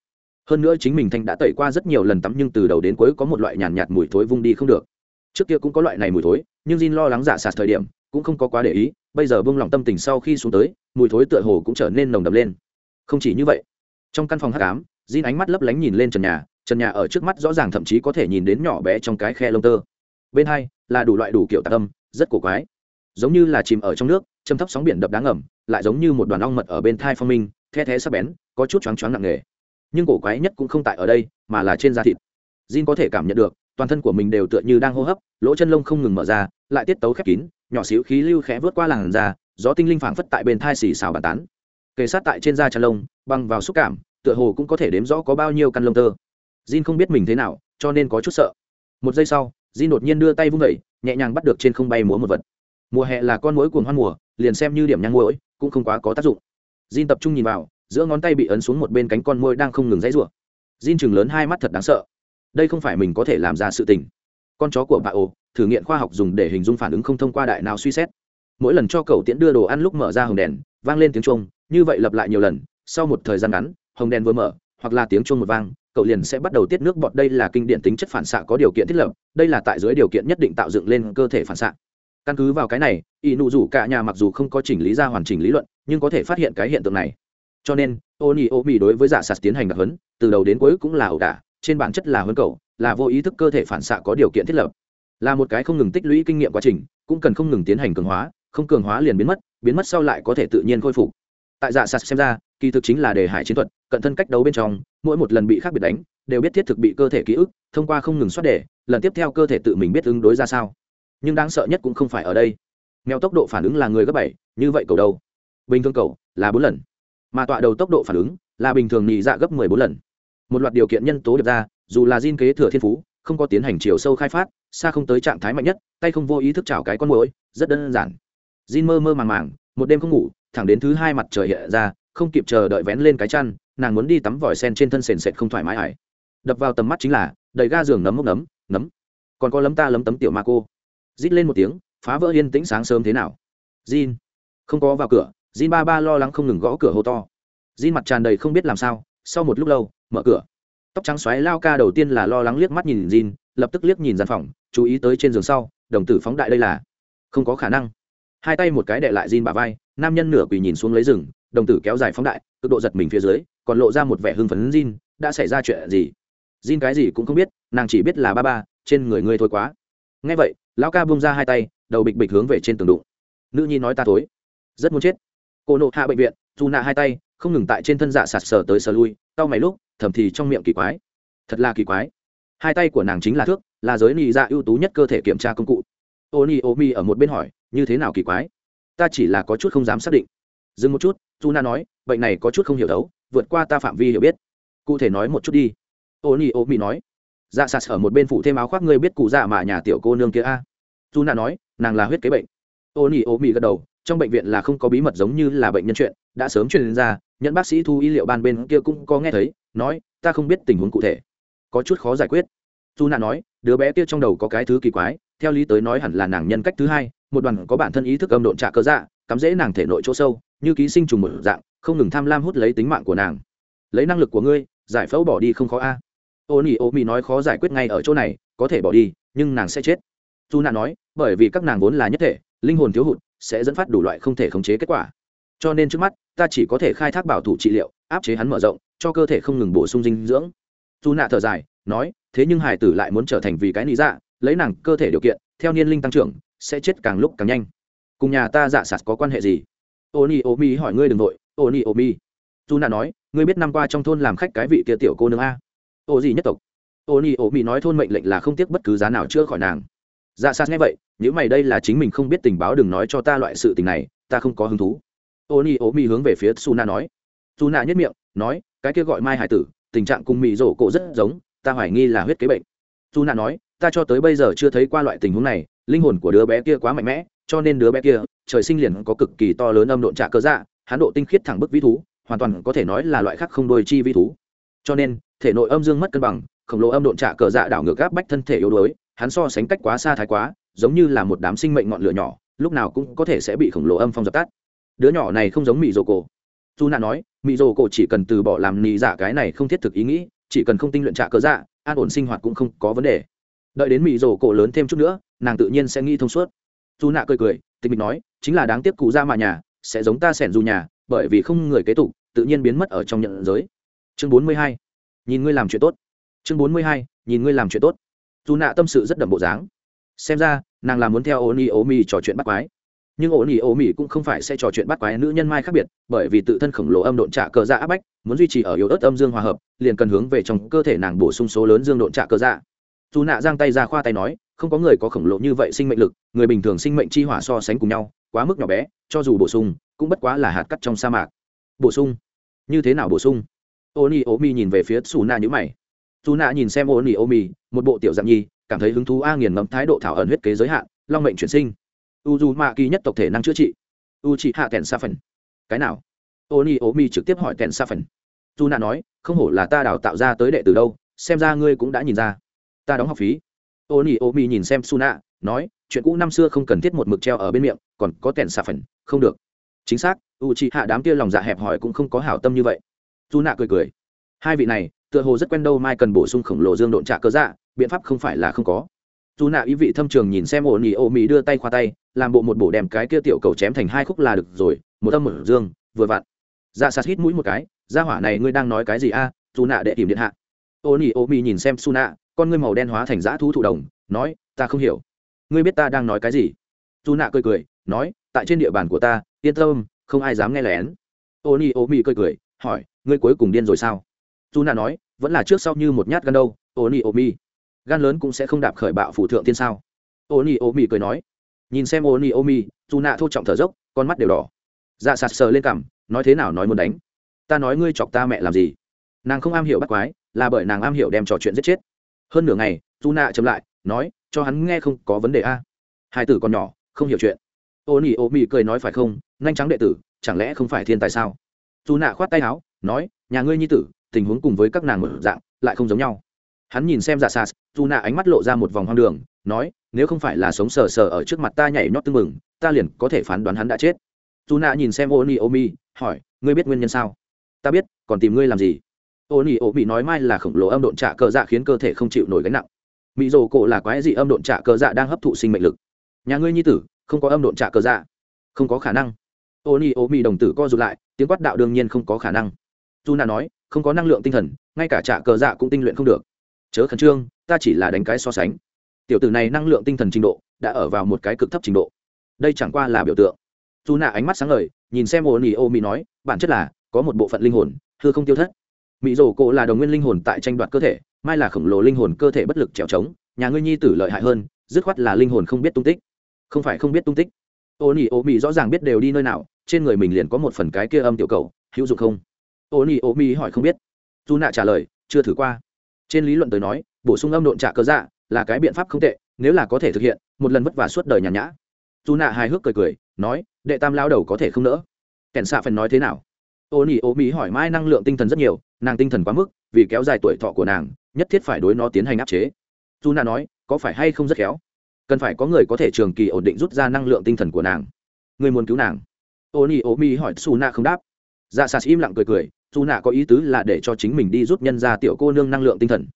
Hơn nữa chính mình thanh đã tẩy qua rất nhiều lần tắm nhưng từ đầu đến cuối có một loại nhàn nhạt, nhạt mùi thối vung đi không được. Trước kia cũng có loại này mùi thối nhưng Jin lo lắng giả sạt thời điểm cũng không có quá để ý bây giờ buông lòng tâm tình sau khi xuống tới mùi thối tựa hồ cũng trở nên nồng đậm lên. Không chỉ như vậy trong căn phòng hắc ám Jin ánh mắt lấp lánh nhìn lên trần nhà trần nhà ở trước mắt rõ ràng thậm chí có thể nhìn đến nhỏ bé trong cái khe lông tơ. Bên hai là đủ loại đủ kiểu tạc âm, rất cổ quái. Giống như là chìm ở trong nước, châm thấp sóng biển đập đá ngầm, lại giống như một đoàn ong mật ở bên thai phong minh, the thé sắp bén, có chút choáng choáng nặng nề. Nhưng cổ quái nhất cũng không tại ở đây, mà là trên da thịt. Jin có thể cảm nhận được, toàn thân của mình đều tựa như đang hô hấp, lỗ chân lông không ngừng mở ra, lại tiết tấu khép kín, nhỏ xíu khí lưu khẽ vớt qua làn da, gió tinh linh phảng phất tại bên thai xì xào bàn tán. Kề sát tại trên da chăn lông, băng vào xúc cảm, tựa hồ cũng có thể đếm rõ có bao nhiêu căn lông tơ. Jin không biết mình thế nào cho nên có chút sợ. Một giây sau Jin đột nhiên đưa tay vung dậy, nhẹ nhàng bắt được trên không bay múa một vật. Mùa hè là con muỗi cuồng hoan mùa liền xem như điểm nhang muỗi, cũng không quá có tác dụng. Jin tập trung nhìn vào giữa ngón tay bị ấn xuống một bên cánh con muỗi đang không ngừng rãy rủa. Jin chừng lớn hai mắt thật đáng sợ. Đây không phải mình có thể làm ra sự tình. Con chó của bà ồ thử nghiệm khoa học dùng để hình dung phản ứng không thông qua đại não suy xét. Mỗi lần cho cậu tiễn đưa đồ ăn lúc mở ra hồng đèn vang lên tiếng chuông như vậy lặp lại nhiều lần sau một thời gian ngắn hồng đèn vừa mở hoặc là tiếng chuông một vang cậu liền sẽ bắt đầu tiết nước bọt. Đây là kinh điển tính chất phản xạ có điều kiện thiết lập. Đây là tại dưới điều kiện nhất định tạo dựng lên cơ thể phản xạ. Căn cứ vào cái này y nụ rủ cả nhà mặc dù không có chỉnh lý ra hoàn chỉnh lý luận, nhưng có thể phát hiện cái hiện tượng này. Cho nên ô nhi ô mi đối với giả sạt tiến hành đặc hấn từ đầu đến cuối cũng là ẩu đả, trên bản chất là huấn cậu, là vô ý thức cơ thể phản xạ có điều kiện thiết lập. Là một cái không ngừng tích lũy kinh nghiệm quá trình, cũng cần không ngừng tiến hành cường hóa, không cường hóa liền biến mất biến mất sau lại có thể tự nhiên khôi phục. Tại dạ sạt xem ra kỳ thực chính là đề hải chiến thuật, cận thân cách đấu bên trong, mỗi một lần bị khác biệt đánh, đều biết thiết thực bị cơ thể ký ức, thông qua không ngừng xoát đề lần tiếp theo cơ thể tự mình biết ứng đối ra sao. Nhưng đáng sợ nhất cũng không phải ở đây. Mèo tốc độ phản ứng là người gấp bảy, như vậy cầu đâu? Bình thường cầu là bốn lần, mà tọa đầu tốc độ phản ứng là bình thường nhị dạ gấp mười bốn lần. Một loạt điều kiện nhân tố được ra, dù là diên kế thừa thiên phú, không có tiến hành chiều sâu khai phát, xa không tới trạng thái mạnh nhất, tay không vô ý thức chảo cái con mồi rất đơn giản. Diên mơ mơ màng màng, một đêm không ngủ, thẳng đến thứ hai mặt trời hiện ra không kịp chờ đợi vén lên cái chăn, nàng muốn đi tắm vòi sen trên thân sền sệt không thoải mái ải đập vào tầm mắt chính là, đầy ga giường nấm mốc nấm nấm. Còn có lấm ta lấm tấm tiểu ma cô. Rít lên một tiếng, phá vỡ yên tĩnh sáng sớm thế nào? Jin. Không có vào cửa, jin ba ba lo lắng không ngừng gõ cửa hô to. Jin mặt tràn đầy không biết làm sao, sau một lúc lâu, mở cửa. Tóc trắng xoáy lao ca đầu tiên là lo lắng liếc mắt nhìn jin, lập tức liếc nhìn gian phòng, chú ý tới trên giường sau, đồng tử phóng đại đây là. Không có khả năng. Hai tay một cái đệ lại jin bà vai, nam nhân nửa quỳ nhìn xuống lấy rừng đồng tử kéo dài phóng đại, cực độ giật mình phía dưới, còn lộ ra một vẻ hưng phấn. Jin, đã xảy ra chuyện gì? Jin cái gì cũng không biết, nàng chỉ biết là ba ba, trên người ngươi thôi quá. Ngay vậy, lão ca bung ra hai tay, đầu bịch bịch hướng về trên tường đụng. Nữ nhi nói ta thối. Rất muốn chết. Cô nộ hạ bệnh viện, dù nạ hai tay, không ngừng tại trên thân dạ sạt sờ tới sờ lui tao mày lúc, thầm thì trong miệng kỳ quái. Thật là kỳ quái. Hai tay của nàng chính là thước, là giới nị dạ ưu tú nhất cơ thể kiểm tra công cụ. Ô ni ô mi ở một bên hỏi, như thế nào kỳ quái? Ta chỉ là có chút không dám xác định. Dừng một chút dù na nói, bệnh này có chút không hiểu đấu, vượt qua ta phạm vi hiểu biết. Cụ thể nói một chút đi. Ô ni ô mi nói dạ sạt ở một bên phụ thêm áo khoác, ngươi biết cụ dạ mà nhà tiểu cô nương kia a? Dù na nói, nàng là huyết kế bệnh. Ô ni ô mi gật đầu, trong bệnh viện là không có bí mật giống như là bệnh nhân chuyện, đã sớm truyền ra nhận bác sĩ thu y liệu ban bên kia cũng có nghe thấy, nói, ta không biết tình huống cụ thể. Có chút khó giải quyết. Dù nạ nói, đứa bé kia trong đầu có cái thứ kỳ quái, theo lý tới nói hẳn là nàng nhân cách thứ hai, một đoàn có bản thân ý thức âm độn trả cơ dạ cắm dễ nàng thể nội chỗ sâu, như ký sinh trùng một dạng, không ngừng tham lam hút lấy tính mạng của nàng. Lấy năng lực của ngươi, giải phẫu bỏ đi không khó a. Ô nỉ ô mỹ nói khó giải quyết ngay ở chỗ này, có thể bỏ đi, nhưng nàng sẽ chết. Dù nạ nói, bởi vì các nàng vốn là nhất thể, linh hồn thiếu hụt, sẽ dẫn phát đủ loại không thể khống chế kết quả. Cho nên trước mắt, ta chỉ có thể khai thác bảo thủ trị liệu, áp chế hắn mở rộng, cho cơ thể không ngừng bổ sung dinh dưỡng. Dù nạ thở dài, nói, thế nhưng hải tử lại muốn trở thành vì cái lý dạ lấy nàng cơ thể điều kiện, theo niên linh tăng trưởng, sẽ chết càng lúc càng nhanh cùng nhà ta dạ sạt có quan hệ gì? Ô ni ô mi hỏi ngươi đ ừ n g nội ô ni ô mi dù nạ nói, ngươi biết năm qua trong thôn làm khách cái vị kia tiểu cô nương a. Ô gì nhất tộc? Ô ni ô mi nói thôn mệnh lệnh là không tiếc bất cứ giá nào chữa khỏi nàng. Dạ sạt nghe vậy nếu mày đây là chính mình không biết tình báo đừng nói cho ta loại sự tình này, ta không có hứng thú. Ô ni ô mi hướng về phía su na nói. Su na nhất miệng, nói, cái kia gọi mai hải tử, tình trạng cùng mị rổ cổ rất giống, ta hoài nghi là huyết kế bệnh. Su na nói, ta cho tới bây giờ chưa thấy qua loại tình huống này, linh hồn của đứa bé kia quá mạnh mẽ cho nên đứa bé kia, trời sinh liền có cực kỳ to lớn âm độn trạ cơ dạ hán độ tinh khiết thẳng bức vĩ thú, hoàn toàn có thể nói là loại khác không đôi chi vĩ thú. Cho nên, thể nội âm dương mất cân bằng, khổng lồ âm độn trạ cờ dạ đảo ngược gáp bách thân thể yếu đuối, hắn so sánh cách quá xa thái quá, giống như là một đám sinh mệnh ngọn lửa nhỏ, lúc nào cũng có thể sẽ bị khổng lồ âm phong dập tắt. Đứa nhỏ này không giống mỹ dồ cổ dù nạ nói mỹ dồ cổ chỉ cần từ bỏ làm nị giả dạ cái này không thiết thực ý nghĩ, chỉ cần không tinh luyện trạ cờ dạ an ổn sinh hoạt cũng không có vấn đề. Đợi đến mỹ dồ cổ lớn thêm chút nữa, nàng tự nhiên sẽ nghĩ thông suốt dù nạ cười cười, tịch mịch nói, chính là đáng tiếc cụ ra mà nhà, sẽ giống ta sẻn dù nhà, bởi vì không người kế tục, tự nhiên biến mất ở trong nhận giới. Chương bốn mươi hai, nhìn ngươi làm chuyện tốt. Chương bốn mươi hai, nhìn ngươi làm chuyện tốt. Dù nạ tâm sự rất đậm bộ dáng. Xem ra, nàng là muốn theo ô ni ô mi trò chuyện bắt quái. Nhưng ổn ý ô mỹ cũng không phải sẽ trò chuyện bắt quái nữ nhân mai khác biệt, bởi vì tự thân khổng lồ âm độn trạ cờ dạ áp bách, muốn duy trì ở yếu ớt âm dương hòa hợp, liền cần hướng về trong cơ thể nàng bổ sung số lớn dương độn trạ cờ dạ. Dù nạ giang tay ra khoa tay nói không có người có khổng lồ như vậy sinh mệnh lực, người bình thường sinh mệnh chi hỏa so sánh cùng nhau, quá mức nhỏ bé, cho dù bổ sung, cũng bất quá là hạt cắt trong sa mạc. Bổ sung? Như thế nào bổ sung? Ô ni ô mi nhìn về phía xù Na nhữ mày. Dù nạ nhìn xem ô ni ô mi một bộ tiểu dạng nhi, cảm thấy hứng thú a nghiền ngẫm thái độ thảo ẩn huyết kế giới hạn, long mệnh chuyển sinh. U dù mạ kỳ nhất tộc thể năng chữa trị. U chị hạ kèn sa phần cái nào? Ô ni ô mi trực tiếp hỏi kèn sa phần dù nạ nói, không hổ là ta đào tạo ra tới đệ từ đâu, xem ra ngươi cũng đã nhìn ra. Ta đóng học phí ô nhi ô mi nhìn xem su nạ nói, chuyện cũ năm xưa không cần thiết một mực treo ở bên miệng, còn có kèn xà phần, không được. Chính xác u chị hạ đám kia lòng dạ hẹp hòi cũng không có hảo tâm như vậy. Su nạ cười cười. Hai vị này, tựa hồ rất quen đâu mai cần bổ sung khổng lồ dương độn trạ cơ dạ biện pháp không phải là không có. Dù nạ ý vị thâm trường nhìn xem ổ nỉ ổ mỹ đưa tay khoa tay, làm bộ một bộ đem cái kia tiểu cầu chém thành hai khúc là được rồi, một âm một dương, vừa vặn. Ra sạt hít mũi một cái ra hỏa này ngươi đang nói cái gì a dù nạ đệ tìm điện hạ. Ổ nỉ ổ mỹ nhìn xem su nạ con ngươi màu đen hóa thành dã thú thụ đồng, nói, ta không hiểu. Ngươi biết ta đang nói cái gì? Dù nạ cười cười, nói, tại trên địa bàn của ta, yên tâm, không ai dám nghe lén. Ô ni ô mi cười cười, hỏi, ngươi cuối cùng điên rồi sao? Dù nạ nói, vẫn là trước sau như một nhát gan đâu, ô nhi ô mi. Gan lớn cũng sẽ không đạp khởi bạo phủ thượng tiên sao? Ô nhi ô mi cười nói. Nhìn xem ô nhi ô mi dù nạ thô trọng thở dốc, con mắt đều đỏ. Dạ sạt sờ lên cằm, nói thế nào nói muốn đánh? Ta nói ngươi chọc ta mẹ làm gì? Nàng không am hiểu bắt quái, là bởi nàng am hiểu đem trò chuyện giết chết hơn nửa ngày dù nạ chậm lại, nói, cho hắn nghe không có vấn đề a. Hai tử còn nhỏ, không hiểu chuyện. Ô nỉ ô mị cười nói phải không, nhanh trắng đệ tử, chẳng lẽ không phải thiên tài sao? Dù nạ khoát tay áo, nói, nhà ngươi nhi tử, tình huống cùng với các nàng mở dạng, lại không giống nhau. Hắn nhìn xem giả sas dù nạ ánh mắt lộ ra một vòng hoang đường, nói, nếu không phải là sống sờ sờ ở trước mặt ta nhảy nhót tưng mừng ta liền có thể phán đoán hắn đã chết. Dù nạ nhìn xem ô ni ô mi hỏi, ngươi biết nguyên nhân sao? Ta biết, còn tìm ngươi làm gì? Ô nỉ ô bị nói mai là khổng lồ âm độn trả cờ dạ khiến cơ thể không chịu nổi gánh nặng. Mỹ rồ cổ là quái gì âm độn trả cờ dạ đang hấp thụ sinh mệnh lực. Nhà ngươi nhi tử không có âm độn trả cờ dạ. Không có khả năng. Ô nỉ ô bị đồng tử co rụt lại tiếng quát đạo đương nhiên không có khả năng. Dù Nà nói không có năng lượng tinh thần ngay cả trả cờ dạ cũng tinh luyện không được. Chớ khẩn trương ta chỉ là đánh cái so sánh. Tiểu tử này năng lượng tinh thần trình độ đã ở vào một cái cực thấp trình độ. Đây chẳng qua là biểu tượng. Dù nạ ánh mắt sáng lời, nhìn xem ô nỉ ô mỹ nói bản chất là có một bộ phận linh hồn hư không tiêu thất mỹ rổ cổ là đồng nguyên linh hồn tại tranh đoạt cơ thể, mai là khổng lồ linh hồn cơ thể bất lực trèo trống, nhà ngươi nhi tử lợi hại hơn, dứt khoát là linh hồn không biết tung tích. Không phải không biết tung tích. Ô nỉ ô mỹ rõ ràng biết đều đi nơi nào, trên người mình liền có một phần cái kia âm tiểu cầu, hữu dụng không? Ô nỉ ô mỹ hỏi không biết. Dù nạ trả lời, chưa thử qua. Trên lý luận tới nói, bổ sung âm độn trả cơ dạ là cái biện pháp không tệ, nếu là có thể thực hiện, một lần vất vả suốt đời nhàn nhã. Dù nạ hài hước cười cười, nói, đệ tam lao đầu có thể không nỡ. Kẻn xạ phần nói thế nào? Ô nỉ ô mỹ hỏi, mai năng lượng tinh thần rất nhiều nàng tinh thần quá mức, vì kéo dài tuổi thọ của nàng, nhất thiết phải đối nó tiến hành áp chế. Dù nạ nói, có phải hay không rất khéo? Cần phải có người có thể trường kỳ ổn định rút ra năng lượng tinh thần của nàng. Người muốn cứu nàng. Ô nỉ ô mi hỏi su nạ không đáp. Dạ sas im lặng cười cười dù nạ có ý tứ là để cho chính mình đi giúp nhân ra tiểu cô nương năng lượng tinh thần.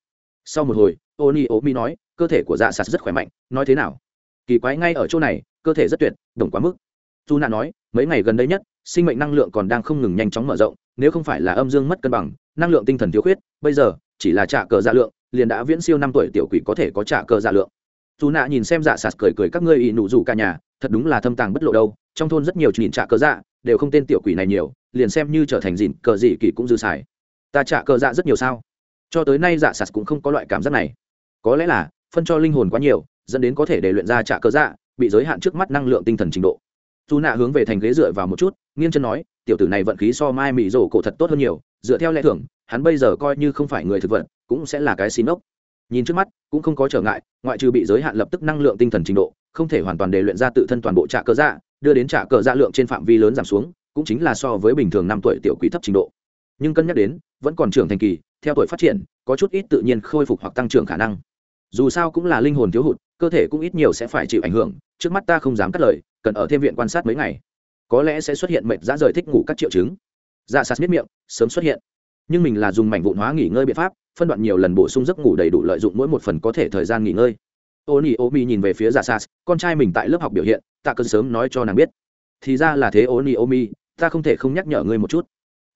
Sau một hồi ô ni ô mi nói, cơ thể của dạ sạt rất khỏe mạnh, nói thế nào? Kỳ quái ngay ở chỗ này, cơ thể rất tuyệt đồng quá mức. Dù nạ nói, mấy ngày gần đây nhất sinh mệnh năng lượng còn đang không ngừng nhanh chóng mở rộng, nếu không phải là âm dương mất cân bằng, năng lượng tinh thần thiếu khuyết, bây giờ, chỉ là trả cờ dạ lượng, liền đã viễn siêu năm tuổi tiểu quỷ có thể có trả cờ dạ lượng. Dù nạ nhìn xem dạ sạt cười cười các ngươi ỵ nụ rủ cả nhà, thật đúng là thâm tàng bất lộ đâu, trong thôn rất nhiều nhìn trả cờ dạ đều không tên tiểu quỷ này nhiều, liền xem như trở thành dịn cờ dị kỳ cũng dư xài. Ta trả cờ dạ rất nhiều sao? Cho tới nay dạ sạt cũng không có loại cảm giác này. Có lẽ là, phân cho linh hồn quá nhiều, dẫn đến có thể để luyện ra trả cờ dạ bị giới hạn trước mắt năng lượng tinh thần trình độ dù nạ hướng về thành ghế dựa vào một chút, nghiêng chân nói, tiểu tử này vận khí so mai mỹ rổ cổ thật tốt hơn nhiều, dựa theo lẽ thưởng hắn bây giờ coi như không phải người thực vận cũng sẽ là cái xin ốc nhìn trước mắt, cũng không có trở ngại, ngoại trừ bị giới hạn lập tức năng lượng tinh thần trình độ, không thể hoàn toàn để luyện ra tự thân toàn bộ trả cờ dạ đưa đến trả cờ dạ lượng trên phạm vi lớn giảm xuống, cũng chính là so với bình thường năm tuổi tiểu quý thấp trình độ. Nhưng cân nhắc đến, vẫn còn trưởng thành kỳ, theo tuổi phát triển, có chút ít tự nhiên khôi phục hoặc tăng trưởng khả năng. Dù sao cũng là linh hồn thiếu hụt, cơ thể cũng ít nhiều sẽ phải chịu ảnh hưởng, trước mắt ta không dám cắt lời cần ở thêm viện quan sát mấy ngày. Có lẽ sẽ xuất hiện mệt dã rời thích ngủ các triệu chứng. Dạ sạt miết miệng, sớm xuất hiện. Nhưng mình là dùng mảnh vụn hóa nghỉ ngơi biện pháp, phân đoạn nhiều lần bổ sung giấc ngủ đầy đủ lợi dụng mỗi một phần có thể thời gian nghỉ ngơi. Ô nỉ ô mi nhìn về phía dạ sạt con trai mình tại lớp học biểu hiện tạ cơn sớm nói cho nàng biết. Thì ra là thế ô nỉ ô mi ta không thể không nhắc nhở ngươi một chút.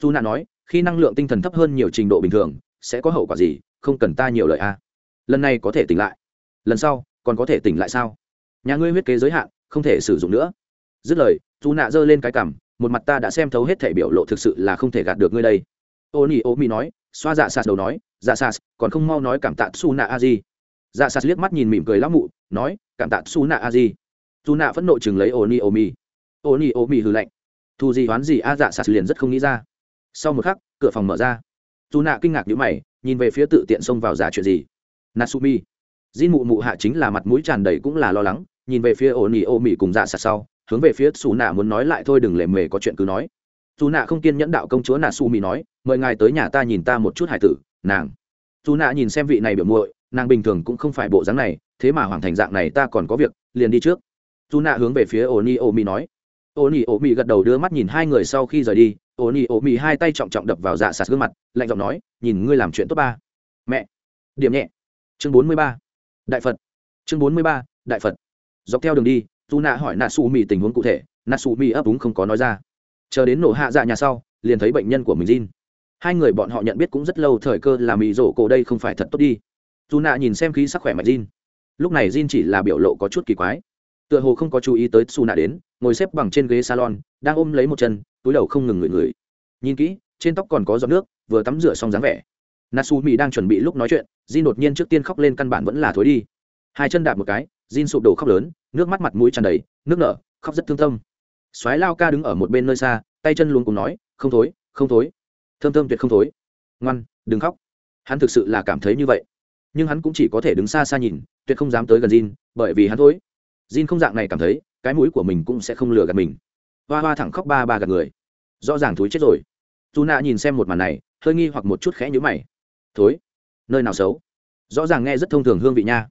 Dù nạ nói, khi năng lượng tinh thần thấp hơn nhiều trình độ bình thường, sẽ có hậu quả gì? Không cần ta nhiều lời a lần này có thể tỉnh lại. Lần sau, còn có thể tỉnh lại sao? Nhà ngươi huyết kế giới hạn không thể sử dụng nữa. Dứt lời dù nạ giơ lên cái cằm, một mặt ta đã xem thấu hết thể biểu lộ thực sự là không thể gạt được ngươi đây. Ô nhi ô mi nói, xoa dạ sạt đầu nói dạ sạt, còn không mau nói cảm tạ su nạ a di. Dạ sạt liếc mắt nhìn mỉm cười lão mụ, nói, cảm tạ su nạ a di. Dù nạ phẫn nộ chừng lấy ô nhi ô mi ô nhi ô mi hư lạnh. Thu gì hoán gì a dạ sạt liền rất không nghĩ ra. Sau một khắc, cửa phòng mở ra. Dù nạ kinh ngạc nhữ mày, nhìn về phía tự tiện xông vào giả chuyện gì? Natsumi. Jin mụ mụ hạ chính là mặt mũi tràn đầy cũng là lo lắng nhìn về phía ô nỉ ô mỉ cùng dạ sạt sau, hướng về phía xù nạ muốn nói lại thôi đừng lề mề có chuyện cứ nói. Dù nạ không kiên nhẫn đạo công chúa nà su mị nói, mời ngài tới nhà ta nhìn ta một chút hải tử, nàng. Dù nạ nhìn xem vị này biểu muội, nàng bình thường cũng không phải bộ dáng này, thế mà hoàng thành dạng này ta còn có việc, liền đi trước. Dù nạ hướng về phía ô ni ô mị nói. Ô ni ô mị gật đầu đưa mắt nhìn hai người sau khi rời đi ô ni ô mị hai tay trọng trọng đập vào dạ sạt gương mặt, lạnh giọng nói, nhìn ngươi làm chuyện tốt ba. Mẹ. Điểm nhẹ. Chương bốn mươi ba. Đại phật. Chương bốn mươi ba. Đại phật dọc theo đường đi dù nạ hỏi nạ su mi tình huống cụ thể. Nạ su mi ấp úng không có nói ra. Chờ đến nổ hạ dạ nhà sau, liền thấy bệnh nhân của mình Jin. hai người bọn họ nhận biết cũng rất lâu, thời cơ là mì rổ cổ đây không phải thật tốt đi. Dù nạ nhìn xem khí sắc khỏe mạnh Jin. lúc này Jin chỉ là biểu lộ có chút kỳ quái. Tựa hồ không có chú ý tới su nạ đến, ngồi xếp bằng trên ghế salon, đang ôm lấy một chân, túi đầu không ngừng ngửi ngửi. Nhìn kỹ, trên tóc còn có giọt nước, vừa tắm rửa xong dáng vẻ. Nasu mỹ đang chuẩn bị lúc nói chuyện, jin đột nhiên trước tiên khóc lên căn bản vẫn là thối đi. Hai chân đạp một cái jin sụp đổ khóc lớn nước mắt mặt mũi tràn đầy nước nở khóc rất thương tâm. Soái lao ca đứng ở một bên nơi xa tay chân luôn cùng nói không thối không thối. Thơm thơm tuyệt không thối. Ngoan đừng khóc. Hắn thực sự là cảm thấy như vậy. Nhưng hắn cũng chỉ có thể đứng xa xa nhìn tuyệt không dám tới gần Jin, bởi vì hắn thối. Jin không dạng này cảm thấy cái mũi của mình cũng sẽ không lừa gạt mình. Hoa hoa thẳng khóc ba ba gạt người. Rõ ràng thối chết rồi. Tuna nhìn xem một màn này hơi nghi hoặc một chút khẽ nhíu mày. Thối? Nơi nào xấu? Rõ ràng nghe rất thông thường hương vị nha.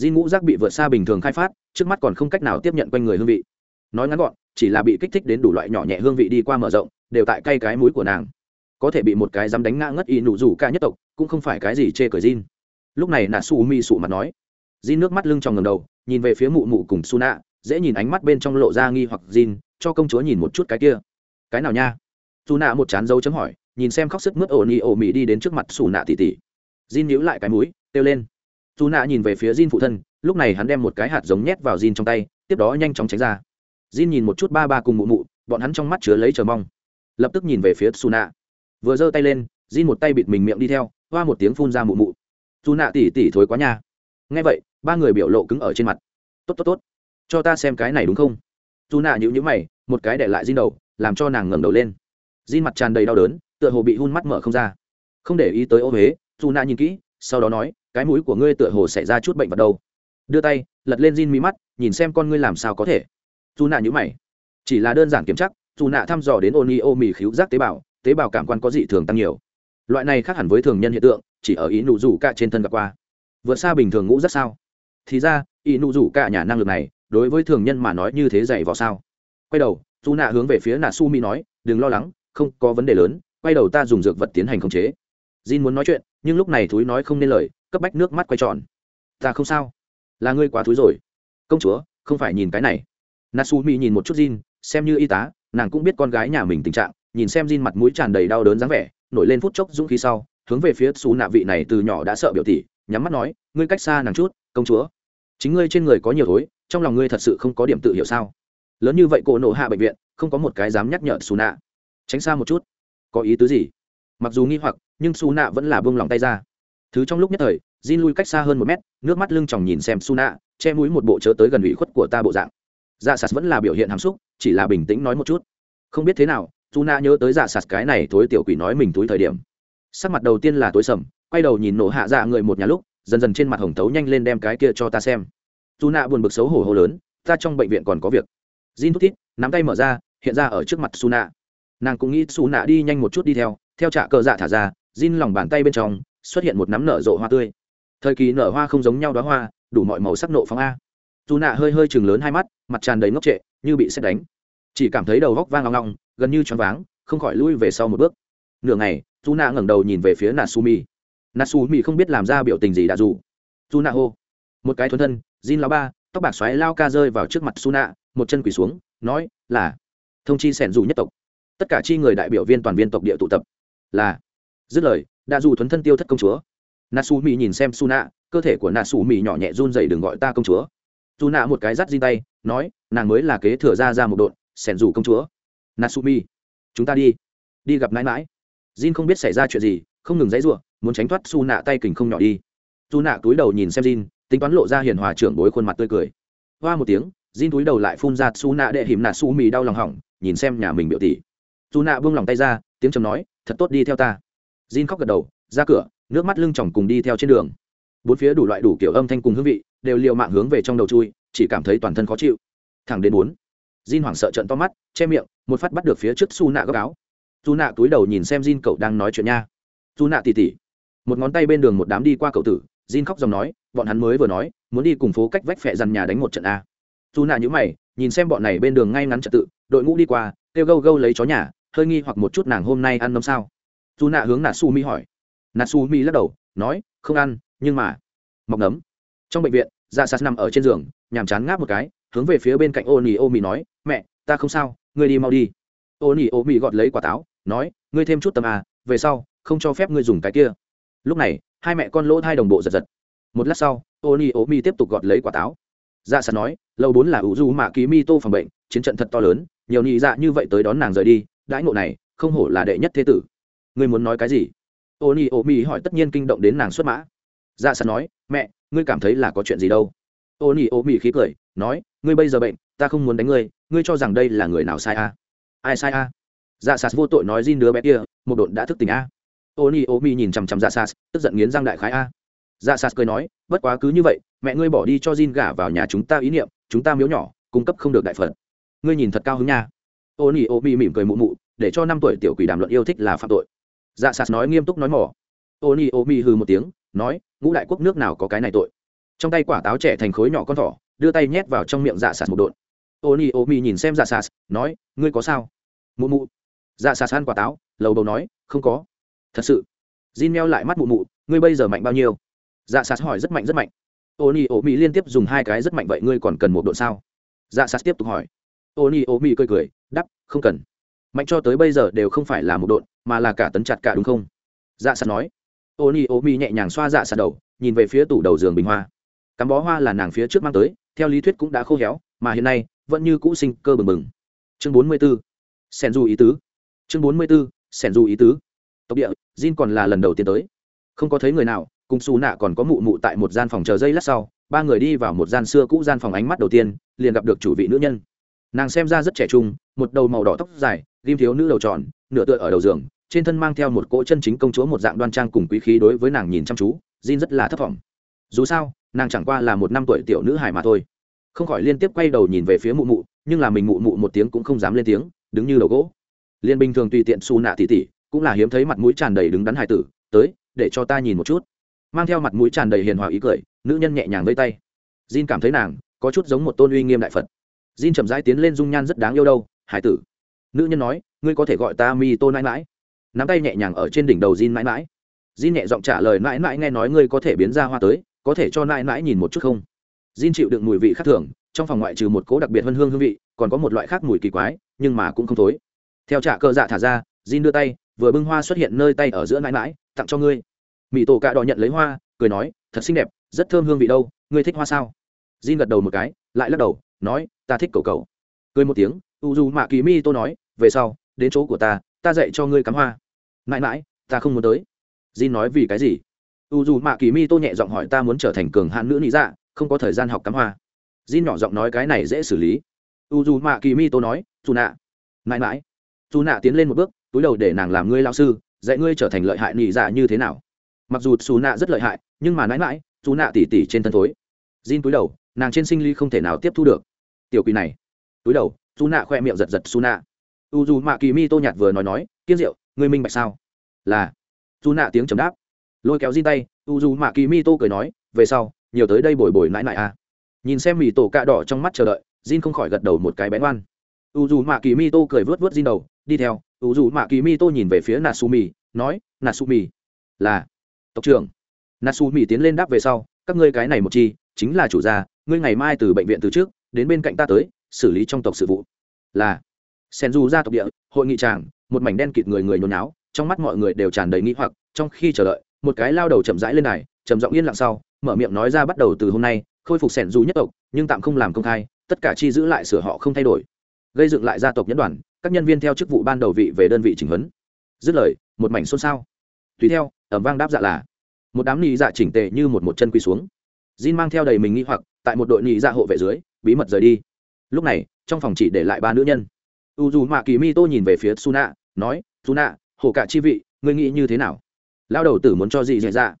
Di ngũ rác bị vượt xa bình thường khai phát, trước mắt còn không cách nào tiếp nhận quanh người hương vị. Nói ngắn gọn, chỉ là bị kích thích đến đủ loại nhỏ nhẹ hương vị đi qua mở rộng, đều tại cay cái mũi của nàng. Có thể bị một cái dám đánh ngã ngất y nụ rủ ca nhất tộc, cũng không phải cái gì chê cười Jin. Lúc này nà su mi sụ mặt nói. Jin nước mắt lưng trong ngầm đầu, nhìn về phía mụ mụ cùng su nạ dễ nhìn ánh mắt bên trong lộ ra nghi hoặc Jin, cho công chúa nhìn một chút cái kia. Cái nào nha? Su nạ một chán dấu chấm hỏi, nhìn xem khóc sức mướt ổ ni ổ mị đi đến trước mặt su nạ tỉ tỉ. Jin nhíu lại cái mũi, kêu lên su nạ nhìn về phía Jin phụ thân, lúc này hắn đem một cái hạt giống nhét vào Jin trong tay, tiếp đó nhanh chóng tránh ra. Jin nhìn một chút ba ba cùng mụ mụ, bọn hắn trong mắt chứa lấy chờ mong. Lập tức nhìn về phía su nạ vừa giơ tay lên, Jin một tay bịt mình miệng đi theo, hoa một tiếng phun ra mụ mụ. Dù nạ tỉ tỉ thối quá nha. Nghe vậy, ba người biểu lộ cứng ở trên mặt. Tốt tốt tốt. Cho ta xem cái này đúng không? Dù nạ nhữ nhữ mày, một cái để lại Jin đầu, làm cho nàng ngẩng đầu lên. Jin mặt tràn đầy đau đớn, tựa hồ bị hun mắt mở không ra. Không để ý tới ô huế dù nạ nhìn kỹ, sau đó nói cái mũi của ngươi tựa hồ xảy ra chút bệnh vật đâu. Đưa tay, lật lên Jin mí mắt, nhìn xem con ngươi làm sao có thể. Dù nạ nhữ mày. Chỉ là đơn giản kiểm tra dù nạ thăm dò đến ô ni ô mì khíu giác tế bào tế bào cảm quan có dị thường tăng nhiều. Loại này khác hẳn với thường nhân hiện tượng, chỉ ở ý nụ rủ cả trên thân gặp qua. Vượt xa bình thường ngũ rất sao? Thì ra, ý nụ rủ cả nhà năng lực này, đối với thường nhân mà nói như thế dày vào sao? Quay đầu, dù nạ hướng về phía nà su mi nói, đừng lo lắng, không có vấn đề lớn, quay đầu ta dùng dược vật tiến hành khống chế. Jin muốn nói chuyện, nhưng lúc này thúi nói không nên lời cấp bách nước mắt quay tròn. Ta không sao. Là ngươi quá thúi rồi. Công chúa không phải nhìn cái này. Natsumi nhìn một chút Jin, xem như y tá nàng cũng biết con gái nhà mình tình trạng nhìn xem Jin mặt mũi tràn đầy đau đớn dáng vẻ nổi lên phút chốc dũng khí sau hướng về phía xù nạ vị này từ nhỏ đã sợ biểu tỷ nhắm mắt nói ngươi cách xa nàng chút công chúa. Chính ngươi trên người có nhiều thối trong lòng ngươi thật sự không có điểm tự hiểu sao? Lớn như vậy cổ nổ hạ bệnh viện không có một cái dám nhắc nhở xù nạ. Tránh xa một chút. Có ý tứ gì? Mặc dù nghi hoặc nhưng xù nạ vẫn là buông lòng tay ra thứ trong lúc nhất thời, Jin lui cách xa hơn một mét, nước mắt lưng chòng nhìn xem su nạ che mũi một bộ chớ tới gần ủy khuất của ta bộ dạng. Dạ sạt vẫn là biểu hiện hàm xúc, chỉ là bình tĩnh nói một chút. Không biết thế nào su nạ nhớ tới dạ sạt cái này thối tiểu quỷ nói mình túi thời điểm. Sắc mặt đầu tiên là tối sầm, quay đầu nhìn nổ hạ dạ người một nhà lúc, dần dần trên mặt hồng tấu nhanh lên đem cái kia cho ta xem. Su nạ buồn bực xấu hổ hô lớn, ta trong bệnh viện còn có việc. Jin thút thít, nắm tay mở ra, hiện ra ở trước mặt su nạ nàng cũng nghĩ su nạ đi nhanh một chút đi theo theo trả cờ dạ thả ra, Jin lòng bàn tay bên trong xuất hiện một nắm nở rộ hoa tươi. Thời kỳ nở hoa không giống nhau đó hoa, đủ mọi màu sắc nộ phóng a. Dù nạ hơi hơi chừng lớn hai mắt, mặt tràn đầy ngốc trệ, như bị xét đánh. Chỉ cảm thấy đầu góc vang ngong ngong gần như choáng váng, không khỏi lui về sau một bước. Nửa ngày dù nạ ngẩng đầu nhìn về phía natsumi. Natsumi không biết làm ra biểu tình gì đã dù. Dù nạ hô. Một cái thuần thân, jin lao ba, tóc bạc xoáy lao ca rơi vào trước mặt su nạ một chân quỳ xuống, nói, là thông chi sẻn dù nhất tộc. Tất cả chi người đại biểu viên toàn viên tộc địa tụ tập. Là. Dứt lời đã dù thuấn thân tiêu thất công chúa. Nà su mỹ nhìn xem su nạ cơ thể của nà su mỹ nhỏ nhẹ run dày đừng gọi ta công chúa. Su nạ một cái rắt di tay, nói, nàng mới là kế thừa ra ra một đội sẻn dù công chúa. Nà su mỹ chúng ta đi. Đi gặp mãi mãi. Jin không biết xảy ra chuyện gì, không ngừng dãy r u ộ muốn tránh thoát su nạ tay kình không nhỏ đi. Su nạ túi đầu nhìn xem jin, tính toán lộ ra hiền hòa trưởng bối khuôn mặt tươi cười. Hoa một tiếng, jin túi đầu lại phun ra su nạ đệ hiểm nà su mỹ đau lòng hỏng, nhìn xem nhà mình biểu tỷ. Su nạ buông lòng tay ra, tiếng chầm nói, thật tốt, đi theo ta jin khóc gật đầu, ra cửa, nước mắt lưng tròng cùng đi theo trên đường. Bốn phía đủ loại đủ kiểu âm thanh cùng hương vị, đều liều mạng hướng về trong đầu chui, chỉ cảm thấy toàn thân khó chịu. Thẳng đến muốn. jin hoảng sợ trợn to mắt, che miệng, một phát bắt được phía trước su nạ góc áo. Su nạ túi đầu nhìn xem jin cậu đang nói chuyện nha. Su nạ tỉ tỉ. Một ngón tay bên đường một đám đi qua cậu tử, jin khóc dòng nói, bọn hắn mới vừa nói, muốn đi cùng phố cách vách phệ dằn nhà đánh một trận a. Su nạ nhíu mày, nhìn xem bọn này bên đường ngay ngắn trật tự, đội ngũ đi qua, kêu gâu gâu lấy chó nhà, hơi nghi hoặc một chút nàng hôm nay ăn nấm sao dù nạ hướng nà su mi hỏi. Nà su mi lắc đầu, nói, không ăn, nhưng mà. Mọc nấm trong bệnh viện dạ sạt nằm ở trên giường, nhàm chán ngáp một cái, hướng về phía bên cạnh ô nỉ ô mì nói, mẹ, ta không sao, ngươi đi mau đi. Ô nỉ ô mì gọt lấy quả táo, nói, ngươi thêm chút tầm à về sau, không cho phép ngươi dùng cái kia. Lúc này, hai mẹ con lỗ hai đồng bộ giật giật. Một lát sau ô nỉ ô mì tiếp tục gọt lấy quả táo. Dạ sạt nói, lâu bốn là ủ du mạ ký mi tô phòng bệnh, chiến trận thật to lớn, nhiều nị dạ như vậy tới đón nàng rời đi, đãi ngộ này, không hổ là đệ nhất thế tử ngươi muốn nói cái gì? Ô nhi ô mi hỏi tất nhiên kinh động đến nàng xuất mã. Dạ sạt nói, mẹ, ngươi cảm thấy là có chuyện gì đâu? Ô nhi ô mi khí cười, nói, ngươi bây giờ bệnh, ta không muốn đánh ngươi ngươi cho rằng đây là người nào sai a? À? ai sai a? À? dạ sạt vô tội nói, Jin đứa bé kia, một độn đã thức tỉnh a. À? ô nhi ô mi nhìn chằm chằm dạ sạt tức giận nghiến răng đại khái a. Dạ sạt cười nói, bất quá cứ như vậy, mẹ ngươi bỏ đi cho Jin gả vào nhà chúng ta ý niệm, chúng ta miếu nhỏ, cung cấp không được đại phật. Ngươi nhìn thật cao hứng nha. Ô nhi ô mi mỉm cười mụ mụ, để cho năm tuổi tiểu quỷ đàm luận yêu thích là phạm tội dạ sạt nói nghiêm túc nói mỏ. Ô ni ô mi hừ một tiếng, nói, ngũ đại quốc nước nào có cái này tội? Trong tay quả táo trẻ thành khối nhỏ con thỏ, đưa tay nhét vào trong miệng dạ sạt một độn. Ô ni ô mi nhìn xem dạ sạt, nói, ngươi có sao? Mụ mụ. Dạ sạt ăn quả táo, lầu đầu nói, không có. Thật sự? Jin meo lại mắt mụ mụ, ngươi bây giờ mạnh bao nhiêu? Dạ sạt hỏi, rất mạnh rất mạnh. Ô ni ô mi liên tiếp dùng hai cái rất mạnh vậy ngươi còn cần một độ sao? Dạ sạt tiếp tục hỏi. Ô ni ô mi cười cười, đắp, không cần mạnh cho tới bây giờ đều không phải là một độn, mà là cả tấn chặt cả đúng không? Dạ sạt nói. Ô ni ô mi nhẹ nhàng xoa dạ sạt đầu, nhìn về phía tủ đầu giường bình hoa. Cắm bó hoa là nàng phía trước mang tới, theo lý thuyết cũng đã khô héo, mà hiện nay, vẫn như cũ sinh cơ bừng bừng. Chương bốn mươi b ố sen du ý tứ. Chương bốn mươi b ố sen du ý tứ. Tộc địa, jin còn là lần đầu tiên tới. Không có thấy người nào, cùng xù nạ còn có mụ mụ tại một gian phòng chờ dây lát sau, ba người đi vào một gian xưa cũ gian phòng ánh mắt đầu tiên, liền gặp được chủ vị nữ nhân. Nàng xem ra rất trẻ trung, một đầu màu đỏ tóc dài ghim thiếu nữ đầu tròn nửa tựa ở đầu giường trên thân mang theo một cỗ chân chính công chúa một dạng đoan trang cùng quý khí đối với nàng nhìn chăm chú Jin rất là thất vọng. Dù sao, nàng chẳng qua là một năm tuổi tiểu nữ hài mà thôi. Không khỏi liên tiếp quay đầu nhìn về phía mụ mụ, nhưng là mình mụ mụ một tiếng cũng không dám lên tiếng, đứng như đầu gỗ. Liên bình thường tùy tiện xù nạ tỉ tỉ, cũng là hiếm thấy mặt mũi tràn đầy đứng đắn hài tử, tới, để cho ta nhìn một chút. Mang theo mặt mũi tràn đầy hiền hòa ý cười, nữ nhân nhẹ nhàng vây tay. Jin cảm thấy nàng có chút giống một tôn uy nghiêm đại Phật. Jin chậm rãi tiến lên dung nhan rất đáng yêu đâu, hải tử. Nữ nhân nói, ngươi có thể gọi ta Mi Tô nãi nãi nắm tay nhẹ nhàng ở trên đỉnh đầu Jin mãi mãi. Jin nhẹ giọng trả lời mãi mãi nghe nói ngươi có thể biến ra hoa tới, có thể cho mãi mãi nhìn một chút không? Jin chịu đựng mùi vị khác thường, trong phòng ngoại trừ một cố đặc biệt hơn hương hương vị, còn có một loại khác mùi kỳ quái, nhưng mà cũng không thối. Theo trả cơ dạ thả ra, Jin đưa tay, vừa bưng hoa xuất hiện nơi tay ở giữa mãi mãi, tặng cho ngươi. mỹ tổ cạ đỏ nhận lấy hoa, cười nói, thật xinh đẹp, rất thơm hương vị đâu, ngươi thích hoa sao? Jin gật đầu một cái, lại lắc đầu, nói, ta thích cầu cầu. Cười một tiếng, Uju Mạ Kỳ Mi Tô nói, về sau, đến chỗ của ta, ta dạy cho ngươi cắm hoa. Mãi mãi ta không muốn tới. Jin nói vì cái gì? U dù mạ kỳ mi tô nhẹ giọng hỏi ta muốn trở thành cường hạn nữ lý dạ không có thời gian học cắm hoa. Jin nhỏ giọng nói cái này dễ xử lý. U dù mạ kỳ mi tô nói dù nạ mãi mãi. Dù nạ tiến lên một bước túi đầu để nàng làm ngươi lao sư dạy ngươi trở thành lợi hại nị dạ như thế nào. Mặc dù xù nạ rất lợi hại nhưng mà mãi mãi dù nạ tỉ tỉ trên thân thối. Jin túi đầu nàng trên sinh ly không thể nào tiếp thu được. Tiểu quỷ này túi đầu dù nạ khoe miệng giật giật xù nạ u dù mạ kỳ mi tô nhạt vừa nói nói, kiên rượu ngươi minh bạch sao? Là. Dù nạ tiếng chấm đáp. Lôi kéo Jin tay u dù mạ kỳ mi tô cười nói, về sau, nhiều tới đây bồi bồi nãi nãi à. nhìn xem mì tổ cạ đỏ trong mắt chờ đợi, Jin không khỏi gật đầu một cái bén oan. U dù mạ kỳ mi tô cười vớt vớt Jin đầu, đi theo. U dù mạ kỳ mi tô nhìn về phía natsumi, nói, natsumi, là tộc trưởng. Natsumi tiến lên đáp về sau, các ngươi cái này một chi, chính là chủ gia, ngươi ngày mai từ bệnh viện từ trước, đến bên cạnh ta tới xử lý trong tộc sự vụ. Là sen du ra tộc địa, hội nghị tràng, một mảnh đen kịt người người nhốn náo trong mắt mọi người đều tràn đầy nghĩ hoặc, trong khi chờ đợi, một cái lao đầu chậm rãi lên này trầm giọng yên lặng sau, mở miệng nói ra bắt đầu từ hôm nay, khôi phục sẻn du nhất tộc, nhưng tạm không làm công khai, tất cả chi giữ lại sửa họ không thay đổi. Gây dựng lại gia tộc nhất đoàn, các nhân viên theo chức vụ ban đầu vị về đơn vị chỉnh huấn. Dứt lời, một mảnh xôn xao. Tùy theo ẩm vang đáp dạ là. Một đám nị dạ chỉnh tề như một một chân quỳ xuống. Jin mang theo đầy mình nghi hoặc, tại một đội nị dạ hộ vệ dưới, bí mật rời đi lúc này, trong phòng chỉ để lại ba nữ nhân. U dù mạ kỳ mi tô nhìn về phía suna nói suna hồ cả chi vị, ngươi nghĩ như thế nào? Lao đầu tử muốn cho gì dạy dạ? ra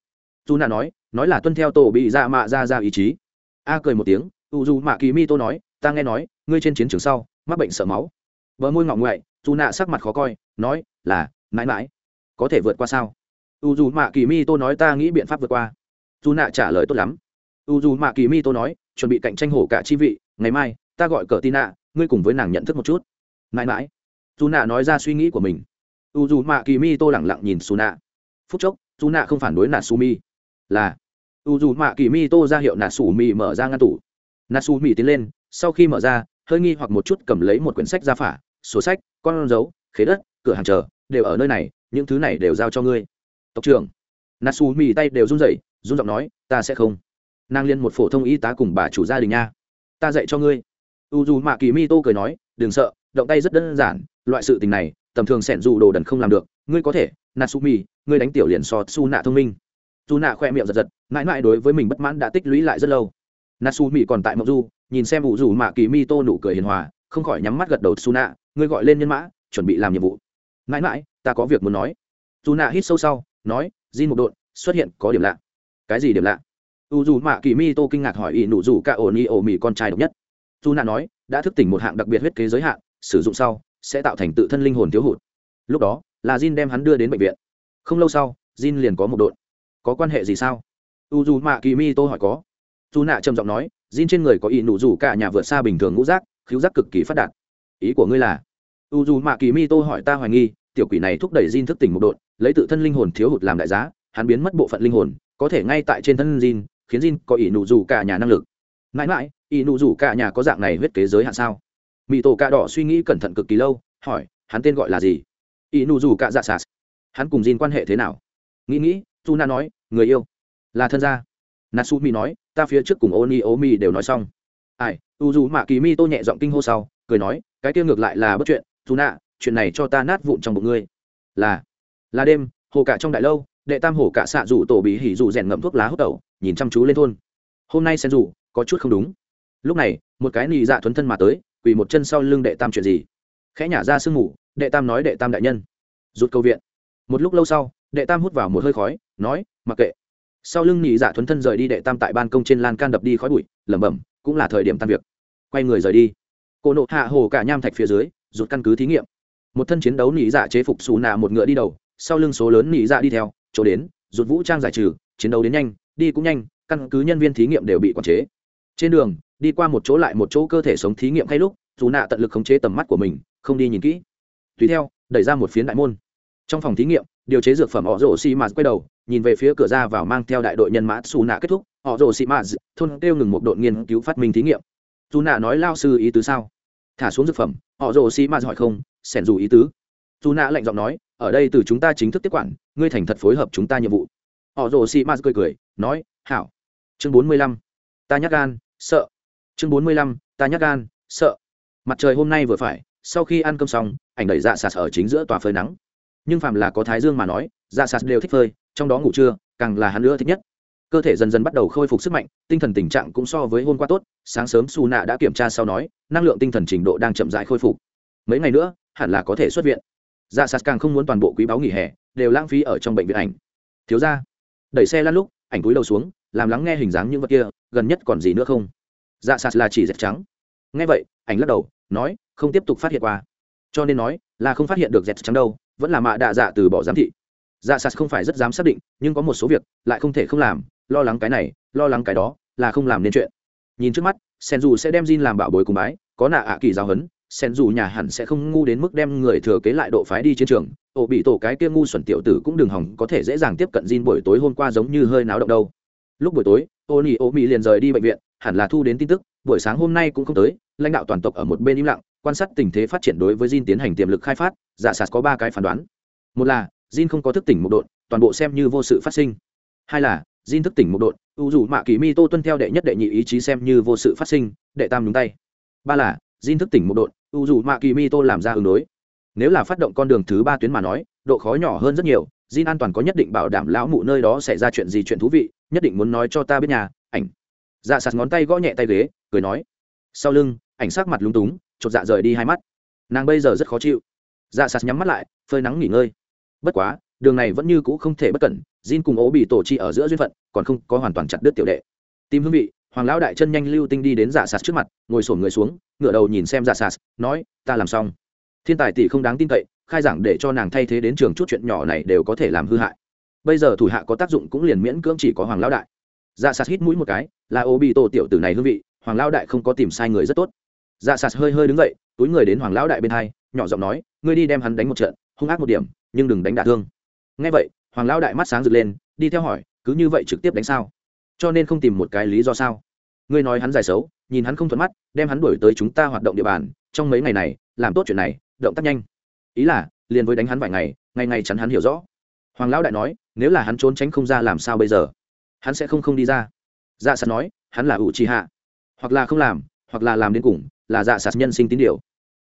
suna nói nói là tuân theo tổ bị dạ mạ ra ra ý chí. A cười một tiếng u dù mạ kỳ mi tô nói, ta nghe nói, ngươi trên chiến trường sau, mắc bệnh sợ máu. Bờ môi ngọng ngoại suna sắc mặt khó coi, nói, là, mãi mãi, có thể vượt qua sao? U dù mạ kỳ mi tô nói, ta nghĩ biện pháp vượt qua. Suna trả lời, tốt lắm. U dù mạ kỳ mi tô nói, chuẩn bị cạnh tranh hổ cả chi vị, ngày mai ta gọi cờ tina ngươi cùng với nàng nhận thức một chút. Mãi mãi. Dù nạ nói ra suy nghĩ của mình. U dù mạ kỳ mi tô lẳng lặng nhìn xù nạ. Phút chốc dù nạ không phản đối nà su mi. Là. U dù mạ kỳ mi tô ra hiệu nà su mi mở ra ngăn tủ. Nà su mi tiến lên, sau khi mở ra, hơi nghi hoặc một chút cầm lấy một quyển sách ra phả. Sổ sách, con dấu, khế đất, cửa hàng chờ, đều ở nơi này, những thứ này đều giao cho ngươi. Tộc trưởng. Nà su mi tay đều run rẩy, run giọng nói, ta sẽ không. Nàng liên một phổ thông y tá cùng bà chủ gia đình nha. Ta dạy cho ngươi u dù mạ kỳ mi tô cười nói, đừng sợ, động tay rất đơn giản, loại sự tình này, tầm thường sẻn dù đồ đần không làm được, ngươi có thể, natsumi, ngươi đánh tiểu liền so su nạ thông minh. Su nạ khoe miệng giật giật, mãi mãi đối với mình bất mãn đã tích lũy lại rất lâu. Natsumi còn tại mộng du, nhìn xem ủ dù mạ kỳ mi tô nụ cười hiền hòa, không khỏi nhắm mắt gật đầu su nạ ngươi gọi lên nhân mã, chuẩn bị làm nhiệm vụ. Mãi mãi, ta có việc muốn nói. Su nạ hít sâu sau, nói di một độn, xuất hiện có điểm lạ. Cái gì điểm lạ? U dù mạ kỳ mi tô kinh ngạc hỏi ỷ nụ dù ca ổ ni ổ mì con trai độc nhất dù nạ nói đã thức tỉnh một hạng đặc biệt huyết kế giới hạn sử dụng sau sẽ tạo thành tự thân linh hồn thiếu hụt. Lúc đó là Jin đem hắn đưa đến bệnh viện. Không lâu sau Jin liền có một độn. Có quan hệ gì sao? U dù mạ kỳ mi tô hỏi có. Dù nạ trầm giọng nói Jin trên người có ý nụ dù cả nhà vượt xa bình thường ngũ rác khiếu giác cực kỳ phát đạt. Ý của ngươi là? U dù mạ kỳ mi tô hỏi ta hoài nghi tiểu quỷ này thúc đẩy Jin thức tỉnh một đột, lấy tự thân linh hồn thiếu hụt làm đại giá hắn biến mất bộ phận linh hồn có thể ngay tại trên thân Jin khiến Jin có ý nụ dù cả nhà năng lực. Mãi mãi Y nụ rủ cả nhà có dạng này huyết kế giới hạn sao? Mỹ tổ cạ đỏ suy nghĩ cẩn thận cực kỳ lâu hỏi hắn tên gọi là gì? Y nụ rủ cả dạ sạt. Hắn cùng Jin quan hệ thế nào? Nghĩ nghĩ su na nói người yêu. Là thân gia. Natsumi nói ta phía trước cùng oni omi đều nói xong. Ai u dù mạ kỳ mi tô nhẹ giọng kinh hô sau cười nói cái kia ngược lại là bất chuyện. Su Na, chuyện này cho ta nát vụn trong bụng ngươi. Là là đêm hồ cả trong đại lâu đệ tam hổ cả xạ rủ tổ bị hỉ rủ rèn ngậm thuốc lá hút tẩu nhìn chăm chú lên thôn. Hôm nay sen rủ có chút không đúng lúc này, một cái nị dạ thuấn thân mà tới, quỳ một chân sau lưng đệ tam chuyện gì? Khẽ nhả ra sương mù, đệ tam nói đệ tam đại nhân. Rút câu viện. Một lúc lâu sau, đệ tam hút vào một hơi khói, nói, mặc kệ. Sau lưng nị dạ thuấn thân rời đi đệ tam tại ban công trên lan can đập đi khói bụi, lẩm bẩm, cũng là thời điểm tan việc. Quay người rời đi. Cô nộ hạ hồ cả nham thạch phía dưới, rút căn cứ thí nghiệm. Một thân chiến đấu nị dạ chế phục xù nạ một ngựa đi đầu, sau lưng số lớn nị dạ đi theo, chỗ đến rụt vũ trang giải trừ, chiến đấu đến nhanh, đi cũng nhanh, căn cứ nhân viên thí nghiệm đều bị quản chế. Trên đường đi qua một chỗ lại một chỗ cơ thể sống thí nghiệm hay lúc, dù nạ tận lực khống chế tầm mắt của mình, không đi nhìn kỹ. Tùy theo, đẩy ra một phiến đại môn. Trong phòng thí nghiệm, điều chế dược phẩm họ rổ xi mạt quay đầu, nhìn về phía cửa ra vào mang theo đại đội nhân mã xù nạ kết thúc, họ rổ xi mạt thôn kêu ngừng một đội nghiên cứu phát minh thí nghiệm. Dù nạ nói lao sư ý tứ sao? Thả xuống dược phẩm, họ rổ xi mạt hỏi không, sẻn dù ý tứ. Dù nạ lạnh giọng nói, ở đây từ chúng ta chính thức tiếp quản, ngươi thành thật phối hợp chúng ta nhiệm vụ. Họ rổ xì ma cười cười, nói, hảo. Chương bốn mươi lăm, ta nhắc gan, sợ chương bốn mươi lăm, ta nhắc gan, sợ. Mặt trời hôm nay vừa phải, sau khi ăn cơm xong, ảnh đẩy dạ sạt ở chính giữa tòa phơi nắng. Nhưng phàm là có thái dương mà nói dạ sạt đều thích phơi, trong đó ngủ trưa, càng là hắn nữa thích nhất. Cơ thể dần dần bắt đầu khôi phục sức mạnh, tinh thần tình trạng cũng so với hôm qua tốt, sáng sớm su nạ đã kiểm tra sau nói, năng lượng tinh thần trình độ đang chậm dại khôi phục. Mấy ngày nữa, hẳn là có thể xuất viện. Dạ sạt càng không muốn toàn bộ quý báo nghỉ hè, đều lãng phí ở trong bệnh viện ảnh. Thiếu ra đẩy xe lăn lúc, ảnh cúi đầu xuống, làm lắng nghe hình dáng những vật kia, gần nhất còn gì nữa không? Dạ sạt là chỉ dẹp trắng. Nghe vậy, ảnh lắc đầu, nói, không tiếp tục phát hiện qua. Cho nên nói, là không phát hiện được dẹp trắng đâu, vẫn là mạ đạ dạ từ bỏ giám thị. Dạ sạt không phải rất dám xác định, nhưng có một số việc lại không thể không làm, lo lắng cái này, lo lắng cái đó, là không làm nên chuyện. Nhìn trước mắt, sen dù sẽ đem Jin làm bảo bối cùng bái, có nạ ạ kỳ giáo hấn sen dù nhà hẳn sẽ không ngu đến mức đem người thừa kế lại độ phái đi chiến trường. Ổ bị tổ cái kia ngu xuẩn tiểu tử cũng đừng hỏng, có thể dễ dàng tiếp cận Jin buổi tối hôm qua giống như hơi náo động đâu. Lúc buổi tối ô nỉ ô mỹ liền rời đi bệnh viện hẳn là thu đến tin tức, buổi sáng hôm nay cũng không tới, lãnh đạo toàn tộc ở một bên im lặng, quan sát tình thế phát triển đối với Jin tiến hành tiềm lực khai phát, giả sạt có ba cái phán đoán. Một là, Jin không có thức tỉnh một độn, toàn bộ xem như vô sự phát sinh. Hai là, Jin thức tỉnh một độn, u dù mạ kỳ mi tô tuân theo đệ nhất đệ nhị ý chí xem như vô sự phát sinh, đệ tam đúng tay. Ba là, Jin thức tỉnh một độn, u dù mạ kỳ mi tô làm ra ứng đối. Nếu là phát động con đường thứ ba tuyến mà nói, độ khó nhỏ hơn rất nhiều, Jin an toàn có nhất định bảo đảm lão mụ nơi đó xảy ra chuyện gì chuyện thú vị, nhất định muốn nói cho ta biết nhà, ảnh dạ sạt ngón tay gõ nhẹ tay ghế, cười nói. Sau lưng, ảnh sắc mặt lúng túng, chột dạ rời đi hai mắt. Nàng bây giờ rất khó chịu. Dạ sạt nhắm mắt lại, phơi nắng nghỉ ngơi. Bất quá, đường này vẫn như cũ không thể bất cẩn, Jin cùng ố bị tổ chi ở giữa duyên phận, còn không có hoàn toàn chặt đứt tiểu đệ. Tìm hương vị, hoàng lão đại chân nhanh lưu tinh đi đến dạ sạt trước mặt, ngồi sổm người xuống, ngửa đầu nhìn xem dạ sạt, nói, ta làm xong. Thiên tài tỷ không đáng tin cậy, khai giảng để cho nàng thay thế đến trường chút chuyện nhỏ này đều có thể làm hư hại. Bây giờ thủ hạ có tác dụng cũng liền miễn cưỡng chỉ có hoàng lão đại dạ sạt hít mũi một cái, là ô bị tổ tiểu tử này hương vị, hoàng lão đại không có tìm sai người rất tốt. Dạ sạt hơi hơi đứng dậy, túi người đến hoàng lão đại bên hai, nhỏ giọng nói, ngươi đi đem hắn đánh một trận, hung ác một điểm, nhưng đừng đánh đả thương. Ngay vậy, hoàng lão đại mắt sáng rực lên, đi theo hỏi, cứ như vậy trực tiếp đánh sao? Cho nên không tìm một cái lý do sao? Ngươi nói hắn dài xấu, nhìn hắn không thuận mắt, đem hắn đuổi tới chúng ta hoạt động địa bàn, trong mấy ngày này, làm tốt chuyện này, động tác nhanh. Ý là, liền với đánh hắn vài ngày ngày ngày chắn hắn hiểu rõ. Hoàng lão đại nói, nếu là hắn trốn tránh không ra làm sao bây giờ? Hắn sẽ không không đi ra. Dạ sạt nói, hắn là ủ trì hạ. Hoặc là không làm, hoặc là làm đến cùng, là dạ sạt nhân sinh tín điều.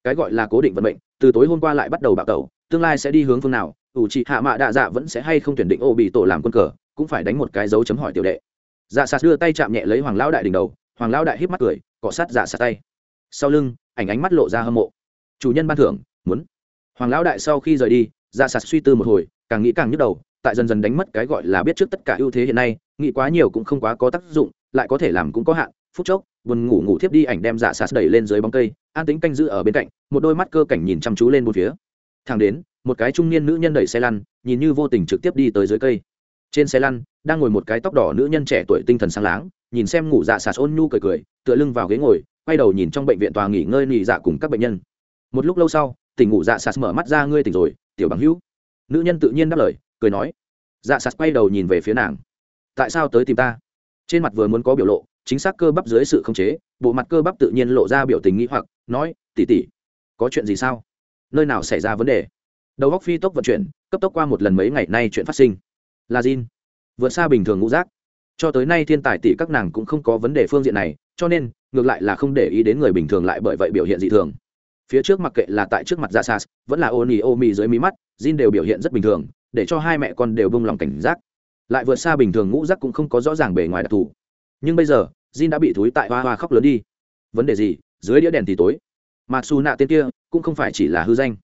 Cái gọi là cố định vận mệnh, từ tối hôm qua lại bắt đầu bạo tẩu, tương lai sẽ đi hướng phương nào, ủ trì hạ mạ đạ dạ vẫn sẽ hay không tuyển định ô bị tổ làm quân cờ, cũng phải đánh một cái dấu chấm hỏi tiểu đệ. Dạ sạt đưa tay chạm nhẹ lấy hoàng lão đại đỉnh đầu, hoàng lão đại híp mắt cười, cọ sát dạ sạt tay. Sau lưng, ảnh ánh mắt lộ ra hâm mộ. Chủ nhân ban thưởng, muốn. Hoàng lão đại sau khi rời đi dạ sạt suy tư một hồi, càng nghĩ càng nhức đầu tại dần dần đánh mất cái gọi là biết trước tất cả ưu thế hiện nay, nghĩ quá nhiều cũng không quá có tác dụng, lại có thể làm cũng có hạn, phút chốc, buồn ngủ ngủ thiếp đi ảnh đem dạ sạt đẩy lên dưới bóng cây, an tính canh giữ ở bên cạnh, một đôi mắt cơ cảnh nhìn chăm chú lên một phía. Thang đến, một cái trung niên nữ nhân đẩy xe lăn, nhìn như vô tình trực tiếp đi tới dưới cây. Trên xe lăn, đang ngồi một cái tóc đỏ nữ nhân trẻ tuổi tinh thần sáng láng, nhìn xem ngủ dạ sạt ôn nhu cười cười, tựa lưng vào ghế ngồi, quay đầu nhìn trong bệnh viện tòa nghỉ ngơi nghỉ dạ cùng các bệnh nhân. Một lúc lâu sau, tỉnh ngủ dạ sạt mở mắt ra, ngươi tỉnh rồi, tiểu bằng hữu. Nữ nhân tự nhiên đáp lời cười nói dạ sạt quay đầu nhìn về phía nàng. Tại sao tới tìm ta? Trên mặt vừa muốn có biểu lộ, chính xác cơ bắp dưới sự khống chế, bộ mặt cơ bắp tự nhiên lộ ra biểu tình nghĩ hoặc, nói tỉ tỉ có chuyện gì sao? Nơi nào xảy ra vấn đề? Đầu góc phi tốc vận chuyển, cấp tốc qua một lần mấy ngày nay chuyện phát sinh. Là Jin, vượt xa bình thường ngũ giác. Cho tới nay thiên tài tỷ các nàng cũng không có vấn đề phương diện này, cho nên, ngược lại là không để ý đến người bình thường lại bởi vậy biểu hiện dị thường. Phía trước mặc kệ là tại trước mặt dạ ra sas vẫn là ô nỉ ô mì dưới mí mắt, Jin đều biểu hiện rất bình thường để cho hai mẹ con đều bông lòng cảnh giác. Lại vượt xa bình thường ngũ giác cũng không có rõ ràng bề ngoài đặc thù. Nhưng bây giờ, Jin đã bị thúi tại hoa hoa khóc lớn đi. Vấn đề gì? Dưới đĩa đèn thì tối. Mặc dù nạ tên kia cũng không phải chỉ là hư danh.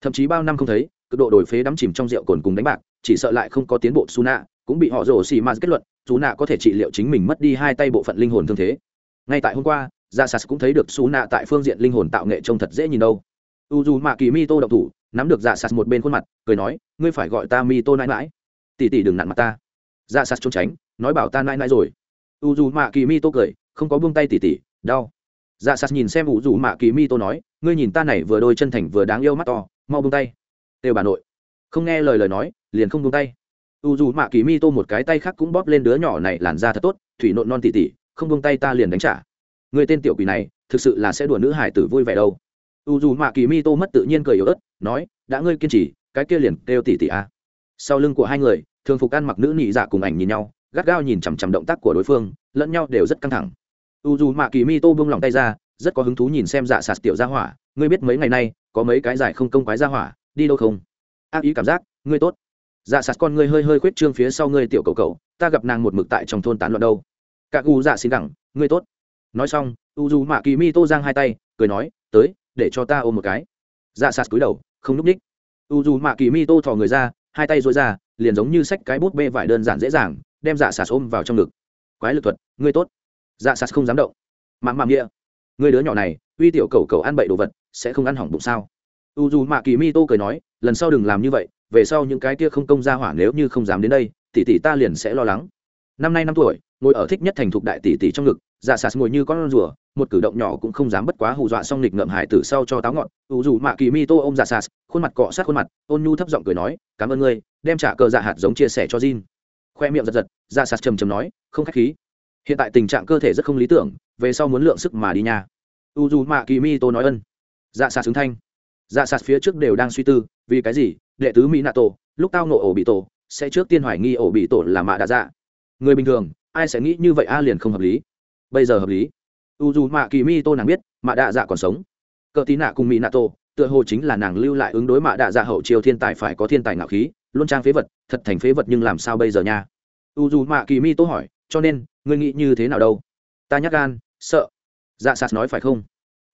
Thậm chí bao năm không thấy, cực độ đổi phế đắm chìm trong rượu cồn cùng đánh bạc, chỉ sợ lại không có tiến bộ su nạ cũng bị họ rổ xì ma kết luận xù nạ có thể trị liệu chính mình mất đi hai tay bộ phận linh hồn thương thế. Ngay tại hôm qua Ra sas cũng thấy được su nạ tại phương diện linh hồn tạo nghệ trông thật dễ nhìn đâu. U dù mạ kỳ mi tô độc thủ nắm được dạ sạt một bên khuôn mặt, cười nói, ngươi phải gọi ta mi tô nãi mãi tỉ tỉ đừng nặn mặt ta. Dạ sạt trốn tránh, nói bảo ta nãi nãi rồi. U dù mạ kỳ mi tô cười, không có buông tay tỉ tỉ đau. Dạ sạt nhìn xem u dù mạ kỳ mi tô nói, ngươi nhìn ta này vừa đôi chân thành vừa đáng yêu mắt to, mau buông tay. Têu bà nội. Không nghe lời lời nói, liền không buông tay. U dù mạ kỳ mi tô một cái tay khác cũng bóp lên đứa nhỏ này làn ra thật tốt, thủy nộn non tỉ tỉ, không buông tay ta liền đánh trả. Người tên tiểu quỷ này, thực sự là sẽ đùa nữ hải tử vui vẻ đâu u dù mạ kỳ mi tô mất tự nhiên cười yếu ớt, nói, đã ngươi kiên trì, cái kia liền kêu tỉ tỉ a. À. sau lưng của hai người, thường phục ăn mặc nữ nhị dạ cùng ảnh nhìn nhau, gắt gao nhìn chằm chằm động tác của đối phương, lẫn nhau đều rất căng thẳng. U dù mạ kỳ mi tô buông lòng tay ra, rất có hứng thú nhìn xem dạ sạt tiểu ra hỏa, ngươi biết mấy ngày nay, có mấy cái giải không công quái ra hỏa, đi đâu không? Ác ý cảm giác, ngươi tốt. Dạ sạt con ngươi hơi hơi khuyết trương phía sau ngươi tiểu cầu cầu, ta gặp nàng một mực tại trong thôn tán loạn đâu. Các U dạ xin đẳng, ngươi tốt. Nói xong, u dù mạ kỳ mi tô giang hai tay, cười nói, tới để cho ta ôm một cái. Dạ sạt cúi đầu, không núp ních. U dù mạ kỳ mi tô thò người ra, hai tay dối ra, liền giống như sách cái bút bê vải đơn giản dễ dàng, đem dạ sạt ôm vào trong ngực. Quái lực thuật, ngươi tốt. Dạ sạt không dám động. Mạng mạm nghĩa. Người đứa nhỏ này, uy tiểu cầu cầu ăn bậy đồ vật, sẽ không ăn hỏng bụng sao? U dù mạ kỳ mi tô cười nói, lần sau đừng làm như vậy, về sau những cái kia không công ra hỏa nếu như không dám đến đây, tỷ tỷ ta liền sẽ lo lắng. Năm nay năm tuổi, ngồi ở thích nhất thành thục đại tỷ tỷ trong ngực dạ sạt ngồi như con rùa một cử động nhỏ cũng không dám bất quá hù dọa xong nghịch ngợm hải tử sau cho táo ngọn. U dù mạ kỳ mi tô ô m dạ sạt khuôn mặt cọ sát khuôn mặt, ôn nhu thấp giọng cười nói, cảm ơn ngươi, đem trả cờ dạ hạt giống chia sẻ cho Jin. Khoe miệng giật giật dạ sạt trầm trầm nói, không k h á c h khí. Hiện tại tình trạng cơ thể rất không lý tưởng, về sau muốn lượng sức mà đi nhà u dù mạ kỳ mi tô nói ân. Dạ sạt xứng thanh. Dạ sạt phía trước đều đang suy tư, vì cái gì? Đệ tứ mỹ nạ tổ lúc tao nộ ổ bị tổ, sẽ trước tiên hoài nghi ổ bị tổ là mạ đã dạ. Người bình thường, ai sẽ nghĩ như vậy a, liền không hợp lý. Bây giờ hợp lý u dù mạ kỳ mi tô nàng biết mạ đạ dạ còn sống. Cờ tí nạ cùng mỹ nạ tô, tựa hồ chính là nàng lưu lại ứng đối mạ đạ dạ hậu chiêu thiên tài phải có thiên tài ngạo khí, luôn trang phế vật, thật thành phế vật nhưng làm sao bây giờ nha? U dù mạ kỳ mi tô hỏi, cho nên, ngươi nghĩ như thế nào đâu? Ta nhắc gan, sợ. Dạ sạt nói phải không?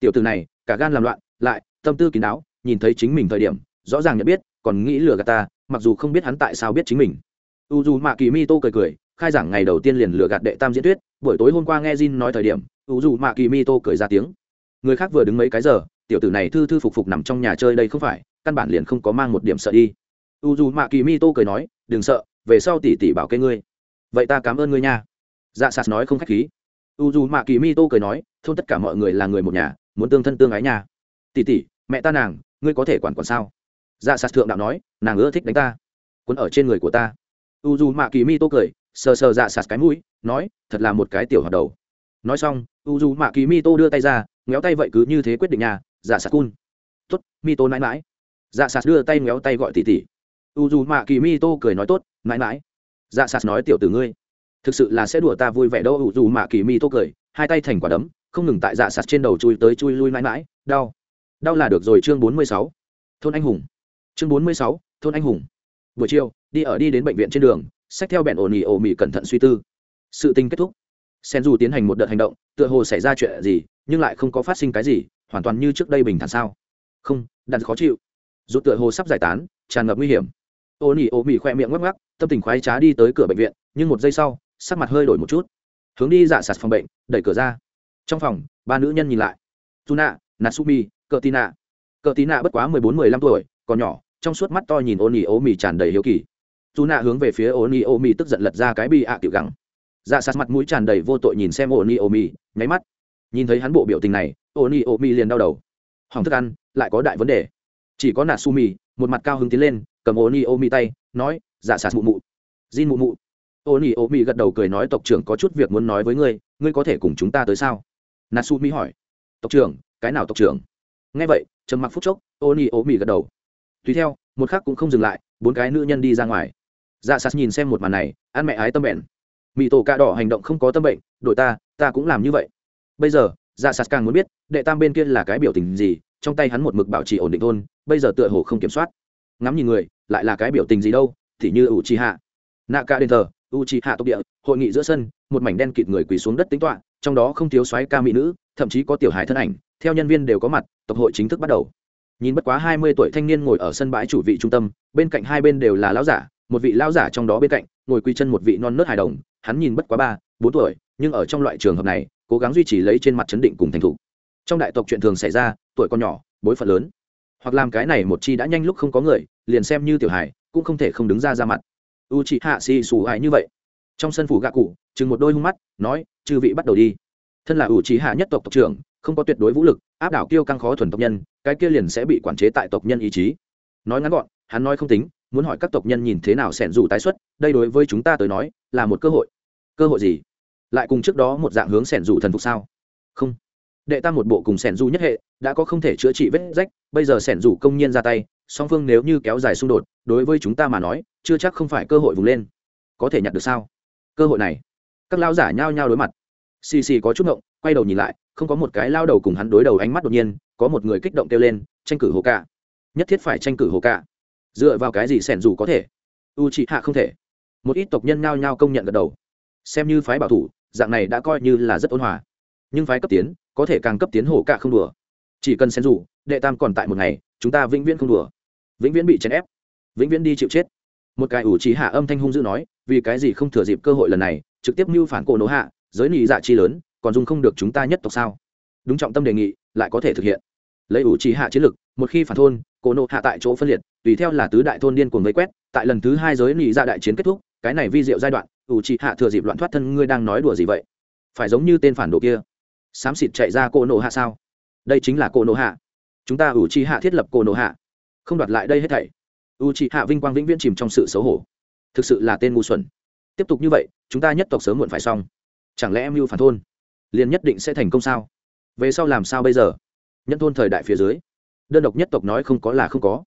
Tiểu từ này, cả gan làm loạn, lại, tâm tư kín đáo, nhìn thấy chính mình thời điểm, rõ ràng nhận biết, còn nghĩ lừa gạt ta, mặc dù không biết hắn tại sao biết chính mình. U dù mạ kỳ mi tô cười cười, khai giảng ngày đầu tiên liền lừa gạt đệ tam diễn tuyết buổi tối hôm qua nghe Jin nói thời điểm ủ dù mạ kỳ mi tô cười ra tiếng. Người khác vừa đứng mấy cái giờ, tiểu tử này thư thư phục phục nằm trong nhà chơi đây không phải, căn bản liền không có mang một điểm sợ đi. U dù mạ kỳ mi tô cười nói, đừng sợ, về sau tỷ tỷ bảo kê ngươi. Vậy ta cảm ơn ngươi nha. Dạ sạt nói không k h á c h khí. U dù mạ kỳ mi tô cười nói, thôn tất cả mọi người là người một nhà, muốn tương thân tương ái nhà tỷ tỷ, mẹ ta nàng, ngươi có thể quản quản sao? Dạ sạt thượng đạo nói, nàng ưa thích đánh ta, quấn ở trên người của ta. U dù mạ kỳ mi tô cười, sờ sờ dạ sạt cái mũi, nói, thật là một cái tiểu hoạt đầu nói xong u dù mạ kỳ mi tô đưa tay ra, ngéo tay vậy cứ như thế quyết định nhà giả dạ sạt cun. Tốt mi tô mãi mãi dạ sạt đưa tay ngéo tay gọi tỉ tỉ. u dù mạ kỳ mi tô cười nói tốt mãi mãi dạ sạt nói tiểu tử ngươi, thực sự là sẽ đùa ta vui vẻ đâu u dù mạ kỳ mi tô cười, hai tay thành quả đấm, không ngừng tại dạ sạt trên đầu chui tới chui lui mãi mãi đau. Đau là được rồi, chương bốn mươi sáu. Thôn anh hùng. Chương bốn mươi sáu, thôn anh hùng. Buổi chiều, đi ở đi đến bệnh viện trên đường, xách theo bẹn ổ nỉ ổ mỉ cẩn thận suy tư. Sự tình kết thúc sen dù tiến hành một đợt hành động, tựa hồ xảy ra chuyện gì, nhưng lại không có phát sinh cái gì, hoàn toàn như trước đây bình thản sao? Không đặt khó chịu. Rút tựa hồ sắp giải tán, tràn ngập nguy hiểm. Ô nỉ ô mỉ khoe miệng ngắc ngắc tâm tình khoái trá đi tới cửa bệnh viện, nhưng một giây sau, sắc mặt hơi đổi một chút. Hướng đi dạ sạt phòng bệnh, đẩy cửa ra. Trong phòng, ba nữ nhân nhìn lại. Tuna, natsumi cờ tina cờ tina bất quá mười bốn, mười lăm tuổi, còn nhỏ, trong suốt mắt to nhìn ô nỉ ô mỉ tràn đầy hiếu kỳ. Tuna hướng về phía ô nỉ ô mỉ tức giận lật ra cái bi ạ tiểu gắng dạ sạt mặt mũi tràn đầy vô tội nhìn xem ô ni ô mi nháy mắt. Nhìn thấy hắn bộ biểu tình này ô ni ô mi liền đau đầu. Hỏng thức ăn, lại có đại vấn đề. Chỉ có natsumi, một mặt cao hứng tiến lên, cầm ô ni ô mi tay, nói dạ sạt mụ mụ. Jin mụ mụ. Ô ni ô mi gật đầu cười nói, tộc trưởng có chút việc muốn nói với ngươi ngươi có thể cùng chúng ta tới sao? Nà su mi hỏi. Tộc trưởng, cái nào tộc trưởng? Nghe vậy, trầm mặc phút chốc ô ni ô mi gật đầu. Tùy theo, một khắc cũng không dừng lại, bốn cái nữ nhân đi ra ngoài. Dạ sạt nhìn xem một màn này, ăn mẹ ái tâm bẹn mỹ tổ cạ đỏ hành động không có tâm bệnh, đội ta ta cũng làm như vậy. Bây giờ dạ sạt càng muốn biết, đệ tam bên kia là cái biểu tình gì, trong tay hắn một mực bảo trì ổn định thôn, bây giờ tựa hồ không kiểm soát. Ngắm nhìn người, lại là cái biểu tình gì đâu, thì như ủ trì hạ nạ ca đền thờ u trì hạ tộc địa, hội nghị giữa sân, một mảnh đen kịt người quỳ xuống đất tính toạ trong đó không thiếu soái ca mỹ nữ, thậm chí có tiểu hài thân ảnh, theo nhân viên đều có mặt, tộc hội chính thức bắt đầu. Nhìn bất quá hai mươi tuổi thanh niên ngồi ở sân bãi chủ vị trung tâm, bên cạnh hai bên đều là lão giả, một vị lão giả trong đó bên cạnh ngồi quy chân một vị non nớt hài đồng, hắn nhìn bất quá ba, bốn tuổi, nhưng ở trong loại trường hợp này, cố gắng duy trì lấy trên mặt chấn định cùng thành thục. Trong đại tộc chuyện thường xảy ra, tuổi còn nhỏ, bối phận lớn. Hoặc làm cái này một chi đã nhanh lúc không có người, liền xem như tiểu hài, cũng không thể không đứng ra ra mặt. U chị hạ xì xù hại như vậy? Trong sân phủ gạ cụ, chừng một đôi hung mắt, nói, chư vị bắt đầu đi. Thân là u chị hạ nhất tộc tộc trưởng, không có tuyệt đối vũ lực, áp đảo kiêu căng khó thuần tộc nhân, cái kia liền sẽ bị quản chế tại tộc nhân ý chí. Nói ngắn gọn, hắn nói không tính muốn hỏi các tộc nhân nhìn thế nào sẻn dù tái xuất, đây đối với chúng ta tới nói, là một cơ hội. Cơ hội gì? Lại cùng trước đó một dạng hướng sẻn dù thần phục sao? Không. Đệ tam một bộ cùng sẻn dù nhất hệ, đã có không thể chữa trị vết rách, bây giờ sẻn dù công nhiên ra tay, song phương nếu như kéo dài xung đột, đối với chúng ta mà nói, chưa chắc không phải cơ hội vùng lên. Có thể nhặt được sao? Cơ hội này. Các lao giả nhao nhao đối mặt. Xì xì có chút ngộng, quay đầu nhìn lại, không có một cái lao đầu cùng hắn đối đầu ánh mắt đột nhiên, có một người kích động kêu lên, tranh cử hồ cả nhất thiết phải tranh cử hồ cả dựa vào cái gì sẻn dù có thể? U trị hạ không thể. Một ít tộc nhân nhao nhao công nhận gật đầu. Xem như phái bảo thủ, dạng này đã coi như là rất ôn hòa. Nhưng phái cấp tiến, có thể càng cấp tiến hổ cả không đùa. Chỉ cần xen dù, đệ tam còn tại một ngày, chúng ta vĩnh viễn không đùa. Vĩnh viễn bị chèn ép. Vĩnh viễn đi chịu chết. Một cái ủ trí hạ âm thanh hung dữ nói, vì cái gì không thừa dịp cơ hội lần này, trực tiếp mưu phản cổ nổ hạ, giới nị dạ chi lớn, còn dùng không được chúng ta nhất tộc sao? Đúng trọng tâm đề nghị, lại có thể thực hiện. Lấy ủ trí hạ chiến lực, một khi phản thôn cổ nộ hạ tại chỗ phân liệt, tùy theo là tứ đại thôn điên cuồng vây quét, tại lần thứ hai giới nị ra đại chiến kết thúc, cái này vi diệu giai đoạn, ủ trị hạ thừa dịp loạn thoát thân ngươi đang nói đùa gì vậy? Phải giống như tên phản đồ kia. Xám xịt chạy ra cổ nộ hạ sao? Đây chính là cổ nộ hạ. Chúng ta ủ trị hạ thiết lập cổ nộ hạ. Không đoạt lại đây hết thảy. U trị hạ vinh quang vĩnh viễn chìm trong sự xấu hổ. Thực sự là tên ngu xuẩn. Tiếp tục như vậy, chúng ta nhất tộc sớm muộn phải xong. Chẳng lẽ em mưu phản thôn liền nhất định sẽ thành công sao? Về sau làm sao bây giờ? Nhân thôn thời đại phía dưới đơn độc nhất tộc nói không có là không có.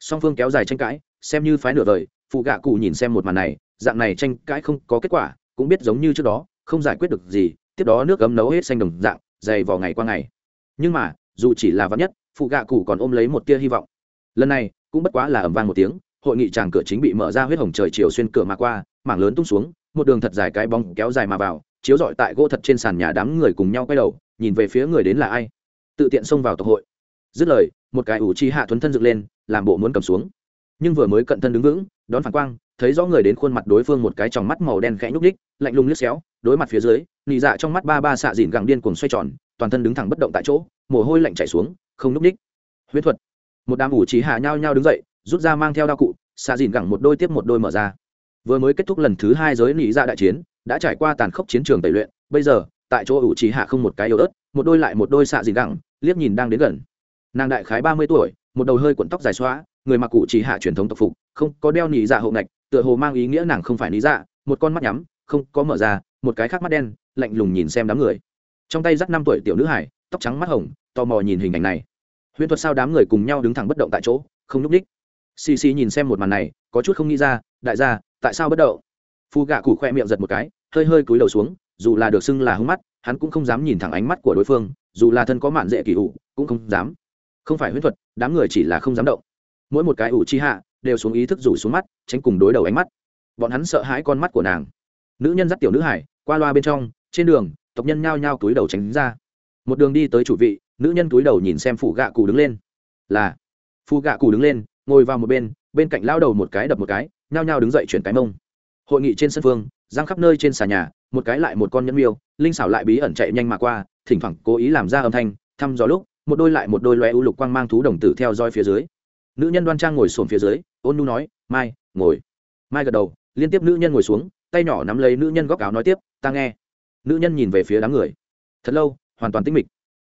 Song phương kéo dài tranh cãi, xem như phái nửa đời phụ gạ cụ nhìn xem một màn này, dạng này tranh cãi không có kết quả, cũng biết giống như trước đó, không giải quyết được gì, tiếp đó nước ấm nấu hết xanh đồng dạng, dày vào ngày qua ngày. Nhưng mà, dù chỉ là vắn nhất, phụ gạ cụ còn ôm lấy một tia hy vọng. Lần này, cũng bất quá là ầm vang một tiếng, hội nghị tràng cửa chính bị mở ra huyết hồng trời chiều xuyên cửa mà qua, mảng lớn tung xuống, một đường thật dài cái bóng kéo dài mà vào, chiếu rọi tại gỗ thật trên sàn nhà đám người cùng nhau quay đầu, nhìn về phía người đến là ai. Tự tiện xông vào tộc hội dứt lời, một cái ủ chi hạ thuấn thân dựng lên, làm bộ muốn cầm xuống. Nhưng vừa mới cận thân đứng vững, đón phản quang, thấy rõ người đến khuôn mặt đối phương một cái tròng mắt màu đen khẽ nhúc ních lạnh lùng liếc xéo, đối mặt phía dưới, nị dạ trong mắt ba ba xạ dìn gẳng điên cuồng xoay tròn, toàn thân đứng thẳng bất động tại chỗ, mồ hôi lạnh chảy xuống, không nhúc ních huyết thuật. Một đám ủ trí hạ nhao nhao đứng dậy, rút ra mang theo đao cụ, xạ dìn gẳng một đôi tiếp một đôi mở ra. Vừa mới kết thúc lần thứ hai giới nị dạ đại chiến, đã trải qua tàn khốc chiến trường tẩy luyện, bây giờ, tại chỗ ủ trí hạ không một cái yếu ớt, một đôi lại một đôi xạ dìn gẳng, liếc nhìn đang đến gần nàng đại khái ba mươi tuổi, một đầu hơi cuộn tóc dài xóa, người mặc cụ chỉ hạ truyền thống tộc phục, không có đeo nỉ dạ hậu ngạch tựa hồ mang ý nghĩa nàng không phải lý dạ một con mắt nhắm, không có mở ra, một cái khác mắt đen, lạnh lùng nhìn xem đám người. Trong tay dắt năm tuổi tiểu nữ hải, tóc trắng mắt hồng, tò mò nhìn hình ảnh này. Huyễn thuật sao đám người cùng nhau đứng thẳng bất động tại chỗ, không nhúc ních xì xì nhìn xem một màn này, có chút không nghĩ ra, đại gia, tại sao bất động? Phu gạ cụ khoe miệng giật một cái, hơi hơi cúi đầu xuống, dù là được xưng là hưng mắt, hắn cũng không dám nhìn thẳng ánh mắt của đối phương, dù là thân có mạn dễ kỳ ủ cũng không dám không phải huyễn thuật, đám người chỉ là không dám động. Mỗi một cái ủ chi hạ đều xuống ý thức rủ xuống mắt, tránh cùng đối đầu ánh mắt. Bọn hắn sợ hãi con mắt của nàng. Nữ nhân dắt tiểu nữ hải, qua loa bên trong, trên đường, tộc nhân nhao nhao túi đầu tránh ra. Một đường đi tới chủ vị, nữ nhân túi đầu nhìn xem phủ gạ cụ đứng lên. Là phụ gạ cụ đứng lên, ngồi vào một bên bên cạnh lao đầu một cái đập một cái, nhao nhao đứng dậy chuyển cái mông. Hội nghị trên sân phương, giang khắp nơi trên xà nhà, một cái lại một con nhân miêu, linh xảo lại bí ẩn chạy nhanh mà qua, thỉnh thoảng cố ý làm ra âm thanh, thăm dò lúc một đôi lại một đôi loe u lục quang mang thú đồng tử theo dõi phía dưới. Nữ nhân đoan trang ngồi sồn phía dưới, ôn nu nói, mai, ngồi. Mai gật đầu, liên tiếp nữ nhân ngồi xuống, tay nhỏ nắm lấy nữ nhân góc áo nói tiếp, ta nghe. Nữ nhân nhìn về phía đám người. Thật lâu, hoàn toàn tĩnh mịch.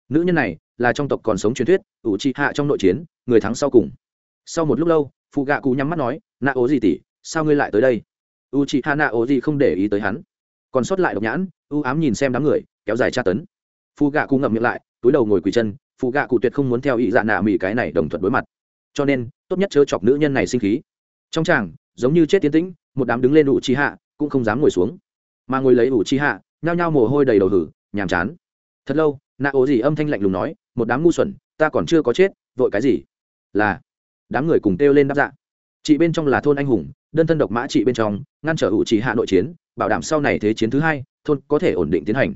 Nữ nhân này là trong tộc còn sống truyền thuyết, ủ trị hạ trong nội chiến, người thắng sau cùng. Sau một lúc lâu, phụ gạ cụ nhắm mắt nói nạ ố gì tỉ sao ngươi lại tới đây? U chị hạ nạ ố gì không để ý tới hắn. Còn sót lại độc nhãn, u ám nhìn xem đám người, kéo dài tra tấn. Phụ gạ cụ ngậm miệng lại, túi đầu ngồi quỳ chân phụ gạ cụ tuyệt không muốn theo ý dạ nạ mỹ cái này đồng thuận đối mặt. Cho nên, tốt nhất chớ chọc nữ nhân này sinh khí. Trong tràng, giống như chết tiến tĩnh, một đám đứng lên ủ chi hạ, cũng không dám ngồi xuống. Mà ngồi lấy ủ chi hạ, nhao nhao mồ hôi đầy đầu hử, nhàm chán. Thật lâu, nạ ố gì âm thanh lạnh lùng nói, một đám ngu xuẩn, ta còn chưa có chết, vội cái gì? Là, đám người cùng kêu lên đáp dạ. Chị bên trong là thôn anh hùng, đơn thân độc mã chị bên trong, ngăn trở ủ trì hạ nội chiến, bảo đảm sau này thế chiến thứ hai, thôn có thể ổn định tiến hành.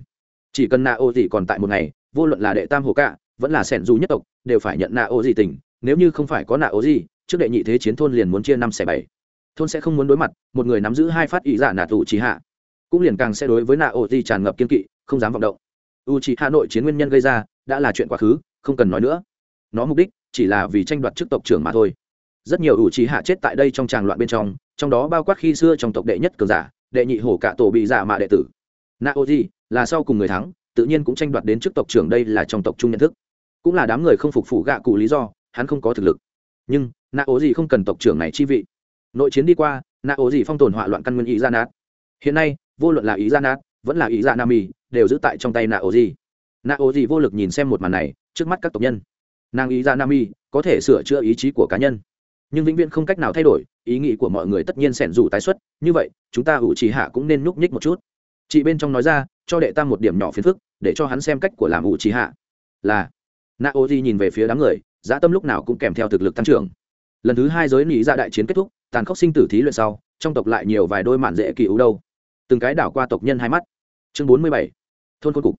Chỉ cần nạ ô gì còn tại một ngày, vô luận là đệ tam hồ cạ vẫn là sẻn dù nhất tộc, đều phải nhận nạ ô gì tình, nếu như không phải có nạ ô gì, trước đệ nhị thế chiến thôn liền muốn chia năm xẻ bảy. Thôn sẽ không muốn đối mặt, một người nắm giữ hai phát ý giả nạ tù trí hạ. Cũng liền càng sẽ đối với nạ ô gì tràn ngập kiên kỵ, không dám vọng động. U trí hạ nội chiến nguyên nhân gây ra, đã là chuyện quá khứ, không cần nói nữa. Nó mục đích, chỉ là vì tranh đoạt chức tộc trưởng mà thôi. Rất nhiều ủ trí hạ chết tại đây trong tràng loạn bên trong trong đó bao quát khi xưa trong tộc đệ nhất cường giả, đệ nhị hổ cả tổ bị giả mạ đệ tử. Naoji là sau cùng người thắng, tự nhiên cũng tranh đoạt đến chức tộc trưởng đây là trong tộc chung nhận thức cũng là đám người không phục phủ gạ cụ lý do, hắn không có thực lực. Nhưng naoji không cần tộc trưởng này chi vị. Nội chiến đi qua naoji phong tồn hỏa loạn căn nguyên ý ra nát. Hiện nay, vô luận là ý ra nát, vẫn là ý ra nam mì, đều giữ tại trong tay naoji naoji vô lực nhìn xem một màn này, trước mắt các tộc nhân. Nàng ý ra nam mì, có thể sửa chữa ý chí của cá nhân. Nhưng vĩnh viễn không cách nào thay đổi, ý nghĩ của mọi người tất nhiên sẻn rủ tái xuất. Như vậy, chúng ta ủ trì hạ cũng nên nhúc nhích một chút. Chị bên trong nói ra, cho đệ tam một điểm nhỏ phiền phức, để cho hắn xem cách của làm ủ trì hạ. Là na ô di nhìn về phía đám người dã tâm lúc nào cũng kèm theo thực lực tăng trưởng. Lần thứ hai giới nỉ ra dạ đại chiến kết thúc, tàn khốc sinh tử thí luyện sau, trong tộc lại nhiều vài đôi mạn dễ kỳ ưu đâu. Từng cái đảo qua tộc nhân hai mắt. Chương bốn mươi bảy, thôn khốn cục.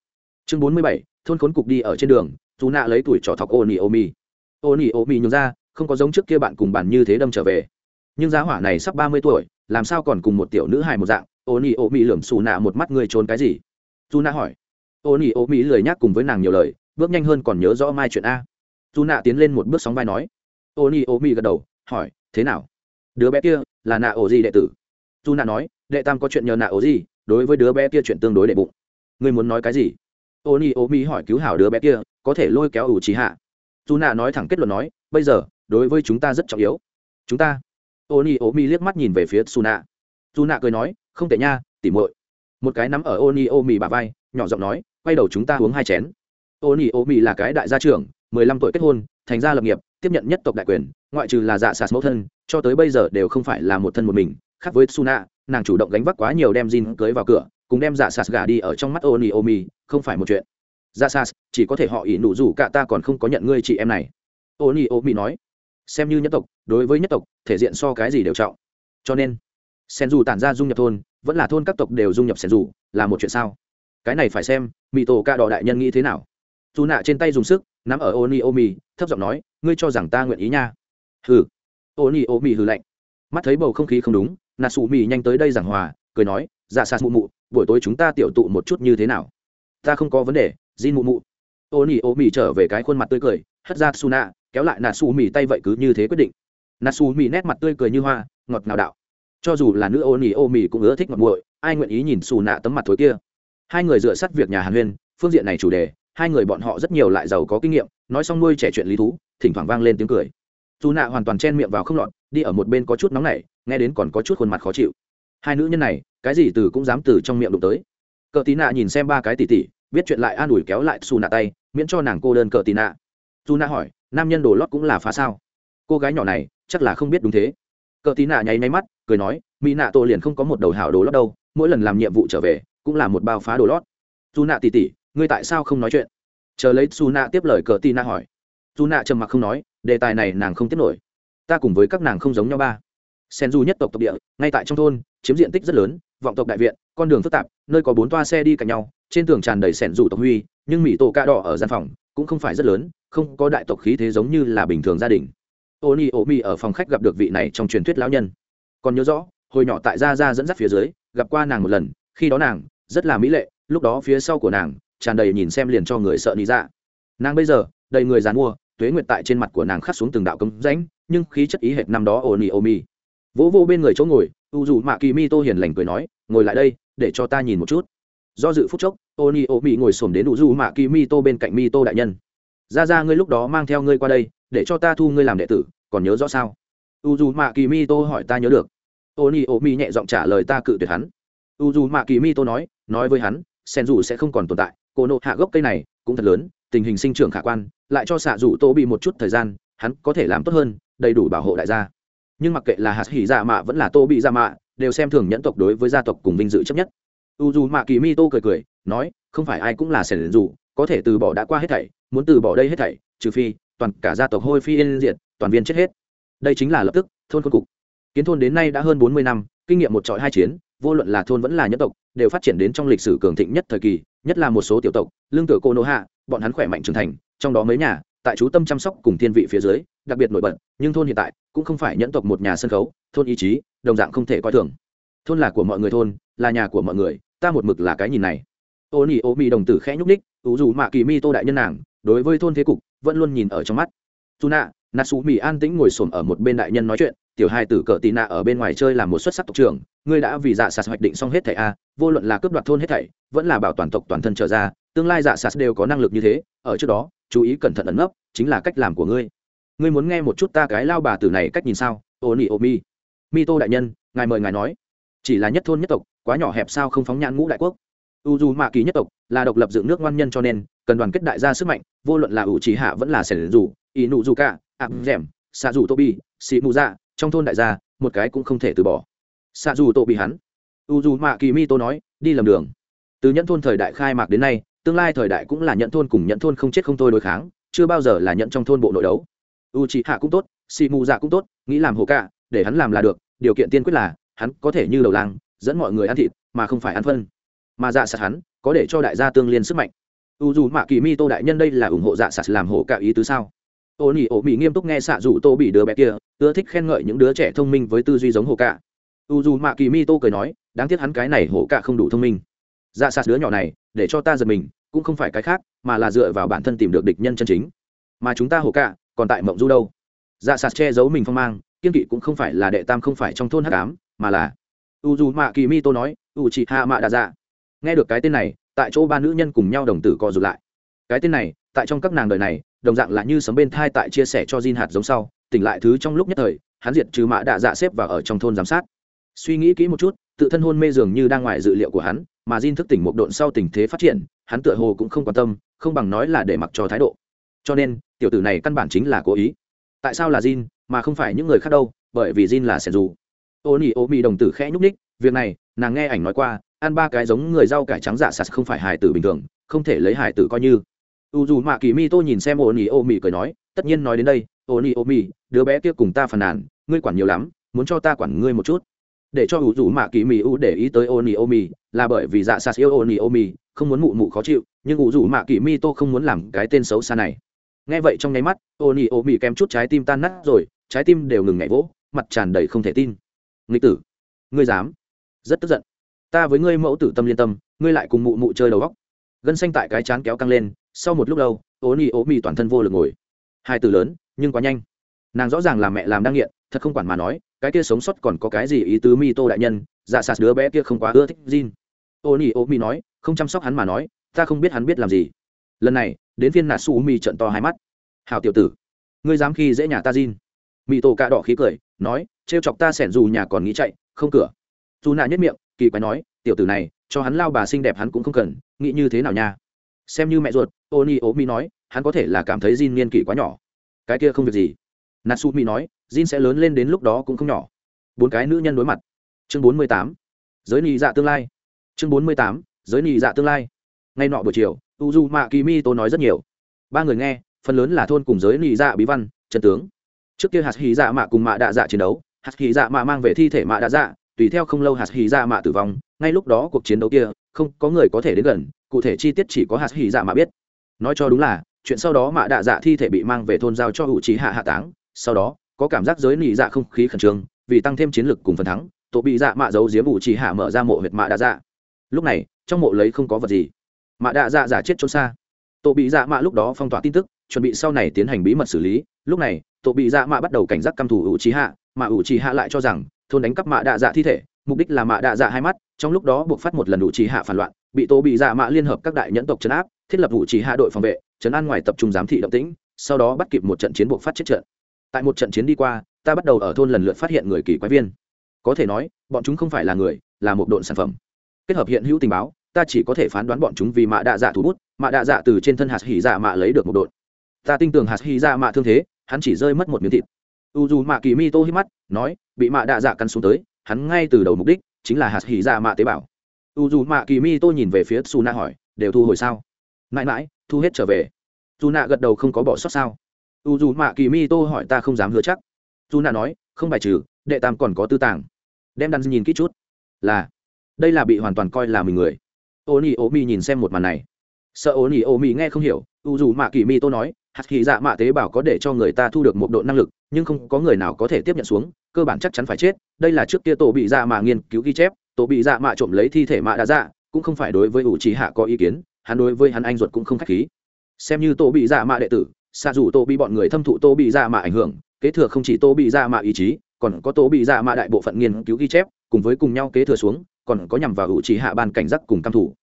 Chương bốn mươi bảy, thôn khốn cục đi ở trên đường, dù nạ lấy tuổi trò thọc ô nỉ ô mi ô nỉ ô mi nhường ra, không có giống trước kia bạn cùng bạn như thế đâm trở về. Nhưng giá hỏa này sắp ba mươi tuổi, làm sao còn cùng một tiểu nữ hài một dạng? Ô nhi ô lườm xù nạ một mắt người trốn cái gì? Dù nạ hỏi. Ô nhi ô lười nhắc cùng với nàng nhiều lời bước nhanh hơn còn nhớ rõ mai chuyện a. Dù nạ tiến lên một bước sóng vai nói. Ô ni ô mi gật đầu, hỏi, thế nào? Đứa bé kia là nạ ổ gì đệ tử? Dù nạ nói, đệ tam có chuyện nhờ nạ ổ gì đối với đứa bé kia chuyện tương đối đệ bụng. Ngươi muốn nói cái gì? Ô ni ô mi hỏi cứu hảo đứa bé kia, có thể lôi kéo ủ trí hạ dù nạ nói thẳng kết luận nói, bây giờ, đối với chúng ta rất trọng yếu. Chúng ta? Ô ni ô mi liếc mắt nhìn về phía su nạ dù nạ cười nói, không tệ nha, tỉ muội. Một cái nắm ở ô ni ô mi bà vai, nhỏ giọng nói, quay đầu chúng ta uống hai chén ô nỉ ô mỹ là cái đại gia trưởng, mười lăm tuổi kết hôn, thành gia lập nghiệp, tiếp nhận nhất tộc đại quyền, ngoại trừ là dạ sạt mẫu thân, cho tới bây giờ đều không phải là một thân một mình, khác với suna, nàng chủ động gánh vác quá nhiều đem Jin cưới vào cửa, cùng đem dạ sạt gà đi ở trong mắt ô nỉ ô mỹ không phải một chuyện. Dạ sạt chỉ có thể họ ỉ nụ rủ cả ta còn không có nhận ngươi chị em này. Ô nỉ ô mỹ nói, xem như nhất tộc, đối với nhất tộc, thể diện so cái gì đều trọng. Cho nên sen dù tản ra dung nhập thôn, vẫn là thôn các tộc đều dung nhập sen dù là một chuyện sao? Cái này phải xem mỹ tổ ca đỏ đại nhân nghĩ thế nào? Dù nạ trên tay dùng sức, nắm ở ô ni ô mi thấp giọng nói, ngươi cho rằng ta nguyện ý nha? Hừ. Ô ni ô mi hừ lạnh. Mắt thấy bầu không khí không đúng nà sụ mi nhanh tới đây giảng hòa, cười nói dạ sạt mụ mụ, buổi tối chúng ta tiểu tụ một chút như thế nào? Ta không có vấn đề, Jin mụ mụ. Ô Omi ô trở về cái khuôn mặt tươi cười, hất ra su nạ kéo lại nà su mi tay vậy cứ như thế quyết định. Nà su mi nét mặt tươi cười như hoa, ngọt ngào đạo. Cho dù là nữ ô Omi ô cũng ưa thích ngọt muội ai nguyện ý nhìn xù nạ tấm mặt thối kia? Hai người dựa sát việc nhà hàn huyên, phương diện này chủ đề hai người bọn họ rất nhiều lại giàu có kinh nghiệm, nói xong nuôi trẻ chuyện lý thú, thỉnh thoảng vang lên tiếng cười. Dù nạ hoàn toàn chen miệng vào không lọt, đi ở một bên có chút nóng nảy, nghe đến còn có chút khuôn mặt khó chịu. Hai nữ nhân này, cái gì từ cũng dám từ trong miệng đụng tới. Cờ tí nạ nhìn xem ba cái tỉ tỉ, biết chuyện lại an ủi kéo lại xù nạ tay, miễn cho nàng cô đơn cờ tí nạ. Dù nạ hỏi, nam nhân đồ lót cũng là phá sao? Cô gái nhỏ này, chắc là không biết đúng thế. Cờ tí nạ nháy nháy mắt, cười nói mỹ nạ tô liền không có một đầu hảo đồ lót đâu, mỗi lần làm nhiệm vụ trở về, cũng là một bao phá đồ lót. Dù nạ tỉ tỉ ngươi tại sao không nói chuyện? Chờ lấy dù nạ tiếp lời cờ Tina nạ hỏi. Dù nạ trầm mặc không nói, đề tài này nàng không tiếp nổi. Ta cùng với các nàng không giống nhau ba. Sen du nhất tộc tộc địa, ngay tại trong thôn, chiếm diện tích rất lớn, vọng tộc đại viện, con đường phức tạp, nơi có bốn toa xe đi cạnh nhau, trên tường tràn đầy sẻn rủ tộc huy, nhưng mỹ tổ ca đỏ ở gian phòng cũng không phải rất lớn, không có đại tộc khí thế giống như là bình thường gia đình. Ô ni ô mi ở phòng khách gặp được vị này trong truyền thuyết lão nhân. Còn nhớ rõ, hồi nhỏ tại gia gia dẫn dắt phía dưới, gặp qua nàng một lần, khi đó nàng rất là mỹ lệ, lúc đó phía sau của nàng tràn đầy nhìn xem liền cho người sợ lý ra dạ. nàng bây giờ, đầy người dàn mua tuế nguyệt tại trên mặt của nàng khắc xuống từng đạo cấm rãnh, nhưng khí chất ý hệt năm đó ô nhi ô mi vỗ vô bên người chỗ ngồi, u dù mạ kỳ mi tô hiền lành cười nói, ngồi lại đây, để cho ta nhìn một chút. Do dự phút chốc ô nhi ô mi ngồi xổm đến u dù mạ kỳ mi tô bên cạnh mi tô đại nhân. Ra ra, ngươi lúc đó mang theo ngươi qua đây, để cho ta thu ngươi làm đệ tử, còn nhớ rõ sao? U dù mạ kỳ mi tô hỏi ta nhớ được. Ô nhi ô mi nhẹ giọng trả lời ta cự tuyệt hắn. U dù mạ kỳ mi tô nói nói với hắn, sen dù sẽ không còn tồn tại cô nộ hạ gốc cây này cũng thật lớn, tình hình sinh trưởng khả quan, lại cho xạ rủ tô bị một chút thời gian, hắn có thể làm tốt hơn, đầy đủ bảo hộ đại gia. Nhưng mặc kệ là hạt hỉ dạ mạ vẫn là tô bị dạ mạ, đều xem thường nhẫn tộc đối với gia tộc cùng vinh dự chấp nhất. U dù mạ kỳ mi tô cười cười, nói, không phải ai cũng là sẻn dù có thể từ bỏ đã qua hết thảy, muốn từ bỏ đây hết thảy, trừ phi, toàn cả gia tộc hôi phi yên diệt, toàn viên chết hết. Đây chính là lập tức, thôn quân cục. Kiến thôn đến nay đã hơn bốn mươi năm, kinh nghiệm một trọi hai chiến, vô luận là thôn vẫn là nhân tộc, đều phát triển đến trong lịch sử cường thịnh nhất thời kỳ nhất là một số tiểu tộc, lương tựa cô nô hạ, bọn hắn khỏe mạnh trưởng thành, trong đó mấy nhà, tại chú tâm chăm sóc cùng thiên vị phía dưới, đặc biệt nổi bật, nhưng thôn hiện tại cũng không phải nhẫn tộc một nhà sân khấu, thôn ý chí, đồng dạng không thể coi thường. Thôn là của mọi người thôn, là nhà của mọi người, ta một mực là cái nhìn này. Ô nỉ ô mi đồng tử khẽ nhúc ních ủ dù mạ kỳ mi tô đại nhân nàng, đối với thôn thế cục, vẫn luôn nhìn ở trong mắt. Dù nạ nà xù mì an tĩnh ngồi xổm ở một bên đại nhân nói chuyện tiểu hai tử cờ tì nạ ở bên ngoài chơi là một xuất sắc tộc trưởng, ngươi đã vì dạ sạt hoạch định xong hết thảy a, vô luận là cướp đoạt thôn hết thảy, vẫn là bảo toàn tộc toàn thân trở ra, tương lai dạ sạt đều có năng lực như thế, ở trước đó, chú ý cẩn thận ẩn nấp, chính là cách làm của ngươi. Ngươi muốn nghe một chút ta cái lao bà tử này cách nhìn sao? Ô nị ô mi. Mi tô đại nhân, ngài mời ngài nói. Chỉ là nhất thôn nhất tộc, quá nhỏ hẹp sao không phóng nhãn ngũ đại quốc. U dù mạ kỳ nhất tộc, là độc lập dựng nước ngoan nhân cho nên, cần đoàn kết đại gia sức mạnh, vô luận là ủ trí hạ vẫn là sẻn dù ý nụ dù cả ạc rẻm xạ dù tô bi, xị mù dạ trong thôn đại gia, một cái cũng không thể từ bỏ. Xạ dù tổ bị hắn. U dù mạ kỳ mi tô nói, đi lầm đường. Từ nhận thôn thời đại khai mạc đến nay, tương lai thời đại cũng là nhận thôn cùng nhận thôn không chết không thôi đối kháng, chưa bao giờ là nhận trong thôn bộ nội đấu. U chị hạ cũng tốt xì mù dạ cũng tốt, nghĩ làm hồ cả để hắn làm là được, điều kiện tiên quyết là, hắn có thể như đầu làng, dẫn mọi người ăn thịt, mà không phải ăn phân. Mà dạ sạt hắn, có để cho đại gia tương liên sức mạnh. U dù mạ kỳ mi tô đại nhân đây là ủng hộ dạ sạt làm hộ cả ý tứ sao? Ô nỉ Ô bị nghiêm túc nghe xạ dù tô bị đứa bé kia, ưa thích khen ngợi những đứa trẻ thông minh với tư duy giống hồ cạ. u dù mạ kỳ mi tô cười nói, đáng tiếc hắn cái này hồ cạ không đủ thông minh. Dạ sạt đứa nhỏ này, để cho ta giật mình, cũng không phải cái khác, mà là dựa vào bản thân tìm được địch nhân chân chính. Mà chúng ta hồ cạ, còn tại mộng du đâu? Dạ sạt che giấu mình phong mang, kiên kỵ cũng không phải là đệ tam không phải trong thôn hắc ám, mà là u dù mạ kỳ mi tô nói, u chị hạ mạ đà dạ. Nghe được cái tên này, tại chỗ ba nữ nhân cùng nhau đồng tử co rụt lại. Cái tên này tại trong các nàng đời này, đồng dạng là như sấm bên thai tại chia sẻ cho Jin hạt giống sau, tỉnh lại thứ trong lúc nhất thời, hắn diệt trừ mạ đạ dạ xếp và ở trong thôn giám sát. Suy nghĩ kỹ một chút, tự thân hôn mê dường như đang ngoài dự liệu của hắn, mà Jin thức tỉnh một độn sau tình thế phát triển, hắn tựa hồ cũng không quan tâm, không bằng nói là để mặc cho thái độ. Cho nên, tiểu tử này căn bản chính là cố ý. Tại sao là Jin, mà không phải những người khác đâu, bởi vì Jin là sẻn dù. Ô nỉ ô mị đồng tử khẽ nhúc ních việc này, nàng nghe ảnh nói qua, ăn ba cái giống người rau cải trắng dạ sạt không phải hài tử bình thường, không thể lấy hài tử coi như u dù mạ kỳ mi tô nhìn xem ô nỉ ô mì cười nói, tất nhiên nói đến đây ô nỉ ô mì đứa bé kia cùng ta phàn nàn, ngươi quản nhiều lắm, muốn cho ta quản ngươi một chút. Để cho u dù mạ kỳ mi u để ý tới ô nỉ ô mì là bởi vì dạ xa yêu ô nỉ ô mì không muốn mụ mụ khó chịu, nhưng u dù mạ kỳ mi tô không muốn làm cái tên xấu xa này. Nghe vậy trong nháy mắt ô nỉ ô mì kém chút trái tim tan nát rồi, trái tim đều ngừng nhảy vỗ, mặt tràn đầy không thể tin. Nghịch tử, ngươi dám? Rất tức giận. Ta với ngươi mẫu tử tâm liên tâm, ngươi lại cùng mụ mụ chơi đầu góc gân xanh tại cái chán kéo căng lên sau một lúc lâu ố ni ố mi toàn thân vô lực ngồi. Hai từ lớn, nhưng quá nhanh. Nàng rõ ràng là mẹ làm đang nghiện, thật không quản mà nói, cái kia sống sót còn có cái gì ý tứ mi tô đại nhân dạ sạt đứa bé kia không quá ưa thích Jin. ô ni ô mi nói, không chăm sóc hắn mà nói, ta không biết hắn biết làm gì. Lần này, đến phiên nà su mi trận to hai mắt. Hào tiểu tử, ngươi dám khi dễ nhà ta Jin. mi tô cạ đỏ khí cười, nói, trêu chọc ta sẻn dù nhà còn nghĩ chạy, không cửa. Dù nạ nhất miệng, kỳ quái nói, tiểu tử này, cho hắn lao bà xinh đẹp hắn cũng không cần, nghĩ như thế nào nha xem như mẹ ruột, Tony ố mi nói, hắn có thể là cảm thấy Jin niên kỷ quá nhỏ. Cái kia không việc gì. Natsu mi nói, Jin sẽ lớn lên đến lúc đó cũng không nhỏ. Bốn cái nữ nhân đối mặt. Chương bốn mươi tám. Giới nị dạ tương lai. Chương bốn mươi tám. Giới nị dạ tương lai. Ngay nọ buổi chiều u du mạ kỳ mi tô nói rất nhiều. Ba người nghe, phần lớn là thôn cùng giới nị dạ bí văn trần tướng. Trước kia hạt hì dạ mạ cùng mạ đạ dạ chiến đấu, hạt hì dạ mạ mang về thi thể mạ đạ dạ tùy theo không lâu hạt hì dạ mạ tử vong, ngay lúc đó cuộc chiến đấu kia, không có người có thể đến gần cụ thể chi tiết chỉ có hạt hỉ dạ mà biết. Nói cho đúng là, chuyện sau đó mạ đạ dạ thi thể bị mang về thôn giao cho hữu trí hạ hạ táng, sau đó, có cảm giác giới nị dạ không khí khẩn trương, vì tăng thêm chiến lực cùng phần thắng, tổ bị dạ mạ giấu giếm hữu trí hạ mở ra mộ huyệt mạ đạ dạ. Lúc này, trong mộ lấy không có vật gì. Mạ đạ dạ giả chết trốn xa. Tổ bị dạ mạ lúc đó phong tỏa tin tức, chuẩn bị sau này tiến hành bí mật xử lý. Lúc này, tổ bị dạ mạ bắt đầu cảnh giác căm thủ hữu trí hạ, mà hữu trí hạ lại cho rằng, thôn đánh cắp mạ đạ dạ thi thể, mục đích là mạ đạ dạ hai mắt, trong lúc đó buộc phát một lần hữu trí hạ phản loạn bị tổ bị dạ mạ liên hợp các đại nhẫn tộc chấn áp, thiết lập vụ chỉ hạ đội phòng vệ chấn an ngoài tập trung giám thị động tĩnh, sau đó bắt kịp một trận chiến buộc phát chết trận. Tại một trận chiến đi qua, ta bắt đầu ở thôn lần lượt phát hiện người kỳ quái viên. Có thể nói, bọn chúng không phải là người, là một độn sản phẩm. Kết hợp hiện hữu tình báo, ta chỉ có thể phán đoán bọn chúng vì mạ đạ dạ thủ bút, mạ đạ dạ từ trên thân hạt hỉ dạ mạ lấy được một độn. Ta tin tưởng hạt hỉ dạ mạ thương thế, hắn chỉ rơi mất một miếng thịt. U dù mạ kỳ mi tô hít mắt, nói, bị mạ đạ dạ căn xuống tới, hắn ngay từ đầu mục đích chính là hạt hỉ dạ mạ tế bào u dù mạ kỳ mi tô nhìn về phía su na hỏi, đều thu hồi sao? Mãi mãi, thu hết trở về. Dù nạ gật đầu không có bỏ sót sao? U dù mạ kỳ mi tô hỏi, ta không dám hứa chắc. Dù nạ nói, không bài trừ, đệ tam còn có tư tàng. Đem đan nhìn kỹ chút. Là, đây là bị hoàn toàn coi là mình người. Ô nhi ô mi nhìn xem một màn này. Sợ ô nhi ô mi nghe không hiểu, u dù mạ kỳ mi tô nói, hạt kỳ dạ mạ tế bào có để cho người ta thu được một độ năng lực, nhưng không có người nào có thể tiếp nhận xuống, cơ bản chắc chắn phải chết, đây là trước kia tổ bị dạ mạ nghiên cứu ghi chép tổ bị dạ mạ trộm lấy thi thể mạ đã dạ cũng không phải đối với ủ trí hạ có ý kiến, hắn đối với hắn anh ruột cũng không khách khí. Xem như tổ bị dạ mạ đệ tử, xa dù tổ bị bọn người thâm thụ tổ bị dạ mạ ảnh hưởng, kế thừa không chỉ tổ bị dạ mạ ý chí, còn có tổ bị dạ mạ đại bộ phận nghiên cứu ghi chép, cùng với cùng nhau kế thừa xuống, còn có nhằm vào ủ trí hạ ban cảnh giác cùng cam thủ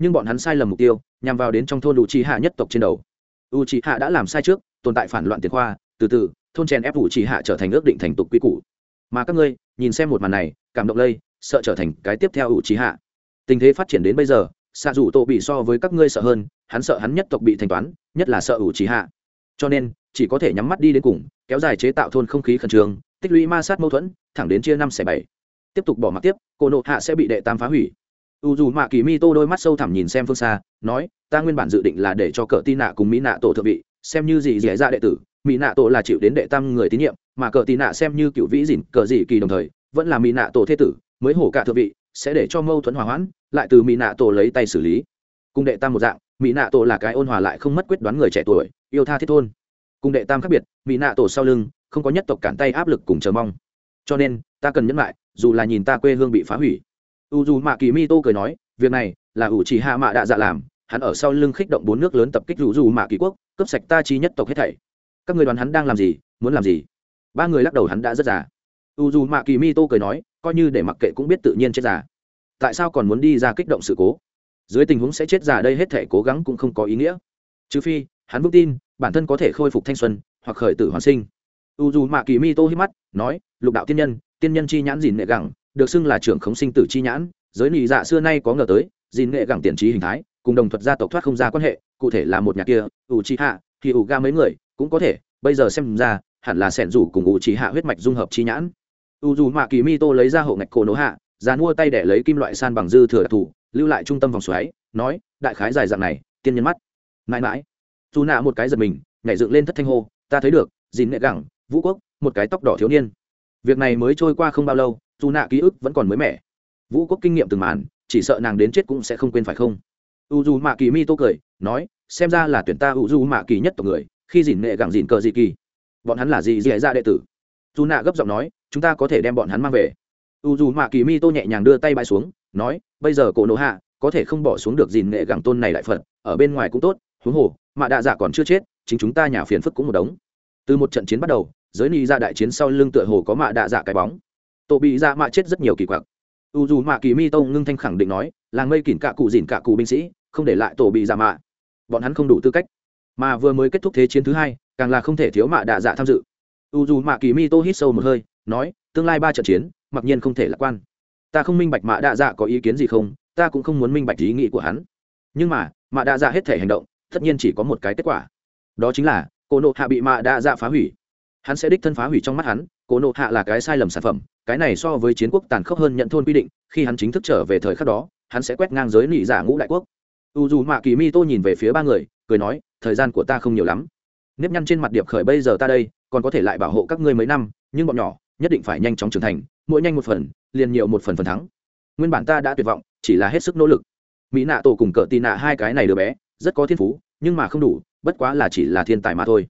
nhưng bọn hắn sai lầm mục tiêu, nhằm vào đến trong thôn ủ trí hạ nhất tộc trên đầu. Ủ trí hạ đã làm sai trước, tồn tại phản loạn tiền khoa, từ từ, thôn chèn ép ủ trí hạ trở thành ước định thành tục quy củ. Mà các ngươi, nhìn xem một màn này, cảm động lây sợ trở thành cái tiếp theo ủ trí hạ. Tình thế phát triển đến bây giờ xạ dù tổ bị so với các ngươi sợ hơn, hắn sợ hắn nhất tộc bị thanh toán, nhất là sợ ủ trí hạ. Cho nên, chỉ có thể nhắm mắt đi đến cùng, kéo dài chế tạo thôn không khí khẩn trương, tích lũy ma sát mâu thuẫn, thẳng đến chia năm xẻ bảy. Tiếp tục bỏ mặt tiếp, cô nộ hạ sẽ bị đệ tam phá hủy. U dù mạ kỳ mi tô đôi mắt sâu thẳm nhìn xem phương xa, nói, ta nguyên bản dự định là để cho cờ tin nạ cùng mỹ nạ tổ thượng vị, xem như gì dẻ ra dạ đệ tử, mỹ nạ tổ là chịu đến đệ tam người tín nhiệm, mà cờ tin nạ xem như cựu vĩ dìn cờ dị kỳ đồng thời, vẫn là mỹ nạ tổ thế tử mới hổ cả thượng vị, sẽ để cho mâu thuẫn hòa hoãn, lại từ mỹ nạ tổ lấy tay xử lý. Cung đệ tam một dạng mỹ nạ tổ là cái ôn hòa lại không mất quyết đoán người trẻ tuổi, yêu tha thiết thôn. Cung đệ tam khác biệt mỹ nạ tổ sau lưng, không có nhất tộc cản tay áp lực cùng chờ mong. Cho nên, ta cần nhấn lại, dù là nhìn ta quê hương bị phá hủy. U dù mạ kỳ mi tô cười nói, việc này là ủ chỉ hạ mạ đạ dạ làm, hắn ở sau lưng khích động bốn nước lớn tập kích rủ dù mạ kỳ quốc, cướp sạch ta chi nhất tộc hết thảy. Các người đoán hắn đang làm gì, muốn làm gì? Ba người lắc đầu hắn đã rất già. U dù mạ kỳ mi tô cười nói coi như để mặc kệ cũng biết tự nhiên chết già. Tại sao còn muốn đi ra kích động sự cố? Dưới tình huống sẽ chết già đây hết thể cố gắng cũng không có ý nghĩa. Trừ phi, hắn vững tin, bản thân có thể khôi phục thanh xuân, hoặc khởi tử hoàn sinh. U dù mạ kỳ mi tô hít mắt, nói, lục đạo tiên nhân tiên nhân chi nhãn dìn nghệ gẳng, được xưng là trưởng khống sinh tử chi nhãn, giới nị dạ xưa nay có ngờ tới, dìn nghệ gẳng tiền trí hình thái, cùng đồng thuật gia tộc thoát không ra quan hệ, cụ thể là một nhà kia u chi hạ thì u ga mấy người, cũng có thể, bây giờ xem ra, hẳn là sẻn rủ cùng u chi hạ huyết mạch dung hợp chi nhãn u dù mạ kỳ mi tô lấy ra hậu ngạch cổ nỗ hạ dàn mua tay để lấy kim loại san bằng dư thừa đặc thù, lưu lại trung tâm vòng xoáy, nói, đại khái dài dạng này, tiên nhân mắt. Mãi mãi, dù nạ một cái giật mình, nhảy dựng lên thất thanh hô, ta thấy được dìn nghệ gẳng, vũ quốc, một cái tóc đỏ thiếu niên. Việc này mới trôi qua không bao lâu, dù nạ ký ức vẫn còn mới mẻ. Vũ quốc kinh nghiệm từng màn, chỉ sợ nàng đến chết cũng sẽ không quên phải không? U dù mạ kỳ mi tô cười, nói, xem ra là tuyển ta u dù mạ kỳ nhất tộc người, khi dìn nghệ gẳng dìn cờ dị kỳ. Bọn hắn là gì dì ra dạ đệ tử? Dù nạ gấp giọng nói chúng ta có thể đem bọn hắn mang về. U dù mạ kỳ mi tô nhẹ nhàng đưa tay bãi xuống, nói, bây giờ cổ nộ hạ, có thể không bỏ xuống được dìn nghệ gẳng tôn này đại phật, ở bên ngoài cũng tốt, huống hồ, mạ đạ dạ còn chưa chết, chính chúng ta nhà phiền phức cũng một đống. Từ một trận chiến bắt đầu, giới ni ra đại chiến sau lưng tựa hồ có mạ đạ dạ cái bóng. Tổ bị dạ mạ chết rất nhiều kỳ quặc. U dù mạ kỳ mi tông ngưng thanh khẳng định nói, làng mây kỉn cạ cụ dìn cạ cụ binh sĩ, không để lại tổ bị dạ mạ. Bọn hắn không đủ tư cách. Mà vừa mới kết thúc thế chiến thứ hai, càng là không thể thiếu mạ đạ dạ tham dự u dù mạ kỳ mi tô hít sâu một hơi, nói, tương lai ba trận chiến, mặc nhiên không thể lạc quan. Ta không minh bạch mạ Đa dạ có ý kiến gì không, ta cũng không muốn minh bạch ý nghĩ của hắn. Nhưng mà, mạ Đa dạ hết thể hành động, tất nhiên chỉ có một cái kết quả. Đó chính là cô nộ hạ bị mạ Đa dạ phá hủy. Hắn sẽ đích thân phá hủy trong mắt hắn cô nộ hạ là cái sai lầm sản phẩm, cái này so với chiến quốc tàn khốc hơn nhận thôn quy định, khi hắn chính thức trở về thời khắc đó, hắn sẽ quét ngang giới nị giả ngũ đại quốc. U dù mạ kỳ mi tô nhìn về phía ba người, cười nói, thời gian của ta không nhiều lắm. Nếp nhăn trên mặt điệp khởi bây giờ ta đây còn có thể lại bảo hộ các ngươi mấy năm, nhưng bọn nhỏ nhất định phải nhanh chóng trưởng thành, mỗi nhanh một phần, liền nhiều một phần phần thắng. Nguyên bản ta đã tuyệt vọng, chỉ là hết sức nỗ lực. Mỹ nạ tổ cùng cờ tì nạ hai cái này đứa bé, rất có thiên phú, nhưng mà không đủ, bất quá là chỉ là thiên tài mà thôi.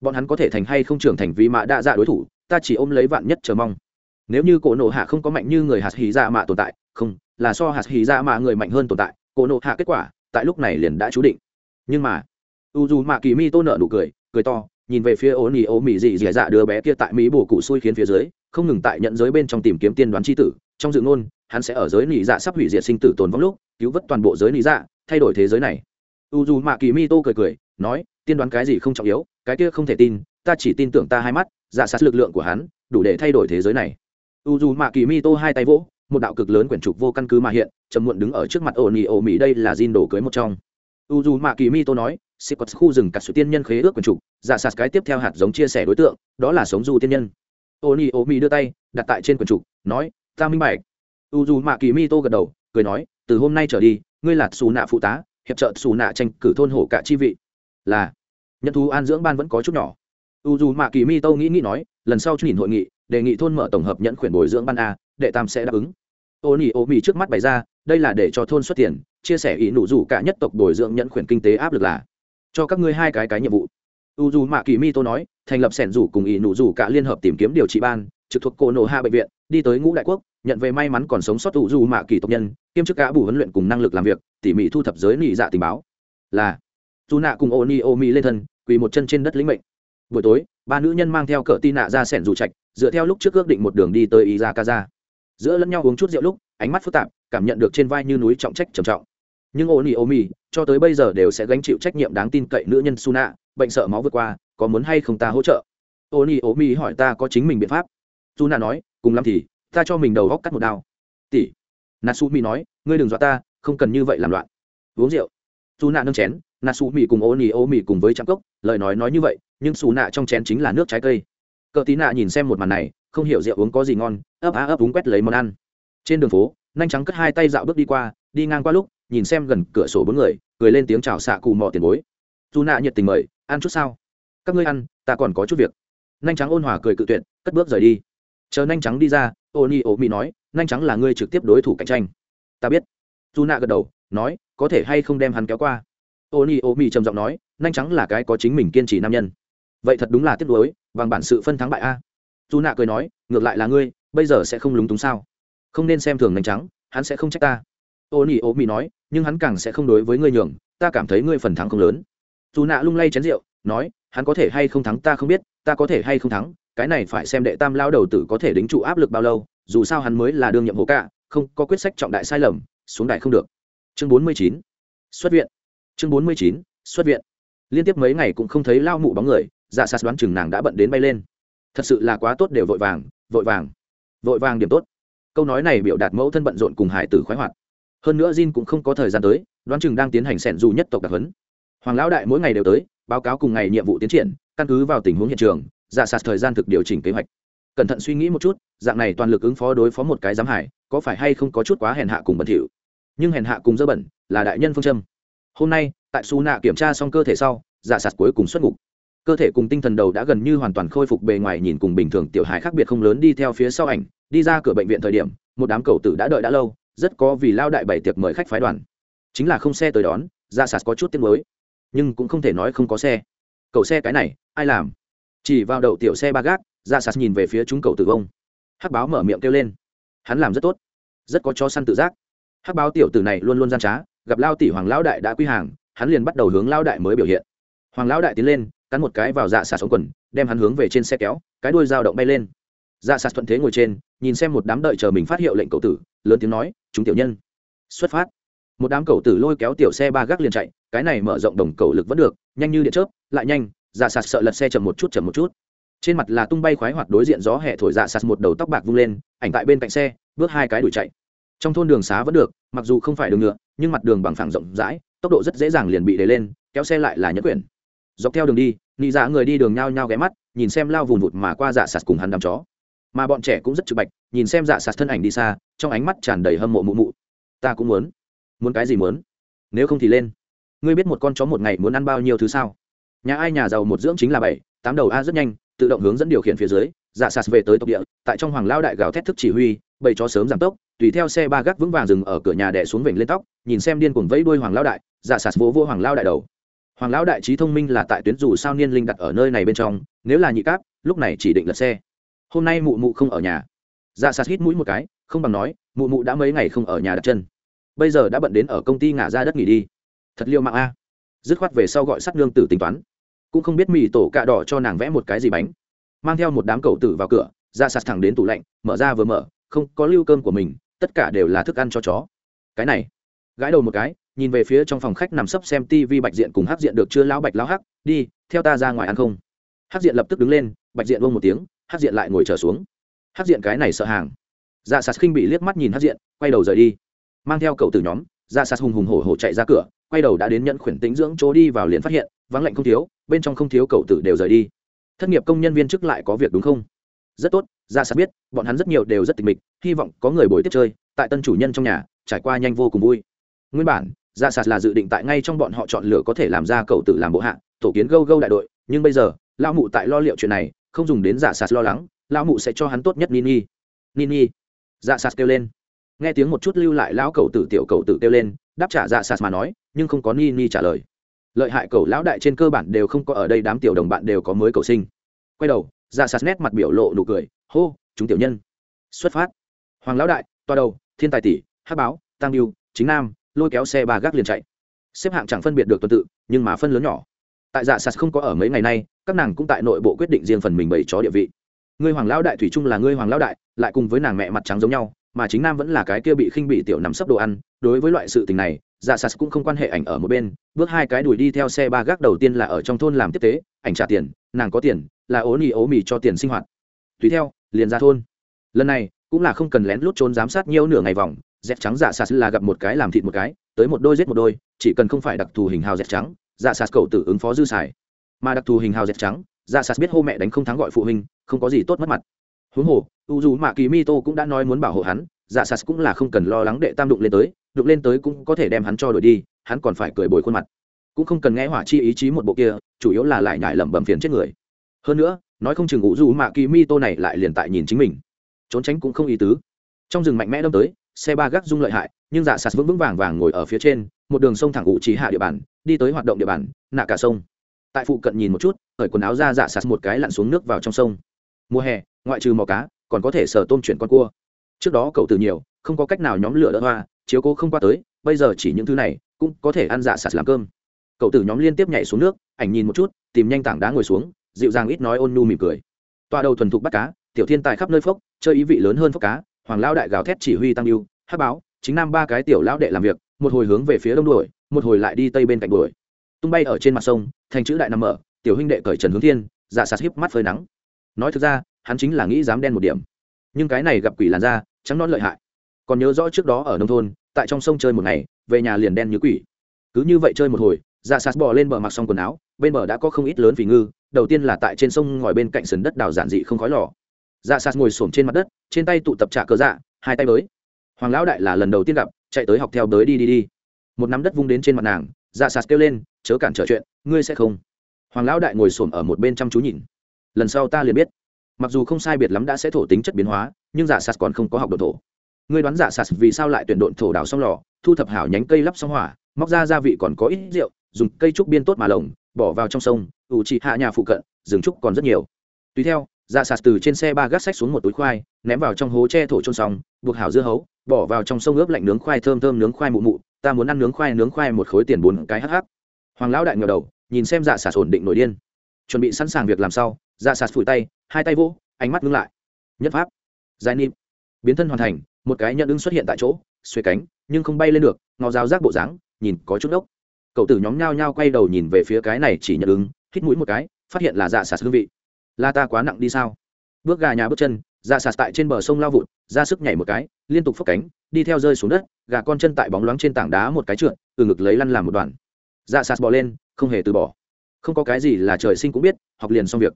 Bọn hắn có thể thành hay không trưởng thành vì mạ đa dạ đối thủ, ta chỉ ôm lấy vạn nhất chờ mong. Nếu như cổ nộ hạ không có mạnh như người hạt hì dạ mạ tồn tại, không, là so hạt hì dạ mạ người mạnh hơn tồn tại, cổ nộ hạ kết quả, tại lúc này liền đã chú định. Nhưng mà u dù mạ kỳ mi tô nợ nụ cười cười to nhìn về phía ố nỉ ố mị dị dị dạ đứa bé kia tại mỹ bổ cụ xui khiến phía dưới, không ngừng tại nhận giới bên trong tìm kiếm tiên đoán c h i tử. Trong dự ngôn, hắn sẽ ở giới nỉ dạ sắp hủy diệt sinh tử tồn vong lúc, cứu vớt toàn bộ giới nỉ dạ thay đổi thế giới này. U dù mạ kỳ mi tô cười cười, nói, tiên đoán cái gì không trọng yếu, cái kia không thể tin, ta chỉ tin tưởng ta hai mắt dạ sát lực lượng của hắn, đủ để thay đổi thế giới này. U dù mạ kỳ mi tô hai tay vỗ, một đạo cực lớn quyển trục vô căn cứ mà hiện chầm muộn đứng ở trước mặt ổ nỉ ổ mỹ, đây là gin đổ cưới một trong u dù mạ kỳ mi tô nói sĩ quật khu rừng cả sự tiên nhân khế ước quần trục giả sạt cái tiếp theo hạt giống chia sẻ đối tượng, đó là sống du tiên nhân. Ô ni ô mi đưa tay, đặt tại trên quần trục nói, ta minh bạch. U dù mạ kỳ mi tô gật đầu, cười nói, từ hôm nay trở đi, ngươi là xù nạ phụ tá, hiệp trợ xù nạ tranh cử thôn hổ cả chi vị. Là, nhân thú an dưỡng ban vẫn có chút nhỏ. U dù mạ kỳ mi tô nghĩ nghĩ nói, lần sau nhìn hội nghị, đề nghị thôn mở tổng hợp nhận khuyển bồi dưỡng ban a, đệ tam sẽ đáp ứng. Ô nỉ ô mỹ trước mắt bày ra, đây là để cho thôn xuất tiền chia sẻ ý nụ rủ cả nhất tộc bồi dưỡng nhận khuyển kinh tế áp lực là, cho các ngươi hai cái cái nhiệm vụ. U dù mạ kỳ mi tô nói, thành lập sẻn rủ cùng ý nụ rủ cả liên hợp tìm kiếm điều trị ban, trực thuộc cổ nổ hạ bệnh viện, đi tới ngũ đại quốc, nhận về may mắn còn sống sót u dù mạ kỳ tộc nhân, kiêm chức cả bù huấn luyện cùng năng lực làm việc, tỉ mỉ thu thập giới nị dạ tình báo. Là, dù nạ cùng ô ni ô mi lên thân, quỳ một chân trên đất lĩnh mệnh. Buổi tối, ba nữ nhân mang theo cỡ tin nạ ra sẻn rủ trạch, dựa theo lúc trước ước định một đường đi tới ý ra ca ra giữa lẫn nhau uống chút rượu lúc, ánh mắt phức tạp, cảm nhận được trên vai như núi trọng trách trầm trọng nhưng ô nị ô mi cho tới bây giờ đều sẽ gánh chịu trách nhiệm đáng tin cậy nữ nhân su nạ bệnh sợ máu vượt qua, có muốn hay không ta hỗ trợ? Ô nị ô mi hỏi ta có chính mình biện pháp. Su nạ nói, cùng lắm thì, ta cho mình đầu góc cắt một đao. Tỷ. Natsu mi nói, ngươi đừng dọa ta, không cần như vậy làm loạn. Uống rượu. Su nạ nâng chén natsu mi cùng ô nị ô mi cùng với trạm cốc, lời nói nói như vậy, nhưng su nạ trong chén chính là nước trái cây. Cờ tí nạ nhìn xem một màn này, không hiểu rượu uống có gì ngon, ấp á ấp uống quét lấy món ăn. Trên đường phố, nhanh trắng cất hai tay dạo bước đi qua, đi ngang qua lúc nhìn xem gần cửa sổ bốn người, cười lên tiếng chào xạ cù mò tiền bối. Dù nạ nhiệt tình mời, ăn chút sao? Các ngươi ăn, ta còn có chút việc. Nhanh trắng ôn hòa cười cự tuyệt, cất bước rời đi. Chờ nhanh trắng đi ra ô ni ô mỹ nói nhanh trắng là ngươi trực tiếp đối thủ cạnh tranh. Ta biết. Dù nạ gật đầu, nói, có thể hay không đem hắn kéo qua? Ô ni ô mỹ trầm giọng nói nhanh trắng là cái có chính mình kiên trì nam nhân. Vậy thật đúng là tiếc nuối, bằng bản sự phân thắng bại a. Dù nạ cười nói, ngược lại là ngươi, bây giờ sẽ không lúng túng sao? Không nên xem thường nhanh trắng, hắn sẽ không trách ta ô nỉ ô mỹ nói, nhưng hắn càng sẽ không đối với ngươi nhường, ta cảm thấy ngươi phần thắng không lớn. Dù nạ lung lay chén rượu, nói, hắn có thể hay không thắng ta không biết, ta có thể hay không thắng, cái này phải xem đệ tam lao đầu tử có thể đính trụ áp lực bao lâu, dù sao hắn mới là đương nhiệm hộ cả, không có quyết sách trọng đại sai lầm, xuống đại không được. Chương bốn mươi chín, xuất viện. Chương bốn mươi chín, xuất viện. Liên tiếp mấy ngày cũng không thấy lao mụ bóng người dạ sas đoán chừng nàng đã bận đến bay lên. Thật sự là quá tốt đều vội vàng vội vàng vội vàng điểm tốt. Câu nói này biểu đạt mẫu thân bận rộn cùng hải tử khoái hoạt hơn nữa Jin cũng không có thời gian tới, đoán chừng đang tiến hành sẻn dù nhất tộc đặc huấn. Hoàng lão đại mỗi ngày đều tới, báo cáo cùng ngày nhiệm vụ tiến triển, căn cứ vào tình huống hiện trường dạ sạt thời gian thực điều chỉnh kế hoạch. Cẩn thận suy nghĩ một chút, dạng này toàn lực ứng phó đối phó một cái giám hải, có phải hay không có chút quá hèn hạ cùng bẩn thỉu. Nhưng hèn hạ cùng dơ bẩn, là đại nhân phương châm. Hôm nay, tại su nạ kiểm tra xong cơ thể sau dạ sạt cuối cùng xuất ngục. Cơ thể cùng tinh thần đầu đã gần như hoàn toàn khôi phục bề ngoài nhìn cùng bình thường, tiểu hài khác biệt không lớn đi theo phía sau ảnh, đi ra cửa bệnh viện thời điểm, một đám cầu tử đã đợi đã lâu rất có vì lao đại bảy tiệc mời khách phái đoàn. Chính là không xe tới đón, ra sạt có chút tiếng mới nhưng cũng không thể nói không có xe. Cầu xe cái này, ai làm? Chỉ vào đậu tiểu xe ba gác, ra sạt nhìn về phía chúng cầu tử vong. Hắc báo mở miệng kêu lên. Hắn làm rất tốt. Rất có cho săn tự giác. Hắc báo tiểu tử này luôn luôn gian trá, gặp lao tỷ hoàng lão đại đã quy hàng, hắn liền bắt đầu hướng lao đại mới biểu hiện. Hoàng lão đại tiến lên, cắn một cái vào dạ sạt sống quần, đem hắn hướng về trên xe kéo, cái đuôi dao động bay lên. Dạ sạt thuận thế ngồi trên nhìn xem một đám đợi chờ mình phát hiệu lệnh cậu tử, lớn tiếng nói, chúng tiểu nhân, xuất phát. Một đám cậu tử lôi kéo tiểu xe ba gác liền chạy, cái này mở rộng đồng cầu lực vẫn được, nhanh như điện chớp, lại nhanh dạ sạt sợ lật xe chậm một chút, chậm một chút. Trên mặt là tung bay khoái hoạt đối diện gió hẹ thổi dạ sạt một đầu tóc bạc vung lên, ảnh tại bên cạnh xe, bước hai cái đuổi chạy. Trong thôn đường xá vẫn được, mặc dù không phải đường nhựa nhưng mặt đường bằng phẳng rộng rãi, tốc độ rất dễ dàng liền bị đẩy lên, kéo xe lại là nhẫn quyển. Dọc theo đường đi, nị dạ người đi đường nhao nhao ghé mắt, nhìn xem lao vùn vụt mà qua dạ sạt cùng hắn đám chó mà bọn trẻ cũng rất trực bạch, nhìn xem dạ sạt thân ảnh đi xa, trong ánh mắt tràn đầy hâm mộ mụ mụ. Ta cũng muốn. Muốn cái gì muốn? Nếu không thì lên. Ngươi biết một con chó một ngày muốn ăn bao nhiêu thứ sao? Nhà ai nhà giàu một dưỡng chính là bảy, tám đầu a rất nhanh, tự động hướng dẫn điều khiển phía dưới dạ sạt về tới tộc địa, tại trong hoàng lao đại gào thét thức chỉ huy bầy chó sớm giảm tốc, tùy theo xe ba gác vững vàng dừng ở cửa nhà đẻ xuống vểnh lên tóc, nhìn xem điên cuồng vẫy đuôi hoàng lao đại dạ sạt vỗ vô hoàng lao đại đầu. Hoàng lão đại trí thông minh là tại tuyến dù sao niên linh đặt ở nơi này bên trong, nếu là nhị cáp, lúc này chỉ định lật xe hôm nay mụ mụ không ở nhà. Dạ sạt hít mũi một cái, không bằng nói, mụ mụ đã mấy ngày không ở nhà đặt chân. Bây giờ đã bận đến ở công ty ngả ra đất nghỉ đi. Thật liêu mạng a. Dứt khoát về sau gọi sắt lương tử tính toán. Cũng không biết mì tổ cạ đỏ cho nàng vẽ một cái gì bánh. Mang theo một đám cầu tử vào cửa ra sạt thẳng đến tủ lạnh, mở ra vừa mở, không có lưu cơm của mình, tất cả đều là thức ăn cho chó. Cái này, gãi đầu một cái, nhìn về phía trong phòng khách nằm sấp xem tv bạch diện cùng hắc diện được chưa lão bạch lão hắc, đi, theo ta ra ngoài ăn không. Hắc diện lập tức đứng lên, bạch diện vông một tiếng Hát diện lại ngồi trở xuống. Hát diện cái này sợ hàng. Dạ sạt khinh bị liếc mắt nhìn Hát diện, quay đầu rời đi. Mang theo cậu từ nhóm dạ sạt hùng hùng hổ hổ chạy ra cửa, quay đầu đã đến nhận khuyển tính dưỡng chỗ đi vào liền phát hiện, vắng lạnh không thiếu, bên trong không thiếu cậu tử đều rời đi. Thất nghiệp công nhân viên chức lại có việc đúng không? Rất tốt dạ sạt biết, bọn hắn rất nhiều đều rất tịch mịch, hy vọng có người buổi tiếp chơi, tại tân chủ nhân trong nhà, trải qua nhanh vô cùng vui. Nguyên bản dạ sạt là dự định tại ngay trong bọn họ chọn lựa có thể làm ra cậu tử làm bộ hạ, tổ kiến gâu gâu đại đội, nhưng bây giờ lao mụ tại lo liệu chuyện này không dùng đến dạ sạt lo lắng, lão mụ sẽ cho hắn tốt nhất nini. Nini. Dạ sạt kêu lên. Nghe tiếng một chút lưu lại lão cậu tử, tiểu cậu tử kêu lên, đáp trả dạ sạt mà nói, nhưng không có nini trả lời. Lợi hại cậu lão đại trên cơ bản đều không có ở đây, đám tiểu đồng bạn đều có mới cầu sinh. Quay đầu dạ sạt nét mặt biểu lộ nụ cười, hô, chúng tiểu nhân. Xuất phát. Hoàng lão đại, toa đầu, thiên tài tỷ, hát báo, tăng biêu chính nam, lôi kéo xe ba gác liền chạy. Xếp hạng chẳng phân biệt được tuần tự, nhưng mà phân lớn nhỏ. Tại dạ sạt không có ở mấy ngày nay các nàng cũng tại nội bộ quyết định riêng phần mình bày chó địa vị. Ngươi hoàng lão đại thủy chung là ngươi hoàng lão đại, lại cùng với nàng mẹ mặt trắng giống nhau, mà chính nam vẫn là cái kia bị khinh bị tiểu nằm sấp đồ ăn. Đối với loại sự tình này dạ sas cũng không quan hệ ảnh ở một bên, bước hai cái đuổi đi theo xe ba gác đầu tiên là ở trong thôn làm tiếp tế, ảnh trả tiền, nàng có tiền, là ố nỉ ố mì cho tiền sinh hoạt. Tùy theo, liền ra thôn. Lần này, cũng là không cần lén lút trốn giám sát nhiều nửa ngày vòng dẹp trắng dạ sas là gặp một cái làm thịt một cái, tới một đôi giết một đôi, chỉ cần không phải đặc thù hình hào dẹp trắng dạ sas cầu tự ứng phó dư xài mà đặc thù hình hào dẹt trắng dạ sạt biết hô mẹ đánh không thắng gọi phụ huynh, không có gì tốt mất mặt. Huống hồ, u dù mạ kỳ mi tô cũng đã nói muốn bảo hộ hắn dạ sạt cũng là không cần lo lắng đệ tam đụng lên tới, đụng lên tới cũng có thể đem hắn cho đổi đi, hắn còn phải cười bồi khuôn mặt. Cũng không cần nghe hỏa chi ý chí một bộ kia, chủ yếu là lại nhải lẩm bẩm phiền chết người. Hơn nữa, nói không chừng u dù mạ kỳ mi tô này lại liền tại nhìn chính mình. Trốn tránh cũng không ý tứ. Trong rừng mạnh mẽ đâm tới, xe ba gác rung lợi hại, nhưng dạ sạt vững vững vàng vàng ngồi ở phía trên, một đường sông thẳng ủ trí hạ địa bàn, đi tới hoạt động địa bàn, nạ cả sông tại phụ cận nhìn một chút khởi quần áo ra giả sạt một cái lặn xuống nước vào trong sông. Mùa hè, ngoại trừ mò cá, còn có thể sờ tôm chuyển con cua. Trước đó cậu từ nhiều, không có cách nào nhóm lửa đỡ hoa, chiếu cố không qua tới, bây giờ chỉ những thứ này, cũng có thể ăn dạ sạt làm cơm. Cậu tử nhóm liên tiếp nhảy xuống nước, ảnh nhìn một chút, tìm nhanh tảng đá ngồi xuống, dịu dàng ít nói ôn nhu mỉm cười. Toa đầu thuần thục bắt cá, tiểu thiên tài khắp nơi phốc, chơi ý vị lớn hơn phốc cá, hoàng lao đại gào thét chỉ huy tăng yêu hát báo, chính nam ba cái tiểu lão đệ làm việc, một hồi hướng về phía đông đuổi, một hồi lại đi tây bên cạnh đuổi tung bay ở trên mặt sông, thành chữ đại nằm mở tiểu huynh đệ cởi trần hướng thiên dạ sạt híp mắt phơi nắng. Nói thực ra, hắn chính là nghĩ dám đen một điểm. Nhưng cái này gặp quỷ làn da, trắng non lợi hại. Còn nhớ rõ trước đó ở nông thôn, tại trong sông chơi một ngày, về nhà liền đen như quỷ. Cứ như vậy chơi một hồi dạ sạt bò lên bờ mặc xong quần áo, bên bờ đã có không ít lớn vì ngư, đầu tiên là tại trên sông ngồi bên cạnh sườn đất đào giản dị không khói lò. Dạ sạt ngồi xổm trên mặt đất, trên tay tụ tập trả cờ dạ hai tay mới hoàng lão đại là lần đầu tiên gặp, chạy tới học theo tới đi đi đi. Một nắm đất vung đến trên mặt nàng dạ sạt kêu lên, chớ cản trở chuyện, ngươi sẽ không. Hoàng lão đại ngồi xổm ở một bên chăm chú nhìn. Lần sau ta liền biết. Mặc dù không sai biệt lắm đã sẽ thổ tính chất biến hóa, nhưng dạ sạt còn không có học độ thổ. Ngươi đoán dạ sạt vì sao lại tuyển độn thổ đào xong lò, thu thập hảo nhánh cây lắp xong hỏa, móc ra gia vị còn có ít rượu, dùng cây trúc biên tốt mà lồng, bỏ vào trong sông, ủ trị hạ nhà phụ cận, rừng trúc còn rất nhiều. Tùy theo dạ sạt từ trên xe ba gác sách xuống một túi khoai, ném vào trong hố tre thổ trôn xong, buộc hảo dưa hấu, bỏ vào trong sông ướp lạnh nướng khoai thơm thơm nướng khoai mụ mụ ta muốn ăn nướng khoai nướng khoai một khối tiền bốn cái hắc hắc. Hoàng lão đại ngờ đầu, nhìn xem dạ sạt ổn định nổi điên. Chuẩn bị sẵn sàng việc làm sau dạ sạt phủi tay, hai tay vỗ, ánh mắt ngưng lại. Nhất pháp. Giải nịp biến thân hoàn thành, một cái nhận ứng xuất hiện tại chỗ xuê cánh, nhưng không bay lên được ngò rào rác bộ dáng, nhìn có chút đốc. Cậu tử nhóm nhao nhao quay đầu nhìn về phía cái này chỉ nhận ứng, hít mũi một cái, phát hiện là dạ sạt hương vị. La ta quá nặng đi sao? Bước gà nhà bước chân dạ sạt tại trên bờ sông lao vụt, ra sức nhảy một cái, liên tục phấp cánh, đi theo rơi xuống đất, gà con chân tại bóng loáng trên tảng đá một cái trượt, từ ngực lấy lăn làm một đoàn. Dạ sạt bỏ lên, không hề từ bỏ. Không có cái gì là trời sinh cũng biết, học liền xong việc.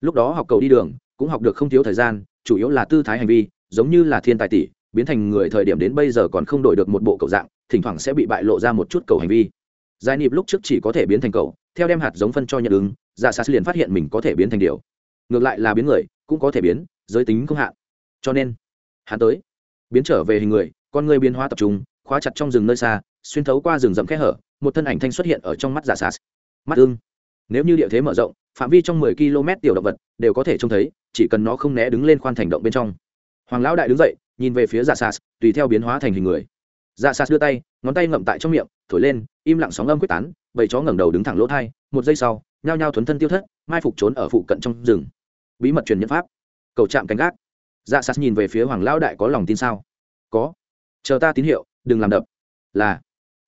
Lúc đó học cầu đi đường, cũng học được không thiếu thời gian, chủ yếu là tư thái hành vi, giống như là thiên tài tỷ, biến thành người thời điểm đến bây giờ còn không đổi được một bộ cầu dạng, thỉnh thoảng sẽ bị bại lộ ra một chút cầu hành vi. Giải nịp lúc trước chỉ có thể biến thành cầu, theo đem hạt giống phân cho nhận ứng dạ sạt liền phát hiện mình có thể biến thành điều. Ngược lại là biến người, cũng có thể biến giới tính không hạn. Cho nên, hắn tới, biến trở về hình người, con người biến hóa tập trung, khóa chặt trong rừng nơi xa, xuyên thấu qua rừng rậm kẽ hở, một thân ảnh thanh xuất hiện ở trong mắt giả sas mắt ưng, nếu như địa thế mở rộng, phạm vi trong mười km tiểu động vật đều có thể trông thấy, chỉ cần nó không né đứng lên khoan thành động bên trong. Hoàng lão đại đứng dậy, nhìn về phía giả sas tùy theo biến hóa thành hình người. Giả sas đưa tay, ngón tay ngậm tại trong miệng, thổi lên, im lặng sóng âm quyết tán bầy chó ngẩng đầu đứng thẳng lỗ thai, một giây sau, nhao nhao thuấn thân tiêu thất, mai phục trốn ở phụ cận trong rừng. Bí mật truyền nhân pháp cầu chạm cánh gác. Dạ sas nhìn về phía hoàng lão đại có lòng tin sao? Có. Chờ ta tín hiệu, đừng làm đập. Là.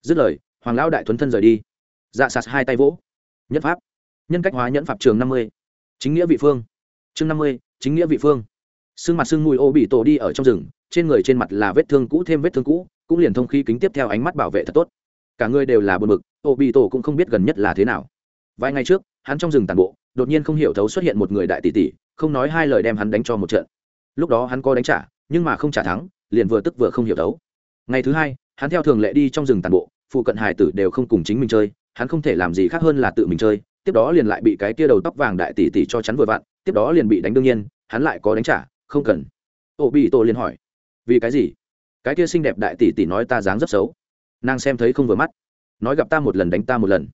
Dứt lời, hoàng lão đại thuấn thân rời đi. Dạ sas hai tay vỗ. Nhất pháp. Nhân cách hóa nhẫn pháp trường năm mươi. Chính nghĩa vị phương. Chương năm mươi, chính nghĩa vị phương. Sưng mặt sưng mùi ô bị tổ đi ở trong rừng, trên người trên mặt là vết thương cũ thêm vết thương cũ, cũng liền thông khí kính tiếp theo ánh mắt bảo vệ thật tốt. Cả người đều là bờ mực ô bị tổ cũng không biết gần nhất là thế nào. Vài ngày trước, hắn trong rừng tàn bộ, đột nhiên không hiểu thấu xuất hiện một người đại tỷ tỷ không nói hai lời đem hắn đánh cho một trận. Lúc đó hắn có đánh trả, nhưng mà không trả thắng, liền vừa tức vừa không hiểu đấu. ngày thứ hai, hắn theo thường lệ đi trong rừng tàn bộ, phụ cận hải tử đều không cùng chính mình chơi, hắn không thể làm gì khác hơn là tự mình chơi, tiếp đó liền lại bị cái tia đầu tóc vàng đại tỷ tỷ cho chắn vừa vặn, tiếp đó liền bị đánh đương nhiên, hắn lại có đánh trả, không cần. Ô bị tổ liền hỏi, vì cái gì? Cái kia xinh đẹp đại tỷ tỷ nói ta dáng rất xấu. Nàng xem thấy không vừa mắt, nói gặp ta một lần đánh ta một lần.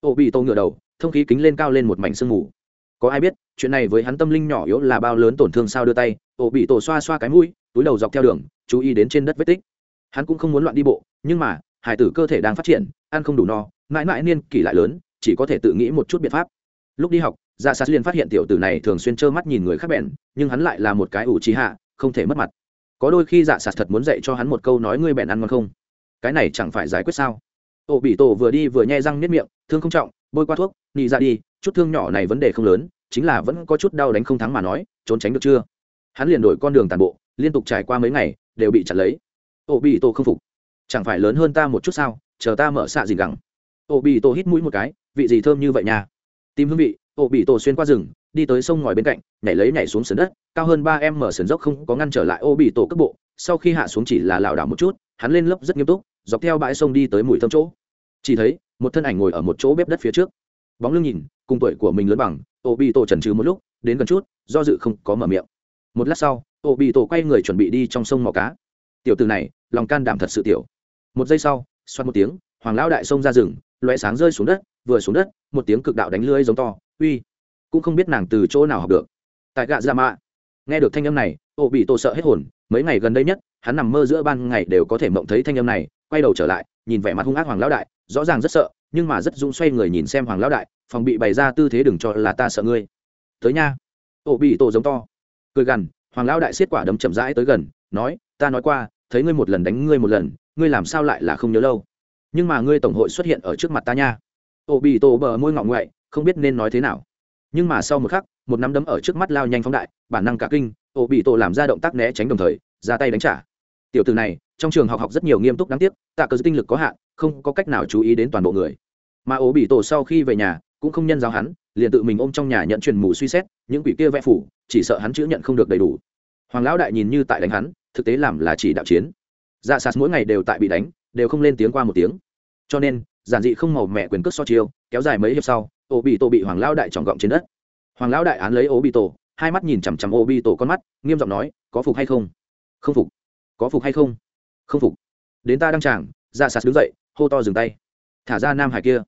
Ô bị tổ ngựa đầu, thông khí kính lên cao lên một mảnh sương mù có ai biết, chuyện này với hắn tâm linh nhỏ yếu là bao lớn tổn thương sao đưa tay, ổ bị tổ xoa xoa cái mũi, túi đầu dọc theo đường, chú ý đến trên đất vết tích. Hắn cũng không muốn loạn đi bộ, nhưng mà, hải tử cơ thể đang phát triển, ăn không đủ no, mãi mãi niên kỷ lại lớn, chỉ có thể tự nghĩ một chút biện pháp. Lúc đi học dạ sạt liền phát hiện tiểu tử này thường xuyên trơ mắt nhìn người khác bèn, nhưng hắn lại là một cái ủ trí hạ, không thể mất mặt. Có đôi khi dạ sạt thật muốn dạy cho hắn một câu nói ngươi bèn ăn ngon không? Cái này chẳng phải giải quyết sao? Ổ bị tổ vừa đi vừa nhai răng nếp miệng, thương không trọng, bôi qua thuốc nị ra dạ đi chút thương nhỏ này vấn đề không lớn, chính là vẫn có chút đau đánh không thắng mà nói, trốn tránh được chưa? Hắn liền đổi con đường tàn bộ, liên tục trải qua mấy ngày, đều bị chặn lấy. Ô bị tổ không phục. Chẳng phải lớn hơn ta một chút sao? Chờ ta mở xạ gì gẳng. Ô bị tổ hít mũi một cái, vị gì thơm như vậy nha? Tìm hương vị ô bị tổ xuyên qua rừng, đi tới sông ngòi bên cạnh, nhảy lấy nhảy xuống sườn đất, cao hơn ba em mở sườn dốc không có ngăn trở lại ô bị tổ cấp bộ, sau khi hạ xuống chỉ là lảo đảo một chút, hắn lên lớp rất nghiêm túc, dọc theo bãi sông đi tới mùi thơm chỗ. Chỉ thấy, một thân ảnh ngồi ở một chỗ bếp đất phía trước bóng lưng nhìn, cùng tuổi của mình lớn bằng ô bị tổ trần trừ một lúc, đến gần chút, do dự không có mở miệng. Một lát sau ô bị tổ quay người chuẩn bị đi trong sông mò cá. Tiểu từ này, lòng can đảm thật sự tiểu. Một giây sau, xoát một tiếng, hoàng lão đại sông ra rừng loé sáng rơi xuống đất, vừa xuống đất, một tiếng cực đạo đánh lưới giống to, uy. Cũng không biết nàng từ chỗ nào học được. Tại gạ ra mạ. Nghe được thanh âm này ô bị tổ sợ hết hồn, mấy ngày gần đây nhất, hắn nằm mơ giữa ban ngày đều có thể mộng thấy thanh âm này, quay đầu trở lại, nhìn vẻ mặt hung ác hoàng lão đại, rõ ràng rất sợ nhưng mà rất dũng xoay người nhìn xem hoàng lão đại, phòng bị bày ra tư thế đừng cho là ta sợ ngươi. Tới nha. Ô bị tổ giống to. Cười gằn, hoàng lão đại xiết quả đấm chậm rãi tới gần, nói, ta nói qua, thấy ngươi một lần đánh ngươi một lần, ngươi làm sao lại là không nhớ lâu? Nhưng mà ngươi tổng hội xuất hiện ở trước mặt ta nha. Ô bị tổ bờ môi ngọng ngoại, không biết nên nói thế nào. Nhưng mà sau một khắc, một nắm đấm ở trước mắt lao nhanh phóng đại, bản năng cả kinh ô bị tổ làm ra động tác né tránh đồng thời, ra tay đánh trả. Tiểu từ này, trong trường học học rất nhiều nghiêm túc đáng tiếc, tạ cờ tinh lực có hạn, không có cách nào chú ý đến toàn bộ người mà ố bị tổ sau khi về nhà, cũng không nhân giáo hắn, liền tự mình ôm trong nhà nhận truyền mù suy xét, những quỷ kia vẽ phủ, chỉ sợ hắn chữ nhận không được đầy đủ. Hoàng lão đại nhìn như tại đánh hắn, thực tế làm là chỉ đạo chiến. Dạ sạt mỗi ngày đều tại bị đánh, đều không lên tiếng qua một tiếng. Cho nên, giản dị không màu mẹ quyền cước so chiêu, kéo dài mấy hiệp sau ô bị tổ bị hoàng lão đại trọng gọng trên đất. Hoàng lão đại án lấy ô bị tổ, hai mắt nhìn chằm chằm ô bị tổ con mắt, nghiêm giọng nói, có phục hay không? Không phục. Có phục hay không? Không phục. Đến ta đăng tràng. Ra sạt đứng dậy, hô to dừng tay. Thả ra nam hải kia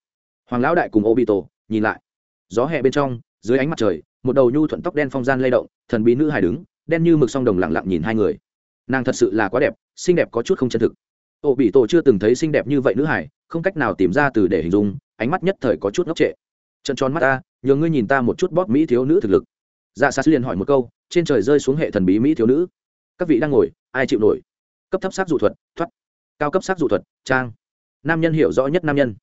hoàng lão đại cùng ô bị tổ nhìn lại. Gió hẹ bên trong, dưới ánh mặt trời, một đầu nhu thuận tóc đen phong gian lay động, thần bí nữ hài đứng, đen như mực song đồng lặng lặng nhìn hai người. Nàng thật sự là quá đẹp, xinh đẹp có chút không chân thực. Ô bị tổ chưa từng thấy xinh đẹp như vậy nữ hải không cách nào tìm ra từ để hình dung, ánh mắt nhất thời có chút ngốc trệ. Trận tròn mắt ta, nhờ ngươi nhìn ta một chút bóp mỹ thiếu nữ thực lực. Dạ sát liền hỏi một câu, trên trời rơi xuống hệ thần bí mỹ thiếu nữ. Các vị đang ngồi, ai chịu nổi? Cấp thấp sắc dụ thuật, thoát. Cao cấp sắc dụ thuật, trang. Nam nhân hiểu rõ nhất nam nhân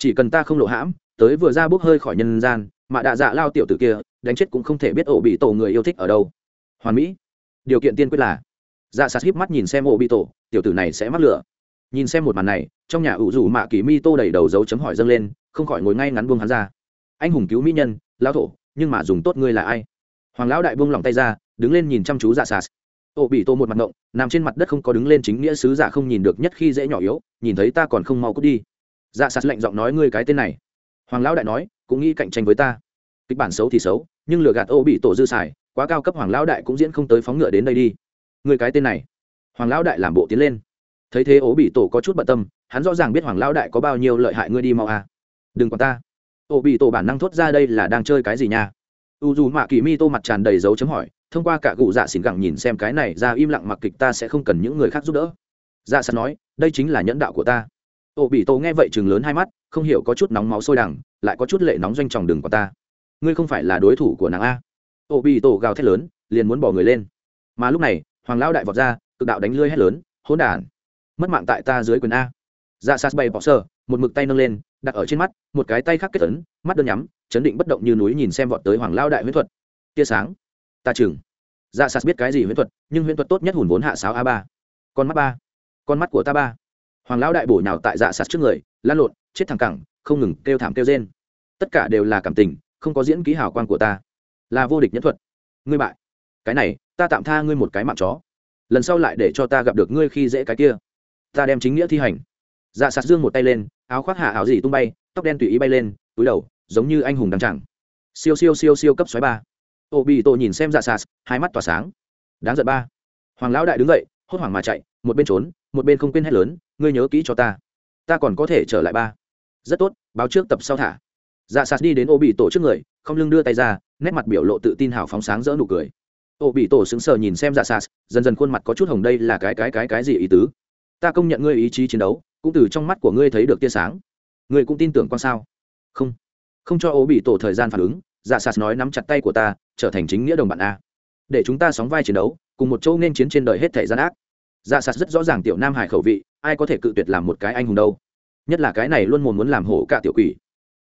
chỉ cần ta không lộ hãm, tới vừa ra bốc hơi khỏi nhân gian, mà đạ dạ lao tiểu tử kia, đánh chết cũng không thể biết ổ bị tổ người yêu thích ở đâu. Hoàn mỹ, điều kiện tiên quyết là dạ sạt híp mắt nhìn xem ổ bị tổ, tiểu tử này sẽ mắc lửa. Nhìn xem một màn này, trong nhà ủ rủ mạ kỳ mi tô đầy đầu dấu chấm hỏi dâng lên, không khỏi ngồi ngay ngắn buông hắn ra. Anh hùng cứu mỹ nhân, lão thổ, nhưng mà dùng tốt ngươi là ai? Hoàng lão đại buông lỏng tay ra, đứng lên nhìn chăm chú dạ sạt. Ô bị tô một mặt ngộng, nằm trên mặt đất không có đứng lên chính nghĩa sứ giả không nhìn được nhất khi dễ nhỏ yếu, nhìn thấy ta còn không mau cút đi dạ sạt lạnh giọng nói, ngươi cái tên này. Hoàng lão đại nói, cũng nghĩ cạnh tranh với ta. Kịch bản xấu thì xấu, nhưng lừa gạt ô bị tổ dư xài, quá cao cấp hoàng lão đại cũng diễn không tới phóng ngựa đến đây đi. Người cái tên này. Hoàng lão đại làm bộ tiến lên. Thấy thế ố bị tổ có chút bận tâm, hắn rõ ràng biết hoàng lão đại có bao nhiêu lợi hại ngươi đi mau à. đừng còn ta. Ố bị tổ bản năng thốt ra, đây là đang chơi cái gì nha? U dù mạ kỳ mi tô mặt tràn đầy dấu chấm hỏi, thông qua cả cụ dạ xỉn gẳng nhìn xem cái này ra im lặng mặc kịch ta sẽ không cần những người khác giúp đỡ. Dạ sẵn nói, đây chính là nhẫn đạo của ta ô bị tổ nghe vậy chừng lớn hai mắt, không hiểu có chút nóng máu sôi đằng, lại có chút lệ nóng doanh tròng đường của ta. Ngươi không phải là đối thủ của nàng a. Ô bị tổ gào thét lớn, liền muốn bỏ người lên. Mà lúc này, hoàng lão đại vọt ra, cực đạo đánh lưới hét lớn, hỗn đản, mất mạng tại ta dưới quyền a. Ra sas bay bỏ sơ một mực tay nâng lên, đặt ở trên mắt, một cái tay khác kết ấn, mắt đơn nhắm, chấn định bất động như núi nhìn xem vọt tới hoàng lao đại huyễn thuật. Tia sáng. Ta chừng. Dạ ra sas biết cái gì huyễn thuật, nhưng huyễn thuật tốt nhất hùn vốn hạ sáo a ba. Con mắt ba. Con mắt của ta ba hoàng lão đại bổ nhào tại dạ sạt trước người, lan lộn, chết thẳng cẳng, không ngừng kêu thảm kêu rên. Tất cả đều là cảm tình, không có diễn ký hào quang của ta. Là vô địch nhất thuật. Ngươi bại. Cái này, ta tạm tha ngươi một cái mạng chó. Lần sau lại để cho ta gặp được ngươi khi dễ cái kia. Ta đem chính nghĩa thi hành. Dạ sạt dương một tay lên, áo khoác hạ áo gì tung bay, tóc đen tùy ý bay lên, túi đầu, giống như anh hùng đăng chẳng. Siêu siêu siêu siêu cấp xoáy ba. Ô bị tổ nhìn xem dạ sạt, hai mắt tỏa sáng. Đáng giận ba. Hoàng lão đại đứng dậy, hốt hoảng mà chạy, một bên trốn, một bên không quên hét lớn ngươi nhớ kỹ cho ta. Ta còn có thể trở lại ba. Rất tốt, báo trước tập sau thả. Dạ sạt đi đến ô bị tổ trước người, không lưng đưa tay ra, nét mặt biểu lộ tự tin hào phóng sáng rỡ nụ cười. Ô bị tổ sững sờ nhìn xem dạ sạt, dần dần khuôn mặt có chút hồng đây là cái cái cái cái gì ý tứ? Ta công nhận ngươi ý chí chiến đấu, cũng từ trong mắt của ngươi thấy được tia sáng. Ngươi cũng tin tưởng con sao? Không. Không cho ô bị tổ thời gian phản ứng dạ sạt nói nắm chặt tay của ta, trở thành chính nghĩa đồng bạn a. Để chúng ta sóng vai chiến đấu, cùng một chỗ nên chiến trên đời hết thể gian ác. Dạ sạt rất rõ ràng tiểu nam hải khẩu vị ai có thể cự tuyệt làm một cái anh hùng đâu. Nhất là cái này luôn muốn muốn làm hổ cả tiểu quỷ.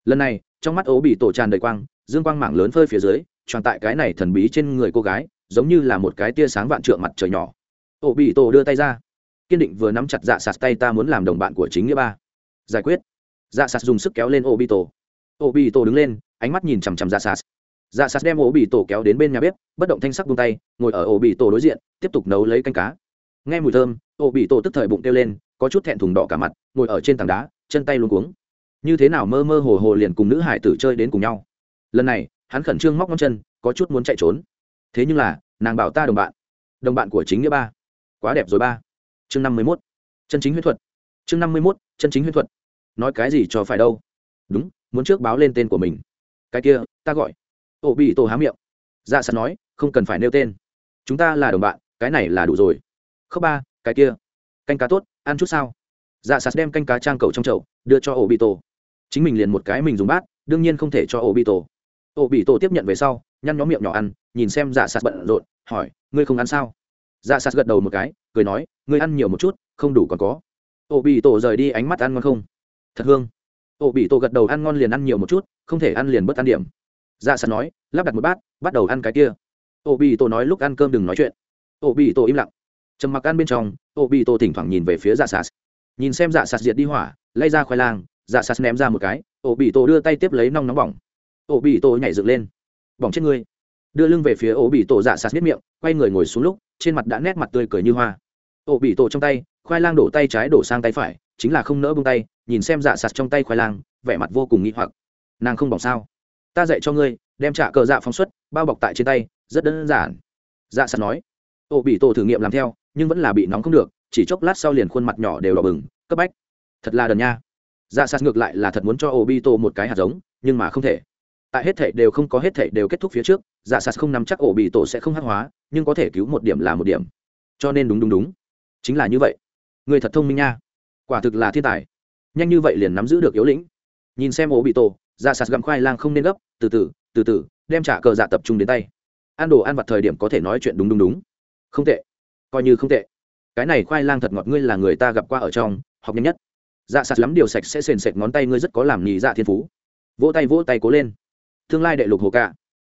Lần này, trong mắt ố bị tổ tràn đầy quang, dương quang mảng lớn phơi phía dưới, tròn tại cái này thần bí trên người cô gái, giống như là một cái tia sáng vạn trượng mặt trời nhỏ. Ổ bị tổ đưa tay ra. Kiên định vừa nắm chặt dạ sạt tay ta muốn làm đồng bạn của chính nghĩa ba. Giải quyết. Dạ sạt dùng sức kéo lên ổ bị tổ. Ổ bị tổ đứng lên, ánh mắt nhìn chằm chằm dạ sạt. Dạ sạt đem ổ bị tổ kéo đến bên nhà bếp, bất động thanh sắc buông tay, ngồi ở ổ bị tổ đối diện, tiếp tục nấu lấy canh cá. Nghe mùi thơm ổ bị tổ tức thời bụng kêu lên có chút thẹn thùng đỏ cả mặt, ngồi ở trên tảng đá, chân tay luôn cuống. Như thế nào mơ mơ hồ hồ liền cùng nữ hải tử chơi đến cùng nhau. Lần này, hắn khẩn trương móc ngón chân, có chút muốn chạy trốn. Thế nhưng là, nàng bảo ta đồng bạn. Đồng bạn của chính nghĩa ba. Quá đẹp rồi ba. Chương năm mươi mốt. Chân chính huyết thuật. Chương năm mươi mốt, chân chính huyết thuật. Nói cái gì cho phải đâu. Đúng, muốn trước báo lên tên của mình. Cái kia, ta gọi. Ổ bị tổ há miệng. Dạ sẵn nói, không cần phải nêu tên. Chúng ta là đồng bạn, cái này là đủ rồi. Khớp ba, cái kia. Canh cá tốt ăn chút sao? Dạ sạt đem canh cá trang cầu trong chậu, đưa cho ổ bị tổ chính mình liền một cái mình dùng bát, đương nhiên không thể cho ổ bị tổ ổ bị tổ tiếp nhận về sau, nhăn nhóm miệng nhỏ ăn, nhìn xem dạ sạt bận rộn, hỏi, ngươi không ăn sao? Dạ sạt gật đầu một cái, cười nói, ngươi ăn nhiều một chút, không đủ còn có. Ổ bị tổ rời đi ánh mắt ăn ngon không? Thật hương. Ổ bị tổ gật đầu ăn ngon liền ăn nhiều một chút, không thể ăn liền bớt ăn điểm. Dạ sạt nói, lắp đặt một bát, bắt đầu ăn cái kia. Ổ bị tổ nói lúc ăn cơm đừng nói chuyện. Ổ bị tổ im lặng trầm mặc ăn bên trong ô bị tổ thỉnh thoảng nhìn về phía dạ sạt. Nhìn xem dạ sạt diệt đi hỏa, lay ra khoai lang dạ sạt ném ra một cái ô bị tổ đưa tay tiếp lấy nong nóng bỏng. Ô bị tổ nhảy dựng lên. Bỏng chết ngươi. Đưa lưng về phía ô bị tổ dạ sạt biết miệng, quay người ngồi xuống lúc, trên mặt đã nét mặt tươi cười như hoa. Ô bị tổ trong tay, khoai lang đổ tay trái đổ sang tay phải, chính là không nỡ bông tay, nhìn xem dạ sạt trong tay khoai lang, vẻ mặt vô cùng nghi hoặc. Nàng không bỏng sao? Ta dạy cho ngươi, đem trả cờ dạ phóng xuất, bao bọc tại trên tay, rất đơn giản. Dạ sạt nói. Ô bị tổ thử nghiệm làm theo nhưng vẫn là bị nóng không được, chỉ chốc lát sau liền khuôn mặt nhỏ đều đỏ bừng, cấp bách. Thật là đần nha. Dạ sạt ngược lại là thật muốn cho Obito một cái hạt giống, nhưng mà không thể. Tại hết thể đều không có hết thể đều kết thúc phía trước dạ sạt không nắm chắc ổ bị tổ sẽ không hắc hóa, nhưng có thể cứu một điểm là một điểm. Cho nên đúng đúng đúng. Chính là như vậy. Người thật thông minh nha. Quả thực là thiên tài. Nhanh như vậy liền nắm giữ được yếu lĩnh. Nhìn xem ổ bị tổ dạ sạt gặm khoai lang không nên gấp, từ từ từ từ, đem trả cờ dạ tập trung đến tay. Ăn đồ ăn vặt thời điểm có thể nói chuyện đúng đúng đúng. Không tệ coi như không tệ. Cái này khoai lang thật ngọt ngươi là người ta gặp qua ở trong, học nhanh nhất. Dạ sạt lắm điều sạch sẽ sền sệt ngón tay ngươi rất có làm nhì dạ thiên phú. Vỗ tay vỗ tay cố lên. Tương lai đệ lục hồ cả.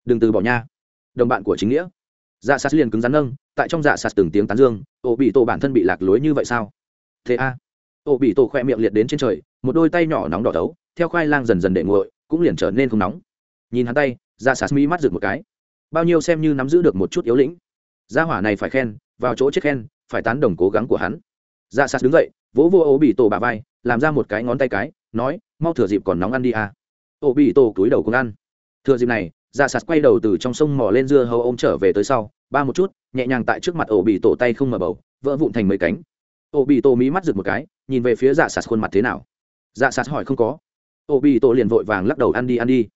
Đừng từ bỏ nha. Đồng bạn của chính nghĩa. Dạ sạt liền cứng rắn nâng, tại trong dạ sạt từng tiếng tán dương, ô bị tổ bản thân bị lạc lối như vậy sao? Thế a. À. bị tổ khoe miệng liệt đến trên trời, một đôi tay nhỏ nóng đỏ thấu, theo khoai lang dần dần để nguội, cũng liền trở nên không nóng. Nhìn hắn tay dạ sạt mi mắt rực một cái. Bao nhiêu xem như nắm giữ được một chút yếu lĩnh gia hỏa này phải khen, vào chỗ chết khen, phải tán đồng cố gắng của hắn. Dạ sạt đứng dậy, vỗ vô ô bị tổ bà vai, làm ra một cái ngón tay cái, nói, mau thừa dịp còn nóng ăn đi à. Ô bị tổ cúi đầu cũng ăn. Thừa dịp này dạ sạt quay đầu từ trong sông mò lên dưa hấu ôm trở về tới sau, ba một chút, nhẹ nhàng tại trước mặt ổ bị tổ tay không mở bầu, vỡ vụn thành mấy cánh. Ổ bị tổ mí mắt rực một cái, nhìn về phía dạ sạt khuôn mặt thế nào. Dạ sạt hỏi không có. Ổ bị tổ liền vội vàng lắc đầu ăn đi ăn đi.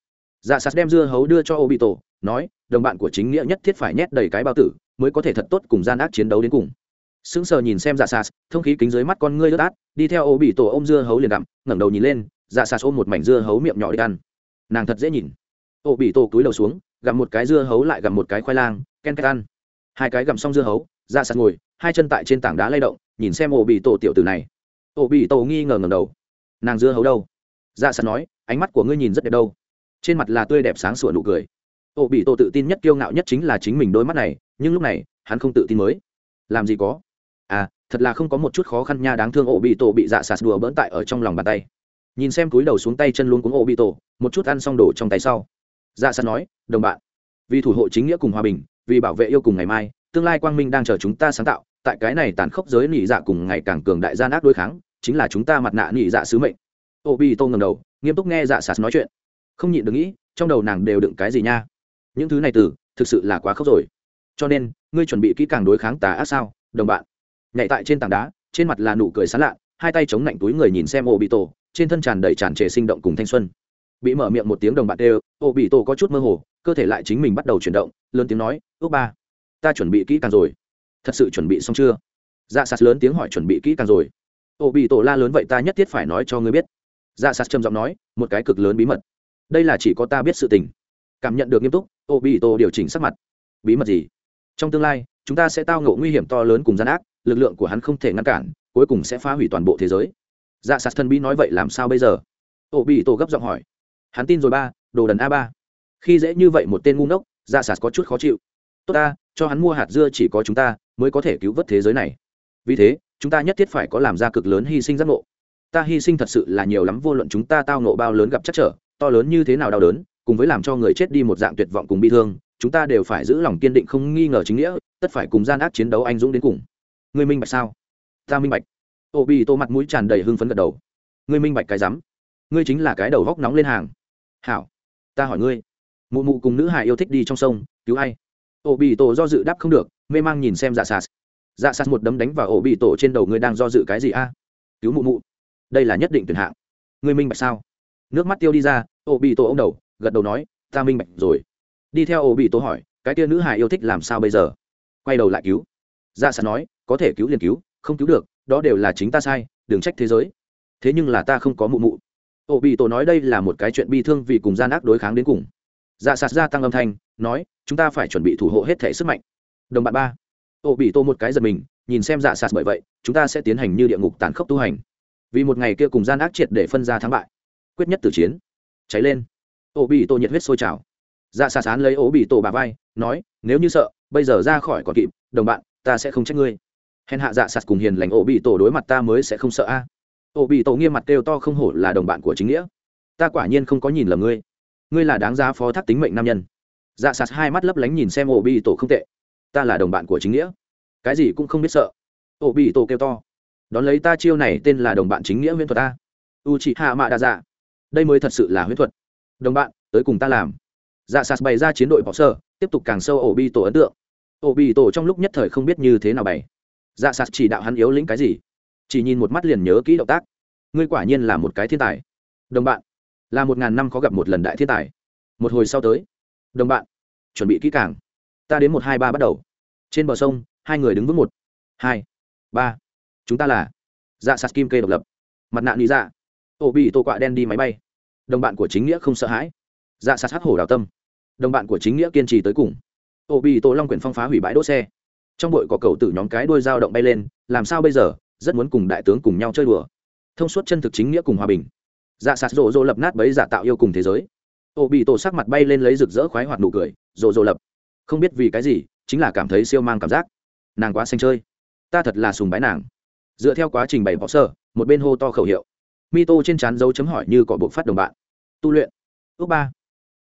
Dạ sạt đem dưa hấu đưa cho ổ bị tổ nói, đồng bạn của chính nghĩa nhất thiết phải nhét đầy cái bao tử mới có thể thật tốt cùng gian ác chiến đấu đến cùng. Sững sờ nhìn xem dạ sạt thông khí kính dưới mắt con ngươi ướt át, đi theo Ô bị tổ ôm dưa hấu liền đặm ngẩng đầu nhìn lên dạ sạt ôm một mảnh dưa hấu miệng nhỏ đi ăn. Nàng thật dễ nhìn. Ô bị tổ túi đầu xuống, gặm một cái dưa hấu lại gặm một cái khoai lang, ken ken ăn. Hai cái gặm xong dưa hấu dạ sạt ngồi, hai chân tại trên tảng đá lay động, nhìn xem Ô bị tổ tiểu tử này. Ô bị tổ nghi ngờ ngầm đầu. Nàng dưa hấu đâu? Dạ sạt nói, ánh mắt của ngươi nhìn rất đẹp đâu. Trên mặt là tươi đẹp sáng sủa nụ cười ổ bị tổ tự tin nhất kiêu ngạo nhất chính là chính mình đôi mắt này, nhưng lúc này, hắn không tự tin mới. Làm gì có? À thật là không có một chút khó khăn nha, đáng thương ổ bị tổ bị dạ sạt đùa bỡn tại ở trong lòng bàn tay. Nhìn xem túi đầu xuống tay chân luôn cuống ổ bị tổ một chút ăn xong đổ trong tay sau. Dạ sạt nói, đồng bạn, vì thủ hộ chính nghĩa cùng hòa bình, vì bảo vệ yêu cùng ngày mai, tương lai quang minh đang chờ chúng ta sáng tạo, tại cái này tàn khốc giới nỉ dạ cùng ngày càng cường đại gian ác đối kháng, chính là chúng ta mặt nạ nỉ dạ sứ mệnh. Ô bi tô ngầm đầu, nghiêm túc nghe dạ sạt nói chuyện. Không nhịn được nghĩ, trong đầu nàng đều đựng cái gì nha? Những thứ này từ, thực sự là quá khốc rồi. Cho nên, ngươi chuẩn bị kỹ càng đối kháng tà ác sao, đồng bạn? Nhảy tại trên tảng đá, trên mặt là nụ cười sán lạ, hai tay chống lạnh túi người nhìn xem ô bị tổ trên thân tràn đầy tràn trề sinh động cùng thanh xuân. Bị mở miệng một tiếng đồng bạn đều ô bị tổ có chút mơ hồ, cơ thể lại chính mình bắt đầu chuyển động, lớn tiếng nói, ước ba, ta chuẩn bị kỹ càng rồi. Thật sự chuẩn bị xong chưa? Dạ sạt lớn tiếng hỏi, chuẩn bị kỹ càng rồi? Ô bị tổ la lớn, vậy ta nhất thiết phải nói cho ngươi biết. Dạ sạt trầm giọng nói, một cái cực lớn bí mật. Đây là chỉ có ta biết sự tình. Cảm nhận được nghiêm túc ô bị tổ điều chỉnh sắc mặt. Bí mật gì? Trong tương lai, chúng ta sẽ tao ngộ nguy hiểm to lớn cùng gian ác, lực lượng của hắn không thể ngăn cản, cuối cùng sẽ phá hủy toàn bộ thế giới. Dạ sạt thân bí nói vậy làm sao bây giờ? Ô bị tổ gấp giọng hỏi. Hắn tin rồi ba, đồ đần a ba. Khi dễ như vậy một tên ngu ngốc dạ sạt có chút khó chịu. Tốt ta, cho hắn mua hạt dưa chỉ có chúng ta mới có thể cứu vớt thế giới này. Vì thế, chúng ta nhất thiết phải có làm ra cực lớn hy sinh giác ngộ. Ta hy sinh thật sự là nhiều lắm, vô luận chúng ta tao nộ bao lớn gặp chắc trở, to lớn như thế nào đau đớn cùng với làm cho người chết đi một dạng tuyệt vọng cùng bi thương, chúng ta đều phải giữ lòng kiên định không nghi ngờ chính nghĩa, tất phải cùng gian ác chiến đấu anh dũng đến cùng. Ngươi minh bạch sao? Ta minh bạch. Ô bi tô mặt mũi tràn đầy hưng phấn gật đầu. Ngươi minh bạch cái rắm. Ngươi chính là cái đầu góc nóng lên hàng. Hảo. Ta hỏi ngươi. Mụ mụ cùng nữ hải yêu thích đi trong sông, cứu ai? Ổ bị tổ do dự đáp không được, mê mang nhìn xem dạ sạt. Dạ sạt một đấm đánh vào ổ bị tổ trên đầu ngươi đang do dự cái gì a? Cứu mụ mụ. Đây là nhất định tuyển hạng. Ngươi minh bạch sao? Nước mắt tiêu đi ra ổ bị tổ đầu gật đầu nói, ta minh bạch rồi. Đi theo ổ bị tổ hỏi, cái tia nữ hải yêu thích làm sao bây giờ? Quay đầu lại cứu. Dạ ra sạt nói, có thể cứu liền cứu, không cứu được, đó đều là chính ta sai, đừng trách thế giới. Thế nhưng là ta không có mụ mụ. Ổ bị tổ nói đây là một cái chuyện bi thương vì cùng gian ác đối kháng đến cùng. Dạ sạt gia tăng âm thanh, nói, chúng ta phải chuẩn bị thủ hộ hết thể sức mạnh. Đồng bạn ba. Ổ bị tổ một cái giật mình, nhìn xem dạ sạt bởi vậy, chúng ta sẽ tiến hành như địa ngục tàn khốc tu hành. Vì một ngày kia cùng gian ác triệt để phân ra thắng bại. Quyết nhất từ chiến. Cháy lên ổ bị tổ nhiệt huyết sôi trào. Dạ sạt sán lấy ổ bị tổ bà vai, nói, nếu như sợ, bây giờ ra khỏi còn kịp, đồng bạn, ta sẽ không trách ngươi. Hèn hạ dạ sạt cùng hiền lành ổ bị tổ đối mặt ta mới sẽ không sợ a. Ổ bị tổ nghiêm mặt kêu to không hổ là đồng bạn của chính nghĩa. Ta quả nhiên không có nhìn lầm ngươi. Ngươi là đáng giá phó thác tính mệnh nam nhân. Dạ sạt hai mắt lấp lánh nhìn xem ổ bị tổ không tệ. Ta là đồng bạn của chính nghĩa. Cái gì cũng không biết sợ. Ổ bị tổ kêu to. Đón lấy ta chiêu này tên là đồng bạn chính nghĩa huyễn thuật ta. U chị hạ mạ đa dạ đây mới thật sự là huyễn thuật đồng bạn, tới cùng ta làm. Dạ sạt bày ra chiến đội bỏ sơ tiếp tục càng sâu ổ bi tổ ấn tượng. Ổ bi tổ trong lúc nhất thời không biết như thế nào bày. Dạ sạt chỉ đạo hắn yếu lĩnh cái gì? Chỉ nhìn một mắt liền nhớ kỹ động tác. Ngươi quả nhiên là một cái thiên tài. Đồng bạn, là một ngàn năm có gặp một lần đại thiên tài. Một hồi sau tới. Đồng bạn, chuẩn bị kỹ càng. Ta đến một hai ba bắt đầu. Trên bờ sông, hai người đứng vững một. Hai, ba. Chúng ta là. Dạ sạt kim kê độc lập. Mặt nạ lý dạ. Ổ bị tổ quạ đen đi máy bay đồng bạn của chính nghĩa không sợ hãi. Dạ sát sát hổ đào tâm. Đồng bạn của chính nghĩa kiên trì tới cùng. Ô bị tô long quyển phong phá hủy bãi đỗ xe. Trong bội có cầu tử nhóm cái đuôi dao động bay lên, làm sao bây giờ? Rất muốn cùng đại tướng cùng nhau chơi đùa. Thông suốt chân thực chính nghĩa cùng hòa bình. Dạ sạt rộ rộ lập nát bấy giả tạo yêu cùng thế giới. Ô bị tổ sắc mặt bay lên lấy rực rỡ khoái hoạt nụ cười, rộ rộ lập. Không biết vì cái gì, chính là cảm thấy siêu mang cảm giác. Nàng quá xanh chơi. Ta thật là sùng bái nàng. Dựa theo quá trình bày bỏ sơ một bên hô to khẩu hiệu mi tô trên trán dấu chấm hỏi như cỏ buộc phát đồng bạn. Tu luyện. Ước ba.